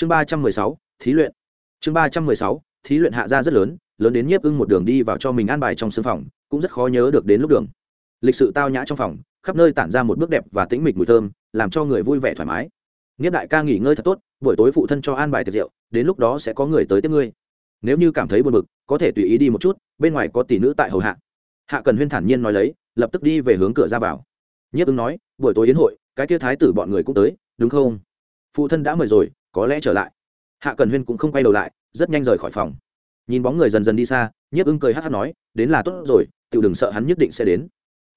chương ba trăm mười sáu, thí luyện. Chương ba trăm mười sáu, thí luyện hạ gia rất lớn lớn đến nhiếp ưng một đường đi vào cho mình an bài trong sưng phòng, cũng rất khó nhớ được đến lúc đường. Lịch sự tao nhã trong phòng, khắp nơi tản ra một bước đẹp và tĩnh mịch mùi thơm, làm cho người vui vẻ thoải mái. Nhiếp đại ca nghỉ ngơi thật tốt, buổi tối phụ thân cho an bài tiệc rượu, đến lúc đó sẽ có người tới tiếp ngươi. Nếu như cảm thấy buồn bực, có thể tùy ý đi một chút, bên ngoài có tỷ nữ tại hầu hạ. Hạ cần huyên thản nhiên nói lấy, lập tức đi về hướng cửa ra vào. Nhiếp ứng nói, buổi tối yến hội, cái kia thái tử bọn người cũng tới, đúng không? Phụ thân đã mời rồi có lẽ trở lại. Hạ cần huyên cũng không quay đầu lại, rất nhanh rời khỏi phòng. Nhìn bóng người dần dần đi xa, nhiếp ưng cười hát hát nói, đến là tốt rồi tự đừng sợ hắn nhất định sẽ đến.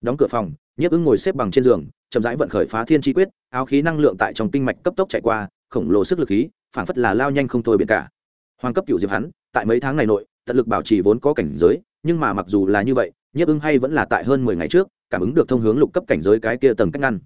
Đóng cửa phòng, nhiếp ưng ngồi xếp bằng trên giường, chậm rãi vận khởi phá thiên chi quyết, áo khí năng lượng tại trong kinh mạch cấp tốc chạy qua, khổng lồ sức lực khí phản phất là lao nhanh không thôi biển cả. Hoàng cấp cựu diệp hắn, tại mấy tháng này nội, tận lực bảo trì vốn có cảnh giới, nhưng mà mặc dù là như vậy, nhiếp ưng hay vẫn là tại hơn mười ngày trước, cảm ứng được thông hướng lục cấp cảnh giới cái kia tầng cách ngăn.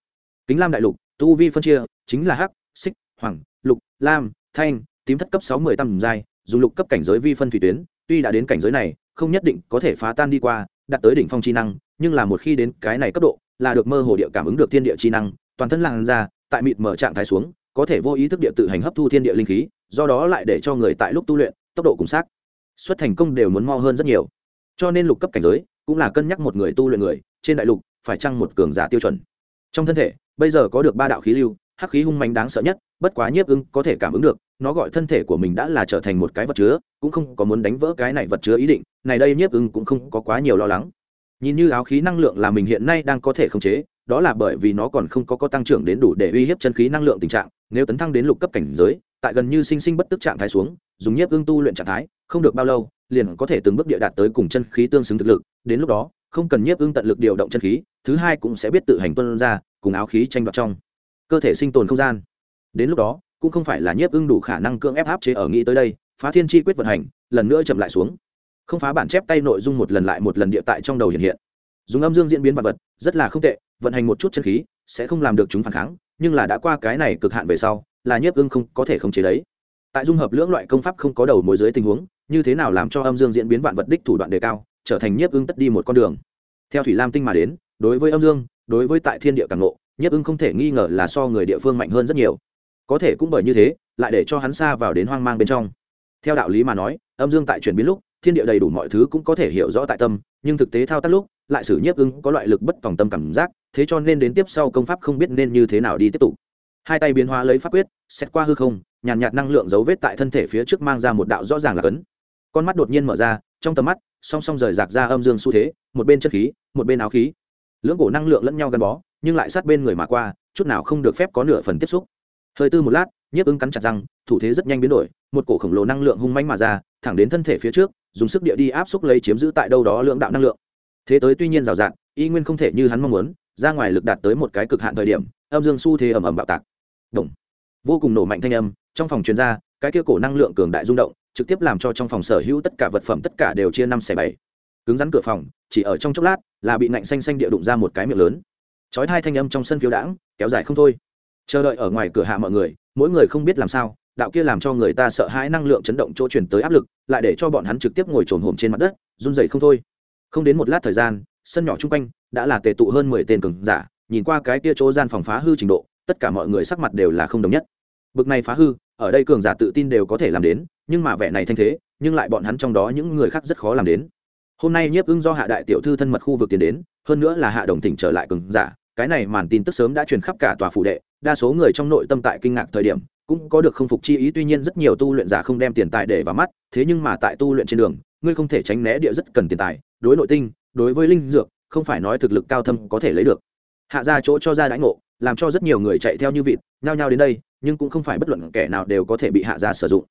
Kính lam đại lục, tu vi phân chia, chính là hắc, xích, hoàng lục, lam, thanh, tím thất cấp sáu mươi tầm giai, dùng lục cấp cảnh giới vi phân thủy tuyến, tuy đã đến cảnh giới này, không nhất định có thể phá tan đi qua, đạt tới đỉnh phong chi năng, nhưng là một khi đến cái này cấp độ, là được mơ hồ địa cảm ứng được thiên địa chi năng, toàn thân làn ra tại mịt mở trạng thái xuống, có thể vô ý thức địa tự hành hấp thu thiên địa linh khí, do đó lại để cho người tại lúc tu luyện, tốc độ cùng xác, xuất thành công đều muốn mo hơn rất nhiều. Cho nên lục cấp cảnh giới cũng là cân nhắc một người tu luyện người, trên đại lục phải chăng một cường giả tiêu chuẩn. Trong thân thể, bây giờ có được ba đạo khí lưu hắc khí hung mạnh đáng sợ nhất, bất quá nhiếp ưng có thể cảm ứng được, nó gọi thân thể của mình đã là trở thành một cái vật chứa, cũng không có muốn đánh vỡ cái này vật chứa ý định, này đây nhiếp ưng cũng không có quá nhiều lo lắng. Nhìn như áo khí năng lượng là mình hiện nay đang có thể khống chế, đó là bởi vì nó còn không có có tăng trưởng đến đủ để uy hiếp chân khí năng lượng tình trạng, nếu tấn thăng đến lục cấp cảnh giới, tại gần như sinh sinh bất tức trạng thái xuống, dùng nhiếp ưng tu luyện trạng thái, không được bao lâu, liền có thể từng bước địa đạt tới cùng chân khí tương xứng thực lực, đến lúc đó, không cần nhiếp ưng tận lực điều động chân khí, thứ hai cũng sẽ biết tự hành tuân ra, cùng áo khí tranh đoạt trong cơ thể sinh tồn không gian. Đến lúc đó, cũng không phải là nhiếp ưng đủ khả năng cưỡng ép áp chế ở nghĩ tới đây, phá thiên chi quyết vận hành, lần nữa chậm lại xuống. Không phá bản chép tay nội dung một lần lại một lần địa tại trong đầu hiện hiện. Dùng âm dương diễn biến vật vật, rất là không tệ, vận hành một chút chân khí, sẽ không làm được chúng phản kháng, nhưng là đã qua cái này cực hạn về sau, là nhiếp ưng không có thể khống chế đấy. Tại dung hợp lưỡng loại công pháp không có đầu mối dưới tình huống, như thế nào làm cho âm dương diễn biến vạn vật đích thủ đoạn đề cao, trở thành nhiếp ưng tất đi một con đường. Theo thủy lam tinh mà đến, đối với âm dương, đối với tại thiên địa càng ngộ nhiếp ưng không thể nghi ngờ là so người địa phương mạnh hơn rất nhiều. Có thể cũng bởi như thế lại để cho hắn xa vào đến hoang mang bên trong. Theo đạo lý mà nói âm dương tại chuyển biến lúc thiên địa đầy đủ mọi thứ cũng có thể hiểu rõ tại tâm nhưng thực tế thao tác lúc lại xử nhiếp ưng có loại lực bất tòng tâm cảm giác thế cho nên đến tiếp sau công pháp không biết nên như thế nào đi tiếp tục. Hai tay biến hóa lấy pháp quyết xét qua hư không nhàn nhạt, nhạt năng lượng dấu vết tại thân thể phía trước mang ra một đạo rõ ràng là cấn. Con mắt đột nhiên mở ra trong tầm mắt song song rời rạc ra âm dương xu thế một bên chất khí một bên áo khí. Lưỡng cổ năng lượng lẫn nhau gắn bó nhưng lại sát bên người mà qua, chút nào không được phép có nửa phần tiếp xúc. Hơi tư một lát, nhiếp ứng cắn chặt răng, thủ thế rất nhanh biến đổi, một cổ khổng lồ năng lượng hung manh mà ra, thẳng đến thân thể phía trước, dùng sức địa đi áp xúc lấy chiếm giữ tại đâu đó lượng đạo năng lượng. Thế tới tuy nhiên rào rạt, y nguyên không thể như hắn mong muốn, ra ngoài lực đạt tới một cái cực hạn thời điểm, âm dương xu thế ầm ầm bạo tạc. Động. vô cùng nổ mạnh thanh âm, trong phòng chuyên gia cái kia cổ năng lượng cường đại rung động, trực tiếp làm cho trong phòng sở hữu tất cả vật phẩm tất cả đều chia năm xẻ bảy. Cứng rắn cửa phòng, chỉ ở trong chốc lát, là bị nạnh xanh xanh địa đụng ra một cái miệng lớn chói hai thanh âm trong sân phiếu đãng, kéo dài không thôi. Chờ đợi ở ngoài cửa hạ mọi người, mỗi người không biết làm sao, đạo kia làm cho người ta sợ hãi năng lượng chấn động chỗ chuyển tới áp lực, lại để cho bọn hắn trực tiếp ngồi trồn hổm trên mặt đất, run dậy không thôi. Không đến một lát thời gian, sân nhỏ chung quanh đã là tề tụ hơn mười tên cường giả, nhìn qua cái kia chỗ gian phòng phá hư trình độ, tất cả mọi người sắc mặt đều là không đồng nhất. Bực này phá hư, ở đây cường giả tự tin đều có thể làm đến, nhưng mà vẻ này thanh thế, nhưng lại bọn hắn trong đó những người khác rất khó làm đến. Hôm nay nhiếp ưng do hạ đại tiểu thư thân mật khu vực tiến đến, hơn nữa là hạ đồng thỉnh trở lại cường giả cái này màn tin tức sớm đã truyền khắp cả tòa phủ đệ, đa số người trong nội tâm tại kinh ngạc thời điểm, cũng có được không phục chi ý, tuy nhiên rất nhiều tu luyện giả không đem tiền tài để vào mắt, thế nhưng mà tại tu luyện trên đường, ngươi không thể tránh né địa rất cần tiền tài, đối nội tinh, đối với linh dược, không phải nói thực lực cao thâm có thể lấy được. Hạ ra chỗ cho ra đãi ngộ, làm cho rất nhiều người chạy theo như vịt, nhao nhao đến đây, nhưng cũng không phải bất luận kẻ nào đều có thể bị hạ ra sử dụng.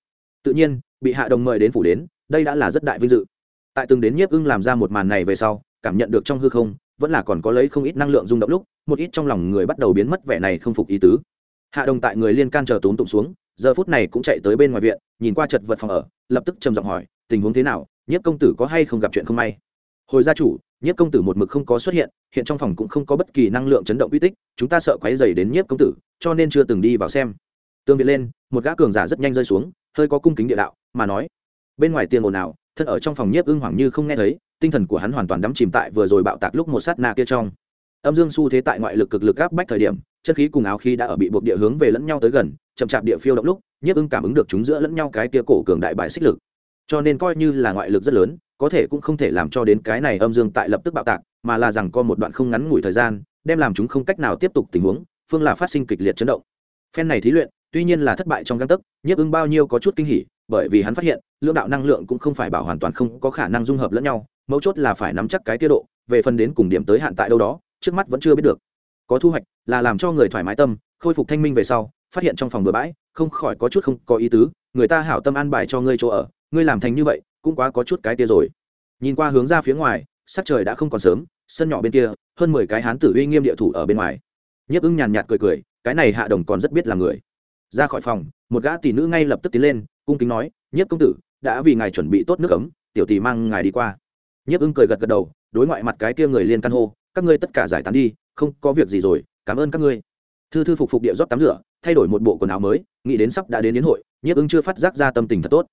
Tự nhiên, bị hạ đồng mời đến phủ đến, đây đã là rất đại vinh dự. Tại từng đến nhiếp ưng làm ra một màn này về sau, cảm nhận được trong hư không vẫn là còn có lấy không ít năng lượng rung động lúc, một ít trong lòng người bắt đầu biến mất vẻ này không phục ý tứ. Hạ đồng tại người liên can chờ tốn tụng xuống, giờ phút này cũng chạy tới bên ngoài viện, nhìn qua chật vật phòng ở, lập tức trầm giọng hỏi, tình huống thế nào, nhiếp công tử có hay không gặp chuyện không may? Hồi gia chủ, nhiếp công tử một mực không có xuất hiện hiện trong phòng cũng không có bất kỳ năng lượng chấn động uy tích, chúng ta sợ quấy dày đến nhiếp công tử, cho nên chưa từng đi vào xem. Tương viện lên, một gã cường giả rất nhanh rơi xuống, hơi có cung kính địa đạo, mà nói, bên ngoài tiền ồn ào, thân ở trong phòng nhiếp ưng hoảng như không nghe thấy tinh thần của hắn hoàn toàn đắm chìm tại vừa rồi bạo tạc lúc một sát na kia trong. Âm dương xu thế tại ngoại lực cực lực áp bách thời điểm, chân khí cùng áo khí đã ở bị buộc địa hướng về lẫn nhau tới gần, chậm chạp địa phiêu động lúc, nhiếp ưng cảm ứng được chúng giữa lẫn nhau cái kia cổ cường đại bại xích lực. Cho nên coi như là ngoại lực rất lớn, có thể cũng không thể làm cho đến cái này âm dương tại lập tức bạo tạc, mà là rằng có một đoạn không ngắn ngủi thời gian, đem làm chúng không cách nào tiếp tục tình huống, phương là phát sinh kịch liệt chấn động. Phen này thí luyện, tuy nhiên là thất bại trong găng tấc, nhiếp ưng bao nhiêu có chút kinh hỉ, bởi vì hắn phát hiện, lượng đạo năng lượng cũng không phải bảo hoàn toàn không có khả năng dung hợp lẫn nhau mấu chốt là phải nắm chắc cái tiết độ, về phần đến cùng điểm tới hạn tại đâu đó, trước mắt vẫn chưa biết được. Có thu hoạch là làm cho người thoải mái tâm, khôi phục thanh minh về sau, phát hiện trong phòng bừa bãi, không khỏi có chút không có ý tứ, người ta hảo tâm an bài cho ngươi chỗ ở, ngươi làm thành như vậy, cũng quá có chút cái tia rồi. Nhìn qua hướng ra phía ngoài, sắc trời đã không còn sớm, sân nhỏ bên kia, hơn mười cái hán tử uy nghiêm địa thủ ở bên ngoài. Nhấp ưng nhàn nhạt cười cười, cái này hạ đồng còn rất biết là người. Ra khỏi phòng, một gã tỷ nữ ngay lập tức tiến lên, cung kính nói, nhiếp công tử, đã vì ngài chuẩn bị tốt nước ấm, tiểu tỷ mang ngài đi qua nhiếp ưng cười gật gật đầu, đối ngoại mặt cái kia người liên căn hô, các ngươi tất cả giải tán đi, không có việc gì rồi, cảm ơn các ngươi. Thư thư phục phục địa rót tắm rửa, thay đổi một bộ quần áo mới, nghĩ đến sắp đã đến đến hội, nhiếp ưng chưa phát giác ra tâm tình thật tốt.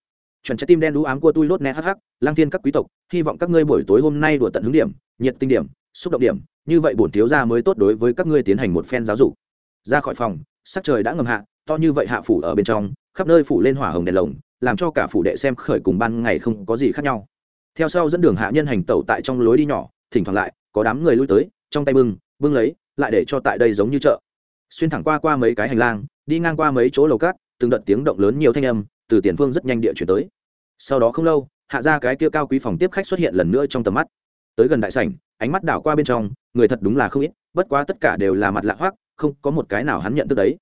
Chuẩn trái tim đen đũ ám của tôi lốt nét hắc hắc, lang thiên các quý tộc, hy vọng các ngươi buổi tối hôm nay đùa tận hứng điểm, nhiệt tinh điểm, xúc động điểm, như vậy bổn thiếu gia mới tốt đối với các ngươi tiến hành một phen giáo dục. Ra khỏi phòng, sắc trời đã ngầm hạ, to như vậy hạ phủ ở bên trong, khắp nơi phủ lên hỏa hồng đèn lồng, làm cho cả phủ đệ xem khởi cùng ban ngày không có gì khác nhau theo sau dẫn đường hạ nhân hành tẩu tại trong lối đi nhỏ, thỉnh thoảng lại, có đám người lui tới, trong tay bưng bưng lấy, lại để cho tại đây giống như chợ. Xuyên thẳng qua qua mấy cái hành lang, đi ngang qua mấy chỗ lầu cát, từng đợt tiếng động lớn nhiều thanh âm, từ tiền phương rất nhanh địa chuyển tới. Sau đó không lâu, hạ ra cái kia cao quý phòng tiếp khách xuất hiện lần nữa trong tầm mắt. Tới gần đại sảnh, ánh mắt đảo qua bên trong, người thật đúng là không ít, bất quá tất cả đều là mặt lạ hoắc, không có một cái nào hắn nhận thức đấy.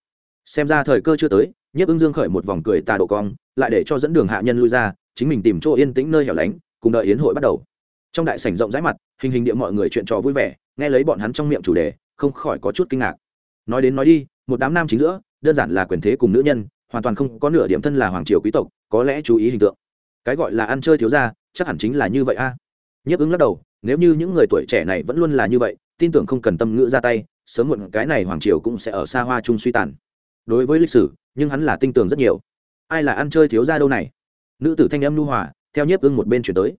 Xem ra thời cơ chưa tới, nhiếp ưng dương khởi một vòng cười tà độ cong, lại để cho dẫn đường hạ nhân lui ra, chính mình tìm chỗ yên tĩnh nơi hẻo lánh cùng đợi yến hội bắt đầu. Trong đại sảnh rộng rãi mặt, hình hình địa mọi người chuyện trò vui vẻ, nghe lấy bọn hắn trong miệng chủ đề, không khỏi có chút kinh ngạc. Nói đến nói đi, một đám nam chính giữa, đơn giản là quyền thế cùng nữ nhân, hoàn toàn không có nửa điểm thân là hoàng triều quý tộc, có lẽ chú ý hình tượng. Cái gọi là ăn chơi thiếu ra chắc hẳn chính là như vậy a. À. nhấp ứng lắc đầu, nếu như những người tuổi trẻ này vẫn luôn là như vậy, tin tưởng không cần tâm ngữ ra tay, sớm muộn cái này hoàng triều cũng sẽ ở xa hoa chung suy tàn. Đối với lịch sử, nhưng hắn là tinh tường rất nhiều. Ai là ăn chơi thiếu ra đâu này? Nữ tử thanh âm nu hòa theo nhiếp ưng một bên chuyển tới.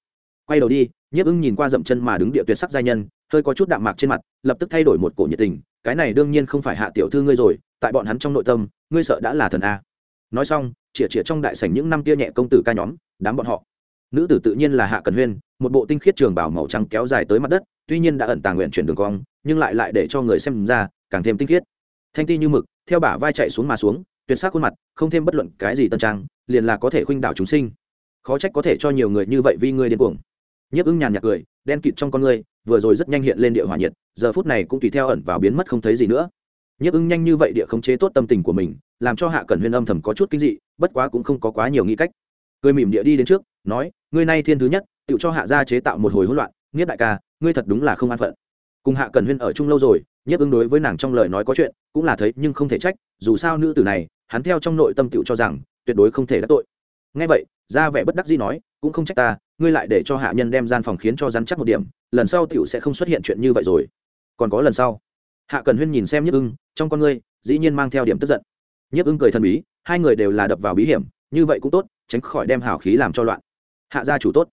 Quay đầu đi, nhiếp ưng nhìn qua dậm chân mà đứng địa tuyệt sắc giai nhân, hơi có chút đạm mạc trên mặt, lập tức thay đổi một cổ nhiệt tình, cái này đương nhiên không phải hạ tiểu thư ngươi rồi, tại bọn hắn trong nội tâm, ngươi sợ đã là thần a. Nói xong, chĩa chĩa trong đại sảnh những năm tia nhẹ công tử ca nhóm, đám bọn họ. Nữ tử tự nhiên là hạ cần huyên, một bộ tinh khiết trường bảo màu trắng kéo dài tới mặt đất, tuy nhiên đã ẩn tàng nguyện chuyển đường cong, nhưng lại lại để cho người xem ra, càng thêm tinh khiết. Thanh ti như mực, theo bả vai chạy xuống mà xuống, tuyệt sắc khuôn mặt, không thêm bất luận cái gì tân trang, liền là có thể khuynh đảo chúng sinh khó trách có thể cho nhiều người như vậy vì ngươi điên cuồng. Nhiếp ưng nhàn nhạt cười, đen kịt trong con ngươi, vừa rồi rất nhanh hiện lên địa hỏa nhiệt, giờ phút này cũng tùy theo ẩn vào biến mất không thấy gì nữa. Nhiếp ưng nhanh như vậy địa khống chế tốt tâm tình của mình, làm cho hạ cẩn huyên âm thầm có chút kinh dị, bất quá cũng không có quá nhiều nghĩ cách. Cười mỉm địa đi đến trước, nói, ngươi nay thiên thứ nhất, tự cho hạ gia chế tạo một hồi hỗn loạn nghĩa đại ca, ngươi thật đúng là không an phận. Cùng hạ cẩn huyên ở chung lâu rồi, nhiếp ưng đối với nàng trong lời nói có chuyện, cũng là thấy nhưng không thể trách, dù sao nữ tử này, hắn theo trong nội tâm tựu cho rằng, tuyệt đối không thể đắc tội. Ngay vậy ra vẻ bất đắc dĩ nói, cũng không trách ta, ngươi lại để cho hạ nhân đem gian phòng khiến cho rắn chắc một điểm, lần sau tiểu sẽ không xuất hiện chuyện như vậy rồi. Còn có lần sau. Hạ cần huyên nhìn xem nhiếp ưng, trong con ngươi, dĩ nhiên mang theo điểm tức giận. Nhiếp ưng cười thần bí, hai người đều là đập vào bí hiểm, như vậy cũng tốt, tránh khỏi đem hào khí làm cho loạn. Hạ gia chủ tốt.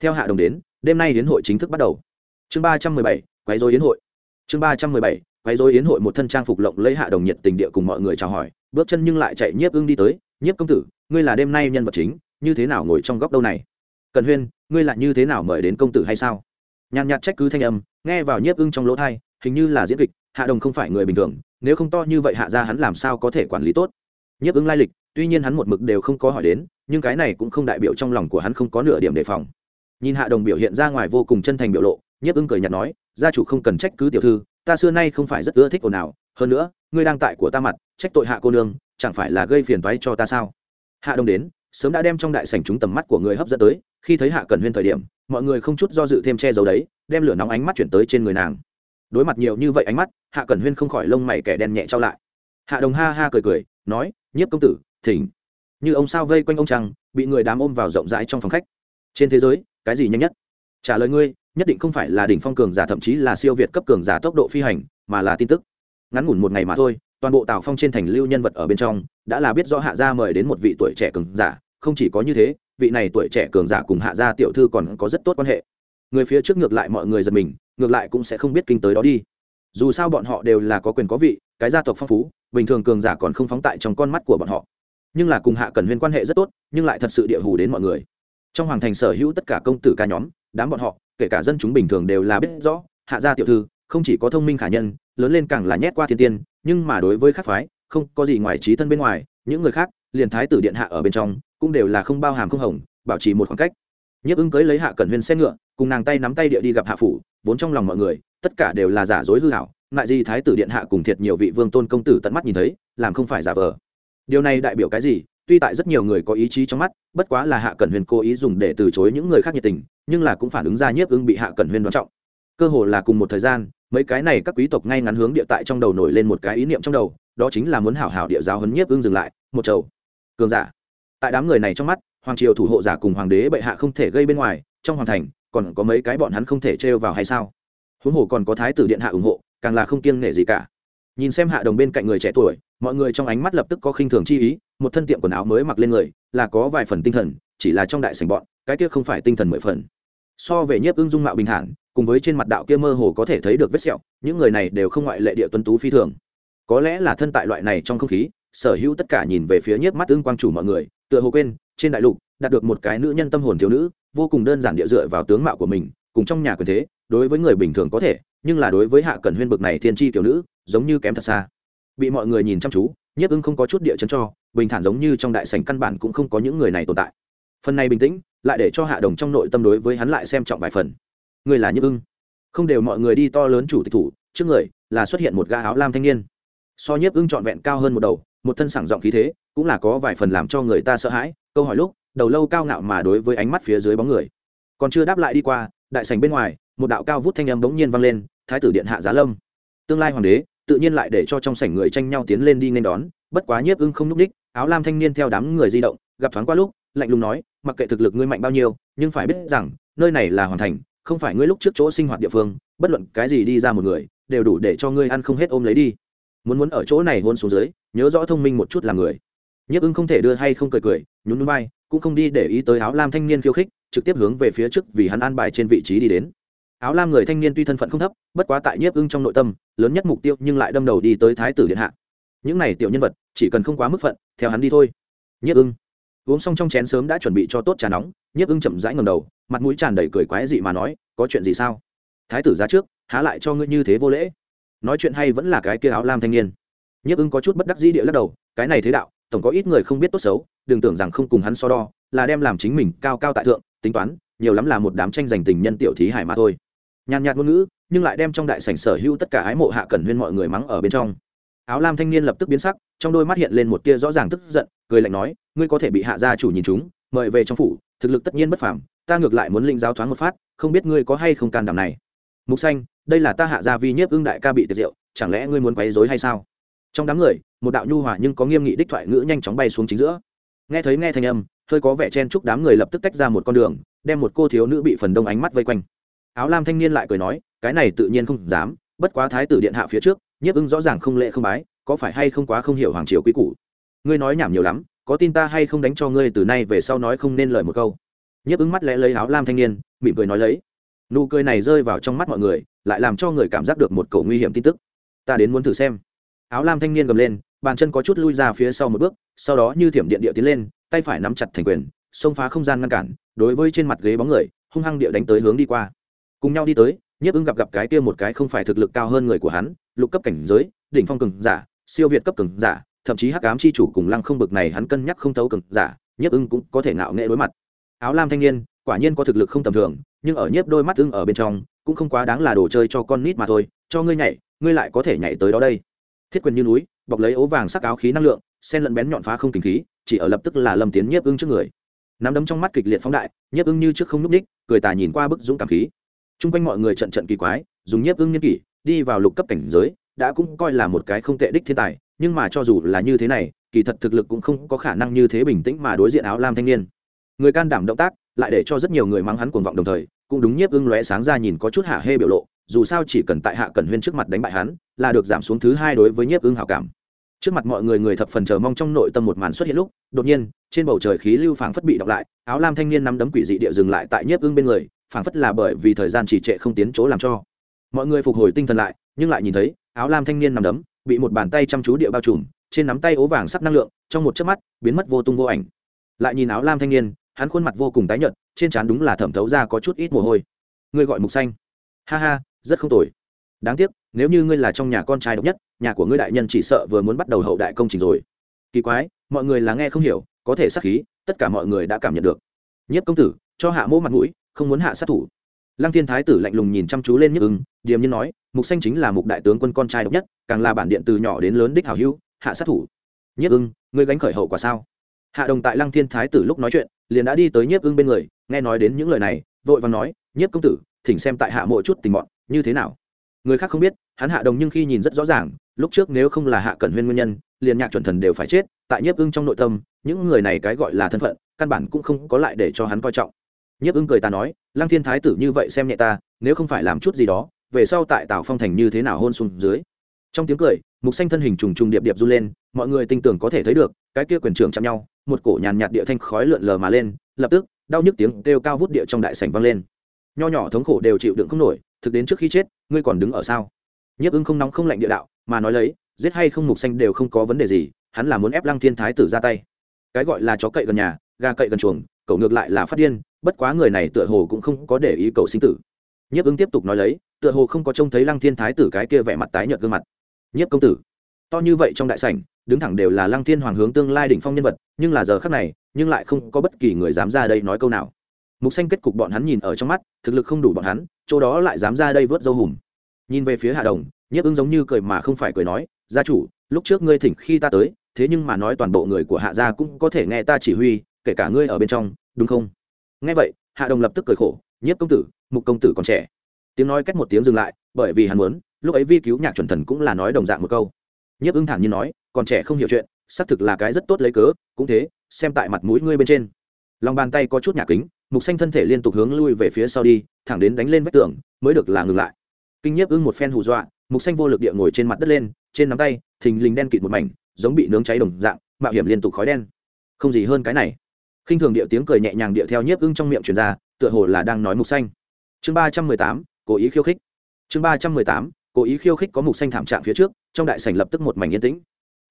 Theo hạ đồng đến, đêm nay yến hội chính thức bắt đầu. Chương ba trăm mười bảy, quấy dối yến hội. Chương ba trăm mười bảy, quấy dối yến hội một thân trang phục lộng lấy hạ đồng nhiệt tình địa cùng mọi người chào hỏi, bước chân nhưng lại chạy nhiếp ưng đi tới, nhiếp công tử, ngươi là đêm nay nhân vật chính như thế nào ngồi trong góc đâu này? Cần huyên, ngươi lại như thế nào mời đến công tử hay sao? Nhàn nhạt trách cứ thanh âm, nghe vào nhiếp ưng trong lỗ thai, hình như là diễn kịch, hạ đồng không phải người bình thường, nếu không to như vậy hạ ra hắn làm sao có thể quản lý tốt? Nhiếp ưng lai lịch, tuy nhiên hắn một mực đều không có hỏi đến, nhưng cái này cũng không đại biểu trong lòng của hắn không có nửa điểm đề phòng. Nhìn hạ đồng biểu hiện ra ngoài vô cùng chân thành biểu lộ, nhiếp ưng cười nhạt nói, gia chủ không cần trách cứ tiểu thư, ta xưa nay không phải rất ưa thích ồn ào, hơn nữa, ngươi đang tại của ta mặt, trách tội hạ cô nương, chẳng phải là gây phiền toái cho ta sao? Hạ đồng đến sớm đã đem trong đại sảnh chúng tầm mắt của người hấp dẫn tới, khi thấy hạ cần huyên thời điểm, mọi người không chút do dự thêm che giấu đấy, đem lửa nóng ánh mắt chuyển tới trên người nàng. Đối mặt nhiều như vậy ánh mắt, hạ cẩn huyên không khỏi lông mày kẻ đen nhẹ trao lại. Hạ đồng ha ha cười cười, nói, nhiếp công tử, thỉnh. Như ông sao vây quanh ông trăng, bị người đám ôm vào rộng rãi trong phòng khách. Trên thế giới, cái gì nhanh nhất? Trả lời ngươi, nhất định không phải là đỉnh phong cường giả, thậm chí là siêu việt cấp cường giả tốc độ phi hành, mà là tin tức. Ngắn ngủn một ngày mà thôi toàn bộ tào phong trên thành lưu nhân vật ở bên trong, đã là biết rõ hạ gia mời đến một vị tuổi trẻ cường giả, không chỉ có như thế, vị này tuổi trẻ cường giả cùng hạ gia tiểu thư còn có rất tốt quan hệ. Người phía trước ngược lại mọi người giật mình, ngược lại cũng sẽ không biết kinh tới đó đi. Dù sao bọn họ đều là có quyền có vị, cái gia tộc phong phú, bình thường cường giả còn không phóng tại trong con mắt của bọn họ. Nhưng là cùng hạ cần huyên quan hệ rất tốt, nhưng lại thật sự địa hù đến mọi người. Trong hoàng thành sở hữu tất cả công tử ca nhóm, đám bọn họ, kể cả dân chúng bình thường đều là biết rõ, hạ gia tiểu thư, không chỉ có thông minh khả nhân, lớn lên càng là nhét qua thiên tiên nhưng mà đối với các phái, không có gì ngoài trí thân bên ngoài, những người khác, liền thái tử điện hạ ở bên trong, cũng đều là không bao hàm không hồng, bảo trì một khoảng cách. Nhiếp ứng cưới lấy hạ cẩn huyên xe ngựa, cùng nàng tay nắm tay địa đi gặp hạ phủ, vốn trong lòng mọi người, tất cả đều là giả dối hư hảo ngại gì thái tử điện hạ cùng thiệt nhiều vị vương tôn công tử tận mắt nhìn thấy, làm không phải giả vờ. Điều này đại biểu cái gì? Tuy tại rất nhiều người có ý chí trong mắt, bất quá là hạ cẩn huyền cố ý dùng để từ chối những người khác nhiệt tình, nhưng là cũng phản ứng ra nhiếp ứng bị hạ cẩn huyền đoán trọng. Cơ hồ là cùng một thời gian mấy cái này các quý tộc ngay ngắn hướng địa tại trong đầu nổi lên một cái ý niệm trong đầu, đó chính là muốn hảo hảo địa giáo hấn nhiếp ưng dừng lại, một chầu cường giả. Tại đám người này trong mắt, hoàng triều thủ hộ giả cùng hoàng đế bệ hạ không thể gây bên ngoài, trong hoàng thành, còn có mấy cái bọn hắn không thể trêu vào hay sao? Huống hồ còn có thái tử điện hạ ủng hộ, càng là không kiêng nể gì cả. Nhìn xem hạ đồng bên cạnh người trẻ tuổi, mọi người trong ánh mắt lập tức có khinh thường chi ý, một thân tiệm quần áo mới mặc lên người, là có vài phần tinh thần, chỉ là trong đại sảnh bọn, cái kia không phải tinh thần mười phần so về nhiếp ưng dung mạo bình thản, cùng với trên mặt đạo kia mơ hồ có thể thấy được vết sẹo, những người này đều không ngoại lệ địa tuấn tú phi thường. Có lẽ là thân tại loại này trong không khí, sở hữu tất cả nhìn về phía nhiếp mắt ưng quang chủ mọi người, tựa hồ quên, trên đại lục, đạt được một cái nữ nhân tâm hồn thiếu nữ, vô cùng đơn giản địa dựa vào tướng mạo của mình, cùng trong nhà quyền thế, đối với người bình thường có thể, nhưng là đối với hạ cẩn huyên bực này thiên tri tiểu nữ, giống như kém thật xa. Bị mọi người nhìn chăm chú, nhiếp ưng không có chút địa chấn cho, bình thản giống như trong đại sảnh căn bản cũng không có những người này tồn tại. Phần này bình tĩnh lại để cho hạ đồng trong nội tâm đối với hắn lại xem trọng vài phần. Người là nhiếp ưng. Không đều mọi người đi to lớn chủ tịch thủ, trước người là xuất hiện một gã áo lam thanh niên. So nhiếp ưng trọn vẹn cao hơn một đầu, một thân sảng giọng khí thế, cũng là có vài phần làm cho người ta sợ hãi, câu hỏi lúc, đầu lâu cao ngạo mà đối với ánh mắt phía dưới bóng người. Còn chưa đáp lại đi qua, đại sảnh bên ngoài, một đạo cao vút thanh âm bỗng nhiên vang lên, thái tử điện hạ giá lâm. Tương lai hoàng đế, tự nhiên lại để cho trong sảnh người tranh nhau tiến lên đi nên đón, bất quá nhiếp ưng không n ú c đích, áo lam thanh niên theo đám người di động, gặp thoáng qua lúc lạnh lùng nói, mặc kệ thực lực ngươi mạnh bao nhiêu, nhưng phải biết rằng, nơi này là hoàn thành, không phải ngươi lúc trước chỗ sinh hoạt địa phương, bất luận cái gì đi ra một người, đều đủ để cho ngươi ăn không hết ôm lấy đi. Muốn muốn ở chỗ này hôn xuống dưới, nhớ rõ thông minh một chút là người. Nhiếp ưng không thể đưa hay không cười cười, nhún núi bay cũng không đi để ý tới áo lam thanh niên khiêu khích, trực tiếp hướng về phía trước vì hắn an bài trên vị trí đi đến. Áo lam người thanh niên tuy thân phận không thấp, bất quá tại nhiếp ưng trong nội tâm, lớn nhất mục tiêu nhưng lại đâm đầu đi tới thái tử điện hạ. Những này tiểu nhân vật, chỉ cần không quá mức phận, theo hắn đi thôi. Nhiếp ưng uống xong trong chén sớm đã chuẩn bị cho tốt trà nóng, nhiếp ưng chậm rãi ngầm đầu, mặt mũi tràn đầy cười quái dị mà nói, có chuyện gì sao? Thái tử ra trước, há lại cho ngươi như thế vô lễ? Nói chuyện hay vẫn là cái kia áo lam thanh niên. Nhiếp ưng có chút bất đắc dĩ địa lắc đầu, cái này thế đạo, tổng có ít người không biết tốt xấu, đừng tưởng rằng không cùng hắn so đo, là đem làm chính mình cao cao tại thượng, tính toán, nhiều lắm là một đám tranh giành tình nhân tiểu thí hải mà thôi. Nhàn nhạt ngôn ngữ, nhưng lại đem trong đại sảnh sở hữu tất cả ái mộ hạ cẩn huyên mọi người mắng ở bên trong. Áo lam thanh niên lập tức biến sắc, trong đôi mắt hiện lên một tia rõ ràng tức giận cười lạnh nói, ngươi có thể bị hạ gia chủ nhìn chúng, mời về trong phủ, thực lực tất nhiên bất phàm, ta ngược lại muốn linh giáo thoáng một phát, không biết ngươi có hay không can đảm này. Mục xanh, đây là ta hạ gia vi nhiếp ương đại ca bị tiệt diệu, chẳng lẽ ngươi muốn quấy rối hay sao? Trong đám người, một đạo nhu hòa nhưng có nghiêm nghị đích thoại ngữ nhanh chóng bay xuống chính giữa. Nghe thấy nghe thanh âm, hơi có vẻ chen chúc đám người lập tức tách ra một con đường, đem một cô thiếu nữ bị phần đông ánh mắt vây quanh. Áo lam thanh niên lại cười nói, cái này tự nhiên không dám, bất quá thái tử điện hạ phía trước, nhiếp ưng rõ ràng không lệ không bái, có phải hay không quá không hiểu hoàng triều quý cũ ngươi nói nhảm nhiều lắm, có tin ta hay không đánh cho ngươi từ nay về sau nói không nên lời một câu. Nhấp ưng mắt lẽ lấy áo lam thanh niên, mỉm cười nói lấy. Nụ cười này rơi vào trong mắt mọi người, lại làm cho người cảm giác được một cầu nguy hiểm tin tức. Ta đến muốn thử xem. Áo lam thanh niên gầm lên, bàn chân có chút lui ra phía sau một bước, sau đó như thiểm điện địa tiến lên, tay phải nắm chặt thành quyền, xông phá không gian ngăn cản, đối với trên mặt ghế bóng người, hung hăng địa đánh tới hướng đi qua. Cùng nhau đi tới nhiếp ưng gặp gặp cái kia một cái không phải thực lực cao hơn người của hắn, lục cấp cảnh giới, đỉnh phong cường giả, siêu việt cấp cường giả thậm chí hắc ám chi chủ cùng lăng không bực này hắn cân nhắc không thấu cường giả, nhiếp ưng cũng có thể ngạo nghệ đối mặt. Áo lam thanh niên, quả nhiên có thực lực không tầm thường, nhưng ở nhiếp đôi mắt ưng ở bên trong, cũng không quá đáng là đồ chơi cho con nít mà thôi, cho ngươi nhảy, ngươi lại có thể nhảy tới đó đây. Thiết quyền như núi, bọc lấy ố vàng sắc áo khí năng lượng sen lẫn bén nhọn phá không kinh khí, chỉ ở lập tức là lâm tiến nhiếp ưng trước người. Nắm đấm trong mắt kịch liệt phóng đại, nhiếp ưng như trước không núp đích cười tà nhìn qua bức dũng cảm khí. Chung quanh mọi người trận trận kỳ quái, dùng nhiếp ưng nhân kỷ, đi vào lục cấp cảnh giới, đã cũng coi là một cái không tệ đích thiên tài nhưng mà cho dù là như thế này, kỳ thật thực lực cũng không có khả năng như thế bình tĩnh mà đối diện áo lam thanh niên. Người can đảm động tác, lại để cho rất nhiều người mắng hắn cuồng vọng đồng thời, cũng đúng nhiếp ưng lóe sáng ra nhìn có chút hạ hê biểu lộ, dù sao chỉ cần tại hạ cẩn huyên trước mặt đánh bại hắn, là được giảm xuống thứ hai đối với nhiếp ưng hảo cảm. Trước mặt mọi người người thập phần chờ mong trong nội tâm một màn xuất hiện lúc, đột nhiên, trên bầu trời khí lưu phảng phất bị đọc lại, áo lam thanh niên nắm đấm quỷ dị địa dừng lại tại nhiếp ưng bên người, phảng phất là bởi vì thời gian trì trệ không tiến chỗ làm cho. Mọi người phục hồi tinh thần lại, nhưng lại nhìn thấy, áo lam thanh niên nằm đấm bị một bàn tay chăm chú địa bao trùm, trên nắm tay ố vàng sắc năng lượng, trong một chớp mắt, biến mất vô tung vô ảnh. Lại nhìn áo lam thanh niên, hắn khuôn mặt vô cùng tái nhợt, trên trán đúng là thẩm thấu ra có chút ít mồ hôi. Ngươi gọi mục xanh. Ha ha, rất không tồi. Đáng tiếc, nếu như ngươi là trong nhà con trai độc nhất, nhà của ngươi đại nhân chỉ sợ vừa muốn bắt đầu hậu đại công trình rồi. Kỳ quái, mọi người là nghe không hiểu, có thể sát khí, tất cả mọi người đã cảm nhận được. Nhất công tử, cho hạ mỗ mặt mũi, không muốn hạ sát thủ lăng thiên thái tử lạnh lùng nhìn chăm chú lên nhất ưng, điềm nhiên nói, mục xanh chính là mục đại tướng quân con trai độc nhất, càng là bản điện từ nhỏ đến lớn đích hảo hữu, hạ sát thủ. Nhất ưng, ngươi gánh khởi hậu quả sao? Hạ đồng tại lăng thiên thái tử lúc nói chuyện, liền đã đi tới nhiếp ưng bên người, nghe nói đến những lời này, vội vàng nói nhiếp công tử, thỉnh xem tại hạ mộ chút tình bọn, như thế nào? Người khác không biết, hắn hạ đồng nhưng khi nhìn rất rõ ràng, lúc trước nếu không là hạ cẩn huyên nguyên nhân, liền nhạc chuẩn thần đều phải chết, tại nhiếp ưng trong nội tâm, những người này cái gọi là thân phận, căn bản cũng không có lại để cho hắn coi trọng nhiếp ưng cười ta nói, lăng thiên thái tử như vậy xem nhẹ ta, nếu không phải làm chút gì đó, về sau tại tảo phong thành như thế nào hôn xuống dưới? Trong tiếng cười, mục xanh thân hình trùng trùng điệp điệp r u lên, mọi người tin tưởng có thể thấy được, cái kia quyền trưởng chạm nhau, một cổ nhàn nhạt địa thanh khói lượn lờ mà lên, lập tức, đau nhức tiếng kêu cao vút địa trong đại sảnh vang lên. Nho nhỏ thống khổ đều chịu đựng không nổi, thực đến trước khi chết, ngươi còn đứng ở sao? Nhiếp ưng không nóng không lạnh địa đạo, mà nói lấy, giết hay không mục xanh đều không có vấn đề gì, hắn là muốn ép lăng thiên thái tử ra tay. Cái gọi là chó cậy gần nhà, gà cậy gần chuồng, cậu ngược lại là phát điên bất quá người này tựa hồ cũng không có để ý cầu sinh tử. Nhiếp ứng tiếp tục nói lấy, tựa hồ không có trông thấy lăng thiên thái tử cái kia vẻ mặt tái nhợt gương mặt. Nhiếp công tử, to như vậy trong đại sảnh, đứng thẳng đều là lăng thiên hoàng hướng tương lai đỉnh phong nhân vật, nhưng là giờ khắc này, nhưng lại không có bất kỳ người dám ra đây nói câu nào. Mục xanh kết cục bọn hắn nhìn ở trong mắt, thực lực không đủ bọn hắn, chỗ đó lại dám ra đây vớt dâu hùm. Nhìn về phía hạ đồng, nhiếp ứng giống như cười mà không phải cười nói, gia chủ, lúc trước ngươi thỉnh khi ta tới, thế nhưng mà nói toàn bộ người của hạ gia cũng có thể nghe ta chỉ huy, kể cả ngươi ở bên trong, đúng không? Nghe vậy, hạ đồng lập tức cười khổ, nhiếp công tử, mục công tử còn trẻ. Tiếng nói cách một tiếng dừng lại, bởi vì hắn muốn, lúc ấy vi cứu nhạc chuẩn thần cũng là nói đồng dạng một câu. Nhiếp ưng thản nhiên nói, còn trẻ không hiểu chuyện, xác thực là cái rất tốt lấy cớ, cũng thế, xem tại mặt mũi ngươi bên trên. Lòng bàn tay có chút nhạc kính, mục xanh thân thể liên tục hướng lui về phía sau đi, thẳng đến đánh lên vách tường, mới được là ngừng lại. Kinh nhiếp ưng một phen hù dọa, mục xanh vô lực địa ngồi trên mặt đất lên, trên nắm tay, thình lình đen kịt một mảnh, giống bị nướng cháy đồng dạng, mạo hiểm liên tục khói đen. Không gì hơn cái này khinh thường điệu tiếng cười nhẹ nhàng điệu theo nhiếp ưng trong miệng truyền ra, tựa hồ là đang nói mục xanh. Chương ba trăm mười tám, cố ý khiêu khích. Chương ba trăm mười tám, cố ý khiêu khích có mục xanh thảm trạng phía trước, trong đại sảnh lập tức một mảnh yên tĩnh.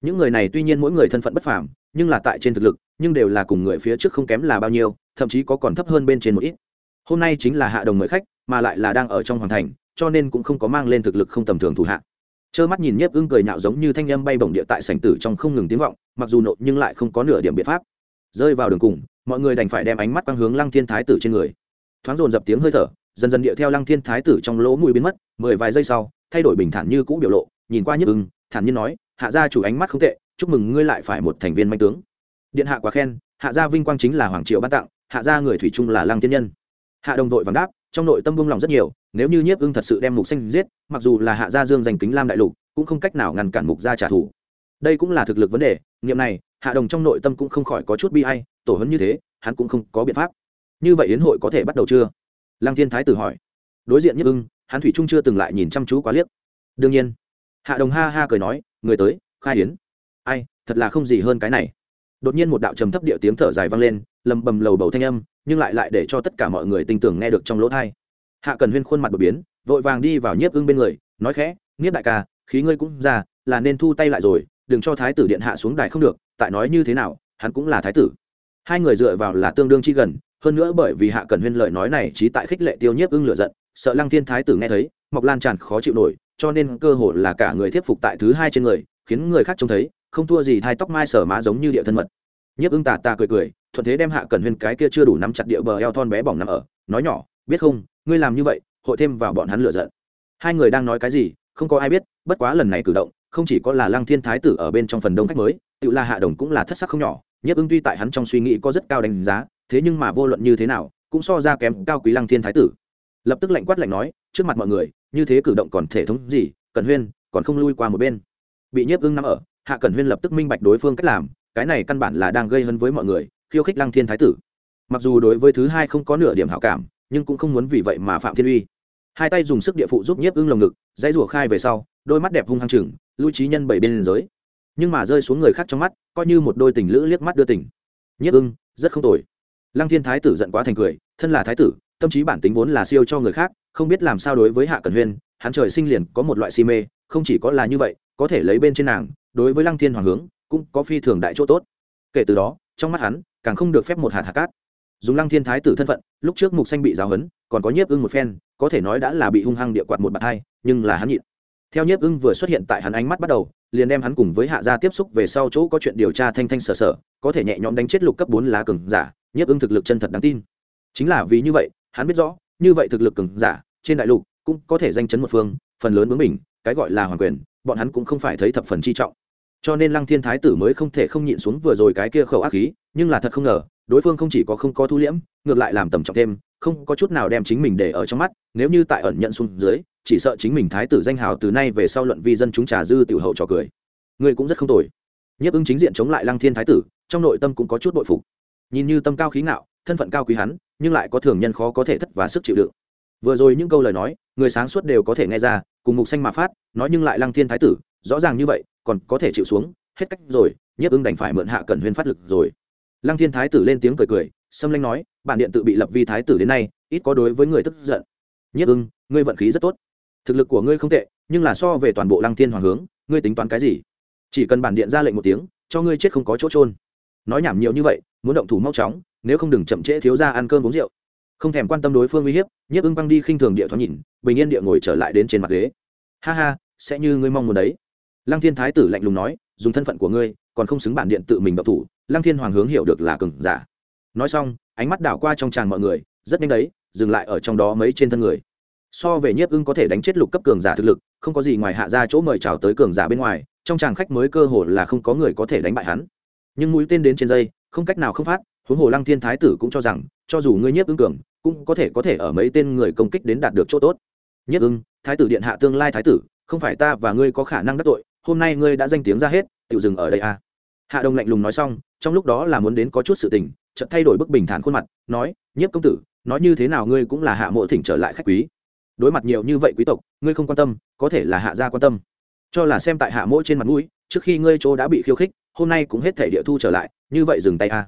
Những người này tuy nhiên mỗi người thân phận bất phàm, nhưng là tại trên thực lực, nhưng đều là cùng người phía trước không kém là bao nhiêu, thậm chí có còn thấp hơn bên trên một ít. Hôm nay chính là hạ đồng mời khách, mà lại là đang ở trong hoàng thành, cho nên cũng không có mang lên thực lực không tầm thường thủ hạ. Trơ mắt nhìn nhiếp ưng cười nhạo giống như thanh âm bay bổng địa tại sảnh tử trong không ngừng tiếng vọng, mặc dù nộ nhưng lại không có nửa điểm biện pháp rơi vào đường cùng, mọi người đành phải đem ánh mắt quang hướng lăng thiên thái tử trên người. Thoáng dồn dập tiếng hơi thở, dần dần địa theo lăng thiên thái tử trong lỗ mũi biến mất, mười vài giây sau, thay đổi bình thản như cũ biểu lộ, nhìn qua nhức ưng, thản nhiên nói, hạ gia chủ ánh mắt không tệ, chúc mừng ngươi lại phải một thành viên manh tướng. Điện hạ quá khen, hạ gia vinh quang chính là hoàng triệu ban tặng, hạ gia người thủy chung là lăng thiên nhân. Hạ đồng vội vàng đáp, trong nội tâm buông lòng rất nhiều, nếu như nhiếp ưng thật sự đem mục xanh giết, mặc dù là hạ gia dương giành kính lam đại lục, cũng không cách nào ngăn cản mục gia trả thù. Đây cũng là thực lực vấn đề nghiệm này hạ đồng trong nội tâm cũng không khỏi có chút bi hay tổ hấn như thế, hắn cũng không có biện pháp. Như vậy yến hội có thể bắt đầu chưa? Lăng thiên thái tử hỏi. Đối diện nhiếp ưng, hắn thủy trung chưa từng lại nhìn chăm chú quá liếc. Đương nhiên. Hạ đồng ha ha cười nói, người tới, khai yến. Ai, thật là không gì hơn cái này. Đột nhiên một đạo trầm thấp điệu tiếng thở dài vang lên, lầm bầm lầu bầu thanh âm, nhưng lại lại để cho tất cả mọi người tin tưởng nghe được trong lỗ thai hạ cần huyên khuôn mặt đột biến, vội vàng đi vào nhiếp ưng bên người, nói khẽ nhiếp đại ca, khí ngươi cũng ra là nên thu tay lại rồi đừng cho thái tử điện hạ xuống đài không được, tại nói như thế nào, hắn cũng là thái tử. Hai người dựa vào là tương đương chi gần, hơn nữa bởi vì hạ cần huyên lời nói này trí tại khích lệ tiêu nhiếp ưng lựa giận, sợ lăng thiên thái tử nghe thấy mọc lan tràn khó chịu nổi, cho nên cơ hội là cả người thuyết phục tại thứ hai trên người, khiến người khác trông thấy, không thua gì thai tóc mai sở má giống như địa thân mật. Nhiếp ưng tà tà cười cười, thuận thế đem hạ cần huyên cái kia chưa đủ nắm chặt địa bờ eo thon bé bỏng nằm ở, nói nhỏ, biết không, ngươi làm như vậy, hội thêm vào bọn hắn lựa giận. Hai người đang nói cái gì, không có ai biết, bất quá lần này cử động không chỉ có là lăng thiên thái tử ở bên trong phần đông khách mới tự là hạ đồng cũng là thất sắc không nhỏ, nhiếp ưng tuy tại hắn trong suy nghĩ có rất cao đánh giá, thế nhưng mà vô luận như thế nào, cũng so ra kém cao quý lăng thiên thái tử. Lập tức lạnh quát lạnh nói, trước mặt mọi người, như thế cử động còn thể thống gì cần huyên, còn không lui qua một bên. Bị nhiếp ưng nằm ở, hạ cẩn huyên lập tức minh bạch đối phương cách làm, cái này căn bản là đang gây hấn với mọi người, khiêu khích lăng thiên thái tử. Mặc dù đối với thứ hai không có nửa điểm hảo cảm, nhưng cũng không muốn vì vậy mà phạm thiên uy hai tay dùng sức địa phụ giúp nhiếp ưng lồng ngực, dãy rủa khai về sau, đôi mắt đẹp hung hăng chừng, lui trí nhân bảy bên giới. Nhưng mà rơi xuống người khác trong mắt, coi như một đôi tình lữ liếc mắt đưa tình. Nhiếp ưng, rất không tồi. Lăng thiên thái tử giận quá thành cười, thân là thái tử, tâm trí bản tính vốn là siêu cho người khác, không biết làm sao đối với hạ cẩn huyên, hắn trời sinh liền có một loại si mê, không chỉ có là như vậy, có thể lấy bên trên nàng, đối với lăng thiên hoàng hướng, cũng có phi thường đại chỗ tốt. Kể từ đó, trong mắt hắn, càng không được phép một hạt hạt cát dùng lăng thiên thái tử thân phận lúc trước mục xanh bị giáo huấn, còn có nhiếp ưng một phen có thể nói đã là bị hung hăng địa quạt một bạt hai nhưng là hắn nhịn. Theo nhiếp ưng vừa xuất hiện tại hắn ánh mắt bắt đầu liền đem hắn cùng với hạ gia tiếp xúc về sau chỗ có chuyện điều tra thanh thanh sở sở có thể nhẹ nhõm đánh chết lục cấp bốn lá cường giả nhiếp ưng thực lực chân thật đáng tin. Chính là vì như vậy hắn biết rõ như vậy thực lực cường giả trên đại lục cũng có thể danh chấn một phương phần lớn bướng mình cái gọi là hoàng quyền bọn hắn cũng không phải thấy thập phần chi trọng. Cho nên lăng thiên thái tử mới không thể không nhịn xuống vừa rồi cái kia khẩu ác khí nhưng là thật không ngờ đối phương không chỉ có không có thu liễm, ngược lại làm tầm trọng thêm, không có chút nào đem chính mình để ở trong mắt, nếu như tại ẩn nhận xuống dưới, chỉ sợ chính mình thái tử danh hào từ nay về sau luận vi dân chúng trà dư tiểu hậu trò cười. Ngươi cũng rất không tồi. Nhiếp ứng chính diện chống lại lăng thiên thái tử, trong nội tâm cũng có chút bội phục. Nhìn như tâm cao khí ngạo, thân phận cao quý hắn, nhưng lại có thường nhân khó có thể thất và sức chịu đựng. Vừa rồi những câu lời nói, người sáng suốt đều có thể nghe ra, cùng mục xanh mà phát, nói nhưng lại lăng thiên thái tử, rõ ràng như vậy, còn có thể chịu xuống, hết cách rồi, nhiếp ứng đành phải mượn hạ cần huyên phát lực rồi lăng thiên thái tử lên tiếng cười cười xâm lanh nói, bản điện tự bị lập vi thái tử đến nay, ít có đối với người tức giận. Nhiếp ưng, ngươi vận khí rất tốt. Thực lực của ngươi không tệ, nhưng là so về toàn bộ lăng thiên hoàng hướng, ngươi tính toán cái gì? Chỉ cần bản điện ra lệnh một tiếng, cho ngươi chết không có chỗ trôn nói nhảm nhiều như vậy, muốn động thủ mau chóng, nếu không đừng chậm trễ thiếu ra ăn cơm uống rượu. Không thèm quan tâm đối phương uy hiếp nhiếp ưng băng đi khinh thường địa thoáng nhìn, bình yên địa ngồi trở lại đến trên mặt ghế. Ha ha, sẽ như ngươi mong muốn đấy. Lăng thiên thái tử lạnh lùng nói, dùng thân phận của ngươi còn không xứng bản điện tự mình đậu thủ, lăng thiên hoàng hướng hiểu được là cừng giả. Nói xong, ánh mắt đảo qua trong tràng mọi người, rất nhanh đấy, dừng lại ở trong đó mấy trên thân người. So về nhiếp ưng có thể đánh chết lục cấp cường giả thực lực, không có gì ngoài hạ ra chỗ mời chào tới cường giả bên ngoài, trong tràng khách mới cơ hồ là không có người có thể đánh bại hắn. Nhưng mũi tên đến trên dây, không cách nào không phát, huống hồ lăng thiên thái tử cũng cho rằng, cho dù ngươi nhiếp ưng cường, cũng có thể có thể ở mấy tên người công kích đến đạt được chỗ tốt. Nhiếp ưng, thái tử điện hạ tương lai thái tử, không phải ta và ngươi có khả năng đắc tội, hôm nay ngươi đã danh tiếng ra hết tự dừng ở đây à hạ đồng lạnh lùng nói xong, trong lúc đó là muốn đến có chút sự tình, chợt thay đổi bức bình thản khuôn mặt, nói, nhiếp công tử, nói như thế nào ngươi cũng là hạ mộ thỉnh trở lại khách quý. Đối mặt nhiều như vậy quý tộc, ngươi không quan tâm, có thể là hạ gia quan tâm. Cho là xem tại hạ mỗ trên mặt mũi, trước khi ngươi chỗ đã bị khiêu khích, hôm nay cũng hết thể địa thu trở lại, như vậy dừng tay a.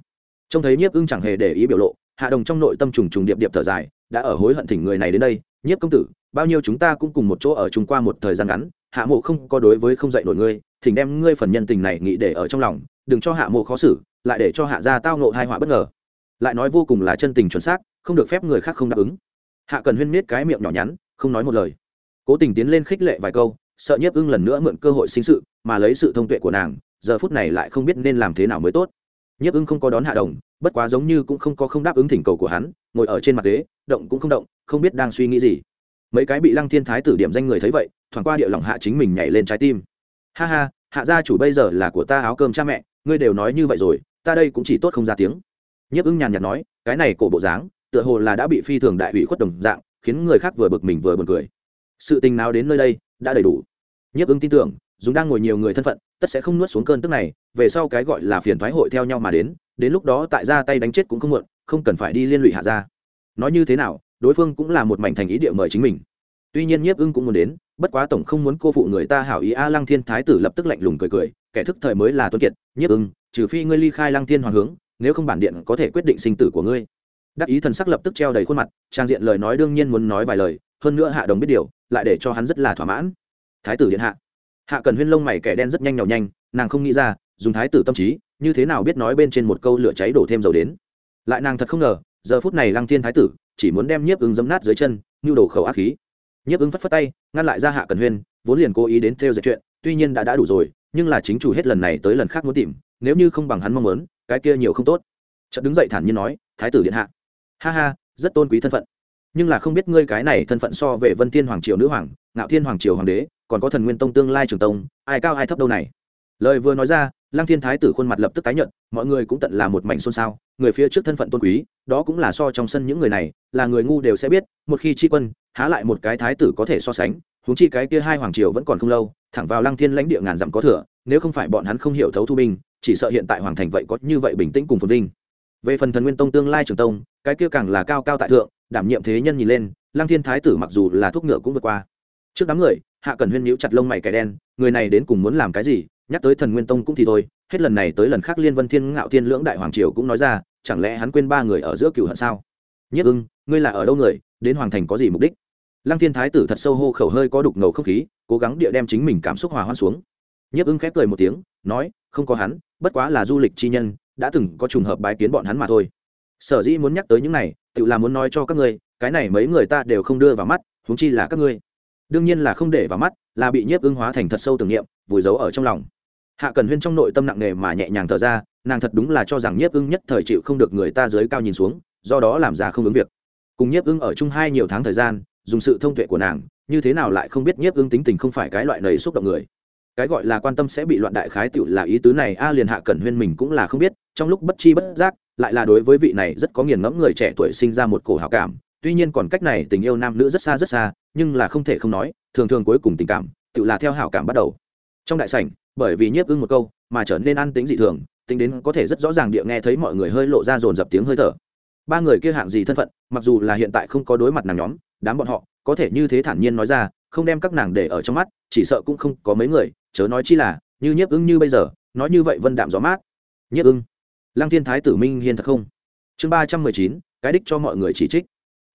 Trông thấy nhiếp ưng chẳng hề để ý biểu lộ, hạ đồng trong nội tâm trùng trùng điệp điệp thở dài, đã ở hối hận thỉnh người này đến đây, nhiếp công tử, bao nhiêu chúng ta cũng cùng một chỗ ở chung qua một thời gian ngắn, hạ mộ không có đối với không dạy nổi ngươi, thỉnh đem ngươi phần nhân tình này nghĩ để ở trong lòng đừng cho hạ mộ khó xử, lại để cho hạ gia tao nộ hai họa bất ngờ. Lại nói vô cùng là chân tình chuẩn xác, không được phép người khác không đáp ứng. Hạ cần huyên miết cái miệng nhỏ nhắn, không nói một lời. Cố tình tiến lên khích lệ vài câu, sợ nhiếp ưng lần nữa mượn cơ hội sinh sự, mà lấy sự thông tuệ của nàng, giờ phút này lại không biết nên làm thế nào mới tốt. Nhiếp ưng không có đón hạ đồng, bất quá giống như cũng không có không đáp ứng thỉnh cầu của hắn, ngồi ở trên mặt ghế, động cũng không động, không biết đang suy nghĩ gì. Mấy cái bị lăng thiên thái tử điểm danh người thấy vậy, thoảng qua địa lòng hạ chính mình nhảy lên trái tim. Ha ha, hạ gia chủ bây giờ là của ta áo cơm cha mẹ ngươi đều nói như vậy rồi, ta đây cũng chỉ tốt không ra tiếng. Nhiếp ưng nhàn nhạt nói, cái này cổ bộ dáng, tựa hồ là đã bị phi thường đại ủy khuất đồng dạng, khiến người khác vừa bực mình vừa buồn cười. Sự tình nào đến nơi đây, đã đầy đủ. Nhiếp ưng tin tưởng dùng đang ngồi nhiều người thân phận, tất sẽ không nuốt xuống cơn tức này, về sau cái gọi là phiền thoái hội theo nhau mà đến đến lúc đó tại ra tay đánh chết cũng không muộn, không cần phải đi liên lụy hạ ra nói như thế nào, đối phương cũng là một mảnh thành ý địa mời chính mình. Tuy nhiên nhiếp ưng cũng muốn đến, bất quá tổng không muốn cô phụ người ta hảo ý a lăng thiên thái tử lập tức lạnh lùng cười cười kẻ thức thời mới là tuấn kiệt, nhiếp ưng, trừ phi ngươi ly khai lăng thiên hoàng hướng, nếu không bản điện có thể quyết định sinh tử của ngươi. Đắc ý thần sắc lập tức treo đầy khuôn mặt, trang diện lời nói đương nhiên muốn nói vài lời, hơn nữa hạ đồng biết điều, lại để cho hắn rất là thỏa mãn. Thái tử điện hạ. Hạ cần huyên lông mày kẻ đen rất nhanh nhỏ nhanh, nàng không nghĩ ra, dùng thái tử tâm trí, như thế nào biết nói bên trên một câu lửa cháy đổ thêm dầu đến. Lại nàng thật không ngờ, giờ phút này lăng thiên thái tử chỉ muốn đem nhiếp ứng dấm nát dưới chân như đổ khẩu ác khí. Nhiếp ứng phất phất tay, ngăn lại ra hạ cần huyên, vốn liền cố ý đến theo dệt chuyện, tuy nhiên đã đã đủ rồi nhưng là chính chủ hết lần này tới lần khác muốn tìm, nếu như không bằng hắn mong muốn, cái kia nhiều không tốt. Chợt đứng dậy thản nhiên nói, thái tử điện hạ. Ha ha, rất tôn quý thân phận. Nhưng là không biết ngươi cái này thân phận so về vân thiên hoàng triều nữ hoàng, ngạo thiên hoàng triều hoàng đế, còn có thần nguyên tông tương lai trường tông, ai cao ai thấp đâu này? Lời vừa nói ra, lăng thiên thái tử khuôn mặt lập tức tái nhận mọi người cũng tận là một mảnh xôn xao, người phía trước thân phận tôn quý, đó cũng là so trong sân những người này, là người ngu đều sẽ biết, một khi tri quân, há lại một cái thái tử có thể so sánh, huống chi cái kia hai hoàng triều vẫn còn không lâu thẳng vào lăng thiên lãnh địa ngàn dặm có thừa, nếu không phải bọn hắn không hiểu thấu thu binh, chỉ sợ hiện tại hoàng thành vậy có như vậy bình tĩnh cùng phồn vinh. Về phần thần nguyên tông tương lai trường tông, cái kia càng là cao cao tại thượng, đảm nhiệm thế nhân nhìn lên, lăng thiên thái tử mặc dù là thuốc ngựa cũng vượt qua. Trước đám người, hạ cần huyên nhíu chặt lông mày kẻ đen, người này đến cùng muốn làm cái gì, nhắc tới thần nguyên tông cũng thì thôi, hết lần này tới lần khác liên vân thiên ngạo thiên lưỡng đại hoàng triều cũng nói ra, chẳng lẽ hắn quên ba người ở giữa cựu hận sao? Nhất ưng, ngươi là ở đâu người, đến hoàng thành có gì mục đích? Lăng thiên thái tử thật sâu hô khẩu hơi có đục ngầu không khí, cố gắng địa đem chính mình cảm xúc hòa hoãn xuống. Nhiếp ưng khép cười một tiếng, nói, không có hắn, bất quá là du lịch chi nhân, đã từng có trùng hợp bái kiến bọn hắn mà thôi. Sở dĩ muốn nhắc tới những này, tự là muốn nói cho các ngươi, cái này mấy người ta đều không đưa vào mắt, huống chi là các ngươi. Đương nhiên là không để vào mắt, là bị nhiếp ưng hóa thành thật sâu tưởng niệm, vùi giấu ở trong lòng. Hạ cần huyên trong nội tâm nặng nề mà nhẹ nhàng thở ra, nàng thật đúng là cho rằng nhiếp ưng nhất thời chịu không được người ta dưới cao nhìn xuống, do đó làm ra không ứng việc. Cùng nhiếp ưng ở chung hai nhiều tháng thời gian dùng sự thông tuệ của nàng, như thế nào lại không biết nhiếp ưng tính tình không phải cái loại nầy xúc động người. Cái gọi là quan tâm sẽ bị loạn đại khái tựu là ý tứ này a liền hạ cẩn huyên mình cũng là không biết, trong lúc bất chi bất giác, lại là đối với vị này rất có nghiền ngẫm người trẻ tuổi sinh ra một cổ hào cảm. Tuy nhiên còn cách này tình yêu nam nữ rất xa rất xa, nhưng là không thể không nói, thường thường cuối cùng tình cảm tự là theo hảo cảm bắt đầu. Trong đại sảnh, bởi vì nhiếp ưng một câu, mà trở nên ăn tính dị thường, tính đến có thể rất rõ ràng địa nghe thấy mọi người hơi lộ ra dồn dập tiếng hơi thở. Ba người kia hạng gì thân phận, mặc dù là hiện tại không có đối mặt nàng nhóm đám bọn họ, có thể như thế thản nhiên nói ra, không đem các nàng để ở trong mắt, chỉ sợ cũng không có mấy người, chớ nói chi là, như nhiếp ưng như bây giờ, nói như vậy vân đạm gió mát. Nhiếp ưng lăng thiên thái tử minh hiên thật không? Chương ba trăm mười chín, cái đích cho mọi người chỉ trích.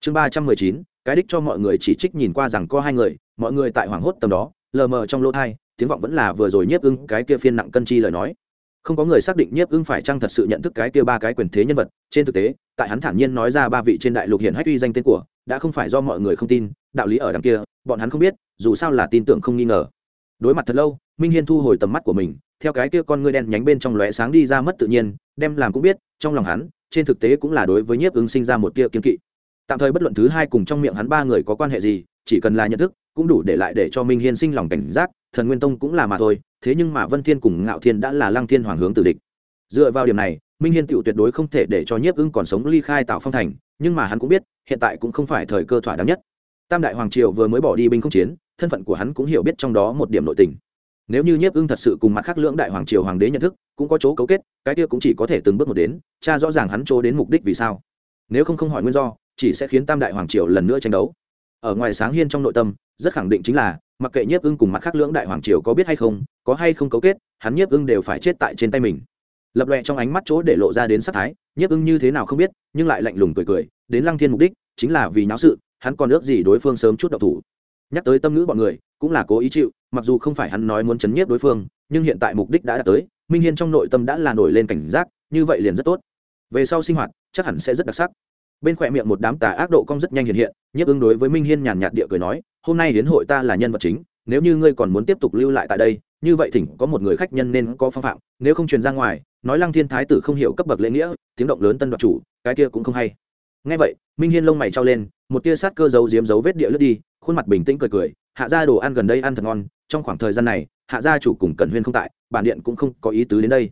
Chương ba trăm mười chín, cái đích cho mọi người chỉ trích nhìn qua rằng có hai người, mọi người tại hoảng hốt tầm đó, lờ mờ trong lỗ thai, tiếng vọng vẫn là vừa rồi nhiếp ưng cái kia phiên nặng cân chi lời nói. Không có người xác định nhiếp ưng phải chăng thật sự nhận thức cái kia ba cái quyền thế nhân vật, trên thực tế, tại hắn thản nhiên nói ra ba vị trên đại lục hiện hách uy danh tên của đã không phải do mọi người không tin, đạo lý ở đằng kia, bọn hắn không biết, dù sao là tin tưởng không nghi ngờ. Đối mặt thật lâu, minh hiên thu hồi tầm mắt của mình, theo cái kia con ngươi đen nhánh bên trong lóe sáng đi ra mất tự nhiên, đem làm cũng biết, trong lòng hắn, trên thực tế cũng là đối với nhiếp ứng sinh ra một tia kiên kỵ. Tạm thời bất luận thứ hai cùng trong miệng hắn ba người có quan hệ gì, chỉ cần là nhận thức, cũng đủ để lại để cho minh hiên sinh lòng cảnh giác, thần nguyên tông cũng là mà thôi, thế nhưng mà vân thiên cùng ngạo thiên đã là lăng thiên hoàng hướng tử địch. Dựa vào điểm này, minh hiên tựu tuyệt đối không thể để cho nhiếp ưng còn sống ly khai tạo phong thành, nhưng mà hắn cũng biết hiện tại cũng không phải thời cơ thỏa đáng nhất. Tam đại hoàng triều vừa mới bỏ đi binh không chiến, thân phận của hắn cũng hiểu biết trong đó một điểm nội tình. Nếu như nhiếp ưng thật sự cùng mặt khác lưỡng đại hoàng triều hoàng đế nhận thức, cũng có chỗ cấu kết, cái kia cũng chỉ có thể từng bước một đến, cha rõ ràng hắn chỗ đến mục đích vì sao. Nếu không không hỏi nguyên do, chỉ sẽ khiến tam đại hoàng triều lần nữa tranh đấu. Ở ngoài sáng hiên trong nội tâm, rất khẳng định chính là, mặc kệ nhiếp ưng cùng mặt khác lưỡng đại hoàng triều có biết hay không, có hay không cấu kết, hắn nhiếp ưng đều phải chết tại trên tay mình. Lập lòe trong ánh mắt chỗ để lộ ra đến sát thái, nhiếp ưng như thế nào không biết, nhưng lại lạnh lùng cười cười đến lăng thiên mục đích chính là vì nháo sự, hắn còn ước gì đối phương sớm chút độc thủ. Nhắc tới tâm ngữ bọn người, cũng là cố ý chịu, mặc dù không phải hắn nói muốn chấn nhiếp đối phương, nhưng hiện tại mục đích đã đạt tới, minh hiên trong nội tâm đã là nổi lên cảnh giác, như vậy liền rất tốt. Về sau sinh hoạt, chắc hẳn sẽ rất đặc sắc. Bên khỏe miệng một đám tà ác độ cong rất nhanh hiện hiện, nhiếp ứng đối với minh hiên nhàn nhạt địa cười nói, hôm nay đến hội ta là nhân vật chính, nếu như ngươi còn muốn tiếp tục lưu lại tại đây, như vậy thỉnh có một người khách nhân nên có phong phạm, nếu không truyền ra ngoài, nói lăng thiên thái tử không hiểu cấp bậc lễ nghĩa, tiếng động lớn tân đoạt chủ, cái kia cũng không hay ngay vậy minh hiên lông mày trao lên một tia sát cơ dấu diếm dấu vết địa lướt đi khuôn mặt bình tĩnh cười cười hạ ra đồ ăn gần đây ăn thật ngon trong khoảng thời gian này hạ gia chủ cùng cần huyên không tại bản điện cũng không có ý tứ đến đây.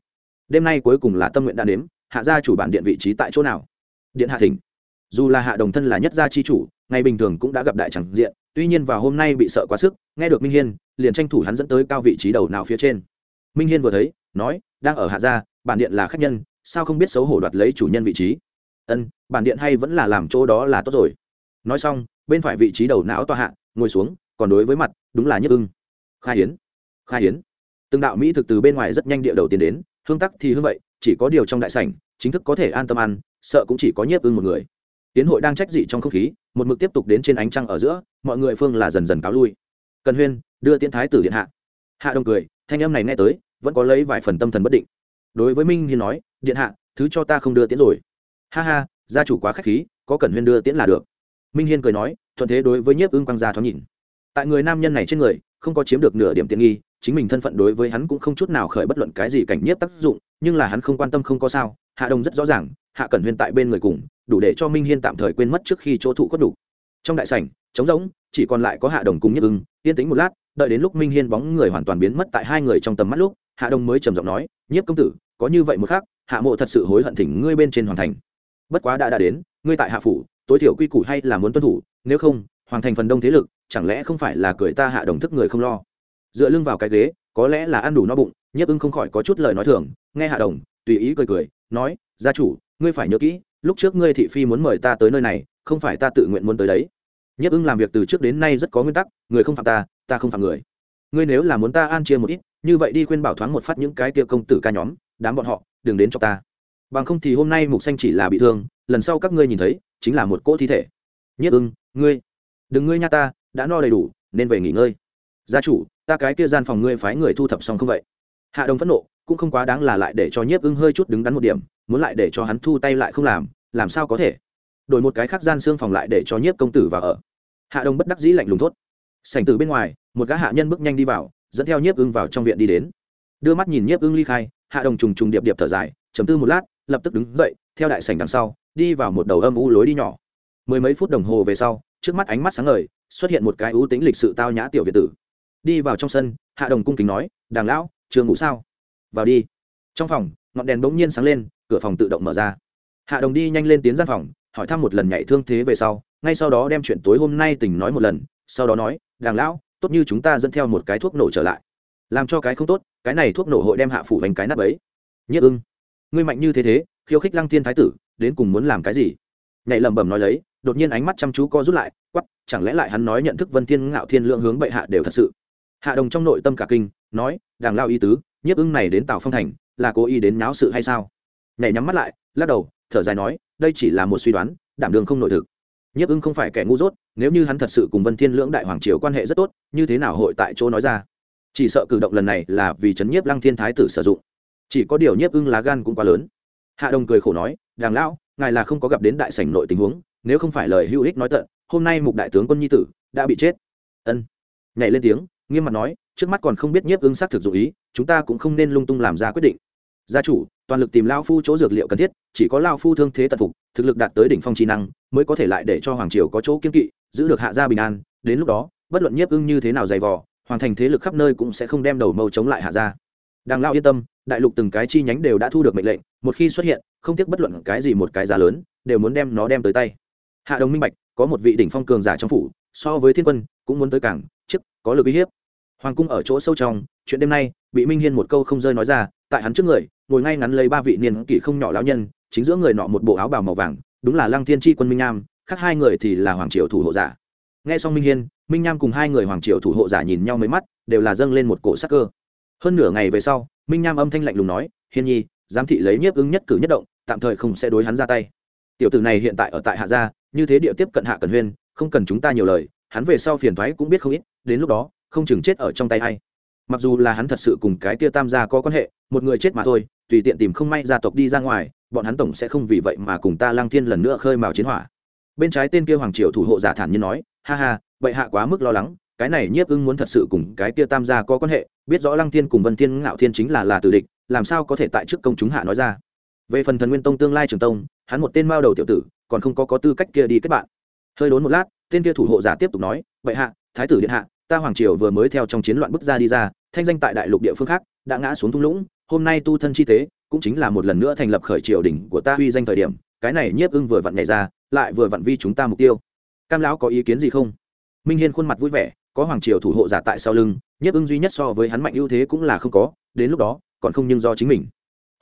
Đêm nay cuối cùng là tâm nguyện đã đến, hạ gia chủ bản điện vị trí tại chỗ nào? Điện hạ thỉnh. Dù là hạ đồng thân là nhất gia chi chủ ngày bình thường cũng đã gặp đại chẳng diện tuy nhiên vào hôm nay bị sợ quá sức nghe được minh hiên liền tranh thủ hắn dẫn tới cao vị trí đầu nào phía trên. Minh hiên vừa thấy nói đang ở hạ gia bản điện là khách nhân sao không biết xấu hổ đoạt lấy chủ nhân vị trí? Ân, bản điện hay vẫn là làm chỗ đó là tốt rồi. Nói xong, bên phải vị trí đầu não tòa hạ, ngồi xuống, còn đối với mặt, đúng là nhức ưng khai hiến khai hiến từng đạo mỹ thực từ bên ngoài rất nhanh địa đầu tiến đến, hương tắc thì hương vậy, chỉ có điều trong đại sảnh, chính thức có thể an tâm ăn, sợ cũng chỉ có nhiếp ưng một người. Tiến hội đang trách dị trong không khí, một mực tiếp tục đến trên ánh trăng ở giữa, mọi người phương là dần dần cáo lui. Cần huyên, đưa tiến thái tử điện hạ. Hạ đông cười, thanh âm này nghe tới, vẫn có lấy vài phần tâm thần bất định. Đối với minh hiên nói, điện hạ, thứ cho ta không đưa tiến rồi ha ha, gia chủ quá k h á c h khí, có cần huyên đưa tiễn là được. Minh hiên cười nói, thuận thế đối với nhiếp ưng quang gia thoáng nhìn. Tại người nam nhân này trên người, không có chiếm được nửa điểm tiện nghi, chính mình thân phận đối với hắn cũng không chút nào khởi bất luận cái gì cảnh nhiếp tác dụng, nhưng là hắn không quan tâm không có sao, hạ Đồng rất rõ ràng, hạ cẩn huyên tại bên người cùng, đủ để cho minh hiên tạm thời quên mất trước khi chỗ thụ khuất đủ. Trong đại sảnh, trống rỗng, chỉ còn lại có hạ đồng cùng nhiếp ưng, yên tĩnh một lát, đợi đến lúc minh hiên bóng người hoàn toàn biến mất tại hai người trong tầm mắt lúc, hạ Đồng mới trầm giọng nói, nhiếp công tử, có như vậy một khác hạ mộ thật sự hối hận thỉnh ngươi bên trên hoàn thành bất quá đã đã đến, ngươi tại hạ phủ, tối thiểu quy củ hay là muốn tuân thủ, nếu không hoàn thành phần đông thế lực, chẳng lẽ không phải là cười ta hạ đồng thức người không lo? Dựa lưng vào cái ghế, có lẽ là ăn đủ no bụng, nhiếp ưng không khỏi có chút lời nói thường, nghe hạ đồng, tùy ý cười cười, nói, gia chủ, ngươi phải nhớ kỹ, lúc trước ngươi thị phi muốn mời ta tới nơi này, không phải ta tự nguyện muốn tới đấy. Nhiếp ưng làm việc từ trước đến nay rất có nguyên tắc, người không phạm ta ta không phạm người. Ngươi nếu là muốn ta an chia một ít, như vậy đi khuyên bảo thoáng một phát những cái kia công tử ca nhóm, đám bọn họ, đừng đến cho ta bằng không thì hôm nay mục xanh chỉ là bị thương, lần sau các ngươi nhìn thấy, chính là một cỗ thi thể. Nhất ưng, ngươi, đừng ngươi nha ta, đã no đầy đủ, nên về nghỉ ngơi. Gia chủ, ta cái kia gian phòng ngươi phái người thu thập xong không vậy? Hạ đồng phẫn nộ, cũng không quá đáng là lại để cho nhiếp ưng hơi chút đứng đắn một điểm, muốn lại để cho hắn thu tay lại không làm làm sao có thể? Đổi một cái khác gian xương phòng lại để cho nhiếp công tử vào ở. Hạ đồng bất đắc dĩ lạnh lùng thốt. Sảnh từ bên ngoài, một gã hạ nhân bước nhanh đi vào, dẫn theo nhiếp ưng vào trong viện đi đến. Đưa mắt nhìn nhiếp ưng ly khai, hạ đồng trùng trùng điệp điệp thở dài chấm tư một lát lập tức đứng dậy, theo đại sảnh đằng sau, đi vào một đầu âm u lối đi nhỏ. Mười mấy phút đồng hồ về sau, trước mắt ánh mắt sáng ngời, xuất hiện một cái ưu tính lịch sự tao nhã tiểu việt tử. Đi vào trong sân, hạ đồng cung kính nói, đàng lão, chưa ngủ sao? Vào đi. Trong phòng, ngọn đèn bỗng nhiên sáng lên, cửa phòng tự động mở ra. Hạ đồng đi nhanh lên tiến gian phòng, hỏi thăm một lần nhảy thương thế về sau, ngay sau đó đem chuyện tối hôm nay tỉnh nói một lần, sau đó nói, đàng lão, tốt như chúng ta dẫn theo một cái thuốc nổ trở lại. Làm cho cái không tốt, cái này thuốc nổ hội đem hạ phủ bánh cái nắp ấy. Nhất ưng ngươi mạnh như thế thế, khiêu khích lăng thiên thái tử, đến cùng muốn làm cái gì? Nhảy lẩm bẩm nói lấy, đột nhiên ánh mắt chăm chú co rút lại quắp chẳng lẽ lại hắn nói nhận thức vân thiên ngạo thiên lượng hướng bệ hạ đều thật sự? Hạ đồng trong nội tâm cả kinh, nói, đàng lao y tứ, nhiếp ưng này đến tào phong thành, là cố ý đến náo sự hay sao? Nhảy nhắm mắt lại, lắc đầu, thở dài nói, đây chỉ là một suy đoán, đảm đường không nội thực. Nhiếp ưng không phải kẻ ngu dốt, nếu như hắn thật sự cùng vân thiên lưỡng đại hoàng triều quan hệ rất tốt, như thế nào hội tại chỗ nói ra? Chỉ sợ cử động lần này là vì chấn nhiếp lăng thiên thái tử sử dụng chỉ có điều nhiếp ưng lá gan cũng quá lớn. Hạ đồng cười khổ nói, đàng lão, ngài là không có gặp đến đại sảnh nội tình huống, nếu không phải lời hữu ích nói tận, hôm nay mục đại tướng quân nhi tử đã bị chết. Ân. Nhảy lên tiếng, nghiêm mặt nói, trước mắt còn không biết nhiếp ưng xác thực dụ ý, chúng ta cũng không nên lung tung làm ra quyết định. Gia chủ, toàn lực tìm lao phu chỗ dược liệu cần thiết, chỉ có lao phu thương thế tật phục, thực lực đạt tới đỉnh phong trí năng, mới có thể lại để cho hoàng triều có chỗ kiên kỵ, giữ được hạ gia bình an. Đến lúc đó, bất luận nhiếp ưng như thế nào dày vò hoàng thành thế lực khắp nơi cũng sẽ không đem đầu mâu chống lại hạ gia. Đàng lao yên tâm đại lục từng cái chi nhánh đều đã thu được mệnh lệnh một khi xuất hiện không tiếc bất luận cái gì một cái giá lớn đều muốn đem nó đem tới tay. Hạ đồng minh bạch có một vị đỉnh phong cường giả trong phủ so với thiên quân cũng muốn tới cảng chức có lực uy hiếp. Hoàng cung ở chỗ sâu trong chuyện đêm nay bị minh hiên một câu không rơi nói ra tại hắn trước người ngồi ngay ngắn lấy ba vị niên kỷ không nhỏ lão nhân chính giữa người nọ một bộ áo bào màu vàng đúng là lăng thiên tri quân minh Nam, khác hai người thì là hoàng triều thủ hộ giả. Nghe xong minh hiên minh Nam cùng hai người hoàng triều thủ hộ giả nhìn nhau mấy mắt đều là dâng lên một cổ sắc cơ. Hơn nửa ngày về sau minh nham âm thanh lạnh lùng nói, hiên nhi, giám thị lấy nhiếp ứng nhất cử nhất động, tạm thời không sẽ đối hắn ra tay. Tiểu tử này hiện tại ở tại hạ gia, như thế địa tiếp cận hạ cần huyên, không cần chúng ta nhiều lời, hắn về sau phiền thoái cũng biết không ít, đến lúc đó, không chừng chết ở trong tay hay mặc dù là hắn thật sự cùng cái kia tam gia có quan hệ, một người chết mà thôi, tùy tiện tìm không may gia tộc đi ra ngoài, bọn hắn tổng sẽ không vì vậy mà cùng ta lăng thiên lần nữa khơi mào chiến hỏa. Bên trái tên kia hoàng triều thủ hộ giả thản nhiên nói, ha ha vậy hạ quá mức lo lắng cái này nhiếp ưng muốn thật sự cùng cái kia tam gia có quan hệ, biết rõ lăng thiên cùng vân thiên ngạo thiên chính là là tử địch, làm sao có thể tại trước công chúng hạ nói ra. Về phần thần nguyên tông tương lai trường tông, hắn một tên mao đầu tiểu tử, còn không có có tư cách kia đi kết bạn. Hơi đốn một lát, tên kia thủ hộ giả tiếp tục nói vậy hạ, thái tử điện hạ, ta hoàng triều vừa mới theo trong chiến loạn bước ra đi ra, thanh danh tại đại lục địa phương khác, đã ngã xuống thung lũng, hôm nay tu thân chi tế, cũng chính là một lần nữa thành lập khởi triều đỉnh của ta uy danh thời điểm, cái này nhiếp ưng vừa vặn nhảy ra, lại vừa vặn vi chúng ta mục tiêu. Cam lão có ý kiến gì không? Minh hiên khuôn mặt vui vẻ có hoàng triều thủ hộ giả tại sau lưng nhiếp ưng duy nhất so với hắn mạnh ưu thế cũng là không có, đến lúc đó, còn không nhưng do chính mình.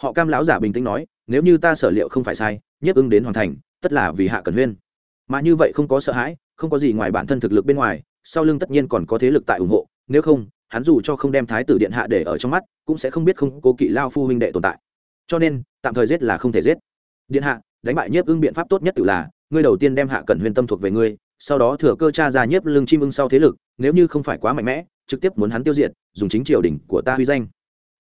Họ cam lão giả bình tĩnh nói, nếu như ta sở liệu không phải sai nhiếp ưng đến hoàn thành, tất là vì hạ cần huyên. Mà như vậy không có sợ hãi, không có gì ngoài bản thân thực lực bên ngoài, sau lưng tất nhiên còn có thế lực tại ủng hộ, nếu không, hắn dù cho không đem thái tử điện hạ để ở trong mắt, cũng sẽ không biết không cố kỵ lao phu huynh đệ tồn tại. Cho nên, tạm thời giết là không thể giết. Điện hạ, đánh bại nhiếp ưng biện pháp tốt nhất tự là, ngươi đầu tiên đem hạ cần huyên tâm thuộc về ngươi sau đó thừa cơ cha ra nhiếp lưng chim ưng sau thế lực, nếu như không phải quá mạnh mẽ, trực tiếp muốn hắn tiêu diệt, dùng chính triều đình của ta huy danh.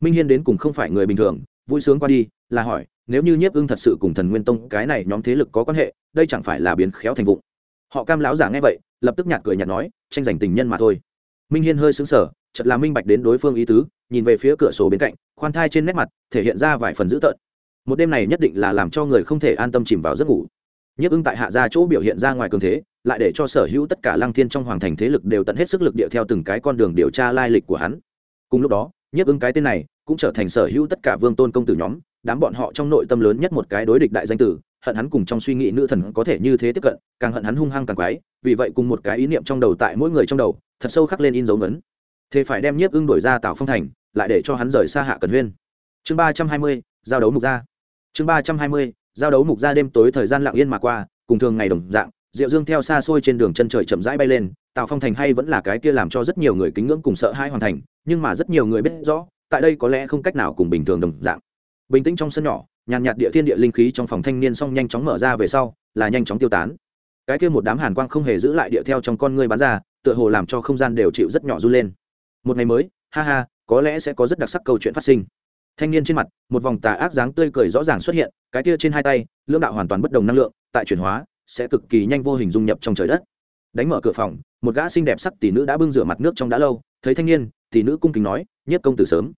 Minh hiên đến cùng không phải người bình thường, vui sướng qua đi, là hỏi, nếu như nhiếp ưng thật sự cùng thần nguyên tông, cái này nhóm thế lực có quan hệ, đây chẳng phải là biến khéo thành vụng. Họ cam lão giả nghe vậy, lập tức nhạt cười nhạt nói, tranh giành tình nhân mà thôi. Minh hiên hơi xứng sở chật là minh bạch đến đối phương ý tứ, nhìn về phía cửa sổ bên cạnh, khoan thai trên nét mặt, thể hiện ra vài phần dữ tợn. Một đêm này nhất định là làm cho người không thể an tâm chìm vào giấc ngủ. Nhiếp ưng tại hạ gia chỗ biểu hiện ra ngoài cường thế lại để cho sở hữu tất cả lăng thiên trong hoàng thành thế lực đều tận hết sức lực điệu theo từng cái con đường điều tra lai lịch của hắn. Cùng lúc đó, nhiếp ứng cái tên này cũng trở thành sở hữu tất cả vương tôn công tử nhóm, đám bọn họ trong nội tâm lớn nhất một cái đối địch đại danh tử, hận hắn cùng trong suy nghĩ nữ thần có thể như thế tiếp cận, càng hận hắn hung hăng càng quái, vì vậy cùng một cái ý niệm trong đầu tại mỗi người trong đầu, thật sâu khắc lên in dấu ngấn thế phải đem nhiếp ưng đổi ra tạo phong thành, lại để cho hắn rời xa hạ cần huyên. Chương ba trăm hai mươi, giao đấu mục gia. Chương ba trăm hai mươi, giao đấu mục gia đêm tối thời gian lặng yên mà qua, cùng thường ngày đồng dạng diệu dương theo xa xôi trên đường chân trời chậm rãi bay lên tạo phong thành hay vẫn là cái kia làm cho rất nhiều người kính ngưỡng cùng sợ hãi hoàn thành, nhưng mà rất nhiều người biết rõ, tại đây có lẽ không cách nào cùng bình thường đồng dạng. Bình tĩnh trong sân nhỏ, nhàn nhạt địa thiên địa linh khí trong phòng thanh niên xong nhanh chóng mở ra về sau, là nhanh chóng tiêu tán. Cái kia một đám hàn quang không hề giữ lại địa theo trong con ngươi bắn ra, tựa hồ làm cho không gian đều chịu rất nhỏ run lên. Một ngày mới, ha ha, có lẽ sẽ có rất đặc sắc câu chuyện phát sinh. Thanh niên trên mặt, một vòng tà ác dáng tươi cười rõ ràng xuất hiện, cái kia trên hai tay, lưỡng đạo hoàn toàn bất đồng năng lượng, tại chuyển hóa sẽ cực kỳ nhanh vô hình dung nhập trong trời đất. Đánh mở cửa phòng, một gã xinh đẹp sắc tỷ nữ đã bưng rửa mặt nước trong đã lâu, thấy thanh niên, tỷ nữ cung kính nói nhiếp công tử sớm.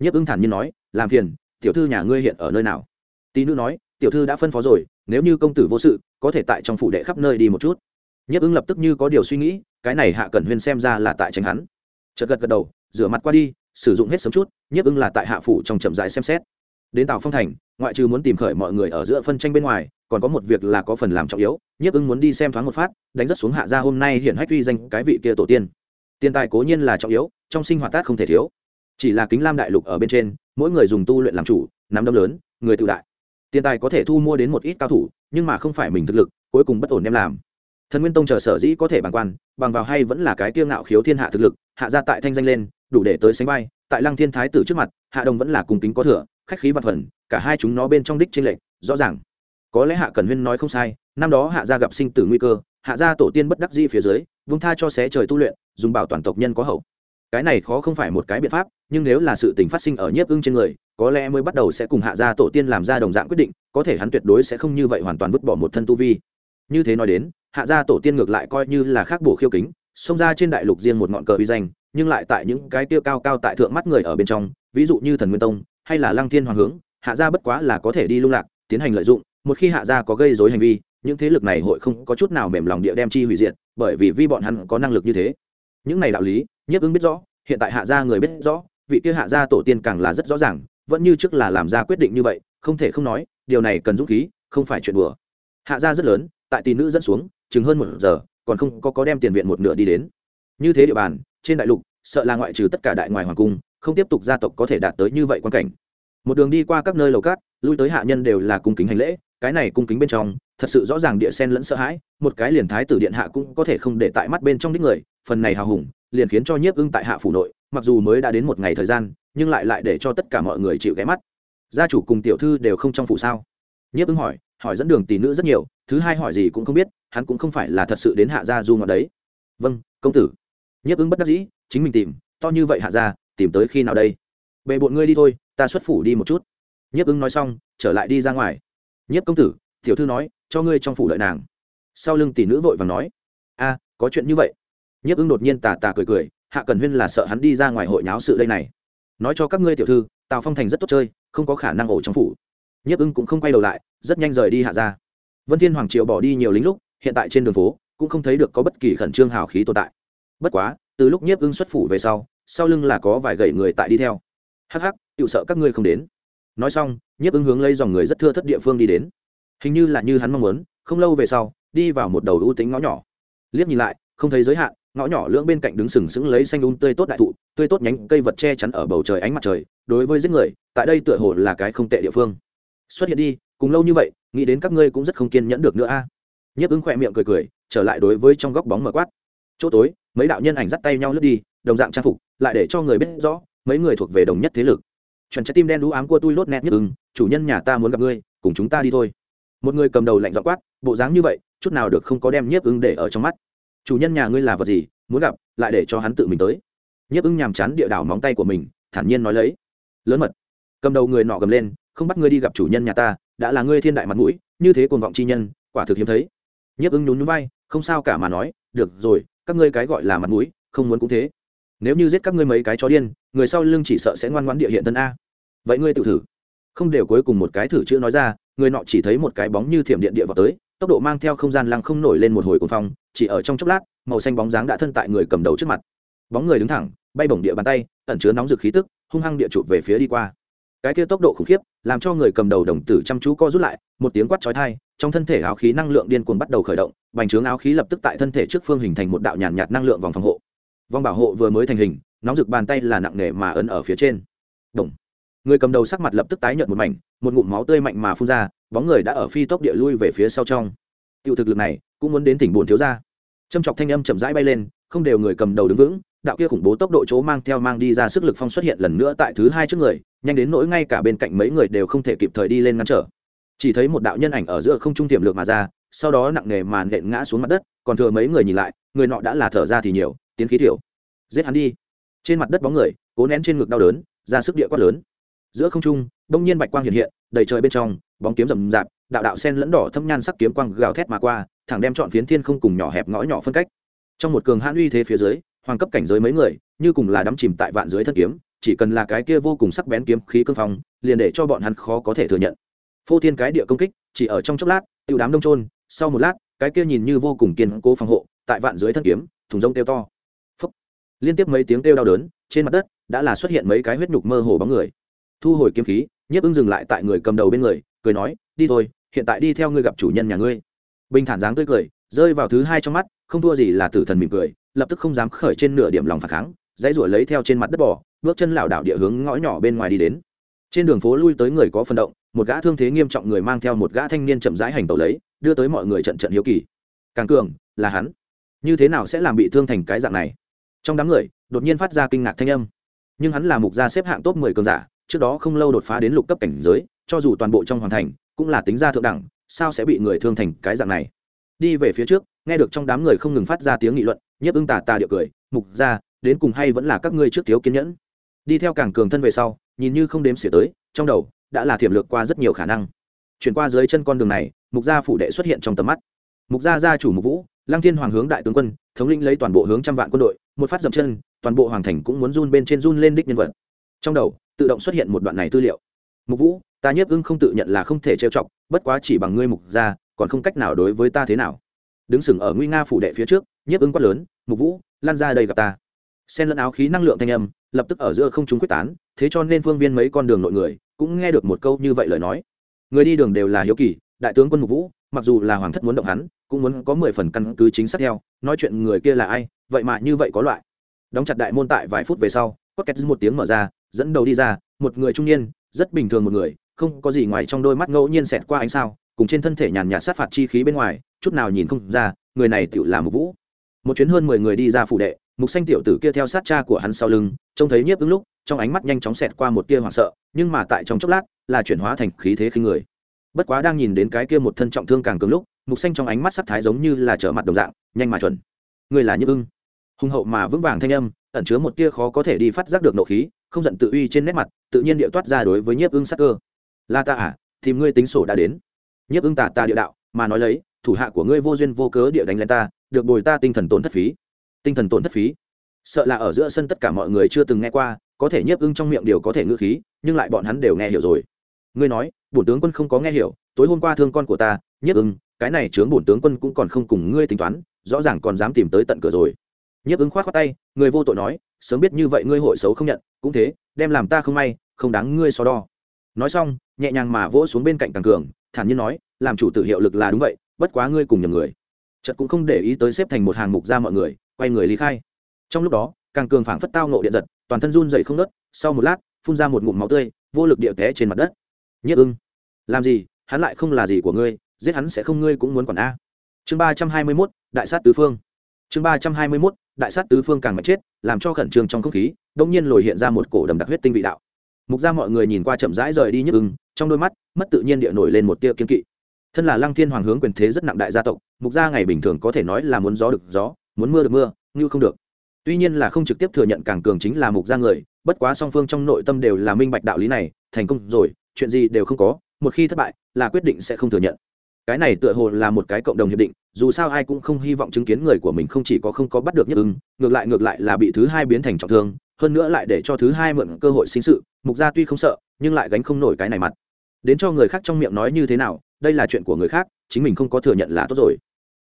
Nhiếp ưng thản nhiên nói, làm phiền, tiểu thư nhà ngươi hiện ở nơi nào? Tỷ nữ nói, tiểu thư đã phân phó rồi, nếu như công tử vô sự, có thể tại trong phủ đệ khắp nơi đi một chút. Nhiếp ưng lập tức như có điều suy nghĩ, cái này hạ cẩn huyên xem ra là tại tránh hắn. Chợt gật gật đầu, rửa mặt qua đi, sử dụng hết sớm chút nhiếp ưng là tại hạ phủ trong chậm rãi xem xét. Đến tàu phong thành ngoại trừ muốn tìm khởi mọi người ở giữa phân tranh bên ngoài, còn có một việc là có phần làm trọng yếu, nhiếp ưng muốn đi xem thoáng một phát, đánh rất xuống hạ gia hôm nay hiện hách uy danh cái vị kia tổ tiên. Tiền tài cố nhiên là trọng yếu, trong sinh hoạt tác không thể thiếu. Chỉ là kính lam đại lục ở bên trên, mỗi người dùng tu luyện làm chủ, nắm đấm lớn, người tự đại. Tiền tài có thể thu mua đến một ít cao thủ, nhưng mà không phải mình thực lực, cuối cùng bất ổn đem làm. Thần nguyên tông chờ sở dĩ có thể bằng quan, bằng vào hay vẫn là cái tiêu ngạo khiếu thiên hạ thực lực, hạ gia tại thanh danh lên, đủ để tới sánh vai, tại lăng thiên thái tử trước mặt, hạ đồng vẫn là cùng kính có thừa, khách khí vật phần cả hai chúng nó bên trong đích trên lệnh rõ ràng. Có lẽ hạ cần huyên nói không sai, năm đó hạ gia gặp sinh tử nguy cơ, hạ gia tổ tiên bất đắc di phía dưới, vung tha cho xé trời tu luyện, dùng bảo toàn tộc nhân có hậu. Cái này khó không phải một cái biện pháp, nhưng nếu là sự tình phát sinh ở nhiếp ưng trên người, có lẽ mới bắt đầu sẽ cùng hạ gia tổ tiên làm ra đồng dạng quyết định, có thể hắn tuyệt đối sẽ không như vậy hoàn toàn vứt bỏ một thân tu vi. Như thế nói đến, hạ gia tổ tiên ngược lại coi như là khác bổ khiêu kính, xông ra trên đại lục riêng một ngọn cờ uy danh, nhưng lại tại những cái tiêu cao cao tại thượng mắt người ở bên trong, ví dụ như thần nguyên tông, hay là lăng thiên hoàng hướng hạ gia bất quá là có thể đi lung lạc, tiến hành lợi dụng, một khi hạ gia có gây dối hành vi, những thế lực này hội không có chút nào mềm lòng địa đem chi hủy diệt, bởi vì vi bọn hắn có năng lực như thế. Những này đạo lý, nhiếp ứng biết rõ, hiện tại hạ gia người biết rõ, vị kia hạ gia tổ tiên càng là rất rõ ràng, vẫn như trước là làm ra quyết định như vậy, không thể không nói, điều này cần dũng khí, không phải chuyện đùa. Hạ gia rất lớn, tại tỷ nữ dẫn xuống, chừng hơn một giờ, còn không có có đem tiền viện một nửa đi đến. Như thế địa bàn, trên đại lục, sợ là ngoại trừ tất cả đại ngoài hoàng cung, không tiếp tục gia tộc có thể đạt tới như vậy quan cảnh một đường đi qua các nơi lầu cát, lui tới hạ nhân đều là cung kính hành lễ, cái này cung kính bên trong, thật sự rõ ràng địa sen lẫn sợ hãi, một cái liền thái tử điện hạ cũng có thể không để tại mắt bên trong đích người, phần này hào hùng, liền khiến cho nhiếp ưng tại hạ phủ nội, mặc dù mới đã đến một ngày thời gian, nhưng lại lại để cho tất cả mọi người chịu ghé mắt. Gia chủ cùng tiểu thư đều không trong phủ sao? Nhiếp ưng hỏi hỏi dẫn đường tỷ nữ rất nhiều, thứ hai hỏi gì cũng không biết, hắn cũng không phải là thật sự đến hạ gia du ngọt đấy. Vâng công tử. Nhiếp ưng bất đắc dĩ, chính mình tìm, to như vậy hạ gia, tìm tới khi nào đây? Bề bộn ngươi đi thôi ta xuất phủ đi một chút. Nhiếp ứng nói xong, trở lại đi ra ngoài. Nhiếp công tử, tiểu thư nói, cho ngươi trong phủ đợi nàng. Sau lưng tỷ nữ vội và nói, a, có chuyện như vậy. Nhiếp ứng đột nhiên tà tà cười cười, hạ cần huyên là sợ hắn đi ra ngoài hội nháo sự đây này. Nói cho các ngươi tiểu thư, tào phong thành rất tốt chơi, không có khả năng ổ trong phủ. Nhiếp ưng cũng không quay đầu lại, rất nhanh rời đi hạ ra vân thiên hoàng triều bỏ đi nhiều lính lúc, hiện tại trên đường phố, cũng không thấy được có bất kỳ khẩn trương hào khí tồn tại. Bất quá, từ lúc nhiếp ưng xuất phủ về sau sau lưng là có vài gậy người tại đi theo. Hắc hắc tự sợ các ngươi không đến. Nói xong, nhiếp ưng hướng lấy dòng người rất thưa thất địa phương đi đến. Hình như là như hắn mong muốn, không lâu về sau, đi vào một đầu ưu tính ngõ nhỏ. Liếc nhìn lại, không thấy giới hạn, ngõ nhỏ lưỡng bên cạnh đứng sừng sững lấy xanh un tươi tốt đại thụ, tươi tốt nhánh cây vật che chắn ở bầu trời ánh mặt trời, đối với giết người, tại đây tựa hồ là cái không tệ địa phương. Xuất hiện đi, cùng lâu như vậy, nghĩ đến các ngươi cũng rất không kiên nhẫn được nữa a. À. nhấp ứng khỏe miệng cười cười, trở lại đối với trong góc bóng mở quát. Chỗ tối, mấy đạo nhân ảnh dắt tay nhau lướt đi, đồng dạng trang phục, lại để cho người biết rõ, mấy người thuộc về đồng nhất thế lực chuẩn trái tim đen đũ ám của tôi lốt nét nhất ưng, chủ nhân nhà ta muốn gặp ngươi, cùng chúng ta đi thôi. Một người cầm đầu lạnh dọ quát, bộ dáng như vậy, chút nào được không có đem nhiếp ưng để ở trong mắt. Chủ nhân nhà ngươi là vật gì, muốn gặp, lại để cho hắn tự mình tới. Nhiếp ưng nhàm chán địa đảo móng tay của mình, thản nhiên nói lấy. Lớn mật. Cầm đầu người nọ gầm lên, không bắt ngươi đi gặp chủ nhân nhà ta, đã là ngươi thiên đại mặt mũi, như thế cuồng vọng chi nhân, quả thực hiếm thấy. Nhiếp ưng nhún nhún vai, không sao cả mà nói, được rồi, các ngươi cái gọi là mặt mũi, không muốn cũng thế nếu như giết các ngươi mấy cái chó điên người sau lưng chỉ sợ sẽ ngoan ngoãn địa hiện tân a. Vậy ngươi tự thử. Không đều cuối cùng một cái thử chữ nói ra người nọ chỉ thấy một cái bóng như thiểm điện địa vào tới tốc độ mang theo không gian lăng không nổi lên một hồi cuồng phong chỉ ở trong chốc lát màu xanh bóng dáng đã thân tại người cầm đầu trước mặt. Bóng người đứng thẳng bay bổng địa bàn tay ẩn chứa nóng rực khí tức hung hăng địa chụp về phía đi qua. Cái kia tốc độ khủng khiếp làm cho người cầm đầu đồng tử chăm chú co rút lại một tiếng quát chói tai trong thân thể áo khí năng lượng điên cuồng bắt đầu khởi động bành trướng áo khí lập tức tại thân thể trước phương hình thành một đạo nhàn nhạt, năng lượng vòng phòng hộ vòng bảo hộ vừa mới thành hình, nóng rực bàn tay là nặng nề mà ấn ở phía trên. Động. người cầm đầu sắc mặt lập tức tái nhợt một mảnh, một ngụm máu tươi mạnh mà phun ra, bóng người đã ở phi tốc địa lui về phía sau trong. Tiêu thực lực này cũng muốn đến tỉnh buồn thiếu gia. Châm chọc thanh âm chậm rãi bay lên, không đều người cầm đầu đứng vững, đạo kia khủng bố tốc độ chỗ mang theo mang đi ra sức lực phong xuất hiện lần nữa tại thứ hai trước người, nhanh đến nỗi ngay cả bên cạnh mấy người đều không thể kịp thời đi lên ngăn trở. Chỉ thấy một đạo nhân ảnh ở giữa không trung tiềm lược mà ra, sau đó nặng nề mà nện ngã xuống mặt đất, còn thừa mấy người nhìn lại, người nọ đã là thở ra thì nhiều tiến khí thiểu. Giết hắn đi. Trên mặt đất bóng người, cố nén trên ngực đau đớn, ra sức địa quát lớn. Giữa không trung, đông nhiên bạch quang hiện hiện, đầy trời bên trong, bóng kiếm rầm rạp, đạo đạo sen lẫn đỏ thâm nhan sắc kiếm quang gào thét mà qua, thẳng đem chọn phiến thiên không cùng nhỏ hẹp ngõ nhỏ phân cách. Trong một cường hãn uy thế phía dưới, hoàng cấp cảnh giới mấy người, như cùng là đắm chìm tại vạn dưới thân kiếm, chỉ cần là cái kia vô cùng sắc bén kiếm khí cương phong, liền để cho bọn hắn khó có thể thừa nhận. Phô thiên cái địa công kích, chỉ ở trong chốc lát, tiêu đám đông trôn sau một lát, cái kia nhìn như vô cùng kiên cố phòng hộ, tại vạn dưới thân kiếm, thùng rông kêu to liên tiếp mấy tiếng kêu đau đớn, trên mặt đất đã là xuất hiện mấy cái huyết nhục mơ hồ bóng người. Thu hồi kiếm khí, nhiếp ưng dừng lại tại người cầm đầu bên người, cười nói, đi thôi, hiện tại đi theo ngươi gặp chủ nhân nhà ngươi. Bình thản dáng tươi cười, rơi vào thứ hai trong mắt, không thua gì là tử thần mỉm cười, lập tức không dám khởi trên nửa điểm lòng phản kháng, dãy ruổi lấy theo trên mặt đất bỏ bước chân lảo đảo địa hướng ngõ nhỏ bên ngoài đi đến. Trên đường phố lui tới người có phần động, một gã thương thế nghiêm trọng người mang theo một gã thanh niên chậm rãi hành tẩu lấy, đưa tới mọi người trận trận hiếu kỳ. Càng cường, là hắn? Như thế nào sẽ làm bị thương thành cái dạng này? Trong đám người, đột nhiên phát ra kinh ngạc thanh âm. Nhưng hắn là mục gia xếp hạng top mười cường giả, trước đó không lâu đột phá đến lục cấp cảnh giới, cho dù toàn bộ trong hoàn thành, cũng là tính ra thượng đẳng, sao sẽ bị người thương thành cái dạng này? Đi về phía trước, nghe được trong đám người không ngừng phát ra tiếng nghị luận, nhiếp ưng tà tà điệu cười, mục ra đến cùng hay vẫn là các ngươi trước thiếu kiên nhẫn. Đi theo càng cường thân về sau, nhìn như không đếm xỉa tới, trong đầu đã là thiểm lược qua rất nhiều khả năng. Chuyển qua dưới chân con đường này, mục gia phủ đệ xuất hiện trong tầm mắt. Mục gia gia chủ mục vũ, lăng thiên hoàng hướng đại tướng quân thống lĩnh lấy toàn bộ hướng trăm vạn quân đội, một phát dậm chân, toàn bộ hoàng thành cũng muốn run bên trên run lên đích nhân vật. Trong đầu, tự động xuất hiện một đoạn này tư liệu. Mục vũ, ta nhiếp ưng không tự nhận là không thể trêu chọc, bất quá chỉ bằng ngươi mục gia, còn không cách nào đối với ta thế nào. Đứng sừng ở nguy nga phủ đệ phía trước, nhiếp ưng quát lớn, mục vũ, lan ra đây gặp ta. Xen lẫn áo khí năng lượng thanh âm, lập tức ở giữa không chúng quyết tán, thế cho nên phương viên mấy con đường nội người, cũng nghe được một câu như vậy lời nói. Người đi đường đều là hiếu kỳ đại tướng quân mục vũ, mặc dù là hoàng thất muốn động hắn, cũng muốn có mười phần căn cứ chính xác theo, nói chuyện người kia là ai, vậy mà như vậy có loại. Đóng chặt đại môn tại vài phút về sau có két một tiếng mở ra, dẫn đầu đi ra, một người trung niên, rất bình thường một người, không có gì ngoài trong đôi mắt ngẫu nhiên xẹt qua ánh sao, cùng trên thân thể nhàn nhạt sát phạt chi khí bên ngoài, chút nào nhìn không ra, người này tự là mục vũ. Một chuyến hơn mười người đi ra phủ đệ, mục xanh tiểu tử kia theo sát cha của hắn sau lưng, trông thấy nhiếp ứng lúc, trong ánh mắt nhanh chóng xẹt qua một tia hoảng sợ, nhưng mà tại trong chốc lát, là chuyển hóa thành khí thế khinh người bất quá đang nhìn đến cái kia một thân trọng thương càng cứng lúc, mục xanh trong ánh mắt sắc thái giống như là trở mặt đồng dạng, nhanh mà chuẩn. Người là nhức ưng. Hùng hậu mà vững vàng thanh âm, ẩn chứa một tia khó có thể đi phát giác được nộ khí, không giận tự uy trên nét mặt, tự nhiên điệu toát ra đối với nhiếp ưng sắc cơ. La ta à thì ngươi tính sổ đã đến. Nhiếp ưng tà ta địa đạo, mà nói lấy, thủ hạ của ngươi vô duyên vô cớ địa đánh lên ta, được bồi ta tinh thần tổn thất phí. Tinh thần tổn thất phí? Sợ là ở giữa sân tất cả mọi người chưa từng nghe qua, có thể nhiếp ưng trong miệng đều có thể ngữ khí, nhưng lại bọn hắn đều nghe hiểu rồi. Ngươi nói bổn tướng quân không có nghe hiểu, tối hôm qua thương con của ta nhiếp ưng, cái này chướng bổn tướng quân cũng còn không cùng ngươi tính toán, rõ ràng còn dám tìm tới tận cửa rồi. Nhiếp ứng khoát khoát tay, người vô tội nói, sớm biết như vậy ngươi hội xấu không nhận, cũng thế, đem làm ta không may, không đáng ngươi so đo. Nói xong, nhẹ nhàng mà vỗ xuống bên cạnh càng cường, thản nhiên nói, làm chủ tự hiệu lực là đúng vậy, bất quá ngươi cùng nhầm người. Chợt cũng không để ý tới xếp thành một hàng mục ra mọi người, quay người lý khai. Trong lúc đó, càng cường phảng phất tao nộ điện giật, toàn thân run dậy không nớt sau một lát, phun ra một ngụm máu tươi, vô lực địa té trên mặt đất nhất ưng. Làm gì? Hắn lại không là gì của ngươi, giết hắn sẽ không ngươi cũng muốn quản a. Chương ba trăm hai mươi mốt, đại sát tứ phương. Chương ba trăm hai mươi mốt, đại sát tứ phương càng mạnh chết, làm cho khẩn trương trong không khí đông nhiên lồi hiện ra một cổ đầm đặc huyết tinh vị đạo. Mục ra mọi người nhìn qua chậm rãi rời đi nhức ưng, trong đôi mắt, mất tự nhiên địa nổi lên một tia kiên kỵ. Thân là lăng thiên hoàng hướng quyền thế rất nặng đại gia tộc, mục gia ngày bình thường có thể nói là muốn gió được gió, muốn mưa được mưa, như không được. Tuy nhiên là không trực tiếp thừa nhận càng cường chính là mục gia người, bất quá song phương trong nội tâm đều là minh bạch đạo lý này, thành công rồi chuyện gì đều không có, một khi thất bại, là quyết định sẽ không thừa nhận. Cái này tựa hồ là một cái cộng đồng hiệp định, dù sao ai cũng không hy vọng chứng kiến người của mình không chỉ có không có bắt được nhất ứng ngược lại ngược lại là bị thứ hai biến thành trọng thương, hơn nữa lại để cho thứ hai mượn cơ hội sinh sự, mục gia tuy không sợ, nhưng lại gánh không nổi cái này mặt. Đến cho người khác trong miệng nói như thế nào, đây là chuyện của người khác, chính mình không có thừa nhận là tốt rồi.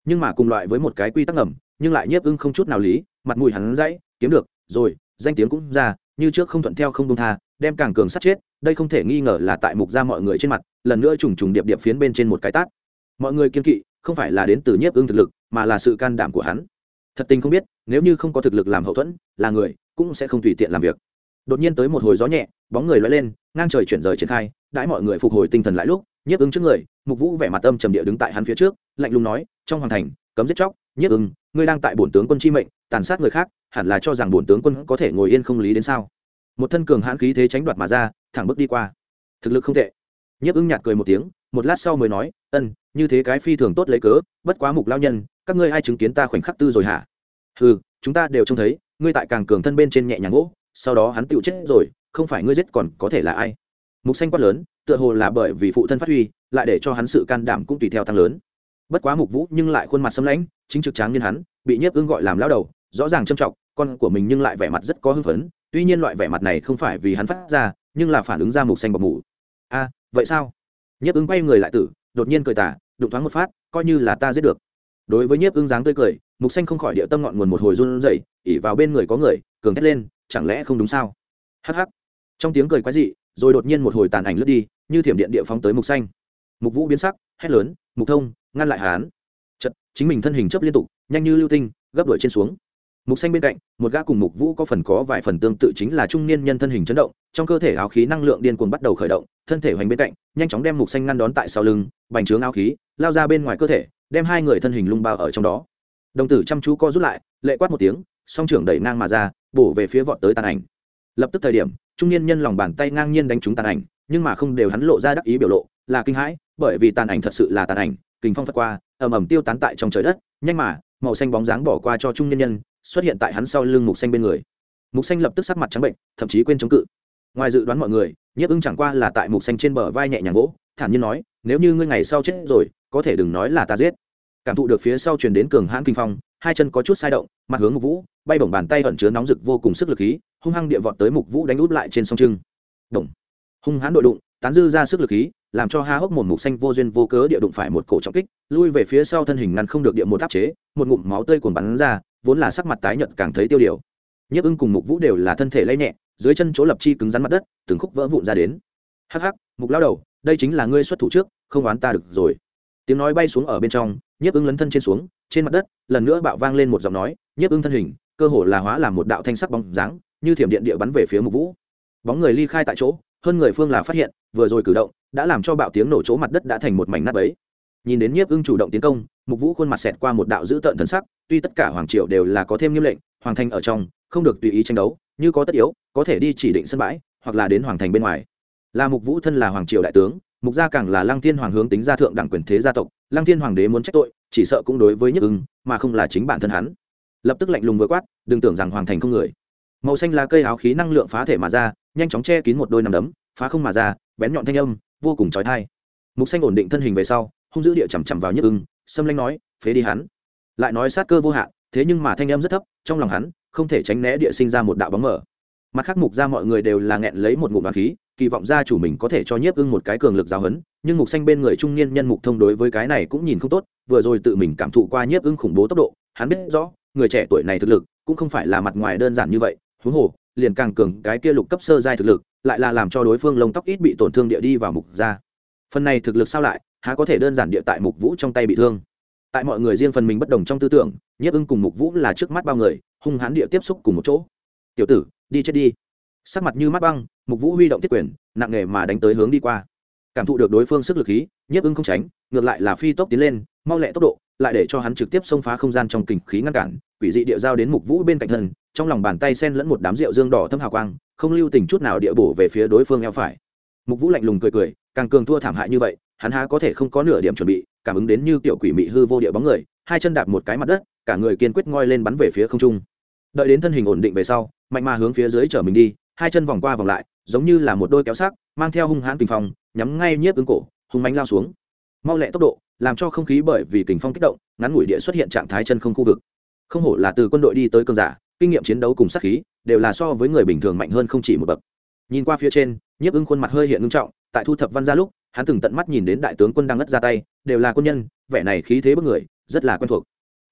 Nhưng mà cùng loại với một cái quy tắc ngầm, nhưng lại nhiếp ưng không chút nào lý, mặt mùi hắn dãy, kiếm được, rồi, danh tiếng cũng ra, như trước không thuận theo không công tha đem càng cường sát chết, đây không thể nghi ngờ là tại mục ra mọi người trên mặt, lần nữa trùng trùng điệp điệp phiến bên trên một cái tát. Mọi người kiên kỵ, không phải là đến từ nhiếp ưng thực lực, mà là sự can đảm của hắn. Thật tình không biết, nếu như không có thực lực làm hậu thuẫn, là người cũng sẽ không tùy tiện làm việc. Đột nhiên tới một hồi gió nhẹ, bóng người loay lên, ngang trời chuyển rời triển khai, đãi mọi người phục hồi tinh thần lại lúc, nhiếp ứng trước người, mục vũ vẻ mặt âm trầm địa đứng tại hắn phía trước, lạnh lùng nói, trong hoàng thành, cấm giết chóc, nhiếp ứng ngươi đang tại bổn tướng quân chi mệnh, tàn sát người khác, hẳn là cho rằng bổn tướng quân có thể ngồi yên không lý đến sao? Một thân cường hãn khí thế tránh đoạt mà ra, thẳng bước đi qua. Thực lực không tệ. Nhiếp ứng nhạt cười một tiếng, một lát sau mới nói, ân, như thế cái phi thường tốt lấy cớ, bất quá mục lao nhân, các ngươi ai chứng kiến ta khoảnh khắc tư rồi hả? Ừ chúng ta đều trông thấy, ngươi tại càng cường thân bên trên nhẹ nhàng gỗ, sau đó hắn tựu chết rồi, không phải ngươi giết còn có thể là ai? Mục xanh quát lớn, tựa hồ là bởi vì phụ thân phát huy, lại để cho hắn sự can đảm cũng tùy theo tăng lớn. Bất quá mục vũ nhưng lại khuôn mặt xâm lãnh, chính trực tráng niên hắn, bị nhiếp ưng gọi làm lao đầu, rõ ràng trâm trọng, con của mình nhưng lại vẻ mặt rất có hưng phấn tuy nhiên loại vẻ mặt này không phải vì hắn phát ra, nhưng là phản ứng ra mục xanh bọc mủ a, vậy sao? Nhiếp ứng quay người lại tử, đột nhiên cười tả đụng thoáng một phát, coi như là ta giết được. Đối với nhiếp ứng dáng tươi cười, mục xanh không khỏi địa tâm ngọn nguồn một hồi run rẩy, ỉ vào bên người có người, cường thét lên, chẳng lẽ không đúng sao? Hh trong tiếng cười quái dị, rồi đột nhiên một hồi tàn ảnh lướt đi, như thiểm điện địa phóng tới mục xanh. Mục vũ biến sắc, hét lớn, mục thông, ngăn lại hán chật chính mình thân hình chấp liên tục, nhanh như lưu tinh, gấp đuổi trên xuống mục xanh bên cạnh, một gã cùng mục vũ có phần có vài phần tương tự chính là trung niên nhân thân hình chấn động, trong cơ thể áo khí năng lượng điên cuồng bắt đầu khởi động, thân thể hoành bên cạnh, nhanh chóng đem mục xanh ngăn đón tại sau lưng, bành trướng áo khí, lao ra bên ngoài cơ thể, đem hai người thân hình lung bao ở trong đó. Đồng tử chăm chú co rút lại, lệ quát một tiếng, song trưởng đẩy ngang mà ra, bổ về phía vọt tới tàn ảnh. Lập tức thời điểm, trung niên nhân lòng bàn tay ngang nhiên đánh trúng tàn ảnh, nhưng mà không đều hắn lộ ra đắc ý biểu lộ, là kinh hãi, bởi vì tàn ảnh thật sự là tàn ảnh, kình phong phật qua, ầm ầm tiêu tán tại trong trời đất, nhanh mà, màu xanh bóng dáng bỏ qua cho trung niên nhân xuất hiện tại hắn sau lưng mục xanh bên người. Mục xanh lập tức sắc mặt trắng bệnh, thậm chí quên chống cự. Ngoài dự đoán mọi người, nhiếp ưng chẳng qua là tại mục xanh trên bờ vai nhẹ nhàng gỗ thản nhiên nói, nếu như ngươi ngày sau chết rồi, có thể đừng nói là ta giết. Cảm thụ được phía sau truyền đến cường hãn kinh phong, hai chân có chút sai động, mặt hướng mục vũ, bay bổng bàn tay ẩn chứa nóng rực vô cùng sức lực khí, hung hăng địa vọt tới mục vũ đánh út lại trên sông trưng. Đồng hung hãn đội đụng, tán dư ra sức lực khí, làm cho ha hốc một mục xanh vô duyên vô cớ địa đụng phải một cổ trọng kích, lui về phía sau thân hình ngăn không được địa một áp chế, một ngụm máu tươi cuồn bắn ra vốn là sắc mặt tái nhợt càng thấy tiêu điều. Nhiếp ưng cùng mục vũ đều là thân thể lay nhẹ, dưới chân chỗ lập chi cứng rắn mặt đất, từng khúc vỡ vụn ra đến. Hắc hắc, mục lao đầu, đây chính là ngươi xuất thủ trước, không oán ta được rồi. Tiếng nói bay xuống ở bên trong, nhiếp ưng lấn thân trên xuống, trên mặt đất, lần nữa bạo vang lên một giọng nói, nhiếp ưng thân hình, cơ hồ là hóa làm một đạo thanh sắc bóng dáng, như thiểm điện địa bắn về phía mục vũ. Bóng người ly khai tại chỗ, hơn người phương là phát hiện, vừa rồi cử động, đã làm cho bạo tiếng nổ chỗ mặt đất đã thành một mảnh nát ấy nhìn đến nhiếp ưng chủ động tiến công, mục vũ khuôn mặt xẹt qua một đạo dữ tợn thần sắc, tuy tất cả hoàng triều đều là có thêm nghiêm lệnh, hoàng thành ở trong, không được tùy ý tranh đấu, như có tất yếu, có thể đi chỉ định sân bãi, hoặc là đến hoàng thành bên ngoài. Là mục vũ thân là hoàng triều đại tướng, mục gia càng là lăng thiên hoàng hướng tính gia thượng đẳng quyền thế gia tộc, lăng thiên hoàng đế muốn trách tội, chỉ sợ cũng đối với nhiếp ưng, mà không là chính bản thân hắn. Lập tức lạnh lùng vừa quát, đừng tưởng rằng hoàng thành không người. Màu xanh là cây áo khí năng lượng phá thể mà ra, nhanh chóng che kín một đôi nằm đấm, phá không mà ra, bén nhọn thanh âm, vô cùng trói thai mục xanh ổn định thân hình về sau hung dữ địa chằm chằm vào nhức ưng xâm lanh nói, phế đi hắn. Lại nói sát cơ vô hạn, thế nhưng mà thanh âm rất thấp, trong lòng hắn, không thể tránh né địa sinh ra một đạo bóng mở mặt khác mục ra mọi người đều là nghẹn lấy một ngụm bạc khí, kỳ vọng gia chủ mình có thể cho nhiếp ưng một cái cường lực giáo hấn nhưng mục xanh bên người trung niên nhân mục thông đối với cái này cũng nhìn không tốt, vừa rồi tự mình cảm thụ qua nhiếp ưng khủng bố tốc độ, hắn biết rõ, người trẻ tuổi này thực lực, cũng không phải là mặt ngoài đơn giản như vậy, huống hồ, liền càng cường cái kia lục cấp sơ giai thực lực, lại là làm cho đối phương lông tóc ít bị tổn thương địa đi vào mục ra phần này thực lực sao lại há có thể đơn giản địa tại mục vũ trong tay bị thương. Tại mọi người riêng phần mình bất đồng trong tư tưởng, nhiếp ưng cùng mục vũ là trước mắt bao người, hung hãn địa tiếp xúc cùng một chỗ. Tiểu tử, đi chết đi. Sắc mặt như mắt băng, mục vũ huy động thiết quyền, nặng nghề mà đánh tới hướng đi qua. Cảm thụ được đối phương sức lực khí, nhiếp ưng không tránh, ngược lại là phi tốc tiến lên, mau lẹ tốc độ, lại để cho hắn trực tiếp xông phá không gian trong kình khí ngăn cản, quỷ dị địa giao đến mục vũ bên cạnh thân, trong lòng bàn tay sen lẫn một đám rượu dương đỏ thâm hào quang, không lưu tình chút nào địa bổ về phía đối phương eo phải. Mục vũ lạnh lùng cười cười, càng cường thua thảm hại như vậy hắn há có thể không có nửa điểm chuẩn bị, cảm ứng đến như tiểu quỷ mị hư vô địa bóng người, hai chân đạp một cái mặt đất, cả người kiên quyết ngoi lên bắn về phía không trung. Đợi đến thân hình ổn định về sau, mạnh mà hướng phía dưới chở mình đi, hai chân vòng qua vòng lại, giống như là một đôi kéo sắc mang theo hung hãn kinh phong, nhắm ngay nhiếp ứng cổ, hung mánh lao xuống. Mau lẹ tốc độ, làm cho không khí bởi vì kình phong kích động, ngắn ngủi địa xuất hiện trạng thái chân không khu vực. Không hổ là từ quân đội đi tới cơn giả, kinh nghiệm chiến đấu cùng sát khí, đều là so với người bình thường mạnh hơn không chỉ một bậc. Nhìn qua phía trên, nhiếp ứng khuôn mặt hơi hiện ngưng trọng, tại thu thập văn ra lúc hắn từng tận mắt nhìn đến đại tướng quân đang ngất ra tay, đều là quân nhân, vẻ này khí thế bức người, rất là quen thuộc.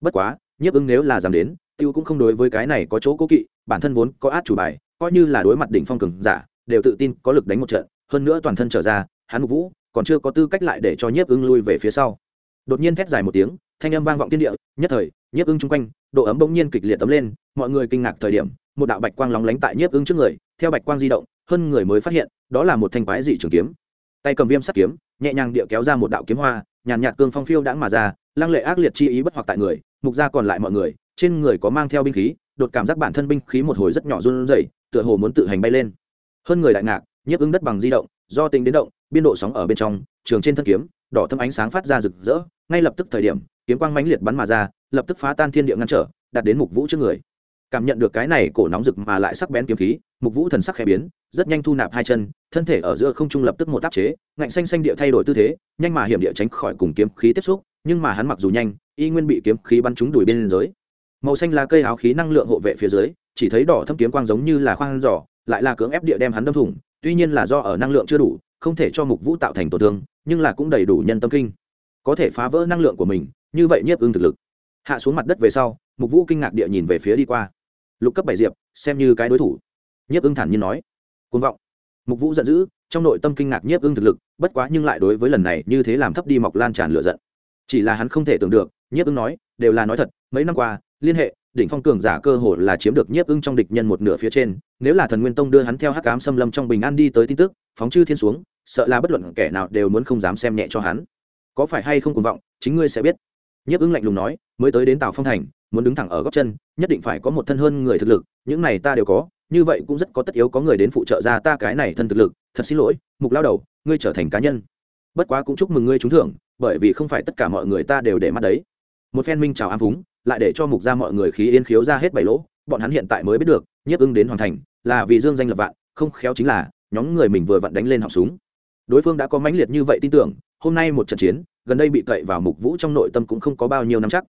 Bất quá, nhiếp ứng nếu là dám đến, tiêu cũng không đối với cái này có chỗ cố kỵ, bản thân vốn có át chủ bài, coi như là đối mặt đỉnh phong cường giả, đều tự tin có lực đánh một trận, hơn nữa toàn thân trở ra, hắn mục vũ, còn chưa có tư cách lại để cho nhiếp ứng lui về phía sau. Đột nhiên thét dài một tiếng, thanh âm vang vọng thiên địa, nhất thời, nhiếp ứng chung quanh, độ ấm bỗng nhiên kịch liệt tấm lên, mọi người kinh ngạc thời điểm, một đạo bạch quang lóng lánh tại nhiếp ứng trước người, theo bạch quang di động, hơn người mới phát hiện, đó là một thanh quái dị trường kiếm tay cầm viêm sắt kiếm, nhẹ nhàng địa kéo ra một đạo kiếm hoa, nhàn nhạt cương phong phiêu đãng mà ra, lăng lệ ác liệt chi ý bất hoặc tại người, mục ra còn lại mọi người, trên người có mang theo binh khí, đột cảm giác bản thân binh khí một hồi rất nhỏ run rẩy, tựa hồ muốn tự hành bay lên. Hơn người đại ngạc, nhiếp ứng đất bằng di động, do tính đến động, biên độ sóng ở bên trong, trường trên thân kiếm, đỏ thâm ánh sáng phát ra rực rỡ, ngay lập tức thời điểm, kiếm quang mãnh liệt bắn mà ra, lập tức phá tan thiên địa ngăn trở đặt đến mục vũ trước người cảm nhận được cái này cổ nóng rực mà lại sắc bén kiếm khí, mục vũ thần sắc khẽ biến, rất nhanh thu nạp hai chân, thân thể ở giữa không trung lập tức một tác chế, ngạnh xanh xanh địa thay đổi tư thế, nhanh mà hiểm địa tránh khỏi cùng kiếm khí tiếp xúc, nhưng mà hắn mặc dù nhanh, y nguyên bị kiếm khí bắn trúng đùi bên dưới. Màu xanh là cây áo khí năng lượng hộ vệ phía dưới, chỉ thấy đỏ thâm kiếm quang giống như là khoang giỏ, lại là cưỡng ép địa đem hắn đâm thủng, tuy nhiên là do ở năng lượng chưa đủ, không thể cho mục vũ tạo thành tổn thương, nhưng là cũng đầy đủ nhân tâm kinh. Có thể phá vỡ năng lượng của mình, như vậy nhiếp ưng thực lực. Hạ xuống mặt đất về sau, mục vũ kinh ngạc địa nhìn về phía đi qua lục cấp bảy diệp, xem như cái đối thủ. Nhiếp ưng thản nhiên nói. Côn vọng. Mục vũ giận dữ, trong nội tâm kinh ngạc nhiếp ưng thực lực, bất quá nhưng lại đối với lần này như thế làm thấp đi mọc lan tràn lửa giận. Chỉ là hắn không thể tưởng được, nhiếp ưng nói, đều là nói thật, mấy năm qua, liên hệ, đỉnh phong cường giả cơ hồ là chiếm được nhiếp ưng trong địch nhân một nửa phía trên, nếu là thần nguyên tông đưa hắn theo hắc cám xâm lâm trong bình an đi tới tin tức, phóng chư thiên xuống, sợ là bất luận kẻ nào đều muốn không dám xem nhẹ cho hắn. Có phải hay không cuồng vọng, chính ngươi sẽ biết. Nhiếp ưng lạnh lùng nói, mới tới đến tào phong thành muốn đứng thẳng ở góc chân, nhất định phải có một thân hơn người thực lực, những này ta đều có, như vậy cũng rất có tất yếu có người đến phụ trợ ra ta cái này thân thực lực. Thật xin lỗi, mục lao đầu, ngươi trở thành cá nhân. Bất quá cũng chúc mừng ngươi trúng thưởng, bởi vì không phải tất cả mọi người ta đều để mắt đấy. Một phen minh chào ám vúng lại để cho mục ra mọi người khí yên khiếu ra hết bảy lỗ, bọn hắn hiện tại mới biết được, nhiếp ưng đến hoàn thành, là vì dương danh lập vạn, không khéo chính là, nhóm người mình vừa vặn đánh lên họng súng. Đối phương đã có mãnh liệt như vậy tin tưởng, hôm nay một trận chiến, gần đây bị cậy vào mục vũ trong nội tâm cũng không có bao nhiêu năm chắc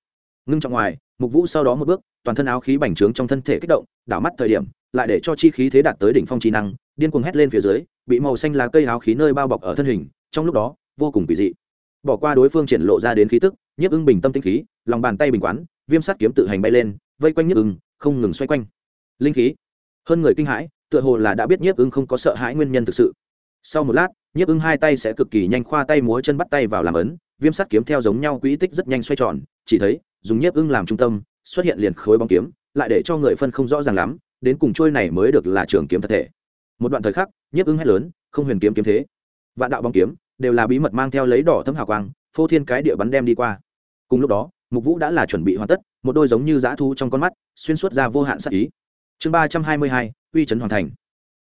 ngưng trọng ngoài, mục vũ sau đó một bước, toàn thân áo khí bành trướng trong thân thể kích động, đảo mắt thời điểm, lại để cho chi khí thế đạt tới đỉnh phong trí năng, điên cuồng hét lên phía dưới, bị màu xanh lá cây áo khí nơi bao bọc ở thân hình, trong lúc đó, vô cùng kỳ dị. Bỏ qua đối phương triển lộ ra đến khí tức, nhiếp ưng bình tâm tinh khí, lòng bàn tay bình quán, viêm sắt kiếm tự hành bay lên, vây quanh nhiếp ưng, không ngừng xoay quanh. Linh khí. Hơn người kinh hãi, tựa hồ là đã biết nhiếp ưng không có sợ hãi nguyên nhân thực sự. Sau một lát, nhiếp ưng hai tay sẽ cực kỳ nhanh khoa tay múa chân bắt tay vào làm ấn, viêm sắt kiếm theo giống nhau quỹ tích rất nhanh xoay tròn, chỉ thấy dùng nhiếp ưng làm trung tâm, xuất hiện liền khối bóng kiếm, lại để cho người phân không rõ ràng lắm, đến cùng trôi này mới được là trường kiếm thật thể. Một đoạn thời khắc, nhiếp ưng hét lớn, không huyền kiếm kiếm thế. Vạn đạo bóng kiếm, đều là bí mật mang theo lấy đỏ thấm hào quang, phô thiên cái địa bắn đem đi qua. Cùng lúc đó, mục vũ đã là chuẩn bị hoàn tất, một đôi giống như dã thu trong con mắt, xuyên suốt ra vô hạn sắc ý. Chương ba trăm hai mươi hai, uy trấn hoàng thành.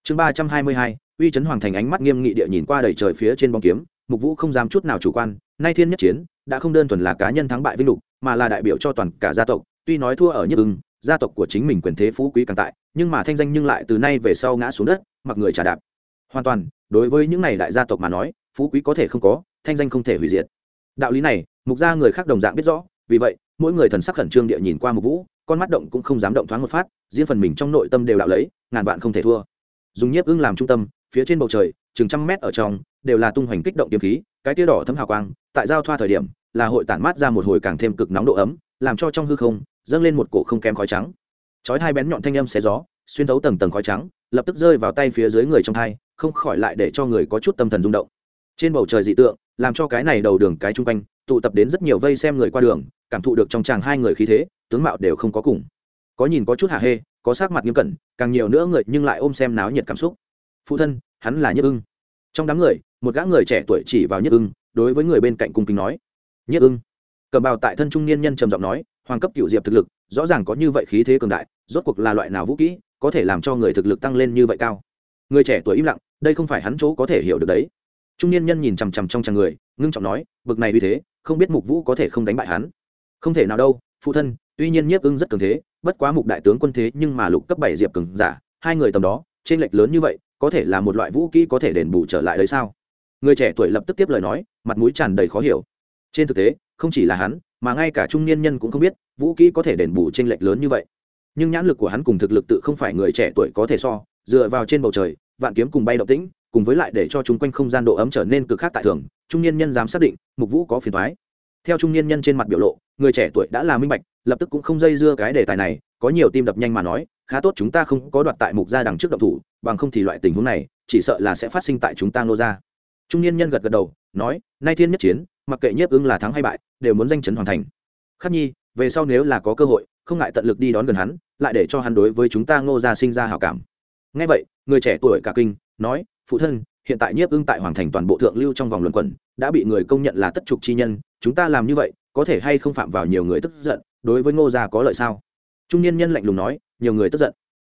Chương ba trăm hai mươi hai, uy trấn hoàng thành ánh mắt nghiêm nghị địa nhìn qua đầy trời phía trên bóng kiếm, mục vũ không dám chút nào chủ quan, nay thiên nhất chiến, đã không đơn thuần là cá nhân thắng bại vinh lục mà là đại biểu cho toàn cả gia tộc, tuy nói thua ở nhất ưng, gia tộc của chính mình quyền thế phú quý càng tại, nhưng mà thanh danh nhưng lại từ nay về sau ngã xuống đất, mặc người trả đạp. Hoàn toàn, đối với những này đại gia tộc mà nói, phú quý có thể không có, thanh danh không thể hủy diệt. Đạo lý này, mục gia người khác đồng dạng biết rõ, vì vậy, mỗi người thần sắc khẩn trương địa nhìn qua mục vũ, con mắt động cũng không dám động thoáng một phát, riêng phần mình trong nội tâm đều đạo lấy, ngàn vạn không thể thua. Dùng nhiếp ưng làm trung tâm, phía trên bầu trời, chừng trăm mét ở trong, đều là tung hoành kích động kiếm khí, cái tia đỏ thấm hào quang, tại giao thoa thời điểm là hội tản mát ra một hồi càng thêm cực nóng độ ấm, làm cho trong hư không dâng lên một cổ không kém khói trắng. Chói hai bén nhọn thanh âm xé gió, xuyên thấu tầng tầng khói trắng, lập tức rơi vào tay phía dưới người trong hai, không khỏi lại để cho người có chút tâm thần rung động. Trên bầu trời dị tượng, làm cho cái này đầu đường cái chung quanh, tụ tập đến rất nhiều vây xem người qua đường, cảm thụ được trong chàng hai người khí thế, tướng mạo đều không có cùng. Có nhìn có chút hạ hê, có sắc mặt nghiêm cẩn, càng nhiều nữa người nhưng lại ôm xem náo nhiệt cảm xúc. Phụ thân, hắn là nhất ưng. Trong đám người, một gã người trẻ tuổi chỉ vào nhất ưng, đối với người bên cạnh cung kính nói nhất ưng. Cầm bào tại thân trung niên nhân trầm giọng nói, hoàng cấp cựu diệp thực lực, rõ ràng có như vậy khí thế cường đại, rốt cuộc là loại nào vũ kỹ, có thể làm cho người thực lực tăng lên như vậy cao? Người trẻ tuổi im lặng, đây không phải hắn chỗ có thể hiểu được đấy. Trung niên nhân nhìn chằm chằm trong chàng người, ngưng trọng nói, bực này vì thế, không biết mục vũ có thể không đánh bại hắn. Không thể nào đâu, phụ thân, tuy nhiên nhiếp ưng rất cường thế, bất quá mục đại tướng quân thế nhưng mà lục cấp bảy diệp cường giả, hai người tầm đó trên lệch lớn như vậy, có thể là một loại vũ kỹ có thể đền bù trở lại đấy sao? Người trẻ tuổi lập tức tiếp lời nói, mặt mũi tràn đầy khó hiểu trên thực tế, không chỉ là hắn, mà ngay cả trung niên nhân cũng không biết, vũ kỹ có thể đền bù trên lệch lớn như vậy. Nhưng nhãn lực của hắn cùng thực lực tự không phải người trẻ tuổi có thể so, dựa vào trên bầu trời, vạn kiếm cùng bay động tĩnh, cùng với lại để cho chúng quanh không gian độ ấm trở nên cực khác tại thường, trung niên nhân dám xác định, mục vũ có phiền thoái theo trung niên nhân trên mặt biểu lộ, người trẻ tuổi đã là minh bạch, lập tức cũng không dây dưa cái đề tài này, có nhiều tim đập nhanh mà nói, khá tốt chúng ta không có đoạt tại mục gia đằng trước động thủ, bằng không thì loại tình huống này, chỉ sợ là sẽ phát sinh tại chúng ta nô gia. Trung niên nhân gật gật đầu nói, nay thiên nhất chiến, mặc kệ nhiếp ưng là thắng hay bại, đều muốn danh chấn hoàn thành. Khắc nhi, về sau nếu là có cơ hội, không ngại tận lực đi đón gần hắn, lại để cho hắn đối với chúng ta ngô gia sinh ra hảo cảm. Ngay vậy, người trẻ tuổi cả kinh, nói, phụ thân, hiện tại nhiếp ưng tại hoàng thành toàn bộ thượng lưu trong vòng luận quẩn, đã bị người công nhận là tất trục chi nhân, chúng ta làm như vậy, có thể hay không phạm vào nhiều người tức giận, đối với ngô gia có lợi sao? Trung niên nhân lạnh lùng nói, nhiều người tức giận.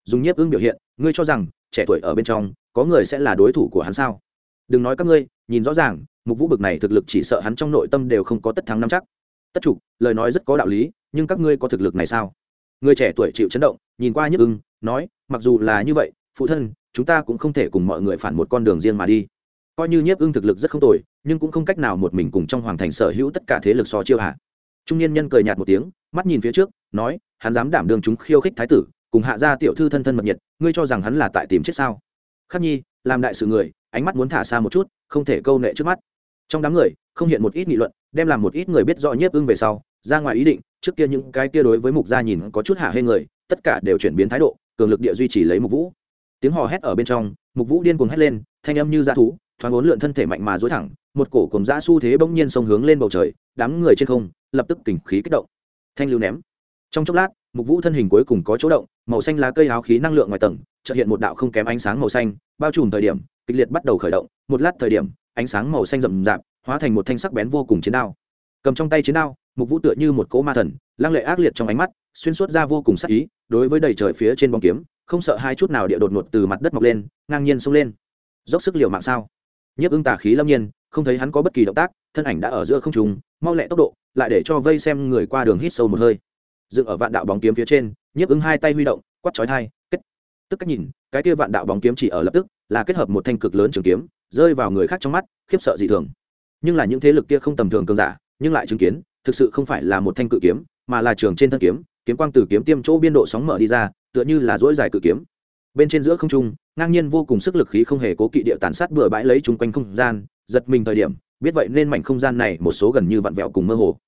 Dùng nhiếp ưng biểu hiện, ngươi cho rằng, trẻ tuổi ở bên trong, có người sẽ là đối thủ của hắn sao? Đừng nói các ngươi, nhìn rõ ràng mục vũ bực này thực lực chỉ sợ hắn trong nội tâm đều không có tất thắng năm chắc. Tất trục lời nói rất có đạo lý, nhưng các ngươi có thực lực này sao? Người trẻ tuổi chịu chấn động, nhìn qua nhức ưng, nói, mặc dù là như vậy, phụ thân, chúng ta cũng không thể cùng mọi người phản một con đường riêng mà đi. Coi như nhiếp ưng thực lực rất không tồi, nhưng cũng không cách nào một mình cùng trong hoàng thành sở hữu tất cả thế lực so chiêu hạ. Trung niên nhân cười nhạt một tiếng, mắt nhìn phía trước, nói, hắn dám đảm đường chúng khiêu khích thái tử, cùng hạ gia tiểu thư thân thân mật nhiệt, ngươi cho rằng hắn là tại tìm chết sao? Khắc nhi, làm đại sự người, ánh mắt muốn thả xa một chút, không thể câu nệ trước mắt trong đám người, không hiện một ít nghị luận, đem làm một ít người biết rõ nhiếp ưng về sau, ra ngoài ý định, trước kia những cái kia đối với mục gia nhìn có chút hạ hê người, tất cả đều chuyển biến thái độ, cường lực địa duy trì lấy mục vũ. Tiếng hò hét ở bên trong, mục vũ điên cuồng hét lên, thanh âm như dã thú, thoáng bốn lượn thân thể mạnh mà dối thẳng, một cổ cùng dã xu thế bỗng nhiên sông hướng lên bầu trời, đám người trên không, lập tức kình khí kích động. Thanh lưu ném. Trong chốc lát, mục vũ thân hình cuối cùng có chỗ động, màu xanh lá cây áo khí năng lượng ngoài tầng, chợt hiện một đạo không kém ánh sáng màu xanh, bao trùm thời điểm, kịch liệt bắt đầu khởi động, một lát thời điểm ánh sáng màu xanh rậm rạp, hóa thành một thanh sắc bén vô cùng chiến đao. Cầm trong tay chiến đao, mục vũ tựa như một cỗ ma thần, lăng lệ ác liệt trong ánh mắt, xuyên suốt ra vô cùng sắc ý, đối với đầy trời phía trên bóng kiếm, không sợ hai chút nào địa đột ngột từ mặt đất mọc lên, ngang nhiên xông lên. Dốc sức liều mạng sao? Nhiếp ưng tà khí lâm nhiên, không thấy hắn có bất kỳ động tác, thân ảnh đã ở giữa không trùng mau lẹ tốc độ, lại để cho vây xem người qua đường hít sâu một hơi. Dựng ở vạn đạo bóng kiếm phía trên, nhiếp ưng hai tay huy động quắt chói thai kết. Tức cách nhìn, cái kia vạn đạo bóng kiếm chỉ ở lập tức, là kết hợp một thanh cực lớn trường kiếm rơi vào người khác trong mắt, khiếp sợ dị thường. Nhưng là những thế lực kia không tầm thường cường giả, nhưng lại chứng kiến, thực sự không phải là một thanh cự kiếm, mà là trường trên thân kiếm kiếm quang từ kiếm tiêm chỗ biên độ sóng mở đi ra, tựa như là dỗi dài cự kiếm. Bên trên giữa không trung, ngang nhiên vô cùng sức lực khí không hề cố kỵ địa tàn sát bừa bãi lấy chung quanh không gian, giật mình thời điểm, biết vậy nên mảnh không gian này một số gần như vặn vẹo cùng mơ hồ.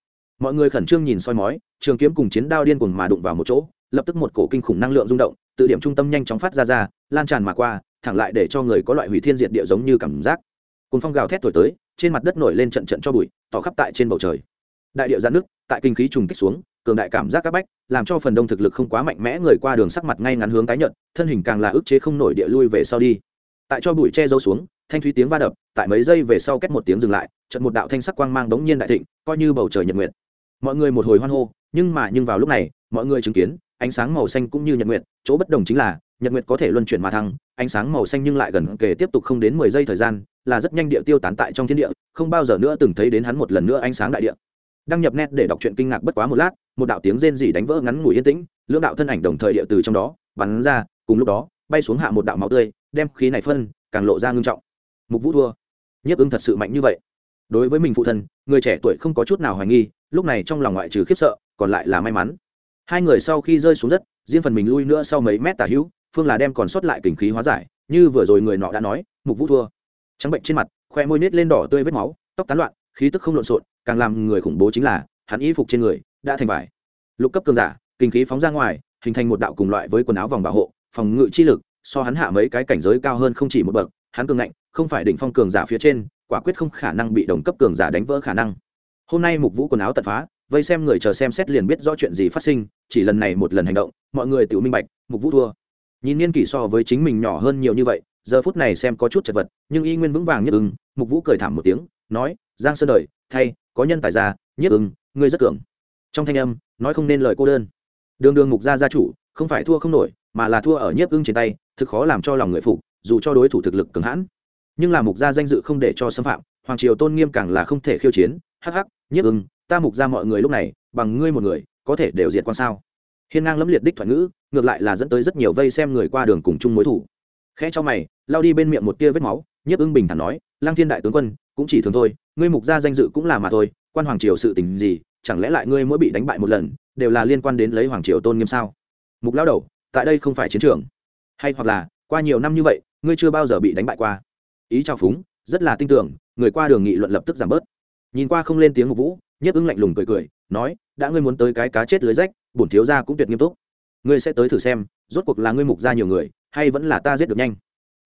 Mọi người khẩn trương nhìn soi mói, trường kiếm cùng chiến đao điên cuồng mà đụng vào một chỗ, lập tức một cổ kinh khủng năng lượng rung động tự điểm trung tâm nhanh chóng phát ra ra, lan tràn mà qua thẳng lại để cho người có loại hủy thiên diệt địa giống như cảm giác. Cùng phong gào thét thổi tới, trên mặt đất nổi lên trận trận cho bụi, tỏ khắp tại trên bầu trời. Đại địa giãn nước tại kinh khí trùng kích xuống, cường đại cảm giác các bách, làm cho phần đông thực lực không quá mạnh mẽ người qua đường sắc mặt ngay ngắn hướng tái nhận thân hình càng là ức chế không nổi địa lui về sau đi. Tại cho bụi che giấu xuống, thanh thúy tiếng va đập, tại mấy giây về sau cách một tiếng dừng lại trận một đạo thanh sắc quang mang đống nhiên đại thịnh, coi như bầu trời nhật nguyện mọi người một hồi hoan hô, nhưng mà nhưng vào lúc này, mọi người chứng kiến, ánh sáng màu xanh cũng như nhật nguyện chỗ bất đồng chính là nhật nguyệt có thể luân chuyển mà thăng, ánh sáng màu xanh nhưng lại gần kề tiếp tục không đến mười giây thời gian, là rất nhanh địa tiêu tán tại trong thiên địa, không bao giờ nữa từng thấy đến hắn một lần nữa ánh sáng đại địa. Đăng nhập net để đọc truyện kinh ngạc bất quá một lát, một đạo tiếng rên rỉ đánh vỡ ngắn ngủi yên tĩnh, lưỡng đạo thân ảnh đồng thời địa từ trong đó, bắn ra, cùng lúc đó, bay xuống hạ một đạo máu tươi, đem khí này phân, càng lộ ra ngưng trọng. Mục vũ thua. Nhiếp ưng thật sự mạnh như vậy. Đối với mình phụ thân, người trẻ tuổi không có chút nào hoài nghi, lúc này trong lòng ngoại trừ khiếp sợ, còn lại là may mắn. Hai người sau khi rơi xuống đất, riêng phần mình lui nữa sau mấy mét tả hữu phương là đem còn sót lại kình khí hóa giải, như vừa rồi người nọ đã nói, mục vũ thua. Trắng bệnh trên mặt, khoe môi nết lên đỏ tươi vết máu, tóc tán loạn, khí tức không lộn xộn, càng làm người khủng bố chính là, hắn y phục trên người đã thành vải. Lục cấp cường giả kinh khí phóng ra ngoài, hình thành một đạo cùng loại với quần áo vòng bảo hộ, phòng ngự chi lực, so hắn hạ mấy cái cảnh giới cao hơn không chỉ một bậc, hắn cường ngạnh, không phải đỉnh phong cường giả phía trên, quả quyết không khả năng bị đồng cấp cường giả đánh vỡ khả năng. Hôm nay mục vũ quần áo tật phá, vây xem người chờ xem xét liền biết rõ chuyện gì phát sinh, chỉ lần này một lần hành động, mọi người tự minh bạch, mục vũ thua nhìn niên kỷ so với chính mình nhỏ hơn nhiều như vậy, giờ phút này xem có chút chật vật, nhưng y nguyên vững vàng nhất ưng, mục vũ cười thảm một tiếng, nói, giang sơn đời, thay, có nhân tài ra, nhất ưng, ngươi rất cường. Trong thanh âm, nói không nên lời cô đơn. Đường đường mục gia gia chủ, không phải thua không nổi, mà là thua ở nhiếp ưng trên tay, thực khó làm cho lòng người phục, dù cho đối thủ thực lực cường hãn. Nhưng là mục gia danh dự không để cho xâm phạm, hoàng triều tôn nghiêm càng là không thể khiêu chiến, hắc hắc nhiếp ưng, ta mục gia mọi người lúc này, bằng ngươi một người, có thể đều diệt quan sao? Hiên ngang lẫm liệt đích thoại ngữ ngược lại là dẫn tới rất nhiều vây xem người qua đường cùng chung mối thủ. Khẽ cho mày, lao đi bên miệng một tia vết máu, nhiếp ưng bình thản nói lang thiên đại tướng quân, cũng chỉ thường thôi, ngươi mục gia danh dự cũng là mà thôi, quan hoàng triều sự tình gì, chẳng lẽ lại ngươi mỗi bị đánh bại một lần, đều là liên quan đến lấy hoàng triều tôn nghiêm sao? Mục lao đầu, tại đây không phải chiến trường. Hay hoặc là, qua nhiều năm như vậy, ngươi chưa bao giờ bị đánh bại qua. Ý trao phúng, rất là tin tưởng, người qua đường nghị luận lập tức giảm bớt. Nhìn qua không lên tiếng mục vũ, nhiếp ưng lạnh lùng cười cười, nói, đã ngươi muốn tới cái cá chết lưới rách, bổn thiếu gia cũng tuyệt nghiêm túc ngươi sẽ tới thử xem, rốt cuộc là ngươi mục ra nhiều người, hay vẫn là ta giết được nhanh.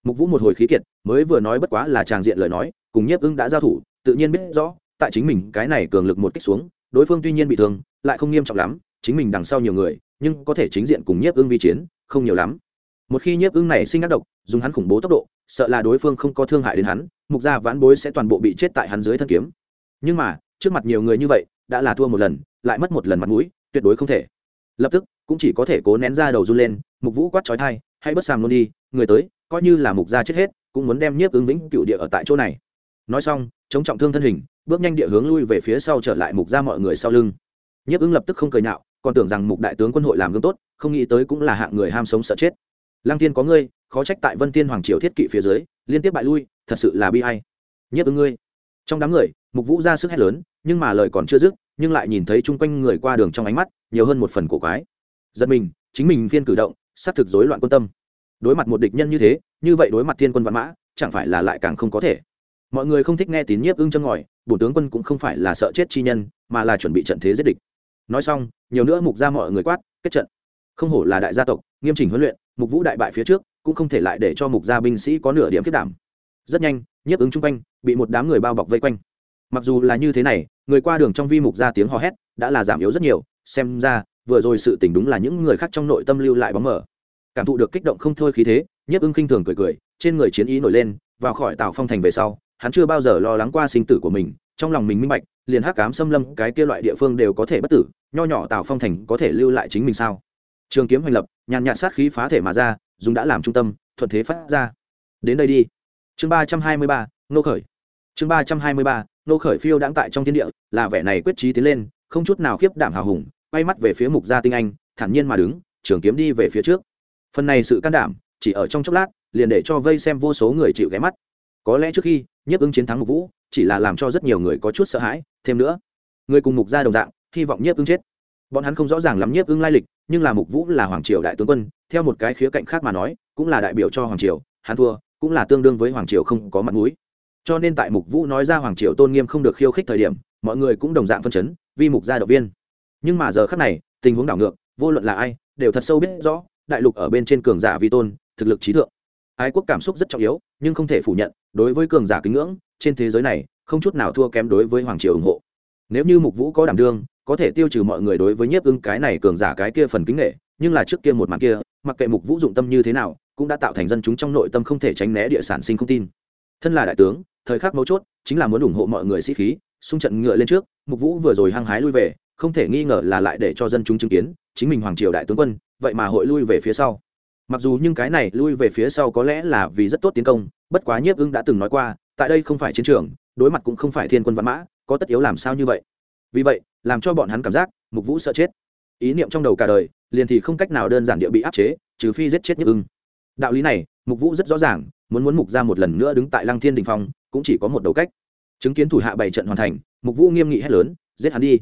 Mục vũ một hồi khí kiệt, mới vừa nói bất quá là tràng diện lời nói, cùng nhiếp ưng đã giao thủ, tự nhiên biết rõ, tại chính mình cái này cường lực một kích xuống, đối phương tuy nhiên bị thương, lại không nghiêm trọng lắm, chính mình đằng sau nhiều người, nhưng có thể chính diện cùng nhiếp ưng vi chiến, không nhiều lắm. Một khi nhiếp ưng này sinh ác độc, dùng hắn khủng bố tốc độ, sợ là đối phương không có thương hại đến hắn, mục gia vãn bối sẽ toàn bộ bị chết tại hắn dưới thân kiếm. Nhưng mà, trước mặt nhiều người như vậy, đã là thua một lần, lại mất một lần mặt mũi, tuyệt đối không thể. Lập tức cũng chỉ có thể cố nén ra đầu run lên, mục vũ quát trói thai hay bất sàm luôn đi, người tới, coi như là mục gia chết hết, cũng muốn đem nhiếp ứng vĩnh cựu địa ở tại chỗ này. Nói xong, chống trọng thương thân hình, bước nhanh địa hướng lui về phía sau trở lại mục ra mọi người sau lưng. Nhiếp ứng lập tức không cười nhạo, còn tưởng rằng mục đại tướng quân hội làm gương tốt, không nghĩ tới cũng là hạng người ham sống sợ chết. Lăng tiên có ngươi, khó trách tại vân tiên hoàng triều thiết kỵ phía dưới, liên tiếp bại lui, thật sự là bi hay nhiếp ứng ngươi. Trong đám người, mục vũ ra sức hét lớn, nhưng mà lời còn chưa dứt, nhưng lại nhìn thấy chung quanh người qua đường trong ánh mắt, nhiều hơn một phần cổ quái giật mình, chính mình phiên cử động, xác thực rối loạn quân tâm. Đối mặt một địch nhân như thế, như vậy đối mặt thiên quân văn mã, chẳng phải là lại càng không có thể. Mọi người không thích nghe tín nhiếp ưng chân ngòi, bổ tướng quân cũng không phải là sợ chết chi nhân, mà là chuẩn bị trận thế giết địch. Nói xong, nhiều nữa mục ra mọi người quát, kết trận. Không hổ là đại gia tộc, nghiêm chỉnh huấn luyện, mục vũ đại bại phía trước, cũng không thể lại để cho mục gia binh sĩ có nửa điểm kết đảm. Rất nhanh, nhiếp ứng chung quanh, bị một đám người bao bọc vây quanh. Mặc dù là như thế này, người qua đường trong vi mục ra tiếng hò hét đã là giảm yếu rất nhiều, xem ra vừa rồi sự tình đúng là những người khác trong nội tâm lưu lại bóng mở cảm thụ được kích động không thôi khí thế, nhiếp ưng khinh thường cười cười, trên người chiến ý nổi lên, vào khỏi tào phong thành về sau, hắn chưa bao giờ lo lắng qua sinh tử của mình, trong lòng mình minh bạch, liền hắc cám xâm lâm, cái kia loại địa phương đều có thể bất tử, nho nhỏ tào phong thành có thể lưu lại chính mình sao? Trường kiếm hoành lập, nhàn nhạt sát khí phá thể mà ra, dùng đã làm trung tâm, thuận thế phát ra. Đến đây đi. Chương ba trăm hai mươi ba, nô khởi. Chương ba trăm hai mươi ba, nô khởi phiêu đãng tại trong thiên địa, là vẻ này quyết trí tiến lên, không chút nào khiếp đảm hào hùng quay mắt về phía mục gia tinh anh, thản nhiên mà đứng, trường kiếm đi về phía trước. Phần này sự can đảm, chỉ ở trong chốc lát, liền để cho vây xem vô số người chịu ghé mắt. Có lẽ trước khi, nhiếp ứng chiến thắng mục vũ, chỉ là làm cho rất nhiều người có chút sợ hãi, thêm nữa, người cùng mục gia đồng dạng, hy vọng nhiếp ứng chết. Bọn hắn không rõ ràng lắm nhiếp ứng lai lịch, nhưng là mục vũ là hoàng triều đại tướng quân, theo một cái khía cạnh khác mà nói, cũng là đại biểu cho hoàng triều, hắn thua, cũng là tương đương với hoàng triều không có mặt mũi. Cho nên tại mục vũ nói ra hoàng triều tôn nghiêm không được khiêu khích thời điểm, mọi người cũng đồng dạng phân chấn vi mục gia động viên nhưng mà giờ khác này, tình huống đảo ngược, vô luận là ai, đều thật sâu biết rõ, đại lục ở bên trên cường giả vi tôn, thực lực trí thượng. Ái quốc cảm xúc rất trọng yếu, nhưng không thể phủ nhận, đối với cường giả kính ngưỡng, trên thế giới này, không chút nào thua kém đối với hoàng triều ủng hộ. Nếu như mục vũ có đảm đương, có thể tiêu trừ mọi người đối với nhiếp ưng cái này cường giả cái kia phần kính nghệ nhưng là trước kia một mặt kia, mặc kệ mục vũ dụng tâm như thế nào, cũng đã tạo thành dân chúng trong nội tâm không thể tránh né địa sản sinh không tin. Thân là đại tướng, thời khắc mấu chốt, chính là muốn ủng hộ mọi người sĩ khí, xung trận ngựa lên trước, mục vũ vừa rồi hăng hái lui về không thể nghi ngờ là lại để cho dân chúng chứng kiến, chính mình hoàng triều đại tướng quân, vậy mà hội lui về phía sau. Mặc dù nhưng cái này lui về phía sau có lẽ là vì rất tốt tiến công, bất quá nhiếp ưng đã từng nói qua, tại đây không phải chiến trường, đối mặt cũng không phải thiên quân văn mã, có tất yếu làm sao như vậy? Vì vậy, làm cho bọn hắn cảm giác, mục vũ sợ chết. Ý niệm trong đầu cả đời, liền thì không cách nào đơn giản địa bị áp chế, trừ phi giết chết nhiếp ưng. Đạo lý này, mục vũ rất rõ ràng, muốn muốn mục ra một lần nữa đứng tại lăng thiên đình phong, cũng chỉ có một đầu cách. Chứng kiến thủ hạ bảy trận hoàn thành, mục vũ nghiêm nghị hét lớn, giết hắn đi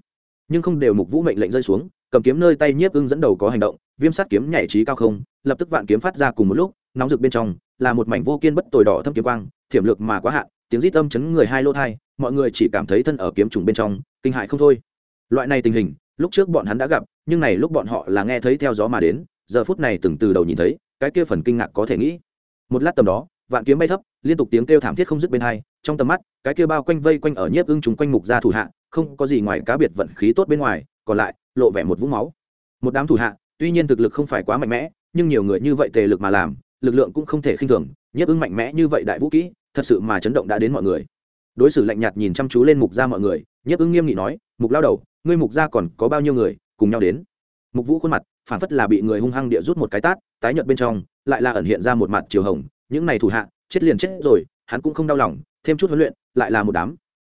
nhưng không đều mục vũ mệnh lệnh rơi xuống, cầm kiếm nơi tay nhiếp ưng dẫn đầu có hành động, viêm sát kiếm nhảy trí cao không, lập tức vạn kiếm phát ra cùng một lúc, nóng rực bên trong, là một mảnh vô kiên bất tồi đỏ thâm kiếm quang, thiểm lược mà quá hạn, tiếng rít âm chấn người hai lô thai, mọi người chỉ cảm thấy thân ở kiếm trùng bên trong, kinh hại không thôi. Loại này tình hình, lúc trước bọn hắn đã gặp, nhưng này lúc bọn họ là nghe thấy theo gió mà đến, giờ phút này từng từ đầu nhìn thấy, cái kia phần kinh ngạc có thể nghĩ. Một lát tầm đó, vạn kiếm bay thấp, liên tục tiếng kêu thảm thiết không dứt bên hai, trong tầm mắt, cái kia bao quanh vây quanh ở nhiếp ưng chúng quanh mục ra thủ hạ không có gì ngoài cá biệt vận khí tốt bên ngoài, còn lại, lộ vẻ một vũng máu. Một đám thủ hạ, tuy nhiên thực lực không phải quá mạnh mẽ, nhưng nhiều người như vậy tề lực mà làm, lực lượng cũng không thể khinh thường nhiếp ứng mạnh mẽ như vậy đại vũ kỹ, thật sự mà chấn động đã đến mọi người. Đối xử lạnh nhạt nhìn chăm chú lên mục gia mọi người nhiếp ứng nghiêm nghị nói, mục lao đầu, ngươi mục gia còn có bao nhiêu người, cùng nhau đến? Mục vũ khuôn mặt, phản phất là bị người hung hăng địa rút một cái tát, tái nhợt bên trong, lại là ẩn hiện ra một mặt chiều hồng, những này thủ hạ, chết liền chết rồi, hắn cũng không đau lòng, thêm chút huấn luyện, lại là một đám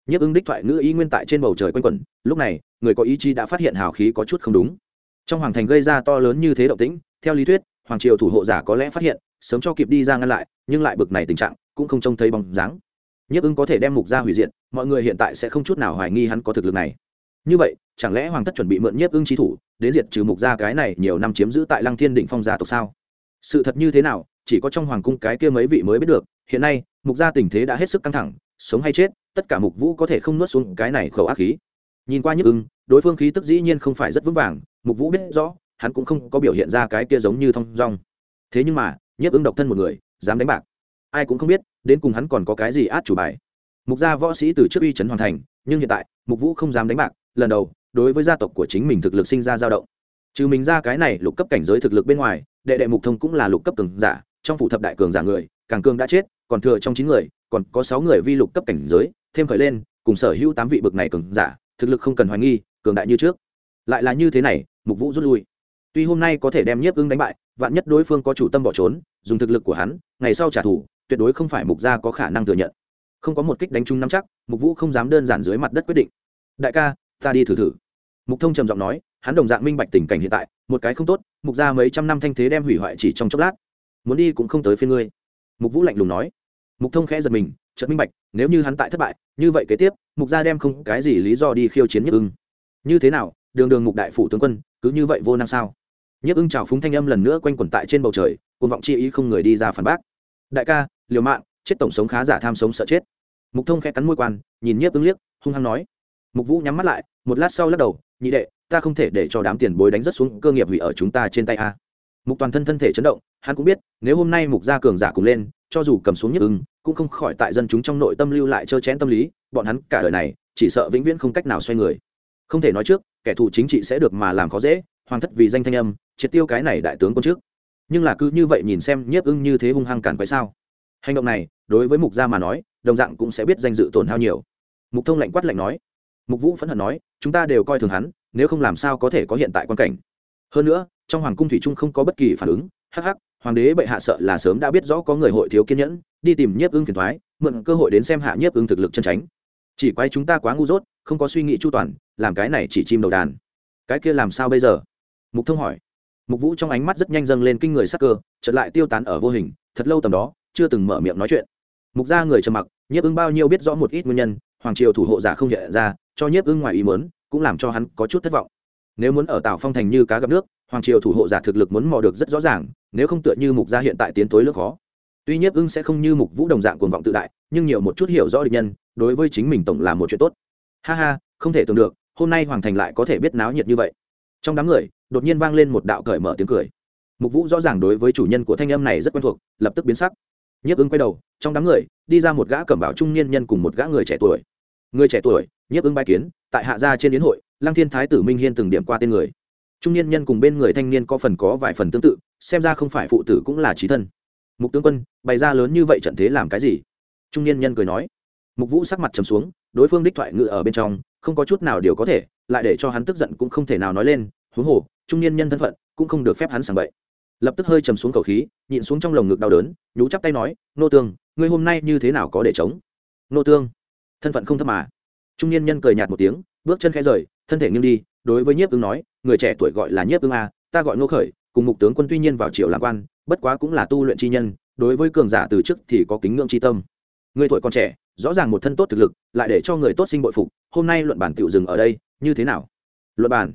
nhiếp ưng đích thoại ngữ ý nguyên tại trên bầu trời quanh quẩn, lúc này, người có ý chí đã phát hiện hào khí có chút không đúng. Trong hoàng thành gây ra to lớn như thế động tĩnh, theo lý thuyết, hoàng triều thủ hộ giả có lẽ phát hiện, sớm cho kịp đi ra ngăn lại, nhưng lại bực này tình trạng, cũng không trông thấy bóng dáng. Nhiếp ưng có thể đem mục ra hủy diệt, mọi người hiện tại sẽ không chút nào hoài nghi hắn có thực lực này. Như vậy, chẳng lẽ hoàng thất chuẩn bị mượn nhiếp ưng trí thủ, đến diệt trừ mục gia cái này nhiều năm chiếm giữ tại lăng thiên định phong gia tộc sao? Sự thật như thế nào, chỉ có trong hoàng cung cái kia mấy vị mới biết được, hiện nay, mục gia tình thế đã hết sức căng thẳng, sống hay chết tất cả mục vũ có thể không nuốt xuống cái này khẩu ác khí. Nhìn qua nhức ưng, đối phương khí tức dĩ nhiên không phải rất vững vàng, mục vũ biết rõ, hắn cũng không có biểu hiện ra cái kia giống như thong dong. Thế nhưng mà nhiếp ưng độc thân một người, dám đánh bạc. Ai cũng không biết, đến cùng hắn còn có cái gì át chủ bài. Mục gia võ sĩ từ trước uy trấn hoàn thành, nhưng hiện tại, mục vũ không dám đánh bạc, lần đầu, đối với gia tộc của chính mình thực lực sinh ra dao động. Trừ mình ra cái này lục cấp cảnh giới thực lực bên ngoài, đệ đệ mục thông cũng là lục cấp cường giả, trong phủ thập đại cường giả người, càng cường đã chết, còn thừa trong chín người, còn có sáu người vi lục cấp cảnh giới thêm khởi lên, cùng sở hữu tám vị bực này cường giả, thực lực không cần hoài nghi, cường đại như trước. Lại là như thế này, mục vũ rút lui. Tuy hôm nay có thể đem nhiếp ưng đánh bại, vạn nhất đối phương có chủ tâm bỏ trốn, dùng thực lực của hắn, ngày sau trả thù, tuyệt đối không phải mục gia có khả năng thừa nhận. Không có một kích đánh trúng nắm chắc, mục vũ không dám đơn giản dưới mặt đất quyết định. Đại ca, ta đi thử thử. Mục thông trầm giọng nói, hắn đồng dạng minh bạch tình cảnh hiện tại, một cái không tốt, mục gia mấy trăm năm thanh thế đem hủy hoại chỉ trong chốc lát. Muốn đi cũng không tới phía ngươi. Mục vũ lạnh lùng nói. Mục thông khẽ giật mình chợt minh bạch, nếu như hắn tại thất bại, như vậy kế tiếp, mục gia đem không cái gì lý do đi khiêu chiến nhất ưng. Như thế nào, đường đường mục đại phủ tướng quân, cứ như vậy vô năng sao? Nhất ưng chào phúng thanh âm lần nữa quanh quẩn tại trên bầu trời côn vọng chi ý không người đi ra phản bác. Đại ca, liều mạng, chết tổng sống khá giả tham sống sợ chết. Mục thông khẽ cắn môi quan, nhìn nhiếp ưng liếc, hung hăng nói. Mục vũ nhắm mắt lại, một lát sau lắc đầu, nhị đệ, ta không thể để cho đám tiền bối đánh rất xuống cơ nghiệp hủy ở chúng ta trên tay a. Mục toàn thân thân thể chấn động, hắn cũng biết, nếu hôm nay mục gia cường giả cùng lên cho dù cầm xuống nhất ưng, cũng không khỏi tại dân chúng trong nội tâm lưu lại trơ chén tâm lý, bọn hắn cả đời này, chỉ sợ vĩnh viễn không cách nào xoay người. Không thể nói trước, kẻ thù chính trị sẽ được mà làm khó dễ, hoàng thất vì danh thanh âm, triệt tiêu cái này đại tướng quân trước. Nhưng là cứ như vậy nhìn xem nhiếp ưng như thế hung hăng cản quái sao? Hành động này, đối với mục gia mà nói, đồng dạng cũng sẽ biết danh dự tổn hao nhiều. Mục thông lạnh quát lạnh nói. Mục vũ phẫn hận nói, chúng ta đều coi thường hắn, nếu không làm sao có thể có hiện tại quan cảnh. Hơn nữa, trong hoàng cung thủy trung không có bất kỳ phản ứng, hắc hắc hoàng đế bệ hạ sợ là sớm đã biết rõ có người hội thiếu kiên nhẫn, đi tìm nhiếp ưng phiền thoái, mượn cơ hội đến xem hạ nhiếp ưng thực lực chân tránh chỉ quay chúng ta quá ngu dốt, không có suy nghĩ chu toàn, làm cái này chỉ chim đầu đàn. Cái kia làm sao bây giờ? Mục thông hỏi. Mục vũ trong ánh mắt rất nhanh dâng lên kinh người sắc cơ, chợt lại tiêu tán ở vô hình, thật lâu tầm đó, chưa từng mở miệng nói chuyện. Mục ra người trầm mặc, nhiếp ưng bao nhiêu biết rõ một ít nguyên nhân, hoàng triều thủ hộ giả không hiện ra, cho nhiếp ưng ngoài ý mớn cũng làm cho hắn có chút thất vọng nếu muốn ở tào phong thành như cá gặp nước, hoàng triều thủ hộ giả thực lực muốn mò được rất rõ ràng, nếu không tựa như mục gia hiện tại tiến tối lướt khó. Tuy nhiếp ưng sẽ không như mục vũ đồng dạng cuồng vọng tự đại, nhưng nhiều một chút hiểu rõ địch nhân, đối với chính mình tổng là một chuyện tốt. Ha ha, không thể tưởng được, hôm nay hoàng thành lại có thể biết náo nhiệt như vậy. Trong đám người, đột nhiên vang lên một đạo cởi mở tiếng cười. Mục vũ rõ ràng đối với chủ nhân của thanh âm này rất quen thuộc, lập tức biến sắc. Nhiếp ưng quay đầu, trong đám người, đi ra một gã cẩm bảo trung niên nhân cùng một gã người trẻ tuổi. Người trẻ tuổi, nhiếp ưng bay kiến, tại hạ gia trên yến hội lăng thiên thái tử minh hiên từng điểm qua tên người. Trung niên nhân cùng bên người thanh niên có phần có vài phần tương tự, xem ra không phải phụ tử cũng là trí thân. Mục tướng quân, bày ra lớn như vậy trận thế làm cái gì? Trung niên nhân cười nói. Mục vũ sắc mặt trầm xuống, đối phương đích thoại ngự ở bên trong, không có chút nào điều có thể, lại để cho hắn tức giận cũng không thể nào nói lên, huống hồ, trung niên nhân thân phận cũng không được phép hắn sảng bậy. Lập tức hơi trầm xuống khẩu khí, nhịn xuống trong lồng ngực đau đớn, nhú chắp tay nói, nô tương, ngươi hôm nay như thế nào có để chống? Nô tương, thân phận không thấp mà. Trung niên nhân cười nhạt một tiếng, bước chân khẽ rời thân thể nghiêng đi, đối với nhiếp ứng nói, người trẻ tuổi gọi là nhiếp ứng a, ta gọi ngô khởi, cùng mục tướng quân tuy nhiên vào triều làm quan, bất quá cũng là tu luyện chi nhân, đối với cường giả từ chức thì có kính ngưỡng chi tâm. Người tuổi còn trẻ, rõ ràng một thân tốt thực lực, lại để cho người tốt sinh bội phục, hôm nay luận bản tiểu dừng ở đây, như thế nào? Luận bản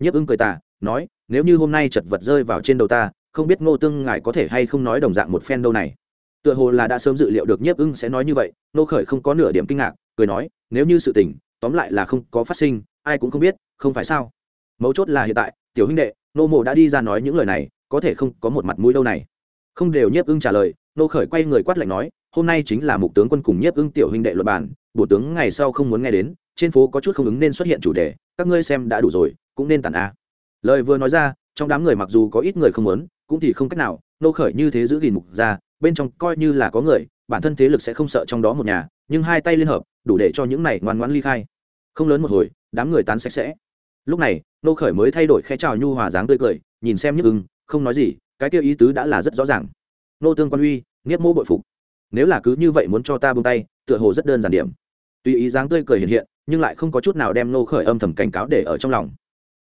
nhiếp ứng cười tà, nói, nếu như hôm nay chật vật rơi vào trên đầu ta, không biết ngô tương ngài có thể hay không nói đồng dạng một phen đâu này. Tựa hồ là đã sớm dự liệu được nhiếp ưng sẽ nói như vậy nô khởi không có nửa điểm kinh ngạc, cười nói, nếu như sự tình, tóm lại là không có phát sinh ai cũng không biết, không phải sao? Mấu chốt là hiện tại, tiểu huynh đệ, nô mộ đã đi ra nói những lời này, có thể không có một mặt mũi đâu này. Không đều nhiếp ưng trả lời, nô khởi quay người quát lạnh nói, hôm nay chính là mục tướng quân cùng nhiếp ưng tiểu huynh đệ luật bản bổ tướng ngày sau không muốn nghe đến, trên phố có chút không ứng nên xuất hiện chủ đề, các ngươi xem đã đủ rồi, cũng nên tản a. Lời vừa nói ra, trong đám người mặc dù có ít người không muốn, cũng thì không cách nào, nô khởi như thế giữ gìn mục ra bên trong coi như là có người, bản thân thế lực sẽ không sợ trong đó một nhà, nhưng hai tay liên hợp, đủ để cho những này ngoan ngoãn ly khai. Không lớn một hồi đám người tán sạch sẽ. Lúc này, nô khởi mới thay đổi khe trào nhu hòa dáng tươi cười, nhìn xem nhức ưng, không nói gì, cái kia ý tứ đã là rất rõ ràng. Nô tương quan uy nghiếp mô bội phục. Nếu là cứ như vậy muốn cho ta buông tay, tựa hồ rất đơn giản điểm. Tùy ý dáng tươi cười hiện hiện, nhưng lại không có chút nào đem nô khởi âm thầm cảnh cáo để ở trong lòng.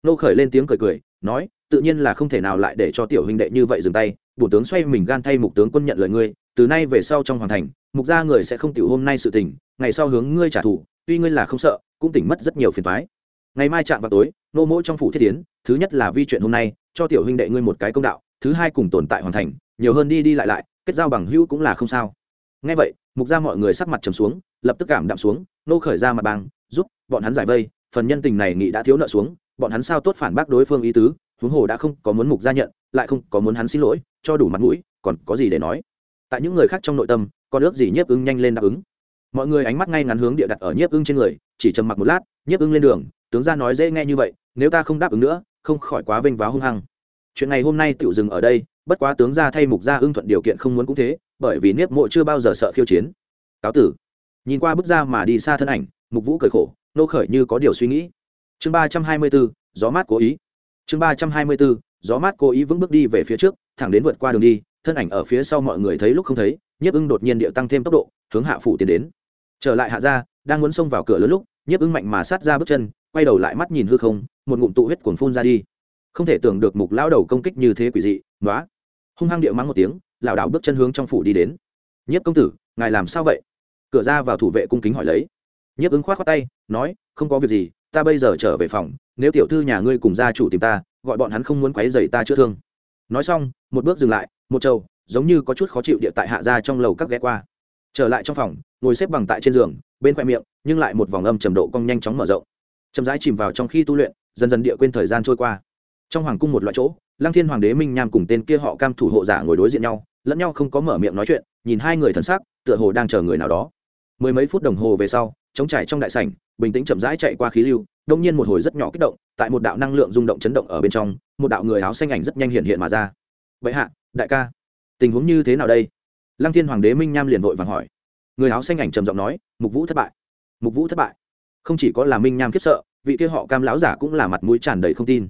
Nô khởi lên tiếng cười cười, nói, tự nhiên là không thể nào lại để cho tiểu huynh đệ như vậy dừng tay, bổ tướng xoay mình gan thay mục tướng quân nhận lời ngươi, từ nay về sau trong hoàng thành, mục gia người sẽ không tiểu hôm nay sự tình, ngày sau hướng ngươi trả thù tuy ngươi là không sợ, cũng tỉnh mất rất nhiều phiền toái. Ngày mai chạm vào tối, nô mỗi trong phủ thiết tiến, thứ nhất là vi chuyện hôm nay, cho tiểu huynh đệ ngươi một cái công đạo, thứ hai cùng tồn tại hoàn thành, nhiều hơn đi đi lại lại, kết giao bằng hữu cũng là không sao. Ngay vậy, mục ra mọi người sắc mặt trầm xuống, lập tức cảm đạm xuống, nô khởi ra mặt bằng, giúp bọn hắn giải vây, phần nhân tình này nghị đã thiếu nợ xuống, bọn hắn sao tốt phản bác đối phương ý tứ, huống hồ đã không có muốn mục gia nhận, lại không có muốn hắn xin lỗi, cho đủ mặt mũi, còn có gì để nói. Tại những người khác trong nội tâm còn ước gì nhiếp ứng nhanh lên đáp ứng mọi người ánh mắt ngay ngắn hướng địa đặt ở nhiếp ưng trên người, chỉ trầm mặc một lát, nhiếp ưng lên đường, tướng ra nói dễ nghe như vậy, nếu ta không đáp ứng nữa, không khỏi quá vênh váo hung hăng. Chuyện này hôm nay tựu dừng ở đây, bất quá tướng ra thay mục gia ưng thuận điều kiện không muốn cũng thế, bởi vì niếp mộ chưa bao giờ sợ khiêu chiến. Cáo tử. Nhìn qua bức ra mà đi xa thân ảnh, mục vũ cười khổ, nô khởi như có điều suy nghĩ. Chương ba trăm hai mươi bốn gió mát cố ý. Chương ba trăm hai mươi bốn gió mát cố ý vững bước đi về phía trước, thẳng đến vượt qua đường đi, thân ảnh ở phía sau mọi người thấy lúc không thấy, nhiếp ưng đột nhiên điệu tăng thêm tốc độ, hướng hạ phủ tiến đến trở lại hạ gia, đang muốn xông vào cửa lớn lúc, nhiếp ưng mạnh mà sát ra bước chân, quay đầu lại mắt nhìn hư không, một ngụm tụ huyết cuồng phun ra đi. Không thể tưởng được mục lão đầu công kích như thế quỷ dị nói hung hăng điệu mắng một tiếng, lảo đảo bước chân hướng trong phủ đi đến. Nhiếp công tử, ngài làm sao vậy? Cửa ra vào thủ vệ cung kính hỏi lấy. Nhiếp ứng khoát khoát tay, nói, không có việc gì, ta bây giờ trở về phòng, nếu tiểu thư nhà ngươi cùng gia chủ tìm ta, gọi bọn hắn không muốn quấy dày ta chữa thương. Nói xong, một bước dừng lại, một trâu giống như có chút khó chịu địa tại hạ ra trong lầu các ghé qua. Trở lại trong phòng ngồi xếp bằng tại trên giường, bên khoe miệng, nhưng lại một vòng âm trầm độ cong nhanh chóng mở rộng. Chậm rãi chìm vào trong khi tu luyện, dần dần địa quên thời gian trôi qua. Trong hoàng cung một loại chỗ, lăng thiên hoàng đế minh nham cùng tên kia họ cam thủ hộ giả ngồi đối diện nhau, lẫn nhau không có mở miệng nói chuyện, nhìn hai người thần sắc, tựa hồ đang chờ người nào đó. Mười mấy phút đồng hồ về sau chống trải trong đại sảnh, bình tĩnh chậm rãi chạy qua khí lưu, đông nhiên một hồi rất nhỏ kích động, tại một đạo năng lượng rung động chấn động ở bên trong, một đạo người áo xanh ảnh rất nhanh hiện hiện mà ra. Vậy hạ, đại ca, tình huống như thế nào đây? Lăng thiên hoàng đế minh nham liền vội vàng hỏi người áo xanh ảnh trầm giọng nói, mục vũ thất bại, mục vũ thất bại. Không chỉ có là minh nham khiếp sợ, vị kia họ cam lão giả cũng là mặt mũi tràn đầy không tin.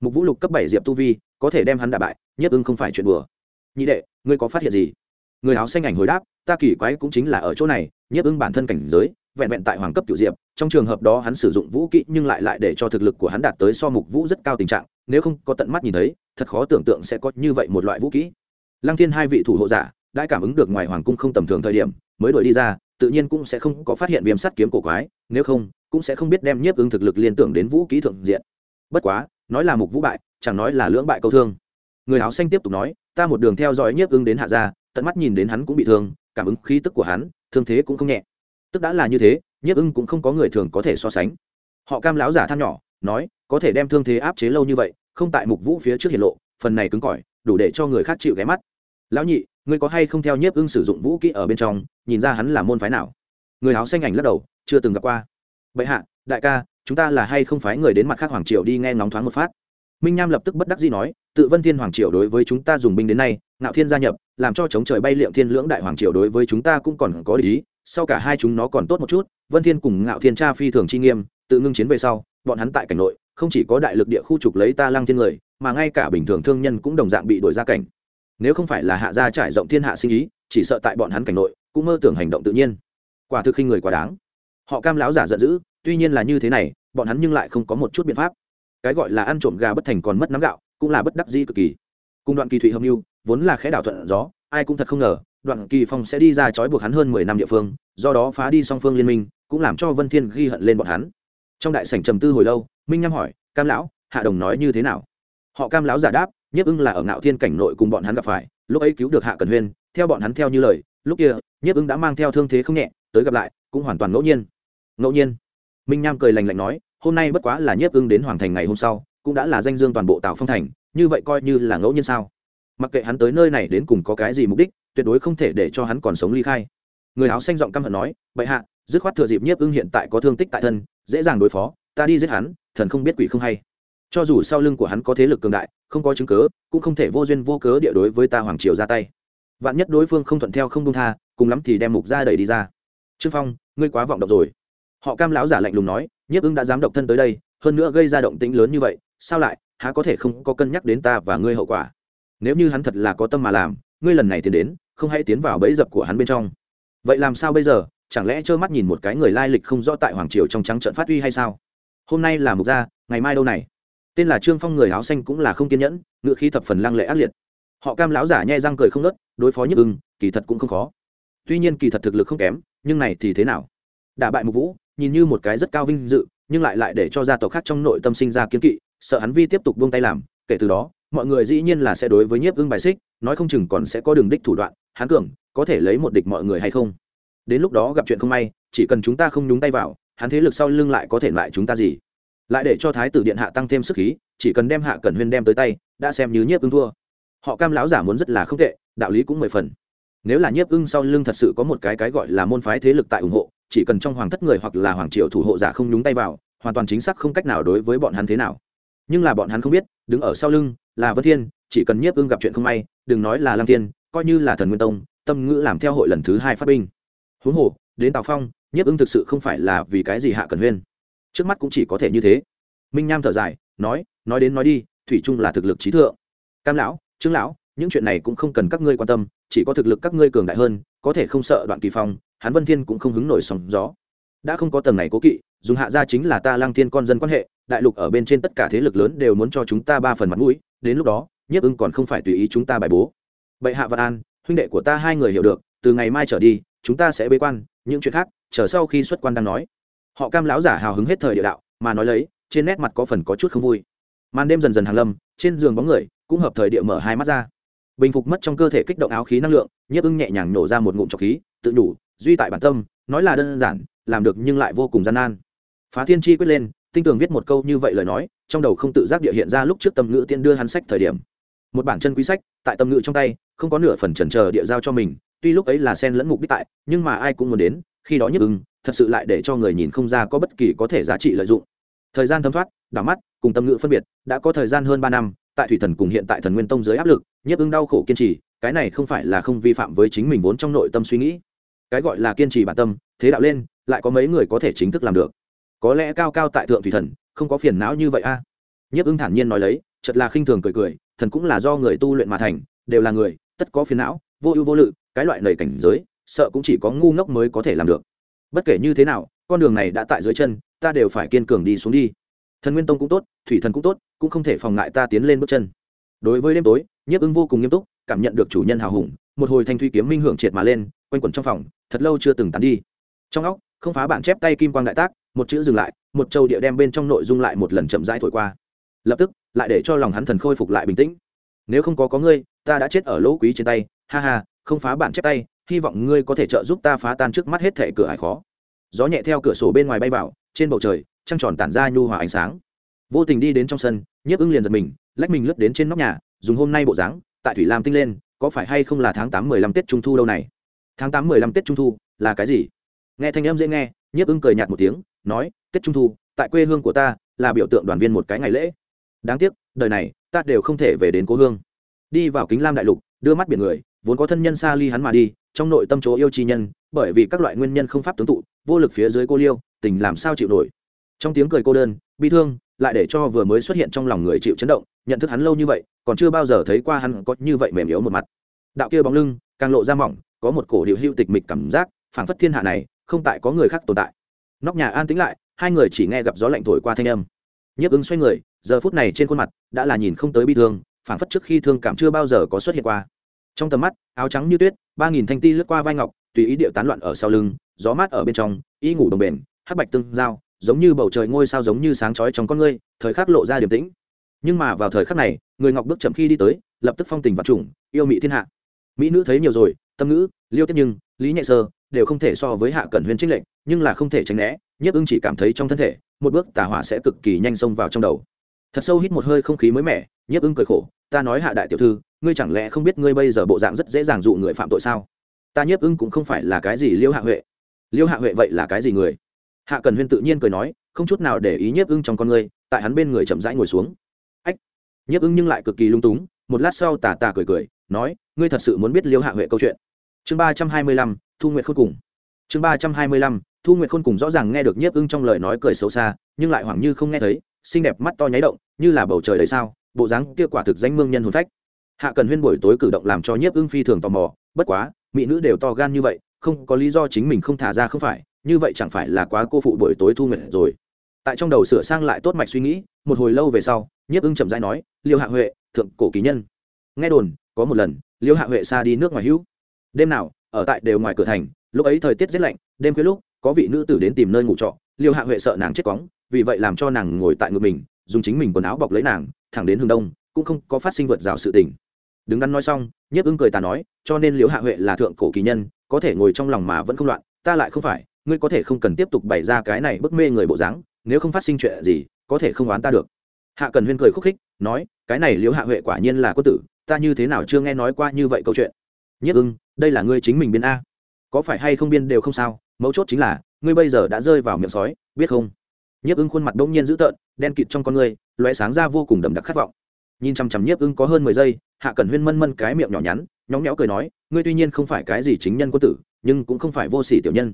Mục vũ lục cấp bảy diệp tu vi, có thể đem hắn đả bại, nhất ưng không phải chuyện đùa. Nhị đệ, ngươi có phát hiện gì? Người áo xanh ảnh hồi đáp, ta kỳ quái cũng chính là ở chỗ này, nhất ưng bản thân cảnh giới, vẹn vẹn tại hoàng cấp cựu diệp, trong trường hợp đó hắn sử dụng vũ kỹ nhưng lại lại để cho thực lực của hắn đạt tới so mục vũ rất cao tình trạng, nếu không có tận mắt nhìn thấy, thật khó tưởng tượng sẽ có như vậy một loại vũ kỹ. Lăng thiên hai vị thủ hộ giả đã cảm ứng được ngoài hoàng cung không tầm thường thời điểm, mới đuổi đi ra, tự nhiên cũng sẽ không có phát hiện viêm sắt kiếm cổ quái, nếu không, cũng sẽ không biết đem nhiếp ứng thực lực liên tưởng đến vũ kỹ thượng diện. Bất quá, nói là mục vũ bại, chẳng nói là lưỡng bại câu thương. Người áo xanh tiếp tục nói, ta một đường theo dõi nhiếp ứng đến hạ gia, tận mắt nhìn đến hắn cũng bị thương, cảm ứng khí tức của hắn, thương thế cũng không nhẹ. Tức đã là như thế, nhiếp ưng cũng không có người thường có thể so sánh. Họ cam lão giả than nhỏ, nói, có thể đem thương thế áp chế lâu như vậy, không tại mục vũ phía trước hiện lộ, phần này cứng cỏi, đủ để cho người khác chịu ghé mắt. Lão nhị ngươi có hay không theo nhiếp ưng sử dụng vũ kỹ ở bên trong, nhìn ra hắn là môn phái nào? Người áo xanh ảnh lắc đầu, chưa từng gặp qua. Bệ hạ, đại ca, chúng ta là hay không phái người đến mặt khác hoàng triều đi nghe ngóng thoáng một phát? Minh nham lập tức bất đắc dĩ nói, tự vân thiên hoàng triều đối với chúng ta dùng binh đến nay, ngạo thiên gia nhập, làm cho chống trời bay liệm thiên lưỡng đại hoàng triều đối với chúng ta cũng còn có lý, sau cả hai chúng nó còn tốt một chút, vân thiên cùng ngạo thiên cha phi thường chi nghiêm, tự ngưng chiến về sau, bọn hắn tại cảnh nội, không chỉ có đại lực địa khu trục lấy ta lăng thiên người, mà ngay cả bình thường thương nhân cũng đồng dạng bị đổi ra cảnh nếu không phải là hạ gia trải rộng thiên hạ sinh ý, chỉ sợ tại bọn hắn cảnh nội, cũng mơ tưởng hành động tự nhiên. Quả thực khi người quá đáng. Họ cam lão giả giận dữ, tuy nhiên là như thế này, bọn hắn nhưng lại không có một chút biện pháp. Cái gọi là ăn trộm gà bất thành còn mất nắm gạo, cũng là bất đắc dĩ cực kỳ. Cùng đoạn kỳ thụy hâm mưu vốn là khẽ đảo thuận gió, ai cũng thật không ngờ, đoạn kỳ phong sẽ đi ra trói buộc hắn hơn mười năm địa phương, do đó phá đi song phương liên minh, cũng làm cho vân thiên ghi hận lên bọn hắn. Trong đại sảnh trầm tư hồi lâu, minh nhâm hỏi, cam lão, hạ đồng nói như thế nào? Họ cam lão giả đáp nhiếp ưng là ở ngạo thiên cảnh nội cùng bọn hắn gặp phải, lúc ấy cứu được hạ cần huyên, theo bọn hắn theo như lời, lúc kia, nhiếp ưng đã mang theo thương thế không nhẹ, tới gặp lại, cũng hoàn toàn ngẫu nhiên. Ngẫu nhiên. Minh nham cười lành lạnh nói, hôm nay bất quá là nhiếp ưng đến hoàng thành ngày hôm sau, cũng đã là danh dương toàn bộ tào phong thành, như vậy coi như là ngẫu nhiên sao? Mặc kệ hắn tới nơi này đến cùng có cái gì mục đích, tuyệt đối không thể để cho hắn còn sống ly khai. Người áo xanh giọng căm hận nói, bệ hạ, dứt khoát thừa dịp nhiếp ưng hiện tại có thương tích tại thân, dễ dàng đối phó, ta đi giết hắn, thần không biết quỷ không hay cho dù sau lưng của hắn có thế lực cường đại, không có chứng cớ cũng không thể vô duyên vô cớ địa đối với ta hoàng triều ra tay. Vạn nhất đối phương không thuận theo không công tha, cùng lắm thì đem mục ra đẩy đi ra. Trương phong, ngươi quá vọng động rồi. Họ cam lão giả lạnh lùng nói, nhiếp ưng đã dám độc thân tới đây, hơn nữa gây ra động tĩnh lớn như vậy, sao lại, há có thể không có cân nhắc đến ta và ngươi hậu quả? Nếu như hắn thật là có tâm mà làm, ngươi lần này tiến đến, không hãy tiến vào bẫy dập của hắn bên trong. Vậy làm sao bây giờ, chẳng lẽ trơ mắt nhìn một cái người lai lịch không rõ tại hoàng triều trong trắng trận phát uy hay sao? Hôm nay là mục gia, ngày mai đâu này? Tên là trương phong người áo xanh cũng là không kiên nhẫn ngựa khí thập phần lăng lệ ác liệt. Họ cam lão giả nhẹ răng cười không nớt đối phó nhức ưng, kỳ thật cũng không khó. Tuy nhiên kỳ thật thực lực không kém, nhưng này thì thế nào? Đả bại mục vũ, nhìn như một cái rất cao vinh dự, nhưng lại lại để cho gia tộc khác trong nội tâm sinh ra kiến kỵ, sợ hắn vi tiếp tục buông tay làm. Kể từ đó, mọi người dĩ nhiên là sẽ đối với nhiếp ưng bài xích, nói không chừng còn sẽ có đường đích thủ đoạn, hắn cường, có thể lấy một địch mọi người hay không? Đến lúc đó gặp chuyện không may, chỉ cần chúng ta không nhúng tay vào, hắn thế lực sau lưng lại có thể lại chúng ta gì? Lại để cho thái tử điện hạ tăng thêm sức khí, chỉ cần đem hạ cẩn huyên đem tới tay, đã xem như nhiếp ưng thua. Họ cam lão giả muốn rất là không tệ, đạo lý cũng mười phần. Nếu là nhiếp ưng sau lưng thật sự có một cái cái gọi là môn phái thế lực tại ủng hộ, chỉ cần trong hoàng thất người hoặc là hoàng triều thủ hộ giả không nhúng tay vào, hoàn toàn chính xác không cách nào đối với bọn hắn thế nào. Nhưng là bọn hắn không biết, đứng ở sau lưng là vân thiên, chỉ cần nhiếp ưng gặp chuyện không may, đừng nói là lam thiên, coi như là thần nguyên tông, tâm ngữ làm theo hội lần thứ hai phát binh. Huống hồ, đến tào phong, nhiếp ưng thực sự không phải là vì cái gì hạ cần huyên trước mắt cũng chỉ có thể như thế. Minh nham thở dài, nói nói đến nói đi, thủy trung là thực lực trí thượng. Cam lão, trương lão, những chuyện này cũng không cần các ngươi quan tâm, chỉ có thực lực các ngươi cường đại hơn, có thể không sợ đoạn kỳ phong hắn vân thiên cũng không hứng nổi sóng gió. Đã không có tầng này cố kỵ, dùng hạ gia chính là ta Lang thiên con dân quan hệ, đại lục ở bên trên tất cả thế lực lớn đều muốn cho chúng ta ba phần mặt mũi, đến lúc đó, nhiếp ưng còn không phải tùy ý chúng ta bài bố. Bệ hạ văn an, huynh đệ của ta hai người hiểu được, từ ngày mai trở đi, chúng ta sẽ bế quan, những chuyện khác, chờ sau khi xuất quan đang nói họ cam lão giả hào hứng hết thời địa đạo, mà nói lấy, trên nét mặt có phần có chút không vui. Màn đêm dần dần hàng lâm, trên giường bóng người cũng hợp thời địa mở hai mắt ra. Bình phục mất trong cơ thể kích động áo khí năng lượng, nhiếp ưng nhẹ nhàng nổ ra một ngụm trọc khí, tự đủ, duy tại bản tâm, nói là đơn giản, làm được nhưng lại vô cùng gian nan. Phá thiên chi quyết lên, tinh tường viết một câu như vậy lời nói, trong đầu không tự giác địa hiện ra lúc trước tâm ngữ tiên đưa hắn sách thời điểm. Một bản chân quý sách, tại tâm ngữ trong tay, không có nửa phần chần chờ địa giao cho mình, tuy lúc ấy là sen lẫn mục đích tại, nhưng mà ai cũng muốn đến, khi đó nhức ưng thật sự lại để cho người nhìn không ra có bất kỳ có thể giá trị lợi dụng. Thời gian thấm thoát, đảo mắt, cùng tâm ngữ phân biệt, đã có thời gian hơn ba năm, tại thủy thần cùng hiện tại thần nguyên tông dưới áp lực, nhiếp ứng đau khổ kiên trì, cái này không phải là không vi phạm với chính mình vốn trong nội tâm suy nghĩ. Cái gọi là kiên trì bản tâm, thế đạo lên, lại có mấy người có thể chính thức làm được. Có lẽ cao cao tại thượng thủy thần, không có phiền não như vậy a. À? nhiếp ứng thản nhiên nói lấy chật là khinh thường cười cười, thần cũng là do người tu luyện mà thành, đều là người, tất có phiền não, vô ưu vô lự, cái loại lời cảnh giới, sợ cũng chỉ có ngu ngốc mới có thể làm được bất kể như thế nào, con đường này đã tại dưới chân, ta đều phải kiên cường đi xuống đi. Thần nguyên tông cũng tốt, thủy thần cũng tốt, cũng không thể phòng ngại ta tiến lên bước chân. Đối với đêm tối, nhiếp ưng vô cùng nghiêm túc, cảm nhận được chủ nhân hào hùng, một hồi thanh thuy kiếm minh hưởng triệt mà lên, quanh quẩn trong phòng, thật lâu chưa từng tán đi. Trong óc, không phá bản chép tay kim quang đại tác, một chữ dừng lại, một châu địa đem bên trong nội dung lại một lần chậm rãi thổi qua. Lập tức, lại để cho lòng hắn thần khôi phục lại bình tĩnh. Nếu không có có ngươi, ta đã chết ở lỗ quý trên tay, ha ha, không phá bản chép tay hy vọng ngươi có thể trợ giúp ta phá tan trước mắt hết thệ cửa hải khó. Gió nhẹ theo cửa sổ bên ngoài bay vào, trên bầu trời, trăng tròn tản ra nhu hòa ánh sáng. Vô tình đi đến trong sân, nhiếp ưng liền giật mình, lách mình lướt đến trên nóc nhà, dùng hôm nay bộ dáng, tại thủy lam tinh lên, có phải hay không là tháng tám mười lăm tết trung thu đâu này? Tháng tám mười lăm tết trung thu, là cái gì? Nghe thanh âm dễ nghe, nhiếp ưng cười nhạt một tiếng, nói, tết trung thu, tại quê hương của ta, là biểu tượng đoàn viên một cái ngày lễ. Đáng tiếc, đời này, ta đều không thể về đến cố hương. Đi vào kính lam đại lục, đưa mắt biển người vốn có thân nhân xa ly hắn mà đi, trong nội tâm chỗ yêu chi nhân, bởi vì các loại nguyên nhân không pháp tướng tụ, vô lực phía dưới cô liêu, tình làm sao chịu nổi. Trong tiếng cười cô đơn, bi thương, lại để cho vừa mới xuất hiện trong lòng người chịu chấn động, nhận thức hắn lâu như vậy, còn chưa bao giờ thấy qua hắn có như vậy mềm yếu một mặt. Đạo kia bóng lưng, càng lộ ra mỏng, có một cổ điệu hữu tịch mịch cảm giác, phảng phất thiên hạ này, không tại có người khác tồn tại. Nóc nhà an tĩnh lại, hai người chỉ nghe gặp gió lạnh thổi qua thanh âm. Nhiếp ứng xoay người, giờ phút này trên khuôn mặt, đã là nhìn không tới bi thương, phảng phất trước khi thương cảm chưa bao giờ có xuất hiện qua trong tầm mắt, áo trắng như tuyết, ba nghìn thanh ti lướt qua vai ngọc, tùy ý điệu tán loạn ở sau lưng, gió mát ở bên trong, y ngủ đồng bền, hắc bạch tương giao, giống như bầu trời ngôi sao giống như sáng chói trong con ngươi, thời khắc lộ ra điềm tĩnh. Nhưng mà vào thời khắc này, người ngọc bước chậm khi đi tới, lập tức phong tình vật trùng, yêu mỹ thiên hạ. Mỹ nữ thấy nhiều rồi, tâm ngữ, liêu tiếp nhưng, lý nhẹ sơ, đều không thể so với hạ cẩn huyên trích lệnh, nhưng là không thể tránh né, nhiếp ưng chỉ cảm thấy trong thân thể, một bước tà hỏa sẽ cực kỳ nhanh xông vào trong đầu. Thật sâu hít một hơi không khí mới mẻ, nhiếp ưng cười khổ ta nói hạ đại tiểu thư, ngươi chẳng lẽ không biết ngươi bây giờ bộ dạng rất dễ dàng dụ người phạm tội sao? Ta nhiếp ưng cũng không phải là cái gì liêu hạ huệ. Liêu hạ huệ vậy là cái gì người? Hạ cần huyên tự nhiên cười nói, không chút nào để ý nhiếp ưng trong con ngươi, tại hắn bên người chậm rãi ngồi xuống. Ách. Nhiếp ưng nhưng lại cực kỳ lung túng, một lát sau tà tà cười cười, nói, ngươi thật sự muốn biết liêu hạ huệ câu chuyện. Chương ba trăm hai mươi lăm, thu nguyện khôn cùng. Chương ba trăm hai mươi lăm, thu nguyện khôn cùng rõ ràng nghe được nhiếp ưng trong lời nói cười xấu xa, nhưng lại hoảng như không nghe thấy, xinh đẹp mắt to nháy động, như là bầu trời đầy sao bộ dáng kia quả thực danh mương nhân hồn phách. Hạ cần huyên buổi tối cử động làm cho nhiếp ưng phi thường tò mò, bất quá, mỹ nữ đều to gan như vậy, không có lý do chính mình không thả ra không phải, như vậy chẳng phải là quá cô phụ buổi tối thu nguyện rồi. Tại trong đầu sửa sang lại tốt mạch suy nghĩ, một hồi lâu về sau, nhiếp ưng chậm rãi nói, liêu hạ huệ, thượng cổ ký nhân. Nghe đồn, có một lần, liêu hạ huệ xa đi nước ngoài hữu. Đêm nào, ở tại đều ngoài cửa thành, lúc ấy thời tiết rất lạnh, đêm khuya lúc, có vị nữ tử đến tìm nơi ngủ trọ, liêu hạ huệ sợ nàng chết cóng vì vậy làm cho nàng ngồi tại ngực mình dùng chính mình quần áo bọc lấy nàng, thẳng đến hướng đông, cũng không có phát sinh vượt rào sự tình. Đứng đắn nói xong, nhiếp ưng cười ta nói, cho nên liễu hạ huệ là thượng cổ kỳ nhân, có thể ngồi trong lòng mà vẫn không loạn, ta lại không phải, ngươi có thể không cần tiếp tục bày ra cái này bức mê người bộ dáng, nếu không phát sinh chuyện gì, có thể không oán ta được. Hạ cần huyên cười khúc khích, nói, cái này liễu hạ huệ quả nhiên là có tử, ta như thế nào chưa nghe nói qua như vậy câu chuyện. Nhất ưng, đây là ngươi chính mình biên a. Có phải hay không biên đều không sao, mấu chốt chính là, ngươi bây giờ đã rơi vào miệng sói, biết không? Nhiếp ưng khuôn mặt bỗng nhiên dữ tợn đen kịt trong con người, lóe sáng ra vô cùng đậm đặc khát vọng. Nhìn chằm chằm nhiếp ưng có hơn mười giây hạ cẩn huyên mân mân cái miệng nhỏ nhắn nhóng nhẽo cười nói ngươi tuy nhiên không phải cái gì chính nhân quân tử nhưng cũng không phải vô sỉ tiểu nhân.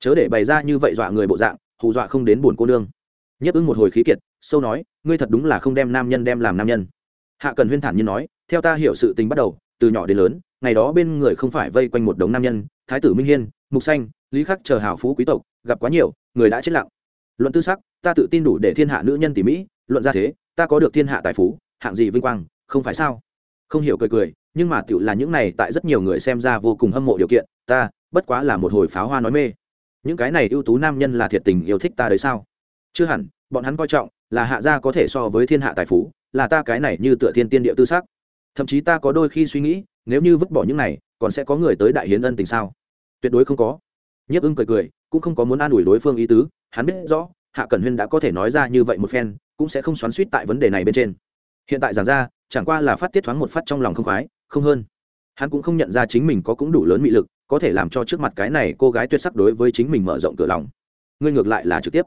Chớ để bày ra như vậy dọa người bộ dạng hù dọa không đến buồn cô nương. Nhiếp ưng một hồi khí kiệt sâu nói ngươi thật đúng là không đem nam nhân đem làm nam nhân. Hạ cần huyên thản nhiên nói theo ta hiểu sự tình bắt đầu từ nhỏ đến lớn ngày đó bên người không phải vây quanh một đống nam nhân thái tử minh hiên mục xanh lý khắc chờ hào phú quý tộc gặp quá nhiều người đã chết lặng luận tư sắc, ta tự tin đủ để thiên hạ nữ nhân tỉ mỹ luận ra thế, ta có được thiên hạ tài phú, hạng gì vinh quang, không phải sao? Không hiểu cười cười, nhưng mà tựu là những này tại rất nhiều người xem ra vô cùng hâm mộ điều kiện, ta, bất quá là một hồi pháo hoa nói mê. Những cái này ưu tú nam nhân là thiệt tình yêu thích ta đấy sao? Chưa hẳn, bọn hắn coi trọng, là hạ gia có thể so với thiên hạ tài phú, là ta cái này như tựa thiên tiên địa tư sắc. Thậm chí ta có đôi khi suy nghĩ, nếu như vứt bỏ những này, còn sẽ có người tới đại hiến ân tình sao? Tuyệt đối không có nhiếp ưng cười cười, cũng không có muốn an ủi đối phương ý tứ, hắn biết rõ, hạ cẩn huyên đã có thể nói ra như vậy một phen, cũng sẽ không xoắn suýt tại vấn đề này bên trên. Hiện tại giảng ra, chẳng qua là phát tiết thoáng một phát trong lòng không khoái, không hơn. Hắn cũng không nhận ra chính mình có cũng đủ lớn mị lực, có thể làm cho trước mặt cái này cô gái tuyệt sắc đối với chính mình mở rộng cửa lòng. Ngươi ngược lại là trực tiếp.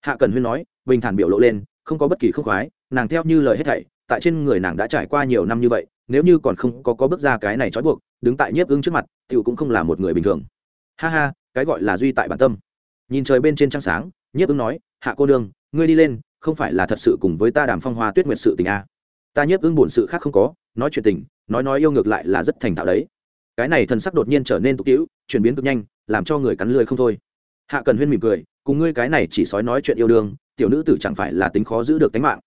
Hạ cần huyên nói, bình thản biểu lộ lên, không có bất kỳ không khoái, nàng theo như lời hết thảy, tại trên người nàng đã trải qua nhiều năm như vậy, nếu như còn không có có bước ra cái này trói buộc, đứng tại nhiếp ưng trước mặt t i ể u cũng không là một người bình thường. Ha ha cái gọi là duy tại bản tâm. Nhìn trời bên trên trăng sáng, nhiếp ưng nói, hạ cô đương ngươi đi lên, không phải là thật sự cùng với ta đàm phong hoa tuyết nguyệt sự tình a à. ta nhiếp ưng bổn sự khác không có, nói chuyện tình, nói nói yêu ngược lại là rất thành thạo đấy. Cái này thần sắc đột nhiên trở nên tục tĩu, chuyển biến cực nhanh, làm cho người cắn lười không thôi. Hạ cần huyên mỉm cười, cùng ngươi cái này chỉ sói nói chuyện yêu đương, tiểu nữ tử chẳng phải là tính khó giữ được tính mạng.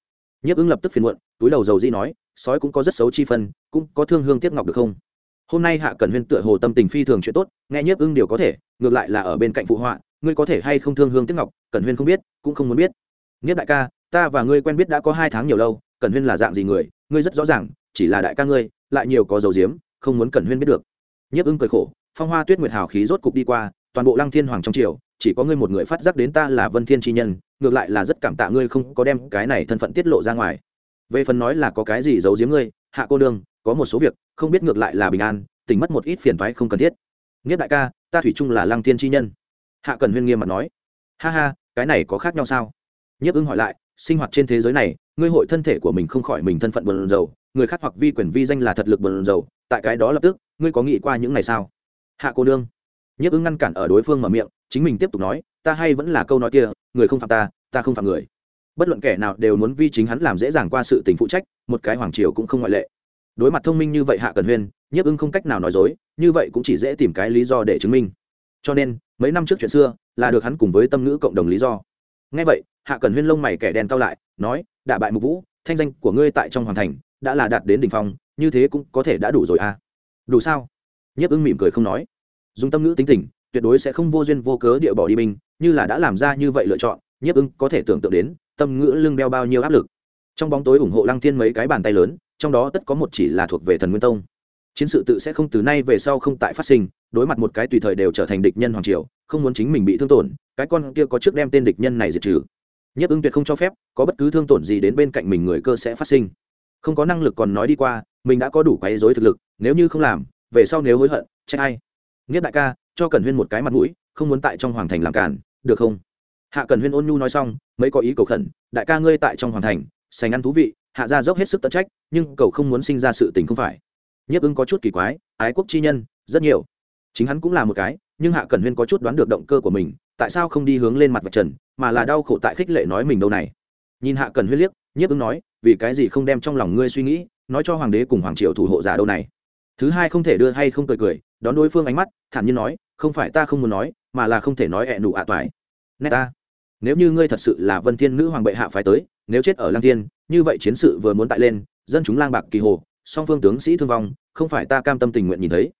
Nhiếp ứng lập tức phiền muộn, túi đầu dầu di nói, sói cũng có rất xấu chi phân, cũng có thương hương tiếc ngọc được không? Hôm nay hạ cần huyên tựa hồ tâm tình phi thường chuyện tốt, nghe nhiếp ưng điều có thể, ngược lại là ở bên cạnh phụ họa, ngươi có thể hay không thương hương tiếc ngọc, cần huyên không biết, cũng không muốn biết. Nhiếp đại ca, ta và ngươi quen biết đã có hai tháng nhiều lâu, cần huyên là dạng gì người, ngươi rất rõ ràng, chỉ là đại ca ngươi, lại nhiều có dầu diếm, không muốn cần huyên biết được. Nhiếp ưng cười khổ, phong hoa tuyết nguyệt hào khí rốt cục đi qua, toàn bộ lăng thiên hoàng trong triều, chỉ có ngươi một người phát giác đến ta là vân thiên chi nhân, ngược lại là rất cảm tạ ngươi không có đem cái này thân phận tiết lộ ra ngoài. Về phần nói là có cái gì giấu giếm ngươi, hạ cô đương có một số việc, không biết ngược lại là bình an tỉnh mất một ít phiền toái không cần thiết. Nghiết đại ca, ta thủy chung là lăng thiên chi nhân. Hạ cần huyên nghiêm mặt nói. Ha ha, cái này có khác nhau sao? Nhiếp ưng hỏi lại, sinh hoạt trên thế giới này, ngươi hội thân thể của mình không khỏi mình thân phận bần dầu người khác hoặc vi quyền vi danh là thật lực bần dầu tại cái đó lập tức, ngươi có nghĩ qua những ngày sao? Hạ cô nương. Nhiếp ưng ngăn cản ở đối phương mở miệng, chính mình tiếp tục nói, ta hay vẫn là câu nói kia, người không phạm ta ta không phạm người. Bất luận kẻ nào đều muốn vi chính hắn làm dễ dàng qua sự tình phụ trách, một cái hoàng triều cũng không ngoại lệ đối mặt thông minh như vậy hạ cần huyên, nhiếp ưng không cách nào nói dối, như vậy cũng chỉ dễ tìm cái lý do để chứng minh. Cho nên, mấy năm trước chuyện xưa, là được hắn cùng với tâm ngữ cộng đồng lý do. Ngay vậy, hạ cần huyên lông mày kẻ đen cao lại, nói, đả bại mục vũ, thanh danh của ngươi tại trong hoàng thành, đã là đạt đến đ ỉ n h phong, như thế cũng có thể đã đủ rồi à? Đủ sao? Nhiếp ưng mỉm cười không nói. Dùng tâm ngữ tính tình, tuyệt đối sẽ không vô duyên vô cớ địa bỏ đi binh như là đã làm ra như vậy lựa chọn, nhiếp ưng có thể tưởng tượng đến, tâm ngữ lưng đeo bao nhiêu áp lực. Trong bóng tối ủng hộ lăng thiên mấy cái bàn tay lớn trong đó tất có một chỉ là thuộc về thần nguyên tông. Chiến sự tự sẽ không từ nay về sau không tại phát sinh, đối mặt một cái tùy thời đều trở thành địch nhân hoàng triều, không muốn chính mình bị thương tổn, cái con kia có trước đem tên địch nhân này diệt trừ. Nhất ứng tuyệt không cho phép, có bất cứ thương tổn gì đến bên cạnh mình người cơ sẽ phát sinh. Không có năng lực còn nói đi qua, mình đã có đủ quấy dối thực lực, nếu như không làm, về sau nếu hối hận, trách ai? Nghĩa đại ca, cho cần huyên một cái mặt mũi, không muốn tại trong hoàng thành làm cản được không? Hạ cần huyên ôn nhu nói xong, mấy có ý cầu khẩn, đại ca ngươi tại trong hoàng thành, sành ăn thú vị hạ ra dốc hết sức tận trách, nhưng cầu không muốn sinh ra sự tình không phải. Nhiếp ứng có chút kỳ quái, ái quốc chi nhân, rất nhiều. Chính hắn cũng là một cái, nhưng hạ cần huyên có chút đoán được động cơ của mình, tại sao không đi hướng lên mặt vật trần, mà là đau khổ tại khích lệ nói mình đâu này. Nhìn hạ cần huyên liếc, nhiếp ứng nói, vì cái gì không đem trong lòng ngươi suy nghĩ, nói cho hoàng đế cùng hoàng triều thủ hộ giả đâu này. Thứ hai không thể đưa hay không cười cười, đón đối phương ánh mắt, thản nhiên nói, không phải ta không muốn nói, mà là không thể nói ẹ nụ ạ toại. Nét ta nếu như ngươi thật sự là vân thiên nữ hoàng bệ hạ phái tới, nếu chết ở lang thiên như vậy chiến sự vừa muốn tại lên, dân chúng lang bạc kỳ hồ, song phương tướng sĩ thương vong, không phải ta cam tâm tình nguyện nhìn thấy.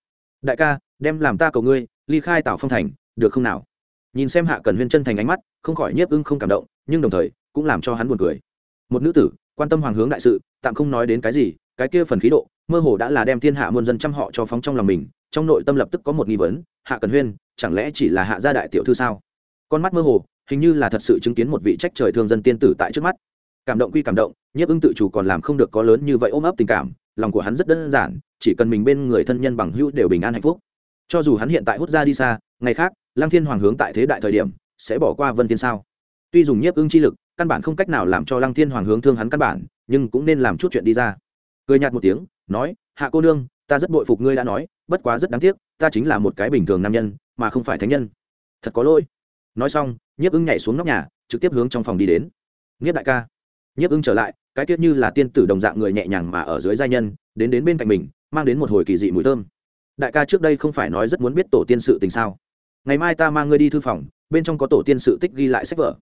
Đại ca, đem làm ta cầu ngươi, ly khai tảo phong thành, được không nào? Nhìn xem hạ cần huyên chân thành ánh mắt, không khỏi nhiếp ưng không cảm động, nhưng đồng thời, cũng làm cho hắn buồn cười. Một nữ tử, quan tâm hoàng hướng đại sự, tạm không nói đến cái gì, cái kia phần khí độ, mơ hồ đã là đem thiên hạ muôn dân chăm họ cho phóng trong lòng mình, trong nội tâm lập tức có một nghi vấn, hạ cần huyên, chẳng lẽ chỉ là hạ gia đại tiểu thư sao? Con mắt mơ hồ, hình như là thật sự chứng kiến một vị trách trời thương dân tiên tử tại trước mắt cảm động quy cảm động, nhiếp ưng tự chủ còn làm không được có lớn như vậy ôm ấp tình cảm, lòng của hắn rất đơn giản, chỉ cần mình bên người thân nhân bằng hữu đều bình an hạnh phúc. Cho dù hắn hiện tại hút ra đi xa, ngày khác, lăng thiên hoàng hướng tại thế đại thời điểm, sẽ bỏ qua vân thiên sao? Tuy dùng nhiếp ưng chi lực, căn bản không cách nào làm cho lăng thiên hoàng hướng thương hắn căn bản, nhưng cũng nên làm chút chuyện đi ra. Cười nhạt một tiếng, nói, hạ cô nương, ta rất bội phục ngươi đã nói, bất quá rất đáng tiếc, ta chính là một cái bình thường nam nhân, mà không phải thánh nhân. Thật có lỗi. Nói xong, nhiếp ưng nhảy xuống nóc nhà, trực tiếp hướng trong phòng đi đến. Nghiếp đại ca nhiếp ưng trở lại, cái tiết như là tiên tử đồng dạng người nhẹ nhàng mà ở dưới giai nhân, đến đến bên cạnh mình, mang đến một hồi kỳ dị mùi thơm. Đại ca trước đây không phải nói rất muốn biết tổ tiên sự tình sao? Ngày mai ta mang ngươi đi thư phòng, bên trong có tổ tiên sự tích ghi lại sách vở.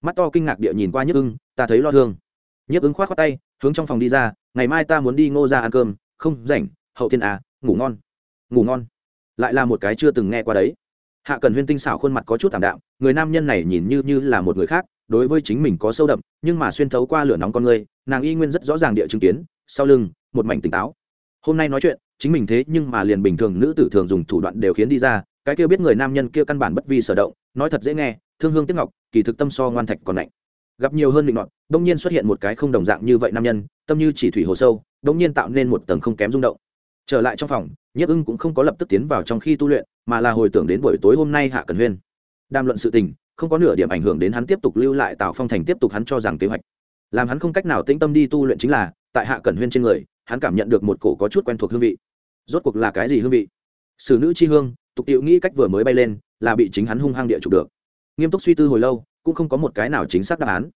Mắt to kinh ngạc địa nhìn qua nhiếp ưng, ta thấy lo thương. Nhiếp ưng k h o á t khoác tay, hướng trong phòng đi ra, ngày mai ta muốn đi ngô ra ăn cơm, không, rảnh, hậu thiên à ngủ ngon. Ngủ ngon. Lại là một cái chưa từng nghe qua đấy. Hạ cần huyên tinh xảo khuôn mặt có chút thảm đạm, người nam nhân này nhìn như như là một người khác đối với chính mình có sâu đậm, nhưng mà xuyên thấu qua lửa nóng con người, nàng y nguyên rất rõ ràng địa chứng kiến, sau lưng, một mảnh tỉnh táo. Hôm nay nói chuyện, chính mình thế nhưng mà liền bình thường nữ tử thường dùng thủ đoạn đều khiến đi ra, cái kia biết người nam nhân kia căn bản bất vi sở động, nói thật dễ nghe, thương hương tiếc ngọc, kỳ thực tâm so ngoan thạch còn lạnh. Gặp nhiều hơn định đoạn đông nhiên xuất hiện một cái không đồng dạng như vậy nam nhân, tâm như chỉ thủy hồ sâu đông nhiên tạo nên một tầng không kém rung động. Trở lại trong phòng, nhiếp ưng cũng không có lập tức tiến vào trong khi tu luyện, mà là hồi tưởng đến buổi tối hôm nay hạ cần huyên. Đàm luận sự tình không có nửa điểm ảnh hưởng đến hắn tiếp tục lưu lại tạo phong thành tiếp tục hắn cho rằng kế hoạch. Làm hắn không cách nào tĩnh tâm đi tu luyện chính là, tại hạ cần huyên trên người, hắn cảm nhận được một cổ có chút quen thuộc hương vị. Rốt cuộc là cái gì hương vị? Sử nữ chi hương, tục tiệu nghĩ cách vừa mới bay lên, là bị chính hắn hung hăng địa chụp được. Nghiêm túc suy tư hồi lâu, cũng không có một cái nào chính xác đáp án.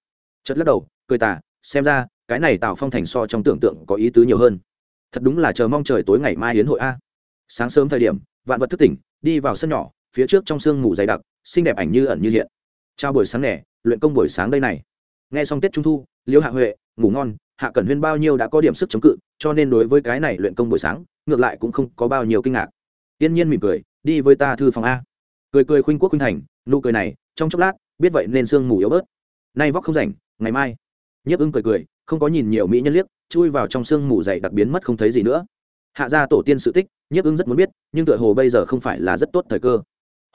Chật lắc đầu, cười tả xem ra, cái này tạo phong thành so trong tưởng tượng có ý tứ nhiều hơn. Thật đúng là chờ mong trời tối ngày mai hiến hội a. Sáng sớm thời điểm, vạn vật thức tỉnh, đi vào sân nhỏ, phía trước trong sương mù dày đặc, xinh đẹp ảnh như ẩn như hiện trao buổi sáng nẻ luyện công buổi sáng đây này. Nghe xong tết trung thu liễu hạ huệ, ngủ ngon, hạ cẩn huyên bao nhiêu đã có điểm sức chống cự, cho nên đối với cái này luyện công buổi sáng, ngược lại cũng không có bao nhiêu kinh ngạc. Tiên nhiên mỉm cười, đi với ta thư phòng a. Cười cười khuynh quốc khuynh thành, nụ cười này, trong chốc lát, biết vậy nên sương mù yếu bớt. Nay vóc không rảnh, ngày mai. Nhiếp ưng cười cười, không có nhìn nhiều mỹ nhân liếc, chui vào trong sương mù dày đặc biến mất không thấy gì nữa. Hạ gia tổ tiên sự tích, nhiếp ưng rất muốn biết, nhưng tựa hồ bây giờ không phải là rất tốt thời cơ.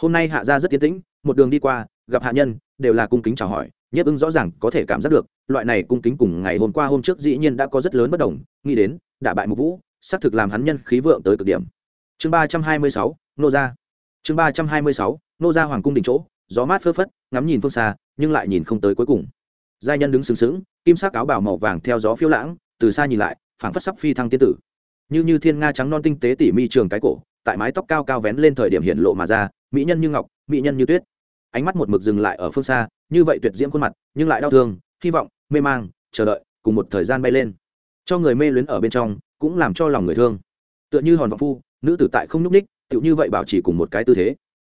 Hôm nay hạ gia rất tiến tĩnh một đường đi qua, gặp hạ nhân, đều là cung kính chào hỏi, nhiếp ưng rõ ràng có thể cảm giác được, loại này cung kính cùng ngày hôm qua hôm trước dĩ nhiên đã có rất lớn bất đồng, nghĩ đến đả bại mục vũ, xác thực làm hắn nhân khí vượng tới cực điểm. Chương ba trăm hai mươi sáu, nô gia. Chương ba trăm hai mươi sáu, nô gia hoàng cung đỉnh chỗ, gió mát phơ phất, ngắm nhìn phương xa, nhưng lại nhìn không tới cuối cùng. Giai nhân đứng sừng sững, kim sắc áo bào màu vàng theo gió phiêu lãng, từ xa nhìn lại, phảng phất sắp phi thăng tiên tử. Như như thiên nga trắng non tinh tế tỉ mi trường cái cổ, tại mái tóc cao cao vén lên thời điểm hiện lộ mà ra, mỹ nhân như ngọc mỹ nhân như tuyết. Ánh mắt một mực dừng lại ở phương xa, như vậy tuyệt diễm khuôn mặt, nhưng lại đau thương, hy vọng, mê mang, chờ đợi, cùng một thời gian bay lên. Cho người mê luyến ở bên trong, cũng làm cho lòng người thương. Tựa như hòn vọng phu, nữ tử tại không nhúc ních tựu như vậy bảo chỉ cùng một cái tư thế.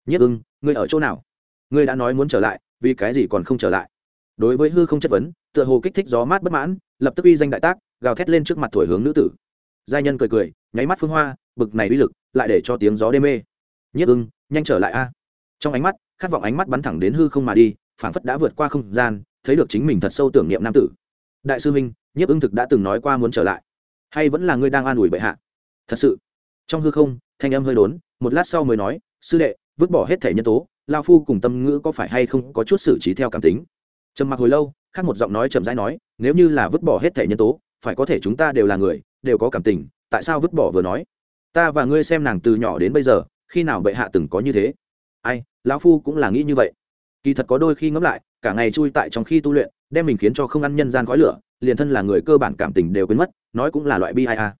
Nhất ưng, ngươi ở chỗ nào? Ngươi đã nói muốn trở lại, vì cái gì còn không trở lại? Đối với hư không chất vấn, tựa hồ kích thích gió mát bất mãn, lập tức uy danh đại tác, gào thét lên trước mặt thổi hướng nữ tử. Giai nhân cười cười, nháy mắt phương hoa, bực này uy lực, lại để cho tiếng gió đê mê. Nhất ưng, nhanh trở lại a trong ánh mắt, khát vọng ánh mắt bắn thẳng đến hư không mà đi, phảng phất đã vượt qua không gian, thấy được chính mình thật sâu tưởng niệm nam tử. Đại sư huynh nhiếp ưng thực đã từng nói qua muốn trở lại. Hay vẫn là ngươi đang an ủi bệ hạ? Thật sự. Trong hư không, thanh âm hơi đốn, một lát sau mới nói, sư đệ, vứt bỏ hết thể nhân tố, lao phu cùng tâm ngữ có phải hay không có chút xử trí theo cảm tính? Trầm mặc hồi lâu khác một giọng nói chậm rãi nói, nếu như là vứt bỏ hết thể nhân tố, phải có thể chúng ta đều là người, đều có cảm tình, tại sao vứt bỏ vừa nói? Ta và ngươi xem nàng từ nhỏ đến bây giờ, khi nào bệ hạ từng có như thế? Ai? Lão phu cũng là nghĩ như vậy. Kỳ thật có đôi khi ngẫm lại, cả ngày chui tại trong khi tu luyện, đem mình khiến cho không ăn nhân gian khói lửa, liền thân là người cơ bản cảm tình đều quên mất, nói cũng là loại bi ai a.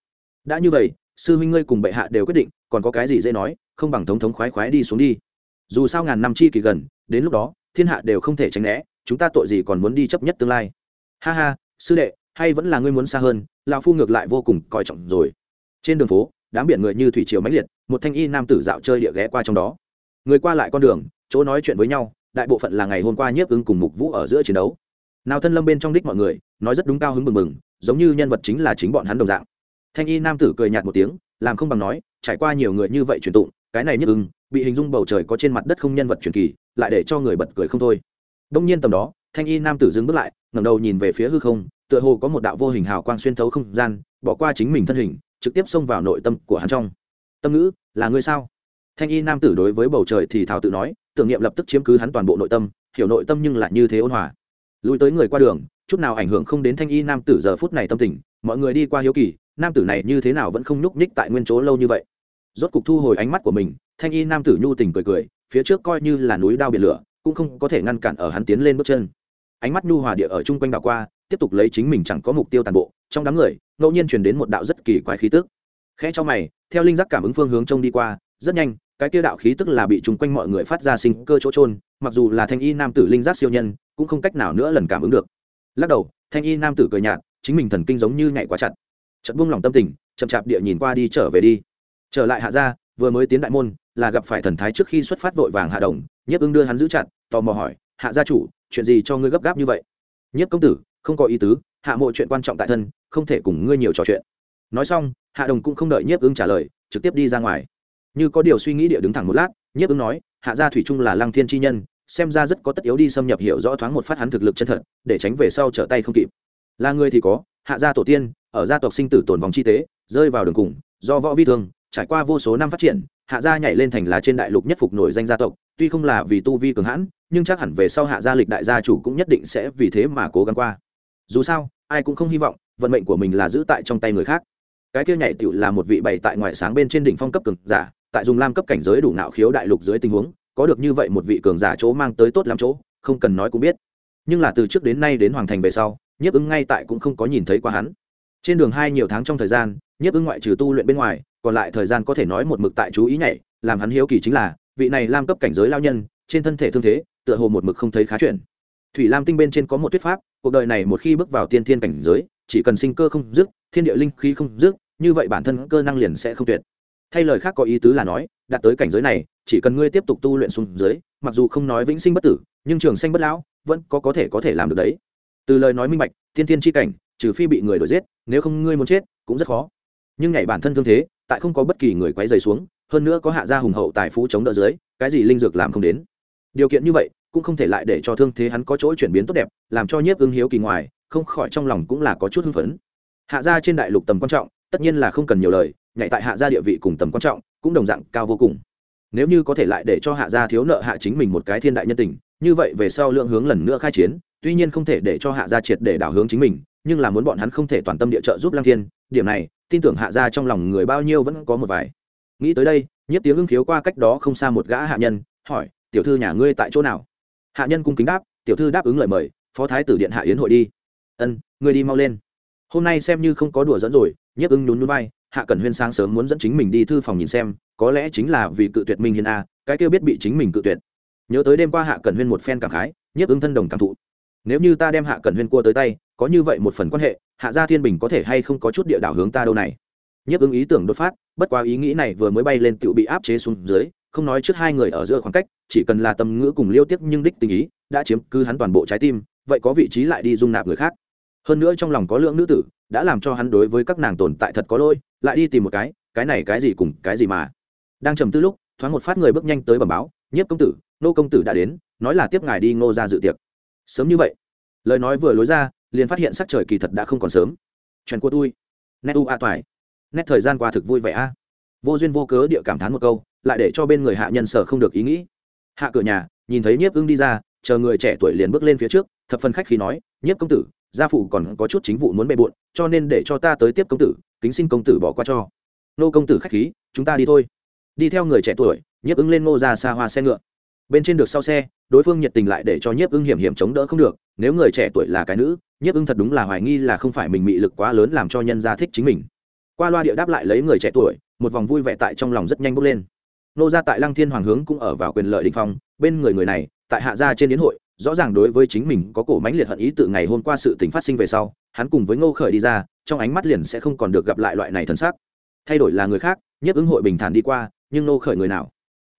Đã như vậy, sư huynh ngươi cùng bệ hạ đều quyết định, còn có cái gì dễ nói, không bằng thống thống khoái khoái đi xuống đi. Dù sao ngàn năm chi kỳ gần, đến lúc đó, thiên hạ đều không thể tránh né, chúng ta tội gì còn muốn đi chấp nhất tương lai. Ha ha, sư đệ, hay vẫn là ngươi muốn xa hơn, lão phu ngược lại vô cùng coi trọng rồi. Trên đường phố, đám biển người như thủy triều mãnh liệt, một thanh y nam tử dạo chơi địa ghé qua trong đó người qua lại con đường, chỗ nói chuyện với nhau, đại bộ phận là ngày hôm qua nhiếp ứng cùng mục vũ ở giữa chiến đấu. Nào thân lâm bên trong đích mọi người, nói rất đúng cao hứng mừng mừng, giống như nhân vật chính là chính bọn hắn đồng dạng. Thanh y nam tử cười nhạt một tiếng, làm không bằng nói, trải qua nhiều người như vậy truyền tụng, cái này nhất ứng, bị hình dung bầu trời có trên mặt đất không nhân vật truyền kỳ, lại để cho người bật cười không thôi. Đông nhiên tầm đó, thanh y nam tử dừng bước lại, ngẩng đầu nhìn về phía hư không, tựa hồ có một đạo vô hình hào quang xuyên thấu không gian, bỏ qua chính mình thân hình, trực tiếp xông vào nội tâm của hắn trong. Tâm ngữ, là ngươi sao? Thanh y nam tử đối với bầu trời thì thảo tự nói, tưởng niệm lập tức chiếm cứ hắn toàn bộ nội tâm, hiểu nội tâm nhưng lại như thế ôn hòa. Lùi tới người qua đường, chút nào ảnh hưởng không đến thanh y nam tử giờ phút này tâm tình, mọi người đi qua hiếu kỳ, nam tử này như thế nào vẫn không nhúc nhích tại nguyên chỗ lâu như vậy. Rốt cục thu hồi ánh mắt của mình, thanh y nam tử nhu tình cười cười, phía trước coi như là núi đao biển lửa, cũng không có thể ngăn cản ở hắn tiến lên bước chân. Ánh mắt nhu hòa địa ở chung quanh đảo qua, tiếp tục lấy chính mình chẳng có mục tiêu toàn bộ, trong đám người, ngẫu nhiên truyền đến một đạo rất kỳ quái khí tức. Khẽ cho mày, theo linh giác cảm ứng phương hướng trông đi qua, rất nhanh cái kia đạo khí tức là bị chúng quanh mọi người phát ra sinh cơ chỗ trôn mặc dù là thanh y nam tử linh giác siêu nhân, cũng không cách nào nữa lần cảm ứng được. Lắc đầu, thanh y nam tử cười nhạt, chính mình thần kinh giống như nhảy quá chặt. Chật buông lòng tâm tình, chậm chạp địa nhìn qua đi trở về đi. Trở lại hạ gia, vừa mới tiến đại môn, là gặp phải thần thái trước khi xuất phát vội vàng hạ đồng, nhiếp ứng đưa hắn giữ chặt, tò mò hỏi, hạ gia chủ, chuyện gì cho ngươi gấp gáp như vậy? Nhiếp công tử, không có ý tứ, hạ mộ chuyện quan trọng tại thân, không thể cùng ngươi nhiều trò chuyện. Nói xong, hạ đồng cũng không đợi nhiếp ứng trả lời, trực tiếp đi ra ngoài như có điều suy nghĩ địa đứng thẳng một lát, nhiếp ưng nói, hạ gia thủy trung là lăng thiên chi nhân, xem ra rất có tất yếu đi xâm nhập hiểu rõ thoáng một phát hắn thực lực chân thật, để tránh về sau trở tay không kịp. Là người thì có, hạ gia tổ tiên, ở gia tộc sinh tử tồn vòng chi tế, rơi vào đường cùng, do võ vi thương, trải qua vô số năm phát triển, hạ gia nhảy lên thành là trên đại lục nhất phục nổi danh gia tộc, tuy không là vì tu vi cường hãn, nhưng chắc hẳn về sau hạ gia lịch đại gia chủ cũng nhất định sẽ vì thế mà cố gắng qua. Dù sao, ai cũng không hy vọng, vận mệnh của mình là giữ tại trong tay người khác. Cái kia nhảy tựu là một vị bày tại ngoại sáng bên trên đỉnh phong cấp cường giả tại dùng lam cấp cảnh giới đủ nạo khiếu đại lục dưới tình huống, có được như vậy một vị cường giả chỗ mang tới tốt lắm chỗ, không cần nói cũng biết. Nhưng là từ trước đến nay đến hoàng thành về sau, nhiếp ứng ngay tại cũng không có nhìn thấy qua hắn. Trên đường hai nhiều tháng trong thời gian, nhiếp ứng ngoại trừ tu luyện bên ngoài, còn lại thời gian có thể nói một mực tại chú ý nhảy, làm hắn hiếu kỳ chính là, vị này lam cấp cảnh giới lao nhân, trên thân thể thương thế, tựa hồ một mực không thấy khá chuyện. Thủy lam tinh bên trên có một thuyết pháp, cuộc đời này một khi bước vào tiên thiên cảnh giới, chỉ cần sinh cơ không dứt, thiên địa linh khí không dứt, như vậy bản thân cơ năng liền sẽ không tuyệt thay lời khác có ý tứ là nói, đạt tới cảnh giới này, chỉ cần ngươi tiếp tục tu luyện xuống dưới, mặc dù không nói vĩnh sinh bất tử, nhưng trường sanh bất lão, vẫn có có thể có thể làm được đấy. Từ lời nói minh bạch thiên tiên tri cảnh, trừ phi bị người đuổi giết, nếu không ngươi muốn chết, cũng rất khó. Nhưng nhảy bản thân thương thế, tại không có bất kỳ người quấy dày xuống, hơn nữa có hạ gia hùng hậu tài phú chống đỡ dưới, cái gì linh dược làm không đến. Điều kiện như vậy, cũng không thể lại để cho thương thế hắn có chỗ chuyển biến tốt đẹp, làm cho nhiếp ưng hiếu kỳ ngoài, không khỏi trong lòng cũng là có chút hưng phấn. Hạ gia trên đại lục tầm quan trọng, tất nhiên là không cần nhiều lời nhảy tại hạ gia địa vị cùng tầm quan trọng, cũng đồng dạng cao vô cùng. Nếu như có thể lại để cho hạ gia thiếu nợ hạ chính mình một cái thiên đại nhân tình, như vậy về sau lượng hướng lần nữa khai chiến, tuy nhiên không thể để cho hạ gia triệt để đảo hướng chính mình, nhưng là muốn bọn hắn không thể toàn tâm địa trợ giúp lăng thiên, điểm này, tin tưởng hạ gia trong lòng người bao nhiêu vẫn có một vài. Nghĩ tới đây nhất tiếng ưng khiếu qua cách đó không xa một gã hạ nhân, hỏi, tiểu thư nhà ngươi tại chỗ nào? Hạ nhân cung kính đáp, tiểu thư đáp ứng lời mời, phó thái tử điện hạ yến hội đi. Ân, ngươi đi mau lên. Hôm nay xem như không có đùa dẫn rồi, nhiếp ưng nhún núi bay hạ cẩn huyên sáng sớm muốn dẫn chính mình đi thư phòng nhìn xem, có lẽ chính là vì cự tuyệt minh hiền a, cái kêu biết bị chính mình cự tuyệt. Nhớ tới đêm qua hạ cẩn huyên một phen cảm khái, nhiếp ứng thân đồng cảm thụ. Nếu như ta đem hạ cẩn huyên cua tới tay, có như vậy một phần quan hệ, hạ gia thiên bình có thể hay không có chút địa đảo hướng ta đâu này? Nhiếp ứng ý tưởng đột phát, bất quá ý nghĩ này vừa mới bay lên tự bị áp chế xuống dưới, không nói trước hai người ở giữa khoảng cách, chỉ cần là tâm ngữ cùng liêu tiếp nhưng đích tình ý, đã chiếm cứ hắn toàn bộ trái tim, vậy có vị trí lại đi dung nạp người khác hơn nữa trong lòng có lượng nữ tử đã làm cho hắn đối với các nàng tồn tại thật có lỗi lại đi tìm một cái cái này cái gì cùng cái gì mà. Đang trầm tư lúc thoáng một phát người bước nhanh tới bẩm báo nhiếp công tử nô công tử đã đến nói là tiếp ngài đi ngô ra dự tiệc. Sớm như vậy. Lời nói vừa lối ra liền phát hiện sắc trời kỳ thật đã không còn sớm. Trần của tui, nét u a toài. Nét thời gian qua thực vui vẻ a. Vô duyên vô cớ địa cảm thán một câu lại để cho bên người hạ nhân sở không được ý nghĩ. Hạ cửa nhà nhìn thấy nhiếp ưng đi ra chờ người trẻ tuổi liền bước lên phía trước thập phân khách khi nói nhiếp công tử gia phụ còn có chút chính vụ muốn bề bộn, cho nên để cho ta tới tiếp công tử, kính xin công tử bỏ qua cho. Nô công tử khách khí, chúng ta đi thôi. Đi theo người trẻ tuổi, nhiếp ứng lên ngô ra xa hoa xe ngựa. Bên trên được sau xe, đối phương nhiệt tình lại để cho nhiếp ưng hiểm hiểm chống đỡ không được. Nếu người trẻ tuổi là cái nữ, nhiếp ưng thật đúng là hoài nghi là không phải mình mị lực quá lớn làm cho nhân gia thích chính mình. Qua loa địa đáp lại lấy người trẻ tuổi, một vòng vui vẻ tại trong lòng rất nhanh bốc lên. Nô ra tại lăng thiên hoàng hướng cũng ở vào quyền lợi đình phong, bên người người này, tại hạ gia trên đến hội rõ ràng đối với chính mình có cổ mãnh liệt hận ý từ ngày hôm qua sự tình phát sinh về sau, hắn cùng với ngô khởi đi ra, trong ánh mắt liền sẽ không còn được gặp lại loại này thân xác thay đổi là người khác Nhất ứng hội bình thản đi qua, nhưng ngô khởi người nào?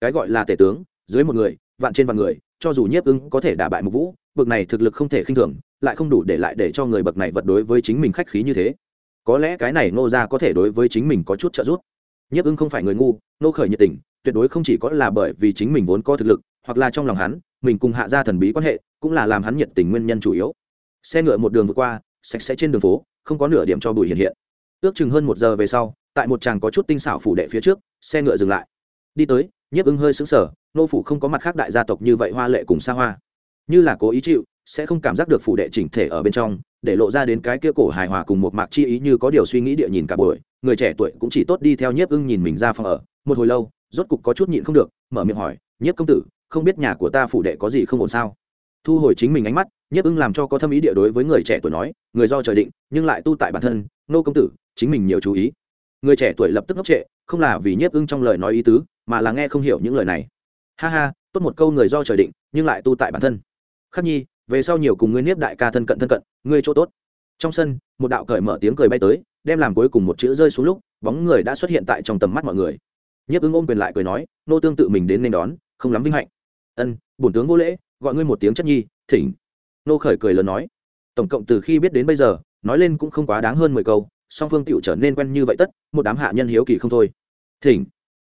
Cái gọi là tể tướng, dưới một người, vạn trên vạn người, cho dù nhiếp ứng có thể đả bại một vũ bậc này thực lực không thể khinh thường, lại không đủ để lại để cho người bậc này vật đối với chính mình khách khí như thế. Có lẽ cái này ngô ra có thể đối với chính mình có chút trợ giúp. Nhiếp ứng không phải người ngu, ngô khởi nhiệt tình, tuyệt đối không chỉ có là bởi vì chính mình vốn có thực lực, hoặc là trong lòng hắn mình cùng hạ gia thần bí quan hệ, cũng là làm hắn nhiệt tình nguyên nhân chủ yếu. Xe ngựa một đường vượt qua, sạch sẽ trên đường phố, không có nửa điểm cho bụi hiện hiện. Ước chừng hơn một giờ về sau, tại một tràng có chút tinh xảo phủ đệ phía trước, xe ngựa dừng lại. Đi tới, nhiếp ưng hơi xứng sở nô phủ không có mặt khác đại gia tộc như vậy hoa lệ cùng xa hoa. Như là cố ý chịu, sẽ không cảm giác được phủ đệ chỉnh thể ở bên trong, để lộ ra đến cái kia cổ hài hòa cùng một mạc chi ý như có điều suy nghĩ địa nhìn cả buổi. Người trẻ tuổi cũng chỉ tốt đi theo nhiếp ưng nhìn mình ra phòng ở. Một hồi lâu, rốt cục có chút nhịn không được, mở miệng hỏi, nhiếp công tử không biết nhà của ta phủ đệ có gì không ổn sao? Thu hồi chính mình ánh mắt, nhiếp ưng làm cho có thâm ý địa đối với người trẻ tuổi nói, người do trời định, nhưng lại tu tại bản thân, nô công tử, chính mình nhiều chú ý. Người trẻ tuổi lập tức ngốc trệ, không là vì nhiếp ưng trong lời nói ý tứ, mà là nghe không hiểu những lời này. Ha ha, tốt một câu người do trời định, nhưng lại tu tại bản thân. Khắc nhi, về sau nhiều cùng ngươi niếp đại ca thân cận thân cận, ngươi chỗ tốt. Trong sân, một đạo cởi mở tiếng cười bay tới, đem làm cuối cùng một chữ rơi xuống lúc, bóng người đã xuất hiện tại trong tầm mắt mọi người. Nhiếp ưng ôm quyền lại cười nói, nô tương tự mình đến nên đón, không lắm vinh hạnh ân, bổn tướng vô lễ, gọi ngươi một tiếng chất nhi, thỉnh. Nô khởi cười lớn nói. Tổng cộng từ khi biết đến bây giờ, nói lên cũng không quá đáng hơn mười câu, song phương tựu trở nên quen như vậy tất, một đám hạ nhân hiếu kỳ không thôi. Thỉnh.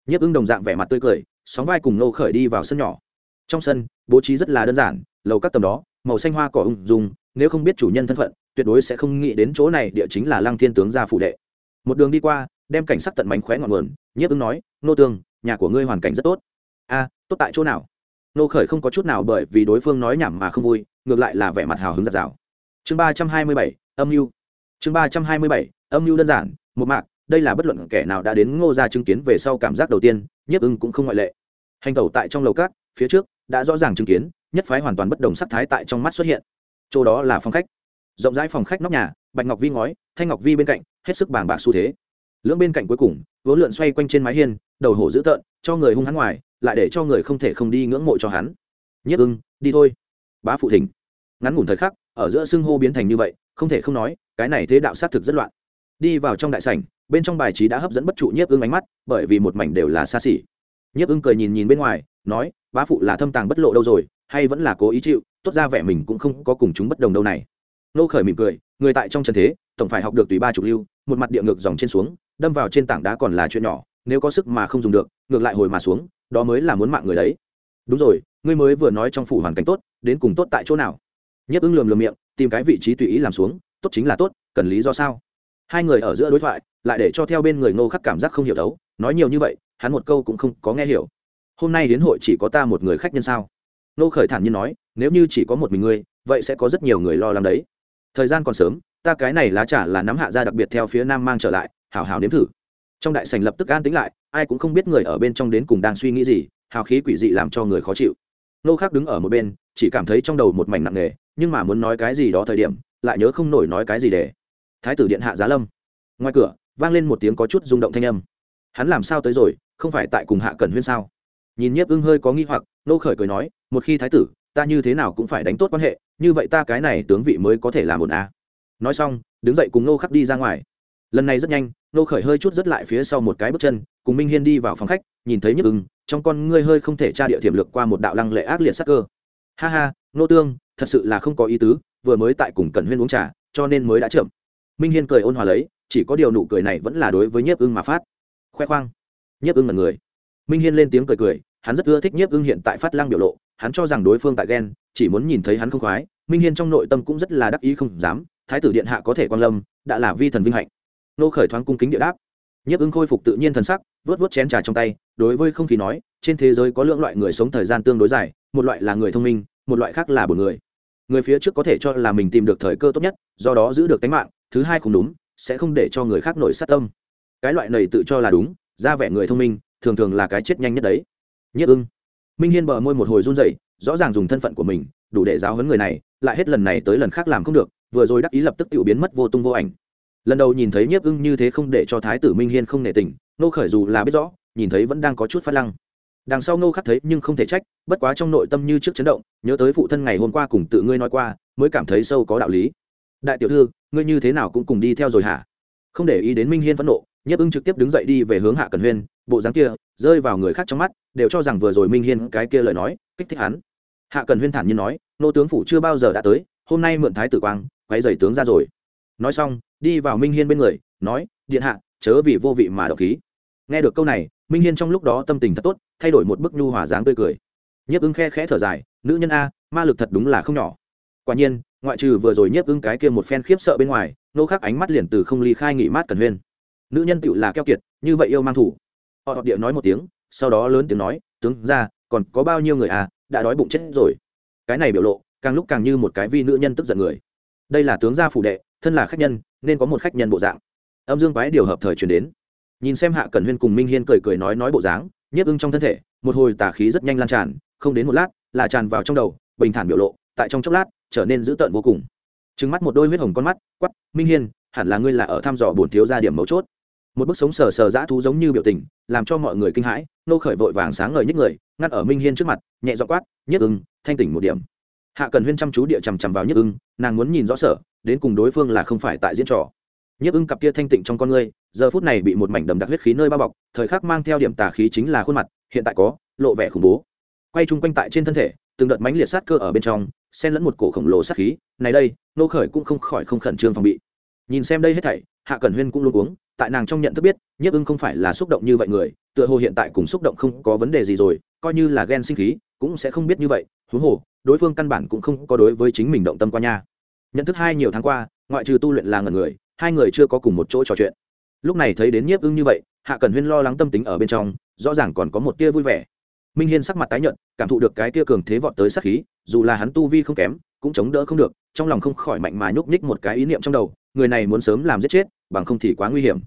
Nhiếp ứng đồng dạng vẻ mặt tươi cười, sóng vai cùng nô khởi đi vào sân nhỏ. Trong sân, bố trí rất là đơn giản, lầu các tầm đó, màu xanh hoa cỏ ung dung, nếu không biết chủ nhân thân phận, tuyệt đối sẽ không nghĩ đến chỗ này, địa chính là lăng thiên tướng gia phụ đệ. Một đường đi qua, đem cảnh sắc tận mánh khóe ngọn nguồn, nhiếp ứng nói, nô tương, nhà của ngươi hoàn cảnh rất tốt. A, tốt tại chỗ nào? Nô khởi không có chút nào bởi vì đối phương nói nhảm mà không vui, ngược lại là vẻ mặt hào hứng giặt rào chương ba trăm hai mươi bảy, âm mưu. Chương ba trăm hai mươi bảy, âm mưu đơn giản, một mạc, đây là bất luận kẻ nào đã đến ngô ra chứng kiến về sau cảm giác đầu tiên, nhiếp ưng cũng không ngoại lệ. Hành tẩu tại trong lầu cát phía trước, đã rõ ràng chứng kiến, nhất phái hoàn toàn bất đồng sắc thái tại trong mắt xuất hiện. Chỗ đó là phòng khách. Rộng rãi phòng khách nóc nhà, bạch ngọc vi ngói, thanh ngọc vi bên cạnh, hết sức bàng bạc xu thế. Lưỡng bên cạnh cuối cùng, vốn lượn xoay quanh trên mái hiên, đầu hổ dữ tợn, cho người hung hắn ngoài lại để cho người không thể không đi ngưỡng mộ cho hắn. Nhất ưng, đi thôi. Bá phụ thỉnh. Ngắn ngủn thời khắc, ở giữa xưng hô biến thành như vậy, không thể không nói, cái này thế đạo xác thực rất loạn. Đi vào trong đại sảnh, bên trong bài trí đã hấp dẫn bất trụ nhiếp ưng ánh mắt, bởi vì một mảnh đều là xa xỉ. Nhiếp ưng cười nhìn nhìn bên ngoài, nói, bá phụ là thâm tàng bất lộ đâu rồi, hay vẫn là cố ý chịu, tốt ra vẻ mình cũng không có cùng chúng bất đồng đâu này. Nô khởi mỉm cười, người tại trong trần thế, tổng phải học được tùy ba trục lưu, một mặt địa ngược dòng trên xuống, đâm vào trên tảng đá còn là chuyện nhỏ, nếu có sức mà không dùng được, ngược lại hồi mà xuống đó mới là muốn mạng người đấy. Đúng rồi, ngươi mới vừa nói trong phủ hoàn cảnh tốt, đến cùng tốt tại chỗ nào? Nhấp ứng lườm lườm miệng, tìm cái vị trí tùy ý làm xuống, tốt chính là tốt, cần lý do sao? Hai người ở giữa đối thoại, lại để cho theo bên người ngô khắc cảm giác không hiểu đấu, nói nhiều như vậy, hắn một câu cũng không có nghe hiểu. Hôm nay đến hội chỉ có ta một người khách nhân sao? Ngô khởi thản nhiên nói, nếu như chỉ có một mình ngươi, vậy sẽ có rất nhiều người lo lắng đấy. Thời gian còn sớm, ta cái này lá trà là nắm hạ ra đặc biệt theo phía nam mang trở lại, hảo hảo nếm thử. Trong đại sành lập tức an tính lại ai cũng không biết người ở bên trong đến cùng đang suy nghĩ gì, hào khí quỷ dị làm cho người khó chịu. Nô khác đứng ở một bên, chỉ cảm thấy trong đầu một mảnh nặng nề, nhưng mà muốn nói cái gì đó thời điểm, lại nhớ không nổi nói cái gì để. Thái tử điện hạ giá lâm. Ngoài cửa, vang lên một tiếng có chút rung động thanh âm. Hắn làm sao tới rồi, không phải tại cùng hạ cần huyên sao? Nhìn nhiếp ưng hơi có nghi hoặc, nô khởi cười nói, một khi thái tử, ta như thế nào cũng phải đánh tốt quan hệ, như vậy ta cái này tướng vị mới có thể làm một a à. nói xong, đứng dậy cùng nô khắc đi ra ngoài. Lần này rất nhanh, nô khởi hơi chút dứt lại phía sau một cái bước chân cùng minh hiên đi vào phòng khách, nhìn thấy nhức ứng trong con ngươi hơi không thể tra địa thiểm lược qua một đạo lăng lệ ác liệt sắc cơ. Ha ha, nô tương, thật sự là không có ý tứ, vừa mới tại cùng cẩn huyên uống trà, cho nên mới đã chậm. Minh hiên cười ôn hòa lấy, chỉ có điều nụ cười này vẫn là đối với nhiếp ưng mà phát. Khoe khoang. Nhiếp ưng là người. Minh hiên lên tiếng cười cười, hắn rất ưa thích nhiếp ưng hiện tại phát lăng biểu lộ, hắn cho rằng đối phương tại ghen, chỉ muốn nhìn thấy hắn không khoái, minh hiên trong nội tâm cũng rất là đắc ý không dám, thái tử điện hạ có thể quan lâm, đã là vi thần vinh hạnh. Nô khởi thoáng cung kính địa đáp. Nhiếp ưng khôi phục tự nhiên thần sắc vớt vớt chén trà trong tay, đối với không khí nói, trên thế giới có lượng loại người sống thời gian tương đối dài, một loại là người thông minh, một loại khác là một người. Người phía trước có thể cho là mình tìm được thời cơ tốt nhất, do đó giữ được tính mạng, thứ hai không đúng, sẽ không để cho người khác nổi sát tâm. Cái loại này tự cho là đúng, ra vẻ người thông minh, thường thường là cái chết nhanh nhất đấy. Nhất ưng. Minh hiên bờ môi một hồi run rẩy, rõ ràng dùng thân phận của mình, đủ để giáo huấn người này, lại hết lần này tới lần khác làm không được, vừa rồi đắc ý lập tức tự biến mất vô tung vô ảnh. Lần đầu nhìn thấy nhiếp ưng như thế không để cho thái tử minh hiên không nể tình nô khởi dù là biết rõ, nhìn thấy vẫn đang có chút phát lăng. Đằng sau nô khắc thấy nhưng không thể trách, bất quá trong nội tâm như trước chấn động, nhớ tới phụ thân ngày hôm qua cùng tự ngươi nói qua, mới cảm thấy sâu có đạo lý. Đại tiểu thư, ngươi như thế nào cũng cùng đi theo rồi hả? Không để ý đến minh hiên phẫn nộ nhấp ưng trực tiếp đứng dậy đi về hướng hạ cần huyên, bộ dáng kia, rơi vào người khác trong mắt, đều cho rằng vừa rồi minh hiên cái kia lời nói, kích thích hắn. Hạ cần huyên thản nhiên nói, nô tướng phủ chưa bao giờ đã tới, hôm nay mượn thái tử quang quay dày tướng ra rồi. Nói xong, đi vào minh hiên bên người, nói, điện hạ, chớ vì vô vị mà độc khí nghe được câu này, minh hiên trong lúc đó tâm tình thật tốt, thay đổi một bức nhu hòa dáng tươi cười. Nhiếp ưng khe khẽ thở dài, nữ nhân a, ma lực thật đúng là không nhỏ. Quả nhiên, ngoại trừ vừa rồi nhiếp ưng cái kia một phen khiếp sợ bên ngoài, nô khắc ánh mắt liền từ không ly khai nghỉ mát cần huyên. Nữ nhân tựu là keo kiệt, như vậy yêu mang thủ. Họ đọc địa nói một tiếng, sau đó lớn tiếng nói, tướng ra, còn có bao nhiêu người à đã đói bụng chết rồi. Cái này biểu lộ, càng lúc càng như một cái vi nữ nhân tức giận người. Đây là tướng gia phủ đệ, thân là khách nhân, nên có một khách nhân bộ dạng. Âm dương quái điều hợp thời chuyển đến nhìn xem hạ cẩn huyên cùng minh hiên cười cười nói nói bộ dáng, nhiếp ưng trong thân thể, một hồi tà khí rất nhanh lan tràn, không đến một lát, là tràn vào trong đầu, bình thản biểu lộ, tại trong chốc lát, trở nên dữ tợn vô cùng. Trừng mắt một đôi huyết hồng con mắt quắp minh hiên, hẳn là ngươi là ở thăm dò bổn thiếu gia điểm mấu chốt. Một bức sống sờ sờ dã thú giống như biểu tình, làm cho mọi người kinh hãi, nô khởi vội vàng sáng ngời nhích người, ngắt ở minh hiên trước mặt, nhẹ dọ quát nhất ưng, thanh tỉnh một điểm. Hạ cần huyên chăm chú địa chằm chằm vào nhất ưng, nàng muốn nhìn rõ sở, đến cùng đối phương là không phải tại diễn trò nhiếp ưng cặp kia thanh tịnh trong con ngươi, giờ phút này bị một mảnh đầm đặc huyết khí nơi bao bọc, thời khắc mang theo điểm tà khí chính là khuôn mặt, hiện tại có, lộ vẻ khủng bố. Quay chung quanh tại trên thân thể, từng đợt mánh liệt sát cơ ở bên trong, xen lẫn một cổ khổng lồ sát khí, này đây, nô khởi cũng không khỏi không khẩn trương phòng bị. Nhìn xem đây hết thảy, hạ cẩn huyên cũng luôn uống tại nàng trong nhận thức biết, nhiếp ưng không phải là xúc động như vậy người, tựa hồ hiện tại cùng xúc động không có vấn đề gì rồi, coi như là ghen sinh khí, cũng sẽ không biết như vậy, huống hồ, đối phương căn bản cũng không có đối với chính mình động tâm qua nha. Nhận thức hai nhiều tháng qua, ngoại trừ tu luyện là ngần người hai người chưa có cùng một chỗ trò chuyện. Lúc này thấy đến nhiếp ưng như vậy, hạ cần huyên lo lắng tâm tính ở bên trong, rõ ràng còn có một tia vui vẻ. Minh hiên sắc mặt tái nhợt, cảm thụ được cái tia cường thế vọt tới sắc khí, dù là hắn tu vi không kém, cũng chống đỡ không được, trong lòng không khỏi mạnh mà nhúc nhích một cái ý niệm trong đầu, người này muốn sớm làm giết chết, bằng không thì quá nguy hiểm.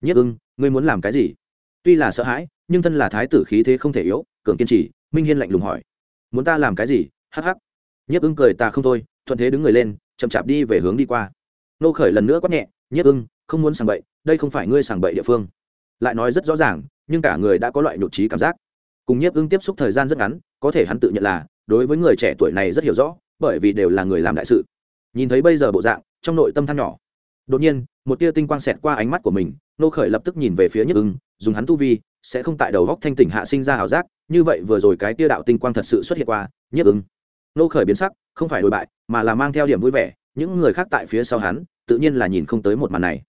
Nhất ưng, ngươi muốn làm cái gì? Tuy là sợ hãi, nhưng thân là thái tử khí thế không thể yếu, cường kiên trì, minh hiên lạnh lùng hỏi. Muốn ta làm cái gì? Hắc hắc. Nhất ưng cười, ta không thôi, thuận thế đứng người lên, chậm chạp đi về hướng đi qua. Nô khởi lần nữa quát nhẹ nhất ưng, không muốn sàng bậy, đây không phải ngươi sàng bậy địa phương. Lại nói rất rõ ràng, nhưng cả người đã có loại nhụt trí cảm giác. Cùng nhiếp ưng tiếp xúc thời gian rất ngắn, có thể hắn tự nhận là, đối với người trẻ tuổi này rất hiểu rõ, bởi vì đều là người làm đại sự. Nhìn thấy bây giờ bộ dạng, trong nội tâm than nhỏ. Đột nhiên, một tia tinh quang xẹt qua ánh mắt của mình, nô khởi lập tức nhìn về phía nhiếp ưng, dùng hắn tu vi, sẽ không tại đầu góc thanh tỉnh hạ sinh ra ảo giác, như vậy vừa rồi cái tia đạo tinh quang thật sự xuất hiện qua nhiếp ưng. Nô khởi biến sắc, không phải đổi bại, mà là mang theo điểm vui vẻ, những người khác tại phía sau hắn tự nhiên là nhìn không tới một màn này.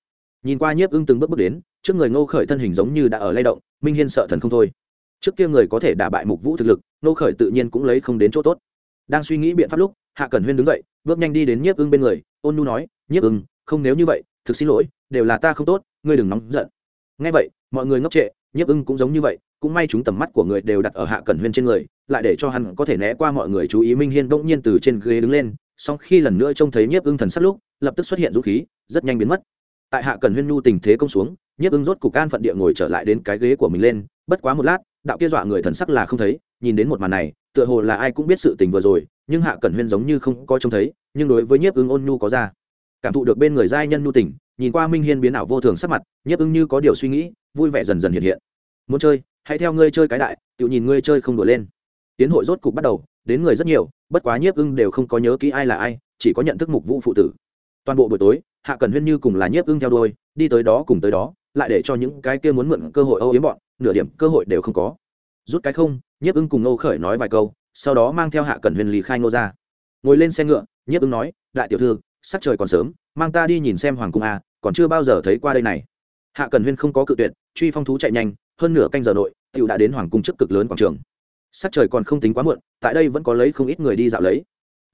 Nhìn qua nhiếp ưng từng bước bước đến, trước người ngô khởi thân hình giống như đã ở lay động, minh hiên sợ thần không thôi. Trước kia người có thể đả bại mục vũ thực lực, ngô khởi tự nhiên cũng lấy không đến chỗ tốt. Đang suy nghĩ biện pháp lúc, hạ cẩn huyên đứng dậy, bước nhanh đi đến nhiếp ưng bên người, ôn nu nói, nhiếp ưng, không nếu như vậy, thực xin lỗi, đều là ta không tốt, ngươi đừng nóng giận. Ngay vậy, mọi người ngốc trệ, nhiếp ưng cũng giống như vậy, cũng may chúng tầm mắt của người đều đặt ở hạ cẩn huyên trên người, lại để cho hắn có thể né qua mọi người chú ý minh hiên bỗng nhiên từ trên ghế đứng lên, song khi lần nữa trông thấy nhiếp ưng thần sắc lúc lập tức xuất hiện dũng khí, rất nhanh biến mất. Tại hạ cần huyên nhu tình thế công xuống, nhiếp ưng rốt cục an phận địa ngồi trở lại đến cái ghế của mình lên, bất quá một lát, đạo kia dọa người thần sắc là không thấy, nhìn đến một màn này, tựa hồ là ai cũng biết sự tình vừa rồi, nhưng hạ cẩn huyên giống như không có trông thấy, nhưng đối với nhiếp ưng ôn nhu có ra. Cảm thụ được bên người giai nhân nhu tình, nhìn qua minh hiên biến ảo vô thường sắc mặt, nhiếp ưng như có điều suy nghĩ, vui vẻ dần dần hiện hiện. Muốn chơi, hãy theo ngươi chơi cái đại, tự nhìn ngươi chơi không đùa lên. Tiến hội rốt cục bắt đầu, đến người rất nhiều, bất quá nhiếp ưng đều không có nhớ kỹ ai là ai, chỉ có nhận thức mục vụ phụ tử toàn bộ buổi tối, hạ cần huyên như cùng là nhiếp ưng theo đôi đi tới đó cùng tới đó, lại để cho những cái kia muốn mượn cơ hội âu yếm bọn, nửa điểm cơ hội đều không có. Rút cái không, nhiếp ưng cùng nô khởi nói vài câu, sau đó mang theo hạ cần huyên lý khai nô ra. Ngồi lên xe ngựa, nhiếp ưng nói, đại tiểu thư sắc trời còn sớm, mang ta đi nhìn xem hoàng cung a, còn chưa bao giờ thấy qua đây này. Hạ cần huyên không có cự tuyệt, truy phong thú chạy nhanh, hơn nửa canh giờ nội tựu đã đến hoàng cung trước cực lớn quảng trường. Sắc trời còn không tính quá muộn, tại đây vẫn có lấy không ít người đi dạo lấy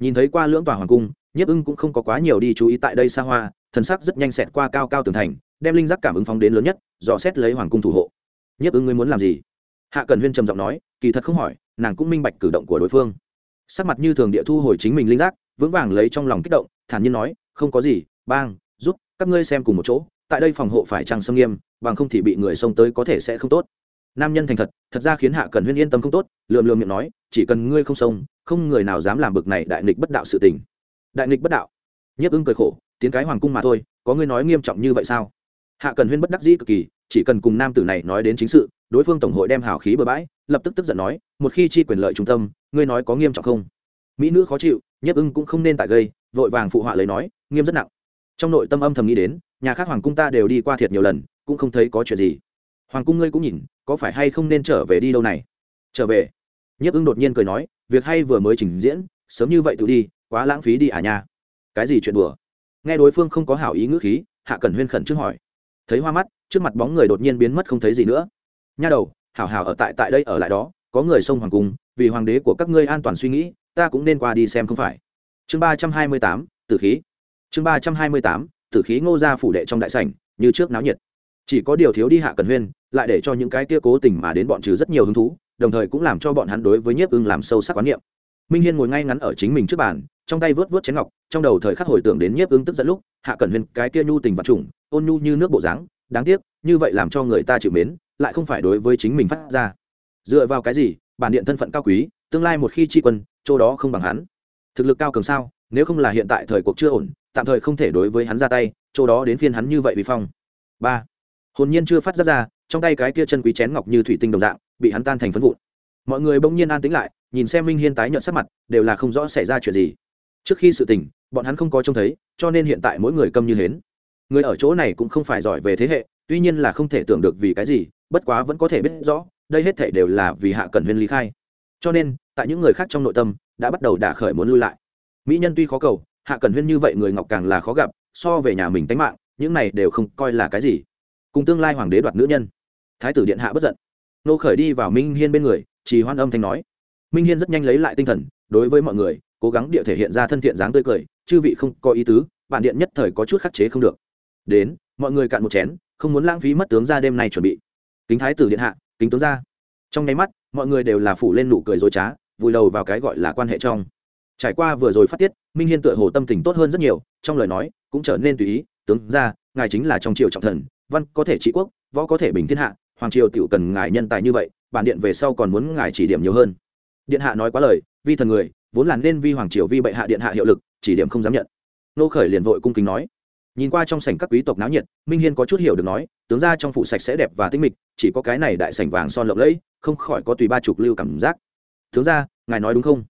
nhìn thấy qua lưỡng tòa hoàng cung, nhiếp ưng cũng không có quá nhiều đi chú ý tại đây xa hoa, thần sắc rất nhanh xẹt qua cao cao tường thành, đem linh giác cảm ứng phóng đến lớn nhất, dò xét lấy hoàng cung thủ hộ. Nhiếp ưng ngươi muốn làm gì? Hạ cần huyên trầm giọng nói, kỳ thật không hỏi, nàng cũng minh bạch cử động của đối phương. Sắc mặt như thường địa thu hồi chính mình linh giác, vững vàng lấy trong lòng kích động, thản nhiên nói, không có gì, bang, giúp, các ngươi xem cùng một chỗ, tại đây phòng hộ phải trăng xâm nghiêm, bằng không thì bị người xông tới có thể sẽ không tốt. Nam nhân thành thật thật ra khiến hạ cần huyên yên tâm không tốt lượm lượm miệng nói, chỉ cần ngươi không xông không người nào dám làm bực này đại nghịch bất đạo sự tình. Đại nghịch bất đạo? Nhiếp ưng cười khổ, tiến cái hoàng cung mà thôi, có ngươi nói nghiêm trọng như vậy sao? Hạ cần huyên bất đắc dĩ cực kỳ, chỉ cần cùng nam tử này nói đến chính sự, đối phương tổng hội đem hào khí bừa bãi, lập tức tức giận nói, một khi chi quyền lợi trung tâm, ngươi nói có nghiêm trọng không? Mỹ nữ khó chịu, nhiếp ưng cũng không nên tại gây, vội vàng phụ họa lấy nói, nghiêm rất nặng. Trong nội tâm âm thầm nghĩ đến, nhà khác hoàng cung ta đều đi qua thiệt nhiều lần, cũng không thấy có chuyện gì. Hoàng cung ngươi cũng nhìn, có phải hay không nên trở về đi đâu này? Trở về. Nhiếp ưng đột nhiên cười nói việc hay vừa mới trình diễn, sớm như vậy tự đi, quá lãng phí đi à nha. Cái gì chuyện đùa? Nghe đối phương không có hảo ý ngữ khí, hạ cần huyên khẩn trước hỏi. Thấy hoa mắt, trước mặt bóng người đột nhiên biến mất không thấy gì nữa. Nha đầu, hảo hảo ở tại tại đây ở lại đó, có người sông hoàng cung, vì hoàng đế của các ngươi an toàn suy nghĩ, ta cũng nên qua đi xem không phải. Chương ba trăm hai mươi tám, tử khí. Chương ba trăm hai mươi tám, tử khí ngô ra phủ đệ trong đại sảnh, như trước náo nhiệt. Chỉ có điều thiếu đi hạ cần huyên, lại để cho những cái kia cố tình mà đến bọn trừ rất nhiều hứng thú đồng thời cũng làm cho bọn hắn đối với nhiếp ưng làm sâu sắc quán niệm. Minh hiên ngồi ngay ngắn ở chính mình trước bàn, trong tay vớt vớt chén ngọc, trong đầu thời khắc hồi tưởng đến nhiếp ưng tức giận lúc, hạ cẩn huyên cái kia nhu tình vật trùng, ôn nhu như nước bộ dáng, đáng tiếc, như vậy làm cho người ta chịu mến, lại không phải đối với chính mình phát ra. Dựa vào cái gì, bản điện thân phận cao quý, tương lai một khi tri quân, chỗ đó không bằng hắn. Thực lực cao cường sao, nếu không là hiện tại thời cuộc chưa ổn, tạm thời không thể đối với hắn ra tay, chỗ đó đến phiên hắn như vậy vì phong. Ba. Hồn nhiên chưa phát ra ra, trong tay cái kia chân quý chén ngọc như thủy tinh đồng dạng bị hắn tan thành phân vụn. Mọi người bỗng nhiên an tĩnh lại, nhìn xem minh hiên tái nhợt sắc mặt, đều là không rõ xảy ra chuyện gì. Trước khi sự tình, bọn hắn không có trông thấy, cho nên hiện tại mỗi người câm như hến. Người ở chỗ này cũng không phải giỏi về thế hệ, tuy nhiên là không thể tưởng được vì cái gì, bất quá vẫn có thể biết rõ, đây hết thể đều là vì hạ cẩn huyên lý khai. Cho nên, tại những người khác trong nội tâm, đã bắt đầu đả khởi muốn lui lại. Mỹ nhân tuy khó cầu, hạ cẩn huyên như vậy người ngọc càng là khó gặp, so về nhà mình tánh mạng, những này đều không coi là cái gì. Cùng tương lai hoàng đế đoạt nữ nhân. Thái tử điện hạ bất giận nô khởi đi vào minh hiên bên người, chỉ hoan âm thanh nói. Minh hiên rất nhanh lấy lại tinh thần, đối với mọi người, cố gắng địa thể hiện ra thân thiện dáng tươi cười, chư vị không có ý tứ, bản điện nhất thời có chút khắc chế không được. Đến, mọi người cạn một chén, không muốn lãng phí mất tướng ra đêm nay chuẩn bị. Kính thái tử điện hạ, kính tướng ra. Trong nháy mắt, mọi người đều là phủ lên nụ cười dối trá, vùi đầu vào cái gọi là quan hệ trong. Trải qua vừa rồi phát tiết, minh hiên tựa hồ tâm tình tốt hơn rất nhiều, trong lời nói cũng trở nên tùy ý, tướng ra, ngài chính là trong triều trọng thần, văn có thể trị quốc, võ có thể bình thiên hạ hoàng triều tiểu cần ngài nhân tài như vậy, bản điện về sau còn muốn ngài chỉ điểm nhiều hơn. Điện hạ nói quá lời, vi thần người, vốn là nên vi hoàng triều vi bệ hạ điện hạ hiệu lực, chỉ điểm không dám nhận. Nô khởi liền vội cung kính nói. Nhìn qua trong sảnh các quý tộc náo nhiệt, minh hiên có chút hiểu được nói, tướng ra trong phủ sạch sẽ đẹp và tinh mịch, chỉ có cái này đại sảnh vàng son lộng lẫy, không khỏi có tùy ba chục lưu cảm giác. Tướng ra ngài nói đúng không?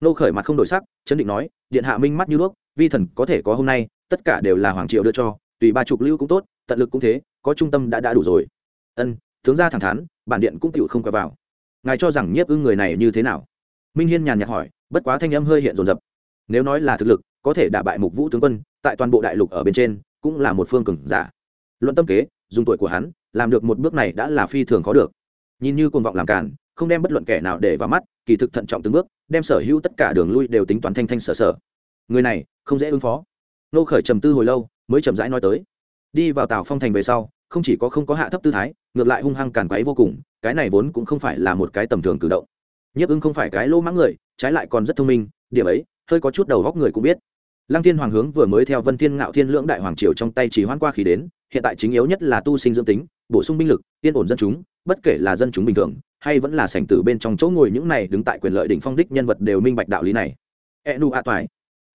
Nô khởi mặt không đổi sắc, chấn định nói, điện hạ minh mắt như đuốc, vi thần có thể có hôm nay, tất cả đều là hoàng triều đưa cho, tùy ba chục lưu cũng tốt, tận lực cũng thế, có trung tâm đã đã đủ rồi. Ân tướng ra thẳng thắn, bản điện cũng tựu không quay vào. Ngài cho rằng nhiếp ưng người này như thế nào? Minh hiên nhàn nhạt hỏi, bất quá thanh âm hơi hiện rồn rập nếu nói là thực lực, có thể đả bại mục vũ tướng quân, tại toàn bộ đại lục ở bên trên, cũng là một phương cường giả. Luận tâm kế, dùng tuổi của hắn, làm được một bước này đã là phi thường khó được. Nhìn như cuồng vọng làm cản không đem bất luận kẻ nào để vào mắt, kỳ thực thận trọng từng bước, đem sở hữu tất cả đường lui đều tính toán thanh thanh sở sở. Người này, không dễ ứng phó. Nô khởi trầm tư hồi lâu, mới chậm rãi nói tới. Đi vào tào phong thành về sau, không chỉ có không có hạ thấp tư thái ngược lại hung hăng càn quấy vô cùng, cái này vốn cũng không phải là một cái tầm thường cử động. Nhiếp ưng không phải cái lỗ mãng người, trái lại còn rất thông minh, điểm ấy, hơi có chút đầu góc người cũng biết. Lăng thiên hoàng hướng vừa mới theo vân thiên ngạo thiên lưỡng đại hoàng triều trong tay chỉ hoan qua khí đến, hiện tại chính yếu nhất là tu sinh dưỡng tính, bổ sung binh lực, yên ổn dân chúng, bất kể là dân chúng bình thường, hay vẫn là sảnh tử bên trong chỗ ngồi những này đứng tại quyền lợi đỉnh phong đích nhân vật đều minh bạch đạo lý này. E nu a toại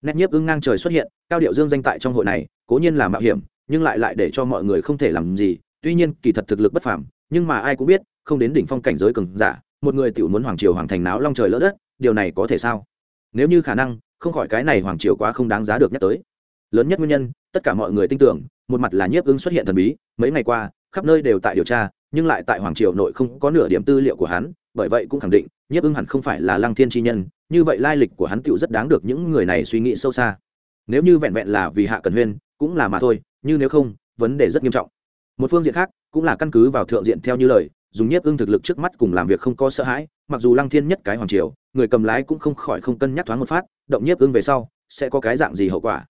nét nhiếp ưng ngang trời xuất hiện, cao điệu dương danh tại trong hội này, cố nhiên là mạo hiểm, nhưng lại lại để cho mọi người không thể làm gì tuy nhiên, kỳ thật thực lực bất phàm, nhưng mà ai cũng biết, không đến đỉnh phong cảnh giới cường giả, một người tiểu muốn hoàng triều hoàng thành náo long trời lỡ đất, điều này có thể sao? Nếu như khả năng, không khỏi cái này hoàng triều quá không đáng giá được nhắc tới. Lớn nhất nguyên nhân, tất cả mọi người tin tưởng, một mặt là nhiếp ứng xuất hiện thần bí, mấy ngày qua, khắp nơi đều tại điều tra, nhưng lại tại hoàng triều nội không có nửa điểm tư liệu của hắn, bởi vậy cũng khẳng định, nhiếp ứng hẳn không phải là lăng thiên chi nhân, như vậy lai lịch của hắn tựu rất đáng được những người này suy nghĩ sâu xa. Nếu như vẹn vẹn là vì hạ cần huyên, cũng là mà thôi như nếu không, vấn đề rất nghiêm trọng một phương diện khác, cũng là căn cứ vào thượng diện theo như lời, dùng nhiếp ưng thực lực trước mắt cùng làm việc không có sợ hãi, mặc dù lăng thiên nhất cái hoàng triều, người cầm lái cũng không khỏi không cân nhắc thoáng một phát, động nhiếp ưng về sau, sẽ có cái dạng gì hậu quả.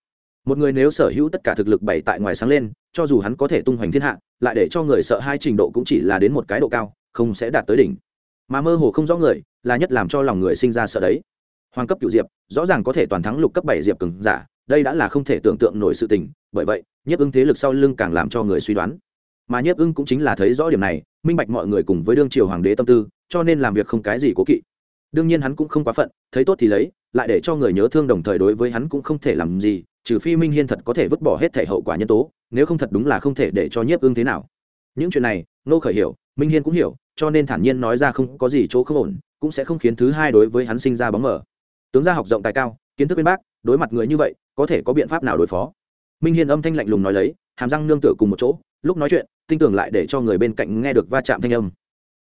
Một người nếu sở hữu tất cả thực lực bày tại ngoài sáng lên, cho dù hắn có thể tung hoành thiên hạ, lại để cho người sợ hai trình độ cũng chỉ là đến một cái độ cao, không sẽ đạt tới đỉnh. Mà mơ hồ không rõ người, là nhất làm cho lòng người sinh ra sợ đấy. Hoàng cấp cựu diệp, rõ ràng có thể toàn thắng lục cấp bảy diệp cường giả, đây đã là không thể tưởng tượng nổi sự tình, bởi vậy, nhiếp ưng thế lực sau lưng càng làm cho người suy đoán mà nhiếp ưng cũng chính là thấy rõ điểm này, minh bạch mọi người cùng với đương triều hoàng đế tâm tư, cho nên làm việc không cái gì cố kỵ. Đương nhiên hắn cũng không quá phận, thấy tốt thì lấy, lại để cho người nhớ thương đồng thời đối với hắn cũng không thể làm gì, trừ phi minh hiên thật có thể vứt bỏ hết thể hậu quả nhân tố, nếu không thật đúng là không thể để cho nhiếp ưng thế nào. Những chuyện này nô khởi hiểu, minh hiên cũng hiểu, cho nên thản nhiên nói ra không có gì chỗ không ổn, cũng sẽ không khiến thứ hai đối với hắn sinh ra bóng mở tướng gia học rộng tài cao, kiến thức bên bác, đối mặt người như vậy, có thể có biện pháp nào đối phó? Minh hiên âm thanh lạnh lùng nói lấy, hàm răng nương tựa cùng một chỗ lúc nói chuyện tinh tưởng lại để cho người bên cạnh nghe được va chạm thanh âm.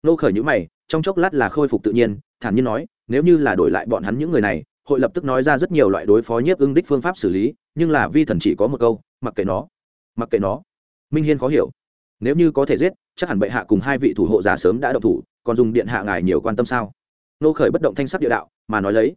Nô khởi nhữ mày, trong chốc lát là khôi phục tự nhiên, thản nhiên nói, nếu như là đổi lại bọn hắn những người này, hội lập tức nói ra rất nhiều loại đối phó nhiếp ưng đích phương pháp xử lý, nhưng là vi thần chỉ có một câu, mặc kệ nó, mặc kệ nó. Minh hiên khó hiểu. Nếu như có thể giết, chắc hẳn bệ hạ cùng hai vị thủ hộ giả sớm đã độc thủ, còn dùng điện hạ ngài nhiều quan tâm sao? Nô khởi bất động thanh sắc địa đạo, mà nói lấy.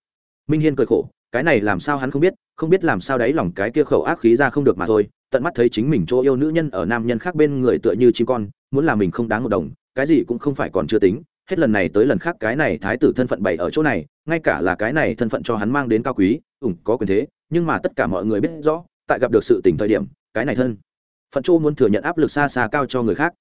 Minh hiên cười khổ, cái này làm sao hắn không biết không biết làm sao đấy lòng cái kia khẩu ác khí ra không được mà thôi tận mắt thấy chính mình chỗ yêu nữ nhân ở nam nhân khác bên người tựa như chim con, muốn làm mình không đáng một đồng, cái gì cũng không phải còn chưa tính. Hết lần này tới lần khác cái này thái tử thân phận bày ở chỗ này, ngay cả là cái này thân phận cho hắn mang đến cao quý, ủng có quyền thế, nhưng mà tất cả mọi người biết rõ, tại gặp được sự tình thời điểm, cái này thân phận chỗ muốn thừa nhận áp lực xa xa cao cho người khác.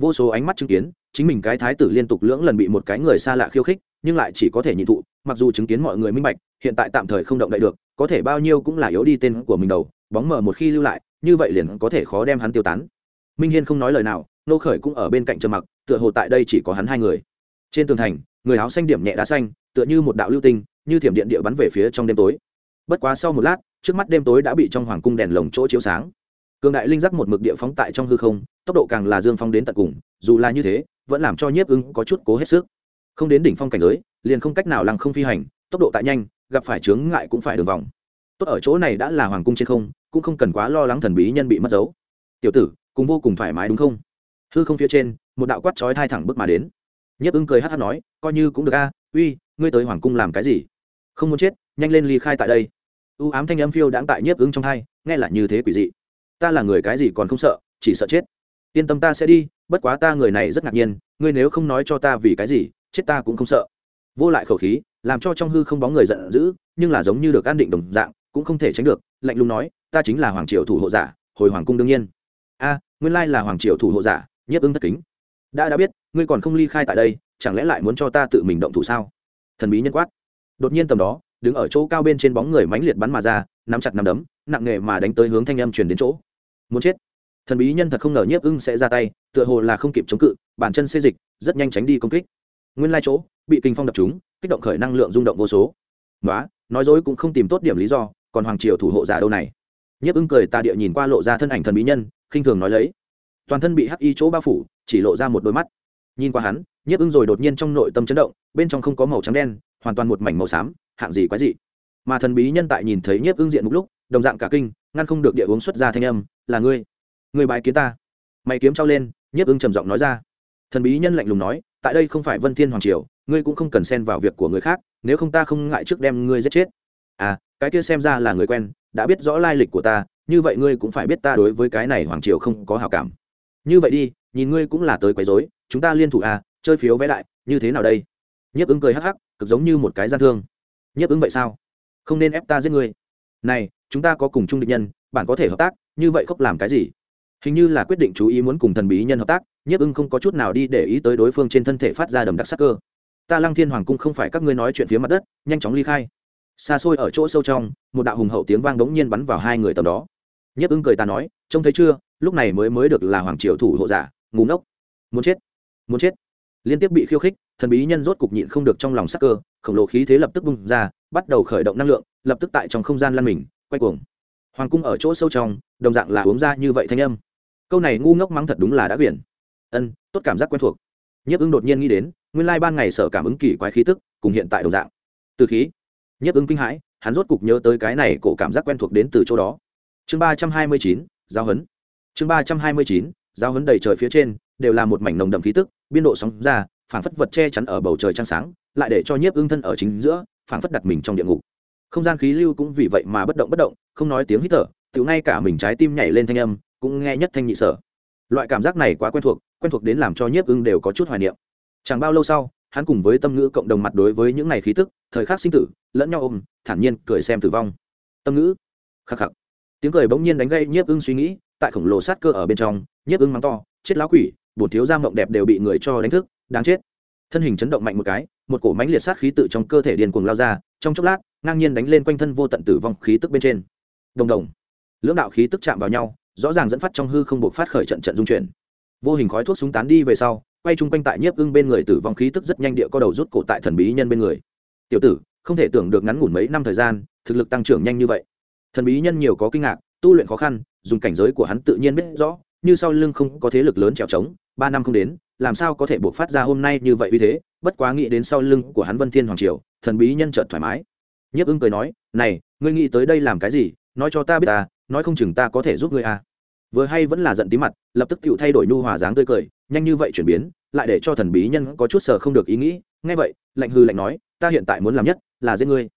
Vô số ánh mắt chứng kiến, chính mình cái thái tử liên tục lưỡng lần bị một cái người xa lạ khiêu khích, nhưng lại chỉ có thể nhịn thụ, mặc dù chứng kiến mọi người minh bạch, hiện tại tạm thời không động đậy được, có thể bao nhiêu cũng là yếu đi tên của mình đầu, bóng mờ một khi lưu lại như vậy liền có thể khó đem hắn tiêu tán. Minh hiên không nói lời nào, nô khởi cũng ở bên cạnh trầm mặc, tựa hồ tại đây chỉ có hắn hai người. Trên tường thành, người áo xanh điểm nhẹ đá xanh, tựa như một đạo lưu tinh, như thiểm điện địa bắn về phía trong đêm tối. Bất quá sau một lát, trước mắt đêm tối đã bị trong hoàng cung đèn lồng chỗ chiếu sáng. Cường đại linh giác một mực địa phóng tại trong hư không, tốc độ càng là dương phong đến tận cùng, dù là như thế, vẫn làm cho nhiếp ưng có chút cố hết sức. Không đến đỉnh phong cảnh giới, liền không cách nào lăng không phi hành, tốc độ tại nhanh, gặp phải chướng ngại cũng phải đường vòng tốt ở chỗ này đã là hoàng cung trên không, cũng không cần quá lo lắng thần bí nhân bị mất dấu. Tiểu tử, cùng vô cùng thoải mái đúng không? Hư không phía trên, một đạo quát chói thai thẳng bước mà đến. Nhiếp ưng cười hát hát nói, coi như cũng được a, uy, ngươi tới hoàng cung làm cái gì? Không muốn chết, nhanh lên ly khai tại đây. U ám thanh âm phiêu đãng tại nhiếp ưng trong thai nghe là như thế quỷ dị. Ta là người cái gì còn không sợ, chỉ sợ chết. Yên tâm ta sẽ đi, bất quá ta người này rất ngạc nhiên, ngươi nếu không nói cho ta vì cái gì, chết ta cũng không sợ. Vô lại khẩu khí, làm cho trong hư không bóng người giận dữ, nhưng là giống như được an định đồng dạng cũng không thể tránh được, lạnh lùng nói, ta chính là hoàng triều thủ hộ giả, hồi hoàng cung đương nhiên. A, nguyên lai là hoàng triều thủ hộ giả, nhiếp ưng thất kính. Đã đã biết, ngươi còn không ly khai tại đây, chẳng lẽ lại muốn cho ta tự mình động thủ sao? Thần bí nhân quát. Đột nhiên tầm đó, đứng ở chỗ cao bên trên bóng người mãnh liệt bắn mà ra, nắm chặt nắm đấm, nặng nghề mà đánh tới hướng thanh âm truyền đến chỗ. Muốn chết. Thần bí nhân thật không ngờ nhiếp ưng sẽ ra tay, tựa hồ là không kịp chống cự bản chân xê dịch, rất nhanh tránh đi công kích. Nguyên lai chỗ, bị kinh phong đập chúng kích động khởi năng lượng rung động vô số. Nói nói dối cũng không tìm tốt điểm lý do còn hoàng triều thủ hộ giả đâu này? Nhiếp ưng cười tà địa nhìn qua lộ ra thân ảnh thần bí nhân, khinh thường nói lấy. Toàn thân bị hắc y chỗ bao phủ, chỉ lộ ra một đôi mắt. Nhìn qua hắn, nhiếp ưng rồi đột nhiên trong nội tâm chấn động, bên trong không có màu trắng đen, hoàn toàn một mảnh màu xám, hạng gì quái dị. Mà thần bí nhân tại nhìn thấy nhiếp ưng diện một lúc, đồng dạng cả kinh, ngăn không được địa uống xuất ra thanh âm, là ngươi người bái kiến ta. Mày kiếm trao lên, nhiếp ưng trầm giọng nói ra. Thần bí nhân lạnh lùng nói, tại đây không phải vân thiên hoàng triều, ngươi cũng không cần xen vào việc của người khác, nếu không ta không ngại trước đem ngươi giết chết. À cái kia xem ra là người quen, đã biết rõ lai lịch của ta, như vậy ngươi cũng phải biết ta đối với cái này hoàng triều không có hảo cảm. Như vậy đi, nhìn ngươi cũng là tới quấy rối, chúng ta liên thủ à chơi phiếu vẽ đại, như thế nào đây? Nhiếp ứng cười hắc hắc, cực giống như một cái gian thương. Nhiếp ứng vậy sao? Không nên ép ta giết ngươi. Này, chúng ta có cùng chung địch nhân, bạn có thể hợp tác, như vậy khóc làm cái gì? Hình như là quyết định chú ý muốn cùng thần bí nhân hợp tác nhiếp ưng không có chút nào đi để ý tới đối phương trên thân thể phát ra đầm đặc sắc cơ. Ta lăng thiên hoàng cung không phải các ngươi nói chuyện phía mặt đất, nhanh chóng ly khai xa xôi ở chỗ sâu trong, một đạo hùng hậu tiếng vang đống nhiên bắn vào hai người tầm đó. Nhấp ưng cười ta nói, trông thấy chưa? Lúc này mới mới được là hoàng triều thủ hộ giả ngủ ngốc. Muốn chết muốn chết. Liên tiếp bị khiêu khích, thần bí nhân rốt cục nhịn không được trong lòng sắc cơ, khổng lồ khí thế lập tức bung ra, bắt đầu khởi động năng lượng, lập tức tại trong không gian lăn mình, quay cuồng. Hoàng cung ở chỗ sâu trong, đồng dạng là uống ra như vậy thanh âm. Câu này ngu ngốc mắng thật đúng là đã quyển. Ân, tốt cảm giác quen thuộc. Nhấp ưng đột nhiên nghĩ đến, nguyên lai ban ngày sở cảm ứng kỳ quái khí tức, cùng hiện tại đồng dạng. Từ khí nhiếp ứng kinh hãi, hắn rốt cục nhớ tới cái này cổ cảm giác quen thuộc đến từ chỗ đó. Chương ba trăm hai mươi chín, giao hấn. Chương ba trăm hai mươi chín, giao hấn đầy trời phía trên, đều là một mảnh nồng đậm khí tức, biên độ sóng ra, phảng phất vật che chắn ở bầu trời trăng sáng, lại để cho nhiếp ưng thân ở chính giữa, phảng phất đặt mình trong địa ngục. Không gian khí lưu cũng vì vậy mà bất động bất động, không nói tiếng hít thở, tự ngay cả mình trái tim nhảy lên thanh âm, cũng nghe nhất thanh nhị sở. Loại cảm giác này quá quen thuộc quen thuộc đến làm cho nhiếp ưng đều có chút hoài niệm. Chẳng bao lâu sau, hắn cùng với tâm ngữ cộng đồng mặt đối với những ngày khí tức thời khắc sinh tử, lẫn nhau ôm, thản nhiên cười xem tử vong. Tâm ngữ. Khắc khắc. Tiếng cười bỗng nhiên đánh gây nhiếp ưng suy nghĩ, tại khổng lồ sát cơ ở bên trong, nhiếp ưng mắng to, chết lão quỷ, bổn thiếu gia mộng đẹp đều bị người cho đánh thức, đáng chết. Thân hình chấn động mạnh một cái, một cổ mánh liệt sát khí tự trong cơ thể điền cuồng lao ra, trong chốc lát, ngang nhiên đánh lên quanh thân vô tận tử vong khí tức bên trên. Đồng đồng. Lưỡng đạo khí tức chạm vào nhau, rõ ràng dẫn phát trong hư không buộc phát khởi trận trận dung chuyển. Vô hình khói thuốc súng tán đi về sau, quay chung quanh tại nhiếp ưng bên người tử vong khí tức rất nhanh địa co đầu rút cổ tại thần bí nhân bên người tiểu tử, không thể tưởng được ngắn ngủn mấy năm thời gian, thực lực tăng trưởng nhanh như vậy. Thần bí nhân nhiều có kinh ngạc, tu luyện khó khăn, dùng cảnh giới của hắn tự nhiên biết rõ, như sau lưng không có thế lực lớn trèo trống, ba năm không đến, làm sao có thể buộc phát ra hôm nay như vậy uy thế? Bất quá nghĩ đến sau lưng của hắn vân thiên hoàng triều, thần bí nhân chợt thoải mái. Nhiếp ưng cười nói, này, ngươi nghĩ tới đây làm cái gì? Nói cho ta biết ta, nói không chừng ta có thể giúp ngươi à. Vừa hay vẫn là giận tí mặt, lập tức tự thay đổi nhu hòa dáng tươi cười, nhanh như vậy chuyển biến, lại để cho thần bí nhân có chút sờ không được ý nghĩ. Ngay vậy, lạnh hư lạnh nói ta hiện tại muốn làm nhất là giết ngươi.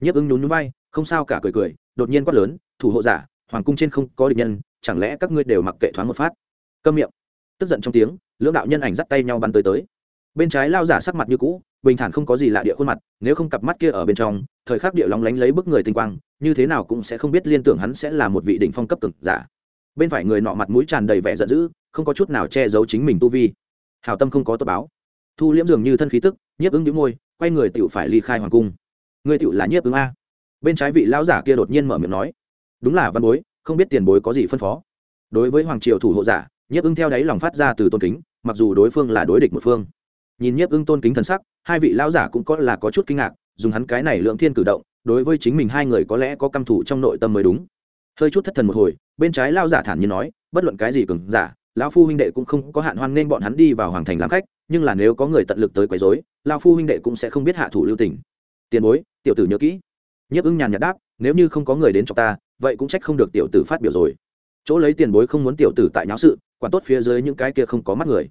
Nhiếp ưng nhún nhún vai, không sao cả cười cười, đột nhiên quát lớn, thủ hộ giả, hoàng cung trên không có địch nhân, chẳng lẽ các ngươi đều mặc kệ thoáng một phát? Câm miệng. Tức giận trong tiếng, lưỡng đạo nhân ảnh dắt tay nhau bắn tới tới. Bên trái lao giả sắc mặt như cũ, bình thản không có gì lạ địa khuôn mặt, nếu không cặp mắt kia ở bên trong, thời khắc địa lóng lánh lấy bức người tinh quang, như thế nào cũng sẽ không biết liên tưởng hắn sẽ là một vị đỉnh phong cấp cực giả. Bên phải người nọ mặt mũi tràn đầy vẻ giận dữ, không có chút nào che giấu chính mình tu vi. Hào tâm không có tờ báo thu liễm dường như thân khí tức, nhiếp ứng đĩu môi, quay người tựu phải ly khai hoàng cung. Người tựu là nhiếp ứng a. Bên trái vị lão giả kia đột nhiên mở miệng nói, đúng là văn bối, không biết tiền bối có gì phân phó. Đối với hoàng triều thủ hộ giả, nhiếp ưng theo đáy lòng phát ra từ tôn kính, mặc dù đối phương là đối địch một phương. Nhìn nhiếp ưng tôn kính thần sắc, hai vị lão giả cũng có là có chút kinh ngạc, dùng hắn cái này lượng thiên cử động, đối với chính mình hai người có lẽ có căm thủ trong nội tâm mới đúng. Hơi chút thất thần một hồi, bên trái lao giả thản nhiên nói, bất luận cái gì cường giả lão phu huynh đệ cũng không có hạn hoan nên bọn hắn đi vào hoàng thành làm khách, nhưng là nếu có người tận lực tới quấy rối, lão phu huynh đệ cũng sẽ không biết hạ thủ lưu tình. Tiền bối, tiểu tử nhớ kỹ. Nhiếp ưng nhàn nhạt đáp, nếu như không có người đến cho ta, vậy cũng trách không được tiểu tử phát biểu rồi. Chỗ lấy tiền bối không muốn tiểu tử tại nháo sự, quản tốt phía dưới những cái kia không có mắt người.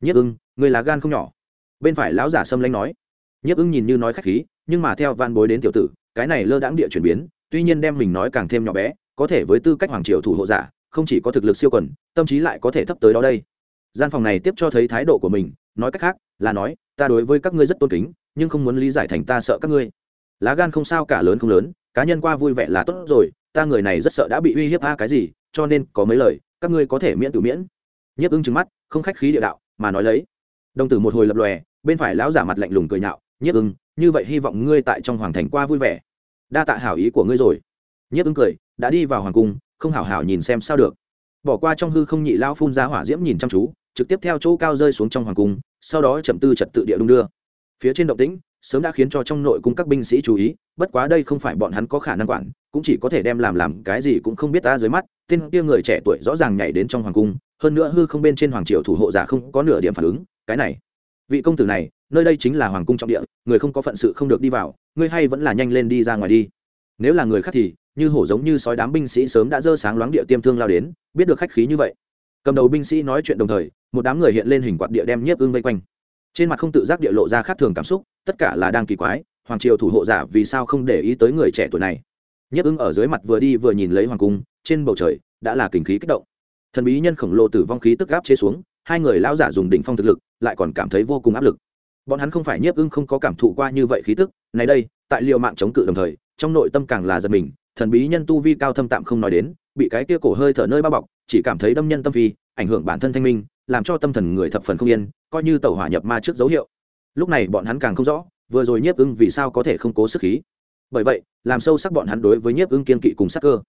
Nhiếp ưng người lá gan không nhỏ. Bên phải lão giả xâm lanh nói. Nhiếp ưng nhìn như nói khách khí, nhưng mà theo van bối đến tiểu tử, cái này lơ đãng địa chuyển biến, tuy nhiên đem mình nói càng thêm nhỏ bé, có thể với tư cách hoàng triều thủ hộ giả không chỉ có thực lực siêu quần, tâm trí lại có thể thấp tới đó đây. Gian phòng này tiếp cho thấy thái độ của mình, nói cách khác, là nói, ta đối với các ngươi rất tôn kính, nhưng không muốn lý giải thành ta sợ các ngươi. Lá gan không sao cả lớn không lớn, cá nhân qua vui vẻ là tốt rồi, ta người này rất sợ đã bị uy hiếp a cái gì, cho nên có mấy lời, các ngươi có thể miễn tự miễn. Nhiếp ưng trừng mắt, không khách khí địa đạo, mà nói lấy. Đồng tử một hồi lập lòe, bên phải lão giả mặt lạnh lùng cười nhạo, nhiếp ưng như vậy hy vọng ngươi tại trong hoàng thành qua vui vẻ. Đa tạ hảo ý của ngươi rồi nhiếp ứng cười, đã đi vào hoàng cung, không hảo hảo nhìn xem sao được. Bỏ qua trong hư không nhị lao phun ra hỏa diễm nhìn chăm chú, trực tiếp theo chỗ cao rơi xuống trong hoàng cung, sau đó chậm tư trật tự địa đung đưa. Phía trên động tĩnh, sớm đã khiến cho trong nội cung các binh sĩ chú ý, bất quá đây không phải bọn hắn có khả năng quản, cũng chỉ có thể đem làm làm cái gì cũng không biết ta dưới mắt, tên kia người trẻ tuổi rõ ràng nhảy đến trong hoàng cung, hơn nữa hư không bên trên hoàng triều thủ hộ giả không có nửa điểm phản ứng, cái này. Vị công tử này, nơi đây chính là hoàng cung trọng địa, người không có phận sự không được đi vào ngươi hay vẫn là nhanh lên đi ra ngoài đi nếu là người khác thì, như hổ giống như sói đám binh sĩ sớm đã dơ sáng loáng địa tiêm thương lao đến, biết được khách khí như vậy. Cầm đầu binh sĩ nói chuyện đồng thời, một đám người hiện lên hình quạt địa đem nhiếp ưng vây quanh. Trên mặt không tự giác địa lộ ra khác thường cảm xúc, tất cả là đang kỳ quái, hoàng triều thủ hộ giả vì sao không để ý tới người trẻ tuổi này? Nhiếp ưng ở dưới mặt vừa đi vừa nhìn lấy hoàng cung, trên bầu trời đã là kinh khí kích động. Thần bí nhân khổng lồ tử vong khí tức gáp chế xuống, hai người lao giả dùng đỉnh phong thực lực, lại còn cảm thấy vô cùng áp lực. Bọn hắn không phải nhiếp ưng không có cảm thụ qua như vậy khí tức này đây, tại liệu mạng chống cự đồng thời trong nội tâm càng là giật mình, thần bí nhân tu vi cao thâm tạm không nói đến, bị cái kia cổ hơi thở nơi bao bọc, chỉ cảm thấy đâm nhân tâm phi, ảnh hưởng bản thân thanh minh, làm cho tâm thần người thập phần không yên, coi như tàu hỏa nhập ma trước dấu hiệu. Lúc này bọn hắn càng không rõ, vừa rồi nhiếp ưng vì sao có thể không cố sức khí. Bởi vậy, làm sâu sắc bọn hắn đối với nhiếp ưng kiên kỵ cùng sắc cơ.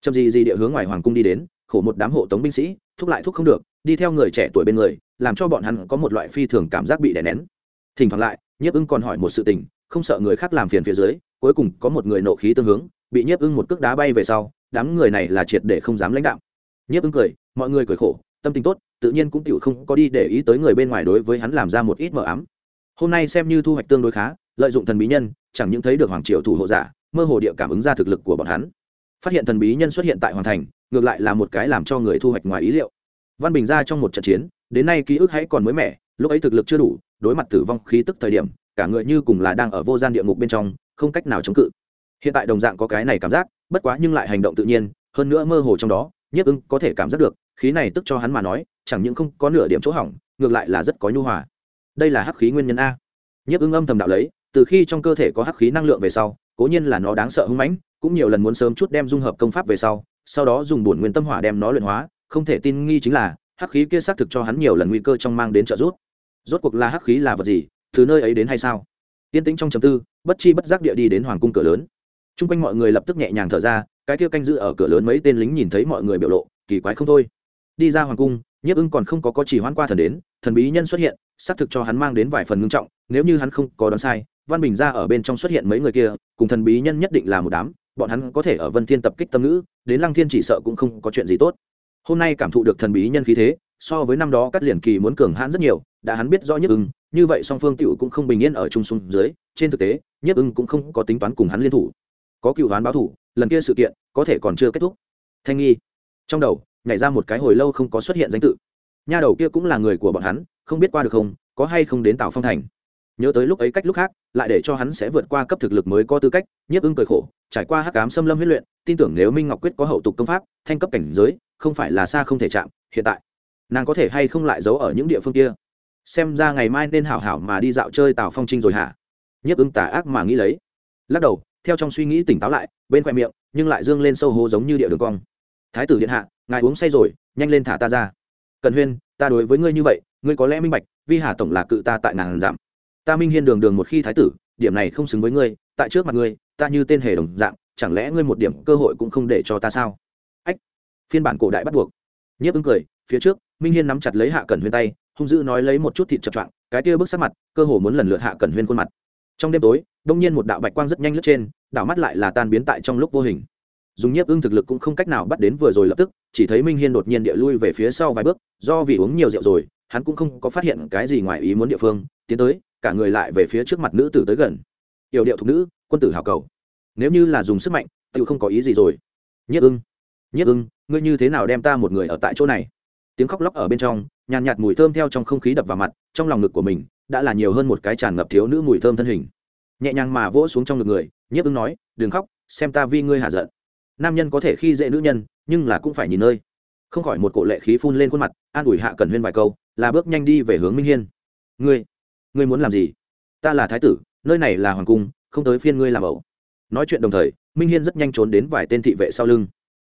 Chậm gì gì địa hướng ngoài hoàng cung đi đến, khổ một đám hộ tống binh sĩ, thúc lại thúc không được, đi theo người trẻ tuổi bên người, làm cho bọn hắn có một loại phi thường cảm giác bị đè nén. Thỉnh thoảng lại, nhiếp ưng còn hỏi một sự tình, không sợ người khác làm phiền phía dưới cuối cùng có một người nộ khí tương hướng, bị nhiếp ưng một cước đá bay về sau, đám người này là triệt để không dám lãnh đạo. Nhiếp ưng cười, mọi người cười khổ, tâm tình tốt, tự nhiên cũng tựu không có đi để ý tới người bên ngoài đối với hắn làm ra một ít mờ ám. Hôm nay xem như thu hoạch tương đối khá, lợi dụng thần bí nhân, chẳng những thấy được hoàng triều thủ hộ giả, mơ hồ địa cảm ứng ra thực lực của bọn hắn. Phát hiện thần bí nhân xuất hiện tại hoàng thành, ngược lại là một cái làm cho người thu hoạch ngoài ý liệu. Văn bình ra trong một trận chiến, đến nay ký ức hãy còn mới mẻ, lúc ấy thực lực chưa đủ, đối mặt tử vong khí tức thời điểm, cả người như cùng là đang ở vô gian địa ngục bên trong không cách nào chống cự. Hiện tại đồng dạng có cái này cảm giác, bất quá nhưng lại hành động tự nhiên, hơn nữa mơ hồ trong đó, nhiếp ưng có thể cảm giác được, khí này tức cho hắn mà nói, chẳng những không có nửa điểm chỗ hỏng, ngược lại là rất có nhu hòa. Đây là hắc khí nguyên nhân a. Nhiếp ưng âm thầm đạo lấy, từ khi trong cơ thể có hắc khí năng lượng về sau, cố nhiên là nó đáng sợ hưng mãnh, cũng nhiều lần muốn sớm chút đem dung hợp công pháp về sau sau đó dùng bổn nguyên tâm hỏa đem nó luyện hóa, không thể tin nghi chính là, hắc khí kia xác thực cho hắn nhiều lần nguy cơ trong mang đến trợ giúp. Rốt cuộc là hắc khí là vật gì, từ nơi ấy đến hay sao? Yên tĩnh trong chầm tư, bất chi bất giác địa đi đến hoàng cung cửa lớn. T r u n g quanh mọi người lập tức nhẹ nhàng thở ra, cái kia canh giữ ở cửa lớn mấy tên lính nhìn thấy mọi người biểu lộ, kỳ quái không thôi. Đi ra hoàng cung, nhiếp ưng còn không có có chỉ hoãn qua thần đến, thần bí nhân xuất hiện, xác thực cho hắn mang đến vài phần ngưng trọng, nếu như hắn không có đoán sai, văn bình ra ở bên trong xuất hiện mấy người kia, cùng thần bí nhân nhất định là một đám, bọn hắn có thể ở vân thiên tập kích tâm ngữ, đến lăng thiên chỉ sợ cũng không có chuyện gì tốt. Hôm nay cảm thụ được thần bí nhân khí thế so với năm đó cắt liền kỳ muốn cường hãn rất nhiều, đã hắn biết rõ nhất ưng, như vậy song phương tựu cũng không bình yên ở chung xuống dưới, trên thực tế, nhất ưng cũng không có tính toán cùng hắn liên thủ. Có cựu đoán báo thủ, lần kia sự kiện có thể còn chưa kết thúc. Thanh nghi, trong đầu, nhảy ra một cái hồi lâu không có xuất hiện danh tự. Nha đầu kia cũng là người của bọn hắn, không biết qua được không, có hay không đến tào phong thành. Nhớ tới lúc ấy cách lúc khác, lại để cho hắn sẽ vượt qua cấp thực lực mới có tư cách nhiếp ưng cười khổ, trải qua hắc cám xâm lâm huấn luyện, tin tưởng nếu minh ngọc quyết có hậu tục công pháp, thanh cấp cảnh giới, không phải là xa không thể chạm, hiện tại nàng có thể hay không lại giấu ở những địa phương kia? Xem ra ngày mai nên hảo hảo mà đi dạo chơi tào phong trinh rồi hả? Nhiếp ứng tà ác mà nghĩ lấy. Lắc đầu, theo trong suy nghĩ tỉnh táo lại, bên khoe miệng, nhưng lại dương lên sâu hố giống như địa đường cong. Thái tử điện hạ, ngài uống say rồi, nhanh lên thả ta ra. Cần huyên, ta đối với ngươi như vậy, ngươi có lẽ minh bạch, vi hà tổng là cự ta tại nàng giảm ta minh hiên đường đường một khi thái tử, điểm này không xứng với ngươi, tại trước mặt ngươi, ta như tên hề đồng dạng, chẳng lẽ ngươi một điểm cơ hội cũng không để cho ta sao? Ách, phiên bản cổ đại bắt buộc. Nhiếp ứng cười, phía trước minh hiên nắm chặt lấy hạ cẩn huyên tay, hung dữ nói lấy một chút thịt chập choạng, cái kia bước sát mặt, cơ hồ muốn lần lượt hạ cẩn huyên khuôn mặt. Trong đêm tối, đông nhiên một đạo bạch quang rất nhanh lướt trên, đảo mắt lại là tan biến tại trong lúc vô hình. Dùng nhiếp ưng thực lực cũng không cách nào bắt đến vừa rồi lập tức, chỉ thấy minh hiên đột nhiên địa lui về phía sau vài bước, do vì uống nhiều rượu rồi, hắn cũng không có phát hiện cái gì ngoài ý muốn địa phương, tiến tới, cả người lại về phía trước mặt nữ tử tới gần. Yểu điệu thục nữ, quân tử hào cầu. Nếu như là dùng sức mạnh tự không có ý gì rồi. Nhiếp ưng nhiếp ưng, ngươi như thế nào đem ta một người ở tại chỗ này? Tiếng khóc lóc ở bên trong, nhàn nhạt mùi thơm theo trong không khí đập vào mặt, trong lòng ngực của mình đã là nhiều hơn một cái tràn ngập thiếu nữ mùi thơm thân hình. Nhẹ nhàng mà vỗ xuống trong ngực người, nhiếp ứng nói, đừng khóc, xem ta vi ngươi hạ giận. Nam nhân có thể khi dễ nữ nhân, nhưng là cũng phải nhìn nơi. Không khỏi một cổ lệ khí phun lên khuôn mặt, an ủi hạ cần huyên vài câu, là bước nhanh đi về hướng minh hiên. Ngươi ngươi muốn làm gì? Ta là thái tử, nơi này là hoàng cung, không tới phiên ngươi làm ẩu. Nói chuyện đồng thời, minh hiên rất nhanh trốn đến vài tên thị vệ sau lưng.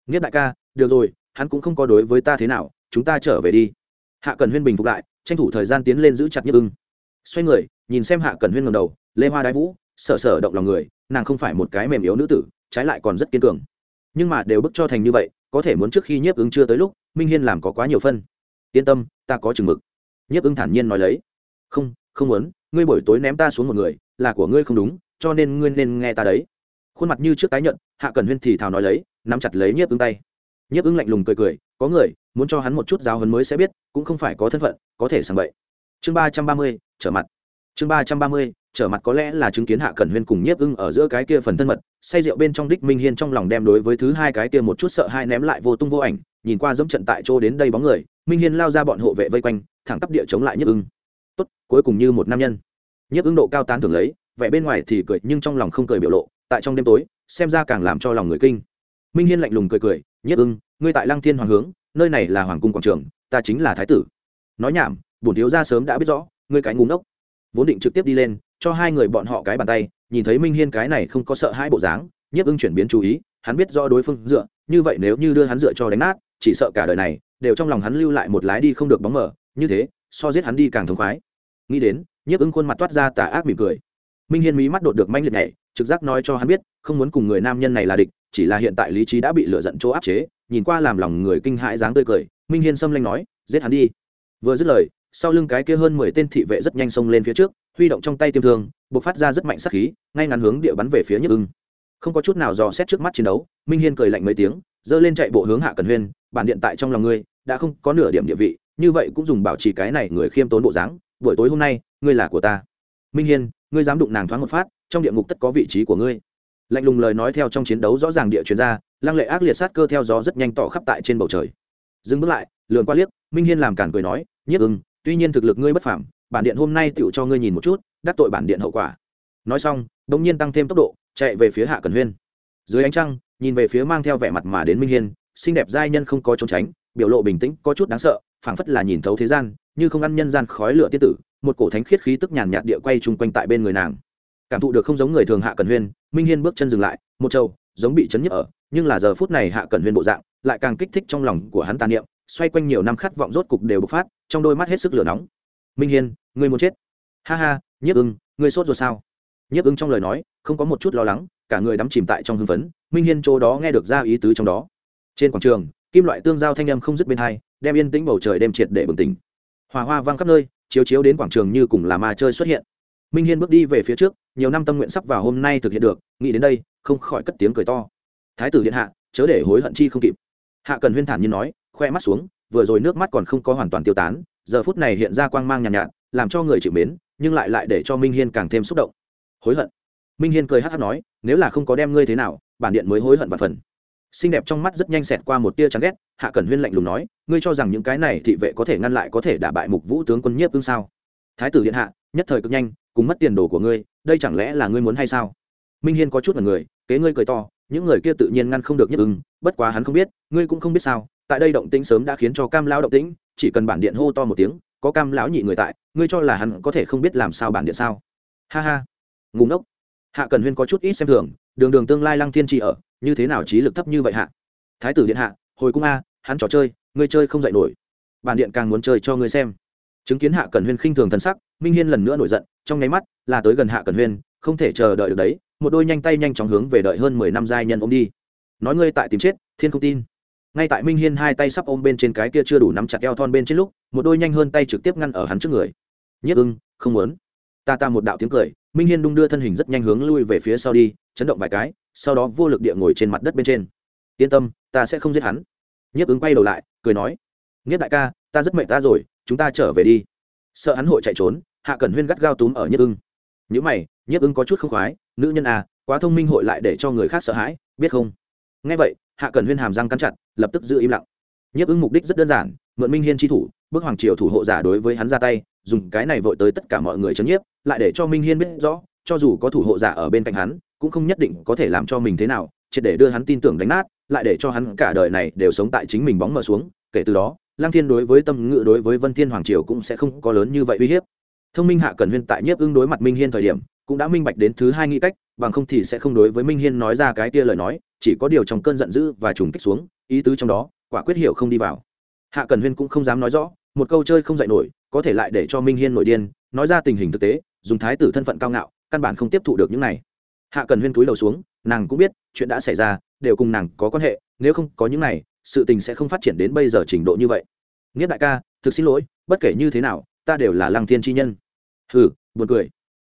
Nghiết đại ca, được rồi, hắn cũng không có đối với ta thế nào chúng ta trở về đi. Hạ cần huyên bình phục lại, tranh thủ thời gian tiến lên giữ chặt nhức ưng. Xoay người, nhìn xem hạ cần huyên ngầm đầu, lê hoa đái vũ, sở sở động lòng người, nàng không phải một cái mềm yếu nữ tử, trái lại còn rất kiên cường. Nhưng mà đều bức cho thành như vậy, có thể muốn trước khi nhiếp ứng chưa tới lúc, minh hiên làm có quá nhiều phân. Yên tâm, ta có chừng mực. Nhiếp ứng thản nhiên nói lấy. Không không muốn, ngươi buổi tối ném ta xuống một người, là của ngươi không đúng, cho nên ngươi nên nghe ta đấy. Khuôn mặt như trước tái nhận hạ cần huyên thì thào nói lấy, nắm chặt lấy nhiếp ứng tay nhiếp ưng lạnh lùng cười cười, có người, muốn cho hắn một chút giáo hấn mới sẽ biết, cũng không phải có thân phận, có thể sàng bậy. Chương ba trăm ba mươi, trở mặt. Chương ba trăm ba mươi, trở mặt có lẽ là chứng kiến hạ cẩn huyên cùng nhiếp ưng ở giữa cái kia phần thân mật, say rượu bên trong đích minh hiên trong lòng đem đối với thứ hai cái kia một chút sợ hai ném lại vô tung vô ảnh, nhìn qua dẫm trận tại chỗ đến đây bóng người, minh hiên lao ra bọn hộ vệ vây quanh, thẳng tắp địa chống lại nhiếp ưng. Tốt, cuối cùng như một nam nhân. Nhiếp ưng độ cao tán thường lấy, vẻ bên ngoài thì cười, nhưng trong lòng không cười biểu lộ, tại trong đêm tối, xem ra càng làm cho lòng người kinh. Minh hiên lạnh lùng cười cười nhất ưng, ngươi tại lăng thiên hoàng hướng, nơi này là hoàng cung quảng trường, ta chính là thái tử. Nói nhảm, bổn thiếu gia sớm đã biết rõ, ngươi cái ngu ngốc. Vốn định trực tiếp đi lên, cho hai người bọn họ cái bàn tay, nhìn thấy minh hiên cái này không có sợ hai bộ dáng nhiếp ưng chuyển biến chú ý, hắn biết do đối phương dựa, như vậy nếu như đưa hắn dựa cho đánh nát, chỉ sợ cả đời này, đều trong lòng hắn lưu lại một lái đi không được bóng mở như thế, so giết hắn đi càng thống khoái. Nghĩ đến nhiếp ưng khuôn mặt toát ra tà ác mỉm cười. Minh hiên mí mắt đột được manh liệt nhảy, trực giác nói cho hắn biết, không muốn cùng người nam nhân này là địch chỉ là hiện tại lý trí đã bị lựa giận chỗ áp chế, nhìn qua làm lòng người kinh hãi dáng tươi cười, minh hiên xâm lanh nói, giết hắn đi. Vừa dứt lời, sau lưng cái kia hơn mười tên thị vệ rất nhanh xông lên phía trước, huy động trong tay tiêm thương buộc phát ra rất mạnh sắc khí, ngay ngắn hướng địa bắn về phía nhức ưng. Không có chút nào dò xét trước mắt chiến đấu, minh hiên cười lạnh mấy tiếng, giơ lên chạy bộ hướng hạ cần huyên, bản điện tại trong lòng ngươi, đã không có nửa điểm địa vị, như vậy cũng dùng bảo trì cái này người khiêm tốn bộ dáng, buổi tối hôm nay, ngươi là của ta. Minh hiên, ngươi dám đụng nàng thoáng một phát, trong địa ngục tất có vị trí của ngươi lạnh lùng lời nói theo trong chiến đấu rõ ràng địa chuyển ra, lăng lệ ác liệt sát cơ theo gió rất nhanh tỏ khắp tại trên bầu trời. Dừng bước lại lườn qua liếc, minh hiên làm cản cười nói nhất ưng, tuy nhiên thực lực ngươi bất phảm bản điện hôm nay tựu cho ngươi nhìn một chút, đắc tội bản điện hậu quả. Nói xong đ ỗ n g nhiên tăng thêm tốc độ, chạy về phía hạ cần huyên. Dưới ánh trăng, nhìn về phía mang theo vẻ mặt mà đến minh hiên, xinh đẹp giai nhân không có trốn tránh, biểu lộ bình tĩnh, có chút đáng sợ, phảng phất là nhìn thấu thế gian, như không ăn nhân gian khói lửa tiết tử, một cổ thánh khiết khí tức nhàn nhạt địa quay chung quanh tại bên người nàng cảm thụ được không giống người thường hạ cần huyên, minh hiên bước chân dừng lại, một trâu giống bị chấn nhức ở, nhưng là giờ phút này hạ cần huyên bộ dạng, lại càng kích thích trong lòng của hắn tàn niệm, xoay quanh nhiều năm khát vọng rốt cục đều bộc phát, trong đôi mắt hết sức lửa nóng. Minh hiên, ngươi muốn chết? Ha ha, nhiếp ưng, ngươi sốt rồi sao? Nhiếp ưng trong lời nói, không có một chút lo lắng, cả người đắm chìm tại trong hưng phấn, minh hiên chỗ đó nghe được ra ý tứ trong đó. Trên quảng trường, kim loại tương giao thanh âm không dứt bên hai, đem yên tĩnh bầu trời đem triệt để bừng tỉnh. Hòa hoa vang khắp nơi, chiếu chiếu đến quảng trường như cùng là ma chơi xuất hiện minh hiên bước đi về phía trước nhiều năm tâm nguyện sắp vào hôm nay thực hiện được nghĩ đến đây không khỏi cất tiếng cười to. Thái tử điện hạ chớ để hối hận chi không kịp. Hạ cần huyên thản nhiên nói khoe mắt xuống vừa rồi nước mắt còn không có hoàn toàn tiêu tán giờ phút này hiện ra quang mang nhàn nhạt, nhạt làm cho người chịu mến nhưng lại lại để cho minh hiên càng thêm xúc động. Hối hận. Minh hiên cười hát hát nói nếu là không có đem ngươi thế nào bản điện mới hối hận và phần. Xinh đẹp trong mắt rất nhanh xẹt qua một tia chán ghét hạ cẩn huyên lạnh lùng nói ngươi cho rằng những cái này thị vệ có thể ngăn lại có thể đả bại mục vũ tướng quân nhiếp ương sao? Thái tử điện hạ nhất thời cực nhanh cùng mất tiền đồ của ngươi, đây chẳng lẽ là ngươi muốn hay sao? Minh hiên có chút là người, kế ngươi cười to, những người kia tự nhiên ngăn không được nhất ưng, bất quá hắn không biết, ngươi cũng không biết sao, tại đây động tĩnh sớm đã khiến cho cam lão động tĩnh, chỉ cần bản điện hô to một tiếng, có cam lão nhị người tại, ngươi cho là hắn có thể không biết làm sao bản điện sao? Ha ha. Ngủ ngốc. Hạ cần huyên có chút ít xem thường, đường đường tương lai lăng thiên trị ở, như thế nào trí lực thấp như vậy hạ? Thái tử điện hạ, hồi cung a, hắn trò chơi, ngươi chơi không dạy nổi. Bản điện càng muốn chơi cho ngươi xem. Chứng kiến hạ cần huyên khinh thường thân sắc, minh hiên lần nữa nổi giận trong nháy mắt là tới gần hạ cần huyên, không thể chờ đợi được đấy, một đôi nhanh tay nhanh chóng hướng về đợi hơn mười năm giai nhân ôm đi. Nói ngươi tại tìm chết, thiên không tin. Ngay tại minh hiên hai tay sắp ôm bên trên cái kia chưa đủ nắm chặt eo thon bên trên lúc, một đôi nhanh hơn tay trực tiếp ngăn ở hắn trước người. Nhất ưng, không muốn. Ta ta một đạo tiếng cười, minh hiên đung đưa thân hình rất nhanh hướng lui về phía sau đi, chấn động vài cái, sau đó vô lực địa ngồi trên mặt đất bên trên. Yên tâm, ta sẽ không giết hắn. Nhiếp ứng quay đầu lại, cười nói nhiếp đại ca, ta rất mệt ta rồi, chúng ta trở về đi. Sợ hắn hội chạy trốn hạ cẩn huyên gắt gao túm ở nhiếp ưng. Những mày, nhiếp ưng có chút không khoái, nữ nhân à quá thông minh hội lại để cho người khác sợ hãi, biết không? Nghe vậy, hạ cẩn huyên hàm răng cắn chặt, lập tức giữ im lặng. Nhiếp ưng mục đích rất đơn giản, mượn minh hiên tri thủ, bước hoàng triều thủ hộ giả đối với hắn ra tay, dùng cái này vội tới tất cả mọi người chấn nhiếp, lại để cho minh hiên biết rõ, cho dù có thủ hộ giả ở bên cạnh hắn, cũng không nhất định có thể làm cho mình thế nào, triệt để đưa hắn tin tưởng đánh nát, lại để cho hắn cả đời này đều sống tại chính mình bóng mờ xuống, kể từ đó lang thiên đối với tâm ngự đối với vân thiên hoàng triều cũng sẽ không có lớn như vậy uy hiếp thông minh hạ cần huyên tại nhiếp ưng đối mặt minh hiên thời điểm, cũng đã minh bạch đến thứ hai nghĩ cách, bằng không thì sẽ không đối với minh hiên nói ra cái kia lời nói, chỉ có điều trong cơn giận dữ và trùng kích xuống, ý tứ trong đó, quả quyết hiểu không đi vào. Hạ cần huyên cũng không dám nói rõ, một câu chơi không dạy nổi, có thể lại để cho minh hiên nội điên, nói ra tình hình thực tế, dùng thái tử thân phận cao ngạo, căn bản không tiếp thụ được những này. Hạ cần huyên túi đầu xuống, nàng cũng biết, chuyện đã xảy ra, đều cùng nàng có quan hệ, nếu không có những này, sự tình sẽ không phát triển đến bây giờ trình độ như vậy. Nghiết đại ca, thực xin lỗi, bất kể như thế nào ta đều là lăng thiên chi nhân. Hừ, buồn cười.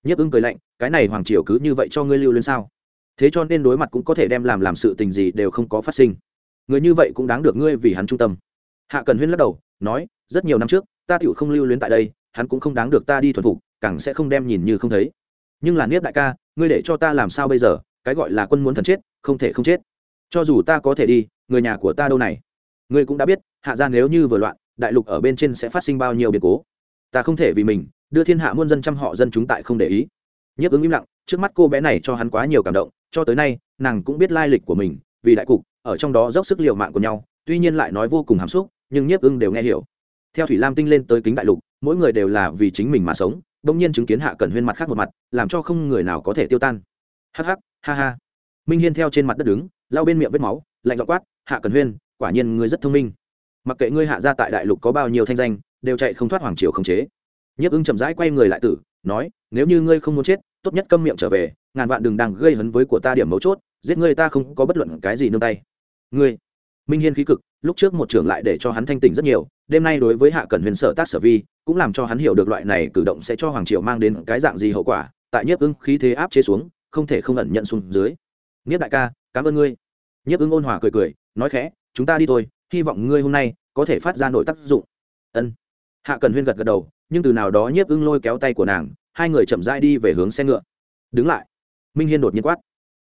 Nhiếp ưng cười lạnh, cái này hoàng triều cứ như vậy cho ngươi lưu lên sao? Thế cho nên đối mặt cũng có thể đem làm làm sự tình gì đều không có phát sinh. Người như vậy cũng đáng được ngươi vì hắn trung tâm. Hạ cần huyên lắc đầu, nói, rất nhiều năm trước, ta tựu không lưu luyến tại đây, hắn cũng không đáng được ta đi thuần phục, càng sẽ không đem nhìn như không thấy. Nhưng là niết đại ca, ngươi để cho ta làm sao bây giờ? Cái gọi là quân muốn thần chết, không thể không chết. Cho dù ta có thể đi, người nhà của ta đâu này? Ngươi cũng đã biết, hạ ra nếu như vừa loạn, đại lục ở bên trên sẽ phát sinh bao nhiêu biến cố ta không thể vì mình, đưa thiên hạ muôn dân trăm họ dân chúng tại không để ý. Nhiếp ứng im lặng, trước mắt cô bé này cho hắn quá nhiều cảm động, cho tới nay, nàng cũng biết lai lịch của mình, vì đại cục, ở trong đó dốc sức liều mạng của nhau, tuy nhiên lại nói vô cùng hàm xúc, nhưng nhiếp ưng đều nghe hiểu. Theo thủy lam tinh lên tới kính đại lục, mỗi người đều là vì chính mình mà sống, bỗng nhiên chứng kiến hạ cần huyên mặt khác một mặt, làm cho không người nào có thể tiêu tan. Hắc ha ha. Minh hiên theo trên mặt đất đứng lao bên miệng vết máu, lạnh dọ quát, hạ cần huyên, quả nhiên ngươi rất thông minh. Mặc kệ ngươi hạ ra tại đại lục có bao nhiêu thanh danh đều chạy không thoát hoàng triều khống chế. Nhiếp ưng chậm rãi quay người lại tử, nói, nếu như ngươi không muốn chết, tốt nhất câm miệng trở về, ngàn vạn đừng đang gây hấn với của ta điểm mấu chốt, giết ngươi ta không có bất luận cái gì nương tay. Ngươi? Minh hiên khí cực, lúc trước một trưởng lại để cho hắn thanh tỉnh rất nhiều, đêm nay đối với hạ cẩn huyền sở tác sở vi, cũng làm cho hắn hiểu được loại này cử động sẽ cho hoàng triều mang đến cái dạng gì hậu quả, tại nhiếp ưng khí thế áp chế xuống, không thể không ẩn nhận xuống dưới. Nhiếp đại ca, cảm ơn ngươi. Nhiếp ưng ôn hòa cười cười, nói khẽ, chúng ta đi thôi, hy vọng ngươi hôm nay có thể phát ra nội tác dụng. Ân hạ cần huyên gật gật đầu, nhưng từ nào đó nhiếp ưng lôi kéo tay của nàng, hai người chậm rãi đi về hướng xe ngựa. Đứng lại. Minh hiên đột nhiên quát.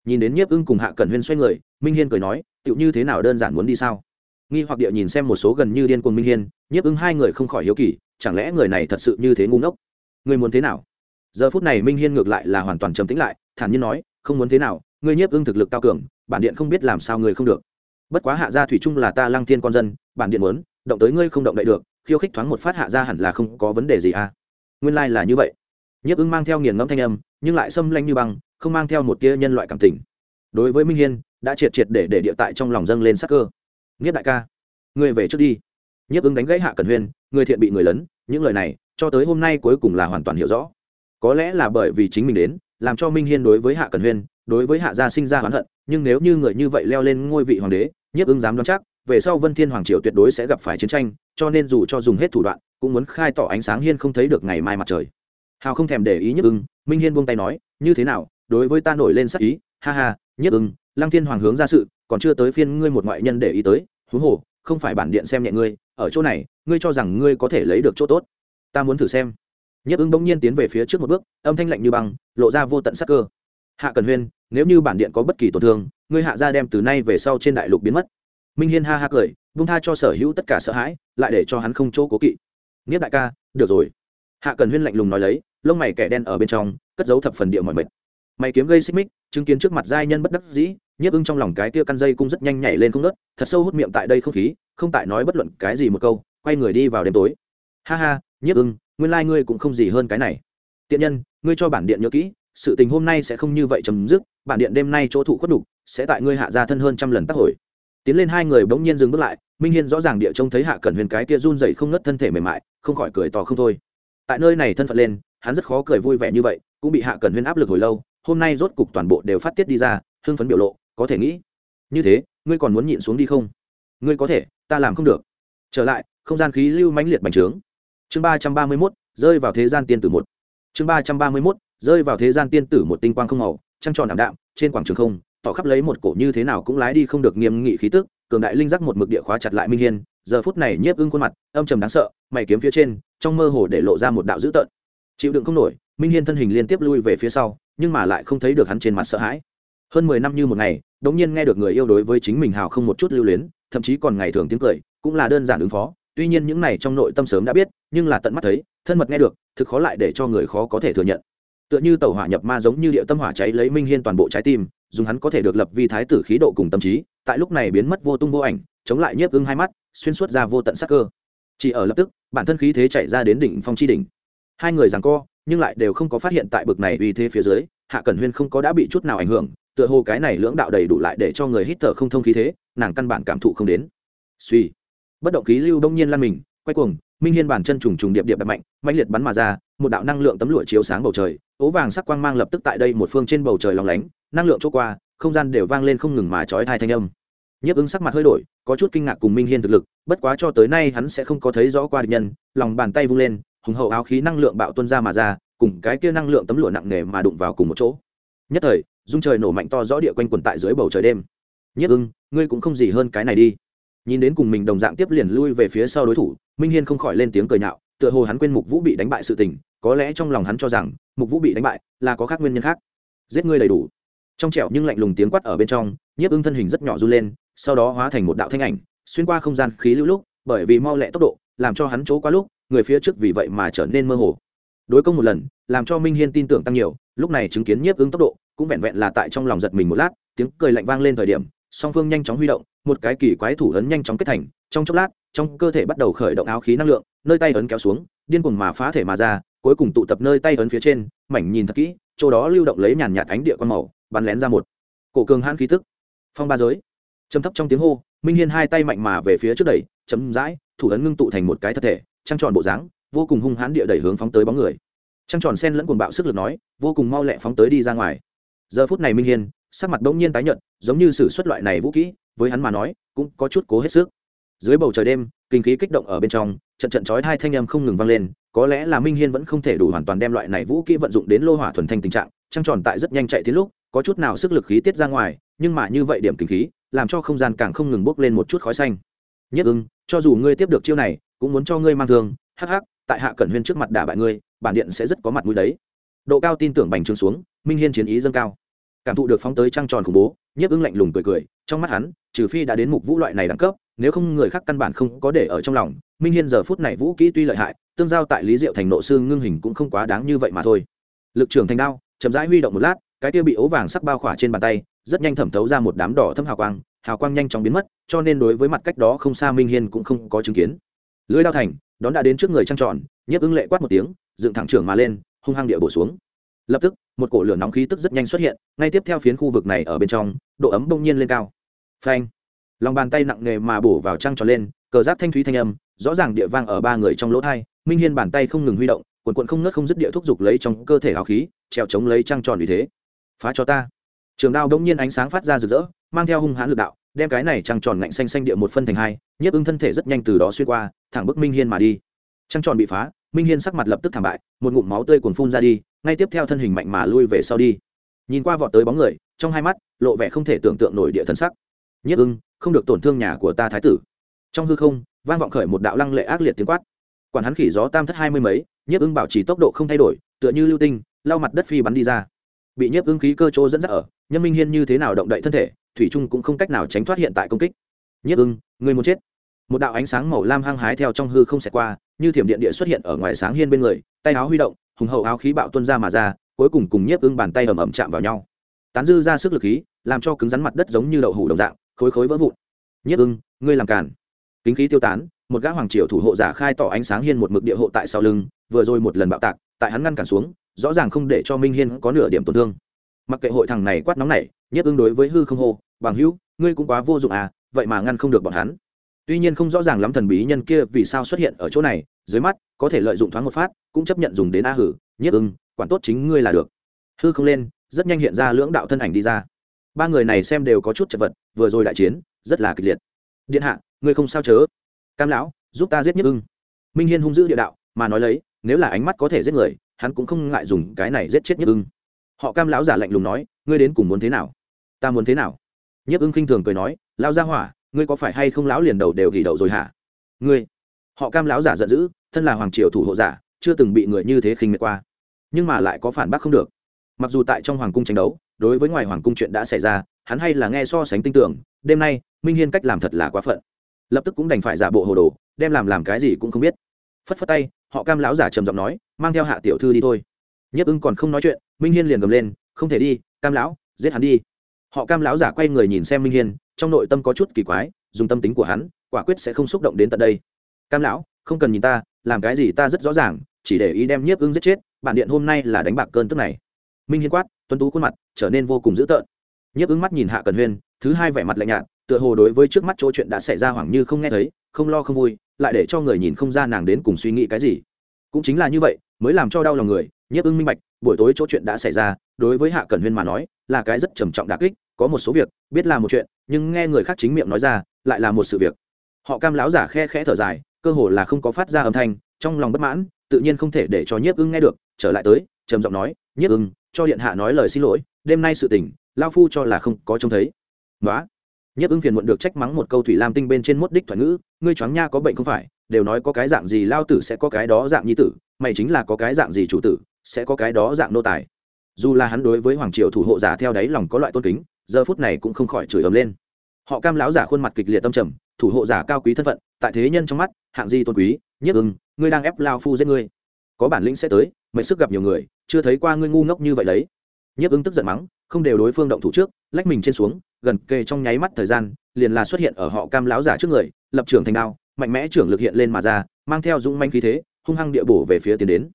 Nhìn đến nhiếp ưng cùng hạ cần huyên xoay người, minh hiên cười nói tựu như thế nào đơn giản muốn đi sao? Nghi hoặc địa nhìn xem một số gần như điên cuồng minh hiên, nhiếp ưng hai người không khỏi hiếu kỳ, chẳng lẽ người này thật sự như thế ngu ngốc? Người muốn thế nào? Giờ phút này minh hiên ngược lại là hoàn toàn trầm tĩnh lại, thản nhiên nói, không muốn thế nào người nhiếp ưng thực lực cao cường, bản điện không biết làm sao người không được. Bất quá hạ gia thủy trung là ta lăng thiên con dân, bản điện muốn, động tới ngươi không động đậy được khiêu khích thoáng một phát hạ ra hẳn là không có vấn đề gì à. Nguyên lai、like、là như vậy. Nhiếp ưng mang theo nghiền ngẫm thanh âm, nhưng lại xâm lanh như băng, không mang theo một tia nhân loại cảm tình. Đối với minh hiên, đã triệt triệt để để địa tại trong lòng dâng lên sắc cơ. Nghiếp đại ca, người về trước đi. Nhiếp ứng đánh gãy hạ cần huyên, người thiện bị người lấn, những lời này, cho tới hôm nay cuối cùng là hoàn toàn hiểu rõ. Có lẽ là bởi vì chính mình đến, làm cho minh hiên đối với hạ cần huyên, đối với hạ gia sinh ra oán hận, nhưng nếu như người như vậy leo lên ngôi vị hoàng đế, nhiếp ứng dám đoán chắc về sau vân thiên hoàng triều tuyệt đối sẽ gặp phải chiến tranh, cho nên dù cho dùng hết thủ đoạn, cũng muốn khai tỏ ánh sáng hiên không thấy được ngày mai mặt trời. Hào không thèm để ý nhất ưng, minh hiên buông tay nói, như thế nào? Đối với ta nổi lên sắc ý, ha ha, nhất ưng, lăng thiên hoàng hướng ra sự, còn chưa tới phiên ngươi một ngoại nhân để ý tới huống hồ, không phải bản điện xem nhẹ ngươi, ở chỗ này, ngươi cho rằng ngươi có thể lấy được chỗ tốt. Ta muốn thử xem. Nhất ưng bỗng nhiên tiến về phía trước một bước, âm thanh lạnh như băng, lộ ra vô tận sắc cơ. Hạ cần huyên, nếu như bản điện có bất kỳ tổn thương, ngươi hạ ra đem từ nay về sau trên đại lục biến mất minh hiên ha ha cười vung tha cho sở hữu tất cả sợ hãi, lại để cho hắn không chỗ cố kỵ. Nghiếp đại ca, được rồi. Hạ cần huyên lạnh lùng nói lấy, lông mày kẻ đen ở bên trong, cất giấu thập phần địa mọi mệt. Mày kiếm gây xích mích, chứng kiến trước mặt giai nhân bất đắc dĩ, nhiếp ưng trong lòng cái tia căn dây cung rất nhanh nhảy lên không nớt thật sâu hút miệng tại đây không khí, không tại nói bất luận cái gì một câu, quay người đi vào đêm tối. Ha ha, nhiếp ưng, nguyên lai、like、ngươi cũng không gì hơn cái này. Tiện nhân, ngươi cho bản điện nhớ kỹ, sự tình hôm nay sẽ không như vậy chấm dứt, bản điện đêm nay chỗ thụ khuất đục sẽ tại ngươi hạ ra thân hơn trăm lần tác hồi tiến lên hai người bỗng nhiên dừng bước lại, minh hiên rõ ràng địa trông thấy hạ cẩn huyền cái kia run dậy không ngất thân thể mềm mại, không khỏi cười to không thôi. Tại nơi này thân phận lên, hắn rất khó cười vui vẻ như vậy, cũng bị hạ cẩn huyền áp lực hồi lâu, hôm nay rốt cục toàn bộ đều phát tiết đi ra, hưng phấn biểu lộ, có thể nghĩ. Như thế, ngươi còn muốn nhịn xuống đi không? Ngươi có thể, ta làm không được. Trở lại, không gian khí lưu mãnh liệt bành trướng. Chương ba trăm ba mươi mốt, rơi vào thế gian tiên tử một. Chương ba trăm ba mươi mốt, rơi vào thế gian tiên tử một tinh quang không màu, trăng tròn ảm đạm, trên quảng trường không tỏ khắp lấy một cổ như thế nào cũng lái đi không được nghiêm nghị khí tức, cường đại linh giác một mực địa khóa chặt lại minh hiên, giờ phút này nhiếp ưng khuôn mặt, âm trầm đáng sợ, mày kiếm phía trên, trong mơ hồ để lộ ra một đạo dữ tợn. Chịu đựng không nổi, minh hiên thân hình liên tiếp lui về phía sau, nhưng mà lại không thấy được hắn trên mặt sợ hãi. Hơn mười năm như một ngày đống nhiên nghe được người yêu đối với chính mình hào không một chút lưu luyến, thậm chí còn ngày thường tiếng cười, cũng là đơn giản ứng phó. Tuy nhiên những này trong nội tâm sớm đã biết, nhưng là tận mắt thấy, thân mật nghe được, thực khó lại để cho người khó có thể thừa nhận tựa như tàu hỏa nhập ma giống như địa tâm hỏa cháy lấy minh hiên toàn bộ trái tim, dùng hắn có thể được lập vi thái tử khí độ cùng tâm trí, tại lúc này biến mất vô tung vô ảnh, chống lại nhiếp ưng hai mắt, xuyên suốt ra vô tận sắc cơ. Chỉ ở lập tức, bản thân khí thế chạy ra đến đỉnh phong chi đỉnh. Hai người giằng co, nhưng lại đều không có phát hiện tại bực này uy thế phía dưới, hạ cẩn huyên không có đã bị chút nào ảnh hưởng, tựa hồ cái này lưỡng đạo đầy đủ lại để cho người hít thở không thông khí thế, nàng căn bản cảm thụ không đến. Suy. Bất động khí lưu đông nhiên lan mình, quay cuồng, minh hiên bản chân trùng trùng điệp điệp đập mạnh mạnh liệt bắn mà ra một đạo năng lượng tấm lụa chiếu sáng bầu trời, ố vàng sắc quang mang lập tức tại đây một phương trên bầu trời lòng lánh, năng lượng chỗ qua, không gian đều vang lên không ngừng mà trói thai thanh âm. Nhiếp ứng sắc mặt hơi đổi, có chút kinh ngạc cùng minh hiên thực lực, bất quá cho tới nay hắn sẽ không có thấy rõ qua địch nhân, lòng bàn tay vung lên, hùng hậu áo khí năng lượng bạo tuân ra mà ra, cùng cái kia năng lượng tấm lụa nặng nề mà đụng vào cùng một chỗ. Nhất thời, dung trời nổ mạnh to rõ địa quanh quần tại dưới bầu trời đêm. Nhất ưng ngươi cũng không gì hơn cái này đi. Nhìn đến cùng mình đồng dạng tiếp liền lui về phía sau đối thủ, minh hiên không khỏi lên tiếng cười nhạo tựa hồ hắn quên mục vũ bị đánh bại sự tình, có lẽ trong lòng hắn cho rằng, mục vũ bị đánh bại là có khác nguyên nhân khác. Giết ngươi đầy đủ. Trong trẻo nhưng lạnh lùng tiếng quát ở bên trong, nhiếp ưng thân hình rất nhỏ run lên, sau đó hóa thành một đạo thanh ảnh, xuyên qua không gian khí lưu lúc, bởi vì mau lẹ tốc độ, làm cho hắn chỗ quá lúc, người phía trước vì vậy mà trở nên mơ hồ. Đối công một lần, làm cho minh hiên tin tưởng tăng nhiều, lúc này chứng kiến nhiếp ưng tốc độ, cũng vẹn vẹn là tại trong lòng giật mình một lát, tiếng cười lạnh vang lên thời điểm, song phương nhanh chóng huy động, một cái kỳ quái thủ ấn nhanh chóng kết thành, trong chốc lát, trong cơ thể bắt đầu khởi động áo khí năng lượng nơi tay ấn kéo xuống, điên cuồng mà phá thể mà ra, cuối cùng tụ tập nơi tay ấn phía trên, mảnh nhìn thật kỹ, chỗ đó lưu động lấy nhàn nhạt ánh địa quan màu, bắn lén ra một cổ cường hãn khí tức. Phong ba giới. Chấm thấp trong tiếng hô, minh hiên hai tay mạnh mà về phía trước đẩy, chấm dãi, thủ ấn ngưng tụ thành một cái thật thể, trăng tròn bộ dáng, vô cùng hung hãn địa đẩy hướng phóng tới bóng người. Trăng tròn sen lẫn cuồng bạo sức lực nói, vô cùng mau lẹ phóng tới đi ra ngoài. Giờ phút này minh hiên, sắc mặt bỗng nhiên tái nhợt, giống như sử xuất loại này vũ kỹ với hắn mà nói, cũng có chút cố hết sức. Dưới bầu trời đêm, kinh khí kích động ở bên trong trận trận chói hai thanh âm không ngừng vang lên, có lẽ là minh hiên vẫn không thể đủ hoàn toàn đem loại này vũ kỹ vận dụng đến lô hỏa thuần thanh tình trạng, trăng tròn tại rất nhanh chạy tiến lúc, có chút nào sức lực khí tiết ra ngoài, nhưng mà như vậy điểm kinh khí, làm cho không gian càng không ngừng bốc lên một chút khói xanh. Nhất ưng, cho dù ngươi tiếp được chiêu này, cũng muốn cho ngươi mang thương, hắc hắc, tại hạ cẩn huyên trước mặt đả bại ngươi, bản điện sẽ rất có mặt mũi đấy. Độ cao tin tưởng bành trướng xuống, minh hiên chiến ý dâng cao. Cảm thụ được phóng tới trăng tròn khủng bố nhiếp ưng lạnh lùng cười cười, trong mắt hắn, trừ phi đã đến mục vũ loại này đẳng cấp nếu không người khác căn bản không có để ở trong lòng, minh hiên giờ phút này vũ kỹ tuy lợi hại, tương giao tại lý diệu thành nộ sư ngưng hình cũng không quá đáng như vậy mà thôi. Lực trưởng thành đao, chậm rãi huy động một lát, cái tiêu bị ố vàng sắc bao khỏa trên bàn tay, rất nhanh thẩm thấu ra một đám đỏ thâm hào quang hào quang nhanh chóng biến mất, cho nên đối với mặt cách đó không xa minh hiên cũng không có chứng kiến. Lưới đao thành, đón đã đến trước người trăng tròn, nhấp ứng lệ quát một tiếng, dựng thẳng trưởng mà lên, hung hăng địa bổ xuống. Lập tức, một cổ lửa nóng khí tức rất nhanh xuất hiện, ngay tiếp theo phiến khu vực này ở bên trong, độ ấm bỗng nhiên lên cao. Phanh! Lòng bàn tay nặng nề mà bổ vào trăng tròn lên, cờ giáp thanh thúy thanh âm, rõ ràng địa vang ở ba người trong lỗ thai, minh hiên bàn tay không ngừng huy động, quần quận không ngớt không dứt địa thúc giục lấy trong cơ thể hào khí, treo chống lấy trăng tròn vì thế. Phá cho ta. Trường đao đông nhiên ánh sáng phát ra rực rỡ, mang theo hung hãn lực đạo, đem cái này trăng tròn ngạnh xanh xanh địa một phân thành hai, nhiếp ưng thân thể rất nhanh từ đó xuyên qua, thẳng bức minh hiên mà đi. Trăng tròn bị phá, minh hiên sắc mặt lập tức thảm bại, một ngụm máu tươi cuồn phun ra đi, ngay tiếp theo thân hình mạnh mà lui về sau đi. Nhìn qua vọt tới bóng người, trong hai mắt, lộ vẻ không thể tưởng tượng nổi địa thân sắc nhiếp ưng, không được tổn thương nhà của ta thái tử. Trong hư không, vang vọng khởi một đạo lăng lệ ác liệt tiếng quát. Quản hắn khỉ gió tam thất hai mươi mấy, nhiếp ưng bảo trì tốc độ không thay đổi, tựa như lưu tinh, lau mặt đất phi bắn đi ra. Bị nhiếp ưng khí cơ chỗ dẫn dắt ở, nhân minh hiên như thế nào động đậy thân thể, thủy trung cũng không cách nào tránh thoát hiện tại công kích. Nhiếp ưng, người muốn chết. Một đạo ánh sáng màu lam hăng hái theo trong hư không xẹt qua, như thiểm điện địa xuất hiện ở ngoài sáng hiên bên người, tay áo huy động, hùng hậu áo khí bạo tuân ra mà ra, cuối cùng cùng nhiếp ưng bàn tay ầm ầm chạm vào nhau. Tán dư ra sức lực khí, làm cho cứng rắn mặt đất giống như đậu hủ đồng dạng khối khối vỡ vụn. Nhất ưng, ngươi làm cản kính khí tiêu tán, một gã hoàng triều thủ hộ giả khai tỏ ánh sáng hiên một mực địa hộ tại sau lưng, vừa rồi một lần bạo tạc, tại hắn ngăn cản xuống, rõ ràng không để cho minh hiên có nửa điểm tổn thương. Mặc kệ hội thằng này quát nóng này, nhất ưng đối với hư không hô, bằng hữu, ngươi cũng quá vô dụng à vậy mà ngăn không được bọn hắn. Tuy nhiên không rõ ràng lắm thần bí nhân kia vì sao xuất hiện ở chỗ này, dưới mắt, có thể lợi dụng thoáng một phát, cũng chấp nhận dùng đến a hử, nhất ưng, quản tốt chính ngươi là được. Hư không lên, rất nhanh hiện ra lưỡng đạo thân ảnh đi ra ba người này xem đều có chút chật vật, vừa rồi đại chiến, rất là kịch liệt. Điện hạ, ngươi không sao chớ? Cam lão, giúp ta giết nhất ưng. Minh hiên hung dữ địa đạo, mà nói lấy, nếu là ánh mắt có thể giết người, hắn cũng không ngại dùng cái này giết chết nhất ưng. Họ cam lão giả lạnh lùng nói, ngươi đến cùng muốn thế nào? Ta muốn thế nào? Nhất ưng khinh thường cười nói, Lão gia hỏa, ngươi có phải hay không lão liền đầu đều gỉ đầu rồi hả? Ngươi. Họ cam lão giả giận dữ, thân là hoàng triều thủ hộ giả, chưa từng bị người như thế khinh miệt qua. Nhưng mà lại có phản bác không được. Mặc dù tại trong hoàng cung tranh đấu đối với ngoài hoàng cung chuyện đã xảy ra, hắn hay là nghe so sánh tin tưởng, đêm nay, minh hiên cách làm thật là quá phận. Lập tức cũng đành phải giả bộ hồ đồ, đem làm làm cái gì cũng không biết. Phất phất tay, họ cam lão giả trầm giọng nói, mang theo hạ tiểu thư đi thôi. Nhất ưng còn không nói chuyện, minh hiên liền gầm lên, không thể đi, cam lão, giết hắn đi. Họ cam lão giả quay người nhìn xem minh hiên, trong nội tâm có chút kỳ quái, dùng tâm tính của hắn, quả quyết sẽ không xúc động đến tận đây. Cam lão, không cần nhìn ta, làm cái gì ta rất rõ ràng, chỉ để ý đem nhiếp ưng giết chết, bản điện hôm nay là đánh bạc cơn tức này. Minh hiên quát tuân tú khuôn mặt trở nên vô cùng dữ tợn. Nhấp ứng mắt nhìn hạ cần huyên, thứ hai vẻ mặt lạnh nhạt, tựa hồ đối với trước mắt chỗ chuyện đã xảy ra hoảng như không nghe thấy, không lo không vui, lại để cho người nhìn không ra nàng đến cùng suy nghĩ cái gì. Cũng chính là như vậy, mới làm cho đau lòng người, nhiếp ưng minh bạch, buổi tối chỗ chuyện đã xảy ra, đối với hạ cẩn huyên mà nói, là cái rất trầm trọng đà kích, có một số việc, biết là một chuyện, nhưng nghe người khác chính miệng nói ra, lại là một sự việc. Họ cam láo giả khe khẽ thở dài, cơ hồ là không có phát ra âm thanh, trong lòng bất mãn, tự nhiên không thể để cho nhiếp ưng nghe được, trở lại tới, trầm giọng nói, nhiếp ưng cho điện hạ nói lời xin lỗi, đêm nay sự tình lao phu cho là không có trông thấy. Nói Nhất ưng phiền muộn được trách mắng một câu thủy lam tinh bên trên mốt đích thoại ngữ, ngươi choáng nha có bệnh không phải, đều nói có cái dạng gì lao tử sẽ có cái đó dạng nhi tử, mày chính là có cái dạng gì chủ tử, sẽ có cái đó dạng nô tài. Dù là hắn đối với hoàng triều thủ hộ giả theo đáy lòng có loại tôn kính, giờ phút này cũng không khỏi chửi ầm lên. Họ cam láo giả khuôn mặt kịch liệt tâm trầm, thủ hộ giả cao quý thân phận, tại thế nhân trong mắt, hạng di tôn quý Nhất ưng ngươi đang ép lao phu giết ngươi. Có bản lĩnh sẽ tới, mệnh sức gặp nhiều người chưa thấy qua ngươi ngu ngốc như vậy đấy. Nhiếp ứng tức giận mắng, không đều đối phương động thủ trước, lách mình trên xuống, gần kề trong nháy mắt thời gian, liền là xuất hiện ở họ cam láo giả trước người, lập trường thành đao, mạnh mẽ trưởng lực hiện lên mà ra, mang theo dũng manh khí thế, hung hăng địa bổ về phía tiến đến.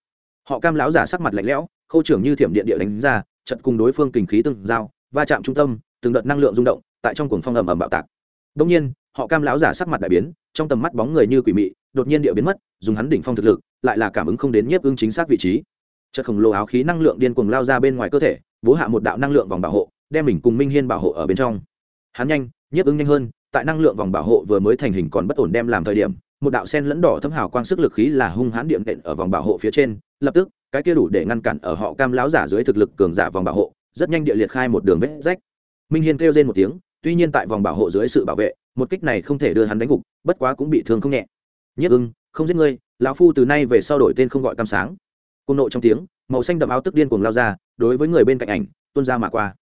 Họ cam láo giả sắc mặt lạnh lẽo, khâu trưởng như thiểm điện địa đánh ra, chật cùng đối phương kình khí từng dao va chạm trung tâm, từng đợt năng lượng rung động, tại trong cuồng phong ầm ầm bạo tạc. Đông nhiên, họ cam láo giả sắc mặt đại biến, trong tầm mắt bóng người như quỷ mị, đột nhiên địa biến mất, dùng hắn đỉnh phong thực lực, lại là cảm ứng không đến nhiếp ứng chính xác vị trí chất khổng lồ áo khí năng lượng điên cuồng lao ra bên ngoài cơ thể, bố hạ một đạo năng lượng vòng bảo hộ, đem mình cùng minh hiên bảo hộ ở bên trong. Hắn nhanh, nhiếp ứng nhanh hơn, tại năng lượng vòng bảo hộ vừa mới thành hình còn bất ổn đem làm thời điểm, một đạo sen lẫn đỏ thấm hào quang sức lực khí là hung hãn điểm đệm ở vòng bảo hộ phía trên, lập tức, cái kia đủ để ngăn cản ở họ cam láo giả dưới thực lực cường giả vòng bảo hộ, rất nhanh địa liệt khai một đường vết rách. Minh hiên kêu lên một tiếng, tuy nhiên tại vòng bảo hộ dưới sự bảo vệ, một kích này không thể đưa hắn đánh gục, bất quá cũng bị thương không nhẹ. Nhất ưng không giết ngươi, lão phu từ nay về sau đổi tên không gọi cam sáng cùng nộ trong tiếng, màu xanh đậm áo tức điên cuồng lao ra, đối với người bên cạnh ảnh, tuôn ra mà qua.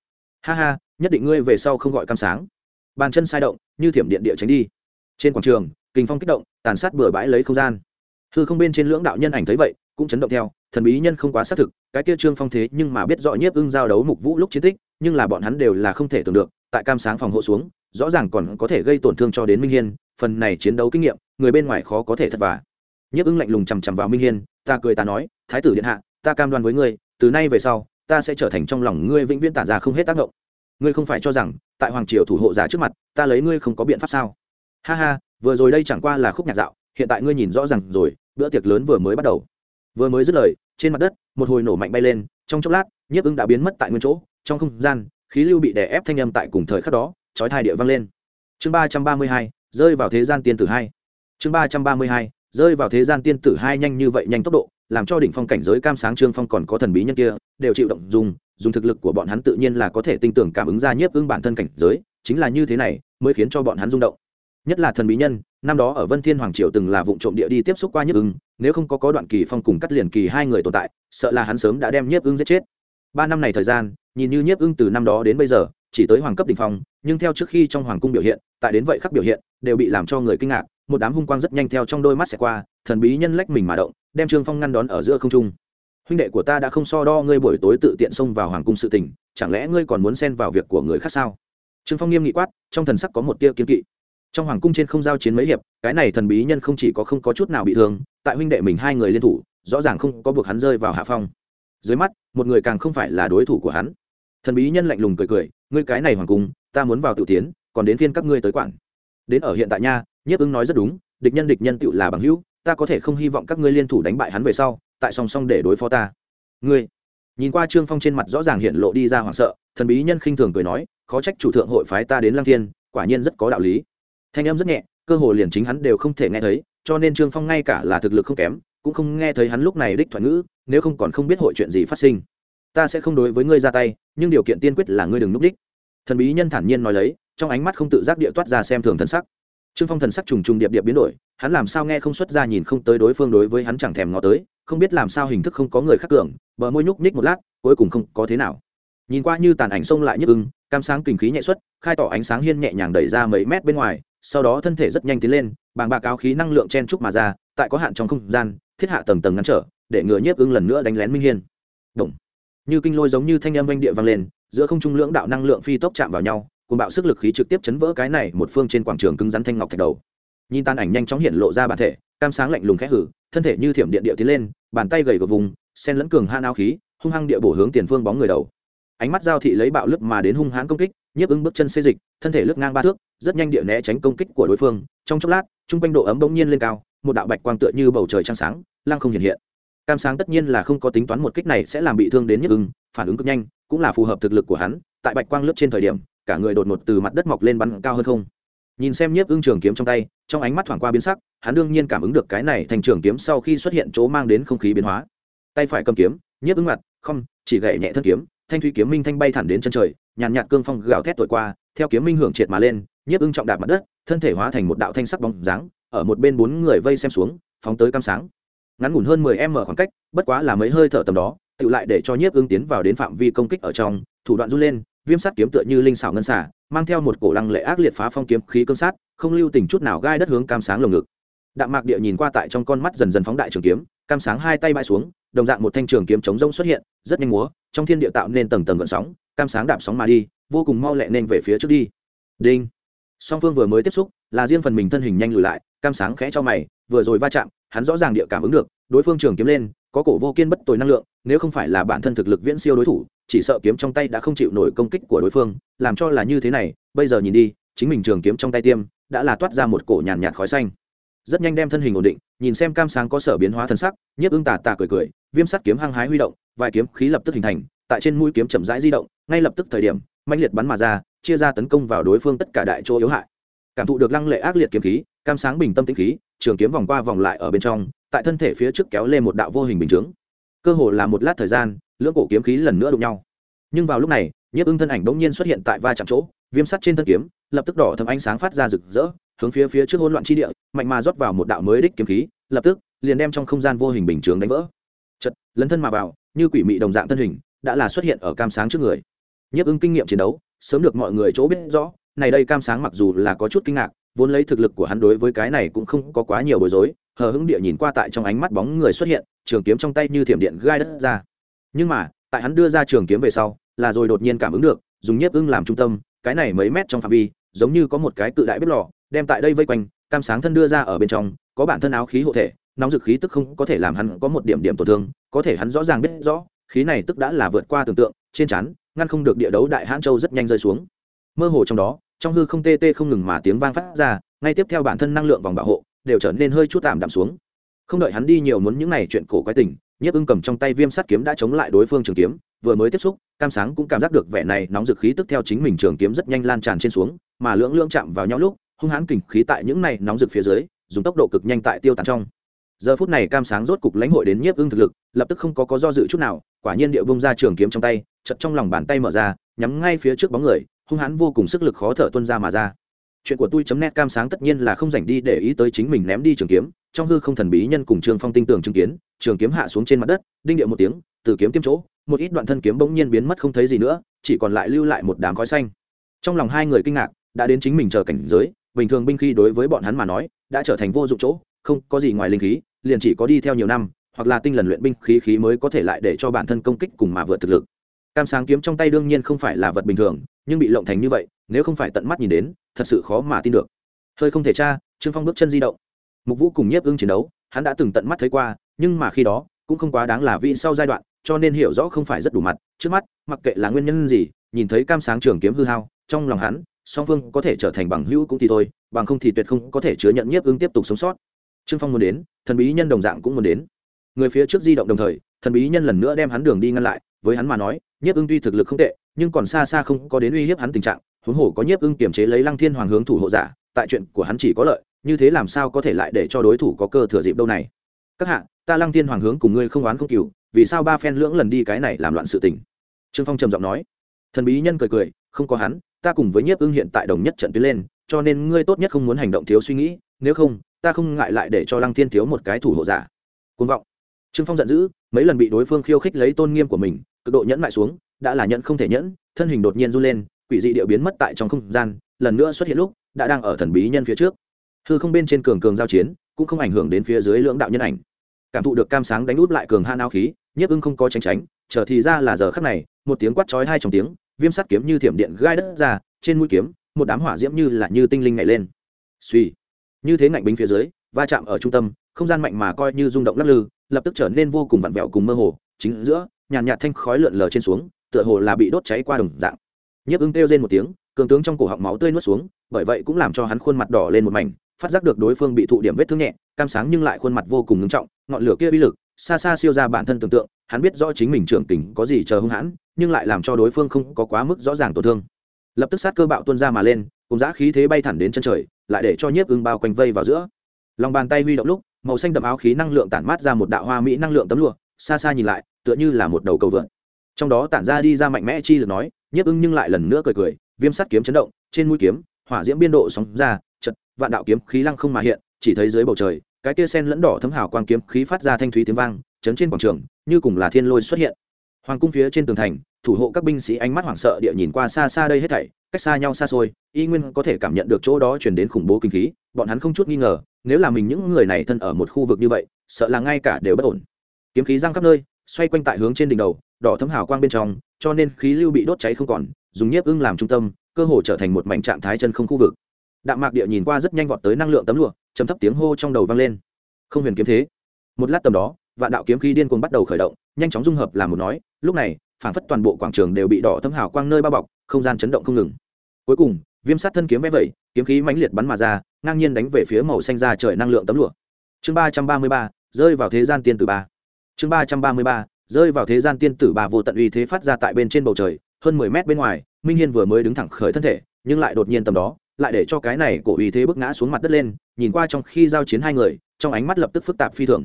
Ha ha, nhất định ngươi về sau không gọi cam sáng. Bàn chân sai động, như thiểm điện địa tránh đi. Trên quảng trường, kinh phong kích động, tàn sát bừa bãi lấy không gian. Hư không bên trên lưỡng đạo nhân ảnh thấy vậy, cũng chấn động theo, thần bí nhân không quá xác thực, cái kia trương phong thế nhưng mà biết rõ nhiếp ưng giao đấu mục vũ lúc chiến tích, nhưng là bọn hắn đều là không thể tưởng được, tại cam sáng phòng hộ xuống, rõ ràng còn có thể gây tổn thương cho đến minh hiên, phần này chiến đấu kinh nghiệm, người bên ngoài khó có thể thật vả. Nhiếp ưng lạnh lùng chằm chằm vào minh hiên ta cười ta nói, thái tử điện hạ, ta cam đoan với ngươi, từ nay về sau, ta sẽ trở thành trong lòng ngươi vĩnh viễn tản ra không hết tác động. Ngươi không phải cho rằng, tại hoàng triều thủ hộ giả trước mặt, ta lấy ngươi không có biện pháp sao? Ha ha, vừa rồi đây chẳng qua là khúc nhạc dạo, hiện tại ngươi nhìn rõ ràng rồi, bữa tiệc lớn vừa mới bắt đầu. Vừa mới dứt lời, trên mặt đất, một hồi nổ mạnh bay lên, trong chốc lát, nhiếp ưng đã biến mất tại nguyên chỗ, trong không gian, khí lưu bị đè ép thanh âm tại cùng thời khắc đó, chói thai địa vang lên. Chương ba trăm ba mươi hai, rơi vào thế gian tiên tử hai. Chương ba trăm ba mươi hai rơi vào thế gian tiên tử hai nhanh như vậy nhanh tốc độ, làm cho đỉnh phong cảnh giới cam sáng trương phong còn có thần bí nhân kia, đều chịu động dùng dùng thực lực của bọn hắn tự nhiên là có thể tin tưởng cảm ứng ra nhiếp ưng bản thân cảnh giới, chính là như thế này mới khiến cho bọn hắn rung động. Nhất là thần bí nhân, năm đó ở vân thiên hoàng triều từng là vụ trộm địa đi tiếp xúc qua nhiếp ưng, nếu không có có đoạn kỳ phong cùng cắt liền kỳ hai người tồn tại, sợ là hắn sớm đã đem nhiếp ưng giết chết. Ba năm này thời gian, nhìn như nhiếp ưng từ năm đó đến bây giờ, chỉ tới hoàng cấp đỉnh phong, nhưng theo trước khi trong hoàng cung biểu hiện, tại đến vậy khắc biểu hiện, đều bị làm cho người kinh ngạc một đám hung quang rất nhanh theo trong đôi mắt sẽ qua, thần bí nhân lách mình mà động, đem trương phong ngăn đón ở giữa không trung. Huynh đệ của ta đã không so đo ngươi buổi tối tự tiện xông vào hoàng cung sự tình, chẳng lẽ ngươi còn muốn xen vào việc của người khác sao? Trương phong nghiêm nghị quát, trong thần sắc có một tia kiên kỵ. Trong hoàng cung trên không giao chiến mấy hiệp, cái này thần bí nhân không chỉ có không có chút nào bị thương, tại huynh đệ mình hai người liên thủ, rõ ràng không có buộc hắn rơi vào hạ phong. Dưới mắt, một người càng không phải là đối thủ của hắn. Thần bí nhân lạnh lùng cười cười, ngươi cái này hoàng cung, ta muốn vào tự tiến, còn đến phiên các ngươi tới quản. Đến ở hiện tại nha nhiếp ứng nói rất đúng, địch nhân địch nhân tựu là bằng hữu, ta có thể không hy vọng các ngươi liên thủ đánh bại hắn về sau, tại song song để đối phó ta. Ngươi. Nhìn qua trương phong trên mặt rõ ràng hiện lộ đi ra hoảng sợ, thần bí nhân khinh thường cười nói, khó trách chủ thượng hội phái ta đến lăng thiên, quả nhiên rất có đạo lý. Thanh âm rất nhẹ, cơ hồ liền chính hắn đều không thể nghe thấy, cho nên trương phong ngay cả là thực lực không kém, cũng không nghe thấy hắn lúc này đích thoại ngữ, nếu không còn không biết hội chuyện gì phát sinh. Ta sẽ không đối với ngươi ra tay, nhưng điều kiện tiên quyết là ngươi đừng núp đích. Thần bí nhân thản nhiên nói lấy, trong ánh mắt không tự giác địa toát ra xem thường thần sắc trương phong thần sắc trùng trùng điệp điệp biến đổi, hắn làm sao nghe không xuất ra nhìn không tới đối phương đối với hắn chẳng thèm ngó tới, không biết làm sao hình thức không có người khác cường bờ môi nhúc nhích một lát, cuối cùng không có thế nào nhìn qua như tàn ảnh xông lại nhức ưng, cam sáng kinh khí nhẹ xuất, khai tỏ ánh sáng hiên nhẹ nhàng đẩy ra mấy mét bên ngoài, sau đó thân thể rất nhanh tiến lên, bàng bạc áo khí năng lượng chen trúc mà ra, tại có hạn trong không gian, thiết hạ tầng tầng ngăn trở, để ngừa nhiếp ưng lần nữa đánh lén minh hiên Động. như kinh lôi giống như thanh âm oanh địa vang lên, giữa không trung lưỡng đạo năng lượng phi tốc chạm vào nhau cùng bạo sức lực khí trực tiếp chấn vỡ cái này một phương trên quảng trường cứng rắn thanh ngọc thạch đầu. Nhìn tan ảnh nhanh chóng hiện lộ ra bản thể, cam sáng lạnh lùng khẽ hử, thân thể như thiểm điện địa tiến lên, bàn tay gầy gò vùng sen lẫn cường han áo khí, hung hăng địa bổ hướng tiền phương bóng người đầu. Ánh mắt giao thị lấy bạo lực mà đến hung hãn công kích, nhiếp ứng bước chân xê dịch, thân thể lướt ngang ba thước, rất nhanh địa né tránh công kích của đối phương. Trong chốc lát, trung quanh độ ấm bỗng nhiên lên cao, một đạo bạch quang tựa như bầu trời trăng sáng, lăng không hiện hiện. Cam sáng tất nhiên là không có tính toán một kích này sẽ làm bị thương đến nhiếp ứng, phản ứng cực nhanh, cũng là phù hợp thực lực của hắn. Tại bạch quang lướt trên thời điểm cả người đột ngột từ mặt đất mọc lên bắn cao hơn không. Nhìn xem nhiếp ưng trường kiếm trong tay, trong ánh mắt thoảng qua biến sắc, hắn đương nhiên cảm ứng được cái này thành trường kiếm sau khi xuất hiện chỗ mang đến không khí biến hóa. Tay phải cầm kiếm, nhiếp ưng mặt, không, chỉ gậy nhẹ thân kiếm, thanh thủy kiếm minh thanh bay thẳng đến chân trời, nhàn nhạt cương phong gào thét thổi qua, theo kiếm minh hưởng triệt mà lên, nhiếp ưng trọng đạp mặt đất, thân thể hóa thành một đạo thanh sắc bóng dáng, ở một bên bốn người vây xem xuống, phóng tới cam sáng. Ngắn ngủn hơn mười m khoảng cách, bất quá là mấy hơi thở tầm đó tự lại để cho nhiếp ưng tiến vào đến phạm vi công kích ở trong, thủ đoạn run lên viêm sắt kiếm tựa như linh xảo ngân xả, mang theo một cổ lăng lệ ác liệt phá phong kiếm khí cương sát, không lưu tình chút nào gai đất hướng cam sáng lồng ngực. Đạm mạc địa nhìn qua tại trong con mắt dần dần phóng đại trường kiếm, cam sáng hai tay bãi xuống, đồng dạng một thanh trường kiếm chống rông xuất hiện, rất nhanh múa, trong thiên địa tạo nên tầng tầng gợn sóng, cam sáng đạp sóng mà đi, vô cùng mau lẹ nên về phía trước đi. Đinh. Song phương vừa mới tiếp xúc, là riêng phần mình thân hình nhanh lùi lại, cam sáng khẽ cho mày, vừa rồi va chạm, hắn rõ ràng địa cảm ứng được, đối phương trường kiếm lên có cổ vô kiên bất tồi năng lượng nếu không phải là bản thân thực lực viễn siêu đối thủ chỉ sợ kiếm trong tay đã không chịu nổi công kích của đối phương làm cho là như thế này bây giờ nhìn đi chính mình trường kiếm trong tay tiêm đã là toát ra một cổ nhàn nhạt, khói xanh. Rất nhanh đem thân hình ổn định nhìn xem cam sáng có sở biến hóa thân sắc nhiếp ưng tà tà cười cười viêm sắt kiếm hăng hái huy động vài kiếm khí lập tức hình thành tại trên mũi kiếm chậm rãi di động ngay lập tức thời điểm mạnh liệt bắn mà ra chia ra tấn công vào đối phương tất cả đại chỗ yếu hại. Cảm thụ được lăng lệ ác liệt kiếm khí cam sáng bình tâm tĩnh khí trường kiếm vòng qua vòng lại ở bên trong tại thân thể phía trước kéo lên một đạo vô hình bình chướng. Cơ hồ là một lát thời gian, lưỡng cổ kiếm khí lần nữa đụng nhau. Nhưng vào lúc này, nhiếp ưng thân ảnh bỗng nhiên xuất hiện tại va chạm chỗ, viêm sắt trên thân kiếm, lập tức đỏ thấm ánh sáng phát ra rực rỡ, hướng phía phía trước hỗn loạn chi địa, mạnh mà rót vào một đạo mới đích kiếm khí, lập tức, liền đem trong không gian vô hình bình chướng đánh vỡ. Chật lấn thân mà vào, như quỷ mị đồng dạng thân hình, đã là xuất hiện ở cam sáng trước người. Nhiếp ưng kinh nghiệm chiến đấu, sớm được mọi người chỗ biết rõ, này đây cam sáng mặc dù là có chút kinh ngạc, vốn lấy thực lực của hắn đối với cái này cũng không có quá nhiều bối rối hờ hững địa nhìn qua tại trong ánh mắt bóng người xuất hiện, trường kiếm trong tay như thiểm điện gai đất ra. Nhưng mà, tại hắn đưa ra trường kiếm về sau, là rồi đột nhiên cảm ứng được, dùng nhiếp ưng làm trung tâm, cái này mấy mét trong phạm vi, giống như có một cái cự đại bếp lò, đem tại đây vây quanh, cam sáng thân đưa ra ở bên trong, có bản thân áo khí hộ thể, nóng dực khí tức không có thể làm hắn có một điểm điểm tổn thương, có thể hắn rõ ràng biết rõ, khí này tức đã là vượt qua tưởng tượng, trên chắn ngăn không được địa đấu đại hãn châu rất nhanh rơi xuống. Mơ hồ trong đó, trong hư không tê tê không ngừng mà tiếng vang phát ra, ngay tiếp theo bản thân năng lượng vòng bảo hộ đều trở nên hơi chút tạm đạm xuống. Không đợi hắn đi nhiều muốn những này chuyện cổ quái tình, nhiếp ưng cầm trong tay viêm sắt kiếm đã chống lại đối phương trường kiếm, vừa mới tiếp xúc, cam sáng cũng cảm giác được vẻ này nóng dực khí tức theo chính mình trường kiếm rất nhanh lan tràn trên xuống, mà lưỡng lưỡng chạm vào nhau lúc, hung hãn kình khí tại những này nóng dực phía dưới, dùng tốc độ cực nhanh tại tiêu tán trong. Giờ phút này cam sáng rốt cục lãnh hội đến nhiếp ưng thực lực, lập tức không có có do dự chút nào, quả nhiên địa bông ra trường kiếm trong tay chật trong lòng bàn tay mở ra, nhắm ngay phía trước bóng người, hung hãn vô cùng sức lực khó thở tuân ra mà ra chuyện của tôi chấm nét cam sáng tất nhiên là không dành đi để ý tới chính mình ném đi trường kiếm. Trong hư không thần bí nhân cùng trương phong tinh tường chứng kiến, trường kiếm hạ xuống trên mặt đất, đinh điệu một tiếng, từ kiếm tiêm chỗ, một ít đoạn thân kiếm bỗng nhiên biến mất không thấy gì nữa, chỉ còn lại lưu lại một đám khói xanh. Trong lòng hai người kinh ngạc, đã đến chính mình chờ cảnh giới, bình thường binh khí đối với bọn hắn mà nói, đã trở thành vô dụng chỗ, không có gì ngoài linh khí, liền chỉ có đi theo nhiều năm, hoặc là tinh lần luyện binh khí khí mới có thể lại để cho bản thân công kích cùng mà vượt thực lực. Cam sáng kiếm trong tay đương nhiên không phải là vật bình thường, nhưng bị lộng thành như vậy, nếu không phải tận mắt nhìn đến thật sự khó mà tin được. Hơi không thể tra, trương phong bước chân di động. Mục vũ cùng nhiếp ưng chiến đấu, hắn đã từng tận mắt thấy qua, nhưng mà khi đó, cũng không quá đáng là vị sau giai đoạn, cho nên hiểu rõ không phải rất đủ mặt. Trước mắt, mặc kệ là nguyên nhân gì, nhìn thấy cam sáng trường kiếm hư hao, trong lòng hắn, song phương có thể trở thành bằng hữu cũng thì thôi, bằng không thì tuyệt không có thể chứa nhận nhiếp ưng tiếp tục sống sót. Trương phong muốn đến, thần bí nhân đồng dạng cũng muốn đến. Người phía trước di động đồng thời, thần bí nhân lần nữa đem hắn đường đi ngăn lại, với hắn mà nói, nhiếp ưng tuy thực lực không tệ, nhưng còn xa xa không có đến uy hiếp hắn tình trạng huống hồ có nhiếp ưng kiềm chế lấy lăng thiên hoàng hướng thủ hộ giả, tại chuyện của hắn chỉ có lợi, như thế làm sao có thể lại để cho đối thủ có cơ thừa dịp đâu này? Các hạ, ta lăng thiên hoàng hướng cùng ngươi không oán không cừu, vì sao ba phen lưỡng lần đi cái này làm loạn sự tình? Trương phong trầm giọng nói. Thần bí nhân cười cười, không có hắn, ta cùng với nhiếp ưng hiện tại đồng nhất trận tuyến lên, cho nên ngươi tốt nhất không muốn hành động thiếu suy nghĩ, nếu không, ta không ngại lại để cho lăng thiên thiếu một cái thủ hộ giả. Côn vọng. Trương phong giận dữ, mấy lần bị đối phương khiêu khích lấy tôn nghiêm của mình, cực độ nhẫn lại xuống, đã là nhẫn không thể nhẫn, thân hình đột nhiên run lên quỷ dị địa biến mất tại trong không gian, lần nữa xuất hiện lúc, đã đang ở thần bí nhân phía trước. Hư không bên trên cường cường giao chiến, cũng không ảnh hưởng đến phía dưới lưỡng đạo nhân ảnh. Cảm thụ được cam sáng đánh út lại cường han ao khí, nhiếp ưng không có tránh tránh, chờ thì ra là giờ khắc này, một tiếng quát chói hai trong tiếng, viêm sắt kiếm như thiểm điện gai đất ra, trên mũi kiếm, một đám hỏa diễm như là như tinh linh nhảy lên. Suy, như thế ngạnh bính phía dưới, va chạm ở trung tâm, không gian mạnh mà coi như rung động lắc lư, lập tức trở nên vô cùng vặn vẹo cùng mơ hồ, chính giữa, nhàn nhạt thanh khói lượn lờ trên xuống, tựa hồ là bị đốt cháy qua đồng dạng nhiếp ứng kêu lên một tiếng, cường tướng trong cổ họng máu tươi nuốt xuống, bởi vậy cũng làm cho hắn khuôn mặt đỏ lên một mảnh, phát giác được đối phương bị thụ điểm vết thương nhẹ, cam sáng nhưng lại khuôn mặt vô cùng ngưng trọng, ngọn lửa kia uy lực, xa xa siêu ra bản thân tưởng tượng, hắn biết rõ chính mình trưởng tình có gì chờ hung hãn, nhưng lại làm cho đối phương không có quá mức rõ ràng tổn thương. Lập tức sát cơ bạo tuôn ra mà lên, cùng giã khí thế bay thẳng đến chân trời, lại để cho nhiếp ưng bao quanh vây vào giữa. Lòng bàn tay huy động lúc, màu xanh đậm áo khí năng lượng tản mát ra một đạo hoa mỹ năng lượng tấm lụa, xa xa nhìn lại, tựa như là một đầu cầu vượn. Trong đó tản ra đi ra mạnh mẽ chi lực nói nhiếp ưng nhưng lại lần nữa cười cười, viêm sắt kiếm chấn động, trên mũi kiếm, hỏa diễm biên độ sóng ra, chật, vạn đạo kiếm khí lăng không mà hiện, chỉ thấy dưới bầu trời, cái tia sen lẫn đỏ thấm hào quang kiếm khí phát ra thanh thúy tiếng vang, chấn trên quảng trường, như cùng là thiên lôi xuất hiện. Hoàng cung phía trên tường thành, thủ hộ các binh sĩ ánh mắt hoảng sợ địa nhìn qua xa xa đây hết thảy, cách xa nhau xa xôi, y nguyên có thể cảm nhận được chỗ đó chuyển đến khủng bố kinh khí, bọn hắn không chút nghi ngờ, nếu là mình những người này thân ở một khu vực như vậy, sợ là ngay cả đều bất ổn. Kiếm khí giang khắp nơi, xoay quanh tại hướng trên đỉnh đầu, đỏ thấm hào quang bên trong cho nên khí lưu bị đốt cháy không còn, dùng nhiếp ưng làm trung tâm, cơ hồ trở thành một mảnh trạng thái chân không khu vực. Đạm mạc địa nhìn qua rất nhanh vọt tới năng lượng tấm lụa chấm thấp tiếng hô trong đầu vang lên. Không huyền kiếm thế. Một lát tầm đó, vạn đạo kiếm khí điên cuồng bắt đầu khởi động, nhanh chóng dung hợp làm một nói, lúc này phản phất toàn bộ quảng trường đều bị đỏ thâm hào quang nơi bao bọc, không gian chấn động không ngừng. Cuối cùng, viêm sát thân kiếm vẽ vẩy, kiếm khí mãnh liệt bắn mà ra, ngang nhiên đánh về phía màu xanh ra trời năng lượng tấm lụa. Chương ba trăm ba mươi ba, rơi vào thế gian tiên tử ba. Chương ba trăm ba mươi ba rơi vào thế gian tiên tử bà vô tận uy thế phát ra tại bên trên bầu trời, hơn mười mét bên ngoài, minh hiên vừa mới đứng thẳng khởi thân thể, nhưng lại đột nhiên tầm đó, lại để cho cái này cổ uy thế bước ngã xuống mặt đất lên, nhìn qua trong khi giao chiến hai người, trong ánh mắt lập tức phức tạp phi thường.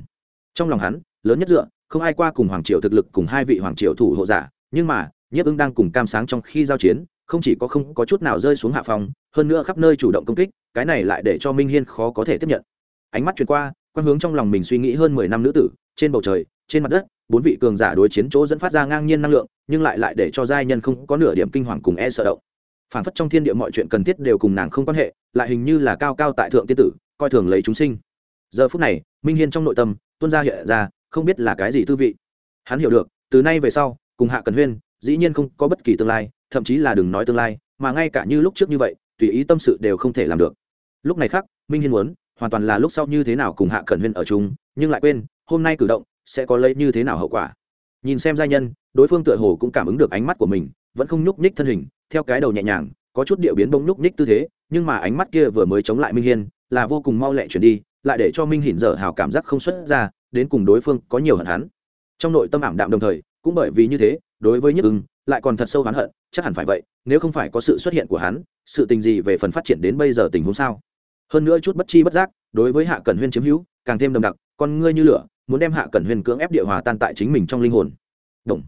Trong lòng hắn, lớn nhất dựa, không ai qua cùng hoàng triều thực lực cùng hai vị hoàng triều thủ hộ giả, nhưng mà, nhiếp ưng đang cùng cam sáng trong khi giao chiến, không chỉ có không có chút nào rơi xuống hạ phòng, hơn nữa khắp nơi chủ động công kích, cái này lại để cho minh hiên khó có thể tiếp nhận. Ánh mắt chuyển qua quan hướng trong lòng mình suy nghĩ hơn mười năm nữ tử, trên bầu trời, trên mặt đất bốn vị cường giả đối chiến chỗ dẫn phát ra ngang nhiên năng lượng, nhưng lại lại để cho giai nhân không có nửa điểm kinh hoàng cùng e sợ động. Phản phất trong thiên địa mọi chuyện cần thiết đều cùng nàng không quan hệ, lại hình như là cao cao tại thượng tiên tử, coi thường lấy chúng sinh. Giờ phút này, minh hiên trong nội tâm tuân ra hiện ra, không biết là cái gì tư vị. Hắn hiểu được, từ nay về sau, cùng hạ cần huyên, dĩ nhiên không có bất kỳ tương lai, thậm chí là đừng nói tương lai, mà ngay cả như lúc trước như vậy, tùy ý tâm sự đều không thể làm được. Lúc này khác, minh hiên muốn, hoàn toàn là lúc sau như thế nào cùng hạ cần huyên ở chung, nhưng lại quên, hôm nay cử động sẽ có lấy như thế nào hậu quả. Nhìn xem giai nhân, đối phương tựa hồ cũng cảm ứng được ánh mắt của mình, vẫn không nhúc nhích thân hình, theo cái đầu nhẹ nhàng, có chút điệu biến bông nhúc nhích tư thế, nhưng mà ánh mắt kia vừa mới chống lại minh hiên, là vô cùng mau lẹ chuyển đi, lại để cho minh hiển dở hào cảm giác không xuất ra, đến cùng đối phương có nhiều hận hắn. Trong nội tâm ảm đạm đồng thời, cũng bởi vì như thế, đối với nhất ưng, lại còn thật sâu hắn hận, chắc hẳn phải vậy, nếu không phải có sự xuất hiện của hắn, sự tình gì về phần phát triển đến bây giờ tình huống sao? Hơn nữa chút bất chi bất giác, đối với hạ cẩn huyên chiếm hữu, càng thêm đậm đặc, con ngươi như lửa muốn đem hạ cẩn huyền cưỡng ép địa hòa tan tại chính mình trong linh hồn Động.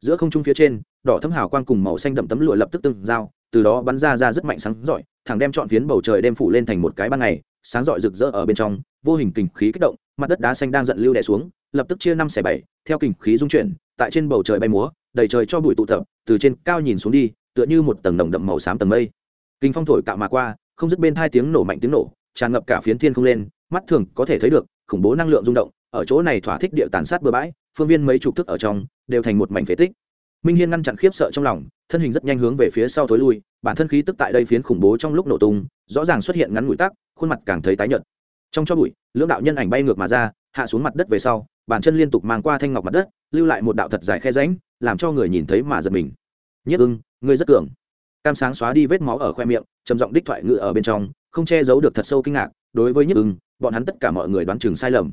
giữa không trung phía trên, đỏ thấm hào quang cùng màu xanh đậm tấm lụa lập tức tương giao, từ đó bắn ra ra rất mạnh sáng rọi thẳng đem trọn phiến bầu trời đem phủ lên thành một cái ban ngày, sáng rọi rực rỡ ở bên trong, vô hình kình khí kích động, mặt đất đá xanh đang giận lưu đè xuống, lập tức chia năm xẻ bảy, theo kình khí dung chuyển, tại trên bầu trời bay múa, đầy trời cho bụi tụ tập, từ trên cao nhìn xuống đi, tựa như một tầng đồng đậm màu xám tầng mây kinh phong thổi cạo mà qua, không dứt bên hai tiếng nổ mạnh tiếng nổ, tràn ngập cả phiến thiên không lên, mắt thường có thể thấy được, khủng bố năng lượng rung động ở chỗ này thỏa thích địa tàn sát bừa bãi, phương viên mấy chục thức ở trong, đều thành một mảnh phế tích. Minh hiên ngăn chặn khiếp sợ trong lòng, thân hình rất nhanh hướng về phía sau thối lui, bản thân khí tức tại đây phiến khủng bố trong lúc nổ tung, rõ ràng xuất hiện ngắn ngủi tắc, khuôn mặt càng thấy tái nhợt. Trong cho bụi, lưỡng đạo nhân ảnh bay ngược mà ra, hạ xuống mặt đất về sau bàn chân liên tục mang qua thanh ngọc mặt đất, lưu lại một đạo thật dài khe ránh làm cho người nhìn thấy mà giật mình. Nhất ưng ngươi rất cường. Cam sáng xóa đi vết máu ở khoe miệng, trầm giọng đích thoại ngự ở bên trong, không che giấu được thật sâu kinh ngạc, đối với nhất ưng, bọn hắn tất cả mọi người đoán chừng sai lầm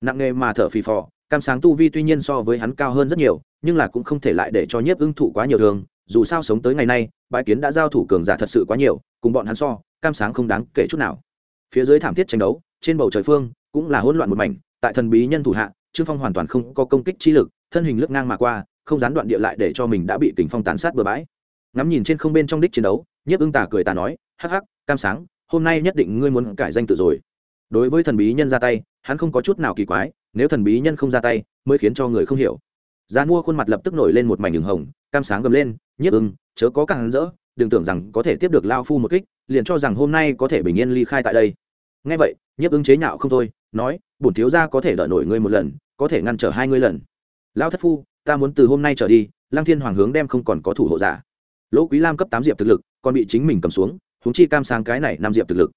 nặng nề mà thở phì phò, cam sáng tu vi tuy nhiên so với hắn cao hơn rất nhiều, nhưng là cũng không thể lại để cho nhiếp ưng thụ quá nhiều thường dù sao sống tới ngày nay, bãi kiến đã giao thủ cường giả thật sự quá nhiều, cùng bọn hắn so, cam sáng không đáng kể chút nào. Phía dưới thảm thiết tranh đấu, trên bầu trời phương, cũng là hỗn loạn một mảnh, tại thần bí nhân thủ hạ, trương phong hoàn toàn không có công kích chi lực, thân hình lướt ngang mà qua, không gián đoạn địa lại để cho mình đã bị kình phong tàn sát bừa bãi. Ngắm nhìn trên không bên trong đích chiến đấu, nhiếp ưng tà cười tà nói, hắc hắc, cam sáng, hôm nay nhất định ngươi muốn cải danh tự rồi đối với thần bí nhân ra tay, hắn không có chút nào kỳ quái, nếu thần bí nhân không ra tay, mới khiến cho người không hiểu. Giá mua khuôn mặt lập tức nổi lên một mảnh đường hồng, cam sáng gầm lên, nhiếp ưng, chớ có càng rỡ, đừng tưởng rằng có thể tiếp được lao phu một kích, liền cho rằng hôm nay có thể bình yên ly khai tại đây. Ngay vậy, nhiếp ưng chế nhạo không thôi, nói, bổn thiếu gia có thể đợi nổi ngươi một lần, có thể ngăn trở hai ngươi lần. Lao thất phu, ta muốn từ hôm nay trở đi lang thiên hoàng hướng đem không còn có thủ hộ giả. Lỗ quý lam cấp tám diệp thực lực, còn bị chính mình cầm xuống húng chi cam sáng cái này năm diệp thực lực.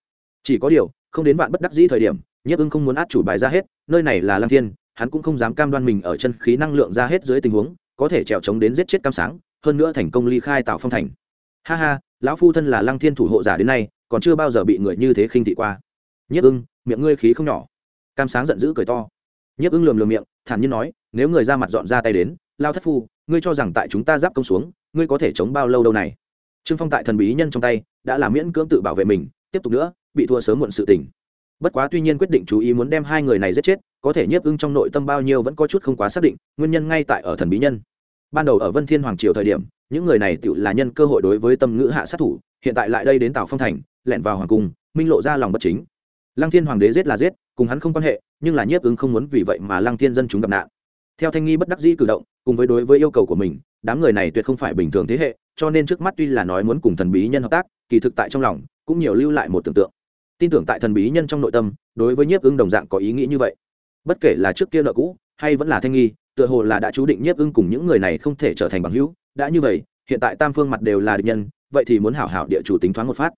Chỉ có điều không đến vạn bất đắc dĩ thời điểm, nhiếp ưng không muốn át chủ bài ra hết, nơi này là lang thiên, hắn cũng không dám cam đoan mình ở chân khí năng lượng ra hết dưới tình huống, có thể trèo trống đến giết chết cam sáng, hơn nữa thành công ly khai tạo phong thành. Ha ha, lão phu thân là lăng thiên thủ hộ giả đến nay, còn chưa bao giờ bị người như thế khinh thị qua. Nhiếp ưng, miệng ngươi khí không nhỏ. Cam sáng giận dữ cười to. Nhiếp ưng lườm lườm miệng, thản nhiên nói, nếu người ra mặt dọn ra tay đến lao thất phu, ngươi cho rằng tại chúng ta giáp công xuống, ngươi có thể chống bao lâu đâu này? Trương phong tại thần bí nhân trong tay, đã làm miễn cưỡng tự bảo vệ mình, tiếp tục nữa bị thua sớm muộn sự tình. Bất quá tuy nhiên quyết định chú ý muốn đem hai người này giết chết, có thể nhiếp ưng trong nội tâm bao nhiêu vẫn có chút không quá xác định, nguyên nhân ngay tại ở thần bí nhân. Ban đầu ở vân thiên hoàng triều thời điểm, những người này tự là nhân cơ hội đối với tâm ngữ hạ sát thủ, hiện tại lại đây đến tào phong thành, lẻn vào hoàng cung, minh lộ ra lòng bất chính. Lăng thiên hoàng đế giết là giết, cùng hắn không quan hệ, nhưng là nhiếp ứng không muốn vì vậy mà lăng thiên dân chúng gặp nạn. Theo thanh nghi bất đắc dĩ cử động, cùng với đối với yêu cầu của mình, đám người này tuyệt không phải bình thường thế hệ, cho nên trước mắt tuy là nói muốn cùng thần bí nhân hợp tác, kỳ thực tại trong lòng, cũng nhiều lưu lại một tưởng tượng tin tưởng tại thần bí nhân trong nội tâm đối với nhiếp ưng đồng dạng có ý nghĩ như vậy. Bất kể là trước kia nợ cũ hay vẫn là thanh nghi tựa hồ là đã chú định nhiếp ưng cùng những người này không thể trở thành bằng hữu. Đã như vậy hiện tại tam phương mặt đều là địch nhân vậy thì muốn hảo hảo địa chủ tính thoáng một phát.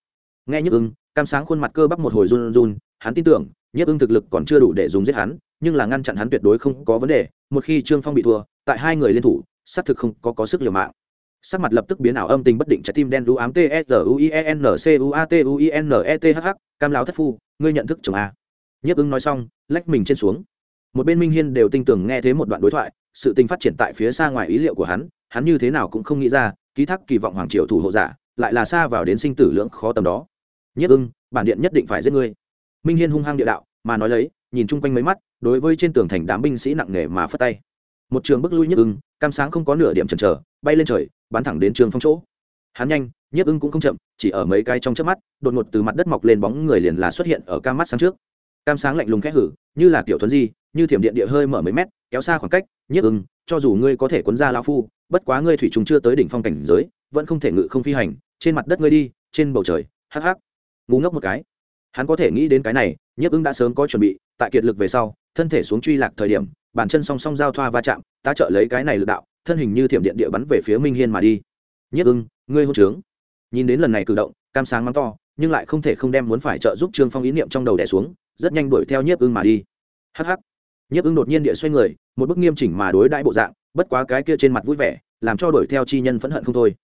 Nghe nhiếp ưng cam sáng khuôn mặt cơ bắp một hồi run run hắn tin tưởng nhiếp ưng thực lực còn chưa đủ để dùng giết hắn nhưng là ngăn chặn hắn tuyệt đối không có vấn đề. Một khi trương phong bị thua tại hai người liên thủ xác thực không có, có sức liều mạng sắc mặt lập tức biến ảo âm tình bất định trái tim đen đu ám t s u i e n c u a t u i n e t h h, cam lão thất phu, ngươi nhận thức chồng a nhiếp ứng nói xong, lách mình trên xuống. Một bên minh hiên đều tin tưởng nghe thấy một đoạn đối thoại, sự tình phát triển tại phía xa ngoài ý liệu của hắn hắn như thế nào cũng không nghĩ ra, ký thác kỳ vọng hoàng triều thủ hộ giả, lại là xa vào đến sinh tử lưỡng khó tầm đó. Nhất ưng bản điện nhất định phải giết ngươi. Minh hiên hung hăng địa đạo, mà nói lấy, nhìn chung quanh mấy mắt, đối với trên tường thành đám binh sĩ nặng nề mà phất tay. Một trường bức lui nhất ưng cam sáng không có nửa điểm chần chờ bay lên trời, bắn thẳng đến trường phong chỗ. Hắn nhanh, nhiếp ưng cũng không chậm, chỉ ở mấy cái trong chớp mắt, đột ngột từ mặt đất mọc lên bóng người liền là xuất hiện ở cam mắt sáng trước. Cam sáng lạnh lùng khẽ hử, như là kiểu thuấn di, như thiểm điện địa hơi mở mấy mét, kéo xa khoảng cách, nhiếp ưng, cho dù ngươi có thể cuốn ra lão phu, bất quá ngươi thủy trùng chưa tới đỉnh phong cảnh giới, vẫn không thể ngự không phi hành, trên mặt đất ngươi đi, trên bầu trời, hắc hắc. Ngu ngốc một cái. Hắn có thể nghĩ đến cái này, nhiếp ưng đã sớm có chuẩn bị, tại kiệt lực về sau, thân thể xuống truy lạc thời điểm, bàn chân song song giao thoa va chạm, ta trợ lấy cái này lực đạo thân hình như thiểm điện địa bắn về phía minh hiên mà đi. Nhiếp ưng, ngươi hôn trướng. Nhìn đến lần này cử động, cam sáng mắng to, nhưng lại không thể không đem muốn phải trợ giúp trương phong ý niệm trong đầu đẻ xuống, rất nhanh đuổi theo nhiếp ưng mà đi. Hắc hắc. Nhiếp ưng đột nhiên địa xoay người, một bức nghiêm chỉnh mà đối đãi bộ dạng, bất quá cái kia trên mặt vui vẻ, làm cho đuổi theo chi nhân phẫn hận không thôi.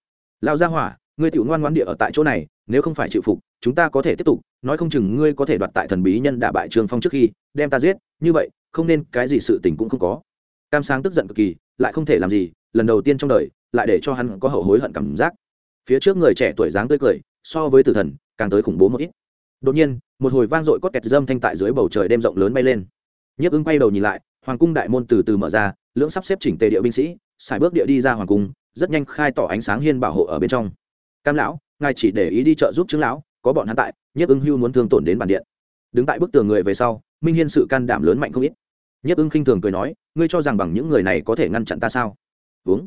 Lao ra hỏa, ngươi tiểu ngoan ngoãn địa ở tại chỗ này, nếu không phải chịu phục, chúng ta có thể tiếp tục, nói không chừng ngươi có thể đoạt tại thần bí nhân đả bại Trương phong trước khi đem ta giết, như vậy, không nên cái gì sự tình cũng không có cam sáng tức giận cực kỳ, lại không thể làm gì, lần đầu tiên trong đời, lại để cho hắn có hậu hối hận cảm giác. Phía trước người trẻ tuổi dáng tươi cười, so với tử thần, càng tới khủng bố một ít. Đột nhiên, một hồi vang dội có kẹt dâm thanh tại dưới bầu trời đêm rộng lớn bay lên. Nhiếp ứng quay đầu nhìn lại, hoàng cung đại môn từ từ mở ra, lưỡng sắp xếp chỉnh tề địa binh sĩ xài bước địa đi ra hoàng cung, rất nhanh khai tỏ ánh sáng hiên bảo hộ ở bên trong. Cam lão, ngài chỉ để ý đi chợ giúp chứng lão, có bọn hắn tại, nhiếp ứng hưu muốn thương tổn đến bản điện. Đứng tại bức tường người về sau, minh hiên sự can đảm lớn mạnh không ít. Nhất ưng khinh thường cười nói, ngươi cho rằng bằng những người này có thể ngăn chặn ta sao? Uống.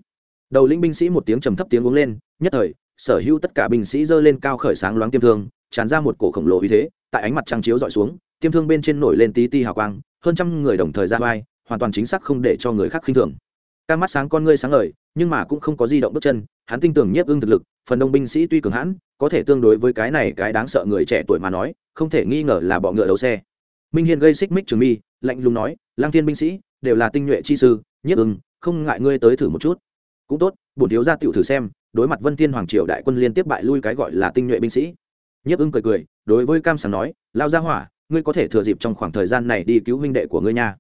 Đầu lĩnh binh sĩ một tiếng trầm thấp tiếng uống lên, nhất thời, sở hữu tất cả binh sĩ giơ lên cao khởi sáng loáng tiêm thương, tràn ra một cổ khổng lồ uy thế, tại ánh mặt trăng chiếu dọi xuống, tiêm thương bên trên nổi lên tí ti hào quang, hơn trăm người đồng thời ra vai, hoàn toàn chính xác không để cho người khác khinh thường. Ca mắt sáng con ngươi sáng ngời, nhưng mà cũng không có di động bước chân, hắn tin tưởng nhiếp ưng thực lực, phần đông binh sĩ tuy cường hãn, có thể tương đối với cái này cái đáng sợ người trẻ tuổi mà nói, không thể nghi ngờ là bọ ngựa đấu xe. Minh hiên gây xích mích trường mi lạnh lùng nói lang thiên binh sĩ, đều là tinh nhuệ chi sư Nhất ưng, không ngại ngươi tới thử một chút. Cũng tốt, bổn thiếu gia tiểu thử xem, đối mặt vân thiên hoàng triều đại quân liên tiếp bại lui cái gọi là tinh nhuệ binh sĩ. Nhiếp ưng cười cười, đối với cam Sảng nói, lao ra hỏa, ngươi có thể thừa dịp trong khoảng thời gian này đi cứu huynh đệ của ngươi nha.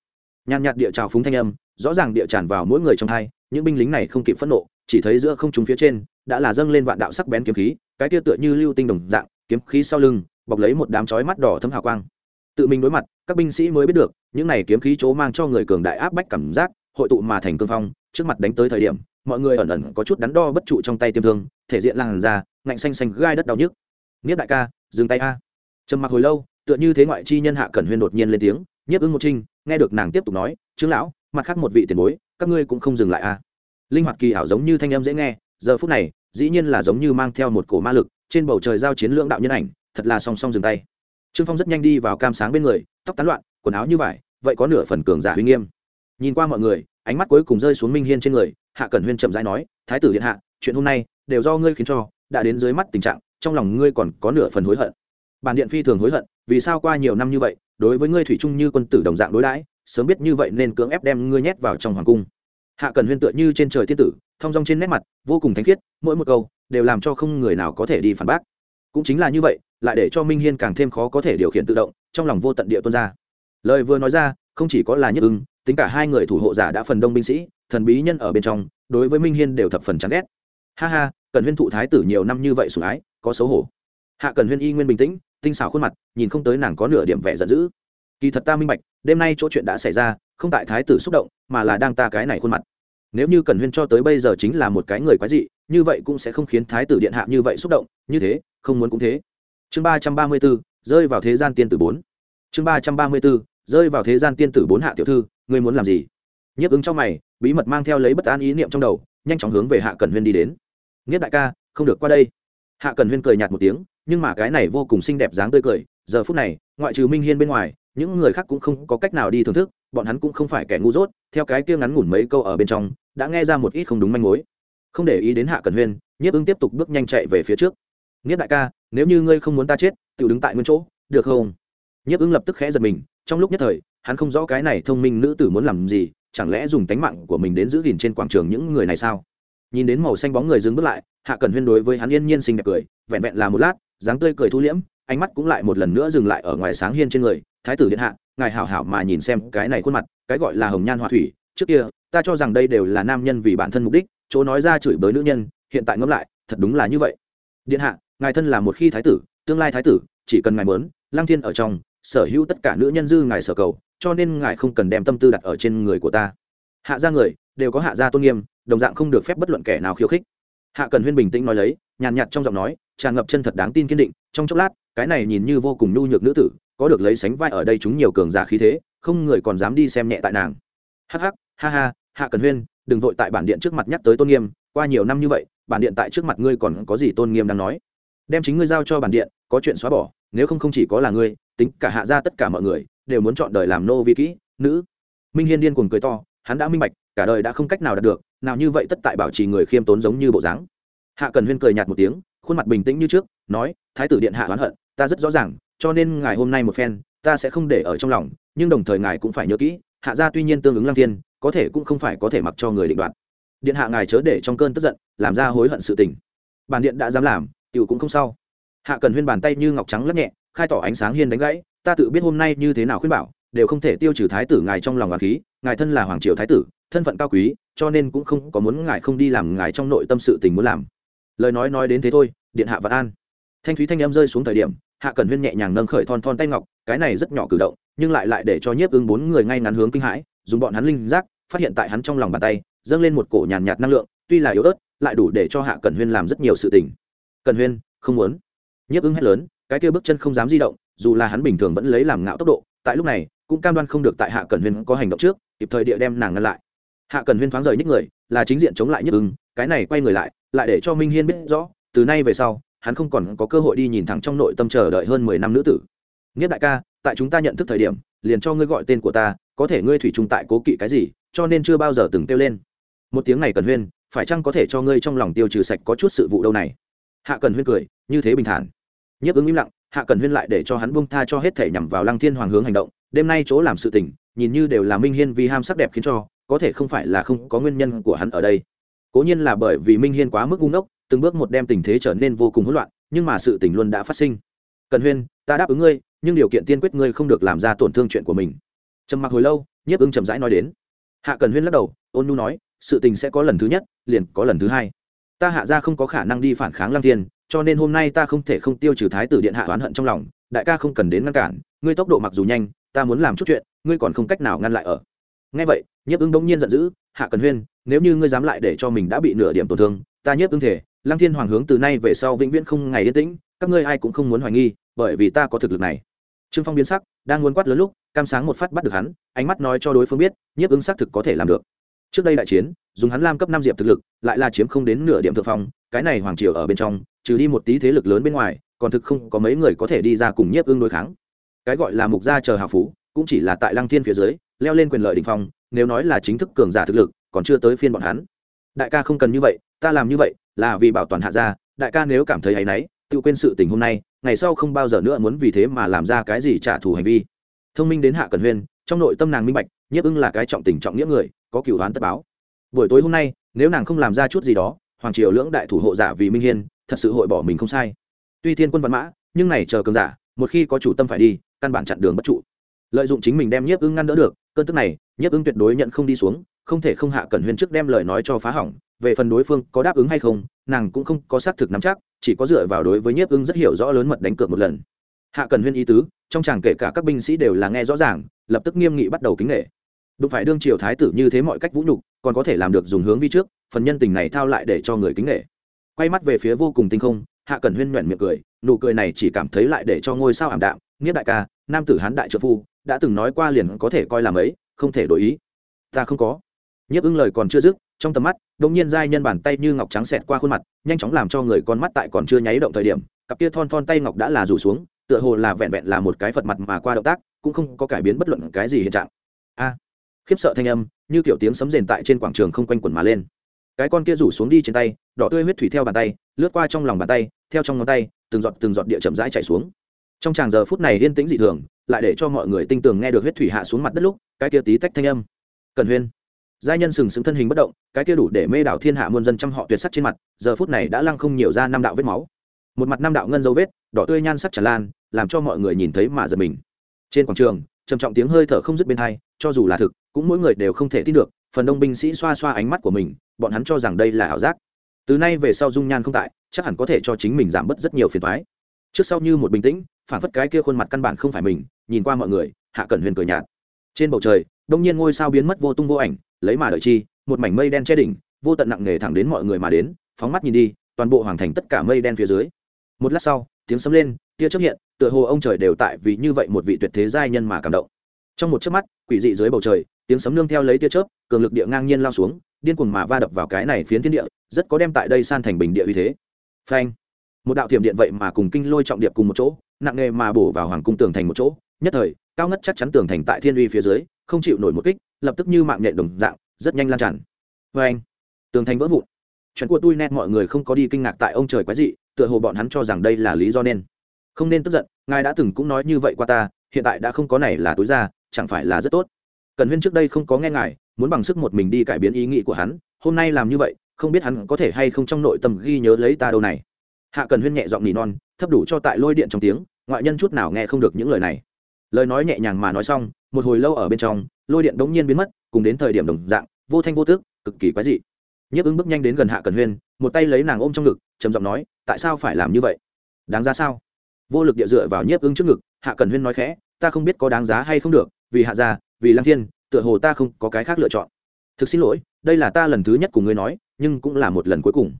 Nhàn nhạt địa trào phúng thanh âm, rõ ràng địa tràn vào mỗi người trong hai, những binh lính này không kịp phẫn nộ, chỉ thấy giữa không trung phía trên, đã là dâng lên vạn đạo sắc bén kiếm khí, cái kia tựa như lưu tinh đồng dạng, kiếm khí sau lưng, bọc lấy một đám chói mắt đỏ thấm hào quang. Tự mình đối mặt, các binh sĩ mới biết được những này kiếm khí chỗ mang cho người cường đại áp bách cảm giác, hội tụ mà thành cương phong, trước mặt đánh tới thời điểm, mọi người ẩn ẩn có chút đắn đo bất trụ trong tay tiêm thương, thể diện làn ra ngạnh xanh xanh gai đất đau nhức. Nghiếp đại ca, dừng tay a. Trầm mặc hồi lâu, tựa như thế ngoại chi nhân hạ cẩn huyên đột nhiên lên tiếng, nhiếp ưng một trinh, nghe được nàng tiếp tục nói, trương lão, mặt khác một vị tiền bối, các ngươi cũng không dừng lại a. Linh hoạt kỳ ảo giống như thanh em dễ nghe, giờ phút này, dĩ nhiên là giống như mang theo một cổ ma lực, trên bầu trời giao chiến lưỡng đạo nhân ảnh, thật là song song dừng tay. Trương phong rất nhanh đi vào cam sáng bên người, tóc tán loạn quần áo như vải, vậy có nửa phần cường giả uy nghiêm. Nhìn qua mọi người, ánh mắt cuối cùng rơi xuống minh hiên trên người, hạ cẩn huyên chậm rãi nói, thái tử điện hạ, chuyện hôm nay đều do ngươi khiến cho, đã đến dưới mắt tình trạng, trong lòng ngươi còn có nửa phần hối hận. Bản điện phi thường hối hận, vì sao qua nhiều năm như vậy, đối với ngươi thủy trung như quân tử đồng dạng đối đãi, sớm biết như vậy nên cưỡng ép đem ngươi nhét vào trong hoàng cung. Hạ cần huyên tựa như trên trời thiên tử, thong dong trên nét mặt, vô cùng thánh khiết, mỗi một câu đều làm cho không người nào có thể đi phản bác. Cũng chính là như vậy, lại để cho minh hiên càng thêm khó có thể điều khiển tự động, trong lòng vô tận địa tuân ra lời vừa nói ra, không chỉ có là nhất ưng, tính cả hai người thủ hộ giả đã phần đông binh sĩ, thần bí nhân ở bên trong, đối với minh hiên đều thập phần chán ghét. Ha ha cần huyên thụ thái tử nhiều năm như vậy sủng ái, có xấu hổ. Hạ cần huyên y nguyên bình tĩnh, tinh xảo khuôn mặt, nhìn không tới nàng có nửa điểm vẻ giận dữ. Kỳ thật ta minh bạch, đêm nay chỗ chuyện đã xảy ra, không tại thái tử xúc động, mà là đang ta cái này khuôn mặt. Nếu như cần huyên cho tới bây giờ chính là một cái người quái dị, như vậy cũng sẽ không khiến thái tử điện hạ như vậy xúc động, như thế, không muốn cũng thế. Chương ba trăm ba mươi b ố rơi vào thế gian tiên tử bốn. Chương ba trăm ba mươi b ố rơi vào thế gian tiên tử bốn hạ tiểu thư, ngươi muốn làm gì? Nhiếp ứng trong mày, bí mật mang theo lấy bất an ý niệm trong đầu, nhanh chóng hướng về hạ cần huyên đi đến. Nghiết đại ca, không được qua đây. Hạ cần huyên cười nhạt một tiếng, nhưng mà cái này vô cùng xinh đẹp dáng tươi cười, giờ phút này, ngoại trừ minh hiên bên ngoài, những người khác cũng không có cách nào đi thưởng thức, bọn hắn cũng không phải kẻ ngu dốt, theo cái kia ngắn ngủn mấy câu ở bên trong, đã nghe ra một ít không đúng manh mối. Không để ý đến hạ cần huyên, nhiếp ứng tiếp tục bước nhanh chạy về phía trước. Nghiết đại ca, nếu như ngươi không muốn ta chết tự đứng tại nguyên chỗ, được không? Nhiếp ứng lập tức khẽ giật mình trong lúc nhất thời, hắn không rõ cái này thông minh nữ tử muốn làm gì, chẳng lẽ dùng tánh mạng của mình đến giữ gìn trên quảng trường những người này sao? Nhìn đến màu xanh bóng người dừng bước lại, hạ cần huyên đối với hắn yên nhiên xinh đẹp cười, vẹn vẹn là một lát, dáng tươi cười thu liễm, ánh mắt cũng lại một lần nữa dừng lại ở ngoài sáng hiên trên người, thái tử điện hạ, ngài hảo hảo mà nhìn xem cái này khuôn mặt, cái gọi là hồng nhan họa thủy, trước kia, ta cho rằng đây đều là nam nhân vì bản thân mục đích, chỗ nói ra chửi bới nữ nhân, hiện tại ngẫm lại, thật đúng là như vậy. Điện hạ, ngài thân là một khi thái tử, tương lai thái tử, chỉ cần ngài mớn lăng thiên ở trong sở hữu tất cả nữ nhân dư ngài sở cầu, cho nên ngài không cần đem tâm tư đặt ở trên người của ta. Hạ gia người, đều có hạ gia tôn nghiêm, đồng dạng không được phép bất luận kẻ nào khiêu khích. Hạ cần huyên bình tĩnh nói lấy, nhàn nhạt trong giọng nói, tràn ngập chân thật đáng tin kiên định, trong chốc lát, cái này nhìn như vô cùng nhu nhược nữ tử, có được lấy sánh vai ở đây chúng nhiều cường giả khí thế, không người còn dám đi xem nhẹ tại nàng. Hắc hắc, ha ha, hạ cần huyên, đừng vội tại bản điện trước mặt nhắc tới tôn nghiêm, qua nhiều năm như vậy, bản điện tại trước mặt ngươi còn có gì tôn nghiêm đang nói? Đem chính ngươi giao cho bản điện, có chuyện xóa bỏ, nếu không không chỉ có là ngươi tính cả hạ gia tất cả mọi người đều muốn chọn đời làm nô vi kỹ, nữ. Minh hiên điên cuồng cười to, hắn đã minh bạch, cả đời đã không cách nào đạt được, nào như vậy tất tại bảo trì người khiêm tốn giống như bộ dáng. Hạ cần huyên cười nhạt một tiếng, khuôn mặt bình tĩnh như trước, nói, thái tử điện hạ oán hận, ta rất rõ ràng, cho nên ngài hôm nay một phen, ta sẽ không để ở trong lòng, nhưng đồng thời ngài cũng phải nhớ kỹ, hạ gia tuy nhiên tương ứng lăng thiên, có thể cũng không phải có thể mặc cho người định đoạt. Điện hạ ngài chớ để trong cơn tức giận, làm ra hối hận sự tình. Bản điện đã dám làm, tiểu cũng không sao hạ cần huyên bàn tay như ngọc trắng lắc nhẹ khai tỏ ánh sáng hiên đánh gãy, ta tự biết hôm nay như thế nào khuyên bảo, đều không thể tiêu trừ thái tử ngài trong lòng hoàng khí, ngài thân là hoàng triều thái tử, thân phận cao quý, cho nên cũng không có muốn ngài không đi làm ngài trong nội tâm sự tình muốn làm. Lời nói nói đến thế thôi, điện hạ vạn an. Thanh thúy thanh em rơi xuống thời điểm, hạ cẩn huyên nhẹ nhàng nâng khởi thon thon tay ngọc, cái này rất nhỏ cử động, nhưng lại lại để cho nhiếp ưng bốn người ngay ngắn hướng kinh hãi, dùng bọn hắn linh giác, phát hiện tại hắn trong lòng bàn tay, dâng lên một cổ nhàn nhạt năng lượng, tuy là yếu ớt, lại đủ để cho hạ cẩn huyên làm rất nhiều sự tình. Cẩn huyên, không muốn. Nhiếp ưng hét lớn cái kia bước chân không dám di động, dù là hắn bình thường vẫn lấy làm ngạo tốc độ, tại lúc này, cũng cam đoan không được tại hạ cẩn huyên có hành động trước, kịp thời địa đem nàng ngăn lại. Hạ cẩn huyên thoáng rời nhích người, là chính diện chống lại nhất ưng, cái này quay người lại lại để cho minh hiên biết rõ, từ nay về sau, hắn không còn có cơ hội đi nhìn thẳng trong nội tâm chờ đợi hơn mười năm nữ tử. Nghĩa đại ca, tại chúng ta nhận thức thời điểm, liền cho ngươi gọi tên của ta, có thể ngươi thủy chung tại cố kỵ cái gì, cho nên chưa bao giờ từng kêu lên. Một tiếng này cần huyên, phải chăng có thể cho ngươi trong lòng tiêu trừ sạch có chút sự vụ đâu này? Hạ cần huyên cười, như thế bình thản nhiếp ứng im lặng, hạ cần huyên lại để cho hắn bông tha cho hết thể nhằm vào lăng thiên hoàng hướng hành động. Đêm nay chỗ làm sự tình, nhìn như đều là minh hiên vì ham sắc đẹp khiến cho, có thể không phải là không có nguyên nhân của hắn ở đây. Cố nhiên là bởi vì minh hiên quá mức ngu ngốc, từng bước một đem tình thế trở nên vô cùng hỗn loạn, nhưng mà sự tình luôn đã phát sinh. Cần huyên, ta đáp ứng ngươi, nhưng điều kiện tiên quyết ngươi không được làm ra tổn thương chuyện của mình. Trầm mặc hồi lâu, nhiếp ứng chậm rãi nói đến. Hạ cần huyên lắc đầu, ôn nhu nói, sự tình sẽ có lần thứ nhất, liền có lần thứ hai. Ta hạ ra không có khả năng đi phản kháng lăng thiên cho nên hôm nay ta không thể không tiêu trừ thái tử điện hạ oán hận trong lòng, đại ca không cần đến ngăn cản, ngươi tốc độ mặc dù nhanh, ta muốn làm chút chuyện, ngươi còn không cách nào ngăn lại ở. Ngay vậy, nhiếp ứng bỗng nhiên giận dữ, hạ cần huyên, nếu như ngươi dám lại để cho mình đã bị nửa điểm tổn thương, ta nhiếp ứng thể, lăng thiên hoàng hướng từ nay về sau vĩnh viễn không ngày yên tĩnh, các ngươi ai cũng không muốn hoài nghi, bởi vì ta có thực lực này. Trương phong biến sắc, đang muốn quát lớn lúc, cam sáng một phát bắt được hắn, ánh mắt nói cho đối phương biết, nhiếp ứng xác thực có thể làm được. Trước đây đại chiến, dùng hắn lam cấp năm diệp thực lực, lại là chiếm không đến nửa điểm thượng phong, cái này hoàng triều ở bên trong trừ đi một tí thế lực lớn bên ngoài, còn thực không có mấy người có thể đi ra cùng nhiếp ương đối kháng. Cái gọi là mục gia chờ hào phú, cũng chỉ là tại lăng thiên phía dưới, leo lên quyền lợi đình phong, nếu nói là chính thức cường giả thực lực, còn chưa tới phiên bọn hắn. Đại ca không cần như vậy, ta làm như vậy, là vì bảo toàn hạ gia. Đại ca nếu cảm thấy hay náy, tự quên sự tình hôm nay, ngày sau không bao giờ nữa muốn vì thế mà làm ra cái gì trả thù hành vi. Thông minh đến hạ cần huyên, trong nội tâm nàng minh bạch, nhiếp ưng là cái trọng tình trọng nghĩa người, có cựu đoán tất báo. Buổi tối hôm nay, nếu nàng không làm ra chút gì đó, hoàng triều lưỡng đại thủ hộ giả vì minh hiên thật sự hội bỏ mình không sai. Tuy thiên quân văn mã, nhưng này chờ cường giả, một khi có chủ tâm phải đi, căn bản chặn đường bất trụ. Lợi dụng chính mình đem nhiếp ưng ngăn đỡ được, cơn tức này, nhiếp ưng tuyệt đối nhận không đi xuống, không thể không hạ cẩn huyên trước đem lời nói cho phá hỏng, về phần đối phương có đáp ứng hay không, nàng cũng không có xác thực nắm chắc, chỉ có dựa vào đối với nhiếp ưng rất hiểu rõ lớn mật đánh cược một lần. Hạ cần huyên ý tứ, trong chàng kể cả các binh sĩ đều là nghe rõ ràng, lập tức nghiêm nghị bắt đầu kính nghệ đụng phải đương triều thái tử như thế mọi cách vũ nhục, còn có thể làm được dùng hướng vi trước, phần nhân tình này thao lại để cho người kính nghệ quay mắt về phía vô cùng tinh không, hạ cần huyên nhuận miệng cười, nụ cười này chỉ cảm thấy lại để cho ngôi sao ảm đạm nghĩa đại ca, nam tử hán đại trợ phu, đã từng nói qua liền có thể coi làm ấy không thể đổi ý. Ta không có. Nhiếp ưng lời còn chưa dứt, trong tầm mắt đông nhiên giai nhân bàn tay như ngọc trắng xẹt qua khuôn mặt, nhanh chóng làm cho người con mắt tại còn chưa nháy động thời điểm, cặp kia thon thon tay ngọc đã là rủ xuống, tựa hồ là vẹn vẹn là một cái phật mặt mà qua động tác, cũng không có cải biến bất luận cái gì hiện trạng. A. Khiếp sợ thanh âm, như kiểu tiếng sấm rền tại trên quảng trường không quanh quẩn mà lên cái con kia rủ xuống đi trên tay, đỏ tươi huyết thủy theo bàn tay, lướt qua trong lòng bàn tay, theo trong ngón tay, từng giọt từng giọt địa chậm rãi chảy xuống. Trong tràng giờ phút này yên tĩnh dị thường, lại để cho mọi người tinh tường nghe được huyết thủy hạ xuống mặt đất lúc, cái kia tí tách thanh âm. Cần huyên. Giai nhân sừng sững thân hình bất động, cái kia đủ để mê đảo thiên hạ muôn dân trăm họ tuyệt sắc trên mặt, giờ phút này đã lăng không nhiều ra năm đạo vết máu. Một mặt năm đạo ngân dấu vết, đỏ tươi nhan sắc tràn lan, làm cho mọi người nhìn thấy mà giật mình. Trên quảng trường, trầm trọng tiếng hơi thở không dứt bên hai, cho dù là thực, cũng mỗi người đều không thể tin được phần đông binh sĩ xoa xoa ánh mắt của mình, bọn hắn cho rằng đây là ảo giác. Từ nay về sau dung nhan không tại, chắc hẳn có thể cho chính mình giảm bớt rất nhiều phiền thoái trước sau như một bình tĩnh, phản phất cái kia khuôn mặt căn bản không phải mình, nhìn qua mọi người, hạ cẩn huyền cười nhạt. Trên bầu trời, đông nhiên ngôi sao biến mất vô tung vô ảnh, lấy mà đợi chi, một mảnh mây đen che đỉnh, vô tận nặng nề thẳng đến mọi người mà đến, phóng mắt nhìn đi, toàn bộ hoàng thành tất cả mây đen phía dưới. Một lát sau, tiếng sấm lên, tia chấp hiện, tựa hồ ông trời đều tại vì như vậy một vị tuyệt thế giai nhân mà cảm động. Trong một chớp mắt, quỷ dị dưới bầu trời tiếng sấm nương theo lấy tia chớp cường lực địa ngang nhiên lao xuống điên cuồng mà va đập vào cái này phiến thiên địa rất có đem tại đây san thành bình địa uy thế. Phanh! Một đạo thiểm điện vậy mà cùng kinh lôi trọng điệp cùng một chỗ nặng nghề mà bổ vào hoàng cung tường thành một chỗ nhất thời cao ngất chắc chắn tường thành tại thiên uy phía dưới không chịu nổi một kích lập tức như mạng nhện đồng dạng rất nhanh lan tràn. Phanh, tường thành vỡ vụn. Chuyện của tôi nét mọi người không có đi kinh ngạc tại ông trời quái dị tựa hồ bọn hắn cho rằng đây là lý do nên. Không nên tức giận ngài đã từng cũng nói như vậy qua ta hiện tại đã không có này là tối ra chẳng phải là rất tốt cần huyên trước đây không có nghe ngài, muốn bằng sức một mình đi cải biến ý nghĩ của hắn, hôm nay làm như vậy, không biết hắn có thể hay không trong nội tâm ghi nhớ lấy ta đâu này. Hạ cần huyên nhẹ giọng nỉ non, thấp đủ cho tại lôi điện trong tiếng, ngoại nhân chút nào nghe không được những lời này. Lời nói nhẹ nhàng mà nói xong, một hồi lâu ở bên trong, lôi điện đống nhiên biến mất, cùng đến thời điểm đồng dạng, vô thanh vô tước cực kỳ quái dị. Nhấp ứng bước nhanh đến gần hạ cần huyên, một tay lấy nàng ôm trong ngực, trầm giọng nói, tại sao phải làm như vậy? Đáng giá sao? Vô lực địa dựa vào nhiếp ứng trước ngực, hạ cần huyên nói khẽ, ta không biết có đáng giá hay không được, vì hạ gia vì lăng thiên, tựa hồ ta không có cái khác lựa chọn. Thực xin lỗi, đây là ta lần thứ nhất cùng ngươi nói, nhưng cũng là một lần cuối cùng.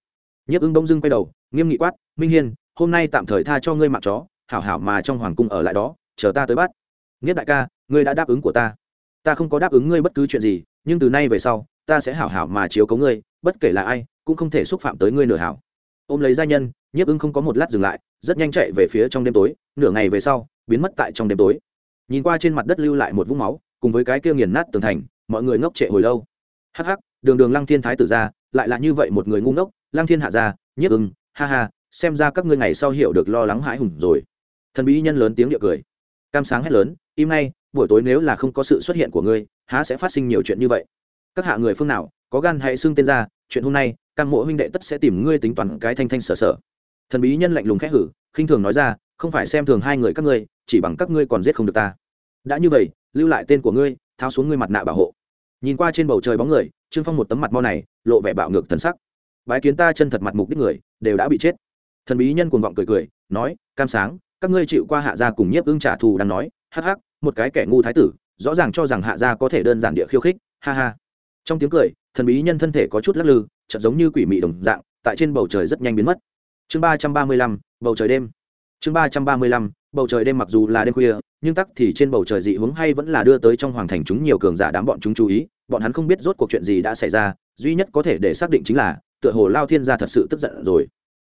Nhiếp ứng bông dưng quay đầu, nghiêm nghị quát, minh hiên, hôm nay tạm thời tha cho ngươi mạng chó, hảo hảo mà trong hoàng cung ở lại đó, chờ ta tới bắt. Nghiết đại ca, ngươi đã đáp ứng của ta. Ta không có đáp ứng ngươi bất cứ chuyện gì, nhưng từ nay về sau, ta sẽ hảo hảo mà chiếu cấu ngươi, bất kể là ai, cũng không thể xúc phạm tới ngươi nửa hảo. Ôm lấy gia nhân, nhiếp ưng không có một lát dừng lại, rất nhanh chạy về phía trong đêm tối, nửa ngày về sau, biến mất tại trong đêm tối. Nhìn qua trên mặt đất lưu lại một vũng máu cùng với cái kia nghiền nát tường thành, mọi người ngốc trệ hồi lâu. Hắc hắc, đường đường lăng thiên thái tử ra, lại là như vậy một người ngu ngốc, lăng thiên hạ ra, nhiếp ưng, ha ha, xem ra các ngươi ngày sau hiểu được lo lắng hãi hùng rồi. Thần bí nhân lớn tiếng địa cười. Cam sáng hét lớn, im ngay, buổi tối nếu là không có sự xuất hiện của ngươi, há sẽ phát sinh nhiều chuyện như vậy? Các hạ người phương nào, có gan hãy xưng tên ra, chuyện hôm nay, cam mộ huynh đệ tất sẽ tìm ngươi tính toàn cái thanh thanh sở sở. Thần bí nhân lạnh lùng khẽ hử, khinh thường nói ra, không phải xem thường hai người các ngươi, chỉ bằng các ngươi còn giết không được ta. Đã như vậy lưu lại tên của ngươi, tháo xuống ngươi mặt nạ bảo hộ. Nhìn qua trên bầu trời bóng người, trương phong một tấm mặt mo này, lộ vẻ bạo ngược thần sắc. Bái kiến ta chân thật mặt mục đích người, đều đã bị chết. Thần bí nhân cuồng vọng cười cười, nói, cam sáng, các ngươi chịu qua hạ gia cùng nhiếp ưng trả thù đang nói, hắc hắc, một cái kẻ ngu thái tử, rõ ràng cho rằng hạ gia có thể đơn giản địa khiêu khích, ha ha. Trong tiếng cười, thần bí nhân thân thể có chút lắc lư, chợt giống như quỷ mị đồng dạng, tại trên bầu trời rất nhanh biến mất. Chương ba trăm ba mươi lăm, bầu trời đêm. Chương ba trăm ba mươi lăm bầu trời đêm mặc dù là đêm khuya, nhưng tắc thì trên bầu trời dị hướng hay vẫn là đưa tới trong hoàng thành chúng nhiều cường giả đám bọn chúng chú ý, bọn hắn không biết rốt cuộc chuyện gì đã xảy ra, duy nhất có thể để xác định chính là, tựa hồ lao thiên gia thật sự tức giận rồi.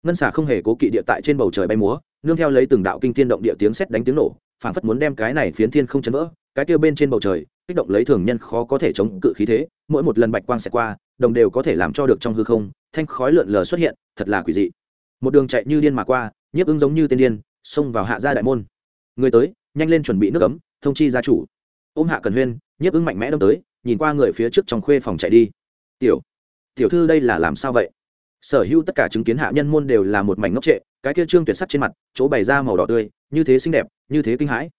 Ngân xà không hề cố kỵ địa tại trên bầu trời bay múa, nương theo lấy từng đạo kinh thiên động địa tiếng sét đánh tiếng nổ, phảng phất muốn đem cái này phiến thiên không chấn vỡ, cái kia bên trên bầu trời, kích động lấy thường nhân khó có thể chống cự khí thế, mỗi một lần bạch quang sẽ qua, đồng đều có thể làm cho được trong hư không, thanh khói lượn lờ xuất hiện, thật là quỷ dị. Một đường chạy như điên mà qua, nhiếp ứng giống như tên điên xông vào hạ gia đại môn. Người tới, nhanh lên chuẩn bị nước ấm, thông chi gia chủ. Ôm hạ cần huyên, nhiếp ứng mạnh mẽ đâm tới, nhìn qua người phía trước trong khuê phòng chạy đi. Tiểu tiểu thư đây là làm sao vậy? Sở hữu tất cả chứng kiến hạ nhân môn đều là một mảnh ngốc trệ, cái kia trương tuyệt sắc trên mặt, chỗ bày ra màu đỏ tươi, như thế xinh đẹp, như thế kinh hãi.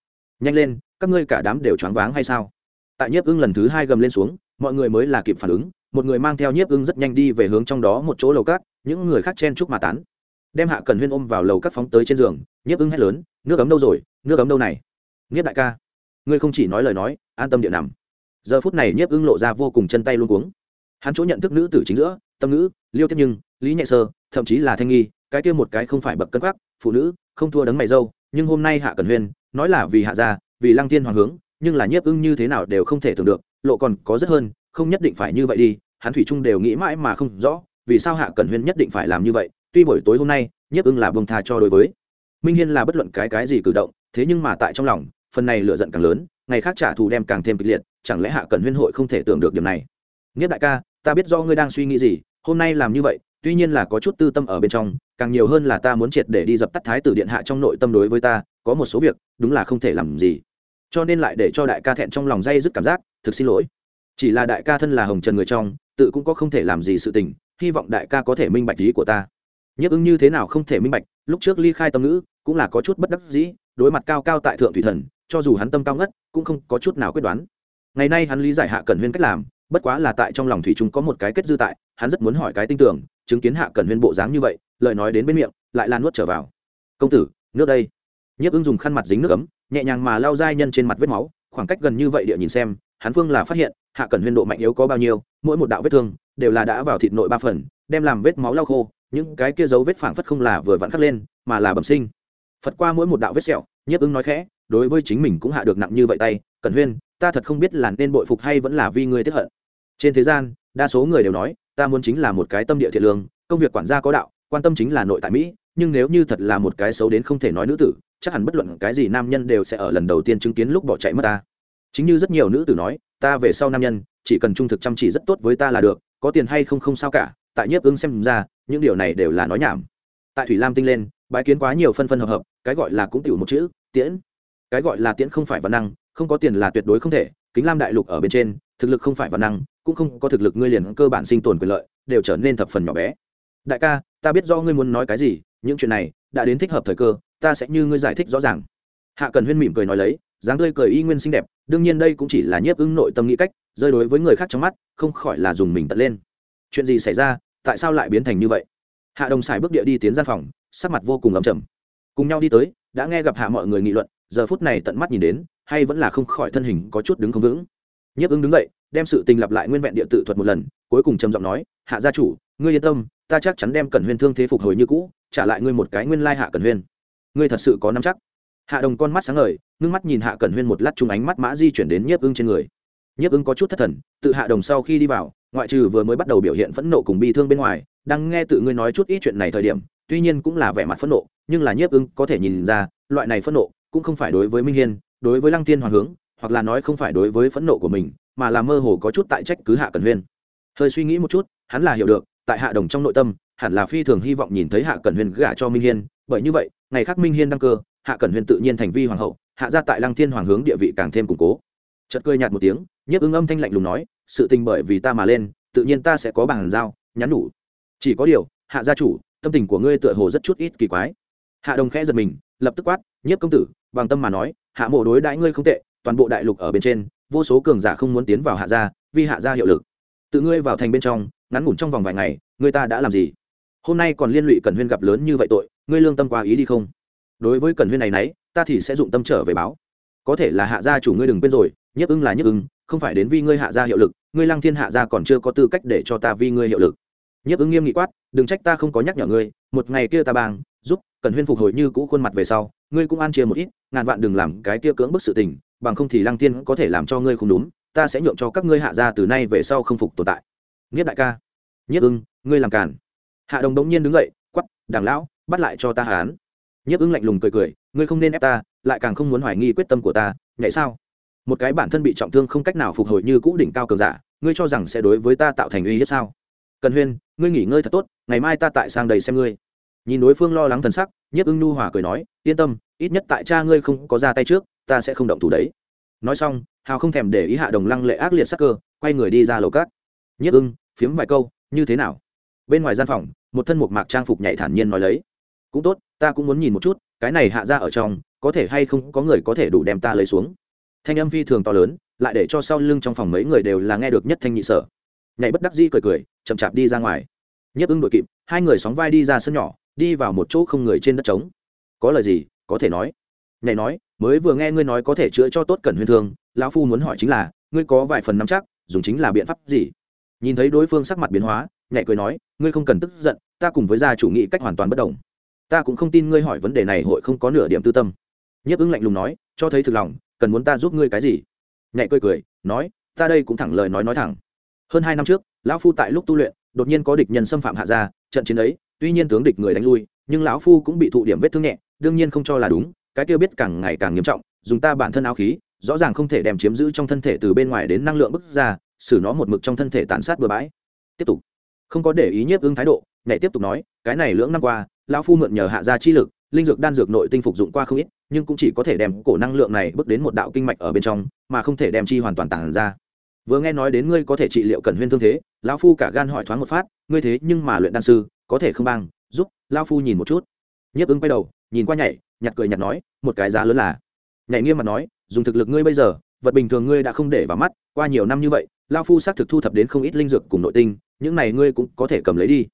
Nhanh lên, các ngươi cả đám đều choáng váng hay sao? Tại nhiếp ưng lần thứ hai gầm lên xuống, mọi người mới là kịp phản ứng, một người mang theo nhiếp ưng rất nhanh đi về hướng trong đó một chỗ lầu cát, những người khác chen chúc mà tán đem hạ cần huyên ôm vào lầu các phóng tới trên giường, nhiếp ưng hét lớn, nước ấm đâu rồi, nước ấm đâu này? Nhiếp đại ca. Ngươi không chỉ nói lời nói, an tâm địa nằm. Giờ phút này nhiếp ưng lộ ra vô cùng chân tay luôn cuống. Hắn chỗ nhận thức nữ tử chính giữa, tâm nữ liêu tiếp nhưng, lý nhẹ sơ, thậm chí là thanh nghi, cái kia một cái không phải bậc cân quắc, phụ nữ, không thua đấng mày dâu, nhưng hôm nay hạ cần huyên, nói là vì hạ gia, vì lăng Thiên hoàng hướng, nhưng là nhiếp ưng như thế nào đều không thể tưởng được, lộ còn có rất hơn, không nhất định phải như vậy đi, hắn thủy trung đều nghĩ mãi mà không rõ, vì sao hạ cần huyên nhất định phải làm như vậy tuy buổi tối hôm nay, nhiếp ưng là bông tha cho đối với. Minh hiên là bất luận cái cái gì cử động, thế nhưng mà tại trong lòng, phần này lựa giận càng lớn, ngày khác trả thù đem càng thêm kịch liệt, chẳng lẽ hạ cần huyên hội không thể tưởng được điểm này? Nhất đại ca, ta biết do ngươi đang suy nghĩ gì, hôm nay làm như vậy, tuy nhiên là có chút tư tâm ở bên trong, càng nhiều hơn là ta muốn triệt để đi dập tắt thái tử điện hạ trong nội tâm đối với ta, có một số việc, đúng là không thể làm gì. Cho nên lại để cho đại ca thẹn trong lòng dây dứt cảm giác, thực xin lỗi. Chỉ là đại ca thân là hồng trần người trong, tự cũng có không thể làm gì sự tình, hy vọng đại ca có thể minh bạch ý của ta nhiếp ứng như thế nào không thể minh bạch, lúc trước ly khai tâm ngữ, cũng là có chút bất đắc dĩ, đối mặt cao cao tại thượng thủy thần, cho dù hắn tâm cao ngất, cũng không có chút nào quyết đoán. Ngày nay hắn lý giải hạ cẩn huyên cách làm, bất quá là tại trong lòng thủy chúng có một cái kết dư tại, hắn rất muốn hỏi cái tin tưởng, chứng kiến hạ cẩn huyên bộ dáng như vậy, lời nói đến bên miệng, lại lan nuốt trở vào. Công tử, nước đây. Nhiếp ứng dùng khăn mặt dính nước ấm, nhẹ nhàng mà lau dai nhân trên mặt vết máu, khoảng cách gần như vậy địa nhìn xem, hắn phương là phát hiện, hạ cẩn huyên độ mạnh yếu có bao nhiêu, mỗi một đạo vết thương, đều là đã vào thịt nội ba phần, đem làm vết máu lau khô những cái kia dấu vết phảng phất không là vừa vặn khắc lên, mà là bẩm sinh. Phật qua mỗi một đạo vết sẹo, nhiếp ưng nói khẽ, đối với chính mình cũng hạ được nặng như vậy tay, Cẩn huyên, ta thật không biết là nên bội phục hay vẫn là vì ngươi tiếp hận. Trên thế gian, đa số người đều nói, ta muốn chính là một cái tâm địa thiện lương, công việc quản gia có đạo, quan tâm chính là nội tại mỹ, nhưng nếu như thật là một cái xấu đến không thể nói nữ tử, chắc hẳn bất luận cái gì nam nhân đều sẽ ở lần đầu tiên chứng kiến lúc bỏ chạy mất ta. Chính như rất nhiều nữ tử nói, ta về sau nam nhân, chỉ cần trung thực chăm chỉ rất tốt với ta là được, có tiền hay không không sao cả, tại nhiếp ứng xem ra những điều này đều là nói nhảm. Tại thủy lam tinh lên, bái kiến quá nhiều phân phân hợp hợp, cái gọi là cũng tiểu một chữ, tiễn. Cái gọi là tiễn không phải văn năng, không có tiền là tuyệt đối không thể, kính lam đại lục ở bên trên, thực lực không phải văn năng, cũng không có thực lực ngươi liền cơ bản sinh tồn quyền lợi, đều trở nên thập phần nhỏ bé. Đại ca, ta biết do ngươi muốn nói cái gì, những chuyện này, đã đến thích hợp thời cơ, ta sẽ như ngươi giải thích rõ ràng. Hạ cần huyên mỉm cười nói lấy, dáng tươi cười y nguyên xinh đẹp, đương nhiên đây cũng chỉ là nhiếp ứng nội tâm nghĩ cách, rơi đối với người khác trong mắt, không khỏi là dùng mình tận lên. Chuyện gì xảy ra tại sao lại biến thành như vậy? Hạ đồng xài bước địa đi tiến gian phòng, sắc mặt vô cùng ấm chầm cùng nhau đi tới, đã nghe gặp hạ mọi người nghị luận, giờ phút này tận mắt nhìn đến, hay vẫn là không khỏi thân hình có chút đứng không vững. Nhấp ứng đứng dậy, đem sự tình lặp lại nguyên vẹn địa tự thuật một lần, cuối cùng trầm giọng nói, hạ gia chủ, ngươi yên tâm, ta chắc chắn đem cẩn huyên thương thế phục hồi như cũ, trả lại ngươi một cái nguyên lai hạ cẩn huyên. Ngươi thật sự có nắm chắc. Hạ đồng con mắt sáng ngời, ngưng mắt nhìn hạ cẩn huyên một lát chung ánh mắt mã di chuyển đến nhiếp ưng trên người. Nhiếp ưng có chút thất thần, tự hạ đồng sau khi đi vào ngoại trừ vừa mới bắt đầu biểu hiện phẫn nộ cùng bi thương bên ngoài, đang nghe tự ngươi nói chút ít chuyện này thời điểm, tuy nhiên cũng là vẻ mặt phẫn nộ, nhưng là nhiếp ưng có thể nhìn ra, loại này phẫn nộ cũng không phải đối với minh hiên, đối với lăng tiên hoàng hướng, hoặc là nói không phải đối với phẫn nộ của mình, mà là mơ hồ có chút tại trách cứ hạ cẩn huyên. Hơi suy nghĩ một chút, hắn là hiểu được, tại hạ đồng trong nội tâm, hẳn là phi thường hy vọng nhìn thấy hạ cẩn huyên gả cho minh hiên, bởi như vậy, ngày khác minh hiên đăng cơ, hạ cẩn huyên tự nhiên thành vi hoàng hậu, hạ ra tại lăng thiên hoàng hướng địa vị càng thêm củng cố. Chợt cười nhạt một tiếng, nhiếp ứng âm thanh lạnh lùng nói sự tình bởi vì ta mà lên, tự nhiên ta sẽ có bàn giao, nhắn đủ chỉ có điều, hạ gia chủ, tâm tình của ngươi tựa hồ rất chút ít kỳ quái. Hạ đồng khẽ giật mình, lập tức quát, nhiếp công tử, bằng tâm mà nói, hạ mộ đối đãi ngươi không tệ, toàn bộ đại lục ở bên trên, vô số cường giả không muốn tiến vào hạ gia, vì hạ gia hiệu lực. Tự ngươi vào thành bên trong, ngắn ngủn trong vòng vài ngày người ta đã làm gì? Hôm nay còn liên lụy cần huyên gặp lớn như vậy tội, ngươi lương tâm quá ý đi không? Đối với cần huyên này nấy ta thì sẽ dụng tâm trở về báo. Có thể là hạ gia chủ ngươi đừng quên rồi, nhiếp ưng là nhiếp ưng không phải đến vì ngươi hạ gia hiệu lực, ngươi lăng thiên hạ gia còn chưa có tư cách để cho ta vi ngươi hiệu lực. Nhiếp ứng nghiêm nghị quát, đừng trách ta không có nhắc nhở ngươi, một ngày kia ta bang, giúp, cần huyên phục hồi như cũ khuôn mặt về sau, ngươi cũng an chia một ít, ngàn vạn đừng làm cái kia cưỡng bức sự tình, bằng không thì lăng tiên có thể làm cho ngươi không đúng, ta sẽ nhượng cho các ngươi hạ ra từ nay về sau không phục tồn tại. Nghiết đại ca, nhiếp ưng, ngươi làm càn. Hạ đồng đống nhiên đứng dậy quắp đảng lão, bắt lại cho ta hán. Nhiếp ưng lạnh lùng cười cười, ngươi không nên ép ta, lại càng không muốn hoài nghi quyết tâm của ta, nhảy sao? Một cái bản thân bị trọng thương không cách nào phục hồi như cũ đỉnh cao cường giả, ngươi cho rằng sẽ đối với ta tạo thành uy hiếp sao? Cần huyên, ngươi nghỉ ngơi thật tốt, ngày mai ta tại sang đầy xem ngươi. Nhìn đối phương lo lắng thần sắc, nhiếp ưng nu hòa cười nói, yên tâm, ít nhất tại cha ngươi không có ra tay trước, ta sẽ không động thủ đấy. Nói xong, hào không thèm để ý hạ đồng lăng lệ ác liệt sắc cơ, quay người đi ra lầu cát. Nhiếp ưng, phiếm vài câu, như thế nào? Bên ngoài gian phòng, một thân một mạc trang phục nhạy thản nhiên nói lấy. Cũng tốt, ta cũng muốn nhìn một chút, cái này hạ ra ở trong, có thể hay không có người có thể đủ đem ta lấy xuống thanh âm phi thường to lớn, lại để cho sau lưng trong phòng mấy người đều là nghe được nhất thanh nhị sở. Nhảy bất đắc di cười cười, chậm chạp đi ra ngoài. Nhấp ưng đội kịp, hai người sóng vai đi ra sân nhỏ, đi vào một chỗ không người trên đất trống. Có lời gì, có thể nói. Nhảy nói, mới vừa nghe ngươi nói có thể chữa cho tốt cẩn huyên thương, lão phu muốn hỏi chính là, ngươi có vài phần nắm chắc, dùng chính là biện pháp gì? Nhìn thấy đối phương sắc mặt biến hóa, nhảy cười nói, ngươi không cần tức giận, ta cùng với gia chủ nghị cách hoàn toàn bất đồng. Ta cũng không tin ngươi hỏi vấn đề này hội không có nửa điểm tư tâm. Nhấp ứng lạnh lùng nói, cho thấy thực lòng cần muốn ta giúp ngươi cái gì? Nhạy cười cười, nói, ta đây cũng thẳng lời nói nói thẳng. Hơn hai năm trước, lão phu tại lúc tu luyện, đột nhiên có địch nhân xâm phạm hạ gia, trận chiến ấy, tuy nhiên tướng địch người đánh lui, nhưng lão phu cũng bị thụ điểm vết thương nhẹ, đương nhiên không cho là đúng, cái kia biết càng ngày càng nghiêm trọng, dùng ta bản thân áo khí, rõ ràng không thể đem chiếm giữ trong thân thể từ bên ngoài đến năng lượng bức ra, xử nó một mực trong thân thể tàn sát bừa bãi. Tiếp tục. Không có để ý nhiếp ứng thái độ, nhẹ tiếp tục nói, cái này lưỡng năm qua, lão phu mượn nhờ hạ gia chi lực linh dược đan dược nội tinh phục dụng qua không ít, nhưng cũng chỉ có thể đem cổ năng lượng này bước đến một đạo kinh mạch ở bên trong, mà không thể đem chi hoàn toàn tản ra. Vừa nghe nói đến ngươi có thể trị liệu cần huyên thương thế, lão phu cả gan hỏi thoáng một phát, ngươi thế nhưng mà luyện đan sư, có thể không bằng? giúp lão phu nhìn một chút. Nhiếp ứng quay đầu, nhìn qua nhảy, nhặt cười nhặt nói, một cái giá lớn là. Nhảy nghiêm mặt nói, dùng thực lực ngươi bây giờ, vật bình thường ngươi đã không để vào mắt, qua nhiều năm như vậy, lão phu xác thực thu thập đến không ít linh dược cùng nội tinh, những này ngươi cũng có thể cầm lấy đi.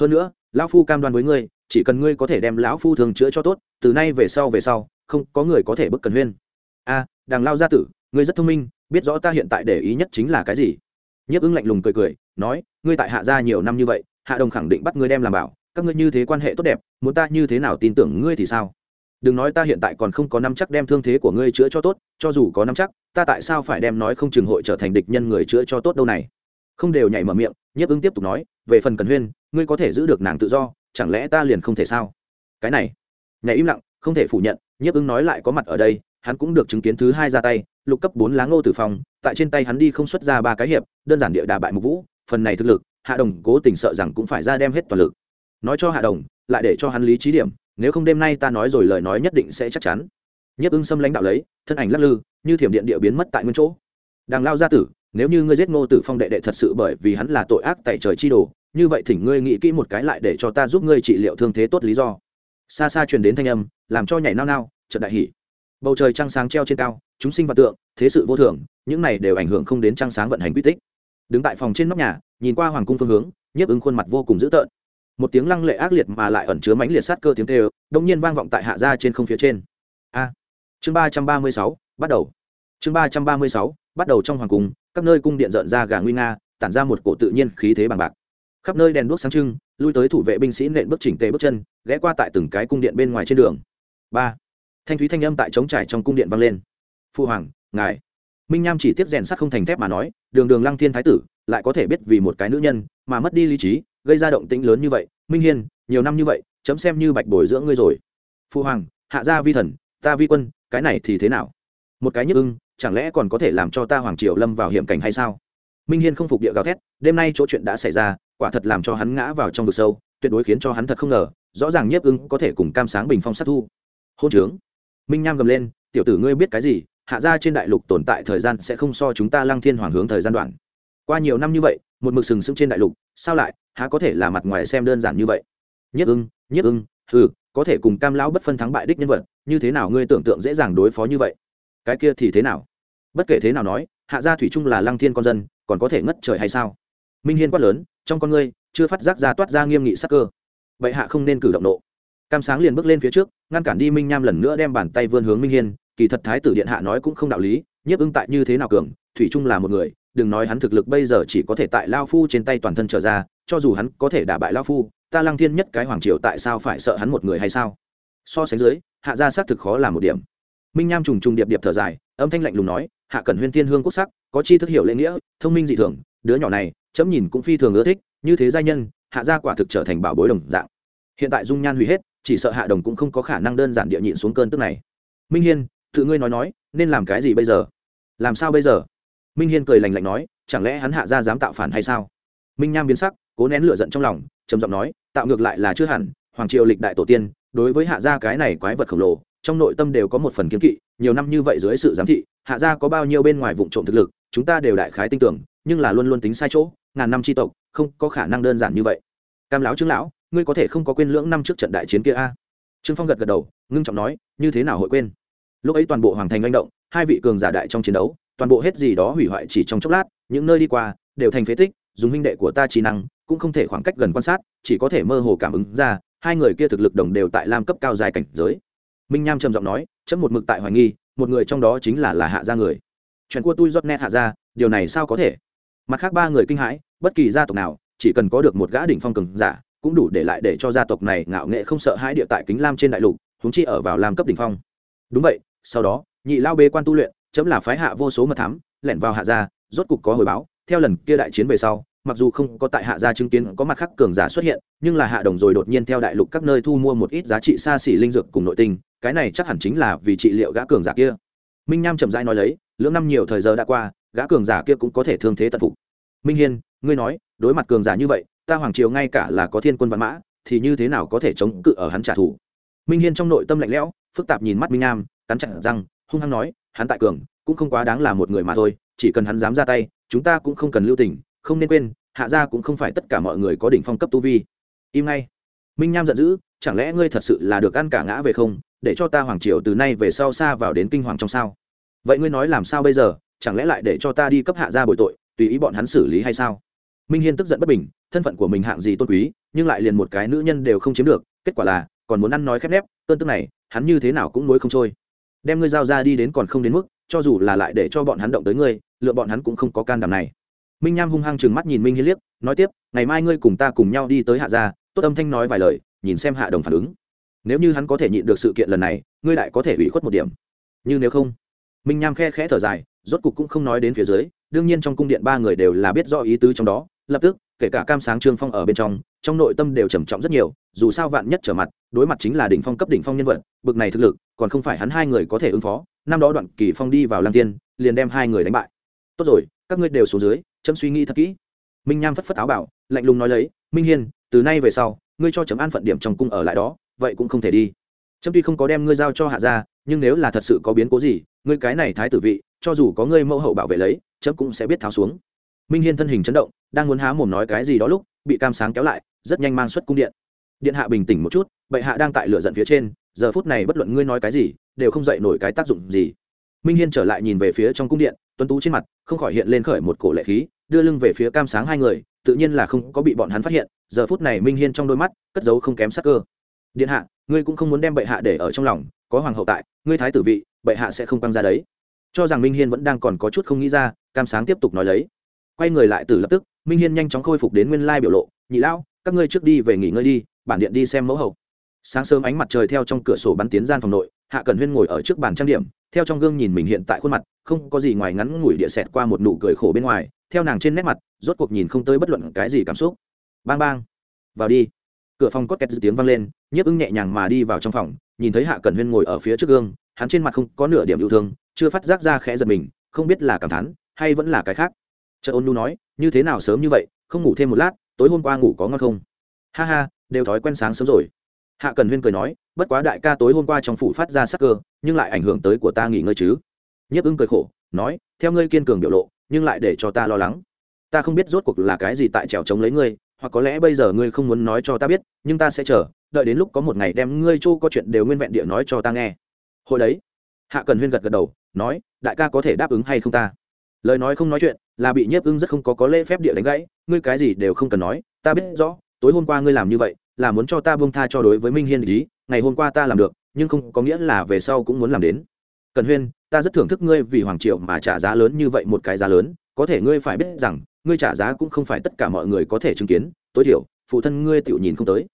Hơn nữa, lão phu cam đoan với ngươi chỉ cần ngươi có thể đem lão phu thường chữa cho tốt, từ nay về sau về sau, không có người có thể bức cần huyên. A đàng lao gia tử, ngươi rất thông minh, biết rõ ta hiện tại để ý nhất chính là cái gì. Nhiếp ứng lạnh lùng cười cười, nói, ngươi tại hạ gia nhiều năm như vậy, hạ đồng khẳng định bắt ngươi đem làm bảo, các ngươi như thế quan hệ tốt đẹp, muốn ta như thế nào tin tưởng ngươi thì sao? Đừng nói ta hiện tại còn không có năm chắc đem thương thế của ngươi chữa cho tốt, cho dù có năm chắc, ta tại sao phải đem nói không chừng hội trở thành địch nhân người chữa cho tốt đâu này? Không đều nhảy mở miệng, nhiếp ứng tiếp tục nói, về phần cần huyên, ngươi có thể giữ được nàng tự do chẳng lẽ ta liền không thể sao? Cái này nhà im lặng, không thể phủ nhận, nhiếp ứng nói lại có mặt ở đây, hắn cũng được chứng kiến thứ hai ra tay, lục cấp bốn lá ngô tử phong, tại trên tay hắn đi không xuất ra ba cái hiệp, đơn giản địa đà bại mục vũ, phần này thực lực, hạ đồng cố tình sợ rằng cũng phải ra đem hết toàn lực. Nói cho hạ đồng, lại để cho hắn lý trí điểm, nếu không đêm nay ta nói rồi lời nói nhất định sẽ chắc chắn. Nhiếp ưng xâm lãnh đạo lấy, thân ảnh lắc lư, như thiểm điện địa biến mất tại nguyên chỗ. Đàng lao gia tử, nếu như ngươi giết ngô tử phong đệ đệ thật sự bởi vì hắn là tội ác tại trời chi đồ như vậy thỉnh ngươi nghĩ kỹ một cái lại để cho ta giúp ngươi trị liệu thương thế tốt lý do. Xa xa truyền đến thanh âm, làm cho nhảy nao nao trận đại hỉ. Bầu trời trăng sáng treo trên cao, chúng sinh và tượng, thế sự vô thường, những này đều ảnh hưởng không đến trăng sáng vận hành quy tích. Đứng tại phòng trên nóc nhà, nhìn qua hoàng cung phương hướng nhiếp ứng khuôn mặt vô cùng dữ tợn. Một tiếng lăng lệ ác liệt mà lại ẩn chứa mãnh liệt sát cơ tiếng kêu đông nhiên vang vọng tại hạ gia trên không phía trên. A! Chương ba trăm ba mươi sáu, bắt đầu. Chương ba trăm ba mươi sáu, bắt đầu trong hoàng cung, các nơi cung điện rợn ra gà nguy nga, tản ra một cổ tự nhiên khí thế bằng bạc khắp nơi đèn đuốc sáng trưng, lui tới thủ vệ binh sĩ nện bước chỉnh tề bước chân, ghé qua tại từng cái cung điện bên ngoài trên đường. Ba, thanh thúy thanh âm tại trống trải trong cung điện vang lên. Phu hoàng, ngài. Minh nham chỉ tiếp rèn sắt không thành thép mà nói, đường đường lăng thiên thái tử, lại có thể biết vì một cái nữ nhân, mà mất đi lý trí, gây ra động tĩnh lớn như vậy. Minh hiên, nhiều năm như vậy, chấm xem như bạch bồi giữa ngươi rồi. Phu hoàng, hạ gia vi thần, ta vi quân, cái này thì thế nào? Một cái nhức ưng, chẳng lẽ còn có thể làm cho ta hoàng triều lâm vào hiểm cảnh hay sao? Minh hiên không phục địa gào thét, đêm nay chỗ chuyện đã xảy ra quả thật làm cho hắn ngã vào trong vực sâu, tuyệt đối khiến cho hắn thật không ngờ, rõ ràng nhiếp ưng có thể cùng cam sáng bình phong sát thu. Hôn trướng. Minh nham gầm lên, tiểu tử ngươi biết cái gì, hạ gia trên đại lục tồn tại thời gian sẽ không so chúng ta lăng thiên hoàng hướng thời gian đoạn. Qua nhiều năm như vậy, một mực sừng sững trên đại lục, sao lại, há có thể là mặt ngoài xem đơn giản như vậy? Nhất ưng nhất ưng ừ có thể cùng cam lão bất phân thắng bại đích nhân vật, như thế nào ngươi tưởng tượng dễ dàng đối phó như vậy? Cái kia thì thế nào? Bất kể thế nào nói, hạ gia thủy trung là lăng thiên con dân, còn có thể ngất trời hay sao? Minh hiên quát lớn trong con ngươi chưa phát giác ra toát ra nghiêm nghị sắc cơ. Vậy hạ không nên cử động nộ. Cam sáng liền bước lên phía trước, ngăn cản đi minh nham lần nữa đem bàn tay vươn hướng minh hiên, kỳ thật thái tử điện hạ nói cũng không đạo lý, nhiếp ưng tại như thế nào cường, thủy trung là một người, đừng nói hắn thực lực bây giờ chỉ có thể tại lao phu trên tay toàn thân trở ra, cho dù hắn có thể đả bại lao phu, ta lăng thiên nhất cái hoàng triều tại sao phải sợ hắn một người hay sao? So sánh dưới, hạ gia xác thực khó làm một điểm. Minh nham trùng trùng điệp điệp thở dài, âm thanh lạnh lùng nói, hạ cần huyên thiên hương quốc sắc, có chi thức hiểu lễ nghĩa, thông minh dị thường, đứa nhỏ này chấm nhìn cũng phi thường ưa thích, như thế giai nhân, hạ gia quả thực trở thành bảo bối đồng dạng. Hiện tại dung nhan hủy hết, chỉ sợ hạ đồng cũng không có khả năng đơn giản địa nhịn xuống cơn tức này. Minh hiên, tự ngươi nói nói, nên làm cái gì bây giờ? Làm sao bây giờ? Minh hiên cười lành lạnh nói, chẳng lẽ hắn hạ gia dám tạo phản hay sao? Minh nham biến sắc, cố nén lửa giận trong lòng, trầm giọng nói, tạo ngược lại là chưa hẳn, hoàng triều lịch đại tổ tiên, đối với hạ gia cái này quái vật khổng lồ, trong nội tâm đều có một phần kiến kỵ, nhiều năm như vậy dưới sự giám thị, hạ gia có bao nhiêu bên ngoài vụ trộm thực lực, chúng ta đều đại khái tin tưởng nhưng là luôn luôn tính sai chỗ, ngàn năm tri tộc, không có khả năng đơn giản như vậy. Cam lão trương lão, ngươi có thể không có quên lưỡng năm trước trận đại chiến kia a? Trương phong gật gật đầu, ngưng trọng nói, như thế nào hội quên? Lúc ấy toàn bộ hoàng thành manh động, hai vị cường giả đại trong chiến đấu, toàn bộ hết gì đó hủy hoại chỉ trong chốc lát, những nơi đi qua, đều thành phế tích, dùng huynh đệ của ta trí năng, cũng không thể khoảng cách gần quan sát, chỉ có thể mơ hồ cảm ứng ra, hai người kia thực lực đồng đều tại lam cấp cao dài cảnh giới. Minh nham trầm giọng nói, chấm một mực tại hoài nghi, một người trong đó chính là là hạ gia người. Chuyện của tôi rót nét hạ gia, điều này sao có thể? Mặt khác ba người kinh hãi, bất kỳ gia tộc nào, chỉ cần có được một gã đỉnh phong cường giả, cũng đủ để lại để cho gia tộc này ngạo nghệ không sợ hãi địa tại kính lam trên đại lục húng chi ở vào lam cấp đỉnh phong. Đúng vậy, sau đó, nhị lao bê quan tu luyện, chấm là phái hạ vô số mật thám, lẻn vào hạ gia, rốt cục có hồi báo, theo lần kia đại chiến về sau, mặc dù không có tại hạ gia chứng kiến có mặt khác cường giả xuất hiện, nhưng là hạ đồng rồi đột nhiên theo đại lục các nơi thu mua một ít giá trị xa xỉ linh dược cùng nội tình cái này chắc hẳn chính là vì trị liệu gã cường giả kia. Minh nham chậm rãi nói lấy lưỡng năm nhiều thời giờ đã qua gã cường giả kia cũng có thể thương thế tận phục. Minh hiên ngươi nói đối mặt cường giả như vậy ta hoàng triều ngay cả là có thiên quân văn mã thì như thế nào có thể chống cự ở hắn trả thù? Minh hiên trong nội tâm lạnh lẽo phức tạp nhìn mắt minh Nam, cắn chặn răng hung hăng nói hắn tại cường cũng không quá đáng là một người mà thôi chỉ cần hắn dám ra tay chúng ta cũng không cần lưu tình không nên quên hạ gia cũng không phải tất cả mọi người có đỉnh phong cấp tu vi. Im ngay. Minh nham giận dữ chẳng lẽ ngươi thật sự là được ăn cả ngã về không để cho ta hoàng triều từ nay về sau xa vào đến kinh hoàng trong sao? Vậy ngươi nói làm sao bây giờ? Chẳng lẽ lại để cho ta đi cấp hạ gia bồi tội, tùy ý bọn hắn xử lý hay sao? Minh hiên tức giận bất bình, thân phận của mình hạng gì tôn quý, nhưng lại liền một cái nữ nhân đều không chiếm được, kết quả là, còn muốn ăn nói khép nép, cơn tức này, hắn như thế nào cũng nối không trôi. Đem ngươi giao ra đi đến còn không đến mức, cho dù là lại để cho bọn hắn động tới ngươi, lựa bọn hắn cũng không có can đảm này. Minh nham hung hăng chừng mắt nhìn minh hiên liếc, nói tiếp, ngày mai ngươi cùng ta cùng nhau đi tới hạ gia, tốt âm thanh nói vài lời, nhìn xem hạ đồng phản ứng. Nếu như hắn có thể nhịn được sự kiện lần này, ngươi lại có thể ủy khuất một điểm. Nhưng nếu không minh nham khe khẽ thở dài, rốt cục cũng không nói đến phía dưới, đương nhiên trong cung điện ba người đều là biết rõ ý tứ trong đó, lập tức, kể cả cam sáng trương phong ở bên trong trong nội tâm đều trầm trọng rất nhiều, dù sao vạn nhất trở mặt, đối mặt chính là đỉnh phong cấp đỉnh phong nhân vật, bực này thực lực, còn không phải hắn hai người có thể ứng phó, năm đó đoạn kỳ phong đi vào lang tiên liền đem hai người đánh bại. Tốt rồi, các ngươi đều xuống dưới, chấm suy nghĩ thật kỹ. Minh nham phất phất áo bảo, lạnh lùng nói lấy, minh hiên, từ nay về sau, ngươi cho chấm an phận điểm trong cung ở lại đó, vậy cũng không thể đi. Chấm tuy không có đem ngươi giao cho hạ gia, nhưng nếu là thật sự có biến cố gì ngươi cái này thái tử vị, cho dù có ngươi mẫu hậu bảo vệ lấy, chấm cũng sẽ biết tháo xuống. Minh hiên thân hình chấn động, đang muốn há mồm nói cái gì đó lúc, bị cam sáng kéo lại, rất nhanh mang xuất cung điện. Điện hạ bình tĩnh một chút, bệ hạ đang tại lửa giận phía trên, giờ phút này bất luận ngươi nói cái gì, đều không dậy nổi cái tác dụng gì. Minh hiên trở lại nhìn về phía trong cung điện, tuấn tú trên mặt, không khỏi hiện lên khởi một cổ lệ khí, đưa lưng về phía cam sáng hai người, tự nhiên là không có bị bọn hắn phát hiện, giờ phút này minh hiên trong đôi mắt, cất giấu không kém sắc cơ. Điện hạ, ngươi cũng không muốn đem bệ hạ để ở trong lòng, có hoàng hậu tại, ngươi thái tử vị bệ hạ sẽ không quăng ra đấy. Cho rằng minh hiên vẫn đang còn có chút không nghĩ ra, cam sáng tiếp tục nói lấy. Quay người lại từ lập tức, minh hiên nhanh chóng khôi phục đến nguyên lai biểu lộ, nhị lão, các ngươi trước đi về nghỉ ngơi đi, bản điện đi xem mẫu hậu. Sáng sớm ánh mặt trời theo trong cửa sổ bắn tiến gian phòng nội, hạ cần huyên ngồi ở trước bàn trang điểm, theo trong gương nhìn mình hiện tại khuôn mặt, không có gì ngoài ngắn ngủi địa xẹt qua một nụ cười khổ bên ngoài, theo nàng trên nét mặt, rốt cuộc nhìn không tới bất luận cái gì cảm xúc. Bang bang. Vào đi. Cửa phòng cốt kẹt tiếng vang lên, nhiếp ưng nhẹ nhàng mà đi vào trong phòng, nhìn thấy hạ cần huyên ngồi ở phía trước gương hắn trên mặt không có nửa điểm yêu thương, chưa phát giác ra khẽ giật mình, không biết là cảm thán, hay vẫn là cái khác. Chợ ôn nu nói, như thế nào sớm như vậy, không ngủ thêm một lát, tối hôm qua ngủ có ngon không? Ha ha, đều thói quen sáng sớm rồi. Hạ cần huyên cười nói, bất quá đại ca tối hôm qua trong phủ phát ra sắc cơ, nhưng lại ảnh hưởng tới của ta nghỉ ngơi chứ. Nhiếp ưng cười khổ, nói, theo ngươi kiên cường biểu lộ, nhưng lại để cho ta lo lắng. Ta không biết rốt cuộc là cái gì tại trèo chống lấy ngươi, hoặc có lẽ bây giờ ngươi không muốn nói cho ta biết, nhưng ta sẽ chờ, đợi đến lúc có một ngày đem ngươi châu có chuyện đều nguyên vẹn địa nói cho ta nghe hồi đấy, hạ cần huyên gật gật đầu, nói, đại ca có thể đáp ứng hay không ta? Lời nói không nói chuyện là bị nhiếp ưng rất không có có lễ phép địa đánh gãy, ngươi cái gì đều không cần nói, ta biết rõ, tối hôm qua ngươi làm như vậy là muốn cho ta bông tha cho đối với minh hiên ý, ngày hôm qua ta làm được, nhưng không có nghĩa là về sau cũng muốn làm đến. Cần huyên, ta rất thưởng thức ngươi vì hoàng triệu mà trả giá lớn như vậy một cái giá lớn, có thể ngươi phải biết rằng, ngươi trả giá cũng không phải tất cả mọi người có thể chứng kiến, tối thiểu, phụ thân ngươi tự nhìn không tới.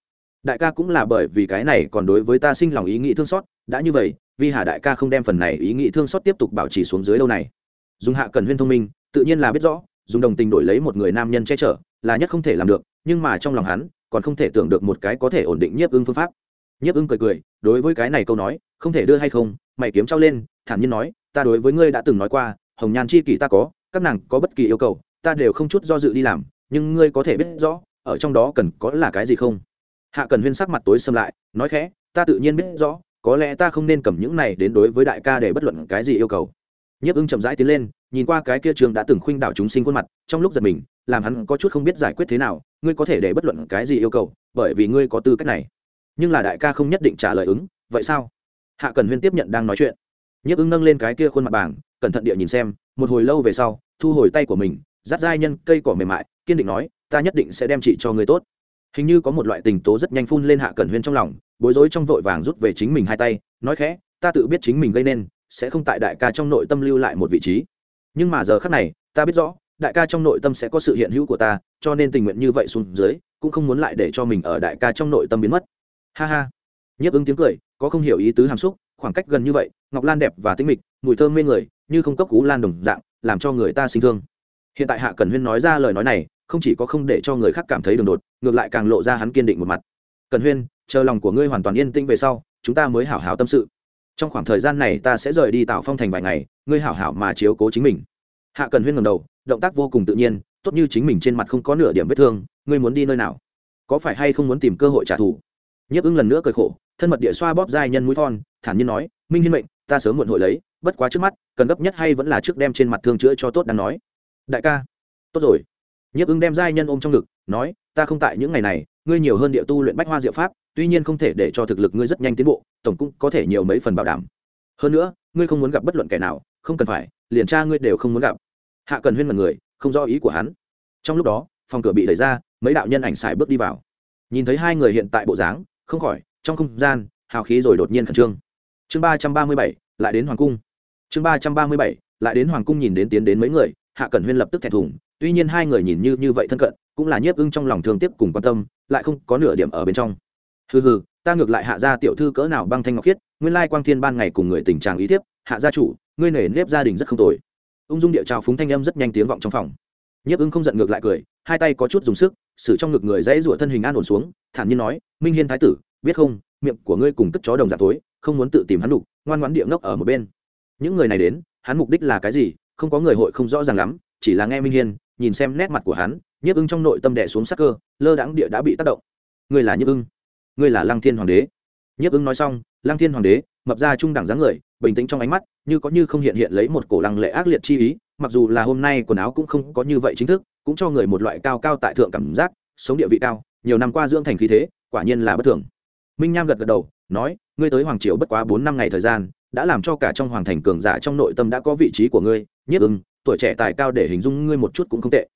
Đại ca cũng là bởi vì cái này còn đối với ta sinh lòng ý nghĩ thương xót, đã như vậy Vi hà đại ca không đem phần này ý nghĩ thương xót tiếp tục bảo trì xuống dưới lâu này. Dùng hạ cần huyên thông minh, tự nhiên là biết rõ, dùng đồng tình đổi lấy một người nam nhân che chở là nhất không thể làm được, nhưng mà trong lòng hắn, còn không thể tưởng được một cái có thể ổn định nhiếp ưng phương pháp. Nhiếp ưng cười cười, đối với cái này câu nói, không thể đưa hay không, mày kiếm trao lên, thản nhiên nói, ta đối với ngươi đã từng nói qua, hồng nhan chi kỷ ta có, các nàng có bất kỳ yêu cầu, ta đều không chút do dự đi làm, nhưng ngươi có thể biết rõ, ở trong đó cần có là cái gì không? Hạ cần huyên sắc mặt tối xâm lại, nói khẽ, ta tự nhiên biết rõ có lẽ ta không nên cầm những này đến đối với đại ca để bất luận cái gì yêu cầu. Nhiếp ưng chậm rãi tiến lên, nhìn qua cái kia trường đã từng khuynh đảo chúng sinh khuôn mặt, trong lúc giật mình, làm hắn có chút không biết giải quyết thế nào, ngươi có thể để bất luận cái gì yêu cầu, bởi vì ngươi có tư cách này. Nhưng là đại ca không nhất định trả lời ứng, vậy sao? Hạ cần huyên tiếp nhận đang nói chuyện. Nhiếp ưng nâng lên cái kia khuôn mặt bảng, cẩn thận địa nhìn xem, một hồi lâu về sau, thu hồi tay của mình dắt dai nhân cây cỏ mềm mại, kiên định nói, ta nhất định sẽ đem chị cho người tốt. Hình như có một loại tình tố rất nhanh phun lên hạ cẩn huyên trong lòng bối rối trong vội vàng rút về chính mình hai tay, nói khẽ, ta tự biết chính mình gây nên, sẽ không tại đại ca trong nội tâm lưu lại một vị trí. Nhưng mà giờ khác này, ta biết rõ, đại ca trong nội tâm sẽ có sự hiện hữu của ta, cho nên tình nguyện như vậy xuống dưới, cũng không muốn lại để cho mình ở đại ca trong nội tâm biến mất. Ha ha. Nhấp ứng tiếng cười, có không hiểu ý tứ hàm xúc, khoảng cách gần như vậy, ngọc lan đẹp và tinh mịch, mùi thơm mê người, như không cấp cú lan đồng dạng, làm cho người ta sinh thương. Hiện tại hạ cần huyên nói ra lời nói này, không chỉ có không để cho người khác cảm thấy đường đột, ngược lại càng lộ ra hắn kiên định một mặt. Cần huyên chờ lòng của ngươi hoàn toàn yên tĩnh về sau, chúng ta mới hảo hảo tâm sự. Trong khoảng thời gian này ta sẽ rời đi tạo phong thành vài ngày, ngươi hảo hảo mà chiếu cố chính mình. Hạ cần huyên ngầm đầu, động tác vô cùng tự nhiên, tốt như chính mình trên mặt không có nửa điểm vết thương, ngươi muốn đi nơi nào? Có phải hay không muốn tìm cơ hội trả thù? Nhấp ứng lần nữa cười khổ, thân mật địa xoa bóp dai nhân mũi thon, thản nhiên nói, minh hiên mệnh, ta sớm muộn hội lấy, bất quá trước mắt, cần gấp nhất hay vẫn là trước đem trên mặt thương chữa cho tốt đang nói. Đại ca. Tốt rồi. Nhấp ứng đem giai nhân ôm trong ngực, nói ta không tại những ngày này, ngươi nhiều hơn địa tu luyện bách hoa diệu pháp, tuy nhiên không thể để cho thực lực ngươi rất nhanh tiến bộ, tổng cũng có thể nhiều mấy phần bảo đảm. Hơn nữa, ngươi không muốn gặp bất luận kẻ nào, không cần phải, liền tra ngươi đều không muốn gặp. Hạ cần huyên mật người, không rõ ý của hắn. Trong lúc đó, phòng cửa bị đẩy ra, mấy đạo nhân ảnh xài bước đi vào. Nhìn thấy hai người hiện tại bộ dáng, không khỏi, trong không gian, hào khí rồi đột nhiên khẩn trương. Chương ba trăm ba mươi bảy, lại đến hoàng cung. Chương ba trăm ba mươi bảy, lại đến hoàng cung nhìn đến tiến đến mấy người, hạ cẩn huyên lập tức thẹn thùng, tuy nhiên hai người nhìn như như vậy thân cận cũng là nhiếp ưng trong lòng thương tiếc cùng quan tâm, lại không có nửa điểm ở bên trong. Hừ hừ, ta ngược lại hạ gia tiểu thư cỡ nào băng thanh ngọc khiết, nguyên lai quang thiên ban ngày cùng người tình trạng ý thiếp, hạ gia chủ, ngươi nể nếp gia đình rất không tồi. Ung dung địa trào phúng thanh âm rất nhanh tiếng vọng trong phòng. Nhiếp ưng không giận ngược lại cười, hai tay có chút dùng sức xử trong ngực người dãy rủa thân hình an ổn xuống, thản nhiên nói, minh hiên thái tử, biết không, miệng của ngươi cùng cất chó đồng giả tối, không muốn tự tìm hắn đục, ngoan ngoãn địa ngốc ở một bên. Những người này đến, hắn mục đích là cái gì, không có người hội không rõ ràng lắm, chỉ là nghe minh hiên, nhìn xem nét mặt của hắn nhiếp ưng trong nội tâm đẻ xuống sắc cơ, lơ đãng địa đã bị tác động. Ngươi là nhiếp ưng? Ngươi là lăng thiên hoàng đế? Nhiếp ưng nói xong, lăng thiên hoàng đế, mập ra trung đẳng dáng người, bình tĩnh trong ánh mắt, như có như không hiện hiện lấy một cổ lăng lệ ác liệt chi ý, mặc dù là hôm nay quần áo cũng không có như vậy chính thức, cũng cho người một loại cao cao tại thượng cảm giác, sống địa vị cao, nhiều năm qua dưỡng thành khí thế, quả nhiên là bất thường. Minh nham gật gật đầu, nói, ngươi tới hoàng triều bất quá bốn năm ngày thời gian, đã làm cho cả trong hoàng thành cường giả trong nội tâm đã có vị trí của ngươi. Nhiếp ưng, tuổi trẻ tài cao để hình dung ngươi một chút cũng không tệ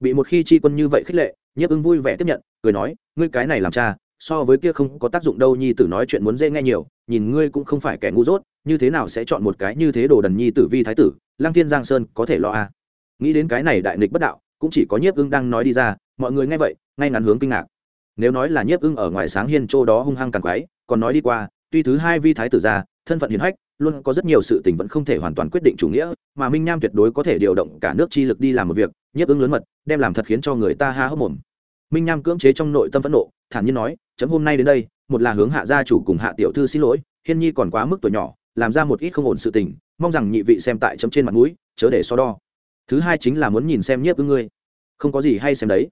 bị một khi chi quân như vậy khích lệ, nhiếp ưng vui vẻ tiếp nhận, cười nói, ngươi cái này làm cha, so với kia không có tác dụng đâu, nhi tử nói chuyện muốn dễ nghe nhiều, nhìn ngươi cũng không phải kẻ ngu dốt, như thế nào sẽ chọn một cái như thế đồ đần nhi tử vi thái tử, lăng thiên giang sơn có thể lo à. nghĩ đến cái này đại nghịch bất đạo, cũng chỉ có nhiếp ưng đang nói đi ra, mọi người nghe vậy, ngay ngắn hướng kinh ngạc nếu nói là nhiếp ưng ở ngoài sáng hiên châu đó hung hăng càng quái, còn nói đi qua, tuy thứ hai vi thái tử ra thân phận hiền hách, luôn có rất nhiều sự tình vẫn không thể hoàn toàn quyết định chủ nghĩa, mà minh nham tuyệt đối có thể điều động cả nước chi lực đi làm một việc, nhiếp ứng lớn mật, đem làm thật khiến cho người ta há hốc mồm. Minh nham cưỡng chế trong nội tâm phẫn nộ, thản nhiên nói, chấm hôm nay đến đây, một là hướng hạ gia chủ cùng hạ tiểu thư xin lỗi, hiên nhi còn quá mức tuổi nhỏ, làm ra một ít không ổn sự tình, mong rằng nhị vị xem tại chấm trên mặt mũi, chớ để so đo. Thứ hai chính là muốn nhìn xem nhiếp ứng ngươi. Không có gì hay xem đấy.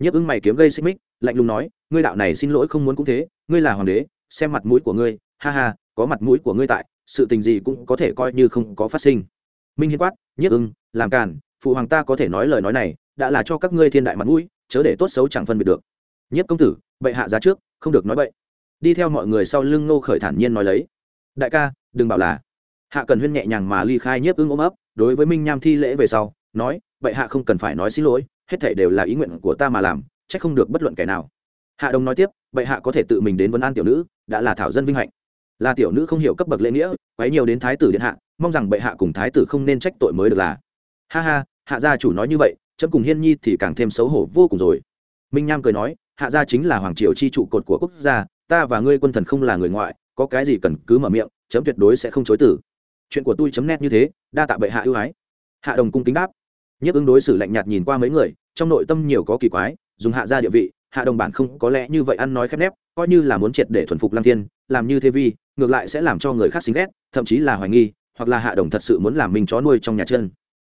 Nhiếp ứng mày kiếm gây xích mích, lạnh lùng nói, ngươi đạo này xin lỗi không muốn cũng thế, ngươi là hoàng đế, xem mặt mũi của ngươi, ha ha có mặt mũi của ngươi tại, sự tình gì cũng có thể coi như không có phát sinh. Minh hiên quát nhiếp ưng, làm càn, phụ hoàng ta có thể nói lời nói này, đã là cho các ngươi thiên đại mặt mũi, chớ để tốt xấu chẳng phân biệt được. Nhiếp công tử, bệ hạ giá trước, không được nói bậy. Đi theo mọi người sau lưng ngô khởi thản nhiên nói lấy, đại ca, đừng bảo là. Hạ cần huyên nhẹ nhàng mà ly khai nhiếp ưng ôm ấp, đối với minh nham thi lễ về sau, nói, bệ hạ không cần phải nói xin lỗi, hết thể đều là ý nguyện của ta mà làm trách không được bất luận kẻ nào. Hạ đồng nói tiếp, bệ hạ có thể tự mình đến vấn an tiểu nữ, đã là thảo dân vinh hạnh là tiểu nữ không hiểu cấp bậc lễ nghĩa, quấy nhiều đến thái tử điện hạ, mong rằng bệ hạ cùng thái tử không nên trách tội mới được là. Ha ha, hạ gia chủ nói như vậy, chấm cùng hiên nhi thì càng thêm xấu hổ vô cùng rồi. Minh nham cười nói, hạ gia chính là hoàng triều chi trụ cột của quốc gia, ta và ngươi quân thần không là người ngoại, có cái gì cần cứ mở miệng, chấm tuyệt đối sẽ không chối tử chuyện của tôi chấm nét như thế, đa tạ bệ hạ ưu ái. Hạ đồng cung kính đáp. Nhất ứng đối xử lạnh nhạt nhìn qua mấy người, trong nội tâm nhiều có kỳ quái, dùng hạ gia địa vị, hạ đồng bản không có lẽ như vậy ăn nói khép nép, coi như là muốn triệt để thuần phục lăng thiên, làm như thế vi ngược lại sẽ làm cho người khác xính ghét, thậm chí là hoài nghi, hoặc là hạ đồng thật sự muốn làm mình chó nuôi trong nhà chân.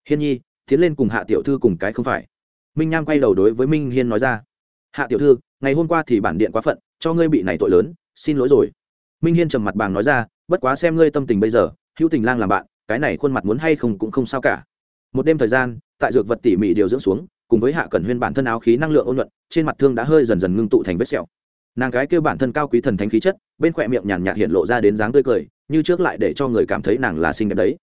Hiên nhi, tiến lên cùng hạ tiểu thư cùng cái không phải. Minh nham quay đầu đối với minh hiên nói ra. Hạ tiểu thư, ngày hôm qua thì bản điện quá phận, cho ngươi bị này tội lớn, xin lỗi rồi. Minh hiên trầm mặt bàng nói ra, bất quá xem ngươi tâm tình bây giờ, hữu tình lang làm bạn, cái này khuôn mặt muốn hay không cũng không sao cả. Một đêm thời gian, tại dược vật tỉ mỉ điều dưỡng xuống, cùng với hạ cẩn huyên bản thân áo khí năng lượng ôn nhuận, trên mặt thương đã hơi dần dần ngưng tụ thành vết sẹo nàng gái kêu bản thân cao quý thần thánh khí chất, bên khỏe miệng nhàn nhạt hiện lộ ra đến dáng tươi cười, như trước lại để cho người cảm thấy nàng là xinh đẹp đấy.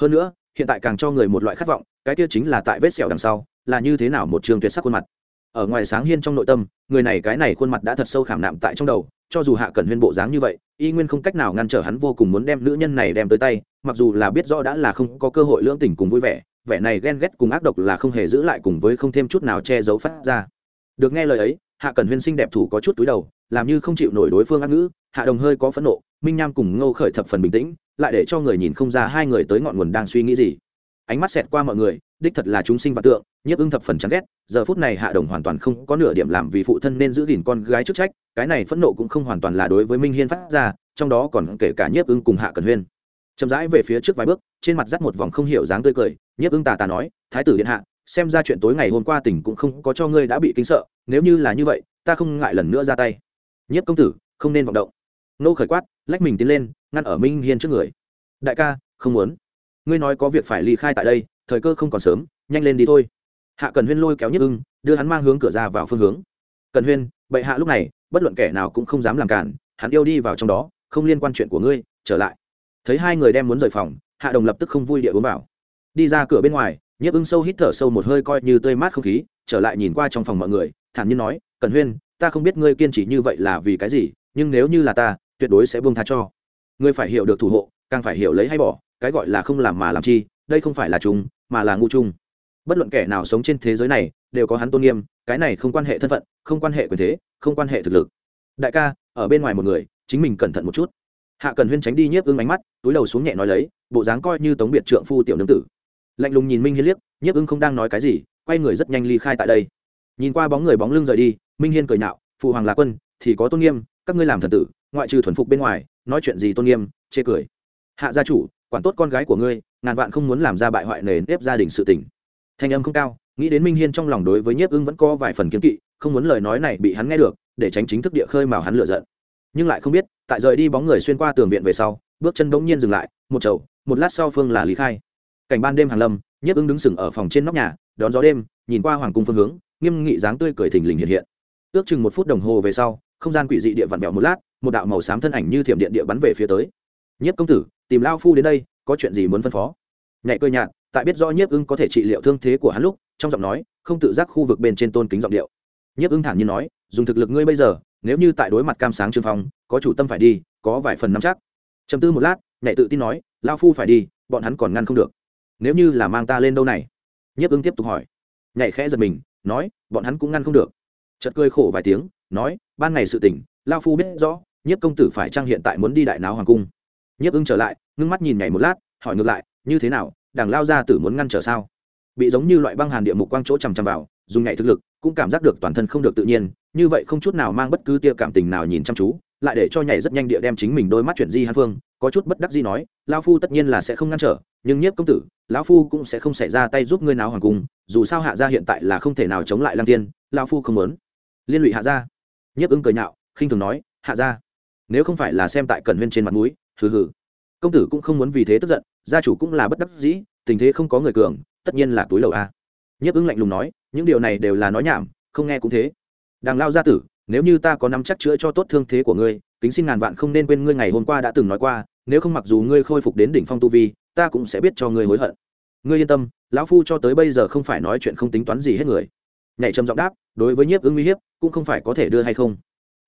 Hơn nữa, hiện tại càng cho người một loại khát vọng, cái kia chính là tại vết sẹo đằng sau, là như thế nào một trường tuyệt sắc khuôn mặt. Ở ngoài sáng hiên trong nội tâm, người này cái này khuôn mặt đã thật sâu khảm nạm tại trong đầu, cho dù hạ cẩn huyên bộ dáng như vậy, y nguyên không cách nào ngăn trở hắn vô cùng muốn đem nữ nhân này đem tới tay, mặc dù là biết rõ đã là không có cơ hội lưỡng tình cùng vui vẻ vẻ này ghen ghét cùng ác độc là không hề giữ lại cùng với không thêm chút nào che giấu phát ra. Được nghe lời ấy, hạ cẩn huyên xinh đẹp thủ có chút túi đầu làm như không chịu nổi đối phương ác ngữ, hạ đồng hơi có phẫn nộ, minh nham cùng ngô khởi thập phần bình tĩnh, lại để cho người nhìn không ra hai người tới ngọn nguồn đang suy nghĩ gì. Ánh mắt xẹt qua mọi người, đích thật là chúng sinh và tượng, nhiếp ưng thập phần chán ghét, giờ phút này hạ đồng hoàn toàn không có nửa điểm làm vì phụ thân nên giữ gìn con gái chức trách, cái này phẫn nộ cũng không hoàn toàn là đối với minh hiên phát ra, trong đó còn kể cả nhiếp ưng cùng hạ cần huyên. Chậm rãi về phía trước vài bước, trên mặt dắt một vòng không hiểu dáng tươi cười, nhiếp ưng tà tà nói, thái tử điện hạ, xem ra chuyện tối ngày hôm qua tỉnh cũng không có cho ngươi đã bị kinh sợ, nếu như là như vậy, ta không ngại lần nữa ra tay nhiếp công tử, không nên vọng động. Nô khởi quát, lách mình tiến lên, ngăn ở minh hiên trước người. Đại ca, không muốn. Ngươi nói có việc phải ly khai tại đây, thời cơ không còn sớm, nhanh lên đi thôi. Hạ cần huyên lôi kéo nhất ưng, đưa hắn mang hướng cửa ra vào phương hướng. Cần huyên, bệ hạ lúc này, bất luận kẻ nào cũng không dám làm cản, hắn yêu đi vào trong đó, không liên quan chuyện của ngươi, trở lại. Thấy hai người đem muốn rời phòng, hạ đồng lập tức không vui địa uống vào. Đi ra cửa bên ngoài, nhiếp ưng sâu hít thở sâu một hơi coi như tươi mát không khí, trở lại nhìn qua trong phòng mọi người, thản nhiên nói cần huyên ta không biết ngươi kiên trì như vậy là vì cái gì, nhưng nếu như là ta, tuyệt đối sẽ buông tha cho. Ngươi phải hiểu được thủ hộ, càng phải hiểu lấy hay bỏ, cái gọi là không làm mà làm chi, đây không phải là chúng mà là ngu chung. Bất luận kẻ nào sống trên thế giới này, đều có hắn tôn nghiêm, cái này không quan hệ thân phận, không quan hệ quyền thế, không quan hệ thực lực. Đại ca, ở bên ngoài một người, chính mình cẩn thận một chút. Hạ cần huyên tránh đi nhiếp ưng ánh mắt, túi đầu xuống nhẹ nói lấy, bộ dáng coi như tống biệt trượng phu tiểu nương tử. Lạnh lùng nhìn minh hiên liếc, nhiếp ưng không đang nói cái gì, quay người rất nhanh ly khai tại đây. Nhìn qua bóng người bóng lưng rời đi minh hiên cười nhạo, phụ hoàng là quân, thì có tôn nghiêm, các ngươi làm thần tử, ngoại trừ thuần phục bên ngoài, nói chuyện gì tôn nghiêm, chê cười. Hạ gia chủ, quản tốt con gái của ngươi, ngàn vạn không muốn làm ra bại hoại nề nếp gia đình sự tình. Thanh âm không cao, nghĩ đến minh hiên trong lòng đối với nhiếp ưng vẫn có vài phần kiếm kỵ, không muốn lời nói này bị hắn nghe được, để tránh chính thức địa khơi mà hắn lựa giận. Nhưng lại không biết, tại rời đi bóng người xuyên qua tường viện về sau, bước chân bỗng nhiên dừng lại, một chậu một lát sau phương là lý khai. Cảnh ban đêm hàng lâm, nhiếp ưng đứng sừng ở phòng trên nóc nhà, đón gió đêm, nhìn qua hoàng cung phương hướng, nghiêm nghị dáng tươi cười thình lình hiện hiện ước chừng một phút đồng hồ về sau, không gian quỷ dị địa vặn vẹo một lát, một đạo màu xám thân ảnh như thiểm điện địa bắn về phía tới. Nhiếp công tử, tìm lao phu đến đây, có chuyện gì muốn phân phó? Nhạy cơ nhạt, tại biết rõ nhiếp ưng có thể trị liệu thương thế của hắn lúc, trong giọng nói, không tự giác khu vực bên trên tôn kính giọng điệu. Nhiếp ưng thản nhiên nói, dùng thực lực ngươi bây giờ, nếu như tại đối mặt cam sáng trương phong, có chủ tâm phải đi, có vài phần nắm chắc. Chầm tư một lát nhạy tự tin nói, lao phu phải đi, bọn hắn còn ngăn không được. Nếu như là mang ta lên đâu này? Nhiếp ưng tiếp tục hỏi. Nhạy khẽ giật mình, nói, bọn hắn cũng ngăn không được chật cười khổ vài tiếng, nói, ban ngày sự tỉnh, lao phu biết rõ, nhiếp công tử phải trang hiện tại muốn đi đại náo hoàng cung. Nhiếp ưng trở lại, ngưng mắt nhìn nhảy một lát, hỏi ngược lại, như thế nào đảng lao ra tử muốn ngăn trở sao? Bị giống như loại băng hàn địa mục quang chỗ chằm chằm vào, dùng nhảy thực lực, cũng cảm giác được toàn thân không được tự nhiên, như vậy không chút nào mang bất cứ tia cảm tình nào nhìn chăm chú, lại để cho nhảy rất nhanh địa đem chính mình đôi mắt chuyển di hàn phương, có chút bất đắc gì nói, lao phu tất nhiên là sẽ không ngăn trở, nhưng nhiếp công tử, lão phu cũng sẽ không xảy ra tay giúp ngươi nào hoàng cung, dù sao hạ gia hiện tại là không thể nào chống lại lang tiên lao phu không muốn liên lụy hạ gia. Nhiếp ưng cười nhạo, khinh thường nói, hạ gia, nếu không phải là xem tại cẩn huyên trên mặt núi hừ hừ. Công tử cũng không muốn vì thế tức giận, gia chủ cũng là bất đắc dĩ, tình thế không có người cường, tất nhiên là túi lầu a. Nhiếp ứng lạnh lùng nói, những điều này đều là nói nhảm, không nghe cũng thế. Đàng lao gia tử, nếu như ta có nắm chắc chữa cho tốt thương thế của ngươi, kính xin ngàn vạn không nên quên ngươi ngày hôm qua đã từng nói qua, nếu không mặc dù ngươi khôi phục đến đỉnh phong tu vi, ta cũng sẽ biết cho ngươi hối hận. Ngươi yên tâm, lão phu cho tới bây giờ không phải nói chuyện không tính toán gì hết người nhảy trầm giọng đáp, đối với nhiếp ưng uy hiếp, cũng không phải có thể đưa hay không.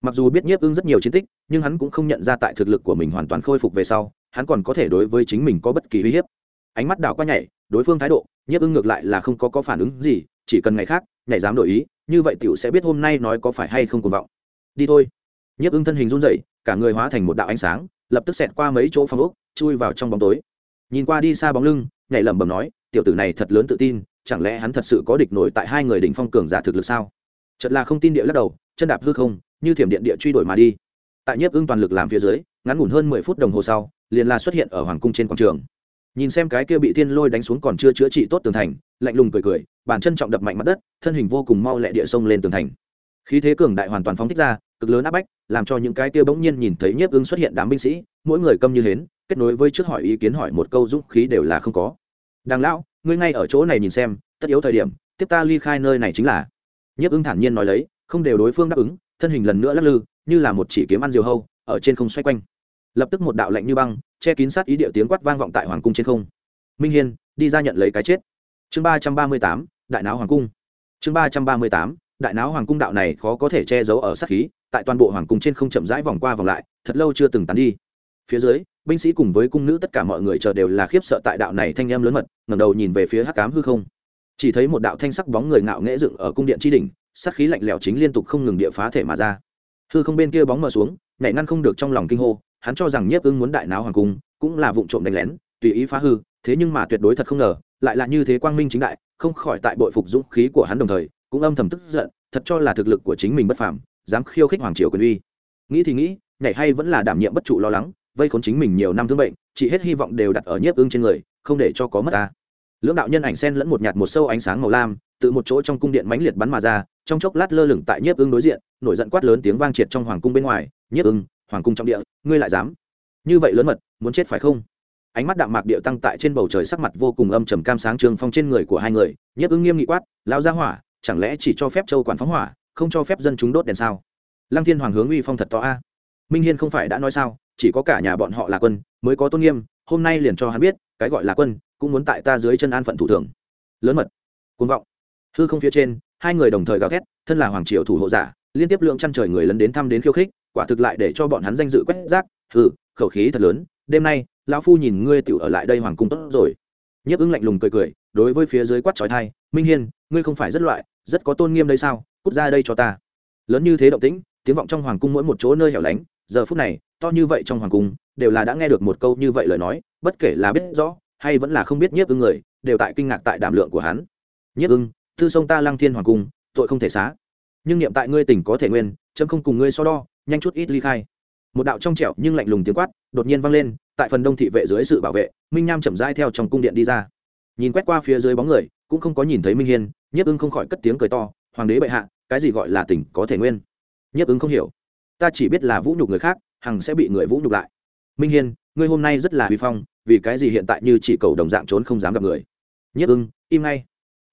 Mặc dù biết nhiếp ưng rất nhiều chiến tích, nhưng hắn cũng không nhận ra tại thực lực của mình hoàn toàn khôi phục về sau, hắn còn có thể đối với chính mình có bất kỳ uy hiếp. Ánh mắt đảo qua nhảy, đối phương thái độ, nhiếp ưng ngược lại là không có có phản ứng gì, chỉ cần ngày khác, nhảy dám đổi ý, như vậy tiểu sẽ biết hôm nay nói có phải hay không cuồng vọng. Đi thôi. Nhiếp ưng thân hình run rẩy, cả người hóa thành một đạo ánh sáng, lập tức xẹt qua mấy chỗ phòng ốc, chui vào trong bóng tối. Nhìn qua đi xa bóng lưng, nhảy lẩm bẩm nói, tiểu tử này thật lớn tự tin chẳng lẽ hắn thật sự có địch nổi tại hai người đỉnh phong cường giả thực lực sao? Chật là không tin địa lắc đầu, chân đạp hư không, như thiểm điện địa truy đuổi mà đi. Tại nhiếp ưng toàn lực làm phía dưới, ngắn ngủn hơn mười phút đồng hồ sau, liền là xuất hiện ở hoàng cung trên quảng trường. Nhìn xem cái kia bị thiên lôi đánh xuống còn chưa chữa trị tốt tường thành, lạnh lùng cười cười, bàn chân trọng đập mạnh mặt đất, thân hình vô cùng mau lẹ địa sông lên tường thành. Khí thế cường đại hoàn toàn phóng thích ra, cực lớn áp bách, làm cho những cái kia bỗng nhiên nhìn thấy nhiếp ưng xuất hiện đám binh sĩ, mỗi người câm như hến, kết nối với trước hỏi ý kiến hỏi một câu dũng khí đều là không có. Đàng lão ngươi ngay ở chỗ này nhìn xem, tất yếu thời điểm, tiếp ta ly khai nơi này chính là. Nhiếp ưng thản nhiên nói lấy, không đều đối phương đáp ứng, thân hình lần nữa lắc lư, như là một chỉ kiếm ăn diều hâu, ở trên không xoay quanh. Lập tức một đạo lạnh như băng, che kín sát ý địa tiếng quát vang vọng tại hoàng cung trên không. Minh hiên, đi ra nhận lấy cái chết. Chương ba trăm ba mươi tám, đại náo hoàng cung. Chương ba trăm ba mươi tám, đại náo hoàng cung đạo này khó có thể che giấu ở sát khí, tại toàn bộ hoàng cung trên không chậm rãi vòng qua vòng lại, thật lâu chưa từng tán đi. Phía dưới binh sĩ cùng với cung nữ tất cả mọi người chờ đều là khiếp sợ tại đạo này thanh em lớn mật, ngẩng đầu nhìn về phía hắc cám hư không. Chỉ thấy một đạo thanh sắc bóng người ngạo nghễ dựng ở cung điện tri đỉnh, sát khí lạnh lẽo chính liên tục không ngừng địa phá thể mà ra. Hư không bên kia bóng mờ xuống, nhảy ngăn không được trong lòng kinh hô, hắn cho rằng nhiếp ưng muốn đại náo hoàng cung, cũng là vụ trộm đánh lén, tùy ý phá hư, thế nhưng mà tuyệt đối thật không ngờ, lại là như thế quang minh chính đại, không khỏi tại bội phục dũng khí của hắn đồng thời, cũng âm thầm tức giận, thật cho là thực lực của chính mình bất phàm, dám khiêu khích hoàng triều quyền uy. Nghĩ thì nghĩ, nhảy hay vẫn là đảm nhiệm bất trụ lo lắng vây khốn chính mình nhiều năm thương bệnh, chỉ hết hy vọng đều đặt ở nhiếp ưng trên người, không để cho có mất ta. Lưỡng đạo nhân ảnh sen lẫn một nhạt một sâu ánh sáng màu lam, từ một chỗ trong cung điện mãnh liệt bắn mà ra, trong chốc lát lơ lửng tại nhiếp ưng đối diện, nổi giận quát lớn tiếng vang triệt trong hoàng cung bên ngoài, nhiếp ưng hoàng cung trong địa, ngươi lại dám? Như vậy lớn mật, muốn chết phải không? Ánh mắt đạm mạc địa tăng tại trên bầu trời sắc mặt vô cùng âm trầm cam sáng trường phong trên người của hai người, nhiếp ưng nghiêm nghị quát lao ra hỏa, chẳng lẽ chỉ cho phép châu quản phóng hỏa, không cho phép dân chúng đốt đèn sao? Lăng thiên hoàng hướng uy phong thật to a. Minh hiên không phải đã nói sao? Chỉ có cả nhà bọn họ là quân, mới có tôn nghiêm, hôm nay liền cho hắn biết, cái gọi là quân, cũng muốn tại ta dưới chân an phận thủ thường. Lớn mật côn vọng. Hư không phía trên, hai người đồng thời gào thét, thân là hoàng triều thủ hộ giả, liên tiếp lượng chăn trời người lấn đến thăm đến khiêu khích, quả thực lại để cho bọn hắn danh dự quét rác. Hừ, khẩu khí thật lớn, đêm nay, lão phu nhìn ngươi tiểu ở lại đây hoàng cung tốt rồi. Nhấp ứng lạnh lùng cười cười, đối với phía dưới quát trói thai minh hiên, ngươi không phải rất loại, rất có tôn nghiêm đây sao? Cút ra đây cho ta. Lớn như thế động tĩnh, tiếng vọng trong hoàng cung mỗi một chỗ nơi hẻo lánh giờ phút này, to như vậy trong hoàng cung, đều là đã nghe được một câu như vậy lời nói, bất kể là biết rõ, hay vẫn là không biết nhiếp ưng người, đều tại kinh ngạc tại đảm lượng của hắn. Nhiếp ưng, thư sông ta lăng thiên hoàng cung, tội không thể xá. Nhưng niệm tại ngươi tỉnh có thể nguyên, chấm không cùng ngươi so đo, nhanh chút ít ly khai. Một đạo trong trẻo nhưng lạnh lùng tiếng quát, đột nhiên vang lên, tại phần đông thị vệ dưới sự bảo vệ, minh nham chậm rãi theo trong cung điện đi ra. Nhìn quét qua phía dưới bóng người, cũng không có nhìn thấy minh hiên, nhiếp ưng không khỏi cất tiếng cười to, hoàng đế bệ hạ, cái gì gọi là tỉnh có thể nguyên? Nhiếp ưng không hiểu ta chỉ biết là vũ nhục người khác, hằng sẽ bị người vũ nhục lại. Minh hiên, ngươi hôm nay rất là huy phong, vì cái gì hiện tại như chỉ cầu đồng dạng trốn không dám gặp người? Nhất ưng, im ngay.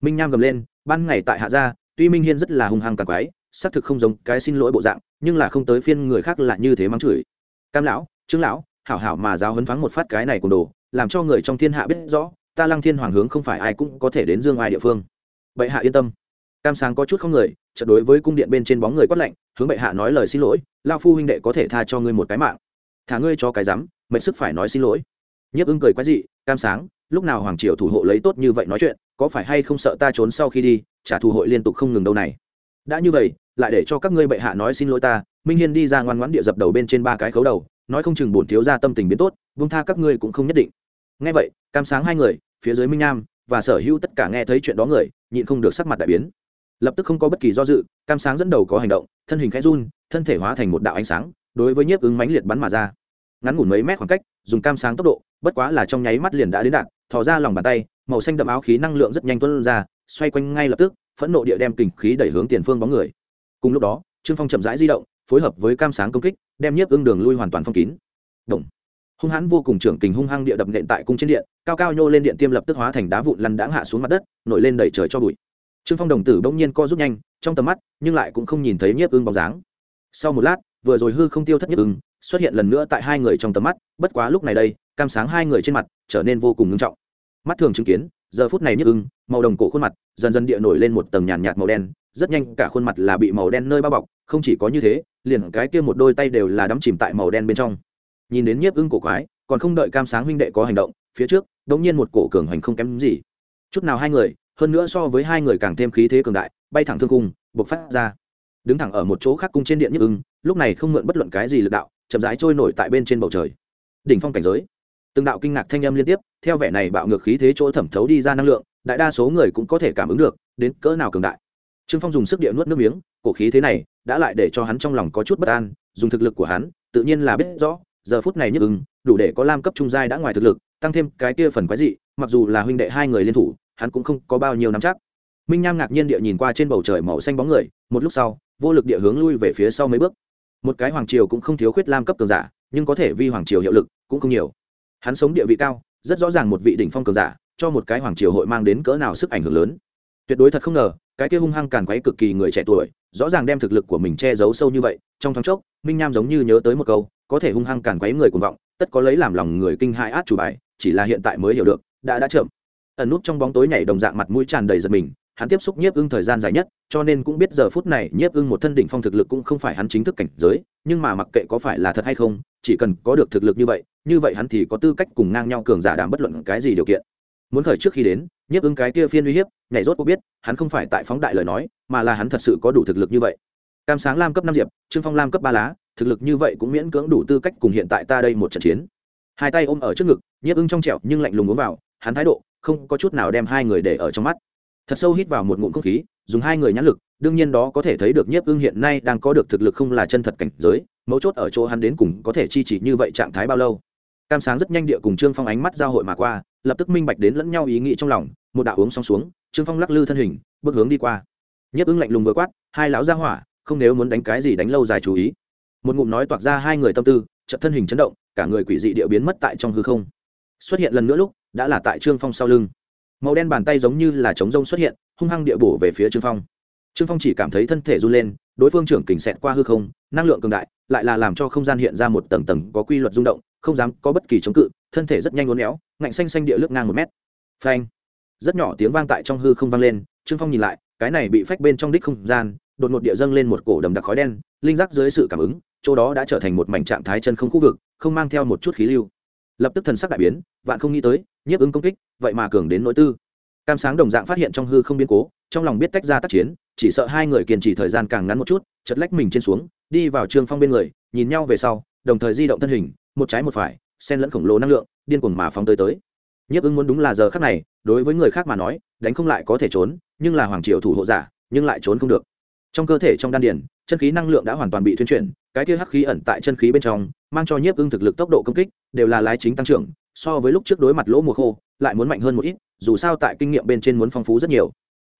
Minh nham gầm lên, ban ngày tại hạ gia, tuy minh hiên rất là hung hăng càng quái, xác thực không giống cái xin lỗi bộ dạng, nhưng là không tới phiên người khác là như thế mắng chửi. Cam lão, trương lão, hảo hảo mà giáo hấn phán một phát cái này cùng đồ, làm cho người trong thiên hạ biết rõ, ta lăng thiên hoàng hướng không phải ai cũng có thể đến dương ai địa phương. Bệ hạ yên tâm. Cam sáng có chút không người trận đối với cung điện bên trên bóng người quát lạnh hướng bệ hạ nói lời xin lỗi, lao phu huynh đệ có thể tha cho ngươi một cái mạng. Thả ngươi cho cái rắm, mệnh sức phải nói xin lỗi. Nhiếp ưng cười quái dị, cam sáng, lúc nào hoàng triều thủ hộ lấy tốt như vậy nói chuyện, có phải hay không sợ ta trốn sau khi đi, trả thù hội liên tục không ngừng đâu này. Đã như vậy, lại để cho các ngươi bệ hạ nói xin lỗi ta, minh hiên đi ra ngoan ngoãn địa dập đầu bên trên ba cái khấu đầu, nói không chừng bổn thiếu ra tâm tình biến tốt vung tha các ngươi cũng không nhất định. Nghe vậy, cam sáng hai người, phía dưới minh nam và sở hữu tất cả nghe thấy chuyện đó người, nhịn không được sắc mặt đại biến lập tức không có bất kỳ do dự, cam sáng dẫn đầu có hành động, thân hình khẽ run, thân thể hóa thành một đạo ánh sáng, đối với nhiếp ứng mãnh liệt bắn mà ra. Ngắn ngủn mấy mét khoảng cách, dùng cam sáng tốc độ, bất quá là trong nháy mắt liền đã đến đạn, thò ra lòng bàn tay, màu xanh đậm áo khí năng lượng rất nhanh tuân ra, xoay quanh ngay lập tức, phẫn nộ địa đem kình khí đẩy hướng tiền phương bóng người. Cùng lúc đó, trương phong chậm rãi di động, phối hợp với cam sáng công kích, đem nhiếp ưng đường lui hoàn toàn phong kín. Động. hung hãn vô cùng trưởng kình hung hăng địa đập nện tại cung trên điện, cao cao nhô lên điện tiêm lập tức hóa thành đá vụn lăn đãng hạ xuống mặt đất, nổi lên đẩy trời cho bụi trương phong đồng tử bỗng nhiên co rút nhanh, trong tầm mắt, nhưng lại cũng không nhìn thấy nhiếp ưng bóng dáng. Sau một lát, vừa rồi hư không tiêu thất nhiếp ưng, xuất hiện lần nữa tại hai người trong tầm mắt, bất quá lúc này đây, cam sáng hai người trên mặt, trở nên vô cùng ngưng trọng. Mắt thường chứng kiến, giờ phút này nhiếp ưng, màu đồng cổ khuôn mặt, dần dần địa nổi lên một tầng nhàn nhạt màu đen, rất nhanh cả khuôn mặt là bị màu đen nơi bao bọc, không chỉ có như thế, liền cái kia một đôi tay đều là đắm chìm tại màu đen bên trong. Nhìn đến nhiếp ưng cổ quái, còn không đợi cam sáng huynh đệ có hành động, phía trước, bỗng nhiên một cổ cường hành không kém gì. Chút nào hai người hơn nữa so với hai người càng thêm khí thế cường đại, bay thẳng thương cung buộc phát ra. Đứng thẳng ở một chỗ khác cung trên điện nhức ưng, lúc này không mượn bất luận cái gì lực đạo, chậm rãi trôi nổi tại bên trên bầu trời. Đỉnh phong cảnh giới. Từng đạo kinh ngạc thanh âm liên tiếp, theo vẻ này bạo ngược khí thế chỗ thẩm thấu đi ra năng lượng, đại đa số người cũng có thể cảm ứng được, đến cỡ nào cường đại. Trương phong dùng sức địa nuốt nước miếng, cổ khí thế này đã lại để cho hắn trong lòng có chút bất an, dùng thực lực của hắn, tự nhiên là biết rõ, giờ phút này nhức ưng, đủ để có lam cấp trung giai đã ngoài thực lực, tăng thêm cái kia phần quái dị, mặc dù là huynh đệ hai người liên thủ hắn cũng không có bao nhiêu nắm chắc. Minh nham ngạc nhiên địa nhìn qua trên bầu trời màu xanh bóng người, một lúc sau, vô lực địa hướng lui về phía sau mấy bước. Một cái hoàng triều cũng không thiếu khuyết lam cấp cường giả, nhưng có thể vi hoàng triều hiệu lực cũng không nhiều. Hắn sống địa vị cao, rất rõ ràng một vị đỉnh phong cường giả, cho một cái hoàng triều hội mang đến cỡ nào sức ảnh hưởng lớn. Tuyệt đối thật không ngờ, cái kia hung hăng càn quấy cực kỳ người trẻ tuổi, rõ ràng đem thực lực của mình che giấu sâu như vậy, trong thoáng chốc, minh nham giống như nhớ tới một câu, có thể hung hăng càn quấy người cuồng vọng, tất có lấy làm lòng người kinh hãi át chủ bài, chỉ là hiện tại mới hiểu được, đã đã chậm ẩn nút trong bóng tối nhảy đồng dạng mặt mũi tràn đầy giật mình, hắn tiếp xúc nhiếp ưng thời gian dài nhất, cho nên cũng biết giờ phút này nhiếp ưng một thân đỉnh phong thực lực cũng không phải hắn chính thức cảnh giới, nhưng mà mặc kệ có phải là thật hay không, chỉ cần có được thực lực như vậy như vậy hắn thì có tư cách cùng ngang nhau cường giả đảm bất luận cái gì điều kiện. Muốn khởi trước khi đến, nhiếp ưng cái kia phiên uy hiếp, nhảy rốt có biết, hắn không phải tại phóng đại lời nói, mà là hắn thật sự có đủ thực lực như vậy. Cam sáng lam cấp năm diệp, trương phong lam cấp ba lá, thực lực như vậy cũng miễn cưỡng đủ tư cách cùng hiện tại ta đây một trận chiến. Hai tay ôm ở trước ngực, nhiếp ưng trong trẹo nhưng lạnh lùng uống vào, hắn thái độ không có chút nào đem hai người để ở trong mắt. Thật sâu hít vào một ngụm không khí, dùng hai người nhãn lực, đương nhiên đó có thể thấy được nhiếp ưng hiện nay đang có được thực lực không là chân thật cảnh giới, mấu chốt ở chỗ hắn đến cùng có thể chi chỉ như vậy trạng thái bao lâu. Cam sáng rất nhanh địa cùng trương phong ánh mắt giao hội mà qua, lập tức minh bạch đến lẫn nhau ý nghĩ trong lòng, một đạo uống xong xuống, trương phong lắc lư thân hình, bước hướng đi qua. Nhiếp ưng lạnh lùng vừa quát, hai lão ra hỏa, không nếu muốn đánh cái gì đánh lâu dài chú ý. Một ngụm nói toạc ra hai người tâm tư, chợt thân hình chấn động, cả người quỷ dị địa biến mất tại trong hư không. Xuất hiện lần nữa lúc đã là tại trương phong sau lưng. Màu đen bàn tay giống như là trống rông xuất hiện, hung hăng địa bổ về phía trương phong. Trương phong chỉ cảm thấy thân thể run lên, đối phương trưởng kình xẹt qua hư không, năng lượng cường đại, lại là làm cho không gian hiện ra một tầng tầng có quy luật rung động, không dám có bất kỳ chống cự, thân thể rất nhanh uốn éo, ngạnh xanh xanh địa lướt ngang một mét. Phanh! Rất nhỏ tiếng vang tại trong hư không vang lên, trương phong nhìn lại, cái này bị phách bên trong đích không gian, đột ngột địa dâng lên một cổ đầm đặc khói đen, linh giác dưới sự cảm ứng, chỗ đó đã trở thành một mảnh trạng thái chân không khu vực, không mang theo một chút khí lưu. Lập tức thần sắc đại biến, vạn không nghĩ tới nhiếp ứng công kích, vậy mà cường đến nỗi tư. Cam sáng đồng dạng phát hiện trong hư không biến cố, trong lòng biết tách ra tác chiến, chỉ sợ hai người kiên trì thời gian càng ngắn một chút chật lách mình trên xuống, đi vào trương phong bên người, nhìn nhau về sau, đồng thời di động thân hình, một trái một phải, xen lẫn khổng lồ năng lượng, điên cuồng mà phóng tới tới. Nhiếp ứng muốn đúng là giờ khác này, đối với người khác mà nói, đánh không lại có thể trốn, nhưng là hoàng triều thủ hộ giả, nhưng lại trốn không được. Trong cơ thể trong đan điền, chân khí năng lượng đã hoàn toàn bị thuyên chuyển, cái kia hắc khí ẩn tại chân khí bên trong, mang cho nhiếp ưng thực lực tốc độ công kích, đều là lái chính tăng trưởng so với lúc trước đối mặt lỗ mùa khô, lại muốn mạnh hơn một ít, dù sao tại kinh nghiệm bên trên muốn phong phú rất nhiều.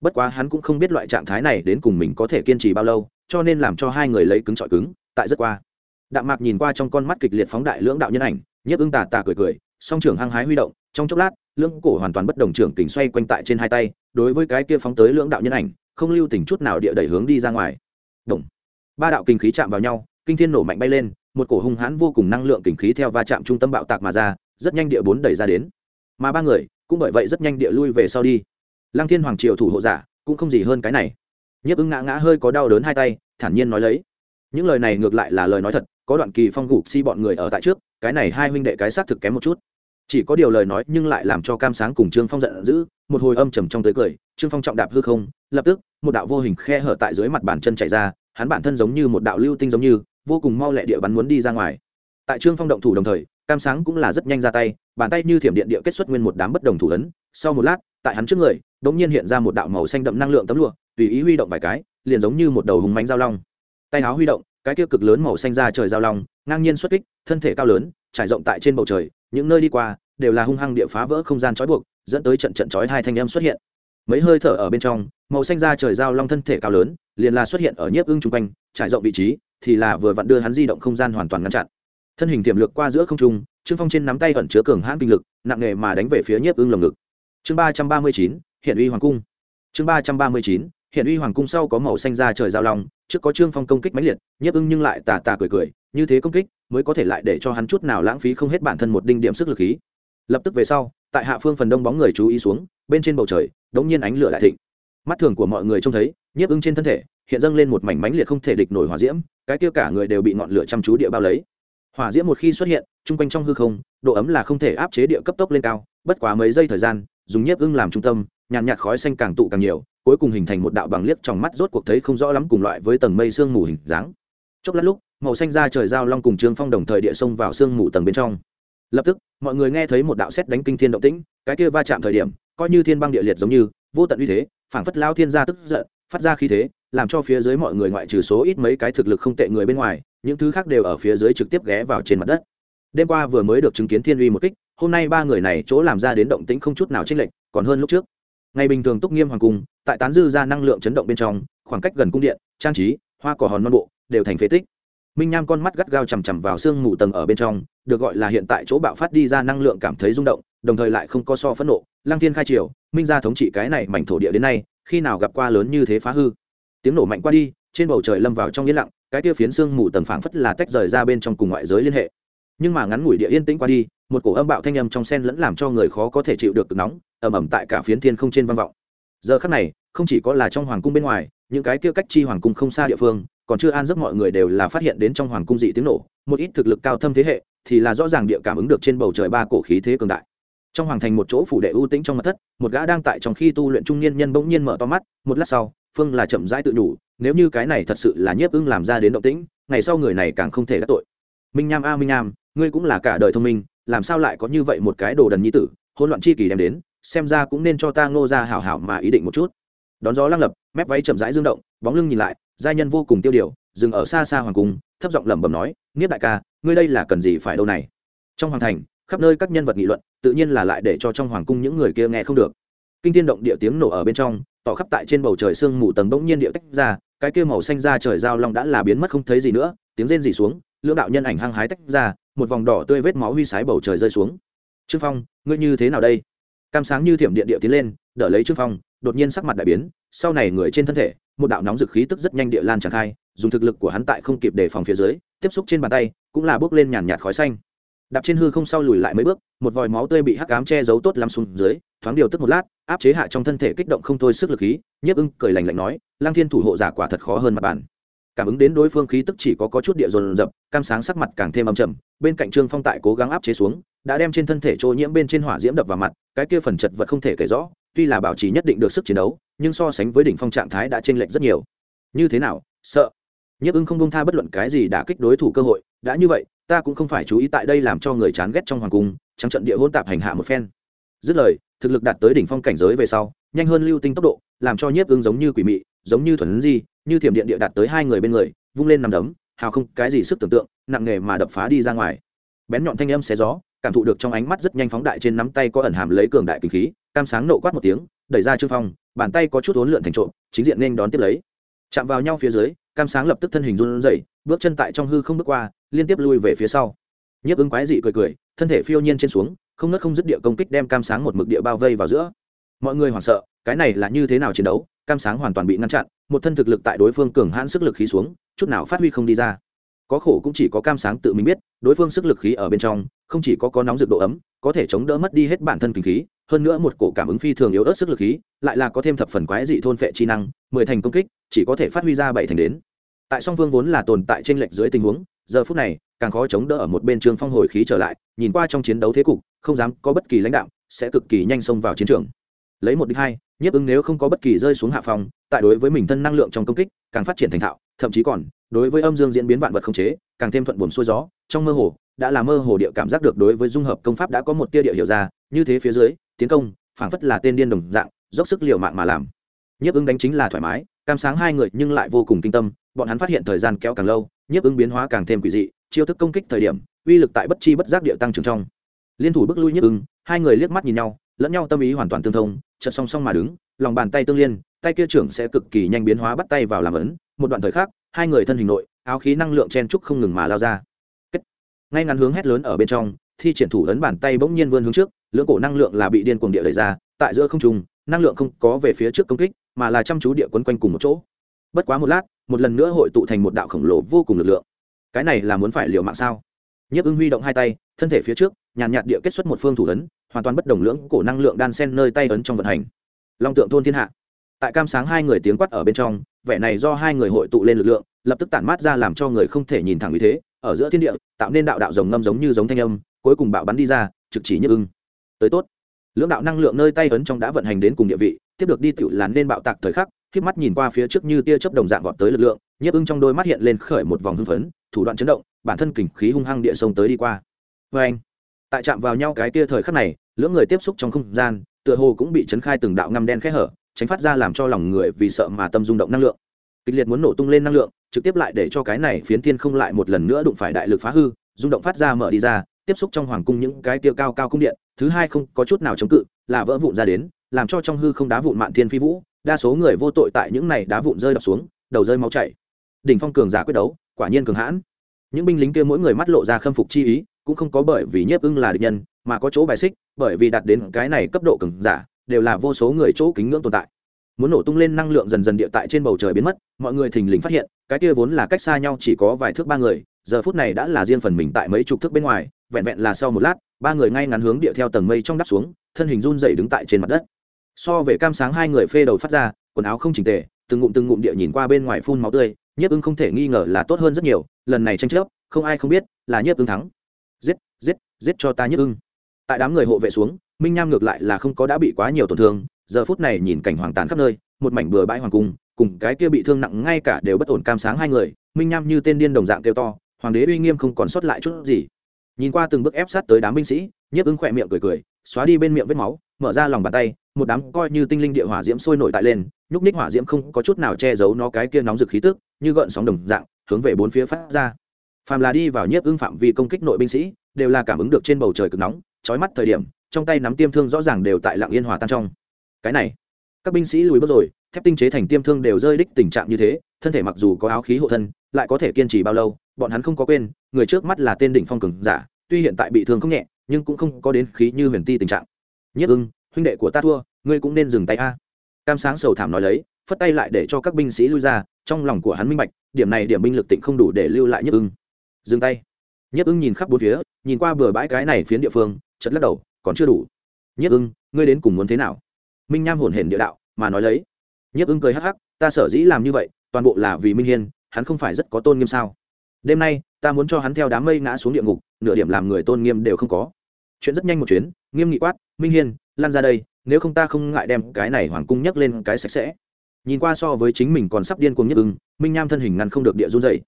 Bất quá hắn cũng không biết loại trạng thái này đến cùng mình có thể kiên trì bao lâu, cho nên làm cho hai người lấy cứng trọi cứng, tại rất qua. Đạm mạc nhìn qua trong con mắt kịch liệt phóng đại lưỡng đạo nhân ảnh, nhiếp ưng tà tà cười cười, song trưởng hăng hái huy động, trong chốc lát, lưỡng cổ hoàn toàn bất đồng trưởng tình xoay quanh tại trên hai tay, đối với cái kia phóng tới lưỡng đạo nhân ảnh, không lưu tình chút nào địa đẩy hướng đi ra ngoài. Động. ba đạo kinh khí chạm vào nhau, kinh thiên nổ mạnh bay lên, một cổ hung hãn vô cùng năng lượng kinh khí theo va chạm trung tâm bạo tạc mà ra rất nhanh địa bốn đẩy ra đến. Mà ba người cũng bởi vậy rất nhanh địa lui về sau đi. Lăng thiên hoàng triều thủ hộ giả cũng không gì hơn cái này. Nhấp ứng ngã ngã hơi có đau đớn hai tay, thản nhiên nói lấy. Những lời này ngược lại là lời nói thật, có đoạn kỳ phong gục si bọn người ở tại trước, cái này hai huynh đệ cái xác thực kém một chút. Chỉ có điều lời nói nhưng lại làm cho cam sáng cùng trương phong giận dữ, một hồi âm trầm trong tới cười, trương phong trọng đạp hư không, lập tức, một đạo vô hình khe hở tại dưới mặt bàn chân chạy ra, hắn bản thân giống như một đạo lưu tinh giống như, vô cùng mau lẹ địa bắn muốn đi ra ngoài. Tại trương phong động thủ đồng thời cam sáng cũng là rất nhanh ra tay, bàn tay như thiểm điện địa kết xuất nguyên một đám bất đồng thủ ấn. Sau một lát, tại hắn trước người đ ỗ n g nhiên hiện ra một đạo màu xanh đậm năng lượng tấm lụa, tùy ý huy động vài cái, liền giống như một đầu hùng mánh giao long. Tay áo huy động, cái kia cực lớn màu xanh ra trời giao long, ngang nhiên xuất kích, thân thể cao lớn, trải rộng tại trên bầu trời, những nơi đi qua, đều là hung hăng địa phá vỡ không gian trói buộc, dẫn tới trận trận trói hai thanh em xuất hiện. Mấy hơi thở ở bên trong, màu xanh ra trời giao long thân thể cao lớn, liền là xuất hiện ở nhiếp ưng chung quanh, trải rộng vị trí, thì là vừa vặn đưa hắn di động không gian hoàn toàn ngăn chặn thân hình tiềm lực qua giữa không trung, trương phong trên nắm tay ẩn chứa cường hãn kinh lực, nặng nghề mà đánh về phía nhiếp ưng lồng ngực. Chương ba trăm ba mươi chín, hiện uy hoàng cung. Chương ba trăm ba mươi chín, hiện uy hoàng cung sau có màu xanh ra trời giao long, trước có trương phong công kích mãnh liệt, nhiếp ưng nhưng lại tà tà cười cười, như thế công kích mới có thể lại để cho hắn chút nào lãng phí không hết bản thân một đinh điểm sức lực khí. Lập tức về sau, tại hạ phương phần đông bóng người chú ý xuống, bên trên bầu trời, đống nhiên ánh lửa đại thịnh. Mắt thường của mọi người trông thấy, nhiếp ưng trên thân thể hiện dâng lên một mảnh mánh liệt không thể địch nổi hỏa diễm, cái kia cả người đều bị ngọn lửa chăm chú địa bao lấy hỏa diễm một khi xuất hiện, chung quanh trong hư không, độ ấm là không thể áp chế địa cấp tốc lên cao, bất quá mấy giây thời gian, dùng nhiếp ưng làm trung tâm, nhàn nhạt khói xanh càng tụ càng nhiều, cuối cùng hình thành một đạo bằng liếc trong mắt rốt cuộc thấy không rõ lắm cùng loại với tầng mây sương mù hình dáng. Chốc lát lúc, màu xanh ra trời giao long cùng trương phong đồng thời địa xông vào sương mù tầng bên trong. Lập tức, mọi người nghe thấy một đạo sét đánh kinh thiên động tĩnh, cái kia va chạm thời điểm, coi như thiên băng địa liệt giống như, vô tận uy thế, phảng phất lao thiên gia tức giận, phát ra khí thế, làm cho phía dưới mọi người ngoại trừ số ít mấy cái thực lực không tệ người bên ngoài những thứ khác đều ở phía dưới trực tiếp ghé vào trên mặt đất. Đêm qua vừa mới được chứng kiến thiên uy một kích, hôm nay ba người này chỗ làm ra đến động tĩnh không chút nào chênh lệch, còn hơn lúc trước. Ngày bình thường túc nghiêm hoàng cung, tại tán dư ra năng lượng chấn động bên trong, khoảng cách gần cung điện, trang trí, hoa cỏ hòn non bộ, đều thành phế tích. Minh nham con mắt gắt gao chằm chằm vào xương mù tầng ở bên trong, được gọi là hiện tại chỗ bạo phát đi ra năng lượng cảm thấy rung động, đồng thời lại không có so phẫn nộ. Lăng thiên khai triều, minh ra thống trị cái này mảnh thổ địa đến nay, khi nào gặp qua lớn như thế phá hư? Tiếng nổ mạnh qua đi, trên bầu trời lâm vào trong yên lặng cái kia phiến xương mù tầng phảng phất là tách rời ra bên trong cùng ngoại giới liên hệ. Nhưng mà ngắn ngủi địa yên tĩnh qua đi, một cổ âm bạo thanh âm trong sen lẫn làm cho người khó có thể chịu được cực nóng, ầm ầm tại cả phiến thiên không trên vang vọng. Giờ khắc này, không chỉ có là trong hoàng cung bên ngoài, những cái kia cách chi hoàng cung không xa địa phương, còn chưa an giấc mọi người đều là phát hiện đến trong hoàng cung dị tiếng nổ, một ít thực lực cao thâm thế hệ thì là rõ ràng địa cảm ứng được trên bầu trời ba cổ khí thế cường đại. Trong hoàng thành một chỗ phủ đệ ưu tĩnh trong mặt thất, một gã đang tại trong khi tu luyện trung niên nhân bỗng nhiên mở to mắt, một lát sau phương là chậm rãi tự đủ nếu như cái này thật sự là nhiếp ưng làm ra đến động tĩnh, ngày sau người này càng không thể đắc tội. Minh nham a, minh nham, ngươi cũng là cả đời thông minh, làm sao lại có như vậy một cái đồ đần nhi tử, hỗn loạn chi kỳ đem đến, xem ra cũng nên cho ta ngô ra hảo hảo mà ý định một chút. Đón gió lăng lập, mép váy chậm rãi dương động, bóng lưng nhìn lại, giai nhân vô cùng tiêu điều, dừng ở xa xa hoàng cung, thấp giọng lẩm bẩm nói, nghiếp đại ca, ngươi đây là cần gì phải đâu này? Trong hoàng thành, khắp nơi các nhân vật nghị luận, tự nhiên là lại để cho trong hoàng cung những người kia nghe không được. Kinh thiên động địa tiếng nổ ở bên trong tỏ khắp tại trên bầu trời sương mù tầng bỗng nhiên địa tách ra, cái kia màu xanh ra trời giao long đã là biến mất không thấy gì nữa, tiếng rên rỉ xuống, lưỡng đạo nhân ảnh hăng hái tách ra, một vòng đỏ tươi vết máu huy sái bầu trời rơi xuống. Trương phong, ngươi như thế nào đây? Cam sáng như thiểm điện địa tiến lên, đỡ lấy trương phong, đột nhiên sắc mặt đại biến, sau này người trên thân thể, một đạo nóng dực khí tức rất nhanh địa lan tràn khai, dùng thực lực của hắn tại không kịp đề phòng phía dưới, tiếp xúc trên bàn tay, cũng là bước lên nhàn nhạt khói xanh. Đạp trên hư không sau lùi lại mấy bước, một vòi máu tươi bị hắc ám che giấu tốt lắm xuống dưới, thoáng điều tức một lát áp chế hạ trong thân thể kích động không thôi sức lực khí nhiếp ưng cười lành lạnh nói lang thiên thủ hộ giả quả thật khó hơn mặt bàn. Cảm ứng đến đối phương khí tức chỉ có, có chút địa dồn dập cam sáng sắc mặt càng thêm âm trầm bên cạnh trương phong tại cố gắng áp chế xuống đã đem trên thân thể trôi nhiễm bên trên hỏa diễm đập vào mặt cái kia phần chật vật không thể kể rõ tuy là bảo trì nhất định được sức chiến đấu nhưng so sánh với đỉnh phong trạng thái đã chênh lệch rất nhiều. Như thế nào sợ? Nhiếp ưng không công tha bất luận cái gì đã kích đối thủ cơ hội đã như vậy ta cũng không phải chú ý tại đây làm cho người chán ghét trong hoàng cung trắng trận địa hôn tạp hành hạ một phen. Dứt lời thực lực đạt tới đỉnh phong cảnh giới về sau, nhanh hơn lưu tinh tốc độ, làm cho nhiếp ưng giống như quỷ mị, giống như thuần di, như thiểm điện địa đạt tới hai người bên người, vung lên nằm đấm, hào không, cái gì sức tưởng tượng, nặng nề mà đập phá đi ra ngoài. Bén nhọn thanh âm xé gió, cảm thụ được trong ánh mắt rất nhanh phóng đại trên nắm tay có ẩn hàm lấy cường đại kinh khí, cam sáng nộ quát một tiếng, đẩy ra trương phong, bàn tay có chút hỗn lượn thành trộm, chính diện nên đón tiếp lấy. Chạm vào nhau phía dưới, cam sáng lập tức thân hình run rẩy, bước chân tại trong hư không bước qua, liên tiếp lui về phía sau. Nhiếp ứng quái dị cười cười, thân thể phiêu nhiên trên xuống không nớt không dứt địa công kích đem cam sáng một mực địa bao vây vào giữa. Mọi người hoảng sợ, cái này là như thế nào chiến đấu? Cam sáng hoàn toàn bị ngăn chặn, một thân thực lực tại đối phương cường hãn sức lực khí xuống, chút nào phát huy không đi ra. Có khổ cũng chỉ có cam sáng tự mình biết, đối phương sức lực khí ở bên trong, không chỉ có có nóng rực độ ấm, có thể chống đỡ mất đi hết bản thân kinh khí, hơn nữa một cổ cảm ứng phi thường yếu ớt sức lực khí, lại là có thêm thập phần quái dị thôn phệ chi năng, mười thành công kích, chỉ có thể phát huy ra bảy thành đến. Tại song phương vốn là tồn tại trên lệch dưới tình huống, giờ phút này, càng khó chống đỡ ở một bên trường phong hồi khí trở lại, nhìn qua trong chiến đấu thế cục không dám có bất kỳ lãnh đạo, sẽ cực kỳ nhanh xông vào chiến trường. Lấy một đích hai, nhiếp ứng nếu không có bất kỳ rơi xuống hạ phòng, tại đối với mình thân năng lượng trong công kích, càng phát triển thành thạo, thậm chí còn, đối với âm dương diễn biến vạn vật không chế, càng thêm thuận buồm xuôi gió, trong mơ hồ, đã là mơ hồ địa cảm giác được đối với dung hợp công pháp đã có một tia địa hiểu ra, như thế phía dưới, tiến công, phảng phất là tên điên đồng dạng, dốc sức liều mạng mà làm. Nhiếp ứng đánh chính là thoải mái, cam sáng hai người nhưng lại vô cùng kinh tâm, bọn hắn phát hiện thời gian kéo càng lâu, nhiếp ứng biến hóa càng thêm quỷ dị, chiêu thức công kích thời điểm, uy lực tại bất chi bất giác địa tăng trưởng trong liên thủ bước lui nhất ưng, hai người liếc mắt nhìn nhau, lẫn nhau tâm ý hoàn toàn tương thông, chợt song song mà đứng, lòng bàn tay tương liên, tay kia trưởng sẽ cực kỳ nhanh biến hóa bắt tay vào làm ấn, một đoạn thời khắc, hai người thân hình nội, áo khí năng lượng chen trúc không ngừng mà lao ra. Kết. ngay ngắn hướng hét lớn ở bên trong, thi triển thủ ấn bàn tay bỗng nhiên vươn hướng trước, lưỡng cổ năng lượng là bị điên cuồng địa đẩy ra, tại giữa không trung, năng lượng không có về phía trước công kích, mà là chăm chú địa quấn quanh cùng một chỗ. Bất quá một lát, một lần nữa hội tụ thành một đạo khổng lồ vô cùng lực lượng. Cái này là muốn phải liều mạng sao? Nhiếp ưng huy động hai tay, thân thể phía trước, nhàn nhạt địa kết xuất một phương thủ ấn, hoàn toàn bất đồng lưỡng cổ năng lượng đan sen nơi tay ấn trong vận hành. Long tượng thôn thiên hạ. Tại cam sáng hai người tiếng quát ở bên trong, vẻ này do hai người hội tụ lên lực lượng, lập tức tản mát ra làm cho người không thể nhìn thẳng như thế. Ở giữa thiên địa, tạo nên đạo đạo rồng ngâm giống như giống thanh âm, cuối cùng bạo bắn đi ra, trực chỉ nhức ưng. Tới tốt. Lưỡng đạo năng lượng nơi tay ấn trong đã vận hành đến cùng địa vị, tiếp được đi tựu làn nên bạo tạc thời khắc khiếp mắt nhìn qua phía trước như tia chớp đồng dạng vọt tới lực lượng nhiếp ưng trong đôi mắt hiện lên khởi một vòng hưng phấn, thủ đoạn chấn động, bản thân kình khí hung hăng địa sông tới đi qua. Vê anh, tại chạm vào nhau cái tia thời khắc này, lưỡng người tiếp xúc trong không gian, tựa hồ cũng bị chấn khai từng đạo ngăm đen khẽ hở, tránh phát ra làm cho lòng người vì sợ mà tâm rung động năng lượng. Kịch liệt muốn nổ tung lên năng lượng, trực tiếp lại để cho cái này phiến thiên không lại một lần nữa đụng phải đại lực phá hư, rung động phát ra mở đi ra, tiếp xúc trong hoàng cung những cái tia cao cao cung điện, thứ hai không có chút nào chống cự, là vỡ vụn ra đến, làm cho trong hư không đá vụn mạn thiên phi vũ, đa số người vô tội tại những này đá vụn rơi đập xuống, đầu rơi máu chảy đỉnh phong cường giả quyết đấu, quả nhiên cường hãn. Những binh lính kia mỗi người mắt lộ ra khâm phục chi ý, cũng không có bởi vì nhiếp ưng là địch nhân, mà có chỗ bài xích, bởi vì đạt đến cái này cấp độ cường giả, đều là vô số người chỗ kính ngưỡng tồn tại. Muốn nổ tung lên năng lượng dần dần địa tại trên bầu trời biến mất, mọi người thình lình phát hiện, cái kia vốn là cách xa nhau chỉ có vài thước ba người, giờ phút này đã là riêng phần mình tại mấy chục thước bên ngoài, vẹn vẹn là sau một lát, ba người ngay ngắn hướng địa theo tầng mây trong đắp xuống, thân hình run rẩy đứng tại trên mặt đất. So về cam sáng hai người phê đầu phát ra, quần áo không chỉnh tề, từng ngụm từng ngụm địa nhìn qua bên ngoài phun máu tươi nhiếp ưng không thể nghi ngờ là tốt hơn rất nhiều, lần này tranh chấp, không ai không biết là nhiếp ưng thắng. Giết giết giết cho ta nhiếp ưng. Tại đám người hộ vệ xuống, minh nham ngược lại là không có đã bị quá nhiều tổn thương, giờ phút này nhìn cảnh hoàng tàn khắp nơi, một mảnh bừa bãi hoàng cung, cùng cái kia bị thương nặng ngay cả đều bất ổn cam sáng hai người, minh nham như tên điên đồng dạng kêu to, hoàng đế uy nghiêm không còn sót lại chút gì. Nhìn qua từng bước ép sát tới đám binh sĩ nhiếp ưng khỏe miệng cười cười, xóa đi bên miệng vết máu, mở ra lòng bàn tay, một đám coi như tinh linh địa hỏa diễm sôi nổi tại lên, nhúc ních hỏa diễm không có chút nào che giấu nó cái kia nóng rực khí tức, như gợn sóng đồng dạng, hướng về bốn phía phát ra. Phàm là đi vào nhiếp ưng phạm vi công kích nội binh sĩ, đều là cảm ứng được trên bầu trời cực nóng trói mắt thời điểm, trong tay nắm tiêm thương rõ ràng đều tại lạng yên hòa tan trong. Cái này, các binh sĩ lùi bước rồi, thép tinh chế thành tiêm thương đều rơi đích tình trạng như thế, thân thể mặc dù có áo khí hộ thân, lại có thể kiên trì bao lâu, bọn hắn không có quên, người trước mắt là tên đỉnh phong cường giả, tuy hiện tại bị thương không nhẹ nhưng cũng không có đến khí như huyền ti tình trạng. Nhất ưng, huynh đệ của ta thua, ngươi cũng nên dừng tay a. Cam sáng sầu thảm nói lấy, phất tay lại để cho các binh sĩ lui ra, trong lòng của hắn minh bạch, điểm này điểm binh lực tịnh không đủ để lưu lại nhất ưng. Dừng tay. Nhất ưng nhìn khắp bốn phía, nhìn qua bừa bãi cái này phiến địa phương chật lắc đầu, còn chưa đủ. Nhất ưng, ngươi đến cùng muốn thế nào? Minh nham hồn hển địa đạo, mà nói lấy. Nhất ưng cười hắc hắc, ta sở dĩ làm như vậy, toàn bộ là vì minh hiên, hắn không phải rất có tôn nghiêm sao? Đêm nay, ta muốn cho hắn theo đám mây ngã xuống địa ngục, nửa điểm làm người tôn nghiêm đều không có. Chuyện rất nhanh một chuyến, nghiêm nghị quát, minh hiên lan ra đây, nếu không ta không ngại đem cái này hoàng cung nhấc lên cái sạch sẽ. Nhìn qua so với chính mình còn sắp điên cuồng nhất ưng, minh nham thân hình ngăn không được địa run dày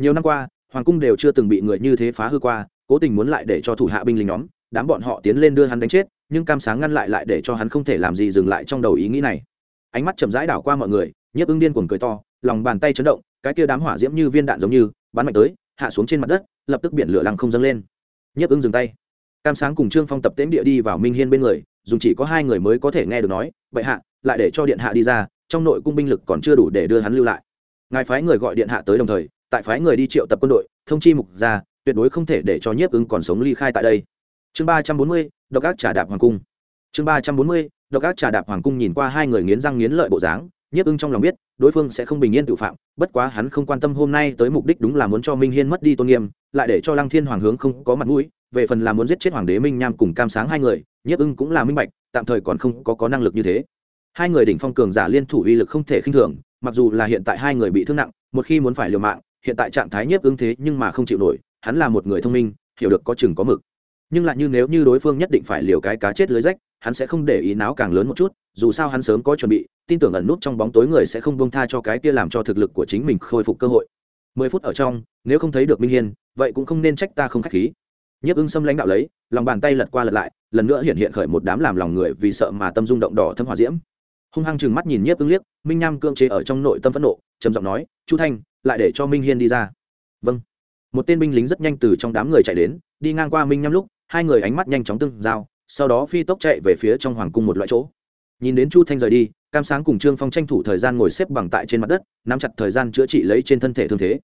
nhiều năm qua, hoàng cung đều chưa từng bị người như thế phá hư qua, cố tình muốn lại để cho thủ hạ binh lính nhóm, đám bọn họ tiến lên đưa hắn đánh chết, nhưng cam sáng ngăn lại lại để cho hắn không thể làm gì dừng lại trong đầu ý nghĩ này. Ánh mắt chậm rãi đảo qua mọi người, nhiếp ưng điên cuồng cười to, lòng bàn tay chấn động cái kia đám hỏa diễm như viên đạn giống như, bắn mạnh tới, hạ xuống trên mặt đất, lập tức biển lửa lăng không dâng lên. Nhiếp ưng dừng tay. Cam sáng cùng trương phong tập tễm địa đi vào minh hiên bên người, dùng chỉ có hai người mới có thể nghe được nói vậy hạ, lại để cho điện hạ đi ra, trong nội cung binh lực còn chưa đủ để đưa hắn lưu lại. Ngài phái người gọi điện hạ tới đồng thời, tại phái người đi triệu tập quân đội, thông chi mục ra tuyệt đối không thể để cho nhiếp ưng còn sống ly khai tại đây. Chương ba trăm bốn mươi, độc ác trà đạp hoàng cung. Chương ba trăm bốn mươi, độc ác trà đạp hoàng cung nhìn qua hai người nghiến răng nghiến lợi bộ dáng, nhiếp ưng trong lòng biết đối phương sẽ không bình yên tự phạm bất quá hắn không quan tâm hôm nay tới mục đích đúng là muốn cho minh hiên mất đi tôn nghiêm lại để cho lăng thiên hoàng hướng không có mặt mũi về phần là muốn giết chết hoàng đế minh nham cùng cam sáng hai người nhiếp ưng cũng là minh bạch tạm thời còn không có, có năng lực như thế. Hai người đỉnh phong cường giả liên thủ uy lực không thể khinh thường mặc dù là hiện tại hai người bị thương nặng một khi muốn phải liều mạng hiện tại trạng thái nhiếp ưng thế nhưng mà không chịu nổi hắn là một người thông minh hiểu được có chừng có mực. Nhưng lại như nếu như đối phương nhất định phải liều cái cá chết lưới rách hắn sẽ không để ý náo càng lớn một chút dù sao hắn sớm có chuẩn bị, tin tưởng ẩn nút trong bóng tối người sẽ không bông tha cho cái kia làm cho thực lực của chính mình khôi phục cơ hội. Mười phút ở trong, nếu không thấy được minh hiên, vậy cũng không nên trách ta không k h á c h khí. Nhiếp ưng xâm lãnh đạo lấy, lòng bàn tay lật qua lật lại, lần nữa hiện hiện khởi một đám làm lòng người vì sợ mà tâm rung động đỏ thâm hòa diễm. Hung hăng chừng mắt nhìn nhiếp ưng liếc, minh nham cưỡng chế ở trong nội tâm phẫn nộ, trầm giọng nói, chu thanh, lại để cho minh hiên đi ra. Vâng. Một tên binh lính rất nhanh từ trong đám người chạy đến, đi ngang qua minh nham lúc, hai người ánh mắt nhanh chóng tương giao, sau đó phi tốc chạy về phía trong hoàng cung một loại chỗ nhìn đến chu thanh rời đi, cam sáng cùng trương phong tranh thủ thời gian ngồi xếp bằng tại trên mặt đất, nắm chặt thời gian chữa trị lấy trên thân thể thương thế.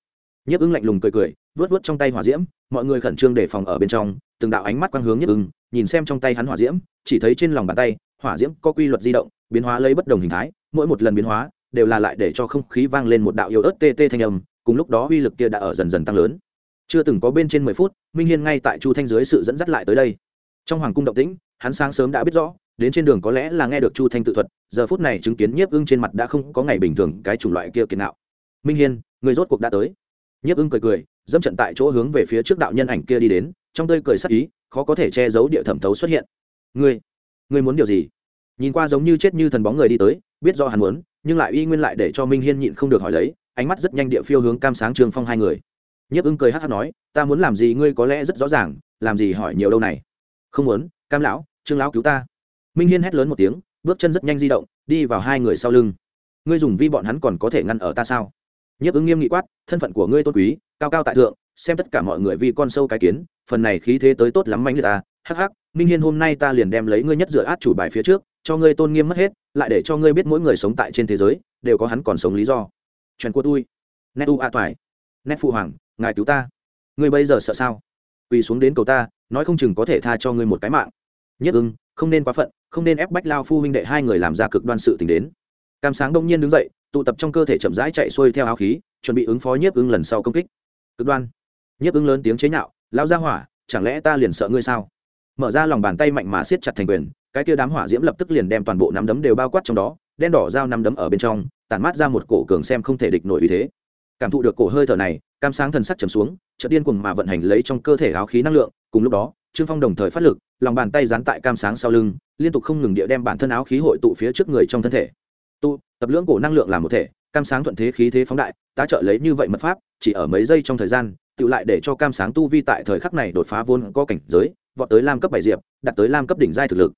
Nhấp ứng lạnh lùng cười cười vớt vớt trong tay hỏa diễm, mọi người khẩn trương đề phòng ở bên trong, từng đạo ánh mắt quang hướng nhấp ứng nhìn xem trong tay hắn hỏa diễm, chỉ thấy trên lòng bàn tay, hỏa diễm có quy luật di động, biến hóa lấy bất đồng hình thái, mỗi một lần biến hóa, đều là lại để cho không khí vang lên một đạo yếu ớt tê tê thanh âm, cùng lúc đó uy lực kia đã ở dần dần tăng lớn. Chưa từng có bên trên mười phút, minh hiên ngay tại chu thanh dưới sự dẫn dắt lại tới đây. Trong hoàng cung động tĩnh, hắn sáng sớm đã biết rõ đến trên đường có lẽ là nghe được chu thanh tự thuật, giờ phút này chứng kiến nhiếp ưng trên mặt đã không có ngày bình thường cái chủng loại kia kiệt nạo. Minh hiên, người rốt cuộc đã tới. Nhiếp ưng cười cười, dẫm trận tại chỗ hướng về phía trước đạo nhân ảnh kia đi đến, trong tơi cười sắc ý, khó có thể che giấu địa thẩm thấu xuất hiện. Ngươi ngươi muốn điều gì? Nhìn qua giống như chết như thần bóng người đi tới, biết do hắn muốn, nhưng lại y nguyên lại để cho minh hiên nhịn không được hỏi lấy, ánh mắt rất nhanh địa phiêu hướng cam sáng trường phong hai người. Nhiếp ưng cười hát hát nói, ta muốn làm gì ngươi có lẽ rất rõ ràng, làm gì hỏi nhiều đâu này? Không muốn, cam lão, trương lão cứu ta minh hiên hét lớn một tiếng, bước chân rất nhanh di động, đi vào hai người sau lưng. Ngươi dùng vi bọn hắn còn có thể ngăn ở ta sao? Nhiếp ứng nghiêm nghị quát, thân phận của ngươi tôn quý, cao cao tại thượng, xem tất cả mọi người vì con sâu cái kiến, phần này khí thế tới tốt lắm mánh liệt ta. Hắc hắc, minh hiên hôm nay ta liền đem lấy ngươi nhất dựa át chủ bài phía trước, cho ngươi tôn nghiêm mất hết, lại để cho ngươi biết mỗi người sống tại trên thế giới, đều có hắn còn sống lý do. Trần của tôi. Nét u a toài. Nét phụ hoàng, ngài cứu ta. Ngươi bây giờ sợ sao? Quỳ xuống đến cầu ta, nói không chừng có thể tha cho ngươi một cái mạng. Nhất ưng không nên quá phận không nên ép bách lao phu huynh đệ hai người làm ra cực đoan sự tình đến. Cam sáng đông nhiên đứng dậy, tụ tập trong cơ thể chậm rãi chạy xuôi theo áo khí, chuẩn bị ứng phó nhiếp ứng lần sau công kích. Cực đoan. Nhiếp ứng lớn tiếng chế nhạo lao ra hỏa, chẳng lẽ ta liền sợ ngươi sao? Mở ra lòng bàn tay mạnh mà siết chặt thành quyền, cái kia đám hỏa diễm lập tức liền đem toàn bộ nắm đấm đều bao quát trong đó, đen đỏ dao nắm đấm ở bên trong, tản mát ra một cổ cường xem không thể địch nổi uy thế. Cảm thụ được cổ hơi thở này, cam sáng thần sắc trầm xuống, chợt điên cuồng mà vận hành lấy trong cơ thể áo khí năng lượng, cùng lúc đó trương phong đồng thời phát lực, lòng bàn tay dán tại cam sáng sau lưng, liên tục không ngừng địa đem bản thân áo khí hội tụ phía trước người trong thân thể. Tu, tập lưỡng cổ năng lượng làm một thể, cam sáng thuận thế khí thế phóng đại, tá trợ lấy như vậy mật pháp, chỉ ở mấy giây trong thời gian tự lại để cho cam sáng tu vi tại thời khắc này đột phá vốn có cảnh giới, vọt tới lam cấp bảy diệp đặt tới lam cấp đỉnh giai thực lực.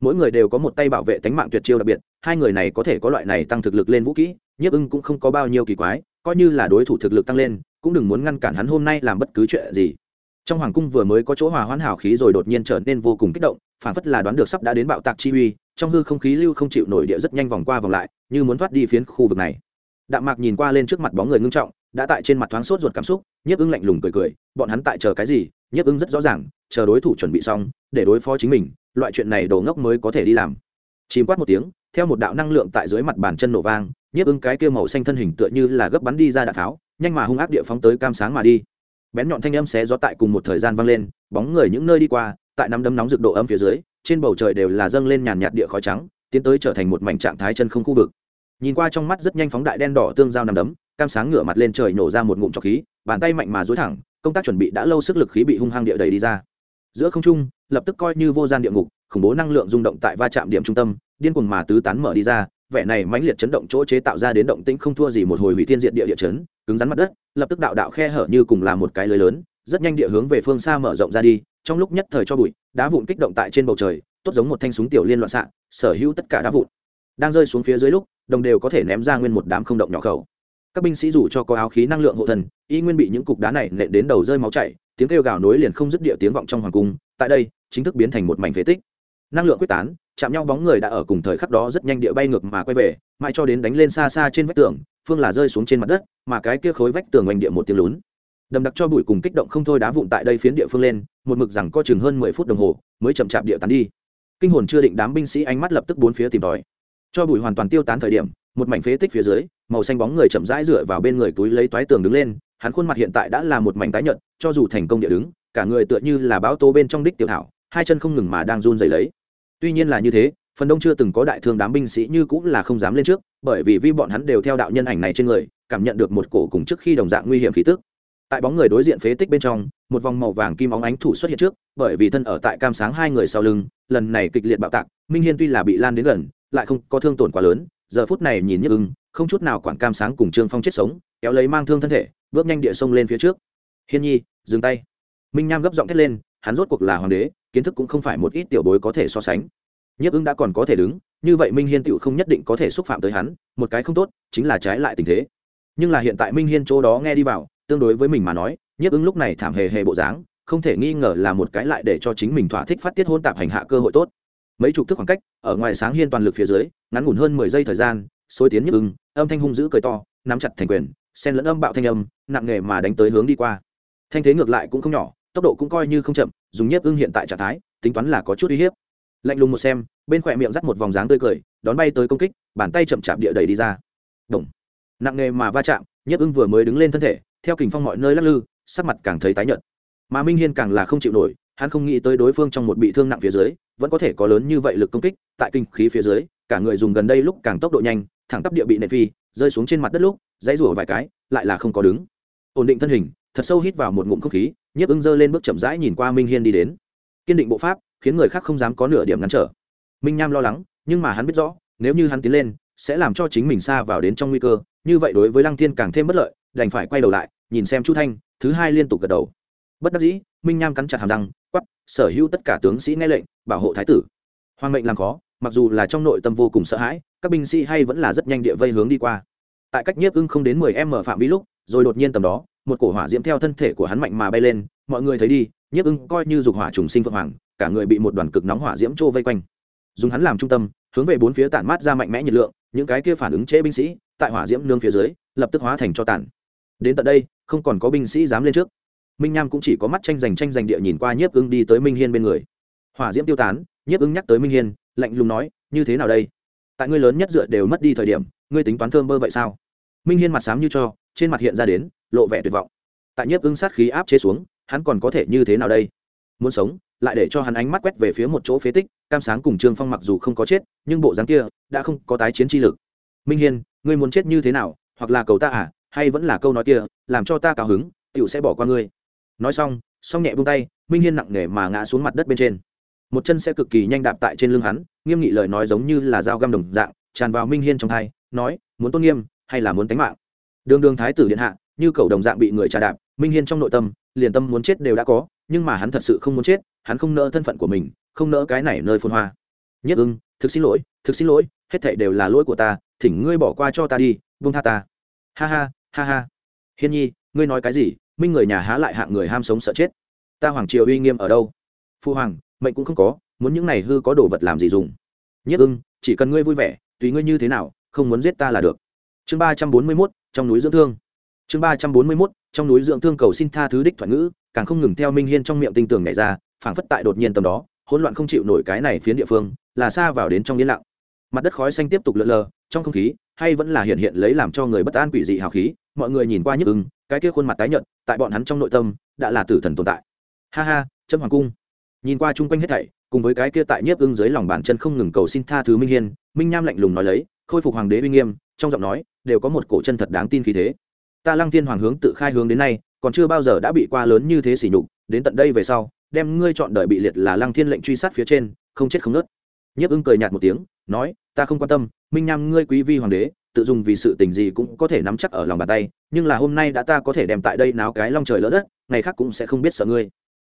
Mỗi người đều có một tay bảo vệ tánh mạng tuyệt chiêu đặc biệt, hai người này có thể có loại này tăng thực lực lên vũ kỹ, nhiếp ưng cũng không có bao nhiêu kỳ quái, coi như là đối thủ thực lực tăng lên, cũng đừng muốn ngăn cản hắn hôm nay làm bất cứ chuyện gì trong hoàng cung vừa mới có chỗ hòa hoãn hảo khí rồi đột nhiên trở nên vô cùng kích động, phản phất là đoán được sắp đã đến bạo tạc chi uy, trong hư không khí lưu không chịu nổi địa rất nhanh vòng qua vòng lại, như muốn thoát đi phiến khu vực này. Đạm mạc nhìn qua lên trước mặt bóng người ngưng trọng, đã tại trên mặt thoáng sốt ruột cảm xúc, nhiếp ưng lạnh lùng cười cười, bọn hắn tại chờ cái gì? Nhiếp ưng rất rõ ràng, chờ đối thủ chuẩn bị xong, để đối phó chính mình, loại chuyện này đồ ngốc mới có thể đi làm. Chìm quát một tiếng, theo một đạo năng lượng tại dưới mặt bàn chân nổ vang, nhiếp ưng cái kia màu xanh thân hình tựa như là gấp bắn đi ra đạn tháo, nhanh mà hung ác địa phóng tới cam sáng mà đi bén nhọn thanh âm xé gió tại cùng một thời gian vang lên, bóng người những nơi đi qua, tại nắm đấm nóng rực độ âm phía dưới, trên bầu trời đều là dâng lên nhàn nhạt địa khói trắng, tiến tới trở thành một mảnh trạng thái chân không khu vực. Nhìn qua trong mắt rất nhanh phóng đại đen đỏ tương giao nằm đấm, cam sáng ngửa mặt lên trời nổ ra một ngụm trọc khí, bàn tay mạnh mà dối thẳng, công tác chuẩn bị đã lâu sức lực khí bị hung hăng địa đầy đi ra. Giữa không trung, lập tức coi như vô gian địa ngục, khủng bố năng lượng rung động tại va chạm điểm trung tâm, điên cuồng mà tứ tán mở đi ra, vẻ này mãnh liệt chấn động chỗ chế tạo ra đến động tĩnh không thua gì một hồi hủy thiên diệt địa địa chấn, cứng rắn mặt đất lập tức đạo đạo khe hở như cùng là một cái lưới lớn, rất nhanh địa hướng về phương xa mở rộng ra đi, trong lúc nhất thời cho bụi, đá vụn kích động tại trên bầu trời, tốt giống một thanh súng tiểu liên loạn xạ, sở hữu tất cả đá vụn đang rơi xuống phía dưới lúc, đồng đều có thể ném ra nguyên một đám không động nhỏ khẩu. Các binh sĩ dù cho có áo khí năng lượng hộ thần, y nguyên bị những cục đá này nện đến đầu rơi máu chảy, tiếng kêu gào nối liền không dứt địa tiếng vọng trong hoàng cung, tại đây, chính thức biến thành một mảnh phế tích. Năng lượng quyết tán chạm nhau bóng người đã ở cùng thời khắc đó rất nhanh địa bay ngược mà quay về, mãi cho đến đánh lên xa xa trên vách tường, phương là rơi xuống trên mặt đất, mà cái kia khối vách tường oanh địa một tiếng lún. Đầm đặc cho bụi cùng kích động không thôi đá vụn tại đây phiến địa phương lên, một mực rằng có chừng hơn mười phút đồng hồ, mới chậm chạp địa tán đi. Kinh hồn chưa định đám binh sĩ ánh mắt lập tức bốn phía tìm tòi. Cho bụi hoàn toàn tiêu tán thời điểm, một mảnh phế tích phía dưới, màu xanh bóng người chậm rãi dựa vào bên người túi lấy toái tường đứng lên, hắn khuôn mặt hiện tại đã là một mảnh tái nhợt, cho dù thành công địa đứng, cả người tựa như là báo tố bên trong đích tiểu thảo, hai chân không ngừng mà đang run rẩy lấy tuy nhiên là như thế, phần đông chưa từng có đại thương đám binh sĩ như cũng là không dám lên trước, bởi vì vi bọn hắn đều theo đạo nhân ảnh này trên người, cảm nhận được một cổ cùng trước khi đồng dạng nguy hiểm khí tức. Tại bóng người đối diện phế tích bên trong, một vòng màu vàng kim óng ánh thủ xuất hiện trước, bởi vì thân ở tại cam sáng hai người sau lưng, lần này kịch liệt bạo tạc, minh hiên tuy là bị lan đến gần, lại không có thương tổn quá lớn, giờ phút này nhìn nhức ưng, không chút nào quản cam sáng cùng trương phong chết sống, kéo lấy mang thương thân thể, bước nhanh địa sông lên phía trước. Hiên nhi, dừng tay. Minh nham gấp giọng thét lên hắn rốt cuộc là hoàng đế, kiến thức cũng không phải một ít tiểu bối có thể so sánh. Nhiếp ứng đã còn có thể đứng, như vậy minh hiên tựu không nhất định có thể xúc phạm tới hắn, một cái không tốt chính là trái lại tình thế. Nhưng là hiện tại minh hiên chỗ đó nghe đi vào, tương đối với mình mà nói, nhiếp ứng lúc này thảm hề hề bộ dáng, không thể nghi ngờ là một cái lại để cho chính mình thỏa thích phát tiết hôn tạp hành hạ cơ hội tốt. Mấy chục thức khoảng cách, ở ngoài sáng hiên toàn lực phía dưới, ngắn ngủn hơn mười giây thời gian, xối tiến nhiếp ứng, âm thanh hung dữ cười to, nắm chặt thành quyền sen lẫn âm bạo thanh âm, nặng nghề mà đánh tới hướng đi qua. Thanh thế ngược lại cũng không nhỏ tốc độ cũng coi như không chậm, dùng nhiếp ưng hiện tại trạng thái, tính toán là có chút uy hiếp. Lạnh lùng một xem, bên khỏe miệng dắt một vòng dáng tươi cười, đón bay tới công kích, bàn tay chậm chạp địa đầy đi ra. Động. nặng nề mà va chạm, nhiếp ưng vừa mới đứng lên thân thể, theo kình phong mọi nơi lắc lư, sắc mặt càng thấy tái nhợt. Mà minh hiên càng là không chịu nổi, hắn không nghĩ tới đối phương trong một bị thương nặng phía dưới, vẫn có thể có lớn như vậy lực công kích, tại kinh khí phía dưới, cả người dùng gần đây lúc càng tốc độ nhanh, thẳng tắp địa bị nệ phi, rơi xuống trên mặt đất lúc, dãy rủa vài cái, lại là không có đứng. Ổn định thân hình thật sâu hít vào một ngụm không khí, nhiếp ưng giơ lên bước chậm rãi nhìn qua minh hiên đi đến. Kiên định bộ pháp, khiến người khác không dám có nửa điểm ngăn trở. Minh nham lo lắng, nhưng mà hắn biết rõ, nếu như hắn tiến lên, sẽ làm cho chính mình xa vào đến trong nguy cơ, như vậy đối với lăng thiên càng thêm bất lợi, đành phải quay đầu lại, nhìn xem chu thanh, thứ hai liên tục gật đầu. Bất đắc dĩ, minh nham cắn chặt hàm răng quắp sở hữu tất cả tướng sĩ nghe lệnh, bảo hộ thái tử. Hoàng mệnh làm khó, mặc dù là trong nội tâm vô cùng sợ hãi, các binh sĩ hay vẫn là rất nhanh địa vây hướng đi qua. Tại cách nhiếp ưng không đến mười m phạm vi lúc rồi đột nhiên tầm đó, một cổ hỏa diễm theo thân thể của hắn mạnh mà bay lên, mọi người thấy đi, nhiếp ưng coi như dục hỏa trùng sinh phượng hoàng, cả người bị một đoàn cực nóng hỏa diễm trô vây quanh. Dùng hắn làm trung tâm, hướng về bốn phía tản mát ra mạnh mẽ nhiệt lượng, những cái kia phản ứng chế binh sĩ, tại hỏa diễm nương phía dưới, lập tức hóa thành cho tản đến tận đây, không còn có binh sĩ dám lên trước. Minh nham cũng chỉ có mắt tranh giành tranh giành địa nhìn qua nhiếp ưng đi tới minh hiên bên người. Hỏa diễm tiêu tán, nhiếp ưng nhắc tới minh hiên, lạnh lùng nói, như thế nào đây? Tại ngươi lớn nhất dựa đều mất đi thời điểm, ngươi tính toán thơm bơ vậy sao? Minh hiên mặt sám như cho trên mặt hiện ra đến lộ vẻ tuyệt vọng. Tại nhiếp ưng sát khí áp chế xuống, hắn còn có thể như thế nào đây? Muốn sống, lại để cho hắn ánh mắt quét về phía một chỗ phế tích, cam sáng cùng trương phong mặc dù không có chết, nhưng bộ dáng kia đã không có tái chiến chi lực. Minh hiên, ngươi muốn chết như thế nào? Hoặc là cầu ta à? Hay vẫn là câu nói kia, làm cho ta cao hứng tựu sẽ bỏ qua ngươi. Nói xong xong nhẹ buông tay, minh hiên nặng nề mà ngã xuống mặt đất bên trên. Một chân sẽ cực kỳ nhanh đạp tại trên lưng hắn, nghiêm nghị lời nói giống như là dao găm đồng dạng, tràn vào minh hiên trong thai nói, muốn tôn nghiêm, hay là muốn tánh mạng? Đường đường thái tử điện hạ, như cầu đồng dạng bị người trà đạp, minh hiên trong nội tâm, liền tâm muốn chết đều đã có, nhưng mà hắn thật sự không muốn chết, hắn không nỡ thân phận của mình, không nỡ cái này nơi phôn hoa. Nhất ưng, thực xin lỗi, thực xin lỗi, hết thảy đều là lỗi của ta, thỉnh ngươi bỏ qua cho ta đi, buông tha ta. Ha ha ha ha. Hiên nhi, ngươi nói cái gì? Minh người nhà há lại hạng người ham sống sợ chết. Ta hoàng triều uy nghiêm ở đâu? Phu hoàng, mệnh cũng không có, muốn những này hư có đồ vật làm gì dùng? Nhất ưng, chỉ cần ngươi vui vẻ, tùy ngươi như thế nào, không muốn giết ta là được chương ba trăm bốn mươi mốt, trong núi dưỡng thương. Chương ba trăm bốn mươi mốt, trong núi dưỡng thương cầu xin tha thứ đích thoại ngữ, càng không ngừng theo minh hiên trong miệng tinh tường nhảy ra, phảng phất tại đột nhiên tầm đó, hỗn loạn không chịu nổi cái này phiến địa phương, là xa vào đến trong yên lặng. Mặt đất khói xanh tiếp tục lượn lờ, trong không khí, hay vẫn là hiện hiện lấy làm cho người bất an quỷ dị hào khí, mọi người nhìn qua nhức ưng, cái kia khuôn mặt tái nhợt, tại bọn hắn trong nội tâm, đã là tử thần tồn tại. Ha ha chấm hoàng cung. Nhìn qua chung quanh hết thảy, cùng với cái kia tại nhiếp ưng dưới lòng bàn chân không ngừng cầu xin tha thứ minh hiên, minh nham lạnh lùng nói lấy, khôi phục hoàng đế uy nghiêm, trong giọng nói đều có một cổ chân thật đáng tin khí thế. Ta lăng tiên hoàng hướng tự khai hướng đến nay, còn chưa bao giờ đã bị qua lớn như thế sỉ nhục, đến tận đây về sau, đem ngươi chọn đời bị liệt là lăng thiên lệnh truy sát phía trên, không chết không nớt nhiếp ưng cười nhạt một tiếng, nói, ta không quan tâm, minh nham ngươi quý vi hoàng đế, tự dùng vì sự tình gì cũng có thể nắm chắc ở lòng bàn tay, nhưng là hôm nay đã ta có thể đem tại đây náo cái long trời lỡ đất, ngày khác cũng sẽ không biết sợ ngươi.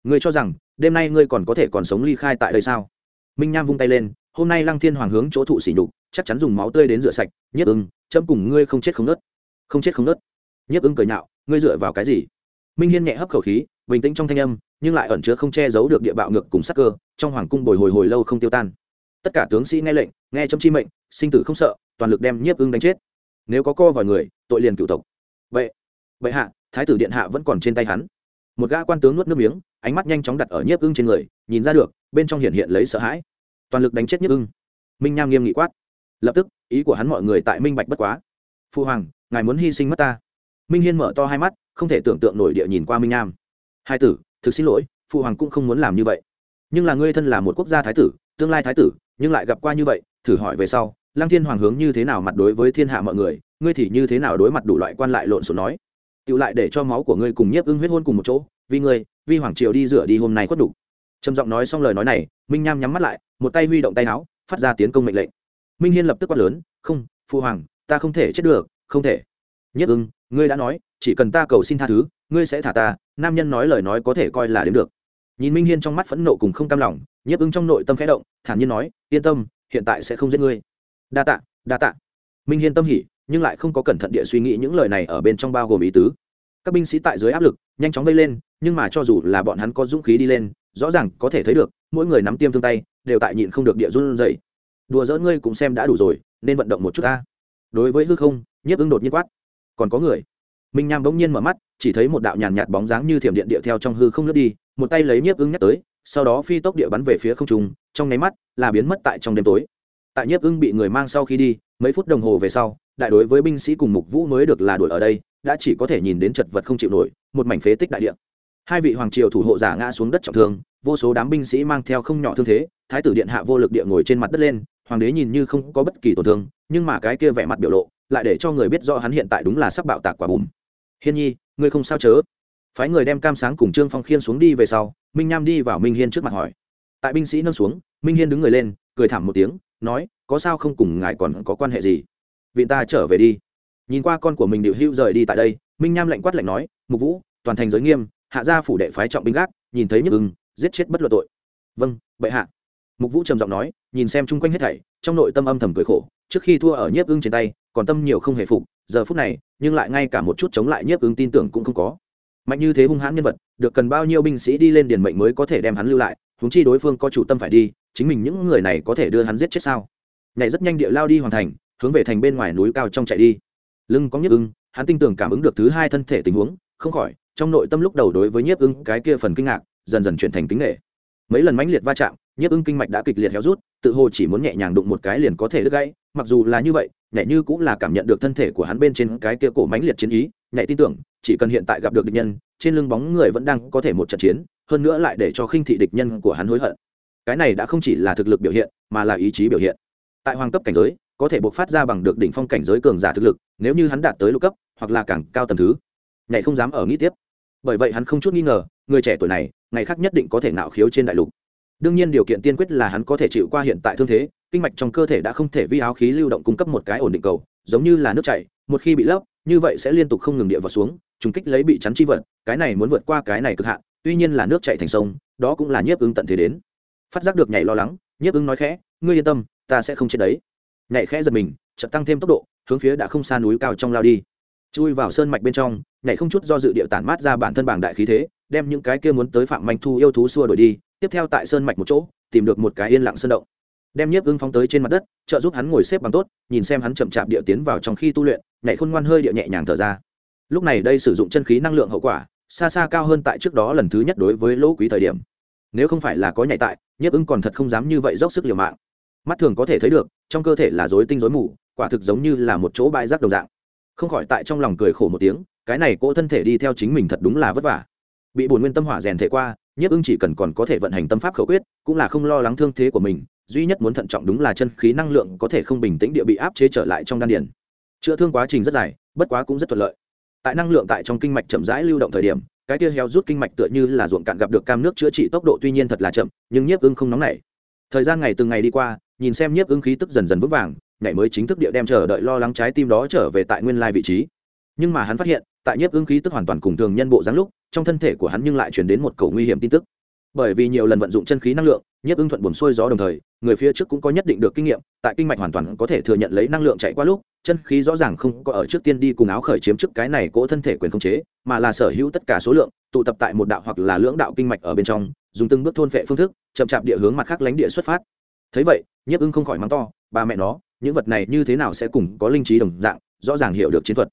Ngươi cho rằng, đêm nay ngươi còn có thể còn sống ly khai tại đây sao? Minh nham vung tay lên, hôm nay lăng thiên hoàng hướng chỗ thụ sỉ nhục, chắc chắn dùng máu tươi đến rửa sạch, nhiếp ưng chấm cùng ngươi không chết không nớt. Không chết không nớt. Nhiếp ưng cười nhạo, ngươi dựa vào cái gì? Minh hiên nhẹ hấp khẩu khí, bình tĩnh trong thanh âm, nhưng lại ẩn chứa không che giấu được địa bạo ngược cùng sắc cơ, trong hoàng cung bồi hồi hồi lâu không tiêu tan. Tất cả tướng sĩ nghe lệnh, nghe chấm chi mệnh, sinh tử không sợ, toàn lực đem nhiếp ưng đánh chết. Nếu có co vào người, tội liền cựu tộc. Vậy vậy hạ, thái tử điện hạ vẫn còn trên tay hắn. Một gã quan tướng nuốt nước miếng, ánh mắt nhanh chóng đặt ở nhiếp ưng trên người, nhìn ra được, bên trong hiện hiện lấy sợ hãi. Toàn lực đánh chết nhiếp ưng minh nham nghiêm nghị quát lập tức, ý của hắn mọi người tại minh bạch bất quá. Phu hoàng, ngài muốn hy sinh mất ta. Minh hiên mở to hai mắt, không thể tưởng tượng nổi địa nhìn qua minh nam hai tử, thực xin lỗi phụ hoàng cũng không muốn làm như vậy. Nhưng là ngươi thân là một quốc gia thái tử, tương lai thái tử, nhưng lại gặp qua như vậy, thử hỏi về sau, lăng thiên hoàng hướng như thế nào mặt đối với thiên hạ mọi người, ngươi thì như thế nào đối mặt đủ loại quan lại lộn xộn nói. Tự lại để cho máu của ngươi cùng nhiếp ưng huyết hôn cùng một chỗ, vì ngươi vì hoàng triều đi rửa đi hôm nay khuất đủ. Trầm giọng nói xong lời nói này, minh nham nhắm mắt lại, một tay huy động tay áo, phát ra tiến công mệnh lệnh minh hiên lập tức quát lớn, không phụ hoàng, ta không thể chết được, không thể. Nhất ưng, ngươi đã nói, chỉ cần ta cầu xin tha thứ, ngươi sẽ thả ta, nam nhân nói lời nói có thể coi là đến được. Nhìn minh hiên trong mắt phẫn nộ cùng không cam lòng nhiếp ưng trong nội tâm khẽ động, thản nhiên nói, yên tâm, hiện tại sẽ không giết ngươi. Đa tạ đa tạ. Minh hiên tâm hỉ, nhưng lại không có cẩn thận địa suy nghĩ những lời này ở bên trong bao gồm ý tứ. Các binh sĩ tại dưới áp lực, nhanh chóng vây lên, nhưng mà cho dù là bọn hắn có dũng khí đi lên, rõ ràng có thể thấy được, mỗi người nắm tiêm thương tay, đều tại nhịn không được địa run dậy đùa dỡ ngươi cũng xem đã đủ rồi, nên vận động một chút ta. Đối với hư không, nhiếp ưng đột nhiên quát. Còn có người. Minh nham bỗng nhiên mở mắt, chỉ thấy một đạo nhàn nhạt bóng dáng như thiểm điện địa theo trong hư không lướt đi, một tay lấy nhiếp ưng nhắc tới, sau đó phi tốc địa bắn về phía không trung, trong nháy mắt là biến mất tại trong đêm tối. Tại nhiếp ưng bị người mang sau khi đi, mấy phút đồng hồ về sau, đại đối với binh sĩ cùng mục vũ mới được là đuổi ở đây, đã chỉ có thể nhìn đến chật vật không chịu nổi, một mảnh phế tích đại địa. Hai vị hoàng triều thủ hộ giả ngã xuống đất trọng thương, vô số đám binh sĩ mang theo không nhỏ thương thế, thái tử điện hạ vô lực địa ngồi trên mặt đất lên hoàng đế nhìn như không có bất kỳ tổn thương, nhưng mà cái kia vẻ mặt biểu lộ lại để cho người biết rõ hắn hiện tại đúng là sắp bạo tạc quả bùm. Hiên nhi, ngươi không sao chớ? Phái người đem cam sáng cùng trương phong khiên xuống đi về sau, minh nham đi vào minh hiên trước mặt hỏi. Tại binh sĩ nâng xuống, minh hiên đứng người lên, cười thảm một tiếng, nói, có sao không cùng ngài còn có quan hệ gì? Vị ta trở về đi. Nhìn qua con của mình điệu hữu rời đi tại đây, minh nham lạnh quát lạnh nói, mục vũ, toàn thành giới nghiêm, hạ gia phủ đệ phái trọng binh gác, nhìn thấy nhức ưng, giết chết bất luận tội. Vâng bệ hạ mục vũ trầm giọng nói, nhìn xem chung quanh hết thảy, trong nội tâm âm thầm cười khổ, trước khi thua ở nhiếp ưng trên tay, còn tâm nhiều không hề phục, giờ phút này, nhưng lại ngay cả một chút chống lại nhiếp ưng tin tưởng cũng không có. Mạnh như thế hung hãn nhân vật, được cần bao nhiêu binh sĩ đi lên điền mệnh mới có thể đem hắn lưu lại húng chi đối phương có chủ tâm phải đi, chính mình những người này có thể đưa hắn giết chết sao? Nhảy rất nhanh địa lao đi hoàn thành, hướng về thành bên ngoài núi cao trong chạy đi. Lưng có nhiếp ưng, hắn tin tưởng cảm ứng được thứ hai thân thể tình huống, không khỏi, trong nội tâm lúc đầu đối với nhiếp ưng cái kia phần kinh ngạc, dần dần chuyển thành kính nghệ mấy lần mãnh liệt va chạm nhiếp ưng kinh mạch đã kịch liệt héo rút, tự hồ chỉ muốn nhẹ nhàng đụng một cái liền có thể đứt gãy, mặc dù là như vậy, nhẹ như cũng là cảm nhận được thân thể của hắn bên trên cái kia cổ mãnh liệt chiến ý, nhẹ tin tưởng, chỉ cần hiện tại gặp được địch nhân, trên lưng bóng người vẫn đang có thể một trận chiến, hơn nữa lại để cho khinh thị địch nhân của hắn hối hận. Cái này đã không chỉ là thực lực biểu hiện, mà là ý chí biểu hiện. Tại hoàng cấp cảnh giới, có thể buộc phát ra bằng được đỉnh phong cảnh giới cường giả thực lực, nếu như hắn đạt tới lục cấp, hoặc là càng cao tầm thứ, nhảy không dám ở nghĩ tiếp. Bởi vậy hắn không chút nghi ngờ, người trẻ tuổi này, ngày khác nhất định có thể nạo khiếu trên đại lục đương nhiên điều kiện tiên quyết là hắn có thể chịu qua hiện tại thương thế, kinh mạch trong cơ thể đã không thể vi áo khí lưu động cung cấp một cái ổn định cầu, giống như là nước chảy, một khi bị lấp, như vậy sẽ liên tục không ngừng địa vào xuống, trùng kích lấy bị chắn chi vật, cái này muốn vượt qua cái này cực hạn, tuy nhiên là nước chảy thành sông, đó cũng là nhiếp ứng tận thế đến. Phát giác được nhảy lo lắng, nhiếp ứng nói khẽ, ngươi yên tâm, ta sẽ không chết đấy. Nhảy khẽ giật mình, chợt tăng thêm tốc độ, hướng phía đã không xa núi cao trong lao đi. Chui vào sơn mạch bên trong, nhảy không chút do dự địa tản mát ra bản thân bảng đại khí thế, đem những cái kia muốn tới phạm manh thu yêu thú xua đổi đi tiếp theo tại sơn mạch một chỗ, tìm được một cái yên lặng sơn động. Đem nhiếp ưng phóng tới trên mặt đất, trợ giúp hắn ngồi xếp bằng tốt, nhìn xem hắn chậm chạp địa tiến vào trong khi tu luyện, nhảy khôn ngoan hơi địa nhẹ nhàng thở ra. Lúc này đây sử dụng chân khí năng lượng hậu quả, xa xa cao hơn tại trước đó lần thứ nhất đối với lỗ quý thời điểm. Nếu không phải là có nhảy tại, nhiếp ưng còn thật không dám như vậy dốc sức liều mạng. Mắt thường có thể thấy được, trong cơ thể là dối tinh dối mù, quả thực giống như là một chỗ bãi rác đồng dạng. Không khỏi tại trong lòng cười khổ một tiếng, cái này cỗ thân thể đi theo chính mình thật đúng là vất vả. Bị bổn nguyên tâm hỏa rèn thể qua nhiếp ưng chỉ cần còn có thể vận hành tâm pháp khẩu quyết, cũng là không lo lắng thương thế của mình, duy nhất muốn thận trọng đúng là chân khí năng lượng có thể không bình tĩnh địa bị áp chế trở lại trong đan điền. Chữa thương quá trình rất dài, bất quá cũng rất thuận lợi. Tại năng lượng tại trong kinh mạch chậm rãi lưu động thời điểm, cái tia heo rút kinh mạch tựa như là ruộng cạn gặp được cam nước chữa trị tốc độ tuy nhiên thật là chậm, nhưng nhiếp ưng không nóng nảy. Thời gian ngày từng ngày đi qua, nhìn xem nhiếp ưng khí tức dần dần vững vàng, nhảy mới chính thức địa đem chờ đợi lo lắng trái tim đó trở về tại nguyên lai vị trí nhưng mà hắn phát hiện, tại nhiếp ưng khí tức hoàn toàn cùng thường nhân bộ dáng lúc, trong thân thể của hắn nhưng lại chuyển đến một cầu nguy hiểm tin tức. Bởi vì nhiều lần vận dụng chân khí năng lượng, nhiếp ưng thuận buồn xuôi gió đồng thời, người phía trước cũng có nhất định được kinh nghiệm, tại kinh mạch hoàn toàn có thể thừa nhận lấy năng lượng chạy qua lúc, chân khí rõ ràng không có ở trước tiên đi cùng áo khởi chiếm trước cái này cỗ thân thể quyền khống chế, mà là sở hữu tất cả số lượng, tụ tập tại một đạo hoặc là lưỡng đạo kinh mạch ở bên trong, dùng từng bước thôn phệ phương thức, chậm chạp địa hướng mặt khác lánh địa xuất phát. Thấy vậy, nhiếp ưng không khỏi mắng to, ba mẹ nó, những vật này như thế nào sẽ cùng có linh trí đồng dạng, rõ ràng hiểu được chiến thuật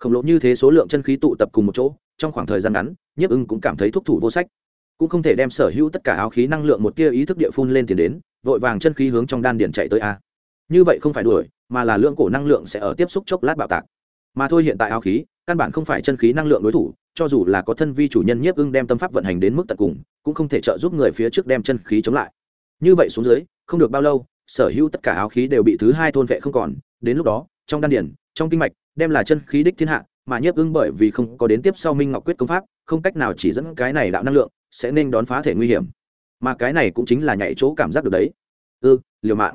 khổng lồ như thế số lượng chân khí tụ tập cùng một chỗ, trong khoảng thời gian ngắn, nhiếp ưng cũng cảm thấy thúc thủ vô sách. Cũng không thể đem sở hữu tất cả áo khí năng lượng một tia ý thức địa phun lên tiền đến, vội vàng chân khí hướng trong đan điển chạy tới a. Như vậy không phải đuổi, mà là lượng cổ năng lượng sẽ ở tiếp xúc chốc lát bạo tạc. Mà thôi hiện tại áo khí, căn bản không phải chân khí năng lượng đối thủ, cho dù là có thân vi chủ nhân nhiếp ưng đem tâm pháp vận hành đến mức tận cùng, cũng không thể trợ giúp người phía trước đem chân khí chống lại. Như vậy xuống dưới, không được bao lâu, sở hữu tất cả áo khí đều bị thứ hai thôn vệ không còn, đến lúc đó, trong đan điển trong kinh mạch đem là chân khí đích thiên hạ, mà nhiếp ưng bởi vì không có đến tiếp sau minh ngọc quyết công pháp, không cách nào chỉ dẫn cái này đạo năng lượng, sẽ nên đón phá thể nguy hiểm. Mà cái này cũng chính là nhảy chỗ cảm giác được đấy. Ư, liều mạng.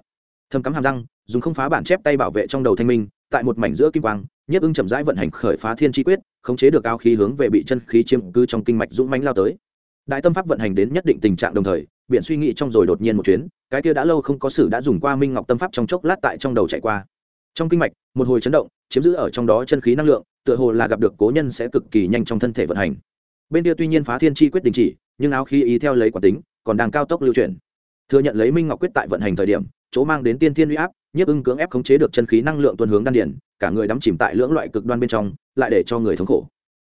Thâm cắm hàm răng, dùng không phá bản chép tay bảo vệ trong đầu thanh minh, tại một mảnh giữa kim quang, nhiếp ưng chậm rãi vận hành khởi phá thiên chi quyết, khống chế được áo khí hướng về bị chân khí chiếm cư trong kinh mạch dũng mãnh lao tới. Đại tâm pháp vận hành đến nhất định tình trạng đồng thời biện suy nghĩ trong rồi đột nhiên một chuyến, cái kia đã lâu không có sử đã dùng qua minh ngọc tâm pháp trong chốc lát tại trong đầu chạy qua trong kinh mạch, một hồi chấn động, chiếm giữ ở trong đó chân khí năng lượng, tựa hồ là gặp được cố nhân sẽ cực kỳ nhanh trong thân thể vận hành. Bên kia tuy nhiên phá thiên chi quyết đình chỉ, nhưng áo khí ý theo lấy quả tính, còn đang cao tốc lưu chuyển. Thừa nhận lấy minh ngọc quyết tại vận hành thời điểm, chỗ mang đến tiên thiên uy áp, nhiếp ưng cưỡng ép khống chế được chân khí năng lượng tuần hướng đan điển, cả người đắm chìm tại lưỡng loại cực đoan bên trong, lại để cho người thống khổ.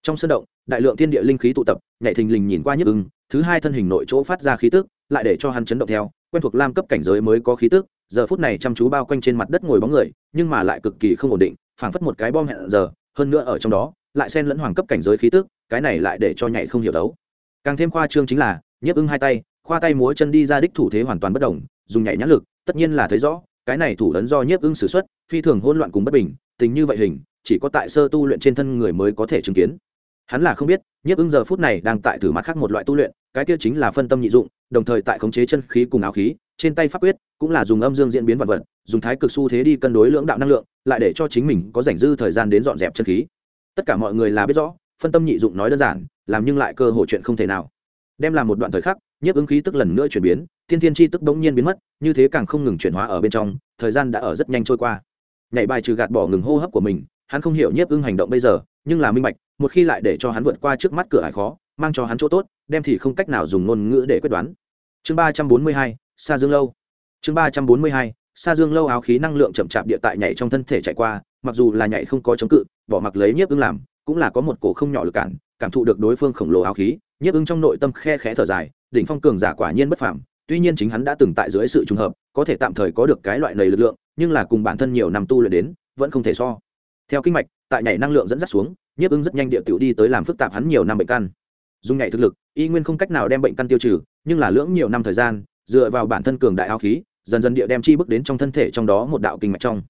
Trong sân động, đại lượng thiên địa linh khí tụ tập, nhảy thình lình nhìn qua nhiếp ưng, thứ hai thân hình nội chỗ phát ra khí tức, lại để cho hắn chấn động theo, quen thuộc lam cấp cảnh giới mới có khí tức giờ phút này chăm chú bao quanh trên mặt đất ngồi bóng người, nhưng mà lại cực kỳ không ổn định, phảng phất một cái bom hẹn giờ, hơn nữa ở trong đó, lại xen lẫn hoàng cấp cảnh giới khí tức, cái này lại để cho nhảy không hiểu đấu. Càng thêm khoa trương chính là nhiếp ưng hai tay, khoa tay múa chân đi ra đích thủ thế hoàn toàn bất đồng dùng nhảy nhãn lực, tất nhiên là thấy rõ, cái này thủ ấn do nhiếp ưng sử xuất, phi thường hỗn loạn cùng bất bình, tình như vậy hình, chỉ có tại sơ tu luyện trên thân người mới có thể chứng kiến. Hắn là không biết nhiếp ưng giờ phút này đang tại thử mặt khác một loại tu luyện, cái kia chính là phân tâm nhị dụng, đồng thời tại khống chế chân khí cùng áo khí trên tay pháp quyết cũng là dùng âm dương diễn biến vật vật, dùng thái cực xu thế đi cân đối lưỡng đạo năng lượng, lại để cho chính mình có dành dư thời gian đến dọn dẹp chân khí. Tất cả mọi người là biết rõ, phân tâm nhị dụng nói đơn giản, làm nhưng lại cơ hội chuyện không thể nào. Đem làm một đoạn thời khắc, nhiếp ứng khí tức lần nữa chuyển biến, thiên thiên chi tức bỗng nhiên biến mất, như thế càng không ngừng chuyển hóa ở bên trong, thời gian đã ở rất nhanh trôi qua. Nhảy bài trừ gạt bỏ ngừng hô hấp của mình, hắn không hiểu nhiếp ưng hành động bây giờ, nhưng là minh bạch, một khi lại để cho hắn vượt qua trước mắt cửa hải khó, mang cho hắn chỗ tốt, đem thì không cách nào dùng ngôn ngữ để quyết đoán. Chương ba trăm bốn mươi hai xa dương lâu. Chương ba trăm bốn mươi hai xa dương lâu áo khí năng lượng chậm chạp địa tại nhảy trong thân thể chạy qua, mặc dù là nhảy không có chống cự, bỏ mặc lấy nhiếp ưng làm, cũng là có một cổ không nhỏ lực cản, cảm thụ được đối phương khổng lồ áo khí, nhiếp ưng trong nội tâm khe khẽ thở dài, đỉnh phong cường giả quả nhiên bất phàm, tuy nhiên chính hắn đã từng tại dưới sự trùng hợp, có thể tạm thời có được cái loại này lực lượng, nhưng là cùng bản thân nhiều năm tu luyện đến, vẫn không thể so. Theo kinh mạch, tại nhảy năng lượng dẫn dắt xuống, nhiếp ưng rất nhanh địa tiểu đi tới làm phức tạp hắn nhiều năm bệnh căn. Dùng nhảy thực lực, y nguyên không cách nào đem bệnh căn tiêu trừ, nhưng là lưỡng nhiều năm thời gian dựa vào bản thân cường đại áo khí, dần dần địa đem chi bước đến trong thân thể trong đó một đạo kinh mạch trong.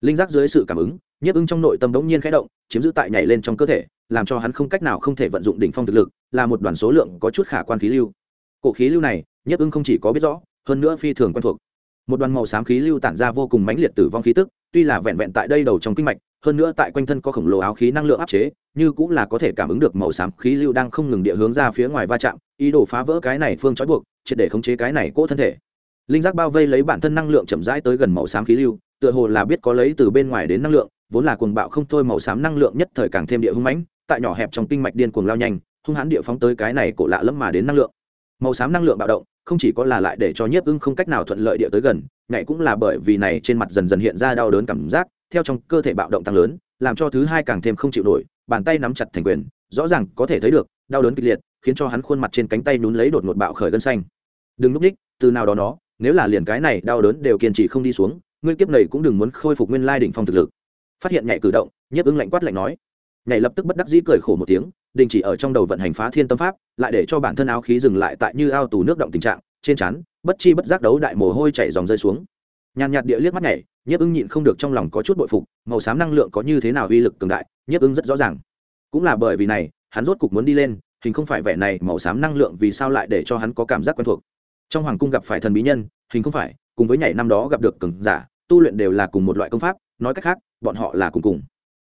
Linh giác dưới sự cảm ứng, nhiếp ưng trong nội tâm đống nhiên khẽ động, chiếm giữ tại nhảy lên trong cơ thể, làm cho hắn không cách nào không thể vận dụng đỉnh phong thực lực, là một đoàn số lượng có chút khả quan khí lưu. Cổ khí lưu này, nhiếp ưng không chỉ có biết rõ, hơn nữa phi thường quen thuộc. Một đoàn màu xám khí lưu tản ra vô cùng mãnh liệt tử vong khí tức, tuy là vẹn vẹn tại đây đầu trong kinh mạch hơn nữa tại quanh thân có khổng lồ áo khí năng lượng áp chế, như cũng là có thể cảm ứng được màu xám khí lưu đang không ngừng địa hướng ra phía ngoài va chạm, ý đồ phá vỡ cái này phương trói buộc, triệt để khống chế cái này cỗ thân thể. Linh giác bao vây lấy bản thân năng lượng chậm rãi tới gần màu xám khí lưu, tựa hồ là biết có lấy từ bên ngoài đến năng lượng, vốn là cuồng bạo không thôi màu xám năng lượng nhất thời càng thêm địa hung mãnh, tại nhỏ hẹp trong kinh mạch điên cuồng lao nhanh, hung hãn địa phóng tới cái này cổ lạ lẫm mà đến năng lượng. Màu xám năng lượng bạo động, không chỉ có là lại để cho nhiếp ưng không cách nào thuận lợi địa tới gần ngại cũng là bởi vì này trên mặt dần dần hiện ra đau đớn cảm giác theo trong cơ thể bạo động tăng lớn, làm cho thứ hai càng thêm không chịu nổi, bàn tay nắm chặt thành quyền, rõ ràng có thể thấy được, đau đớn kịch liệt, khiến cho hắn khuôn mặt trên cánh tay nhún lấy đột ngột bạo khởi gân xanh. Đừng núp đích, từ nào đó nó, nếu là liền cái này, đau đớn đều kiên trì không đi xuống, ngươi kiếp này cũng đừng muốn khôi phục nguyên lai đỉnh phong thực lực. Phát hiện nhảy cử động, nhiếp ưng lạnh quát lạnh nói. Nhảy lập tức bất đắc dĩ cười khổ một tiếng, đình chỉ ở trong đầu vận hành phá thiên tâm pháp, lại để cho bản thân áo khí dừng lại tại như ao tù nước động tình trạng, trên chắn bất chi bất giác đấu đại mồ hôi chảy dòng rơi xuống nhàn nhạt địa liếc mắt nhảy, nhiếp ưng nhịn không được trong lòng có chút bội phục, màu xám năng lượng có như thế nào uy lực cường đại, nhiếp ưng rất rõ ràng. Cũng là bởi vì này, hắn rốt cục muốn đi lên, hình không phải vẻ này màu xám năng lượng vì sao lại để cho hắn có cảm giác quen thuộc. Trong hoàng cung gặp phải thần bí nhân, hình không phải, cùng với nhảy năm đó gặp được cường giả, tu luyện đều là cùng một loại công pháp, nói cách khác, bọn họ là cùng cùng.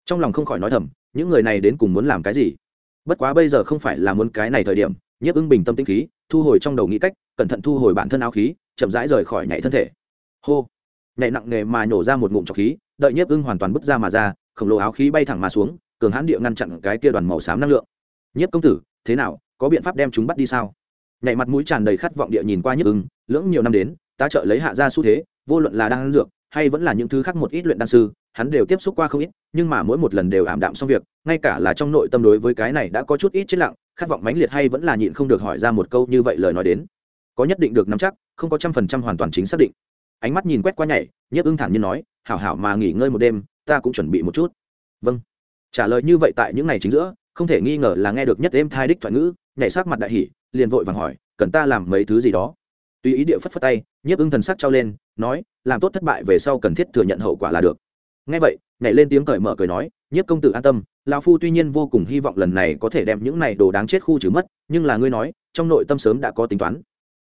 Trong lòng không khỏi nói thầm, những người này đến cùng muốn làm cái gì? Bất quá bây giờ không phải là muốn cái này thời điểm, nhiếp ưng bình tâm tĩnh khí, thu hồi trong đầu nghĩ cách, cẩn thận thu hồi bản thân áo khí, chậm rãi rời khỏi nhảy thân thể. Hô nhảy nặng nề mà nhổ ra một ngụm trọc khí, đợi nhiếp ưng hoàn toàn bứt ra mà ra, khổng lồ áo khí bay thẳng mà xuống, cường hãn địa ngăn chặn cái kia đoàn màu xám năng lượng. Nhiếp công tử, thế nào, có biện pháp đem chúng bắt đi sao? Nhảy mặt mũi tràn đầy khát vọng địa nhìn qua nhiếp ưng, lưỡng nhiều năm đến ta trợ lấy hạ ra xu thế, vô luận là đang dược, hay vẫn là những thứ khác một ít luyện đan sư, hắn đều tiếp xúc qua không ít, nhưng mà mỗi một lần đều ảm đạm xong việc, ngay cả là trong nội tâm đối với cái này đã có chút ít chết lặng, khát vọng mãnh liệt hay vẫn là nhịn không được hỏi ra một câu như vậy lời nói đến. Có nhất định được nắm chắc, không có trăm phần trăm hoàn toàn chính xác định ánh mắt nhìn quét qua nhảy, nhiếp ưng thản nhiên nói, hảo hảo mà nghỉ ngơi một đêm, ta cũng chuẩn bị một chút. Vâng. Trả lời như vậy tại những ngày chính giữa, không thể nghi ngờ là nghe được nhất êm thai đích thoại ngữ, nhảy sát mặt đại hỉ, liền vội vàng hỏi, cần ta làm mấy thứ gì đó? Tùy ý địa phất phất tay, nhiếp ưng thần sắc trao lên, nói, làm tốt thất bại về sau cần thiết thừa nhận hậu quả là được. Ngay vậy, nhảy lên tiếng cởi mở cười nói, nhiếp công tử an tâm, lão phu tuy nhiên vô cùng hy vọng lần này có thể đem những này đồ đáng chết khu trừ mất, nhưng là ngươi nói, trong nội tâm sớm đã có tính toán.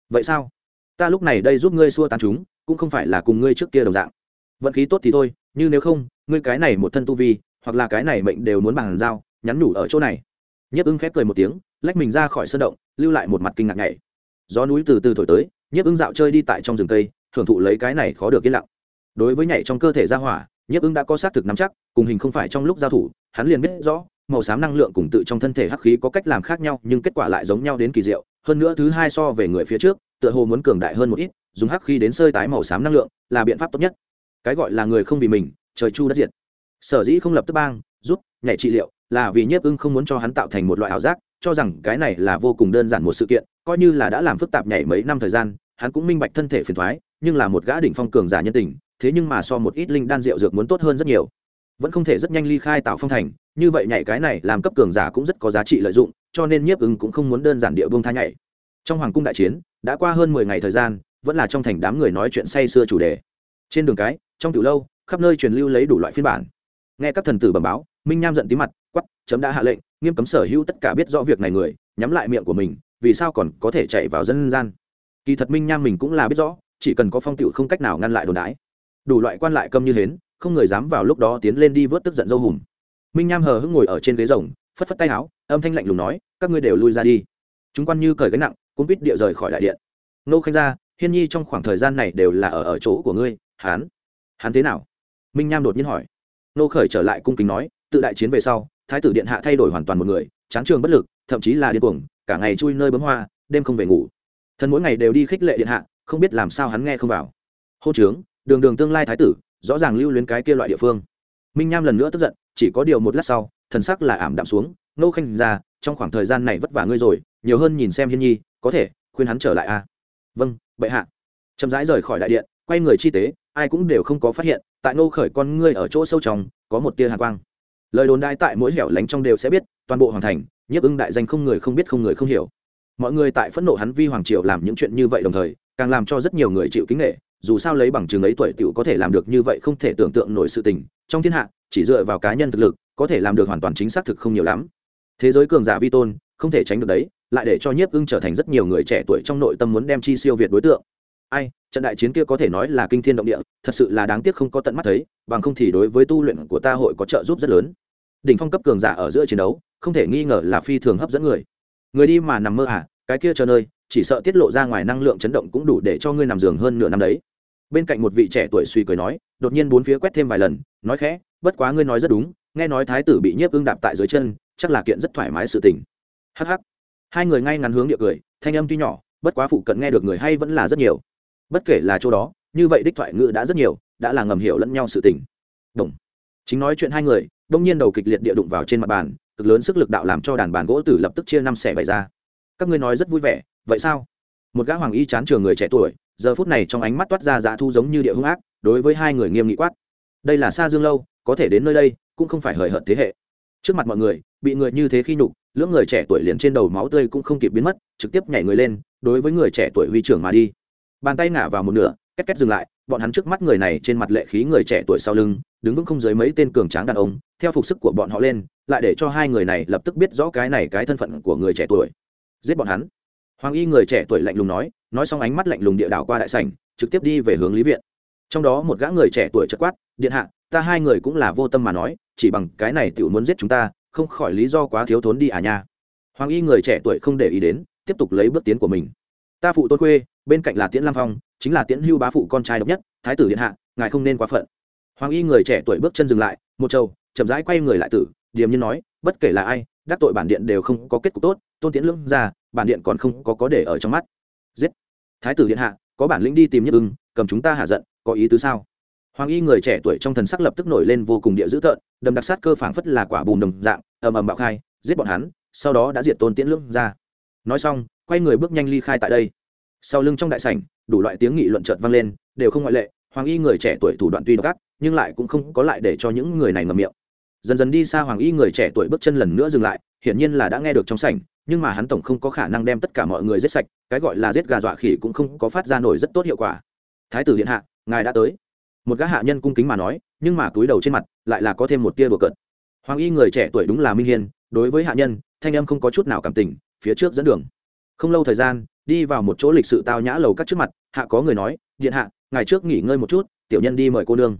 Vậy sao? Ta lúc này đây giúp ngươi xua tan chúng cũng không phải là cùng ngươi trước kia đồng dạng. Vận khí tốt thì thôi nhưng nếu không, ngươi cái này một thân tu vi, hoặc là cái này mệnh đều muốn bằng dao nhắn nhủ ở chỗ này. Nhiếp ưng khép cười một tiếng, lách mình ra khỏi sân động, lưu lại một mặt kinh ngạc nhảy. Gió núi từ từ thổi tới, nhiếp ưng dạo chơi đi tại trong rừng cây, thưởng thụ lấy cái này khó được yên lặng. Đối với nhảy trong cơ thể ra hỏa, nhiếp ưng đã có xác thực nắm chắc, cùng hình không phải trong lúc giao thủ, hắn liền biết rõ, màu xám năng lượng cùng tự trong thân thể hắc khí có cách làm khác nhau, nhưng kết quả lại giống nhau đến kỳ diệu, hơn nữa thứ hai so về người phía trước, tựa hồ muốn cường đại hơn một ít dùng hắc khí đến sơi tái màu xám năng lượng là biện pháp tốt nhất. Cái gọi là người không vì mình, trời chu đất diệt. Sở dĩ không lập tức bang, giúp, nhảy trị liệu, là vì nhiếp ưng không muốn cho hắn tạo thành một loại ảo giác, cho rằng cái này là vô cùng đơn giản một sự kiện, coi như là đã làm phức tạp nhảy mấy năm thời gian, hắn cũng minh bạch thân thể phiền thoái, nhưng là một gã đỉnh phong cường giả nhân tình, thế nhưng mà so một ít linh đan rượu dược muốn tốt hơn rất nhiều. Vẫn không thể rất nhanh ly khai tạo phong thành, như vậy nhảy cái này làm cấp cường giả cũng rất có giá trị lợi dụng, cho nên nhiếp ưng cũng không muốn đơn giản địa vương tha nhảy. Trong hoàng cung đại chiến, đã qua hơn mười ngày thời gian vẫn là trong thành đám người nói chuyện say xưa chủ đề. Trên đường cái, trong từ lâu, khắp nơi truyền lưu lấy đủ loại phiên bản. Nghe các thần tử bẩm báo, minh nham giận tí mặt quắp chấm đã hạ lệnh, nghiêm cấm sở hữu tất cả biết rõ việc này người, nhắm lại miệng của mình, vì sao còn có thể chạy vào dân gian? Kỳ thật minh nham mình cũng là biết rõ, chỉ cần có phong tiệu không cách nào ngăn lại đồn đái đủ loại quan lại câm như hến, không người dám vào lúc đó tiến lên đi vớt tức giận dâu hùm. Minh nham hờ hững ngồi ở trên ghế rồng, phất phất tay áo, âm thanh lạnh lùng nói, các ngươi đều lui ra đi. Chúng quan như cởi gánh nặng cũng biết địa rời khỏi đại điện. Nô khanh ra hiên nhi trong khoảng thời gian này đều là ở ở chỗ của ngươi hán hán thế nào? Minh nham đột nhiên hỏi. Nô khởi trở lại cung kính nói, tự đại chiến về sau, thái tử điện hạ thay đổi hoàn toàn một người, chán trường bất lực, thậm chí là điên cuồng, cả ngày chui nơi bấm hoa, đêm không về ngủ. Thần mỗi ngày đều đi khích lệ điện hạ, không biết làm sao hắn nghe không vào. Hô trướng, đường đường tương lai thái tử, rõ ràng lưu luyến cái kia loại địa phương. Minh nham lần nữa tức giận, chỉ có điều một lát sau, thần sắc là ảm đạm xuống, nô khanh ra, trong khoảng thời gian này vất vả ngươi rồi, nhiều hơn nhìn xem hiên nhi, có thể khuyên hắn trở lại a vâng bệ hạ. Chậm rãi rời khỏi đại điện, quay người chi tế, ai cũng đều không có phát hiện, tại nô khởi con ngươi ở chỗ sâu trong, có một tia hạ quang. Lời đồn đại tại mỗi hẻo lánh trong đều sẽ biết, toàn bộ hoàng thành, nhiếp ưng đại danh không người không biết không người không hiểu. Mọi người tại phẫn nộ hắn vi hoàng triều làm những chuyện như vậy đồng thời, càng làm cho rất nhiều người chịu kính nghệ dù sao lấy bằng chứng ấy tuổi tiểu có thể làm được như vậy không thể tưởng tượng nổi sự tình. Trong thiên hạ, chỉ dựa vào cá nhân thực lực, có thể làm được hoàn toàn chính xác thực không nhiều lắm. Thế giới cường giả vi tôn, không thể tránh được đấy lại để cho nhiếp ưng trở thành rất nhiều người trẻ tuổi trong nội tâm muốn đem chi siêu việt đối tượng. Ai, trận đại chiến kia có thể nói là kinh thiên động địa, thật sự là đáng tiếc không có tận mắt thấy, bằng không thì đối với tu luyện của ta hội có trợ giúp rất lớn. Đỉnh phong cấp cường giả ở giữa chiến đấu, không thể nghi ngờ là phi thường hấp dẫn người. Người đi mà nằm mơ à cái kia chờ nơi, chỉ sợ tiết lộ ra ngoài năng lượng chấn động cũng đủ để cho ngươi nằm giường hơn nửa năm đấy. Bên cạnh một vị trẻ tuổi suy cười nói, đột nhiên bốn phía quét thêm vài lần, nói khẽ, bất quá ngươi nói rất đúng, nghe nói thái tử bị nhiếp ưng đạp tại dưới chân, chắc là kiện rất thoải mái sự tình. Hắc hắc hai người ngay ngắn hướng địa cười, thanh âm tuy nhỏ, bất quá phụ cận nghe được người hay vẫn là rất nhiều. Bất kể là chỗ đó, như vậy đích thoại ngữ đã rất nhiều, đã là ngầm hiểu lẫn nhau sự tình. Đồng. Chính nói chuyện hai người, đông nhiên đầu kịch liệt địa đụng vào trên mặt bàn, cực lớn sức lực đạo làm cho đàn bàn gỗ tử lập tức chia năm xẻ bảy ra. Các ngươi nói rất vui vẻ, vậy sao? Một gã hoàng y chán trường người trẻ tuổi, giờ phút này trong ánh mắt toát ra dạ thu giống như địa hung ác, đối với hai người nghiêm nghị quát. Đây là xa dương lâu, có thể đến nơi đây, cũng không phải hời hợt thế hệ trước mặt mọi người, bị người như thế khi nhục, lưỡng người trẻ tuổi liền trên đầu máu tươi cũng không kịp biến mất, trực tiếp nhảy người lên, đối với người trẻ tuổi huy trưởng mà đi. Bàn tay ngả vào một nửa, két két dừng lại, bọn hắn trước mắt người này trên mặt lệ khí người trẻ tuổi sau lưng, đứng vững không dưới mấy tên cường tráng đàn ông, theo phục sức của bọn họ lên, lại để cho hai người này lập tức biết rõ cái này cái thân phận của người trẻ tuổi. Giết bọn hắn. Hoàng y người trẻ tuổi lạnh lùng nói nói xong ánh mắt lạnh lùng địa đảo qua đại sảnh, trực tiếp đi về hướng lý viện trong đó một gã người trẻ tuổi chật quát, điện hạ, ta hai người cũng là vô tâm mà nói, chỉ bằng cái này tiểu muốn giết chúng ta, không khỏi lý do quá thiếu thốn đi à nha. Hoàng y người trẻ tuổi không để ý đến, tiếp tục lấy bước tiến của mình. Ta phụ tôn khuê, bên cạnh là tiễn lam phong, chính là tiễn hưu bá phụ con trai độc nhất, thái tử điện hạ, ngài không nên quá phận. Hoàng y người trẻ tuổi bước chân dừng lại, một trâu chậm rãi quay người lại tử, điềm nhiên nói, bất kể là ai, đắc tội bản điện đều không có kết cục tốt, tôn tiễn lưỡng ra, bản điện còn không có có để ở trong mắt. Giết. Thái tử điện hạ, có bản lĩnh đi tìm nhất ưng cầm chúng ta hạ giận, có ý tứ sao? Hoàng y người trẻ tuổi trong thần sắc lập tức nổi lên vô cùng địa dữ tợn đầm đặc sát cơ phảng phất là quả bùn đồng dạng, ầm ầm bạo khai, giết bọn hắn, sau đó đã diệt tôn tiễn lưỡng ra. Nói xong, quay người bước nhanh ly khai tại đây. Sau lưng trong đại sảnh, đủ loại tiếng nghị luận chợt vang lên, đều không ngoại lệ, hoàng y người trẻ tuổi thủ đoạn tuy độc ác nhưng lại cũng không có lại để cho những người này ngậm miệng. Dần dần đi xa hoàng y người trẻ tuổi bước chân lần nữa dừng lại, hiển nhiên là đã nghe được trong sảnh, nhưng mà hắn tổng không có khả năng đem tất cả mọi người giết sạch, cái gọi là giết gà dọa khỉ cũng không có phát ra nổi rất tốt hiệu quả thái tử điện hạ ngài đã tới. Một gã hạ nhân cung kính mà nói nhưng mà túi đầu trên mặt lại là có thêm một tia đùa cợt. Hoàng y người trẻ tuổi đúng là minh hiên đối với hạ nhân thanh em không có chút nào cảm tình phía trước dẫn đường. Không lâu thời gian đi vào một chỗ lịch sự tao nhã lầu các trước mặt hạ có người nói điện hạ ngày trước nghỉ ngơi một chút tiểu nhân đi mời cô nương.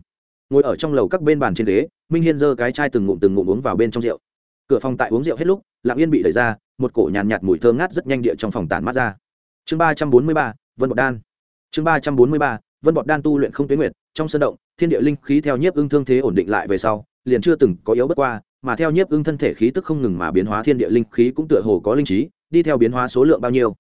Ngồi ở trong lầu các bên bàn trên ghế minh hiên giơ cái chai từng ngụm từng ngụm uống vào bên trong rượu. Cửa phòng tại uống rượu hết lúc lặng yên bị đẩy ra một cổ nhàn nhạt, nhạt mùi thơm ngát rất nhanh địa trong phòng tản mát ra. Chương ba trăm bốn mươi ba vân Bột đan chương ba trăm bốn mươi ba, vân bọt đan tu luyện không tuyến nguyệt, trong sân động, thiên địa linh khí theo nhiếp ưng thương thế ổn định lại về sau, liền chưa từng có yếu bất qua, mà theo nhiếp ưng thân thể khí tức không ngừng mà biến hóa thiên địa linh khí cũng tựa hồ có linh trí, đi theo biến hóa số lượng bao nhiêu.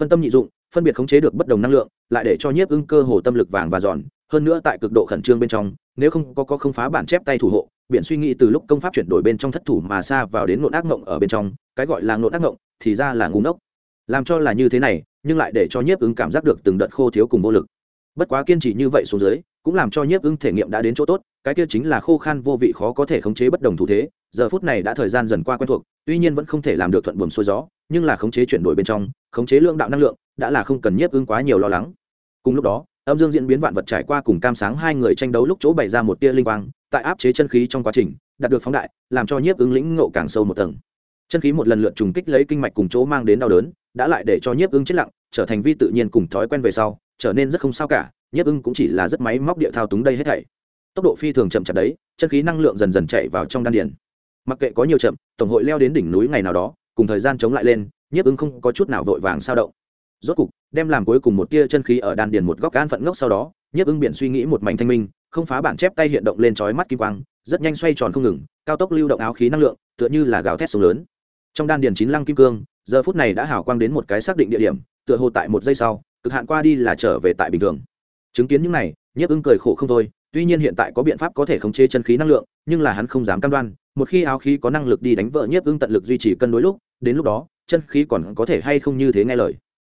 Phân tâm nhị dụng, phân biệt khống chế được bất đồng năng lượng, lại để cho nhiếp ưng cơ hồ tâm lực vàng và giòn, hơn nữa tại cực độ khẩn trương bên trong, nếu không có có không phá bản chép tay thủ hộ biện suy nghĩ từ lúc công pháp chuyển đổi bên trong thất thủ mà xa vào đến nội ác ngộng ở bên trong, cái gọi là nội ác ngộng thì ra là ngu ngốc. Làm cho là như thế này nhưng lại để cho nhiếp ứng cảm giác được từng đợt khô thiếu cùng vô lực. Bất quá kiên trì như vậy xuống dưới, cũng làm cho nhiếp ứng thể nghiệm đã đến chỗ tốt, cái kia chính là khô khan vô vị khó có thể khống chế bất đồng thủ thế, giờ phút này đã thời gian dần qua quen thuộc, tuy nhiên vẫn không thể làm được thuận buồm xuôi gió, nhưng là khống chế chuyển đổi bên trong, khống chế lượng đạo năng lượng, đã là không cần nhiếp ứng quá nhiều lo lắng. Cùng lúc đó, âm dương diễn biến vạn vật trải qua cùng cam sáng hai người tranh đấu lúc chỗ bày ra một tia linh quang, tại áp chế chân khí trong quá trình, đạt được phóng đại, làm cho nhiếp ứng lĩnh ngộ càng sâu một tầng. Chân khí một lần lượt trùng kích lấy kinh mạch cùng chỗ mang đến đau đớn đã lại để cho nhiếp ưng chết lặng, trở thành vi tự nhiên cùng thói quen về sau, trở nên rất không sao cả. Nhiếp ưng cũng chỉ là rất máy móc địa thao túng đây hết thảy. Tốc độ phi thường chậm chạp đấy, chân khí năng lượng dần dần chạy vào trong đan điền. Mặc kệ có nhiều chậm, tổng hội leo đến đỉnh núi ngày nào đó, cùng thời gian chống lại lên, nhiếp ưng không có chút nào vội vàng sao động. Rốt cục, đem làm cuối cùng một tia chân khí ở đan điền một góc gan phận ngốc sau đó, nhiếp ưng biển suy nghĩ một mảnh thanh minh, không phá bản chép tay hiện động lên chói mắt kim quang, rất nhanh xoay tròn không ngừng, cao tốc lưu động áo khí năng lượng, tựa như là gào thét sông lớn. Trong đan điền chín lăng kim cương giờ phút này đã hào quang đến một cái xác định địa điểm, tựa hồ tại một giây sau, cực hạn qua đi là trở về tại bình thường. Chứng kiến những này, nhiếp ưng cười khổ không thôi, tuy nhiên hiện tại có biện pháp có thể khống chế chân khí năng lượng, nhưng là hắn không dám cam đoan, một khi áo khí có năng lực đi đánh vợ nhiếp ưng tận lực duy trì cân đối lúc, đến lúc đó, chân khí còn có thể hay không như thế nghe lời.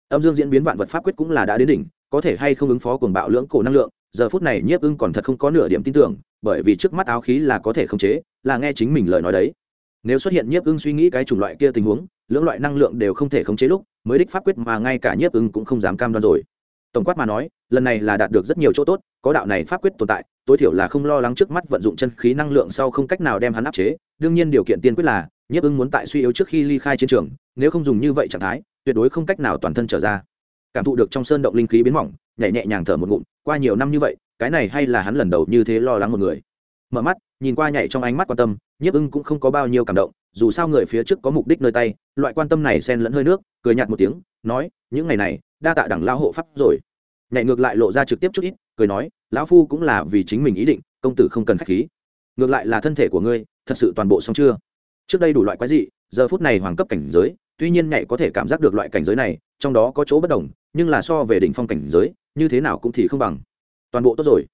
Âm dương diễn biến vạn vật pháp quyết cũng là đã đến đỉnh, có thể hay không ứng phó cuồng bạo lưỡng cổ năng lượng, giờ phút này nhiếp ưng còn thật không có nửa điểm tin tưởng, bởi vì trước mắt áo khí là có thể khống chế, là nghe chính mình lời nói đấy nếu xuất hiện nhiếp ưng suy nghĩ cái chủng loại kia tình huống, lưỡng loại năng lượng đều không thể khống chế lúc, mới đích pháp quyết mà ngay cả nhiếp ưng cũng không dám cam đoan rồi. Tổng quát mà nói, lần này là đạt được rất nhiều chỗ tốt, có đạo này pháp quyết tồn tại, tối thiểu là không lo lắng trước mắt vận dụng chân khí năng lượng sau không cách nào đem hắn áp chế. Đương nhiên điều kiện tiên quyết là, nhiếp ưng muốn tại suy yếu trước khi ly khai chiến trường, nếu không dùng như vậy trạng thái, tuyệt đối không cách nào toàn thân trở ra. Cảm thụ được trong sơn động linh khí biến mỏng, nhẹ nhẹ nhàng thở một ngụm, qua nhiều năm như vậy, cái này hay là hắn lần đầu như thế lo lắng một người. Mở mắt, nhìn qua nhảy trong ánh mắt quan tâm nhiếp ưng cũng không có bao nhiêu cảm động, dù sao người phía trước có mục đích nơi tay, loại quan tâm này xen lẫn hơi nước, cười nhạt một tiếng, nói, những ngày này, đa tạ đẳng lao hộ pháp rồi. Nhảy ngược lại lộ ra trực tiếp chút ít, cười nói, lão phu cũng là vì chính mình ý định, công tử không cần k h á c h khí. Ngược lại là thân thể của ngươi, thật sự toàn bộ xong chưa? Trước đây đủ loại quái dị, giờ phút này hoàng cấp cảnh giới, tuy nhiên nhảy có thể cảm giác được loại cảnh giới này, trong đó có chỗ bất đồng, nhưng là so về đỉnh phong cảnh giới, như thế nào cũng thì không bằng. Toàn bộ tốt rồi.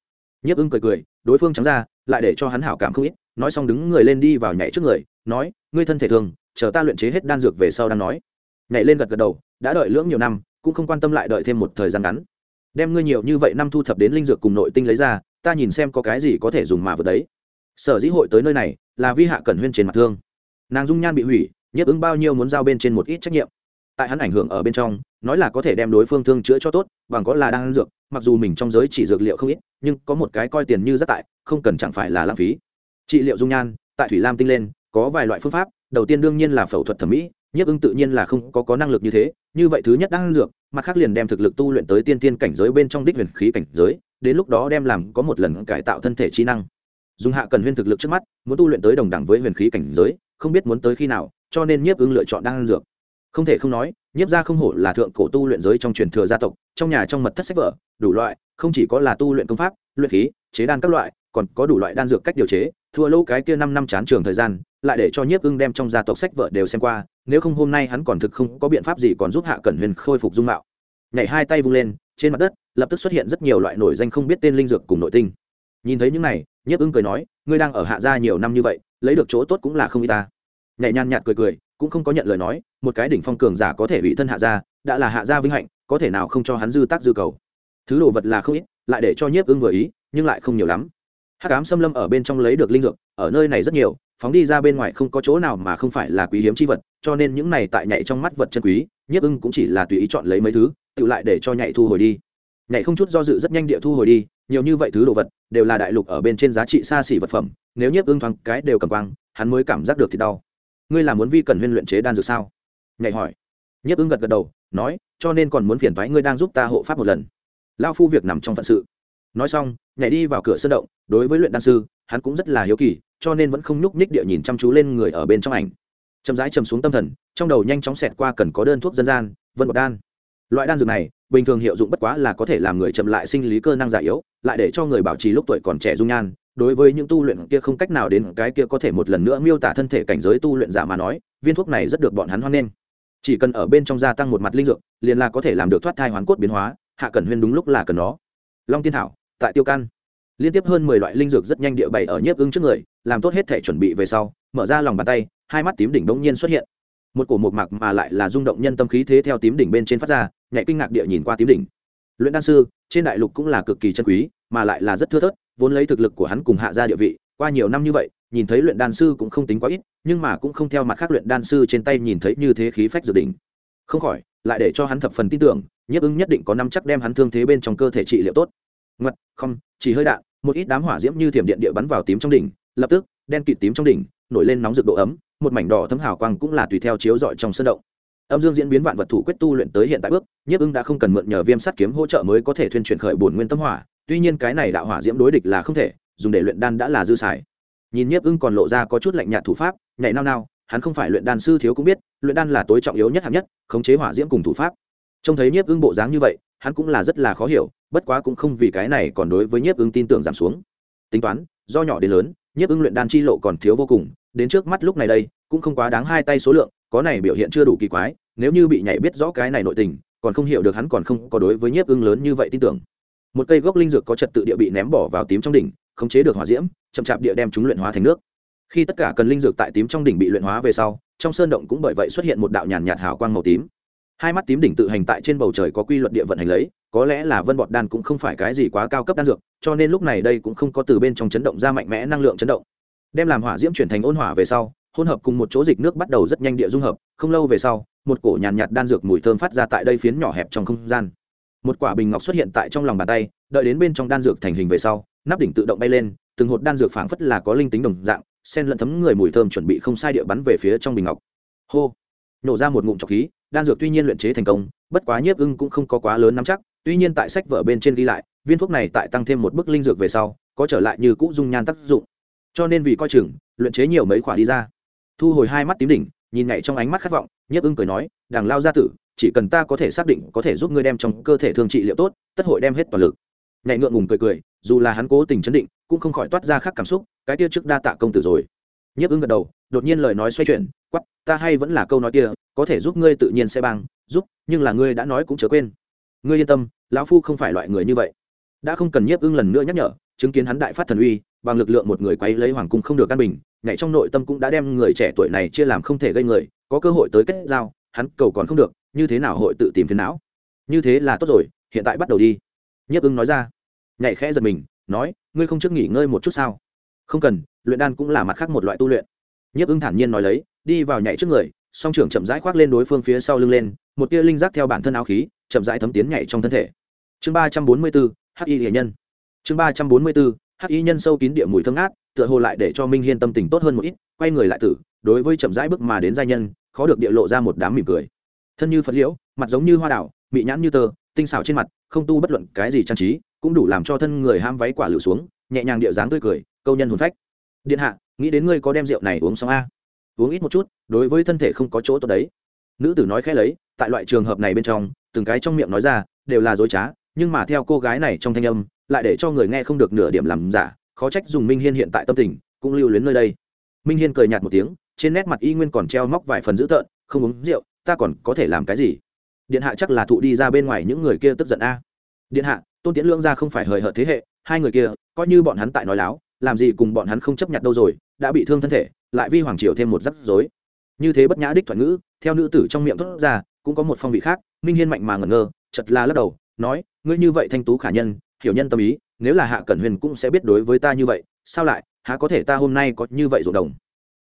Nhiếp ưng cười cười, đối phương trắng ra lại để cho hắn hảo cảm không ít, nói xong đứng người lên đi vào nhảy trước người, nói, ngươi thân thể thường, chờ ta luyện chế hết đan dược về sau đang nói. Nhảy lên gật gật đầu, đã đợi lưỡng nhiều năm, cũng không quan tâm lại đợi thêm một thời gian ngắn. Đem ngươi nhiều như vậy năm thu thập đến linh dược cùng nội tinh lấy ra, ta nhìn xem có cái gì có thể dùng mà vượt đấy. Sở dĩ hội tới nơi này, là vi hạ cẩn huyên trên mặt thương. Nàng dung nhan bị hủy, nhiếp ứng bao nhiêu muốn giao bên trên một ít trách nhiệm. Tại hắn ảnh hưởng ở bên trong, nói là có thể đem đối phương thương chữa cho tốt, bằng có là đang dược mặc dù mình trong giới chỉ dược liệu không ít, nhưng có một cái coi tiền như rất tại, không cần chẳng phải là lãng phí. Trị liệu dung nhan, tại thủy lam tinh lên, có vài loại phương pháp, đầu tiên đương nhiên là phẫu thuật thẩm mỹ, nhiếp ưng tự nhiên là không có có năng lực như thế, như vậy thứ nhất đang ăn dược, mặt khác liền đem thực lực tu luyện tới tiên tiên cảnh giới bên trong đích huyền khí cảnh giới, đến lúc đó đem làm có một lần cải tạo thân thể trí năng. Dùng hạ cần huyên thực lực trước mắt, muốn tu luyện tới đồng đẳng với huyền khí cảnh giới, không biết muốn tới khi nào, cho nên nhiếp ưng lựa chọn đang ăn dược. Không thể không nói, nhiếp gia không hổ là thượng cổ tu luyện giới trong truyền thừa gia tộc, trong nhà trong mật thất sách vở đủ loại, không chỉ có là tu luyện công pháp, luyện khí, chế đan các loại, còn có đủ loại đan dược cách điều chế, thua lỗ cái kia năm năm chán trường thời gian, lại để cho nhiếp ưng đem trong gia tộc sách vở đều xem qua, nếu không hôm nay hắn còn thực không có biện pháp gì còn giúp hạ cẩn huyền khôi phục dung mạo. Nhảy hai tay vung lên, trên mặt đất, lập tức xuất hiện rất nhiều loại nổi danh không biết tên linh dược cùng nội tinh. Nhìn thấy những này, nhiếp ưng cười nói, ngươi đang ở hạ gia nhiều năm như vậy, lấy được chỗ tốt cũng là không y ta. Nhảy nhàn nhạt cười cười, cũng không có nhận lời nói, một cái đỉnh phong cường giả có thể bị thân hạ gia, đã là hạ gia vinh hạnh, có thể nào không cho hắn dư tác dư cầu? Thứ đồ vật là không ít, lại để cho nhiếp ưng vừa ý, nhưng lại không nhiều lắm. Hát cám xâm lâm ở bên trong lấy được linh dược, ở nơi này rất nhiều, phóng đi ra bên ngoài không có chỗ nào mà không phải là quý hiếm c h i vật, cho nên những này tại nhạy trong mắt vật chân quý, nhiếp ưng cũng chỉ là tùy ý chọn lấy mấy thứ, tự lại để cho nhạy thu hồi đi. Nhạy không chút do dự rất nhanh địa thu hồi đi, nhiều như vậy thứ đồ vật, đều là đại lục ở bên trên giá trị xa xỉ vật phẩm, nếu nhiếp ưng thoáng cái đều cầm quang, hắn mới cảm giác được thì đau. Ngươi là muốn vi cần huyên luyện chế đan dược sao? Nhạy hỏi. Nhiếp ưng gật gật đầu, nói, cho nên còn muốn phiền thoái ngươi đang giúp ta hộ pháp một lần lao phu việc nằm trong phận sự. Nói xong, nhảy đi vào cửa sân động, đối với luyện đan sư, hắn cũng rất là hiếu kỳ, cho nên vẫn không nhúc nhích địa nhìn chăm chú lên người ở bên trong ảnh. Chậm rãi chầm xuống tâm thần, trong đầu nhanh chóng xẹt qua cần có đơn thuốc dân gian, vân bột đan. Loại đan dược này, bình thường hiệu dụng bất quá là có thể làm người chậm lại sinh lý cơ năng già yếu, lại để cho người bảo trì lúc tuổi còn trẻ dung nhan. Đối với những tu luyện kia không cách nào đến cái kia có thể một lần nữa miêu tả thân thể cảnh giới tu luyện giả mà nói, viên thuốc này rất được bọn hắn hoan nghênh. Chỉ cần ở bên trong gia tăng một mặt linh dược, liền là có thể làm được thoát thai hoán cốt biến hóa hạ cẩn huyên đúng lúc là cần nó. Long tiên thảo, tại tiêu căn liên tiếp hơn mười loại linh dược rất nhanh địa bày ở nhiếp ứng trước người, làm tốt hết thể chuẩn bị về sau, mở ra lòng bàn tay, hai mắt tím đỉnh bỗng nhiên xuất hiện. Một cổ một mặc mà lại là rung động nhân tâm khí thế theo tím đỉnh bên trên phát ra, nhạy kinh ngạc địa nhìn qua tím đỉnh. Luyện đan sư, trên đại lục cũng là cực kỳ chân quý, mà lại là rất thưa thớt, vốn lấy thực lực của hắn cùng hạ ra địa vị, qua nhiều năm như vậy, nhìn thấy luyện đan sư cũng không tính quá ít, nhưng mà cũng không theo mặt khác luyện đan sư trên tay nhìn thấy như thế khí phách dự đỉnh không khỏi, lại để cho hắn thập phần tin tưởng nhiếp ưng nhất định có năm chắc đem hắn thương thế bên trong cơ thể trị liệu tốt. Ngặt không, chỉ hơi đạn, một ít đám hỏa diễm như thiểm điện địa bắn vào tím trong đỉnh, lập tức, đen kịt tím trong đỉnh, nổi lên nóng rực độ ấm, một mảnh đỏ thấm hào quang cũng là tùy theo chiếu rọi trong sân động. Âm dương diễn biến vạn vật thủ quyết tu luyện tới hiện tại bước, nhiếp ưng đã không cần mượn nhờ viêm sắt kiếm hỗ trợ mới có thể thuyên chuyển khởi bổn nguyên tâm hỏa, tuy nhiên cái này đạo hỏa diễm đối địch là không thể, dùng để luyện đan đã là dư xài. Nhìn nhiếp ưng còn lộ ra có chút lạnh nhạt thủ pháp, nhảy nao nao, hắn không phải luyện đan sư thiếu cũng biết, luyện đan là tối trọng yếu nhất hạng nhất, khống chế hỏa diễm cùng thủ pháp trông thấy nhiếp ưng bộ dáng như vậy, hắn cũng là rất là khó hiểu, bất quá cũng không vì cái này còn đối với nhiếp ưng tin tưởng giảm xuống. Tính toán, do nhỏ đến lớn, nhiếp ưng luyện đan chi lộ còn thiếu vô cùng, đến trước mắt lúc này đây, cũng không quá đáng hai tay số lượng, có này biểu hiện chưa đủ kỳ quái, nếu như bị nhảy biết rõ cái này nội tình, còn không hiểu được hắn còn không có đối với nhiếp ưng lớn như vậy tin tưởng. Một cây gốc linh dược có trật tự địa bị ném bỏ vào tím trong đỉnh, khống chế được hỏa diễm, chậm chạp địa đem chúng luyện hóa thành nước. Khi tất cả cần linh dược tại tím trong đỉnh bị luyện hóa về sau, trong sơn động cũng bởi vậy xuất hiện một đạo nhàn nhạt hào quang màu tím hai mắt tím đỉnh tự hành tại trên bầu trời có quy luật địa vận hành lấy có lẽ là vân bọt đan cũng không phải cái gì quá cao cấp đan dược cho nên lúc này đây cũng không có từ bên trong chấn động ra mạnh mẽ năng lượng chấn động. Đem làm hỏa diễm chuyển thành ôn hỏa về sau hỗn hợp cùng một chỗ dịch nước bắt đầu rất nhanh địa dung hợp không lâu về sau một cổ nhàn nhạt, đan dược mùi thơm phát ra tại đây phiến nhỏ hẹp trong không gian. Một quả bình ngọc xuất hiện tại trong lòng bàn tay đợi đến bên trong đan dược thành hình về sau nắp đỉnh tự động bay lên từng hột đan dược phảng phất là có linh tính đồng dạng sen lẫn thấm người mùi thơm chuẩn bị không sai địa bắn về phía trong bình ngọc. Hô! Nổ ra một ngụm trọc khí đan dược tuy nhiên luyện chế thành công, bất quá nhiếp ưng cũng không có quá lớn nắm chắc, tuy nhiên tại sách vở bên trên ghi lại, viên thuốc này tại tăng thêm một bức linh dược về sau, có trở lại như cũ dung nhan tác dụng. Cho nên vì coi chừng, luyện chế nhiều mấy quả đi ra. Thu hồi hai mắt tím đỉnh, nhìn nhảy trong ánh mắt khát vọng, nhiếp ưng cười nói, đằng lao gia tử, chỉ cần ta có thể xác định có thể giúp ngươi đem trong cơ thể thương trị liệu tốt, tất hội đem hết toàn lực. Nhảy ngượng ngùng cười cười, dù là hắn cố tình chấn định, cũng không khỏi toát ra khác cảm xúc, cái kia trước đa tạ công tử rồi. Nhiếp ưng gật đầu, đột nhiên lời nói xoay chuyển quắp ta hay vẫn là câu nói kia, có thể giúp ngươi tự nhiên sẽ bằng giúp, nhưng là ngươi đã nói cũng chớ quên. Ngươi yên tâm, lão phu không phải loại người như vậy. Đã không cần nhiếp ưng lần nữa nhắc nhở, chứng kiến hắn đại phát thần uy, bằng lực lượng một người quay lấy hoàng cung không được căn bình, nhảy trong nội tâm cũng đã đem người trẻ tuổi này chia làm không thể gây người, có cơ hội tới kết giao, hắn cầu còn không được, như thế nào hội tự tìm phiền não? Như thế là tốt rồi, hiện tại bắt đầu đi. Nhiếp ưng nói ra. Nhảy khẽ giật mình, nói, ngươi không trước nghỉ ngơi một chút sao? Không cần, luyện đan cũng là mặt khác một loại tu luyện. Nhiếp ưng thản nhiên nói lấy đi vào nhảy trước người song trưởng chậm rãi khoác lên đối phương phía sau lưng lên một tia linh giác theo bản thân áo khí chậm rãi thấm tiến nhảy trong thân thể. Chương ba trăm bốn mươi bốn hắc y hệ nhân. Chương ba trăm bốn mươi bốn hắc y nhân sâu kín địa mùi thơm ngát tựa hồ lại để cho minh hiên tâm tình tốt hơn một ít quay người lại tử đối với chậm rãi bước mà đến gia nhân khó được địa lộ ra một đám mỉm cười. Thân như phật liễu mặt giống như hoa đảo mị nhãn như tờ, tinh xảo trên mặt không tu bất luận cái gì trang trí cũng đủ làm cho thân người ham váy quả lựu xuống nhẹ nhàng địa dáng tươi cười câu nhân hồn phách. Điện hạ nghĩ đến ngươi có đem rượu này uống xong a? Uống ít một chút, đối với thân thể không có chỗ tốt đấy. Nữ tử nói khẽ lấy, tại loại trường hợp này bên trong, từng cái trong miệng nói ra, đều là dối trá, nhưng mà theo cô gái này trong thanh âm, lại để cho người nghe không được nửa điểm làm giả, khó trách dùng minh hiên hiện tại tâm tình, cũng lưu luyến nơi đây. Minh hiên cười nhạt một tiếng, trên nét mặt y nguyên còn treo móc vài phần dữ tợn, không uống rượu, ta còn có thể làm cái gì? Điện hạ chắc là thụ đi ra bên ngoài những người kia tức giận a. Điện hạ, tôn tiễn lương ra không phải hời hợt thế hệ, hai người kia, coi như bọn hắn tại nói láo, làm gì cùng bọn hắn không chấp nhận đâu rồi, đã bị thương thân thể lại vi hoàng triều thêm một rắc rối. Như thế bất nhã đích thuận ngữ, theo nữ tử trong miệng thốt ra, cũng có một phong vị khác, minh hiên mạnh mà ngẩn ngơ chật la lắc đầu, nói, ngươi như vậy thanh tú khả nhân, hiểu nhân tâm ý, nếu là hạ cẩn huyền cũng sẽ biết đối với ta như vậy, sao lại, há có thể ta hôm nay có như vậy ruộng đồng?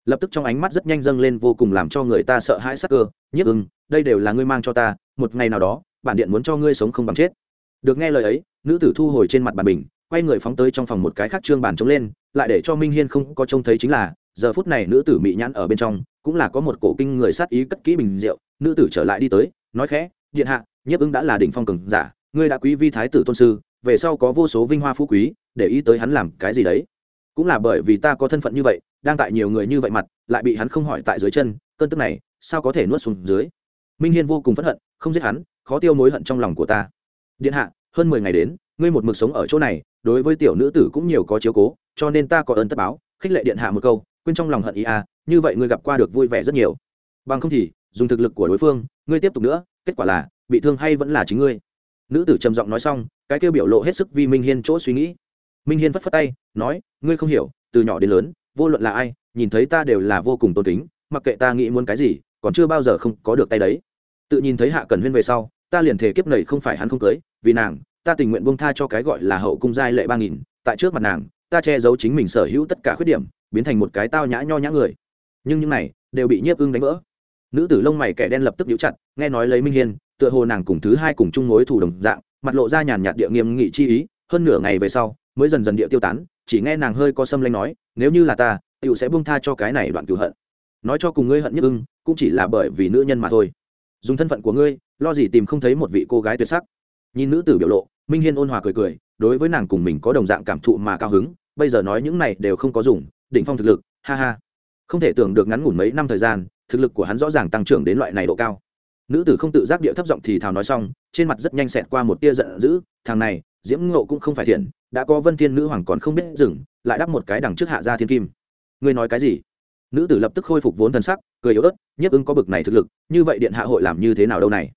Lập tức trong ánh mắt rất nhanh dâng lên vô cùng làm cho người ta sợ hãi sắc cơ, nhiếp ưng, đây đều là ngươi mang cho ta, một ngày nào đó, bản điện muốn cho ngươi sống không bằng chết. Được nghe lời ấy, nữ tử thu hồi trên mặt bàn bình, quay người phóng tới trong phòng một cái khác trương bàn trống lên, lại để cho minh hiên không có trông thấy chính là giờ phút này nữ tử mị nhãn ở bên trong, cũng là có một cổ kinh người sát ý cất kỹ bình rượu. Nữ tử trở lại đi tới, nói khẽ, điện hạ, nhiếp ứng đã là đỉnh phong cường giả, ngươi đã quý vi thái tử tôn sư, về sau có vô số vinh hoa phú quý, để ý tới hắn làm cái gì đấy? Cũng là bởi vì ta có thân phận như vậy, đang tại nhiều người như vậy mặt, lại bị hắn không hỏi tại dưới chân, cơn tức này, sao có thể nuốt xuống dưới? Minh hiên vô cùng phẫn hận, không giết hắn, khó tiêu mối hận trong lòng của ta. Điện hạ, hơn mười ngày đến, ngươi một mực sống ở chỗ này, đối với tiểu nữ tử cũng nhiều có chiếu cố, cho nên ta có ơn tất báo, khích lệ điện hạ một câu quên trong lòng hận ý à như vậy ngươi gặp qua được vui vẻ rất nhiều. Bằng không thì, dùng thực lực của đối phương, ngươi tiếp tục nữa, kết quả là, bị thương hay vẫn là chính ngươi. Nữ tử trầm giọng nói xong, cái kêu biểu lộ hết sức vì minh hiên chỗ suy nghĩ. Minh hiên phất phất tay, nói, ngươi không hiểu, từ nhỏ đến lớn, vô luận là ai, nhìn thấy ta đều là vô cùng tôn kính, mặc kệ ta nghĩ muốn cái gì, còn chưa bao giờ không có được tay đấy. Tự nhìn thấy hạ cần huyên về sau, ta liền thể kiếp nầy không phải hắn không cưới, vì nàng, ta tình nguyện buông tha cho cái gọi là hậu cung giai lệ ba nghìn, tại trước mặt nàng, ta che giấu chính mình sở hữu tất cả khuyết điểm biến thành một cái tao nhã nho nhã người. Nhưng những này đều bị nhiếp ưng đánh vỡ. Nữ tử lông mày kẻ đen lập tức nhíu chặt, nghe nói lấy minh hiên, tựa hồ nàng cùng thứ hai cùng chung mối thủ đồng dạng, mặt lộ ra nhàn nhạt địa nghiêm nghị chi ý, hơn nửa ngày về sau mới dần dần địa tiêu tán, chỉ nghe nàng hơi có xâm lanh nói, nếu như là ta tựu sẽ buông tha cho cái này đoạn cựu hận. Nói cho cùng ngươi hận nhất ưng, cũng chỉ là bởi vì nữ nhân mà thôi. Dùng thân phận của ngươi, lo gì tìm không thấy một vị cô gái tuyệt sắc. Nhìn nữ tử biểu lộ, minh hiên ôn hòa cười cười, đối với nàng cùng mình có đồng dạng cảm thụ mà cao hứng, bây giờ nói những này đều không có dùng đỉnh phong thực lực, ha ha. Không thể tưởng được ngắn ngủn mấy năm thời gian, thực lực của hắn rõ ràng tăng trưởng đến loại này độ cao. Nữ tử không tự giác điệu thấp giọng thì thào nói xong, trên mặt rất nhanh xẹt qua một tia giận dữ, thằng này, diễm ngộ cũng không phải thiện, đã có vân thiên nữ hoàng còn không biết dừng, lại đắp một cái đằng trước hạ gia thiên kim. Ngươi nói cái gì? Nữ tử lập tức khôi phục vốn thân sắc, cười yếu ớt, nhiếp ứng có bực này thực lực, như vậy điện hạ hội làm như thế nào đâu này?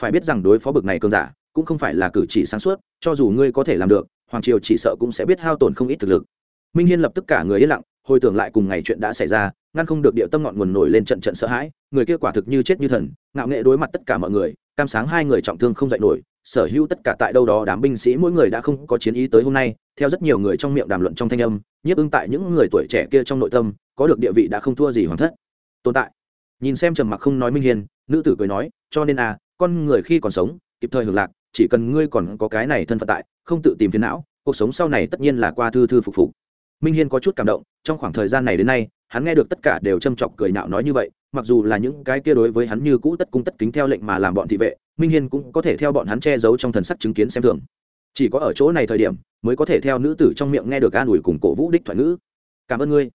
Phải biết rằng đối phó bực này cường giả, cũng không phải là cử chỉ sáng suốt, cho dù ngươi có thể làm được, hoàng triều chỉ sợ cũng sẽ biết hao tổn không ít thực lực. Minh hiên lập tức cả người yên lặng hồi tưởng lại cùng ngày chuyện đã xảy ra, ngăn không được địa tâm ngọn nguồn nổi lên trận trận sợ hãi, người kia quả thực như chết như thần, ngạo nghệ đối mặt tất cả mọi người, cam sáng hai người trọng thương không dạy nổi, sở hữu tất cả tại đâu đó đám binh sĩ mỗi người đã không có chiến ý tới hôm nay, theo rất nhiều người trong miệng đàm luận trong thanh âm, nhiếp ưng tại những người tuổi trẻ kia trong nội tâm, có được địa vị đã không thua gì hoàng thất. Tồn tại. Nhìn xem trầm mặc không nói minh hiền nữ tử cười nói, cho nên à con người khi còn sống, kịp thời hưởng lạc, chỉ cần ngươi còn có cái này thân phận tại, không tự tìm phiền não, cuộc sống sau này tất nhiên là qua thư thư phục phục minh hiên có chút cảm động, trong khoảng thời gian này đến nay, hắn nghe được tất cả đều châm chọc cười nạo nói như vậy, mặc dù là những cái kia đối với hắn như cũ tất cung tất kính theo lệnh mà làm bọn thị vệ, minh hiên cũng có thể theo bọn hắn che giấu trong thần sắc chứng kiến xem thường. Chỉ có ở chỗ này thời điểm, mới có thể theo nữ tử trong miệng nghe được an ủi cùng cổ vũ đích thoại ngữ. Cảm ơn ngươi.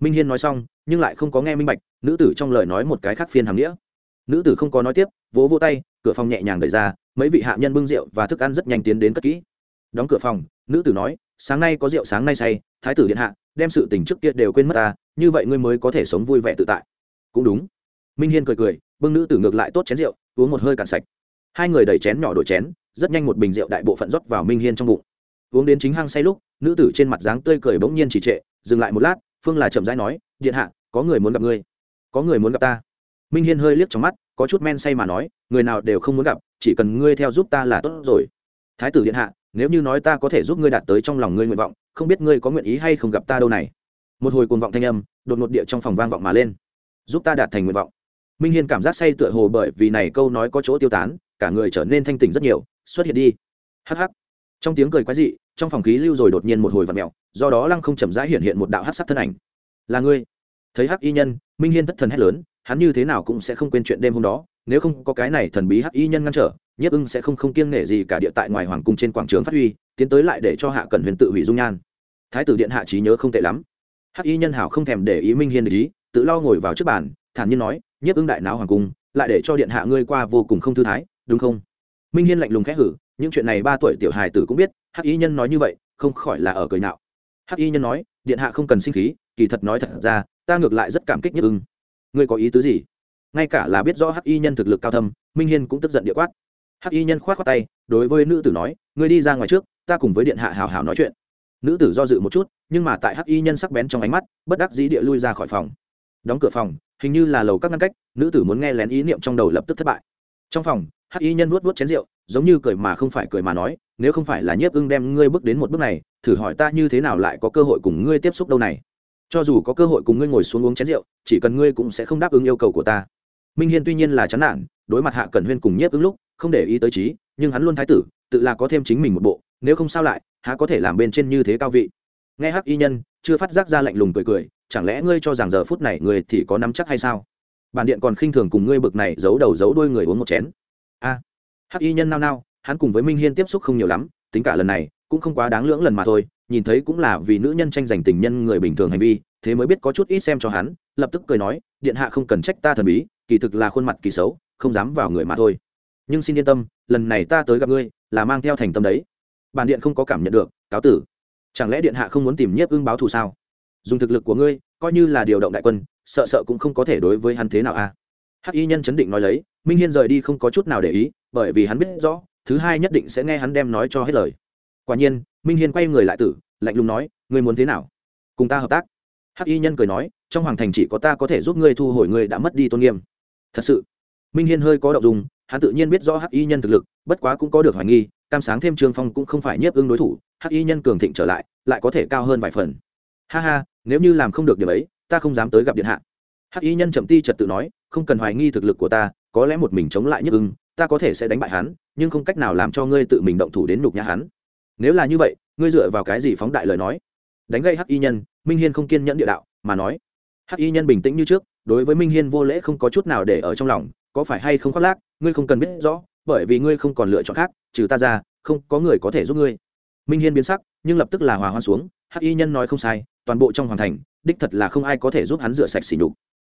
Minh hiên nói xong, nhưng lại không có nghe minh bạch, nữ tử trong lời nói một cái khác phiên hàm nghĩa. Nữ tử không có nói tiếp, vỗ vỗ tay, cửa phòng nhẹ nhàng đẩy ra, mấy vị hạ nhân bưng rượu và thức ăn rất nhanh tiến đến cất kỹ. Đóng cửa phòng, nữ tử nói sáng nay có rượu, sáng nay say, thái tử điện hạ, đem sự tình trước kia đều quên mất ta, như vậy ngươi mới có thể sống vui vẻ tự tại. Cũng đúng. Minh hiên cười cười, bưng nữ tử ngược lại tốt chén rượu, uống một hơi cạn sạch. Hai người đẩy chén nhỏ đổi chén, rất nhanh một bình rượu đại bộ phận rót vào minh hiên trong bụng. Uống đến chính hang say lúc, nữ tử trên mặt dáng tươi cười bỗng nhiên chỉ trệ, dừng lại một lát, phương là chậm rãi nói, điện hạ, có người muốn gặp ngươi. Có người muốn gặp ta. Minh hiên hơi liếc trong mắt, có chút men say mà nói, người nào đều không muốn gặp, chỉ cần ngươi theo giúp ta là tốt rồi. Thái tử điện hạ nếu như nói ta có thể giúp ngươi đạt tới trong lòng ngươi nguyện vọng, không biết ngươi có nguyện ý hay không gặp ta đâu này. Một hồi cuồng vọng thanh âm, đột ngột địa trong phòng vang vọng mà lên. Giúp ta đạt thành nguyện vọng. Minh hiên cảm giác say tựa hồ bởi vì này câu nói có chỗ tiêu tán, cả người trở nên thanh tỉnh rất nhiều, xuất hiện đi. Hh trong tiếng cười quái dị, trong phòng khí lưu rồi đột nhiên một hồi vặn mẹo do đó lăng không chậm rãi hiện hiện một đạo hát sắc thân ảnh. Là ngươi. Thấy hắc y nhân, minh hiên thất thần hét lớn, hắn như thế nào cũng sẽ không quên chuyện đêm hôm đó, nếu không có cái này thần bí hắc y nhân ngăn trở nhiếp ưng sẽ không không kiêng nể gì cả địa tại ngoài hoàng cung trên quảng trường phát huy, tiến tới lại để cho hạ cẩn huyền tự hủy dung nhan. Thái tử điện hạ trí nhớ không tệ lắm. Hắc y nhân hảo không thèm để ý minh hiên ý, tự lo ngồi vào trước bàn, thản nhiên nói, nhiếp ưng đại náo hoàng cung, lại để cho điện hạ ngươi qua vô cùng không thư thái, đúng không? Minh hiên lạnh lùng khẽ hử, những chuyện này ba tuổi tiểu hài tử cũng biết, hắc y nhân nói như vậy, không khỏi là ở cười nạo hắc y nhân nói, điện hạ không cần sinh khí, kỳ thật nói thật ra, ta ngược lại rất cảm kích nhất ưng. Ngươi có ý tứ gì? Ngay cả là biết rõ hắc y nhân thực lực cao thâm, minh hiên cũng tức giận địa quát hắc y nhân khoát khoát tay, đối với nữ tử nói, ngươi đi ra ngoài trước, ta cùng với điện hạ hào hào nói chuyện. Nữ tử do dự một chút, nhưng mà tại hắc y nhân sắc bén trong ánh mắt, bất đắc dĩ địa lui ra khỏi phòng. Đóng cửa phòng, hình như là lầu các ngăn cách, nữ tử muốn nghe lén ý niệm trong đầu lập tức thất bại. Trong phòng, hắc y nhân vuốt vuốt chén rượu, giống như cười mà không phải cười mà nói, nếu không phải là nhiếp ưng đem ngươi bước đến một bước này, thử hỏi ta như thế nào lại có cơ hội cùng ngươi tiếp xúc đâu này? Cho dù có cơ hội cùng ngươi ngồi xuống uống chén rượu, chỉ cần ngươi cũng sẽ không đáp ứng yêu cầu của ta. Minh hiên tuy nhiên là chán nản, đối mặt hạ cẩn huyên cùng nhiếp ứng lúc không để ý tới trí, nhưng hắn luôn thái tử, tự là có thêm chính mình một bộ, nếu không sao lại, há có thể làm bên trên như thế cao vị. Nghe hắc y nhân, chưa phát giác ra lạnh lùng cười cười, chẳng lẽ ngươi cho rằng giờ phút này người thì có nắm chắc hay sao? Bản điện còn khinh thường cùng ngươi bực này giấu đầu giấu đuôi người uống một chén. A. Hắc y nhân nao nao, hắn cùng với minh hiên tiếp xúc không nhiều lắm, tính cả lần này, cũng không quá đáng lưỡng lần mà thôi, nhìn thấy cũng là vì nữ nhân tranh giành tình nhân người bình thường hành vi, thế mới biết có chút ít xem cho hắn, lập tức cười nói, điện hạ không cần trách ta thần bí, kỳ thực là khuôn mặt kỳ xấu, không dám vào người mà thôi nhưng xin yên tâm, lần này ta tới gặp ngươi là mang theo thành tâm đấy. Bản điện không có cảm nhận được, cáo tử. Chẳng lẽ điện hạ không muốn tìm nhiếp ưng báo thù sao? Dùng thực lực của ngươi, coi như là điều động đại quân, sợ sợ cũng không có thể đối với hắn thế nào a à? hắc y nhân chấn định nói lấy, minh hiên rời đi không có chút nào để ý, bởi vì hắn biết rõ, thứ hai nhất định sẽ nghe hắn đem nói cho hết lời. Quả nhiên, minh hiên quay người lại tử, lạnh lùng nói, ngươi muốn thế nào? Cùng ta hợp tác. Hắc y nhân cười nói, trong hoàng thành chỉ có ta có thể giúp ngươi thu hồi ngươi đã mất đi tôn nghiêm. Thật sự, minh hiên hơi có động dùng hắn tự nhiên biết rõ hắc y nhân thực lực, bất quá cũng có được hoài nghi, cam sáng thêm trương phong cũng không phải nhiếp ưng đối thủ, hắc y nhân cường thịnh trở lại lại có thể cao hơn vài phần. Ha ha, nếu như làm không được điểm ấy, ta không dám tới gặp điện hạ. Hắc y nhân chậm ti trật tự nói, không cần hoài nghi thực lực của ta, có lẽ một mình chống lại nhiếp ưng, ta có thể sẽ đánh bại hắn, nhưng không cách nào làm cho ngươi tự mình động thủ đến nhục nhã hắn. Nếu là như vậy, ngươi dựa vào cái gì phóng đại lời nói? Đánh gây hắc y nhân, minh hiên không kiên nhẫn địa đạo, mà nói, hắc y nhân bình tĩnh như trước, đối với minh hiên vô lễ không có chút nào để ở trong lòng, có phải hay không khoác lác? Ngươi không cần biết rõ, bởi vì ngươi không còn lựa chọn khác, trừ ta ra, không có người có thể giúp ngươi. Minh hiên biến sắc, nhưng lập tức là hòa hoan xuống, hắc y nhân nói không sai, toàn bộ trong hoàng thành, đích thật là không ai có thể giúp hắn rửa sạch xỉ nhục.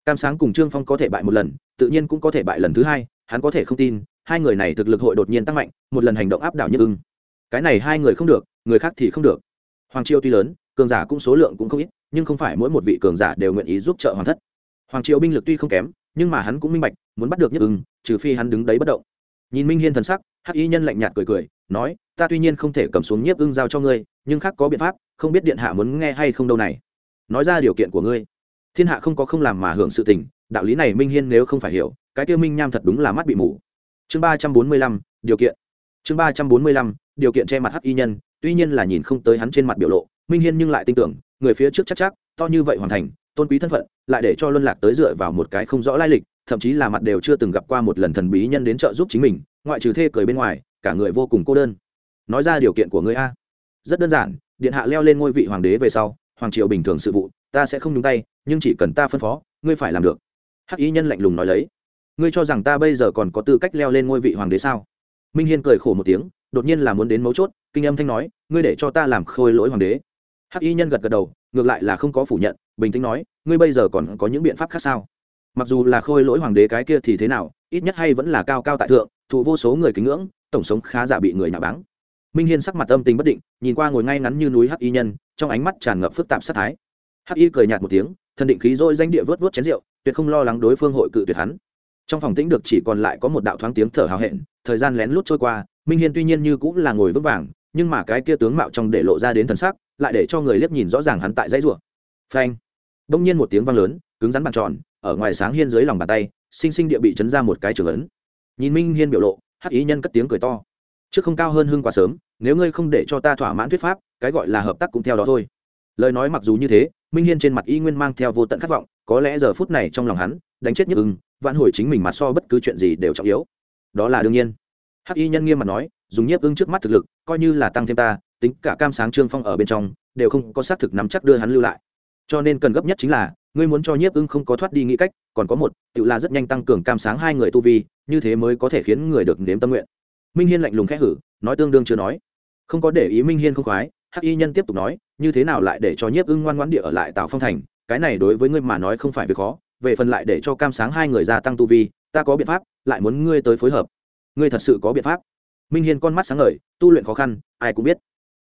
Cam sáng cùng trương phong có thể bại một lần, tự nhiên cũng có thể bại lần thứ hai, hắn có thể không tin, hai người này thực lực hội đột nhiên tăng mạnh, một lần hành động áp đảo như ưng. Cái này hai người không được, người khác thì không được. Hoàng triều tuy lớn, cường giả cũng số lượng cũng không ít, nhưng không phải mỗi một vị cường giả đều nguyện ý giúp trợ hoàng thất. Hoàng triều binh lực tuy không kém nhưng mà hắn cũng minh bạch, muốn bắt được nhất ưng, trừ phi hắn đứng đấy bất động. Nhìn minh hiên thần sắc, hắc y nhân lạnh nhạt cười cười, nói, ta tuy nhiên không thể cầm xuống nhiếp ưng giao cho ngươi, nhưng khác có biện pháp, không biết điện hạ muốn nghe hay không đâu này. Nói ra điều kiện của ngươi. Thiên hạ không có không làm mà hưởng sự tình, đạo lý này minh hiên nếu không phải hiểu, cái tiêu minh nham thật đúng là mắt bị mù. Chương ba trăm bốn mươi lăm, điều kiện. Chương ba trăm bốn mươi lăm, điều kiện che mặt hắc y nhân, tuy nhiên là nhìn không tới hắn trên mặt biểu lộ, minh hiên nhưng lại tin tưởng, người phía trước chắc chắc, to như vậy hoàn thành tôn quý thân phận, lại để cho luân lạc tới dựa vào một cái không rõ lai lịch, thậm chí là mặt đều chưa từng gặp qua một lần thần bí nhân đến trợ giúp chính mình, ngoại trừ thê cười bên ngoài, cả người vô cùng cô đơn. Nói ra điều kiện của người a. Rất đơn giản, điện hạ leo lên ngôi vị hoàng đế về sau, hoàng triều bình thường sự vụ, ta sẽ không nhúng tay, nhưng chỉ cần ta phân phó, ngươi phải làm được. Hắc y nhân lạnh lùng nói lấy. Ngươi cho rằng ta bây giờ còn có tư cách leo lên ngôi vị hoàng đế sao? Minh hiên cười khổ một tiếng, đột nhiên là muốn đến mấu chốt, kinh âm thanh nói, ngươi để cho ta làm khôi lỗi hoàng đế hắc y nhân gật gật đầu, ngược lại là không có phủ nhận, bình tĩnh nói, ngươi bây giờ còn có những biện pháp khác sao? Mặc dù là khôi lỗi hoàng đế cái kia thì thế nào, ít nhất hay vẫn là cao cao tại thượng, thụ vô số người kính ngưỡng, tổng sống khá giả bị người nhà báng. Minh hiên sắc mặt âm tình bất định, nhìn qua ngồi ngay ngắn như núi hắc y nhân, trong ánh mắt tràn ngập phức tạp sát thái. Hắc y cười nhạt một tiếng, thần định khí dôi danh địa vớt vớt chén rượu, tuyệt không lo lắng đối phương hội cự tuyệt hắn. Trong phòng tĩnh được chỉ còn lại có một đạo thoáng tiếng thở hào hẹn, thời gian lén lút trôi qua, minh hiên tuy nhiên như cũng là ngồi vững vàng, nhưng mà cái kia tướng mạo trong để lộ ra đến thần sắc lại để cho người liếc nhìn rõ ràng hắn tại dãy rủa phanh. Đông nhiên một tiếng vang lớn, cứng rắn bàn tròn, ở ngoài sáng hiên dưới lòng bàn tay, sinh sinh địa bị chấn ra một cái trường ấn. Nhìn minh hiên biểu lộ, hắc ý nhân cất tiếng cười to. Trước không cao hơn hưng quá sớm, nếu ngươi không để cho ta thỏa mãn thuyết pháp, cái gọi là hợp tác cũng theo đó thôi. Lời nói mặc dù như thế, minh hiên trên mặt y nguyên mang theo vô tận khát vọng, có lẽ giờ phút này trong lòng hắn, đánh chết nhức ưng, vạn hồi chính mình mà so bất cứ chuyện gì đều trọng yếu. Đó là đương nhiên. Hắc y nhân nghiêm mặt nói, dùng nhiếp ưng trước mắt thực lực, coi như là tăng thêm ta tính cả cam sáng trương phong ở bên trong, đều không có xác thực nắm chắc đưa hắn lưu lại. Cho nên cần gấp nhất chính là, ngươi muốn cho nhiếp ưng không có thoát đi nghĩ cách, còn có một, tự là rất nhanh tăng cường cam sáng hai người tu vi, như thế mới có thể khiến người được nếm tâm nguyện. Minh hiên lạnh lùng khẽ hử, nói tương đương chưa nói. Không có để ý minh hiên không khoái, hắc y nhân tiếp tục nói, như thế nào lại để cho nhiếp ưng ngoan ngoãn địa ở lại tào phong thành, cái này đối với ngươi mà nói không phải việc khó, về phần lại để cho cam sáng hai người gia tăng tu vi, ta có biện pháp, lại muốn ngươi tới phối hợp. Ngươi thật sự có biện pháp. Minh hiên con mắt sáng ngời, tu luyện khó khăn, ai cũng biết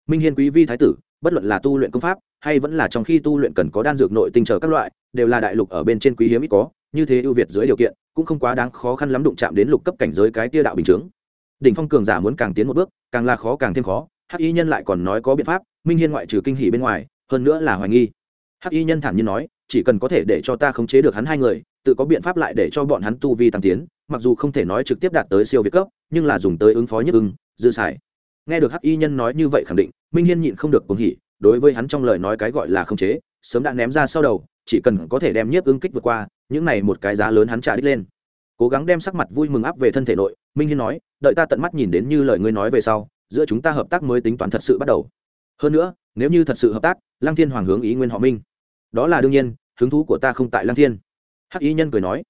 minh hiên quý vi thái tử, bất luận là tu luyện công pháp, hay vẫn là trong khi tu luyện cần có đan dược nội tinh trở các loại, đều là đại lục ở bên trên quý hiếm ít có, như thế ưu việt dưới điều kiện, cũng không quá đáng khó khăn lắm đụng chạm đến lục cấp cảnh giới cái tia đạo bình chướng. Đỉnh phong cường giả muốn càng tiến một bước, càng là khó càng thêm khó, hắc y nhân lại còn nói có biện pháp, minh hiên ngoại trừ kinh hỉ bên ngoài, hơn nữa là hoài nghi. Hắc y nhân thản nhiên nói, chỉ cần có thể để cho ta khống chế được hắn hai người, tự có biện pháp lại để cho bọn hắn tu vi tăng tiến, mặc dù không thể nói trực tiếp đạt tới siêu việt cấp, nhưng là dùng tới ứng phó nhất ưng, dư xài. Nghe được hắc y nhân nói như vậy khẳng định minh hiên nhịn không được cuồng hỉ, đối với hắn trong lời nói cái gọi là không chế, sớm đã ném ra sau đầu, chỉ cần có thể đem nhiếp ứng kích vượt qua, những này một cái giá lớn hắn trả đích lên. Cố gắng đem sắc mặt vui mừng áp về thân thể nội, minh hiên nói, đợi ta tận mắt nhìn đến như lời ngươi nói về sau, giữa chúng ta hợp tác mới tính toán thật sự bắt đầu. Hơn nữa, nếu như thật sự hợp tác, lăng thiên hoàng hướng ý nguyên họ minh. Đó là đương nhiên, hứng thú của ta không tại lăng thiên. Hắc y nhân cười nói.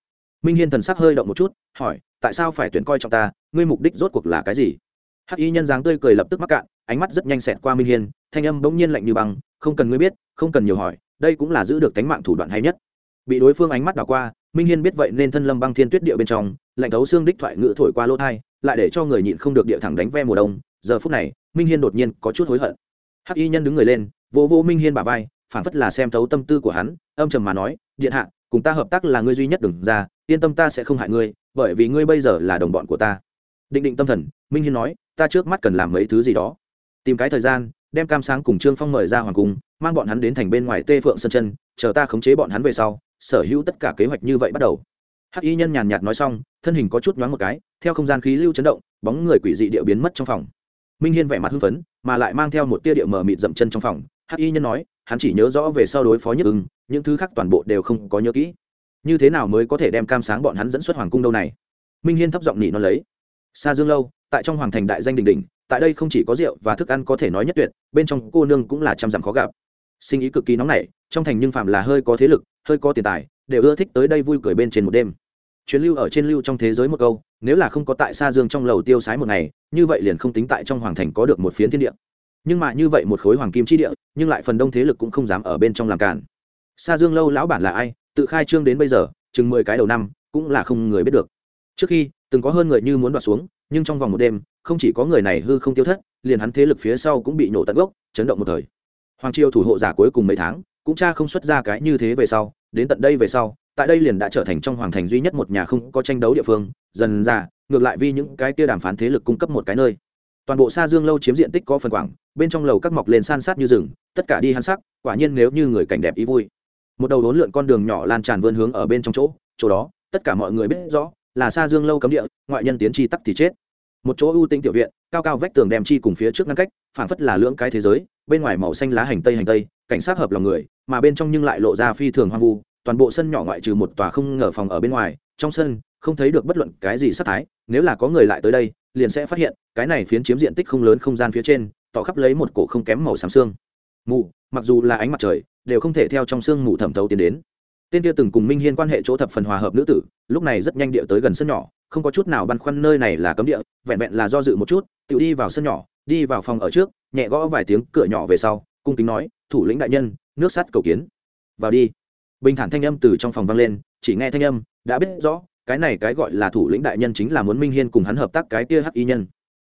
Minh hiên thần sắc hơi động một chút, hỏi, tại sao phải tuyển coi trọng ta? Ngươi mục đích rốt cuộc là cái gì? Hắc y nhân dáng tươi cười lập tức mắc cạn ánh mắt rất nhanh xẹt qua minh hiên, thanh âm bỗng nhiên lạnh như băng, không cần ngươi biết, không cần nhiều hỏi, đây cũng là giữ được tánh mạng thủ đoạn hay nhất. Bị đối phương ánh mắt đảo qua, minh hiên biết vậy nên thân lâm băng thiên tuyết địa bên trong, lạnh thấu xương đích thoại ngữ thổi qua lỗ thai lại để cho người nhịn không được địa thẳng đánh ve mùa đông. Giờ phút này, minh hiên đột nhiên có chút hối hận. Hắc y nhân đứng người lên vô vô minh hiên bà vai phản phất là xem thấu tâm tư của hắn, âm trầm mà nói, điện hạ, cùng ta hợp tác là ngươi duy nhất đừng ra, yên tâm ta sẽ không hại ngươi, bởi vì ngươi bây giờ là đồng bọn của ta. Định định tâm thần, minh hiên nói, ta trước mắt cần làm mấy thứ gì đó tìm cái thời gian, đem cam sáng cùng trương phong mời ra hoàng cung, mang bọn hắn đến thành bên ngoài tê phượng sân chân, chờ ta khống chế bọn hắn về sau, sở hữu tất cả kế hoạch như vậy bắt đầu. Hắc y nhân nhàn nhạt nói xong, thân hình có chút nhoáng một cái, theo không gian khí lưu chấn động, bóng người quỷ dị địa biến mất trong phòng. Minh hiên vẻ mặt hưng phấn, mà lại mang theo một tia địa mờ mịt dậm chân trong phòng. Hắc y nhân nói, hắn chỉ nhớ rõ về sau đối phó nhất ưng, những thứ khác toàn bộ đều không có nhớ kỹ. Như thế nào mới có thể đem cam sáng bọn hắn dẫn xuất hoàng cung đâu này? Minh hiên thấp giọng nhị nó lấy. Xa dương lâu, tại trong hoàng thành đại danh đình đình tại đây không chỉ có rượu và thức ăn có thể nói nhất tuyệt, bên trong cô nương cũng là trăm dặm khó gặp. Sinh ý cực kỳ nóng nảy, trong thành nhưng phạm là hơi có thế lực, hơi có tiền tài, đều ưa thích tới đây vui cười bên trên một đêm. Chuyến lưu ở trên lưu trong thế giới một câu, nếu là không có tại xa dương trong lầu tiêu sái một ngày, như vậy liền không tính tại trong hoàng thành có được một phiến thiên địa. Nhưng mà như vậy một khối hoàng kim chi địa, nhưng lại phần đông thế lực cũng không dám ở bên trong làm cản. Xa dương lâu lão bản là ai? Tự khai trương đến bây giờ, chừng mười cái đầu năm, cũng là không người biết được. Trước khi, từng có hơn người như muốn đoạt xuống, nhưng trong vòng một đêm không chỉ có người này hư không tiêu thất, liền hắn thế lực phía sau cũng bị nổ tận gốc, chấn động một thời. Hoàng triều thủ hộ giả cuối cùng mấy tháng, cũng cha không xuất ra cái như thế về sau, đến tận đây về sau, tại đây liền đã trở thành trong hoàng thành duy nhất một nhà không có tranh đấu địa phương, dần ra, ngược lại vì những cái kia đàm phán thế lực cung cấp một cái nơi. Toàn bộ xa dương lâu chiếm diện tích có phần quảng, bên trong lầu các mọc lên san sát như rừng, tất cả đi hắn sắc, quả nhiên nếu như người cảnh đẹp ý vui. Một đầu đốn lượn con đường nhỏ lan tràn vươn hướng ở bên trong chỗ chỗ đó, tất cả mọi người biết rõ, là xa dương lâu cấm địa, ngoại nhân tiến chi tắc thì chết một chỗ ưu tinh tiểu viện, cao cao vách tường đem chi cùng phía trước ngăn cách, phảng phất là lưỡng cái thế giới, bên ngoài màu xanh lá hành tây hành tây, cảnh sát hợp lòng người, mà bên trong nhưng lại lộ ra phi thường hoang vu, toàn bộ sân nhỏ ngoại trừ một tòa không ngờ phòng ở bên ngoài, trong sân, không thấy được bất luận cái gì sắc thái, nếu là có người lại tới đây, liền sẽ phát hiện, cái này phiến chiếm diện tích không lớn không gian phía trên, tỏ khắp lấy một cổ không kém màu xám xương. Mù, mặc dù là ánh mặt trời, đều không thể theo trong xương mù thẩm thấu tiến đến. Tên kia từng cùng minh hiên quan hệ chỗ thập phần hòa hợp nữ tử, lúc này rất nhanh địa tới gần sân nhỏ không có chút nào băn khoăn nơi này là cấm địa, vẹn vẹn là do dự một chút tự đi vào sân nhỏ, đi vào phòng ở trước, nhẹ gõ vài tiếng cửa nhỏ về sau, cung kính nói, thủ lĩnh đại nhân, nước sắt cầu kiến. Vào đi. Bình thản thanh âm từ trong phòng vang lên, chỉ nghe thanh âm, đã biết rõ, cái này cái gọi là thủ lĩnh đại nhân chính là muốn minh hiên cùng hắn hợp tác cái kia hắc y nhân.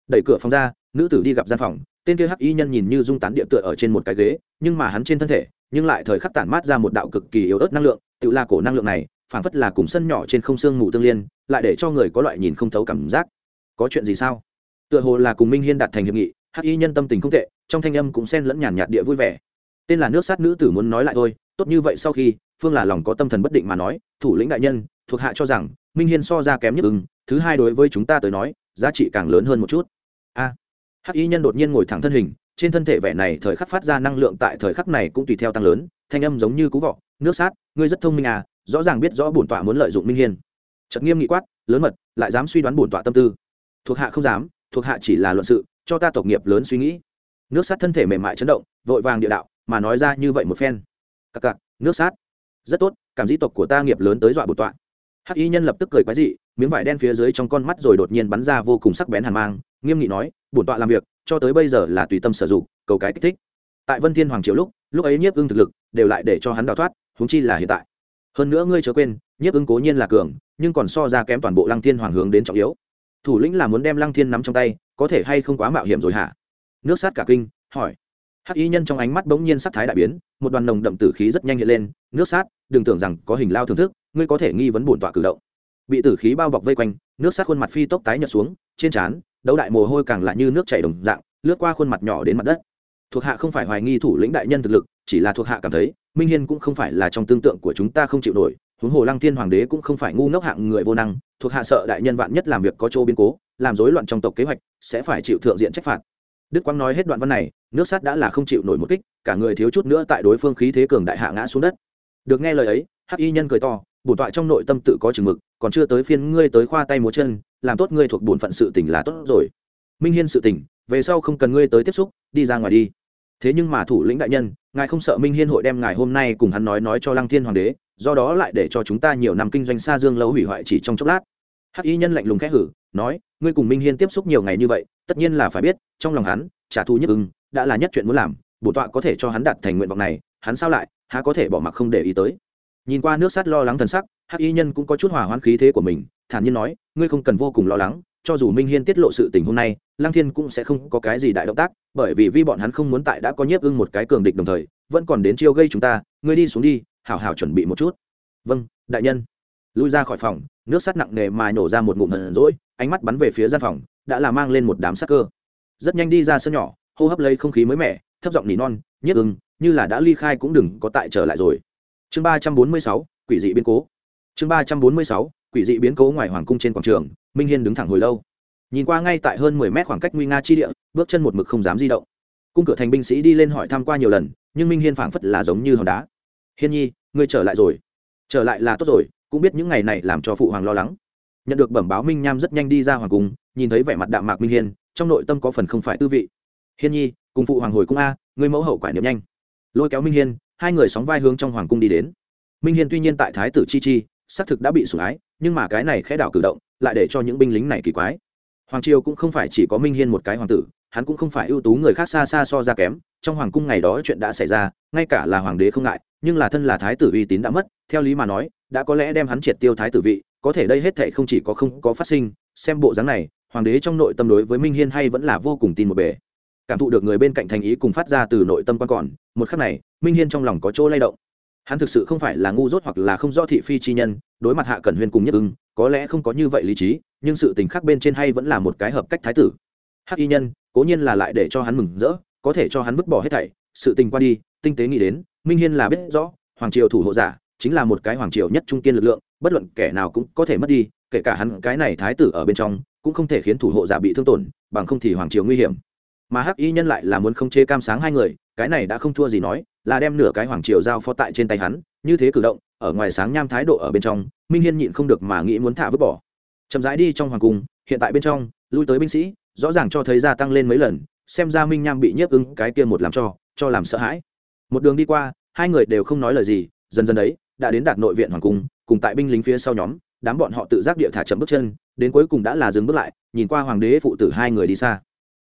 Đẩy cửa phòng ra, nữ tử đi gặp gian phòng, tên kia hắc y nhân nhìn như dung tán địa tựa ở trên một cái ghế, nhưng mà hắn trên thân thể, nhưng lại thời khắc tản mát ra một đạo cực kỳ yếu ớt năng lượng, tự là cổ năng lượng này phảng phất là cùng sân nhỏ trên không xương ngủ tương liên, lại để cho người có loại nhìn không thấu cảm giác. Có chuyện gì sao? Tựa hồ là cùng minh hiên đạt thành hiệp nghị, hắc y nhân tâm tình không tệ, trong thanh âm cũng xen lẫn nhàn nhạt địa vui vẻ. Tên là nước sát nữ tử muốn nói lại thôi, tốt như vậy sau khi, phương là lòng có tâm thần bất định mà nói, thủ lĩnh đại nhân, thuộc hạ cho rằng, minh hiên so ra kém nhất ưng, thứ hai đối với chúng ta tới nói, giá trị càng lớn hơn một chút. A. Hắc y nhân đột nhiên ngồi thẳng thân hình, trên thân thể vẻ này thời khắc phát ra năng lượng tại thời khắc này cũng tùy theo tăng lớn, thanh âm giống như cú vọ, nước sát, ngươi rất thông minh à rõ ràng biết rõ bổn tọa muốn lợi dụng minh hiên. Chật nghiêm nghị quát, lớn mật, lại dám suy đoán bổn tọa tâm tư. Thuộc hạ không dám, thuộc hạ chỉ là luận sự, cho ta tộc nghiệp lớn suy nghĩ. Nước sát thân thể mềm mại chấn động, vội vàng địa đạo, mà nói ra như vậy một phen. Cặc cặc, nước sát. Rất tốt, cảm di tộc của ta nghiệp lớn tới dọa bổn tọa. Hắc y nhân lập tức cười quái dị, miếng vải đen phía dưới trong con mắt rồi đột nhiên bắn ra vô cùng sắc bén hàn mang, nghiêm nghị nói, bổn tọa làm việc, cho tới bây giờ là tùy tâm sử dụng, cầu cái kích thích. Tại vân thiên hoàng triều lúc lúc ấy nhiếp ưng thực lực, đều lại để cho hắn đào thoát, huống chi là hiện tại hơn nữa ngươi chớ quên, nhiếp ứng cố nhiên là cường, nhưng còn so ra kém toàn bộ lăng thiên hoàng hướng đến trọng yếu. Thủ lĩnh là muốn đem lăng thiên nắm trong tay, có thể hay không quá mạo hiểm rồi hả? Nước sát cả kinh, hỏi. Hắc y nhân trong ánh mắt bỗng nhiên sắc thái đại biến, một đoàn nồng đậm tử khí rất nhanh hiện lên, nước sát, đừng tưởng rằng có hình lao thưởng thức, ngươi có thể nghi vấn bổn tọa cử động. Bị tử khí bao bọc vây quanh, nước sát khuôn mặt phi tốc tái nhợt xuống, trên trán, đấu đại mồ hôi càng lại như nước chảy đồng dạng, lướt qua khuôn mặt nhỏ đến mặt đất thuộc hạ không phải hoài nghi thủ lĩnh đại nhân thực lực, chỉ là thuộc hạ cảm thấy, minh hiên cũng không phải là trong tương tượng của chúng ta không chịu nổi, huống hồ lăng thiên hoàng đế cũng không phải ngu ngốc hạng người vô năng, thuộc hạ sợ đại nhân vạn nhất làm việc có chỗ biến cố, làm rối loạn trong tộc kế hoạch, sẽ phải chịu thượng diện trách phạt. Đức quang nói hết đoạn văn này, nước sắt đã là không chịu nổi một kích, cả người thiếu chút nữa tại đối phương khí thế cường đại hạ ngã xuống đất. Được nghe lời ấy, hắc y nhân cười to bổn tọa trong nội tâm tự có chừng mực, còn chưa tới phiên ngươi tới khoa tay múa chân, làm tốt ngươi thuộc bổn phận sự tình là tốt rồi. Minh hiên sự tình về sau không cần ngươi tới tiếp xúc, đi ra ngoài đi. Thế nhưng mà thủ lĩnh đại nhân, ngài không sợ minh hiên hội đem ngài hôm nay cùng hắn nói nói cho lăng thiên hoàng đế, do đó lại để cho chúng ta nhiều năm kinh doanh xa dương lâu hủy hoại chỉ trong chốc lát. Hắc y nhân lạnh lùng khẽ hử, nói, ngươi cùng minh hiên tiếp xúc nhiều ngày như vậy, tất nhiên là phải biết, trong lòng hắn, trả thù nhất ưng, đã là nhất chuyện muốn làm bổ tọa có thể cho hắn đạt thành nguyện vọng này, hắn sao lại, há có thể bỏ mặc không để ý tới. Nhìn qua nước sắt lo lắng thần sắc, hắc y nhân cũng có chút hòa hoãn khí thế của mình, thản nhiên nói, ngươi không cần vô cùng lo lắng cho dù minh hiên tiết lộ sự tình hôm nay, lăng thiên cũng sẽ không có cái gì đại động tác, bởi vì vi bọn hắn không muốn tại đã có nhiếp ưng một cái cường địch đồng thời, vẫn còn đến chiêu gây chúng ta, ngươi đi xuống đi, hảo hảo chuẩn bị một chút. Vâng đại nhân. Lui ra khỏi phòng, nước sắt nặng nề mà nổ ra một ngụm hận rỗi ánh mắt bắn về phía gian phòng, đã là mang lên một đám sắc cơ. Rất nhanh đi ra sân nhỏ, hô hấp lấy không khí mới mẻ, thấp giọng nỉ non, nhiếp ưng, như là đã ly khai cũng đừng có tại trở lại rồi. Chương ba trăm bốn mươi sáu, quỷ dị biến cố. Chương ba trăm bốn mươi sáu quỷ dị biến cố ngoài hoàng cung trên quảng trường, minh hiên đứng thẳng hồi lâu. Nhìn qua ngay tại hơn mười mét khoảng cách nguy nga chi địa, bước chân một mực không dám di động. Cung cửa thành binh sĩ đi lên hỏi thăm qua nhiều lần, nhưng minh hiên phảng phất là giống như hòn đá. Hiên nhi, ngươi trở lại rồi. Trở lại là tốt rồi, cũng biết những ngày này làm cho phụ hoàng lo lắng. Nhận được bẩm báo minh nham rất nhanh đi ra hoàng cung, nhìn thấy vẻ mặt đạm mạc minh hiên, trong nội tâm có phần không phải tư vị. Hiên nhi, cùng phụ hoàng hồi cung a, ngươi mẫu hậu quả niệm nhanh. Lôi kéo minh hiên, hai người sóng vai hướng trong hoàng cung đi đến. Minh hiên tuy nhiên tại thái tử chi chi xác thực đã bị sủng ái, nhưng mà cái này khẽ đảo cử động, lại để cho những binh lính này kỳ quái. Hoàng triều cũng không phải chỉ có minh hiên một cái hoàng tử, hắn cũng không phải ưu tú người khác xa xa so ra kém. Trong hoàng cung ngày đó chuyện đã xảy ra, ngay cả là hoàng đế không ngại, nhưng là thân là thái tử uy tín đã mất, theo lý mà nói, đã có lẽ đem hắn triệt tiêu thái tử vị, có thể đây hết thệ không chỉ có không có phát sinh, xem bộ dáng này, hoàng đế trong nội tâm đối với minh hiên hay vẫn là vô cùng tin một bề. Cảm thụ được người bên cạnh thành ý cùng phát ra từ nội tâm quan còn, một khắc này, minh hiên trong lòng có chỗ lay động hắn thực sự không phải là ngu dốt hoặc là không rõ thị phi chi nhân, đối mặt hạ cẩn huyên cùng nhất ưng, có lẽ không có như vậy lý trí, nhưng sự tình khác bên trên hay vẫn là một cái hợp cách thái tử. Hắc y nhân, cố nhiên là lại để cho hắn mừng rỡ, có thể cho hắn vứt bỏ hết thảy. Sự tình qua đi, tinh tế nghĩ đến, minh hiên là biết rõ, hoàng triều thủ hộ giả, chính là một cái hoàng triều nhất trung kiên lực lượng, bất luận kẻ nào cũng có thể mất đi, kể cả hắn cái này thái tử ở bên trong, cũng không thể khiến thủ hộ giả bị thương tổn, bằng không thì hoàng triều nguy hiểm. Mà hắc y nhân lại là muốn không chê cam sáng hai người, cái này đã không thua gì nói là đem nửa cái hoàng triều giao phó tại trên tay hắn, như thế cử động, ở ngoài sáng nham thái độ ở bên trong, minh hiên nhịn không được mà nghĩ muốn thả vứt bỏ. Chậm rãi đi trong hoàng cung, hiện tại bên trong, lui tới binh sĩ, rõ ràng cho thấy gia tăng lên mấy lần, xem ra minh nham bị nhiếp ứng cái kia một làm cho cho làm sợ hãi. Một đường đi qua, hai người đều không nói lời gì, dần dần đấy đã đến đạt nội viện hoàng cung, cùng tại binh lính phía sau nhóm, đám bọn họ tự giác địa thả chậm bước chân, đến cuối cùng đã là dừng bước lại, nhìn qua hoàng đế phụ tử hai người đi xa.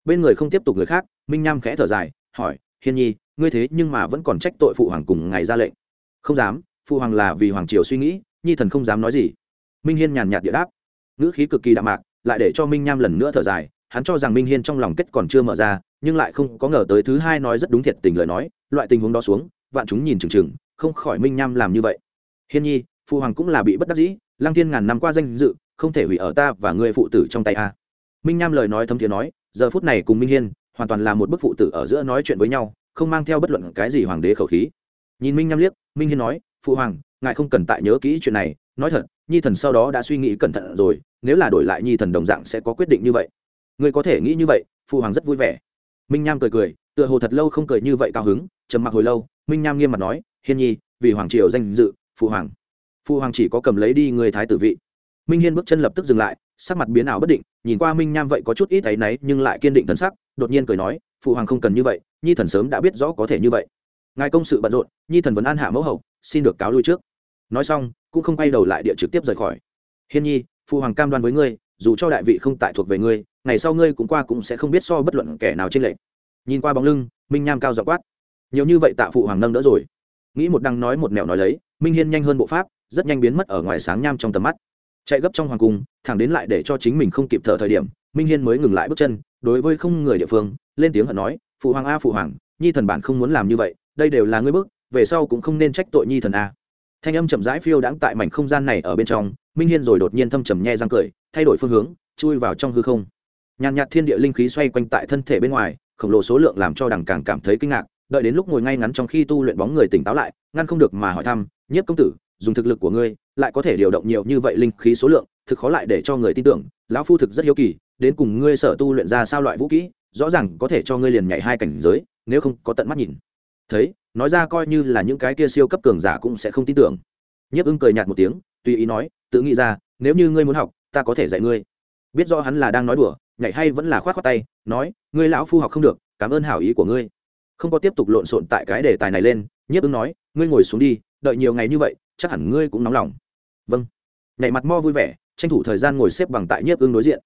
Bên người không tiếp tục người khác, minh nham khẽ thở dài, hỏi, hiên nhi ngươi thế nhưng mà vẫn còn trách tội phụ hoàng cùng ngày ra lệnh. Không dám, phụ hoàng là vì hoàng triều suy nghĩ, nhi thần không dám nói gì. Minh hiên nhàn nhạt địa đáp. Ngữ khí cực kỳ đạm mạc, lại để cho minh nham lần nữa thở dài, hắn cho rằng minh hiên trong lòng kết còn chưa mở ra, nhưng lại không có ngờ tới thứ hai nói rất đúng thiệt tình lời nói, loại tình huống đó xuống, vạn chúng nhìn chừng chừng, không khỏi minh nham làm như vậy. Hiên nhi, phụ hoàng cũng là bị bất đắc dĩ, lăng thiên ngàn năm qua danh dự, không thể hủy ở ta và người phụ tử trong tay a. Minh nham lời nói thấm thiế nói, giờ phút này cùng minh hiên, hoàn toàn là một bức phụ tử ở giữa nói chuyện với nhau không mang theo bất luận cái gì hoàng đế khẩu khí. Nhìn minh nham liếc, minh hiên nói, phụ hoàng, ngài không cần tại nhớ kỹ chuyện này. Nói thật, nhi thần sau đó đã suy nghĩ cẩn thận rồi, nếu là đổi lại nhi thần đồng dạng sẽ có quyết định như vậy. Ngươi có thể nghĩ như vậy, phụ hoàng rất vui vẻ. Minh nham cười cười, tựa hồ thật lâu không cười như vậy cao hứng, trầm mặc hồi lâu, minh nham nghiêm mặt nói, hiên nhi, vì hoàng triều danh dự, phụ hoàng. Phụ hoàng chỉ có cầm lấy đi người thái tử vị. Minh hiên bước chân lập tức dừng lại, sắc mặt biến ảo bất định, nhìn qua minh nham vậy có chút ít áy náy nhưng lại kiên định thần sắc đột nhiên cười nói, phụ hoàng không cần như vậy, nhi thần sớm đã biết rõ có thể như vậy. Ngài công sự bận rộn, nhi thần vẫn an hạ mẫu hậu, xin được cáo lui trước. Nói xong, cũng không quay đầu lại địa trực tiếp rời khỏi. Hiên nhi, phụ hoàng cam đoan với ngươi, dù cho đại vị không tại thuộc về ngươi, ngày sau ngươi cũng qua cũng sẽ không biết so bất luận kẻ nào trên lệ nhìn qua bóng lưng, minh nham cao dọ quát, nhiều như vậy tạ phụ hoàng nâng đỡ rồi. Nghĩ một đăng nói một mẹo nói lấy, minh hiên nhanh hơn bộ pháp, rất nhanh biến mất ở ngoài sáng nham trong tầm mắt. Chạy gấp trong hoàng cung, thẳng đến lại để cho chính mình không kịp thở thời điểm, minh hiên mới ngừng lại bước chân đối với không người địa phương, lên tiếng hận nói, phụ hoàng a, phụ hoàng, nhi thần bản không muốn làm như vậy, đây đều là ngươi bước về sau cũng không nên trách tội nhi thần a. Thanh âm chậm rãi phiêu đãng tại mảnh không gian này ở bên trong, minh hiên rồi đột nhiên thâm trầm nhe răng cười, thay đổi phương hướng, chui vào trong hư không. Nhàn nhạt thiên địa linh khí xoay quanh tại thân thể bên ngoài, khổng lồ số lượng làm cho đằng càng cảm thấy kinh ngạc, đợi đến lúc ngồi ngay ngắn trong khi tu luyện bóng người tỉnh táo lại, ngăn không được mà hỏi thăm, nhiếp công tử, dùng thực lực của ngươi, lại có thể điều động nhiều như vậy linh khí số lượng, thực khó lại để cho người tin tưởng, lão phu thực rất hiếu kỳ đến cùng ngươi sở tu luyện ra sao loại vũ kỹ, rõ ràng có thể cho ngươi liền nhảy hai cảnh giới, nếu không có tận mắt nhìn. Thấy, nói ra coi như là những cái kia siêu cấp cường giả cũng sẽ không tin tưởng. Nhiếp ưng cười nhạt một tiếng, tùy ý nói, tự nghĩ ra, nếu như ngươi muốn học, ta có thể dạy ngươi. Biết rõ hắn là đang nói đùa, nhảy hay vẫn là khoát khoát tay, nói, ngươi lão phu học không được, cảm ơn hảo ý của ngươi. Không có tiếp tục lộn xộn tại cái đề tài này lên, nhiếp ưng nói, ngươi ngồi xuống đi, đợi nhiều ngày như vậy, chắc hẳn ngươi cũng nóng lòng. Vâng. Nhảy mặt mo vui vẻ, tranh thủ thời gian ngồi xếp bằng tại nhiếp ưng đối diện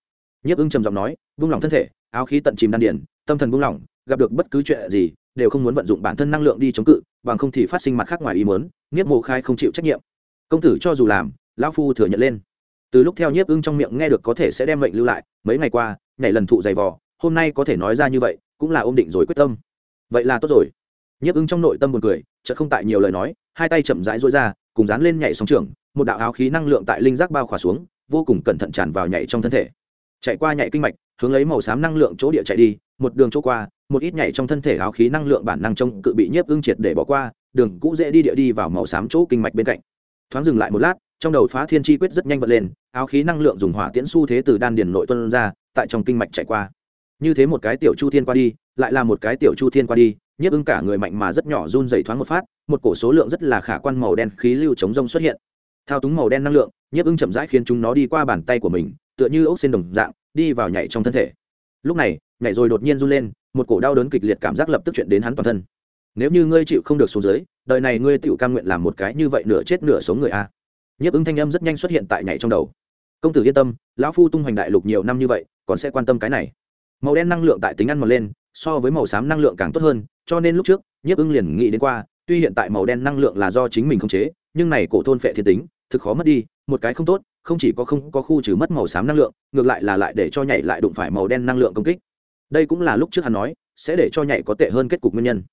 nhiếp ưng trầm giọng nói, vung lòng thân thể, áo khí tận chìm đan điển tâm thần vung lòng gặp được bất cứ chuyện gì, đều không muốn vận dụng bản thân năng lượng đi chống cự, bằng không thì phát sinh mặt khác ngoài ý muốn, nhiếp mộ khai không chịu trách nhiệm. Công tử cho dù làm, lão phu thừa nhận lên. Từ lúc theo nhiếp ưng trong miệng nghe được có thể sẽ đem mệnh lưu lại, mấy ngày qua, nhảy lần thụ dày vò, hôm nay có thể nói ra như vậy, cũng là ôm định rồi quyết tâm. Vậy là tốt rồi. Nhiếp ưng trong nội tâm buồn cười, chợt không tại nhiều lời nói, hai tay chậm rãi duỗi ra, cùng dán lên nhảy sóng trường, một đạo áo khí năng lượng tại linh giác bao khỏa xuống, vô cùng cẩn thận tràn vào nhảy trong thân thể chạy qua nhảy kinh mạch, hướng lấy màu xám năng lượng chỗ địa chạy đi, một đường chỗ qua, một ít nhảy trong thân thể áo khí năng lượng bản năng trông cự bị nhiếp ưng triệt để bỏ qua, đường cũ dễ đi địa đi vào màu xám chỗ kinh mạch bên cạnh. Thoáng dừng lại một lát, trong đầu phá thiên chi quyết rất nhanh vật lên, áo khí năng lượng dùng hỏa tiễn xu thế từ đan điền nội tuân ra, tại trong kinh mạch chạy qua. Như thế một cái tiểu chu thiên qua đi, lại là một cái tiểu chu thiên qua đi, nhiếp ưng cả người mạnh mà rất nhỏ run dày thoáng một phát, một cổ số lượng rất là khả quan màu đen khí lưu chống rông xuất hiện thao túng màu đen năng lượng, nhiếp ưng chậm rãi khiến chúng nó đi qua bàn tay của mình, tựa như ốc xên đồng dạng, đi vào nhảy trong thân thể. Lúc này, nhảy rồi đột nhiên run lên, một cổ đau đớn kịch liệt cảm giác lập tức chuyển đến hắn toàn thân. Nếu như ngươi chịu không được xuống dưới, đời này ngươi tự cam nguyện làm một cái như vậy nửa chết nửa sống người a. Nhiếp ứng thanh âm rất nhanh xuất hiện tại nhảy trong đầu. Công tử yên tâm, lão phu tung hoành đại lục nhiều năm như vậy, còn sẽ quan tâm cái này. Màu đen năng lượng tại tính ăn mòn lên, so với màu xám năng lượng càng tốt hơn, cho nên lúc trước, nhiếp ưng liền nghĩ đến qua, tuy hiện tại màu đen năng lượng là do chính mình khống chế, nhưng này cổ thôn phệ thiên tính thực khó mất đi, một cái không tốt, không chỉ có không có khu trừ mất màu xám năng lượng, ngược lại là lại để cho nhảy lại đụng phải màu đen năng lượng công kích. Đây cũng là lúc trước hắn nói, sẽ để cho nhảy có tệ hơn kết cục nguyên nhân.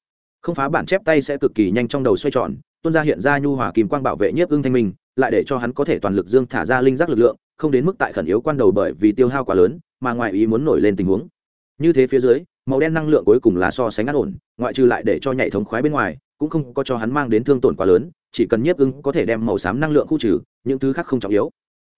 Không phá bản chép tay sẽ cực kỳ nhanh trong đầu xoay tròn tuân ra hiện ra nhu hòa kim quang bảo vệ nhiếp ưng thanh minh, lại để cho hắn có thể toàn lực dương thả ra linh giác lực lượng, không đến mức tại khẩn yếu quan đầu bởi vì tiêu hao quá lớn, mà ngoại ý muốn nổi lên tình huống. Như thế phía dưới, màu đen năng lượng cuối cùng là so sánh ngắt ổn, ngoại trừ lại để cho nhảy thống khoái bên ngoài, cũng không có cho hắn mang đến thương tổn quá lớn chỉ cần nhiếp ưng có thể đem màu xám năng lượng khu trừ, những thứ khác không trọng yếu.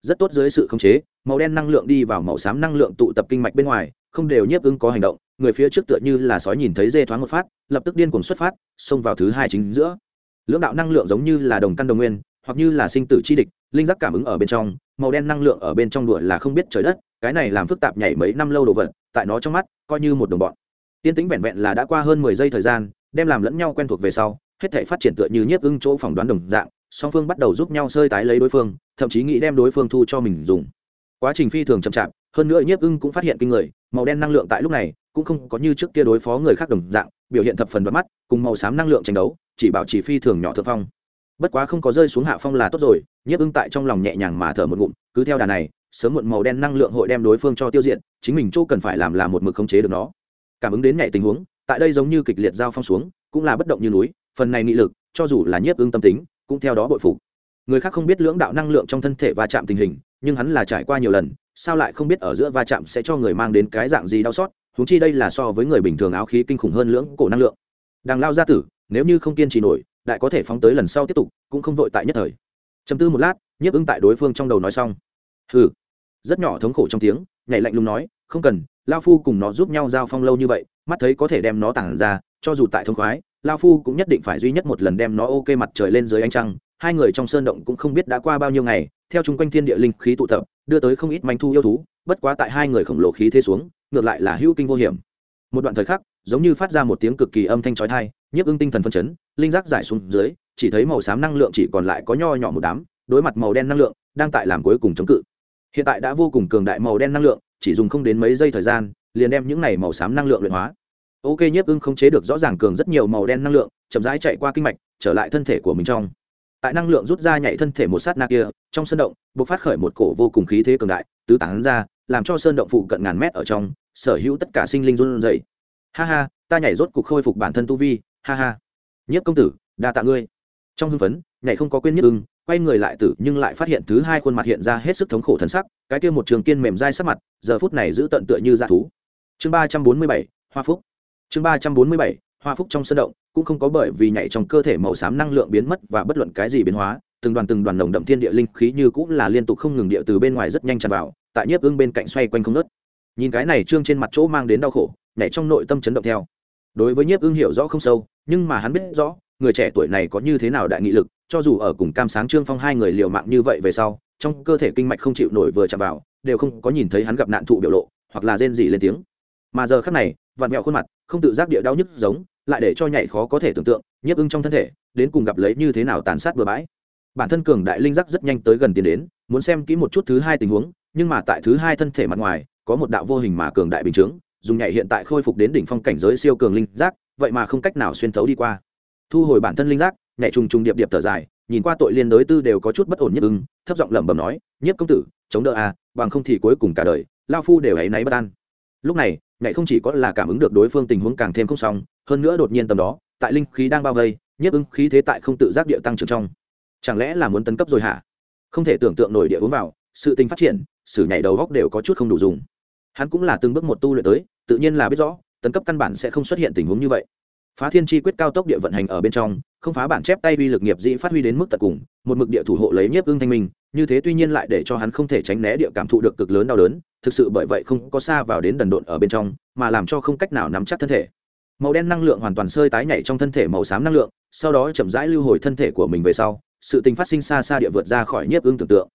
Rất tốt dưới sự khống chế, màu đen năng lượng đi vào màu xám năng lượng tụ tập kinh mạch bên ngoài, không đều nhiếp ưng có hành động, người phía trước tựa như là sói nhìn thấy dê thoáng một phát, lập tức điên cuồng xuất phát, xông vào thứ hai chính giữa. Lưỡng đạo năng lượng giống như là đồng căn đồng nguyên, hoặc như là sinh tử chi địch, linh giác cảm ứng ở bên trong, màu đen năng lượng ở bên trong đùa là không biết trời đất, cái này làm phức tạp nhảy mấy năm lâu đồ vật, tại nó trong mắt, coi như một đồng bọn. Tiên tính vẹn vẹn là đã qua hơn mười giây thời gian, đem làm lẫn nhau quen thuộc về sau hết thể phát triển tựa như nhiếp ưng chỗ phỏng đoán đồng dạng, song phương bắt đầu giúp nhau sơi tái lấy đối phương, thậm chí nghĩ đem đối phương thu cho mình dùng. Quá trình phi thường chậm chạp, hơn nữa nhiếp ưng cũng phát hiện kinh người, màu đen năng lượng tại lúc này cũng không có như trước kia đối phó người khác đồng dạng, biểu hiện thập phần bắt mắt, cùng màu xám năng lượng tranh đấu, chỉ bảo chỉ phi thường nhỏ thượng phong. Bất quá không có rơi xuống hạ phong là tốt rồi, nhiếp ưng tại trong lòng nhẹ nhàng mà thở một ngụm, cứ theo đà này, sớm muộn màu đen năng lượng hội đem đối phương cho tiêu diệt, chính mình chỗ cần phải làm là một mực khống chế được nó. Cảm ứng đến nhảy tình huống, tại đây giống như kịch liệt giao phong xuống, cũng là bất động như núi phần này nghị lực, cho dù là nhiếp ưng tâm tính, cũng theo đó bội phục. Người khác không biết lưỡng đạo năng lượng trong thân thể va chạm tình hình, nhưng hắn là trải qua nhiều lần, sao lại không biết ở giữa va chạm sẽ cho người mang đến cái dạng gì đau xót húng chi đây là so với người bình thường áo khí kinh khủng hơn lưỡng cổ năng lượng. Đằng lao gia tử, nếu như không kiên trì nổi, đại có thể phóng tới lần sau tiếp tục, cũng không vội tại nhất thời. Chấm tư một lát, nhiếp ưng tại đối phương trong đầu nói xong. Hừ. Rất nhỏ thống khổ trong tiếng, nhảy lạnh lùng nói, không cần, lao phu cùng nó giúp nhau giao phong lâu như vậy, mắt thấy có thể đem nó tản ra cho dù tại thông khoái, lao phu cũng nhất định phải duy nhất một lần đem nó ok mặt trời lên dưới ánh trăng. Hai người trong sơn động cũng không biết đã qua bao nhiêu ngày, theo chung quanh thiên địa linh khí tụ tập, đưa tới không ít manh thu yêu thú, bất quá tại hai người khổng lồ khí thế xuống, ngược lại là hữu kinh vô hiểm. Một đoạn thời khắc, giống như phát ra một tiếng cực kỳ âm thanh trói thai nhiếp ưng tinh thần phân chấn, linh giác giải xuống dưới, chỉ thấy màu xám năng lượng chỉ còn lại có nho nhỏ một đám, đối mặt màu đen năng lượng, đang tại làm cuối cùng chống cự. Hiện tại đã vô cùng cường đại màu đen năng lượng, chỉ dùng không đến mấy giây thời gian, liền đem những này màu xám năng lượng luyện hóa ok nhiếp ưng không chế được rõ ràng cường rất nhiều màu đen năng lượng, chậm rãi chạy qua kinh mạch, trở lại thân thể của mình trong. Tại năng lượng rút ra nhảy thân thể một sát na kia, trong sân động b ộ c phát khởi một cổ vô cùng khí thế cường đại, tứ tán ra, làm cho sơn động phụ cận ngàn mét ở trong, sở hữu tất cả sinh linh run rẩy. ha ha, ta nhảy rốt cục khôi phục bản thân tu vi, ha ha. Nhiếp công tử, đa tạ ngươi. Trong hưng phấn, nhảy không có quên nhiếp ưng, quay người lại tử, nhưng lại phát hiện thứ hai khuôn mặt hiện ra hết sức thống khổ thân sắc, cái kia một trường kiên mềm dai sắc mặt, giờ phút này giữ tận tựa như dạ thú. Chương ba trăm bốn mươi bảy, hoa phúc chương ba trăm bốn mươi bảy, hoa phúc trong sân động, cũng không có bởi vì nhảy trong cơ thể màu xám năng lượng biến mất và bất luận cái gì biến hóa, từng đoàn từng đoàn nồng đậm thiên địa linh khí như cũng là liên tục không ngừng địa từ bên ngoài rất nhanh tràn vào, tại nhiếp ưng bên cạnh xoay quanh không nớt nhìn cái này trương trên mặt chỗ mang đến đau khổ, nhảy trong nội tâm chấn động theo. Đối với nhiếp ưng hiểu rõ không sâu, nhưng mà hắn biết rõ, người trẻ tuổi này có như thế nào đại nghị lực, cho dù ở cùng cam sáng trương phong hai người liều mạng như vậy về sau, trong cơ thể kinh mạch không chịu nổi vừa chạm vào, đều không có nhìn thấy hắn gặp nạn thụ biểu lộ, hoặc là rên gì lên tiếng mà giờ khắc này, vặn vẹo khuôn mặt, không tự giác địa đau nhức giống, lại để cho nhảy khó có thể tưởng tượng, nhiếp ưng trong thân thể, đến cùng gặp lấy như thế nào tàn sát bừa bãi. Bản thân cường đại linh giác rất nhanh tới gần tiến đến, muốn xem kỹ một chút thứ hai tình huống, nhưng mà tại thứ hai thân thể mặt ngoài, có một đạo vô hình mà cường đại bình chướng dùng nhảy hiện tại khôi phục đến đỉnh phong cảnh giới siêu cường linh giác, vậy mà không cách nào xuyên thấu đi qua. Thu hồi bản thân linh giác nhảy trùng trùng điệp điệp thở dài, nhìn qua tội liên đối tư đều có chút bất ổn nhất ưng, thấp giọng lẩm bẩm nói nhất công tử, chống đỡ à bằng không thì cuối cùng cả đời, lao phu đều ấy náy bất an lúc này nhạy không chỉ có là cảm ứng được đối phương tình huống càng thêm không xong, hơn nữa đột nhiên tầm đó, tại linh khí đang bao vây, nhiếp ứng khí thế tại không tự giác địa tăng trưởng trong. Chẳng lẽ là muốn tấn cấp rồi hả? Không thể tưởng tượng nổi địa uống vào, sự tình phát triển sử nhảy đầu góc đều có chút không đủ dùng. Hắn cũng là từng bước một tu luyện tới, tự nhiên là biết rõ, tấn cấp căn bản sẽ không xuất hiện tình huống như vậy. Phá thiên chi quyết cao tốc địa vận hành ở bên trong, không phá bản chép tay uy lực nghiệp dĩ phát huy đến mức tận cùng, một mực địa thủ hộ lấy nhiếp ưng thanh minh, như thế tuy nhiên lại để cho hắn không thể tránh né địa cảm thụ được cực lớn đau đớn thực sự bởi vậy không có xa vào đến đần độn ở bên trong, mà làm cho không cách nào nắm chắc thân thể. Màu đen năng lượng hoàn toàn sơi tái nhảy trong thân thể màu xám năng lượng, sau đó chậm rãi lưu hồi thân thể của mình về sau, sự tình phát sinh xa xa địa vượt ra khỏi nhiếp ưng tưởng tượng.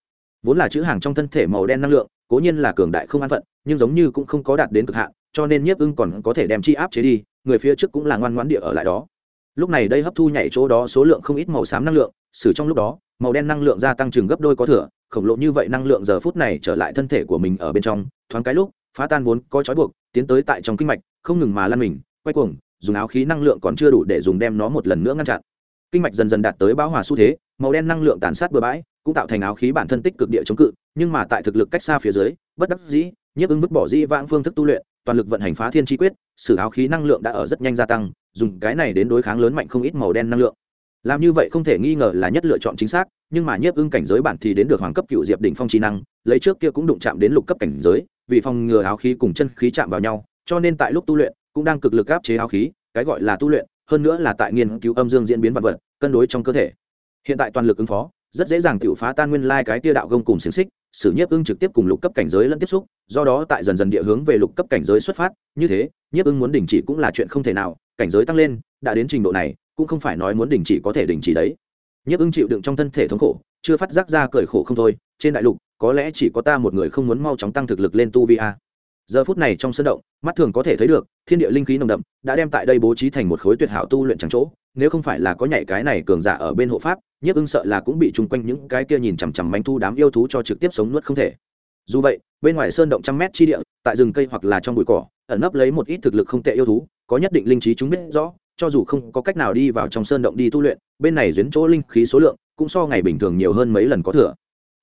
Vốn là chữ hàng trong thân thể màu đen năng lượng, cố nhiên là cường đại không an phận, nhưng giống như cũng không có đạt đến cực hạn, cho nên nhiếp ưng còn có thể đem chi áp chế đi, người phía trước cũng là ngoan ngoãn địa ở lại đó. Lúc này đây hấp thu nhảy chỗ đó số lượng không ít màu xám năng lượng xử trong lúc đó màu đen năng lượng gia tăng chừng gấp đôi có thừa, khổng lồ như vậy năng lượng giờ phút này trở lại thân thể của mình ở bên trong, thoáng cái lúc, phá tan vốn có trói buộc, tiến tới tại trong kinh mạch, không ngừng mà lăn mình, quay cuồng, dùng áo khí năng lượng còn chưa đủ để dùng đem nó một lần nữa ngăn chặn. Kinh mạch dần dần đạt tới bão hòa xu thế, màu đen năng lượng tàn sát bừa bãi, cũng tạo thành áo khí bản thân tích cực địa chống cự, nhưng mà tại thực lực cách xa phía dưới, bất đắc dĩ, nhiếp ứng vứt bỏ dĩ vãng phương thức tu luyện, toàn lực vận hành phá thiên chi quyết, sử áo khí năng lượng đã ở rất nhanh gia tăng, dùng cái này đến đối kháng lớn mạnh không ít màu đen năng lượng làm như vậy không thể nghi ngờ là nhất lựa chọn chính xác, nhưng mà nhiếp ưng cảnh giới bản thì đến được hoàng cấp cựu diệp đỉnh phong trí năng, lấy trước kia cũng đụng chạm đến lục cấp cảnh giới, vì phòng ngừa áo khí cùng chân khí chạm vào nhau, cho nên tại lúc tu luyện, cũng đang cực lực áp chế áo khí, cái gọi là tu luyện, hơn nữa là tại nghiên cứu âm dương diễn biến vật vật, cân đối trong cơ thể. Hiện tại toàn lực ứng phó, rất dễ dàng tự phá tan nguyên lai cái tia đạo gông cùng xiềng xích, sử nhiếp ưng trực tiếp cùng lục cấp cảnh giới lẫn tiếp xúc, do đó tại dần dần địa hướng về lục cấp cảnh giới xuất phát, như thế, nhiếp ưng muốn đình chỉ cũng là chuyện không thể nào, cảnh giới tăng lên, đã đến trình độ này cũng không phải nói muốn đình chỉ có thể đình chỉ đấy. Nhiếp ưng chịu đựng trong thân thể thống khổ, chưa phát giác ra cởi khổ không thôi, trên đại lục, có lẽ chỉ có ta một người không muốn mau chóng tăng thực lực lên tu vi a. Giờ phút này trong sân động, mắt thường có thể thấy được, thiên địa linh khí nồng đậm, đã đem tại đây bố trí thành một khối tuyệt hảo tu luyện chẳng chỗ, nếu không phải là có nhảy cái này cường giả ở bên hộ pháp, nhiếp ưng sợ là cũng bị chung quanh những cái kia nhìn chằm chằm manh thu đám yêu thú cho trực tiếp sống nuốt không thể. Dù vậy, bên ngoài sơn động trăm mét chi địa, tại rừng cây hoặc là trong bụi cỏ, ẩn nấp lấy một ít thực lực không tệ yêu thú, có nhất định linh trí chúng biết rõ cho dù không có cách nào đi vào trong sơn động đi tu luyện, bên này duyến chỗ linh khí số lượng cũng so ngày bình thường nhiều hơn mấy lần có thừa.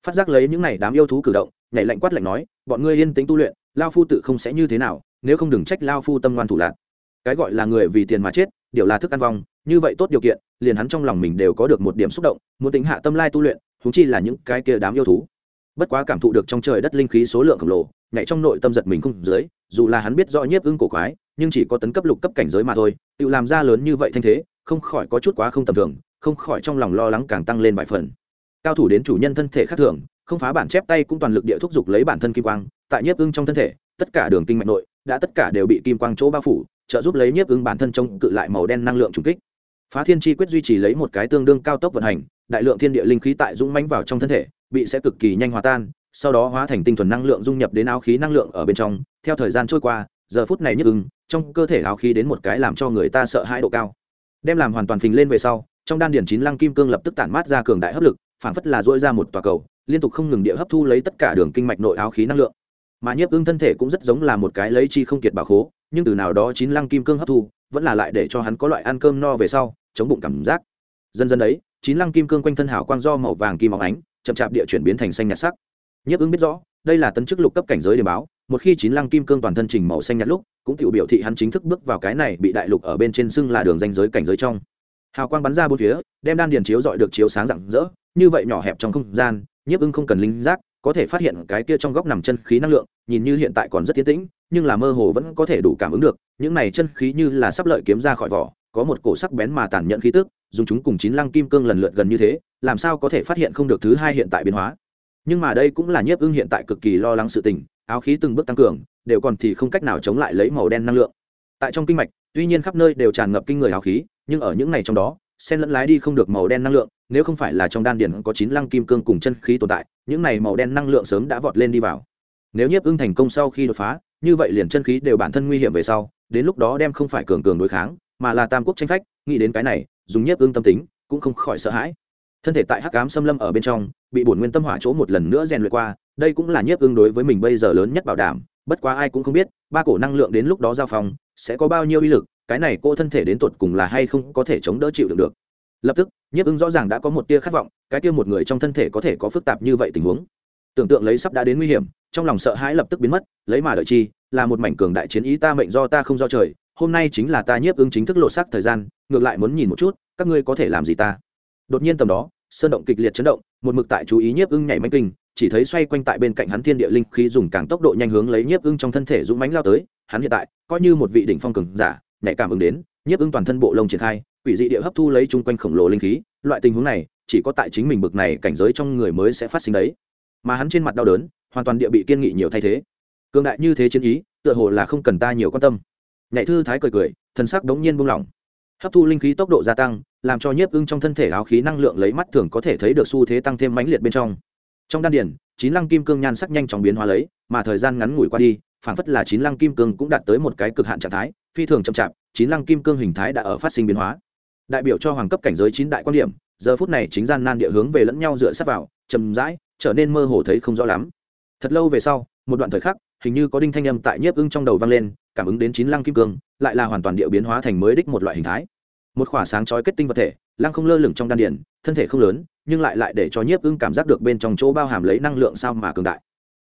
Phát giác lấy những này đám yêu thú cử động, nhảy lạnh quát lạnh nói, bọn ngươi yên tĩnh tu luyện, lao phu tự không sẽ như thế nào, nếu không đừng trách lao phu tâm ngoan thủ lạc cái gọi là người vì tiền mà chết, điều là thức ăn vong, như vậy tốt điều kiện, liền hắn trong lòng mình đều có được một điểm xúc động, muốn tính hạ tâm lai tu luyện thú chi là những cái kia đám yêu thú. Bất quá cảm thụ được trong trời đất linh khí số lượng khổng lồ, nhảy trong nội tâm giật mình không dưới, dù là hắn biết rõ nhiếp ưng cổ quái nhưng chỉ có tấn cấp lục cấp cảnh giới mà thôi, tự làm ra lớn như vậy thanh thế, không khỏi có chút quá không tầm thường, không khỏi trong lòng lo lắng càng tăng lên vài phần. Cao thủ đến chủ nhân thân thể khác thường, không phá bản chép tay cũng toàn lực địa thúc giục lấy bản thân kim quang, tại nhiếp ưng trong thân thể, tất cả đường kinh mạch nội, đã tất cả đều bị kim quang chỗ bao phủ, trợ giúp lấy nhiếp ưng bản thân trông cự lại màu đen năng lượng trùng kích. Phá thiên chi quyết duy trì lấy một cái tương đương cao tốc vận hành, đại lượng thiên địa linh khí tại dũng mánh vào trong thân thể, bị sẽ cực kỳ nhanh hòa tan, sau đó hóa thành tinh thuần năng lượng dung nhập đến áo khí năng lượng ở bên trong, theo thời gian trôi qua giờ phút này nhức ứng trong cơ thể áo khí đến một cái làm cho người ta sợ hãi độ cao. Đem làm hoàn toàn phình lên về sau, trong đan điển chín lăng kim cương lập tức tản mát ra cường đại hấp lực, phảng phất là dỗi ra một tòa cầu, liên tục không ngừng địa hấp thu lấy tất cả đường kinh mạch nội áo khí năng lượng. Mà nhiếp ưng thân thể cũng rất giống là một cái lấy chi không kiệt bảo khố, nhưng từ nào đó chín lăng kim cương hấp thu, vẫn là lại để cho hắn có loại ăn cơm no về sau, chống bụng cảm giác. Dần dần đấy, chín lăng kim cương quanh thân hảo quang do màu vàng kim óng ánh, chậm chạp địa chuyển biến thành xanh nhạt sắc. Nhiếp ứng biết rõ, đây là tấn chức lục cấp cảnh giới để báo một khi chín lăng kim cương toàn thân trình màu xanh nhạt lúc, cũng tự biểu thị hắn chính thức bước vào cái này bị đại lục ở bên trên xưng là đường danh giới cảnh giới trong. Hào quang bắn ra bốn phía, đem đan điền chiếu dọi được chiếu sáng rạng rỡ, như vậy nhỏ hẹp trong không gian, nhiếp ưng không cần linh giác, có thể phát hiện cái kia trong góc nằm chân khí năng lượng, nhìn như hiện tại còn rất tiến tĩnh, nhưng là mơ hồ vẫn có thể đủ cảm ứng được, những này chân khí như là sắp lợi kiếm ra khỏi vỏ, có một cổ sắc bén mà tàn nhẫn khí tức, dùng chúng cùng chín lăng kim cương lần lượt gần như thế, làm sao có thể phát hiện không được thứ hai hiện tại biến hóa. Nhưng mà đây cũng là nhiếp ưng hiện tại cực kỳ lo lắng sự tình áo khí từng bước tăng cường, đều còn thì không cách nào chống lại lấy màu đen năng lượng. Tại trong kinh mạch, tuy nhiên khắp nơi đều tràn ngập kinh người áo khí, nhưng ở những này trong đó, sen lẫn lái đi không được màu đen năng lượng, nếu không phải là trong đan điển có chín lăng kim cương cùng chân khí tồn tại, những này màu đen năng lượng sớm đã vọt lên đi vào. Nếu nhiếp ưng thành công sau khi đột phá, như vậy liền chân khí đều bản thân nguy hiểm về sau, đến lúc đó đem không phải cường cường đối kháng, mà là tam quốc tranh phách, nghĩ đến cái này, dùng nhiếp ưng tâm tính, cũng không khỏi sợ hãi. Thân thể tại hắc ám xâm lâm ở bên trong, bị bổn nguyên tâm hỏa chỗ một lần nữa rèn luyện qua đây cũng là nhiếp ưng đối với mình bây giờ lớn nhất bảo đảm, bất quá ai cũng không biết, ba cổ năng lượng đến lúc đó giao phong sẽ có bao nhiêu uy lực, cái này cô thân thể đến tột cùng là hay không có thể chống đỡ chịu được được. Lập tức, nhiếp ưng rõ ràng đã có một tia khát vọng, cái tia một người trong thân thể có thể có phức tạp như vậy tình huống. Tưởng tượng lấy sắp đã đến nguy hiểm, trong lòng sợ hãi lập tức biến mất, lấy mà đợi chi, là một mảnh cường đại chiến ý ta mệnh do ta không do trời, hôm nay chính là ta nhiếp ưng chính thức lộ sắc thời gian, ngược lại muốn nhìn một chút, các ngươi có thể làm gì ta. Đột nhiên tầm đó, sơn động kịch liệt chấn động, một mực tại chú ý nhiếp ưng nhảy manh kinh chỉ thấy xoay quanh tại bên cạnh hắn thiên địa linh khí dùng càng tốc độ nhanh hướng lấy nhiếp ưng trong thân thể dũng mánh lao tới, hắn hiện tại, coi như một vị đỉnh phong cường giả, nhạy cảm ứng đến, nhiếp ưng toàn thân bộ lông triển khai, quỷ dị địa hấp thu lấy chung quanh khổng lồ linh khí, loại tình huống này, chỉ có tại chính mình bực này cảnh giới trong người mới sẽ phát sinh đấy. Mà hắn trên mặt đau đớn, hoàn toàn địa bị kiên nghị nhiều thay thế. Cường đại như thế chiến ý, tựa hồ là không cần ta nhiều quan tâm. Nhạy thư thái cười cười, thần sắc đống nhiên buông lỏng. Hấp thu linh khí tốc độ gia tăng, làm cho nhiếp ưng trong thân thể áo khí năng lượng lấy mắt thường có thể thấy được xu thế tăng thêm mãnh liệt bên trong trong đan điển chín lăng kim cương nhan sắc nhanh chóng biến hóa lấy, mà thời gian ngắn ngủi qua đi, phảng phất là chín lăng kim cương cũng đạt tới một cái cực hạn trạng thái, phi thường chậm chạp, chín lăng kim cương hình thái đã ở phát sinh biến hóa. Đại biểu cho hoàng cấp cảnh giới chín đại quan điểm, giờ phút này chính gian nan địa hướng về lẫn nhau dựa sát vào chầm rãi, trở nên mơ hồ thấy không rõ lắm. Thật lâu về sau, một đoạn thời khắc, hình như có đinh thanh âm tại nhiếp ưng trong đầu vang lên, cảm ứng đến chín lăng kim cương, lại là hoàn toàn địa biến hóa thành mới đích một loại hình thái một khỏa sáng chói kết tinh vật thể lăng không lơ lửng trong đan điền, thân thể không lớn nhưng lại lại để cho nhiếp ưng cảm giác được bên trong chỗ bao hàm lấy năng lượng sao mà cường đại.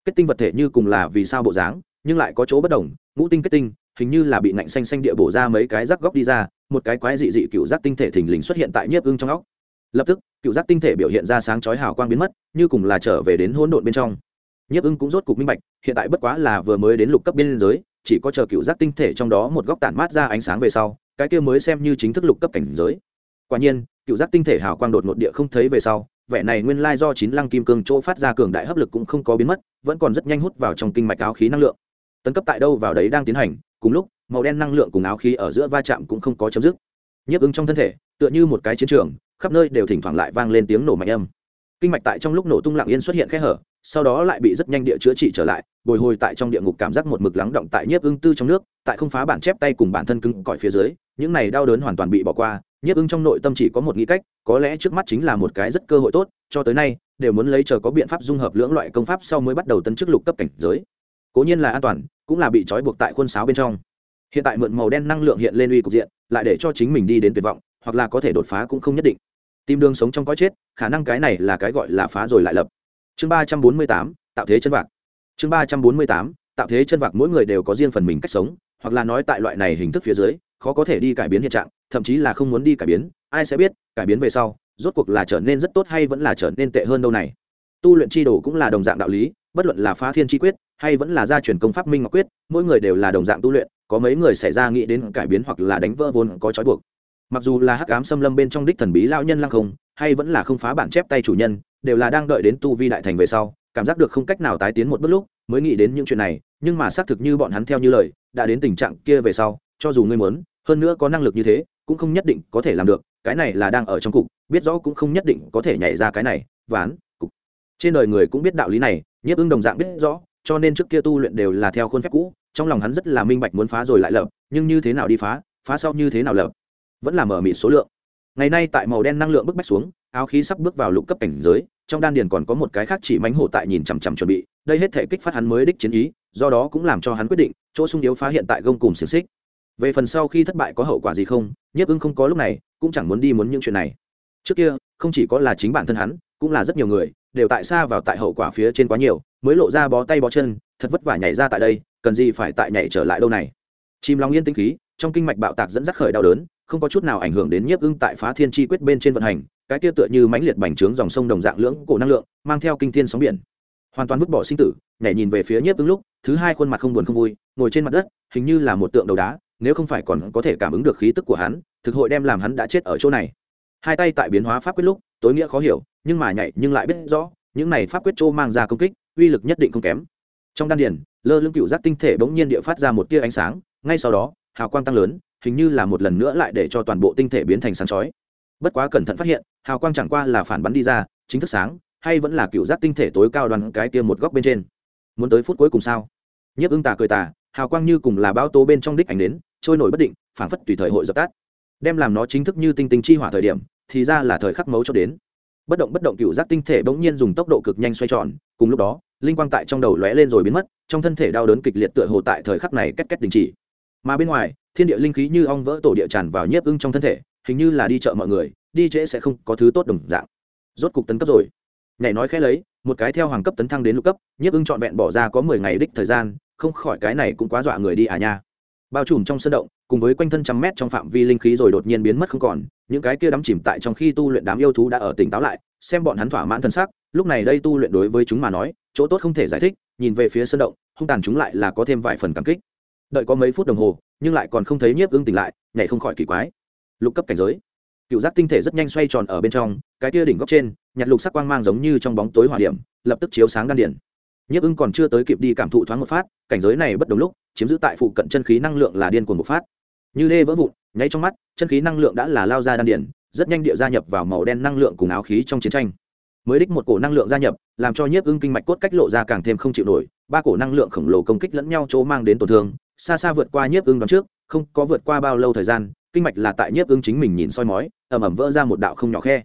Kết tinh vật thể như cùng là vì sao bộ dáng nhưng lại có chỗ bất đồng ngũ tinh kết tinh hình như là bị nạnh xanh xanh địa bổ ra mấy cái rác góc đi ra một cái quái dị dị cựu giác tinh thể thình lình xuất hiện tại nhiếp ưng trong óc. Lập tức cựu giác tinh thể biểu hiện ra sáng chói hào quang biến mất như cùng là trở về đến hỗn độn bên trong. Nhiếp ưng cũng rốt cục minh bạch hiện tại bất quá là vừa mới đến lục cấp biên giới chỉ có chờ cựu giác tinh thể trong đó một góc tản mát ra ánh sáng về sau cái kia mới xem như chính thức lục cấp cảnh giới. Quả nhiên, cựu giác tinh thể hào quang đột ngột địa không thấy về sau, vẻ này nguyên lai do chín lăng kim cương chỗ phát ra cường đại hấp lực cũng không có biến mất, vẫn còn rất nhanh hút vào trong kinh mạch áo khí năng lượng. Tấn cấp tại đâu vào đấy đang tiến hành, cùng lúc, màu đen năng lượng cùng áo khí ở giữa va chạm cũng không có chấm dứt. Nhấp ứng trong thân thể, tựa như một cái chiến trường, khắp nơi đều thỉnh thoảng lại vang lên tiếng nổ mạnh âm. Kinh mạch tại trong lúc nổ tung lặng yên xuất hiện khe hở sau đó lại bị rất nhanh địa chữa trị trở lại, bồi hồi tại trong địa ngục cảm giác một mực lắng động tại nhiếp ưng tư trong nước, tại không phá bản chép tay cùng bản thân cứng cỏi phía dưới, những này đau đớn hoàn toàn bị bỏ qua, nhiếp ưng trong nội tâm chỉ có một nghĩ cách, có lẽ trước mắt chính là một cái rất cơ hội tốt, cho tới nay, đều muốn lấy chờ có biện pháp dung hợp lưỡng loại công pháp sau mới bắt đầu tân chức lục cấp cảnh giới. Cố nhiên là an toàn, cũng là bị trói buộc tại khuôn sáo bên trong. Hiện tại mượn màu đen năng lượng hiện lên uy cục diện, lại để cho chính mình đi đến tuyệt vọng, hoặc là có thể đột phá cũng không nhất định. Tìm đường sống trong có chết, khả năng cái này là cái gọi là phá rồi lại lập chương ba trăm bốn mươi tám, tạo thế chân vạc. Chương ba trăm bốn mươi tám, tạo thế chân vạc mỗi người đều có riêng phần mình cách sống, hoặc là nói tại loại này hình thức phía dưới, khó có thể đi cải biến hiện trạng, thậm chí là không muốn đi cải biến, ai sẽ biết, cải biến về sau, rốt cuộc là trở nên rất tốt hay vẫn là trở nên tệ hơn đâu này. Tu luyện chi đồ cũng là đồng dạng đạo lý, bất luận là phá thiên chi quyết, hay vẫn là gia truyền công pháp minh ngọc quyết, mỗi người đều là đồng dạng tu luyện, có mấy người xảy ra nghĩ đến cải biến hoặc là đánh vỡ vốn có trói buộc. Mặc dù là hắc ám xâm lâm bên trong đích thần bí lao nhân lăng không hay vẫn là không phá bản chép tay chủ nhân, đều là đang đợi đến tu vi đại thành về sau, cảm giác được không cách nào tái tiến một bước lúc, mới nghĩ đến những chuyện này, nhưng mà xác thực như bọn hắn theo như lời, đã đến tình trạng kia về sau, cho dù ngươi muốn, hơn nữa có năng lực như thế, cũng không nhất định có thể làm được, cái này là đang ở trong cục, biết rõ cũng không nhất định có thể nhảy ra cái này, ván, cục. Trên đời người cũng biết đạo lý này, nhiếp ưng đồng dạng biết rõ, cho nên trước kia tu luyện đều là theo khuôn phép cũ, trong lòng hắn rất là minh bạch muốn phá rồi lại lập, nhưng như thế nào đi phá phá sau như thế nào lập? Vẫn là mở mịt số lượng ngày nay tại màu đen năng lượng bức bách xuống, áo khí sắp bước vào lục cấp cảnh giới, trong đan điền còn có một cái khác chỉ mánh hổ tại nhìn chằm chằm chuẩn bị, đây hết thể kích phát hắn mới đích chiến ý, do đó cũng làm cho hắn quyết định, chỗ sung yếu phá hiện tại gông cùng xiềng xích. Về phần sau khi thất bại có hậu quả gì không, nhiếp ưng không có lúc này, cũng chẳng muốn đi muốn những chuyện này. Trước kia, không chỉ có là chính bản thân hắn, cũng là rất nhiều người, đều tại xa vào tại hậu quả phía trên quá nhiều, mới lộ ra bó tay bó chân, thật vất vả nhảy ra tại đây, cần gì phải tại nhảy trở lại lâu này. Chìm lòng yên tĩnh khí, trong kinh mạch bạo tạc dẫn dắt khởi đau đớn không có chút nào ảnh hưởng đến nhiếp ưng tại phá thiên chi quyết bên trên vận hành, cái kia tựa như mãnh liệt bành trướng dòng sông đồng dạng lưỡng cổ năng lượng, mang theo kinh thiên sóng biển. Hoàn toàn vứt bỏ sinh tử, nhảy nhìn về phía nhiếp ưng lúc, thứ hai khuôn mặt không buồn không vui, ngồi trên mặt đất, hình như là một tượng đầu đá, nếu không phải còn có thể cảm ứng được khí tức của hắn, thực hội đem làm hắn đã chết ở chỗ này. Hai tay tại biến hóa pháp quyết lúc, tối nghĩa khó hiểu, nhưng mà nhảy nhưng lại biết rõ, những này pháp quyết châu mang ra công kích, uy lực nhất định không kém. Trong đan điền, lơ lưng cựu giác tinh thể bỗng nhiên địa phát ra một tia ánh sáng, ngay sau đó, hào quang tăng lớn hình như là một lần nữa lại để cho toàn bộ tinh thể biến thành sáng chói. Bất quá cẩn thận phát hiện, hào quang chẳng qua là phản bắn đi ra, chính thức sáng, hay vẫn là cựu giác tinh thể tối cao đoàn cái kia một góc bên trên. Muốn tới phút cuối cùng sao? Nhiếp ưng tà cười tà, hào quang như cùng là bao tố bên trong đích ảnh đến, trôi nổi bất định, phảng phất tùy thời hội dập tắt. Đem làm nó chính thức như tinh tinh chi hỏa thời điểm, thì ra là thời khắc mấu cho đến. Bất động bất động cựu giác tinh thể bỗng nhiên dùng tốc độ cực nhanh xoay tròn, cùng lúc đó, linh quang tại trong đầu lóe lên rồi biến mất, trong thân thể đau đớn kịch liệt tựa hồ tại thời khắc này két két đình chỉ mà bên ngoài, thiên địa linh khí như ong vỡ tổ địa tràn vào nhiếp ưng trong thân thể, hình như là đi chợ mọi người, đi trễ sẽ không có thứ tốt đồng dạng. Rốt cục tấn cấp rồi. Nhảy nói khẽ lấy, một cái theo hoàng cấp tấn thăng đến lục cấp, nhiếp ưng trọn vẹn bỏ ra có mười ngày đích thời gian, không khỏi cái này cũng quá dọa người đi à nha. Bao trùm trong sân động, cùng với quanh thân trăm mét trong phạm vi linh khí rồi đột nhiên biến mất không còn, những cái kia đắm chìm tại trong khi tu luyện đám yêu thú đã ở tỉnh táo lại, xem bọn hắn thỏa mãn thân xác, lúc này đây tu luyện đối với chúng mà nói, chỗ tốt không thể giải thích, nhìn về phía sân động, hung tàn chúng lại là có thêm vài phần cảm kích đợi có mấy phút đồng hồ, nhưng lại còn không thấy nhiếp ưng tỉnh lại, nhảy không khỏi kỳ quái. Lục cấp cảnh giới. Cựu giác tinh thể rất nhanh xoay tròn ở bên trong, cái tia đỉnh góc trên, nhặt lục sắc quang mang giống như trong bóng tối hỏa điểm, lập tức chiếu sáng đan điển nhiếp ưng còn chưa tới kịp đi cảm thụ thoáng một phát, cảnh giới này bất đồng lúc, chiếm giữ tại phụ cận chân khí năng lượng là điên cuồng một phát. Như đê vỡ vụn, nháy trong mắt, chân khí năng lượng đã là lao ra đan điển rất nhanh địa gia nhập vào màu đen năng lượng cùng áo khí trong chiến tranh. Mới đích một cổ năng lượng gia nhập, làm cho nhiếp ưng kinh mạch cốt cách lộ ra càng thêm không chịu nổi, ba cổ năng lượng khổng lồ công kích lẫn nhau chỗ mang đến tổn thương xa xa vượt qua nhiếp ưng đón trước, không có vượt qua bao lâu thời gian, kinh mạch là tại nhiếp ưng chính mình nhìn soi mói ẩm ẩm vỡ ra một đạo không nhỏ khe.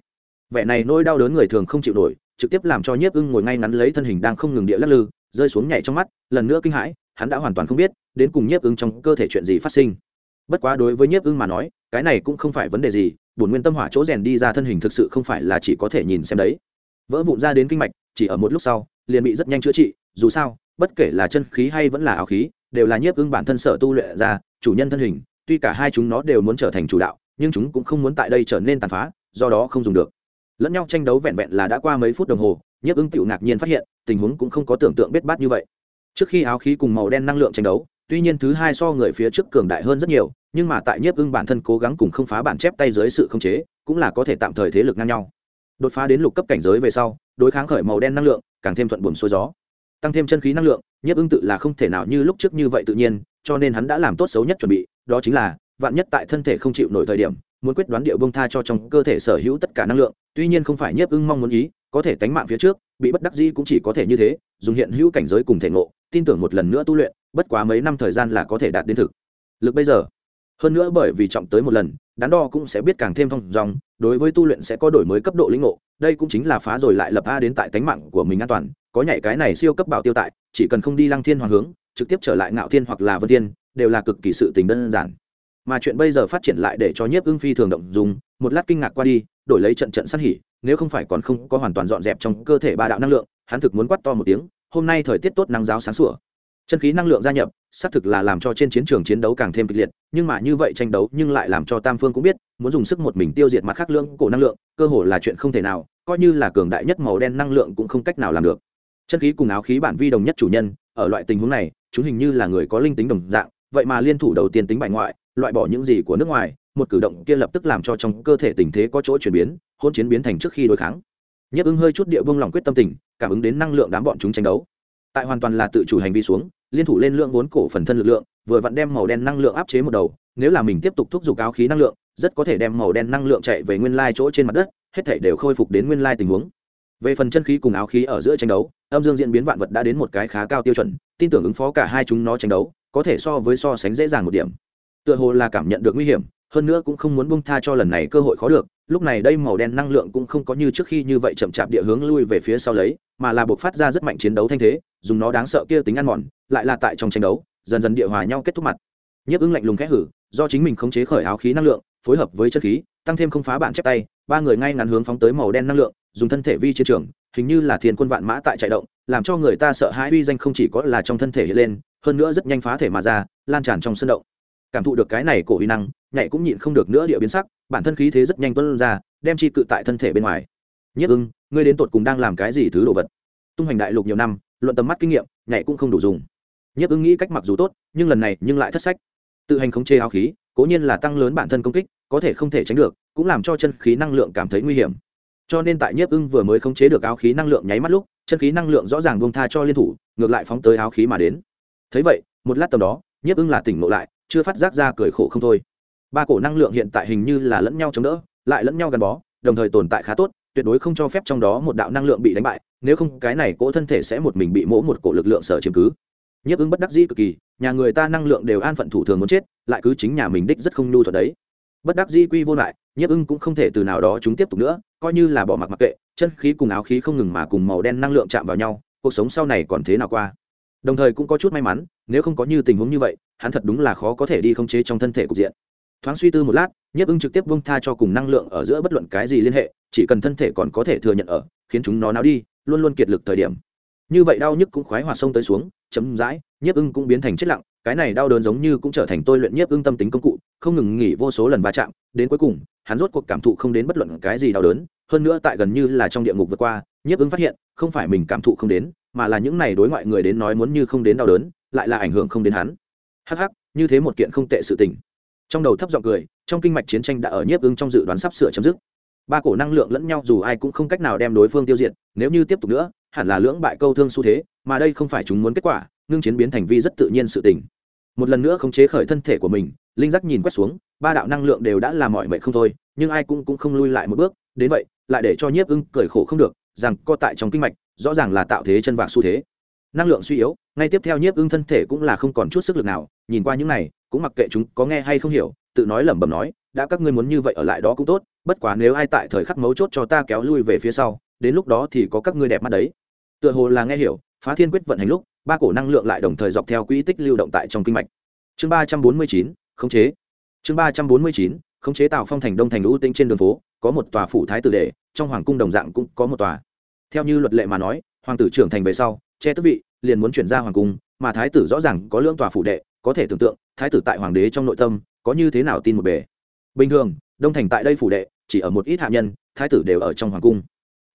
Vẻ này nỗi đau đớn người thường không chịu nổi, trực tiếp làm cho nhiếp ưng ngồi ngay ngắn lấy thân hình đang không ngừng địa lắc lư, rơi xuống nhảy trong mắt, lần nữa kinh hãi, hắn đã hoàn toàn không biết, đến cùng nhiếp ưng trong cơ thể chuyện gì phát sinh. Bất quá đối với nhiếp ưng mà nói, cái này cũng không phải vấn đề gì, bổn nguyên tâm hỏa chỗ rèn đi ra thân hình thực sự không phải là chỉ có thể nhìn xem đấy. Vỡ vụn ra đến kinh mạch, chỉ ở một lúc sau, liền bị rất nhanh chữa trị, dù sao, bất kể là chân khí hay vẫn là áo khí đều là nhiếp ưng bản thân sở tu luyện ra, chủ nhân thân hình, tuy cả hai chúng nó đều muốn trở thành chủ đạo, nhưng chúng cũng không muốn tại đây trở nên tàn phá, do đó không dùng được. Lẫn nhau tranh đấu vẹn vẹn là đã qua mấy phút đồng hồ, nhiếp ưng tựu ngạc nhiên phát hiện, tình huống cũng không có tưởng tượng biết bát như vậy. Trước khi áo khí cùng màu đen năng lượng tranh đấu, tuy nhiên thứ hai so người phía trước cường đại hơn rất nhiều, nhưng mà tại nhiếp ưng bản thân cố gắng cùng không phá bản chép tay dưới sự khống chế, cũng là có thể tạm thời thế lực ngang nhau. Đột phá đến lục cấp cảnh giới về sau, đối kháng khởi màu đen năng lượng, càng thêm thuận buồm xuôi gió tăng thêm chân khí năng lượng, nhiếp ưng tự là không thể nào như lúc trước như vậy tự nhiên, cho nên hắn đã làm tốt xấu nhất chuẩn bị, đó chính là, vạn nhất tại thân thể không chịu nổi thời điểm, muốn quyết đoán điệu bông tha cho trong cơ thể sở hữu tất cả năng lượng, tuy nhiên không phải nhiếp ưng mong muốn ý, có thể tánh mạng phía trước, bị bất đắc dĩ cũng chỉ có thể như thế, dùng hiện hữu cảnh giới cùng thể ngộ, tin tưởng một lần nữa tu luyện, bất quá mấy năm thời gian là có thể đạt đến thực. Lực bây giờ, hơn nữa bởi vì trọng tới một lần, đắn đo cũng sẽ biết càng thêm phong dòng, đối với tu luyện sẽ có đổi mới cấp độ lĩnh ngộ, đây cũng chính là phá rồi lại lập a đến tại tánh mạng của mình an toàn có nhảy cái này siêu cấp bảo tiêu tại, chỉ cần không đi lăng thiên hoàng hướng, trực tiếp trở lại ngạo thiên hoặc là vân thiên, đều là cực kỳ sự tình đơn giản. Mà chuyện bây giờ phát triển lại để cho nhiếp ưng phi thường động dùng một lát kinh ngạc qua đi, đổi lấy trận trận sát hỉ, nếu không phải còn không có hoàn toàn dọn dẹp trong cơ thể ba đạo năng lượng, hắn thực muốn quát to một tiếng, hôm nay thời tiết tốt nắng giáo sáng sủa. Chân khí năng lượng gia nhập, xác thực là làm cho trên chiến trường chiến đấu càng thêm kịch liệt, nhưng mà như vậy tranh đấu nhưng lại làm cho tam phương cũng biết, muốn dùng sức một mình tiêu diệt mặt khác lượng cổ năng lượng, cơ hồ là chuyện không thể nào, coi như là cường đại nhất màu đen năng lượng cũng không cách nào làm được chân khí cùng áo khí bản vi đồng nhất chủ nhân, ở loại tình huống này, chúng hình như là người có linh tính đồng dạng, vậy mà liên thủ đầu tiên tính bài ngoại, loại bỏ những gì của nước ngoài, một cử động kia lập tức làm cho trong cơ thể tình thế có chỗ chuyển biến hôn chiến biến thành trước khi đối kháng. Nhấp ứng hơi chút địa vương lòng quyết tâm tình, cảm ứng đến năng lượng đám bọn chúng tranh đấu. Tại hoàn toàn là tự chủ hành vi xuống, liên thủ lên lượng vốn cổ phần thân lực lượng, vừa vặn đem màu đen năng lượng áp chế một đầu, nếu là mình tiếp tục thúc giục áo khí năng lượng, rất có thể đem màu đen năng lượng chạy về nguyên lai chỗ trên mặt đất, hết thể đều khôi phục đến nguyên lai tình huống. Về phần chân khí cùng áo khí ở giữa tranh đấu âm dương diễn biến vạn vật đã đến một cái khá cao tiêu chuẩn, tin tưởng ứng phó cả hai chúng nó tranh đấu, có thể so với so sánh dễ dàng một điểm. Tựa hồ là cảm nhận được nguy hiểm, hơn nữa cũng không muốn bông tha cho lần này cơ hội khó được, lúc này đây màu đen năng lượng cũng không có như trước khi như vậy chậm chạp địa hướng lui về phía sau lấy, mà là buộc phát ra rất mạnh chiến đấu thanh thế, dùng nó đáng sợ kia tính ăn mòn, lại là tại trong tranh đấu, dần dần địa hòa nhau kết thúc mặt. Nhấp ứng lạnh lùng khẽ hử, do chính mình khống chế khởi áo khí năng lượng, phối hợp với chất khí, tăng thêm không phá bản chép tay, ba người ngay ngắn hướng phóng tới màu đen năng lượng, dùng thân thể vi chiến trường hình như là thiên quân vạn mã tại chạy động, làm cho người ta sợ hãi uy danh không chỉ có là trong thân thể hiện lên, hơn nữa rất nhanh phá thể mà ra, lan tràn trong sân động. Cảm thụ được cái này cổ uy năng, nhạy cũng nhịn không được nữa địa biến sắc, bản thân khí thế rất nhanh tuân ra, đem chi cự tại thân thể bên ngoài. Nhất ưng, ngươi đến tột cùng đang làm cái gì thứ đồ vật? Tung hành đại lục nhiều năm, luận tầm mắt kinh nghiệm, nhạy cũng không đủ dùng. Nhất ưng nghĩ cách mặc dù tốt, nhưng lần này nhưng lại thất sách. Tự hành khống chế áo khí, cố nhiên là tăng lớn bản thân công kích, có thể không thể tránh được, cũng làm cho chân khí năng lượng cảm thấy nguy hiểm cho nên tại nhiếp ưng vừa mới khống chế được áo khí năng lượng nháy mắt lúc, chân khí năng lượng rõ ràng buông tha cho liên thủ, ngược lại phóng tới áo khí mà đến. Thấy vậy, một lát tầm đó, nhiếp ưng là tỉnh ngộ lại, chưa phát giác ra cười khổ không thôi. Ba cổ năng lượng hiện tại hình như là lẫn nhau chống đỡ, lại lẫn nhau gắn bó, đồng thời tồn tại khá tốt, tuyệt đối không cho phép trong đó một đạo năng lượng bị đánh bại, nếu không cái này cỗ thân thể sẽ một mình bị mỗ một cổ lực lượng sở chiếm cứ. Nhiếp ứng bất đắc dĩ cực kỳ, nhà người ta năng lượng đều an phận thủ thường muốn chết, lại cứ chính nhà mình đích rất không nhu thuật đấy. Bất đắc dĩ quy vô lại, nhiếp ưng cũng không thể từ nào đó chúng tiếp tục nữa coi như là bỏ mặc mặc kệ, chân khí cùng áo khí không ngừng mà cùng màu đen năng lượng chạm vào nhau, cuộc sống sau này còn thế nào qua? Đồng thời cũng có chút may mắn, nếu không có như tình huống như vậy, hắn thật đúng là khó có thể đi khống chế trong thân thể cục diện. Thoáng suy tư một lát, nhiếp ưng trực tiếp bông tha cho cùng năng lượng ở giữa bất luận cái gì liên hệ, chỉ cần thân thể còn có thể thừa nhận ở, khiến chúng nó náo đi, luôn luôn kiệt lực thời điểm. Như vậy đau nhức cũng khoái hòa sông tới xuống, chấm dãi, nhiếp ưng cũng biến thành chết lặng, cái này đau đớn giống như cũng trở thành tôi luyện nhiếp ưng tâm tính công cụ, không ngừng nghỉ vô số lần va chạm, đến cuối cùng, hắn rốt cuộc cảm thụ không đến bất luận cái gì đau đớn hơn nữa tại gần như là trong địa ngục vượt qua, nhiếp ứng phát hiện, không phải mình cảm thụ không đến, mà là những này đối ngoại người đến nói muốn như không đến đau đớn, lại là ảnh hưởng không đến hắn. Hắc hắc, như thế một kiện không tệ sự tình. Trong đầu thấp giọng cười, trong kinh mạch chiến tranh đã ở nhiếp ứng trong dự đoán sắp sửa chấm dứt. Ba cổ năng lượng lẫn nhau dù ai cũng không cách nào đem đối phương tiêu diệt, nếu như tiếp tục nữa, hẳn là lưỡng bại câu thương xu thế, mà đây không phải chúng muốn kết quả, ngưng chiến biến thành vi rất tự nhiên sự tình. Một lần nữa khống chế khởi thân thể của mình, linh giác nhìn quét xuống, ba đạo năng lượng đều đã làm mọi mệnh không thôi, nhưng ai cũng cũng không lui lại một bước, đến vậy lại để cho nhiếp ưng cười khổ không được, rằng co tại trong kinh mạch, rõ ràng là tạo thế chân vạc xu thế. Năng lượng suy yếu, ngay tiếp theo nhiếp ưng thân thể cũng là không còn chút sức lực nào, nhìn qua những này, cũng mặc kệ chúng có nghe hay không hiểu, tự nói lẩm bẩm nói, đã các ngươi muốn như vậy ở lại đó cũng tốt, bất quá nếu ai tại thời khắc mấu chốt cho ta kéo lui về phía sau, đến lúc đó thì có các ngươi đẹp mắt đấy. Tựa hồ là nghe hiểu, phá thiên quyết vận hành lúc, ba cổ năng lượng lại đồng thời dọc theo quỹ tích lưu động tại trong kinh mạch. Chương ba trăm bốn mươi chín, khống chế. Chương ba trăm bốn mươi chín, khống chế tạo phong thành đông thành ưu tinh trên đường phố có một tòa phủ thái tử đệ trong hoàng cung đồng dạng cũng có một tòa. Theo như luật lệ mà nói, hoàng tử trưởng thành về sau, che tước vị, liền muốn chuyển ra hoàng cung, mà thái tử rõ ràng có lưỡng tòa phủ đệ, có thể tưởng tượng, thái tử tại hoàng đế trong nội tâm, có như thế nào tin một bề. Bình thường, đông thành tại đây phủ đệ, chỉ ở một ít hạ nhân, thái tử đều ở trong hoàng cung.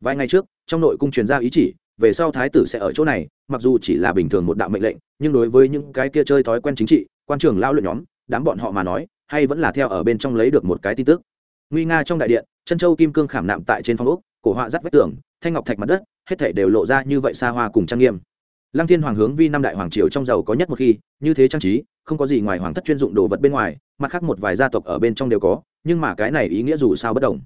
Vài ngày trước, trong nội cung truyền ra ý chỉ, về sau thái tử sẽ ở chỗ này, mặc dù chỉ là bình thường một đạo mệnh lệnh, nhưng đối với những cái kia chơi thói quen chính trị, quan trường lao luyện nhóm, đám bọn họ mà nói, hay vẫn là theo ở bên trong lấy được một cái tin tức nguy nga trong đại điện, chân châu kim cương khảm nạm tại trên phong ốc, cổ họa dắt vách tường, thanh ngọc thạch mặt đất, hết thể đều lộ ra như vậy xa hoa cùng trang nghiêm. Lăng thiên hoàng hướng vi năm đại hoàng triều trong giàu có nhất một khi, như thế trang trí, không có gì ngoài hoàng thất chuyên dụng đồ vật bên ngoài, mặt khác một vài gia tộc ở bên trong đều có, nhưng mà cái này ý nghĩa dù sao bất đồng.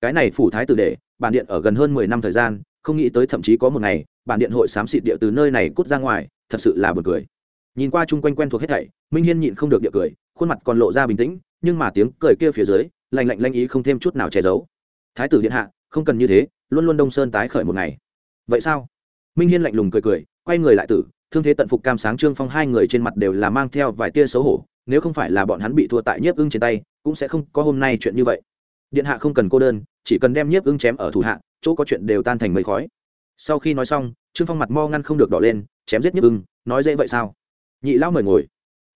Cái này phủ thái tử để, bản điện ở gần hơn mười năm thời gian, không nghĩ tới thậm chí có một ngày, bản điện hội xám xịt địa từ nơi này cút ra ngoài, thật sự là buồn cười. Nhìn qua chung quanh quen thuộc hết thảy, minh hiên nhịn không được địa cười, khuôn mặt còn lộ ra bình tĩnh, nhưng mà tiếng cười kia phía dưới lạnh lạnh lanh ý không thêm chút nào che giấu. Thái tử điện hạ, không cần như thế, luôn luôn đông sơn tái khởi một ngày. Vậy sao? Minh hiên lạnh lùng cười cười, quay người lại tử, thương thế tận phục cam sáng trương phong hai người trên mặt đều là mang theo vài tia xấu hổ, nếu không phải là bọn hắn bị thua tại nhiếp ưng trên tay, cũng sẽ không có hôm nay chuyện như vậy. Điện hạ không cần cô đơn, chỉ cần đem nhiếp ưng chém ở thủ hạ, chỗ có chuyện đều tan thành mây khói. Sau khi nói xong, trương phong mặt mo ngăn không được đỏ lên, chém giết nhiếp ưng, nói dễ vậy sao? Nhị lão mời ngồi.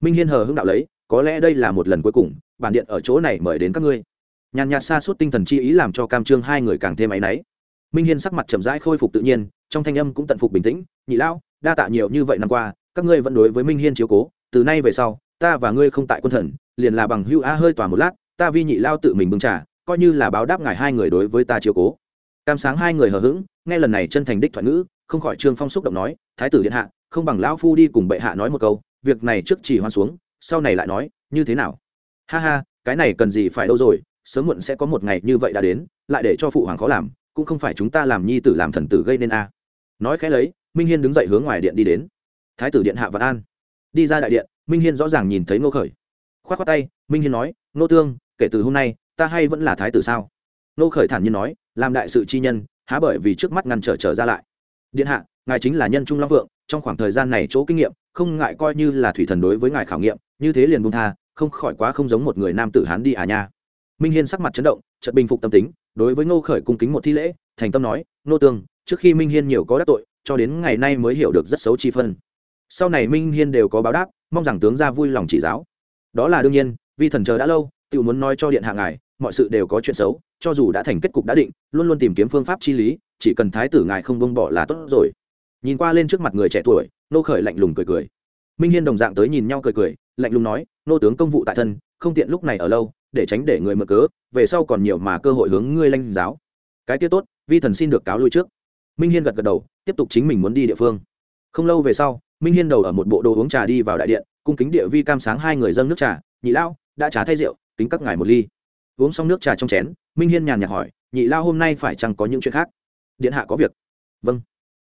Minh hiên hờ hưng đạo lấy, có lẽ đây là một lần cuối cùng bản điện ở chỗ này mời đến các ngươi. Nhàn nhạt xa suốt tinh thần chi ý làm cho cam trương hai người càng thêm áy náy. Minh hiên sắc mặt chậm rãi khôi phục tự nhiên, trong thanh âm cũng tận phục bình tĩnh, nhị lão, đa tạ nhiều như vậy năm qua, các ngươi vẫn đối với minh hiên chiếu cố, từ nay về sau, ta và ngươi không tại quân thần, liền là bằng hưu a hơi tỏa một lát, ta vi nhị lao tự mình bưng trả coi như là báo đáp ngài hai người đối với ta chiếu cố. Cam sáng hai người hờ hững, nghe lần này chân thành đích thoại ngữ, không khỏi trương phong xúc động nói, thái tử điện hạ, không bằng lão phu đi cùng bệ hạ nói một câu, việc này trước chỉ hoan xuống, sau này lại nói, như thế nào? Ha ha, cái này cần gì phải đâu rồi, sớm muộn sẽ có một ngày như vậy đã đến, lại để cho phụ hoàng khó làm, cũng không phải chúng ta làm nhi tử làm thần tử gây nên a. Nói khẽ lấy, minh hiên đứng dậy hướng ngoài điện đi đến. Thái tử điện hạ vạn an. Đi ra đại điện, minh hiên rõ ràng nhìn thấy ngô khởi. K h o á t k h o á tay, minh hiên nói, ngô tương, kể từ hôm nay, ta hay vẫn là thái tử sao? Ngô khởi thản nhiên nói, làm đại sự chi nhân, há bởi vì trước mắt ngăn trở trở ra lại. Điện hạ, ngài chính là nhân trung long vượng, trong khoảng thời gian này chỗ kinh nghiệm, không ngại coi như là thủy thần đối với ngài khảo nghiệm, như thế liền bung tha không khỏi quá không giống một người nam tử hán đi à nha. Minh hiên sắc mặt chấn động, chợt bình phục tâm tính, đối với ngô khởi cung kính một thi lễ, thành tâm nói, nô tương, trước khi minh hiên nhiều có đắc tội, cho đến ngày nay mới hiểu được rất xấu chi phân. Sau này minh hiên đều có báo đáp, mong rằng tướng ra vui lòng chỉ giáo. Đó là đương nhiên vì thần chờ đã lâu tự muốn nói cho điện hạ ngài, mọi sự đều có chuyện xấu, cho dù đã thành kết cục đã định, luôn luôn tìm kiếm phương pháp chi lý, chỉ cần thái tử ngài không bông bỏ là tốt rồi. Nhìn qua lên trước mặt người trẻ tuổi nô khởi lạnh lùng cười cười minh hiên đồng dạng tới nhìn nhau cười cười, lạnh lùng nói, nô tướng công vụ tại thân, không tiện lúc này ở lâu, để tránh để người mở cớ, về sau còn nhiều mà cơ hội hướng ngươi lanh giáo. Cái tiết tốt, vi thần xin được cáo lui trước. Minh hiên gật gật đầu, tiếp tục chính mình muốn đi địa phương. Không lâu về sau, minh hiên đầu ở một bộ đồ uống trà đi vào đại điện, cung kính địa vi cam sáng hai người dâng nước trà, nhị lao đã trà thay rượu, kính các ngài một ly. Uống xong nước trà trong chén, minh hiên nhàn nhạt hỏi, nhị lao hôm nay phải chăng có những chuyện khác? Điện hạ có việc. Vâng.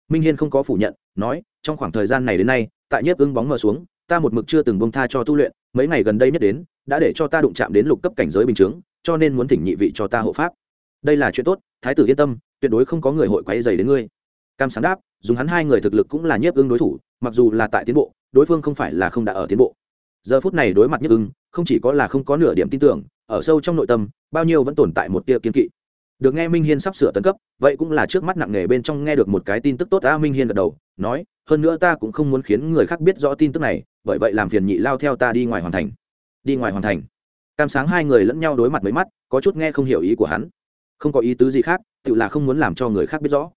Minh hiên không có phủ nhận, nói trong khoảng thời gian này đến nay, tại nhiếp ưng bóng mờ xuống, ta một mực chưa từng bông tha cho tu luyện, mấy ngày gần đây nhất đến, đã để cho ta đụng chạm đến lục cấp cảnh giới bình chướng, cho nên muốn thỉnh nhị vị cho ta hộ pháp. Đây là chuyện tốt, thái tử yên tâm, tuyệt đối không có người hội quấy dày đến ngươi. Cam sáng đáp, dùng hắn hai người thực lực cũng là nhiếp ưng đối thủ, mặc dù là tại tiến bộ, đối phương không phải là không đã ở tiến bộ. Giờ phút này đối mặt nhiếp ưng không chỉ có là không có nửa điểm tin tưởng, ở sâu trong nội tâm, bao nhiêu vẫn tồn tại một tia kiên kỵ được nghe minh hiên sắp sửa tấn cấp, vậy cũng là trước mắt nặng nề bên trong nghe được một cái tin tức tốt ta minh hiên gật đầu, nói, hơn nữa ta cũng không muốn khiến người khác biết rõ tin tức này, bởi vậy làm phiền nhị lao theo ta đi ngoài hoàn thành. Đi ngoài hoàn thành. Cam sáng hai người lẫn nhau đối mặt mấy mắt, có chút nghe không hiểu ý của hắn. Không có ý tứ gì khác, tự là không muốn làm cho người khác biết rõ.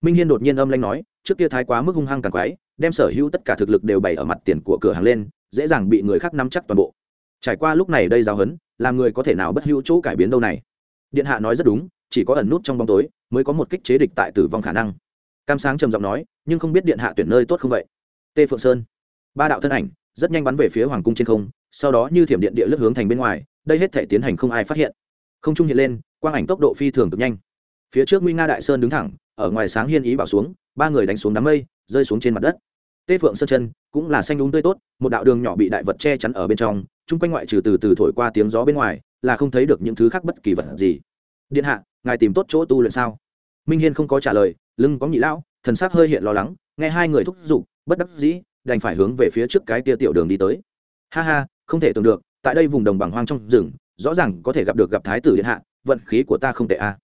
Minh hiên đột nhiên âm lanh nói, trước kia thái quá mức hung hăng càng quái, đem sở hữu tất cả thực lực đều bày ở mặt tiền của cửa hàng lên, dễ dàng bị người khác nắm chắc toàn bộ. Trải qua lúc này đây giáo hấn làm người có thể nào bất hữu chỗ cải biến đâu này? Điện hạ nói rất đúng chỉ có ẩn nút trong bóng tối mới có một kích chế địch tại tử vong khả năng. Cam sáng trầm giọng nói, nhưng không biết điện hạ tuyển nơi tốt không vậy? Tê phượng sơn. Ba đạo thân ảnh rất nhanh bắn về phía hoàng cung trên không, sau đó như thiểm điện địa lướt hướng thành bên ngoài, đây hết thể tiến hành không ai phát hiện. Không trung hiện lên, quang ảnh tốc độ phi thường cực nhanh. Phía trước nguy nga đại sơn đứng thẳng, ở ngoài sáng hiên ý bảo xuống, ba người đánh xuống đám mây, rơi xuống trên mặt đất. Tê phượng sơn chân cũng là xanh đúng tươi tốt, một đạo đường nhỏ bị đại vật che chắn ở bên trong, chung quanh ngoại trừ từ từ thổi qua tiếng gió bên ngoài, là không thấy được những thứ khác bất kỳ vật gì điện hạ, ngài tìm tốt chỗ tu luyện sao? Minh hiên không có trả lời, lưng có nhị lão, thần sắc hơi hiện lo lắng, nghe hai người thúc giục, bất đắc dĩ, đành phải hướng về phía trước cái tia tiểu đường đi tới. Ha ha, không thể tưởng được, tại đây vùng đồng bằng hoang trong rừng, rõ ràng có thể gặp được gặp thái tử điện hạ, vận khí của ta không tệ a.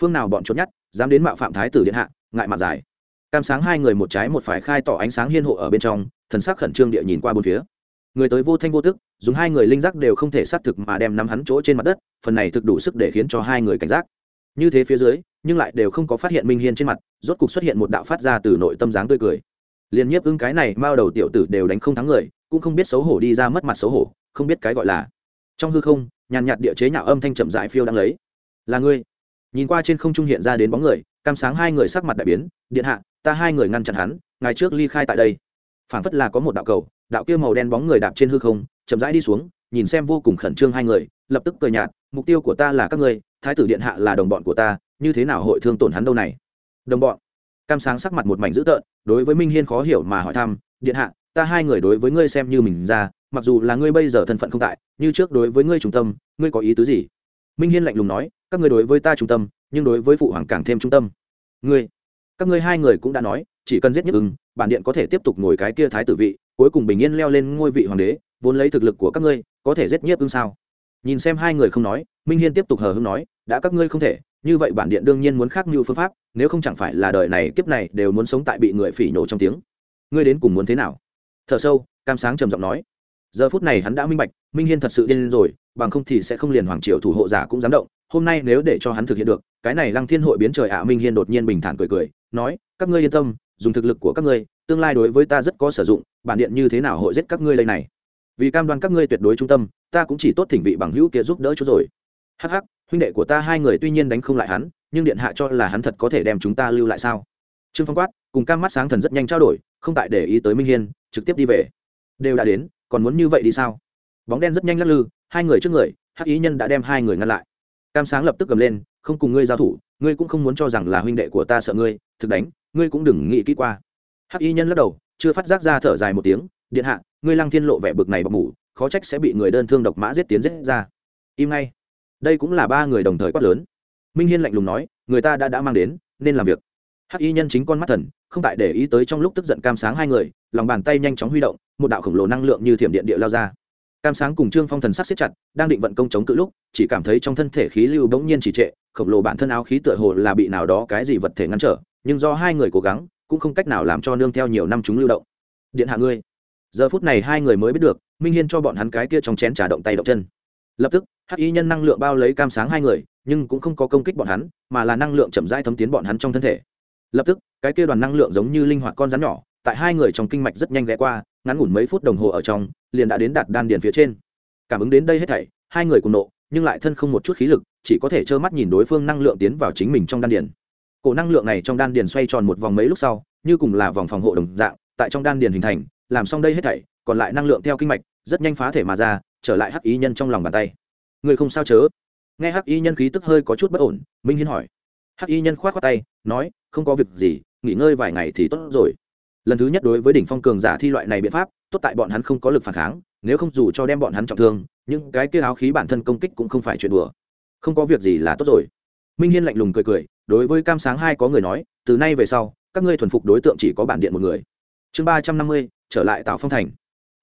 Phương nào bọn trốn nhất, dám đến mạo phạm thái tử điện hạ, ngại mặt dài. Cam sáng hai người một trái một phải khai tỏ ánh sáng hiên hộ ở bên trong, thần sắc khẩn trương địa nhìn qua bốn phía người tới vô thanh vô tức, dùng hai người linh giác đều không thể xác thực mà đem nắm hắn chỗ trên mặt đất, phần này thực đủ sức để khiến cho hai người cảnh giác. Như thế phía dưới, nhưng lại đều không có phát hiện minh hiên trên mặt, rốt cục xuất hiện một đạo phát ra từ nội tâm dáng tươi cười. Liền nhiếp ưng cái này mao đầu tiểu tử đều đánh không thắng người, cũng không biết xấu hổ đi ra mất mặt xấu hổ, không biết cái gọi là. Trong hư không, nhàn nhạt địa chế nhạo âm thanh chậm dại phiêu đang lấy. Là ngươi. Nhìn qua trên không trung hiện ra đến bóng người, cam sáng hai người sắc mặt đại biến, điện hạ, ta hai người ngăn chặn hắn, ngày trước ly khai tại đây. Phảng phất là có một đạo cầu đạo kia màu đen bóng người đạp trên hư không, chậm rãi đi xuống, nhìn xem vô cùng khẩn trương hai người, lập tức cười nhạt, mục tiêu của ta là các ngươi, thái tử điện hạ là đồng bọn của ta, như thế nào hội thương tổn hắn đâu này? Đồng bọn? Cam sáng sắc mặt một mảnh dữ tợn, đối với minh hiên khó hiểu mà hỏi thăm, điện hạ, ta hai người đối với ngươi xem như mình ra, mặc dù là ngươi bây giờ thân phận không tại, như trước đối với ngươi trung tâm, ngươi có ý tứ gì? Minh hiên lạnh lùng nói, các ngươi đối với ta trung tâm, nhưng đối với phụ hoàng càng thêm trung tâm. Ngươi? Các ngươi hai người cũng đã nói, chỉ cần giết nhất ưng, bản điện có thể tiếp tục ngồi cái kia thái tử vị cuối cùng bình yên leo lên ngôi vị hoàng đế, vốn lấy thực lực của các ngươi, có thể giết nhiếp ưng sao? Nhìn xem hai người không nói, minh hiên tiếp tục hờ hưng nói, đã các ngươi không thể, như vậy bản điện đương nhiên muốn khác mưu phương pháp, nếu không chẳng phải là đời này kiếp này đều muốn sống tại bị người phỉ nhổ trong tiếng. Ngươi đến cùng muốn thế nào? Thở sâu, cam sáng trầm giọng nói. Giờ phút này hắn đã minh bạch, minh hiên thật sự điên rồi, bằng không thì sẽ không liền hoàng triều thủ hộ giả cũng dám động. Hôm nay nếu để cho hắn thực hiện được, cái này lăng thiên hội biến trời ạ, minh hiên đột nhiên bình thản cười cười, nói, các ngươi yên tâm, dùng thực lực của các ngươi tương lai đối với ta rất có sử dụng, bản điện như thế nào hội giết các ngươi đây này? Vì cam đoan các ngươi tuyệt đối trung tâm, ta cũng chỉ tốt thỉnh vị bằng hữu kia giúp đỡ chút rồi. Hắc hắc, huynh đệ của ta hai người tuy nhiên đánh không lại hắn, nhưng điện hạ cho là hắn thật có thể đem chúng ta lưu lại sao? Trương phong quát, cùng cam mắt sáng thần rất nhanh trao đổi, không tại để ý tới minh hiên, trực tiếp đi về. Đều đã đến, còn muốn như vậy đi sao? Bóng đen rất nhanh lắc lư, hai người trước người, hắc ý nhân đã đem hai người ngăn lại. Cam sáng lập tức cầm lên, không cùng ngươi giao thủ, ngươi cũng không muốn cho rằng là huynh đệ của ta sợ ngươi, thực đánh, ngươi cũng đừng nghĩ kỹ qua hắc y nhân lắc đầu, chưa phát giác ra thở dài một tiếng, điện hạ, ngươi lăng thiên lộ vẻ bực này bọc mủ, khó trách sẽ bị người đơn thương độc mã giết tiến giết ra. Im ngay. Đây cũng là ba người đồng thời quát lớn. Minh hiên lạnh lùng nói, người ta đã đã mang đến, nên làm việc. Hắc y nhân chính con mắt thần, không tại để ý tới trong lúc tức giận cam sáng hai người, lòng bàn tay nhanh chóng huy động, một đạo khổng lồ năng lượng như thiểm điện địa lao ra. Cam sáng cùng trương phong thần sắc xếp chặt, đang định vận công chống cự lúc, chỉ cảm thấy trong thân thể khí lưu bỗng nhiên chỉ trệ, khổng lồ bản thân áo khí tựa hồ là bị nào đó cái gì vật thể ngăn trở, nhưng do hai người cố gắng cũng không cách nào làm cho nương theo nhiều năm chúng lưu động. Điện hạ ngươi. Giờ phút này hai người mới biết được, minh hiên cho bọn hắn cái kia trong chén trà động tay động chân. Lập tức, hắc y nhân năng lượng bao lấy cam sáng hai người, nhưng cũng không có công kích bọn hắn, mà là năng lượng chậm rãi thấm tiến bọn hắn trong thân thể. Lập tức, cái kia đoàn năng lượng giống như linh hoạt con rắn nhỏ, tại hai người trong kinh mạch rất nhanh ghé qua, ngắn ngủn mấy phút đồng hồ ở trong, liền đã đến đạt đan điền phía trên. Cảm ứng đến đây hết thảy, hai người cùng nộ, nhưng lại thân không một chút khí lực, chỉ có thể trơ mắt nhìn đối phương năng lượng tiến vào chính mình trong đan điền cổ năng lượng này trong đan điền xoay tròn một vòng mấy lúc sau, như cùng là vòng phòng hộ đồng dạng, tại trong đan điền hình thành, làm xong đây hết thảy, còn lại năng lượng theo kinh mạch, rất nhanh phá thể mà ra, trở lại hắc ý nhân trong lòng bàn tay. Người không sao chớ? Nghe hắc y nhân khí tức hơi có chút bất ổn, minh hiên hỏi. Hắc y nhân k h o tay, nói, không có việc gì, nghỉ ngơi vài ngày thì tốt rồi. Lần thứ nhất đối với đỉnh phong cường giả thi loại này biện pháp, tốt tại bọn hắn không có lực phản kháng, nếu không dù cho đem bọn hắn trọng thương nhưng cái kia áo khí bản thân công kích cũng không phải chuyện đùa. Không có việc gì là tốt rồi. Minh hiên lạnh lùng cười cười đối với cam sáng hai có người nói, từ nay về sau, các ngươi thuần phục đối tượng chỉ có bản điện một người. Chương ba trăm năm mươi, trở lại tạo phong thành.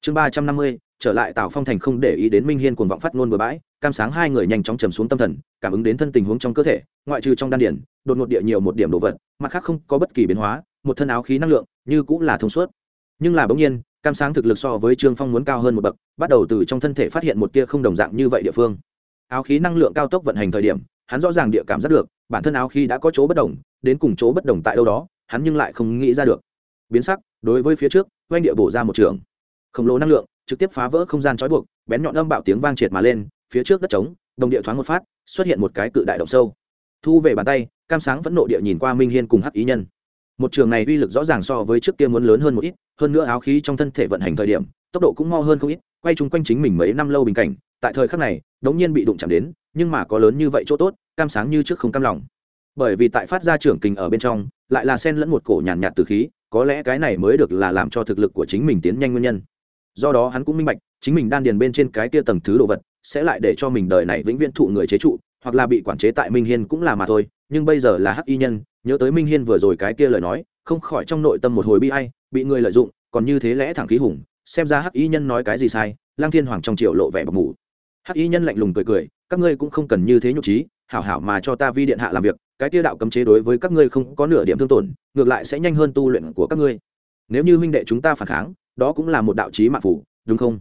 Chương ba trăm năm mươi, trở lại tào phong thành không để ý đến minh hiên cuồng vọng phát ngôn bừa bãi, cam sáng hai người nhanh chóng trầm xuống tâm thần, cảm ứng đến thân tình huống trong cơ thể, ngoại trừ trong đan điển, đột ngột địa nhiều một điểm đồ vật, mặt khác không có bất kỳ biến hóa, một thân áo khí năng lượng, như cũng là thông suốt. Nhưng là bỗng nhiên, cam sáng thực lực so với trương phong muốn cao hơn một bậc, bắt đầu từ trong thân thể phát hiện một tia không đồng dạng như vậy địa phương. Áo khí năng lượng cao tốc vận hành thời điểm hắn rõ ràng địa cảm giác được, bản thân áo khi đã có chỗ bất đồng, đến cùng chỗ bất đồng tại đâu đó, hắn nhưng lại không nghĩ ra được. Biến sắc, đối với phía trước, oanh địa bổ ra một trường. Khổng lồ năng lượng, trực tiếp phá vỡ không gian trói buộc, bén nhọn âm bạo tiếng vang triệt mà lên, phía trước đất trống, đồng địa thoáng một phát, xuất hiện một cái cự đại động sâu. Thu về bàn tay, cam sáng vẫn nộ địa nhìn qua minh hiên cùng hắc ý nhân. Một trường này uy lực rõ ràng so với trước kia muốn lớn hơn một ít, hơn nữa áo khí trong thân thể vận hành thời điểm, tốc độ cũng mo hơn không ít, quay chung quanh chính mình mấy năm lâu bình cảnh tại thời khắc này đống nhiên bị đụng chạm đến nhưng mà có lớn như vậy chỗ tốt cam sáng như trước không cam lòng. Bởi vì tại phát ra trưởng kình ở bên trong lại là sen lẫn một cổ nhàn nhạt, nhạt từ khí có lẽ cái này mới được là làm cho thực lực của chính mình tiến nhanh nguyên nhân. Do đó hắn cũng minh bạch chính mình đan điền bên trên cái kia tầng thứ đồ vật sẽ lại để cho mình đời này vĩnh viễn thụ người chế trụ hoặc là bị quản chế tại minh hiên cũng là mà thôi nhưng bây giờ là hắc y nhân nhớ tới minh hiên vừa rồi cái kia lời nói không khỏi trong nội tâm một hồi bi ai, bị người lợi dụng còn như thế lẽ thẳng khí hùng xem ra hắc y nhân nói cái gì sai lang thiên hoàng trong triệu lộ vẻ bọc mủ hắc y nhân lạnh lùng cười cười, các ngươi cũng không cần như thế nhục trí, hảo hảo mà cho ta vi điện hạ làm việc, cái tiêu đạo cấm chế đối với các ngươi không có nửa điểm thương tổn, ngược lại sẽ nhanh hơn tu luyện của các ngươi. Nếu như huynh đệ chúng ta phản kháng, đó cũng là một đạo trí mạng phủ đúng không?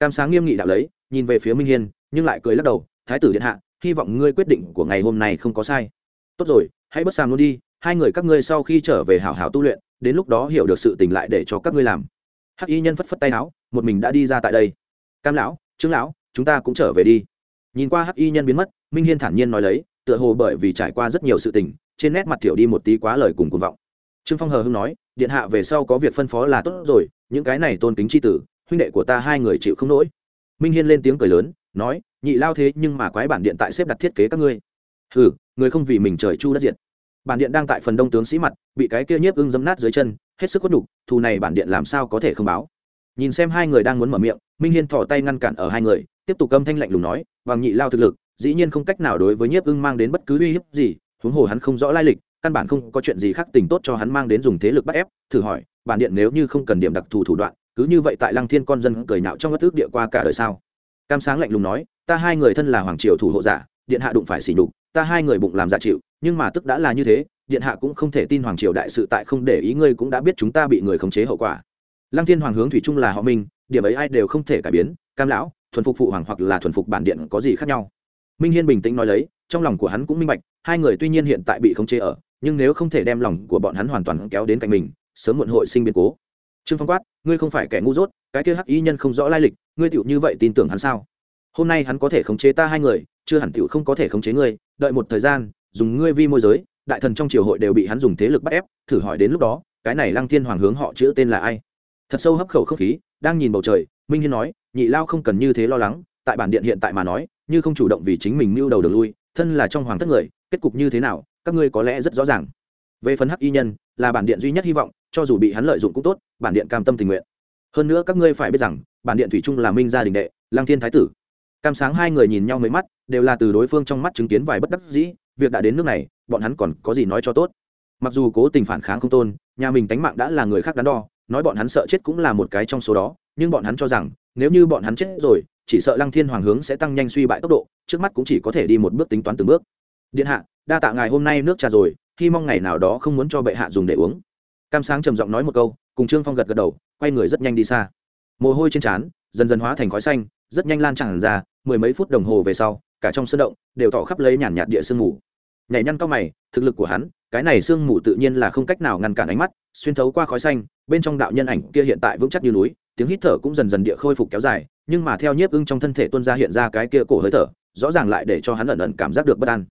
Cam sáng nghiêm nghị đạo lấy, nhìn về phía minh hiên, nhưng lại cười lắc đầu, thái tử điện hạ, hy vọng ngươi quyết định của ngày hôm nay không có sai. Tốt rồi, hãy bất sàm luôn đi, hai người các ngươi sau khi trở về hảo hảo tu luyện, đến lúc đó hiểu được sự tình lại để cho các ngươi làm. Hắc y nhân phất phất tay áo, một mình đã đi ra tại đây. Cam lão, trương lão chúng ta cũng trở về đi. Nhìn qua hắc y nhân biến mất, minh hiên thản nhiên nói lấy, tựa hồ bởi vì trải qua rất nhiều sự tình, trên nét mặt thiểu đi một tí quá lời cùng cuồng vọng. Trương phong hờ hưng nói, điện hạ về sau có việc phân phó là tốt rồi, những cái này tôn kính c h i tử, huynh đệ của ta hai người chịu không nổi. Minh hiên lên tiếng cười lớn, nói, nhị lao thế nhưng mà quái bản điện tại xếp đặt thiết kế các ngươi. Hừ, người không vì mình trời chu đất diệt. Bản điện đang tại phần đông tướng sĩ mặt, bị cái kia nhiếp ưng dấm nát dưới chân, hết sức khuất nhục, thù này bản điện làm sao có thể không báo. Nhìn xem hai người đang muốn mở miệng, minh hiên thỏ tay ngăn cản ở hai người tiếp tục âm thanh lạnh lùng nói bằng nhị lao thực lực, dĩ nhiên không cách nào đối với nhiếp ưng mang đến bất cứ uy hiếp gì, huống hồ hắn không rõ lai lịch, căn bản không có chuyện gì khác tình tốt cho hắn mang đến dùng thế lực bắt ép. Thử hỏi, bản điện nếu như không cần điểm đặc thù thủ đoạn, cứ như vậy tại lăng thiên con dân cười nhạo trong bất ước địa qua cả đời sao? Cam sáng lạnh lùng nói, ta hai người thân là hoàng triều thủ hộ giả, điện hạ đụng phải xỉ đục ta hai người bụng làm giả chịu, nhưng mà tức đã là như thế, điện hạ cũng không thể tin hoàng triều đại sự tại không để ý ngươi cũng đã biết chúng ta bị người khống chế hậu quả. Lăng thiên hoàng hướng thủy trung là họ minh, điểm ấy ai đều không thể cải biến, cam lão thuần phục phụ hoàng hoặc là thuần phục bản điện có gì khác nhau. Minh hiên bình tĩnh nói lấy, trong lòng của hắn cũng minh bạch, hai người tuy nhiên hiện tại bị khống chế ở, nhưng nếu không thể đem lòng của bọn hắn hoàn toàn kéo đến cạnh mình, sớm muộn hội sinh biến cố. Trương phong quát, ngươi không phải kẻ ngu dốt, cái kia hắc y nhân không rõ lai lịch, ngươi tựu như vậy tin tưởng hắn sao? Hôm nay hắn có thể khống chế ta hai người, chưa hẳn tựu không có thể khống chế ngươi, đợi một thời gian, dùng ngươi vi môi giới, đại thần trong triều hội đều bị hắn dùng thế lực bắt ép, thử hỏi đến lúc đó, cái này lăng thiên hoàng hướng họ chữ tên là ai? Thật sâu hấp khẩu không khí, đang nhìn bầu trời, minh hiên nói nhị lao không cần như thế lo lắng, tại bản điện hiện tại mà nói, như không chủ động vì chính mình mưu đầu đường lui, thân là trong hoàng thất người, kết cục như thế nào, các ngươi có lẽ rất rõ ràng. Về phần hắc y nhân, là bản điện duy nhất hy vọng, cho dù bị hắn lợi dụng cũng tốt, bản điện cam tâm tình nguyện. Hơn nữa các ngươi phải biết rằng, bản điện thủy trung là minh gia đình đệ Lang thiên thái tử. Cam sáng hai người nhìn nhau mấy mắt, đều là từ đối phương trong mắt chứng kiến vài bất đắc dĩ, việc đã đến nước này, bọn hắn còn có gì nói cho tốt. Mặc dù cố tình phản kháng không tôn, nhà mình tánh mạng đã là người khác đắn đo, nói bọn hắn sợ chết cũng là một cái trong số đó, nhưng bọn hắn cho rằng nếu như bọn hắn chết rồi, chỉ sợ lăng thiên hoàng hướng sẽ tăng nhanh suy bại tốc độ, trước mắt cũng chỉ có thể đi một bước tính toán từng bước. Điện hạ, đa tạ ngài hôm nay nước trà rồi, hy mong ngày nào đó không muốn cho bệ hạ dùng để uống. Cam sáng trầm giọng nói một câu, cùng trương phong gật gật đầu, quay người rất nhanh đi xa. Mồ hôi trên trán, dần dần hóa thành khói xanh, rất nhanh lan tràn ra, mười mấy phút đồng hồ về sau, cả trong sân động, đều tỏ khắp lấy nhàn nhạt địa sương mù. Nhảy nhăn cao mày, thực lực của hắn, cái này sương mù tự nhiên là không cách nào ngăn cản ánh mắt, xuyên thấu qua khói xanh, bên trong đạo nhân ảnh kia hiện tại vững chắc như núi tiếng hít thở cũng dần dần địa khôi phục kéo dài, nhưng mà theo nhiếp ưng trong thân thể tuân ra hiện ra cái kia cổ hơi thở, rõ ràng lại để cho hắn ẩn ẩn cảm giác được bất an.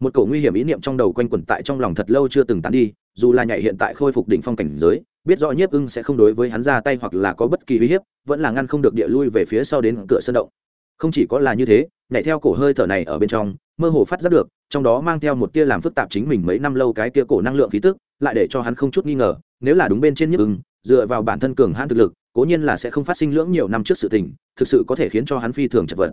Một cổ nguy hiểm ý niệm trong đầu quanh quẩn tại trong lòng thật lâu chưa từng tán đi, dù là nhảy hiện tại khôi phục đỉnh phong cảnh giới, biết rõ nhiếp ưng sẽ không đối với hắn ra tay hoặc là có bất kỳ uy hiếp, vẫn là ngăn không được địa lui về phía sau đến cửa sân động. Không chỉ có là như thế, nhảy theo cổ hơi thở này ở bên trong, mơ hồ phát giác được, trong đó mang theo một tia làm phức tạp chính mình mấy năm lâu cái kia cổ năng lượng khí tức, lại để cho hắn không chút nghi ngờ, nếu là đúng bên trên nhiếp ưng, dựa vào bản thân cường hãn thực lực cố nhiên là sẽ không phát sinh lưỡng nhiều năm trước sự tình, thực sự có thể khiến cho hắn phi thường chật vật.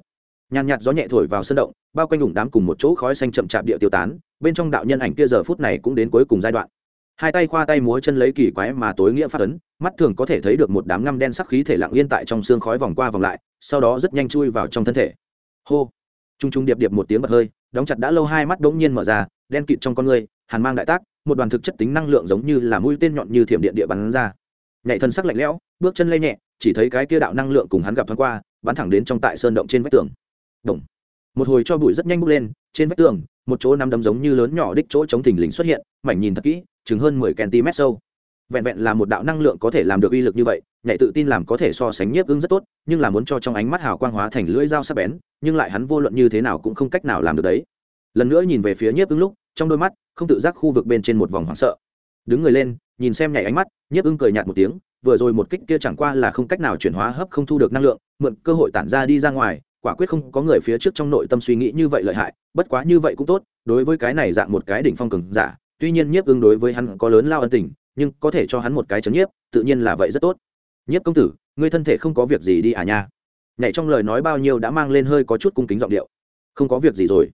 Nhàn nhạt gió nhẹ thổi vào sân động, bao quanh ủng đám cùng một chỗ khói xanh chậm chạp địa tiêu tán, bên trong đạo nhân ảnh kia giờ phút này cũng đến cuối cùng giai đoạn. Hai tay khoa tay múa chân lấy kỳ quái mà tối nghĩa phát ấn, mắt thường có thể thấy được một đám ngăm đen sắc khí thể lặng yên tại trong xương khói vòng qua vòng lại, sau đó rất nhanh chui vào trong thân thể. Hô! T r u n g t r u n g điệp điệp một tiếng bật hơi, đóng chặt đã lâu hai mắt đ ố n g nhiên mở ra, đen kịt trong con người, hàn mang đại tác, một đoàn thực chất tính năng lượng giống như là mũi tên nhọn như thiểm điện địa bắn ra nhảy thân sắc lạnh lẽo, bước chân lây nhẹ, chỉ thấy cái kia đạo năng lượng cùng hắn gặp thoáng qua, bắn thẳng đến trong tại sơn động trên vách tường. Động. một hồi cho bụi rất nhanh bốc lên, trên vách tường, một chỗ nắm đấm giống như lớn nhỏ đích chỗ chống thình lình xuất hiện, mảnh nhìn thật kỹ chứng hơn mười cm sâu. Vẹn vẹn là một đạo năng lượng có thể làm được uy lực như vậy, nhảy tự tin làm có thể so sánh nhiếp ứng rất tốt, nhưng là muốn cho trong ánh mắt hào quang hóa thành lưỡi dao sắc bén, nhưng lại hắn vô luận như thế nào cũng không cách nào làm được đấy. Lần nữa nhìn về phía nhiếp ứng lúc, trong đôi mắt, không tự giác khu vực bên trên một vòng hoảng sợ. Đứng người lên nhìn xem nhảy ánh mắt, nhiếp ưng cười nhạt một tiếng, vừa rồi một kích kia chẳng qua là không cách nào chuyển hóa hấp không thu được năng lượng, mượn cơ hội tản ra đi ra ngoài, quả quyết không có người phía trước trong nội tâm suy nghĩ như vậy lợi hại, bất quá như vậy cũng tốt, đối với cái này dạng một cái đỉnh phong cường giả, tuy nhiên nhiếp ưng đối với hắn có lớn lao ân tình, nhưng có thể cho hắn một cái chấn nhiếp, tự nhiên là vậy rất tốt. Nhiếp công tử, ngươi thân thể không có việc gì đi à nha. Nhảy trong lời nói bao nhiêu đã mang lên hơi có chút cung kính giọng điệu. Không có việc gì rồi.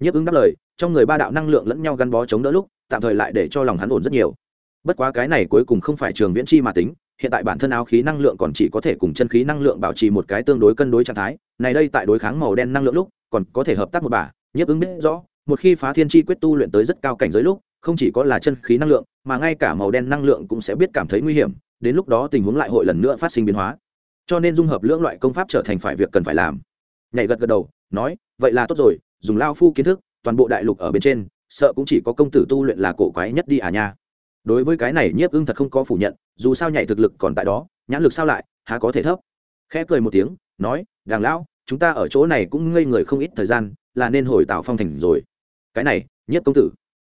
Nhiếp ứng đáp lời, trong người ba đạo năng lượng lẫn nhau gắn bó chống đỡ lúc, tạm thời lại để cho lòng hắn ổn rất nhiều bất quá cái này cuối cùng không phải trường viễn chi mà tính, hiện tại bản thân áo khí năng lượng còn chỉ có thể cùng chân khí năng lượng bảo trì một cái tương đối cân đối trạng thái, này đây tại đối kháng màu đen năng lượng lúc, còn có thể hợp tác một bả nhiếp ứng biết rõ, một khi phá thiên chi quyết tu luyện tới rất cao cảnh giới lúc, không chỉ có là chân khí năng lượng, mà ngay cả màu đen năng lượng cũng sẽ biết cảm thấy nguy hiểm, đến lúc đó tình huống lại hội lần nữa phát sinh biến hóa. Cho nên dung hợp lưỡng loại công pháp trở thành phải việc cần phải làm. Nhảy gật gật đầu, nói, vậy là tốt rồi, dùng lao phu kiến thức, toàn bộ đại lục ở bên trên, sợ cũng chỉ có công tử tu luyện là cổ quái nhất đi à nha đối với cái này nhiếp ưng thật không có phủ nhận dù sao nhảy thực lực còn tại đó nhãn lực sao lại há có thể thấp. Khẽ cười một tiếng nói đàng lão chúng ta ở chỗ này cũng ngây người không ít thời gian là nên hồi tạo phong thành rồi. Cái này nhiếp công tử.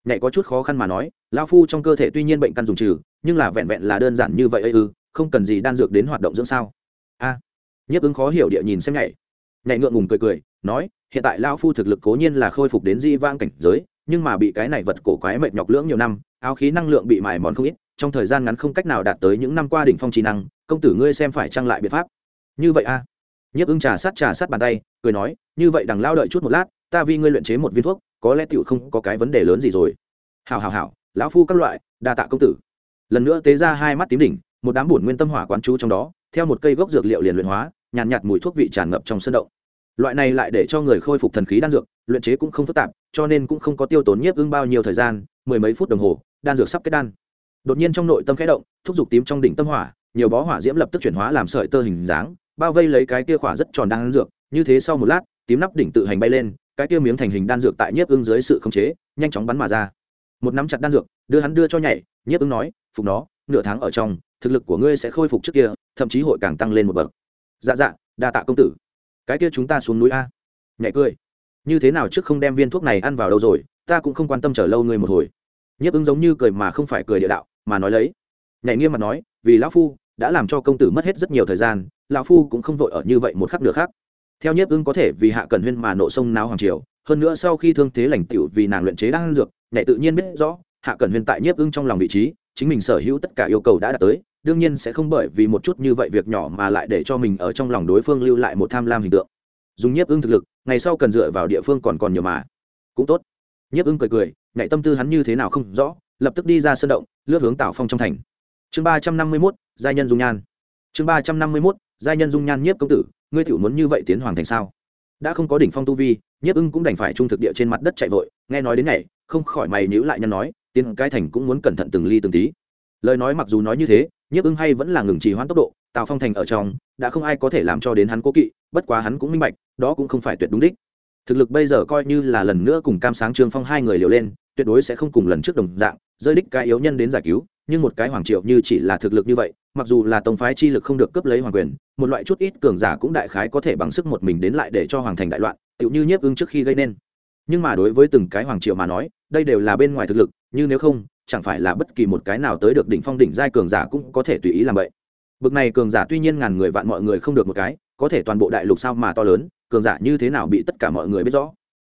Nhảy có chút khó khăn mà nói lao phu trong cơ thể tuy nhiên bệnh căn dùng trừ nhưng là vẹn vẹn là đơn giản như vậy ư không cần gì đan dược đến hoạt động dưỡng sao. A. À, nhiếp ứng khó hiểu địa nhìn xem nhảy. Nhảy ngượng ngùng cười cười nói hiện tại lao phu thực lực cố nhiên là khôi phục đến di vang cảnh giới nhưng mà bị cái này vật cổ quái mệt nhọc lưỡng nhiều năm áo khí năng lượng bị mài mòn không ít trong thời gian ngắn không cách nào đạt tới những năm qua đỉnh phong trí năng công tử ngươi xem phải trăng lại biện pháp? Như vậy a à? nhiếp ưng trà sát trà sát bàn tay cười nói như vậy đằng lao đợi chút một lát ta vì ngươi luyện chế một viên thuốc có lẽ tựu không có cái vấn đề lớn gì rồi. Hào hào hào lão phu các loại đa tạ công tử. Lần nữa tế ra hai mắt tím đỉnh một đám bổn nguyên tâm hỏa quán chú trong đó theo một cây gốc dược liệu liền luyện hóa nhàn nhạt, nhạt mùi thuốc vị tràn ngập trong sân động. Loại này lại để cho người khôi phục thần khí đan dược luyện chế cũng không phức tạp cho nên cũng không có tiêu tốn nhiếp ưng bao nhiêu thời gian mười mấy phút đồng hồ đan dược sắp kết đan. Đột nhiên trong nội tâm khẽ động, thúc giục tím trong đỉnh tâm hỏa, nhiều bó hỏa diễm lập tức chuyển hóa làm sợi tơ hình dáng, bao vây lấy cái kia khỏa rất tròn đan dược, như thế sau một lát, tím nắp đỉnh tự hành bay lên, cái kia miếng thành hình đan dược tại nhiếp ưng dưới sự khống chế, nhanh chóng bắn mà ra. Một nắm chặt đan dược, đưa hắn đưa cho nhảy, nhiếp ưng nói, phục nó, nửa tháng ở trong, thực lực của ngươi sẽ khôi phục trước kia, thậm chí hội càng tăng lên một bậc. Dạ dạ đa tạ công tử. Cái kia chúng ta xuống núi a. Nhảy cười. Như thế nào trước không đem viên thuốc này ăn vào đâu rồi, ta cũng không quan tâm chờ lâu ngươi một hồi nhiếp ứng giống như cười mà không phải cười địa đạo, mà nói lấy. Nhảy nghiêm mặt nói, vì lão phu, đã làm cho công tử mất hết rất nhiều thời gian, lão phu cũng không vội ở như vậy một khắc được khác. Theo nhiếp ứng có thể vì hạ cần huyên mà nộ sông náo hoàng triều, hơn nữa sau khi thương thế lành tiểu vì nàng luyện chế đang dược, nhảy tự nhiên biết rõ, hạ cần huyên tại nhiếp ứng trong lòng vị trí, chính mình sở hữu tất cả yêu cầu đã đạt tới, đương nhiên sẽ không bởi vì một chút như vậy việc nhỏ mà lại để cho mình ở trong lòng đối phương lưu lại một tham lam hình tượng. Dùng nhiếp ưng thực lực, ngày sau cần dựa vào địa phương còn còn nhiều mà. Cũng tốt. Nhiếp ưng cười cười nhạy tâm tư hắn như thế nào không rõ, lập tức đi ra sân động, lướt hướng tảo phong trong thành. Chương ba trăm năm mươi mốt, giai nhân dung nhan. Chương ba trăm năm mươi mốt, giai nhân dung nhan nhiếp công tử, ngươi tiểu muốn như vậy tiến hoàng thành sao? Đã không có đỉnh phong tu vi, nhiếp ưng cũng đành phải trung thực địa trên mặt đất chạy vội, nghe nói đến ngày, không khỏi mày nhữ lại nhăn nói tiến cái thành cũng muốn cẩn thận từng ly từng tí. Lời nói mặc dù nói như thế, nhiếp ưng hay vẫn là ngừng trì hoãn tốc độ, tào phong thành ở trong, đã không ai có thể làm cho đến hắn cố kỵ, bất quá hắn cũng minh bạch, đó cũng không phải tuyệt đúng đích. Thực lực bây giờ coi như là lần nữa cùng cam sáng trương phong hai người liều lên tuyệt đối sẽ không cùng lần trước đồng dạng, rơi đích cái yếu nhân đến giải cứu, nhưng một cái hoàng triệu như chỉ là thực lực như vậy, mặc dù là tông phái chi lực không được cấp lấy hoàng quyền, một loại chút ít cường giả cũng đại khái có thể bằng sức một mình đến lại để cho hoàng thành đại loạn, tựu như nhiếp ưng trước khi gây nên. Nhưng mà đối với từng cái hoàng triệu mà nói, đây đều là bên ngoài thực lực, như nếu không, chẳng phải là bất kỳ một cái nào tới được đỉnh phong đỉnh giai cường giả cũng có thể tùy ý làm vậy. Bực này cường giả tuy nhiên ngàn người vạn mọi người không được một cái, có thể toàn bộ đại lục sao mà to lớn, cường giả như thế nào bị tất cả mọi người biết rõ.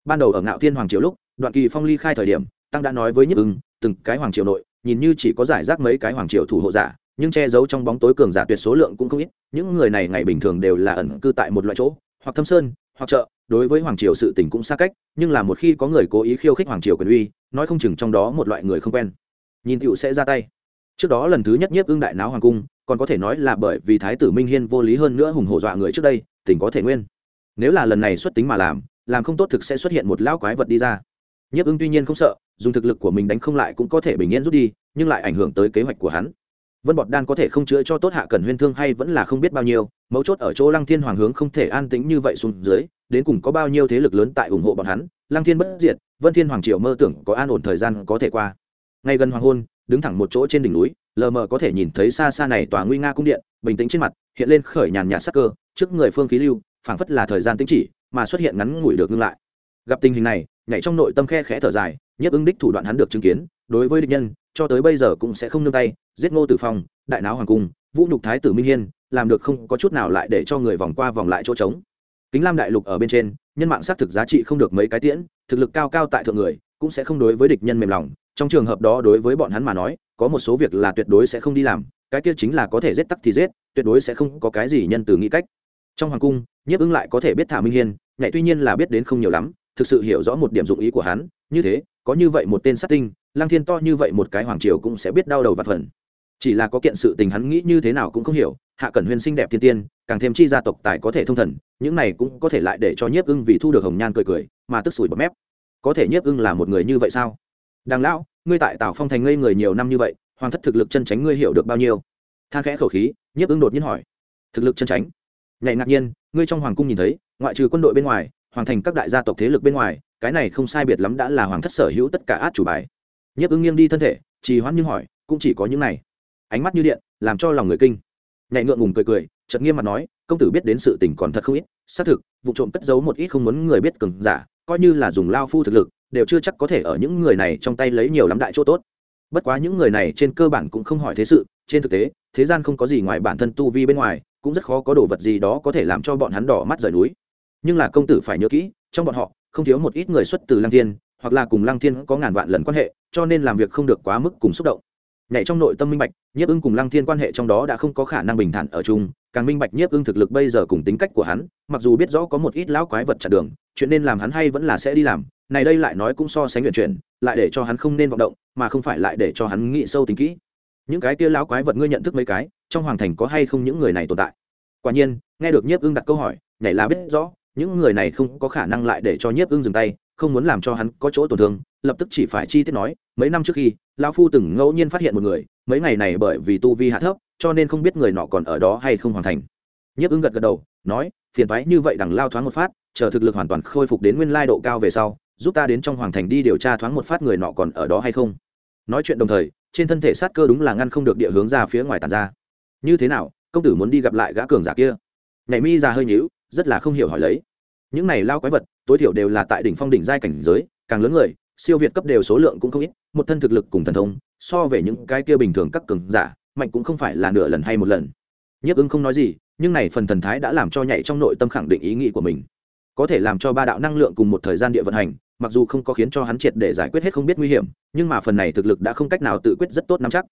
Ban đầu ở ngạo thiên hoàng triều lúc đoạn kỳ phong ly khai thời điểm, tăng đã nói với nhất ưng, từng cái hoàng triều nội, nhìn như chỉ có giải rác mấy cái hoàng triều thủ hộ giả, nhưng che giấu trong bóng tối cường giả tuyệt số lượng cũng không ít, những người này ngày bình thường đều là ẩn cư tại một loại chỗ, hoặc thâm sơn, hoặc chợ, đối với hoàng triều sự tình cũng xa cách, nhưng là một khi có người cố ý khiêu khích hoàng triều quyền uy, nói không chừng trong đó một loại người không quen. Nhìn tựu sẽ ra tay. Trước đó lần thứ nhất nhiếp ưng đại náo hoàng cung, còn có thể nói là bởi vì thái tử minh hiên vô lý hơn nữa hùng hổ dọa người trước đây tỉnh có thể nguyên. Nếu là lần này xuất tính mà làm làm không tốt thực sẽ xuất hiện một lão quái vật đi ra nhiếp ưng tuy nhiên không sợ, dùng thực lực của mình đánh không lại cũng có thể bình yên rút đi, nhưng lại ảnh hưởng tới kế hoạch của hắn. Vân bọt đan có thể không chữa cho tốt hạ cần huyên thương hay vẫn là không biết bao nhiêu, mấu chốt ở chỗ lăng thiên hoàng hướng không thể an tĩnh như vậy xuống dưới, đến cùng có bao nhiêu thế lực lớn tại ủng hộ bọn hắn, lăng thiên bất diệt, vân thiên hoàng triều mơ tưởng có an ổn thời gian có thể qua. Ngay gần hoàng hôn, đứng thẳng một chỗ trên đỉnh núi, lờ mờ có thể nhìn thấy xa xa này tòa nguy nga cung điện, bình tĩnh trên mặt, hiện lên khởi nhàn nhạt sắc cơ, trước người phương khí lưu, phảng phất là thời gian tính chỉ, mà xuất hiện ngắn ngủi được ngưng lại. Gặp tình hình này nhảy trong nội tâm khe khẽ thở dài, nhất ứng đích thủ đoạn hắn được chứng kiến, đối với địch nhân, cho tới bây giờ cũng sẽ không nương tay, giết ngô tử phong, đại náo hoàng cung, vũ nhục thái tử minh hiên, làm được không có chút nào lại để cho người vòng qua vòng lại chỗ trống. Kính lam đại lục ở bên trên, nhân mạng xác thực giá trị không được mấy cái tiễn, thực lực cao cao tại thượng người, cũng sẽ không đối với địch nhân mềm lòng. Trong trường hợp đó đối với bọn hắn mà nói, có một số việc là tuyệt đối sẽ không đi làm, cái kia chính là có thể giết tắc thì giết, tuyệt đối sẽ không có cái gì nhân từ nghĩ cách. Trong hoàng cung, nhiếp ứng lại có thể biết thả minh hiên nhạy tuy nhiên là biết đến không nhiều lắm thực sự hiểu rõ một điểm dụng ý của hắn, như thế, có như vậy một tên sát tinh lang thiên to như vậy một cái hoàng triều cũng sẽ biết đau đầu và phần chỉ là có kiện sự tình hắn nghĩ như thế nào cũng không hiểu, hạ cẩn huyên xinh đẹp thiên tiên, càng thêm chi gia tộc tài có thể thông thần, những này cũng có thể lại để cho nhiếp ưng vì thu được hồng nhan cười cười, mà tức sủi bọt mép. Có thể nhiếp ưng là một người như vậy sao? Đàng lão, ngươi tại tào phong thành ngây người nhiều năm như vậy, hoàng thất thực lực chân tránh ngươi hiểu được bao nhiêu? Than khẽ khẩu khí, nhiếp ưng đột nhiên hỏi. Thực lực chân tránh? Nhảy ngạc nhiên, ngươi trong hoàng cung nhìn thấy, ngoại trừ quân đội bên ngoài hoàng thành các đại gia tộc thế lực bên ngoài, cái này không sai biệt lắm đã là hoàng thất sở hữu tất cả át chủ bài. Nhiếp ứng nghiêng đi thân thể, trì hoãn nhưng hỏi, cũng chỉ có những này. Ánh mắt như điện, làm cho lòng người kinh. Nhạy ngượng ngùng cười cười, chợt nghiêm mặt nói, công tử biết đến sự tình còn thật không ít, xác thực, vụ trộm cất giấu một ít không muốn người biết cường giả, coi như là dùng lao phu thực lực, đều chưa chắc có thể ở những người này trong tay lấy nhiều lắm đại chỗ tốt. Bất quá những người này trên cơ bản cũng không hỏi thế sự, trên thực tế, thế gian không có gì ngoài bản thân tu vi bên ngoài, cũng rất khó có đồ vật gì đó có thể làm cho bọn hắn đỏ mắt rời núi nhưng là công tử phải nhớ kỹ, trong bọn họ, không thiếu một ít người xuất từ lăng thiên, hoặc là cùng lăng thiên có ngàn vạn lần quan hệ, cho nên làm việc không được quá mức cùng xúc động. Nhảy trong nội tâm minh bạch, nhiếp ưng cùng lăng thiên quan hệ trong đó đã không có khả năng bình thản ở chung, càng minh bạch nhiếp ưng thực lực bây giờ cùng tính cách của hắn, mặc dù biết rõ có một ít lão quái vật chặn đường, chuyện nên làm hắn hay vẫn là sẽ đi làm, này đây lại nói cũng so sánh luyện chuyển, lại để cho hắn không nên vọng động, mà không phải lại để cho hắn nghĩ sâu tính kỹ. Những cái kia lão quái vật ngươi nhận thức mấy cái, trong hoàng thành có hay không những người này tồn tại? Quả nhiên, nghe được nhiếp ưng đặt câu hỏi, nhảy là biết rõ những người này không có khả năng lại để cho nhiếp ưng dừng tay, không muốn làm cho hắn có chỗ tổn thương, lập tức chỉ phải chi tiết nói, mấy năm trước khi, lão phu từng ngẫu nhiên phát hiện một người, mấy ngày này bởi vì tu vi hạ thấp, cho nên không biết người nọ còn ở đó hay không hoàn thành. Nhiếp ưng gật gật đầu, nói, phiền thoái như vậy đằng lao thoáng một phát, chờ thực lực hoàn toàn khôi phục đến nguyên lai độ cao về sau, giúp ta đến trong hoàng thành đi điều tra thoáng một phát người nọ còn ở đó hay không. Nói chuyện đồng thời, trên thân thể sát cơ đúng là ngăn không được địa hướng ra phía ngoài tàn ra. Như thế nào, công tử muốn đi gặp lại gã cường giả kia? Nhảy mi ra hơi nhíu, rất là không hiểu hỏi lấy những này lao quái vật, tối thiểu đều là tại đỉnh phong đỉnh giai cảnh giới, càng lớn người, siêu việt cấp đều số lượng cũng không ít, một thân thực lực cùng thần thông, so về những cái kia bình thường các cường giả, mạnh cũng không phải là nửa lần hay một lần. Nhiếp ứng không nói gì, nhưng này phần thần thái đã làm cho nhảy trong nội tâm khẳng định ý nghĩ của mình. Có thể làm cho ba đạo năng lượng cùng một thời gian địa vận hành, mặc dù không có khiến cho hắn triệt để giải quyết hết không biết nguy hiểm, nhưng mà phần này thực lực đã không cách nào tự quyết rất tốt nắm chắc.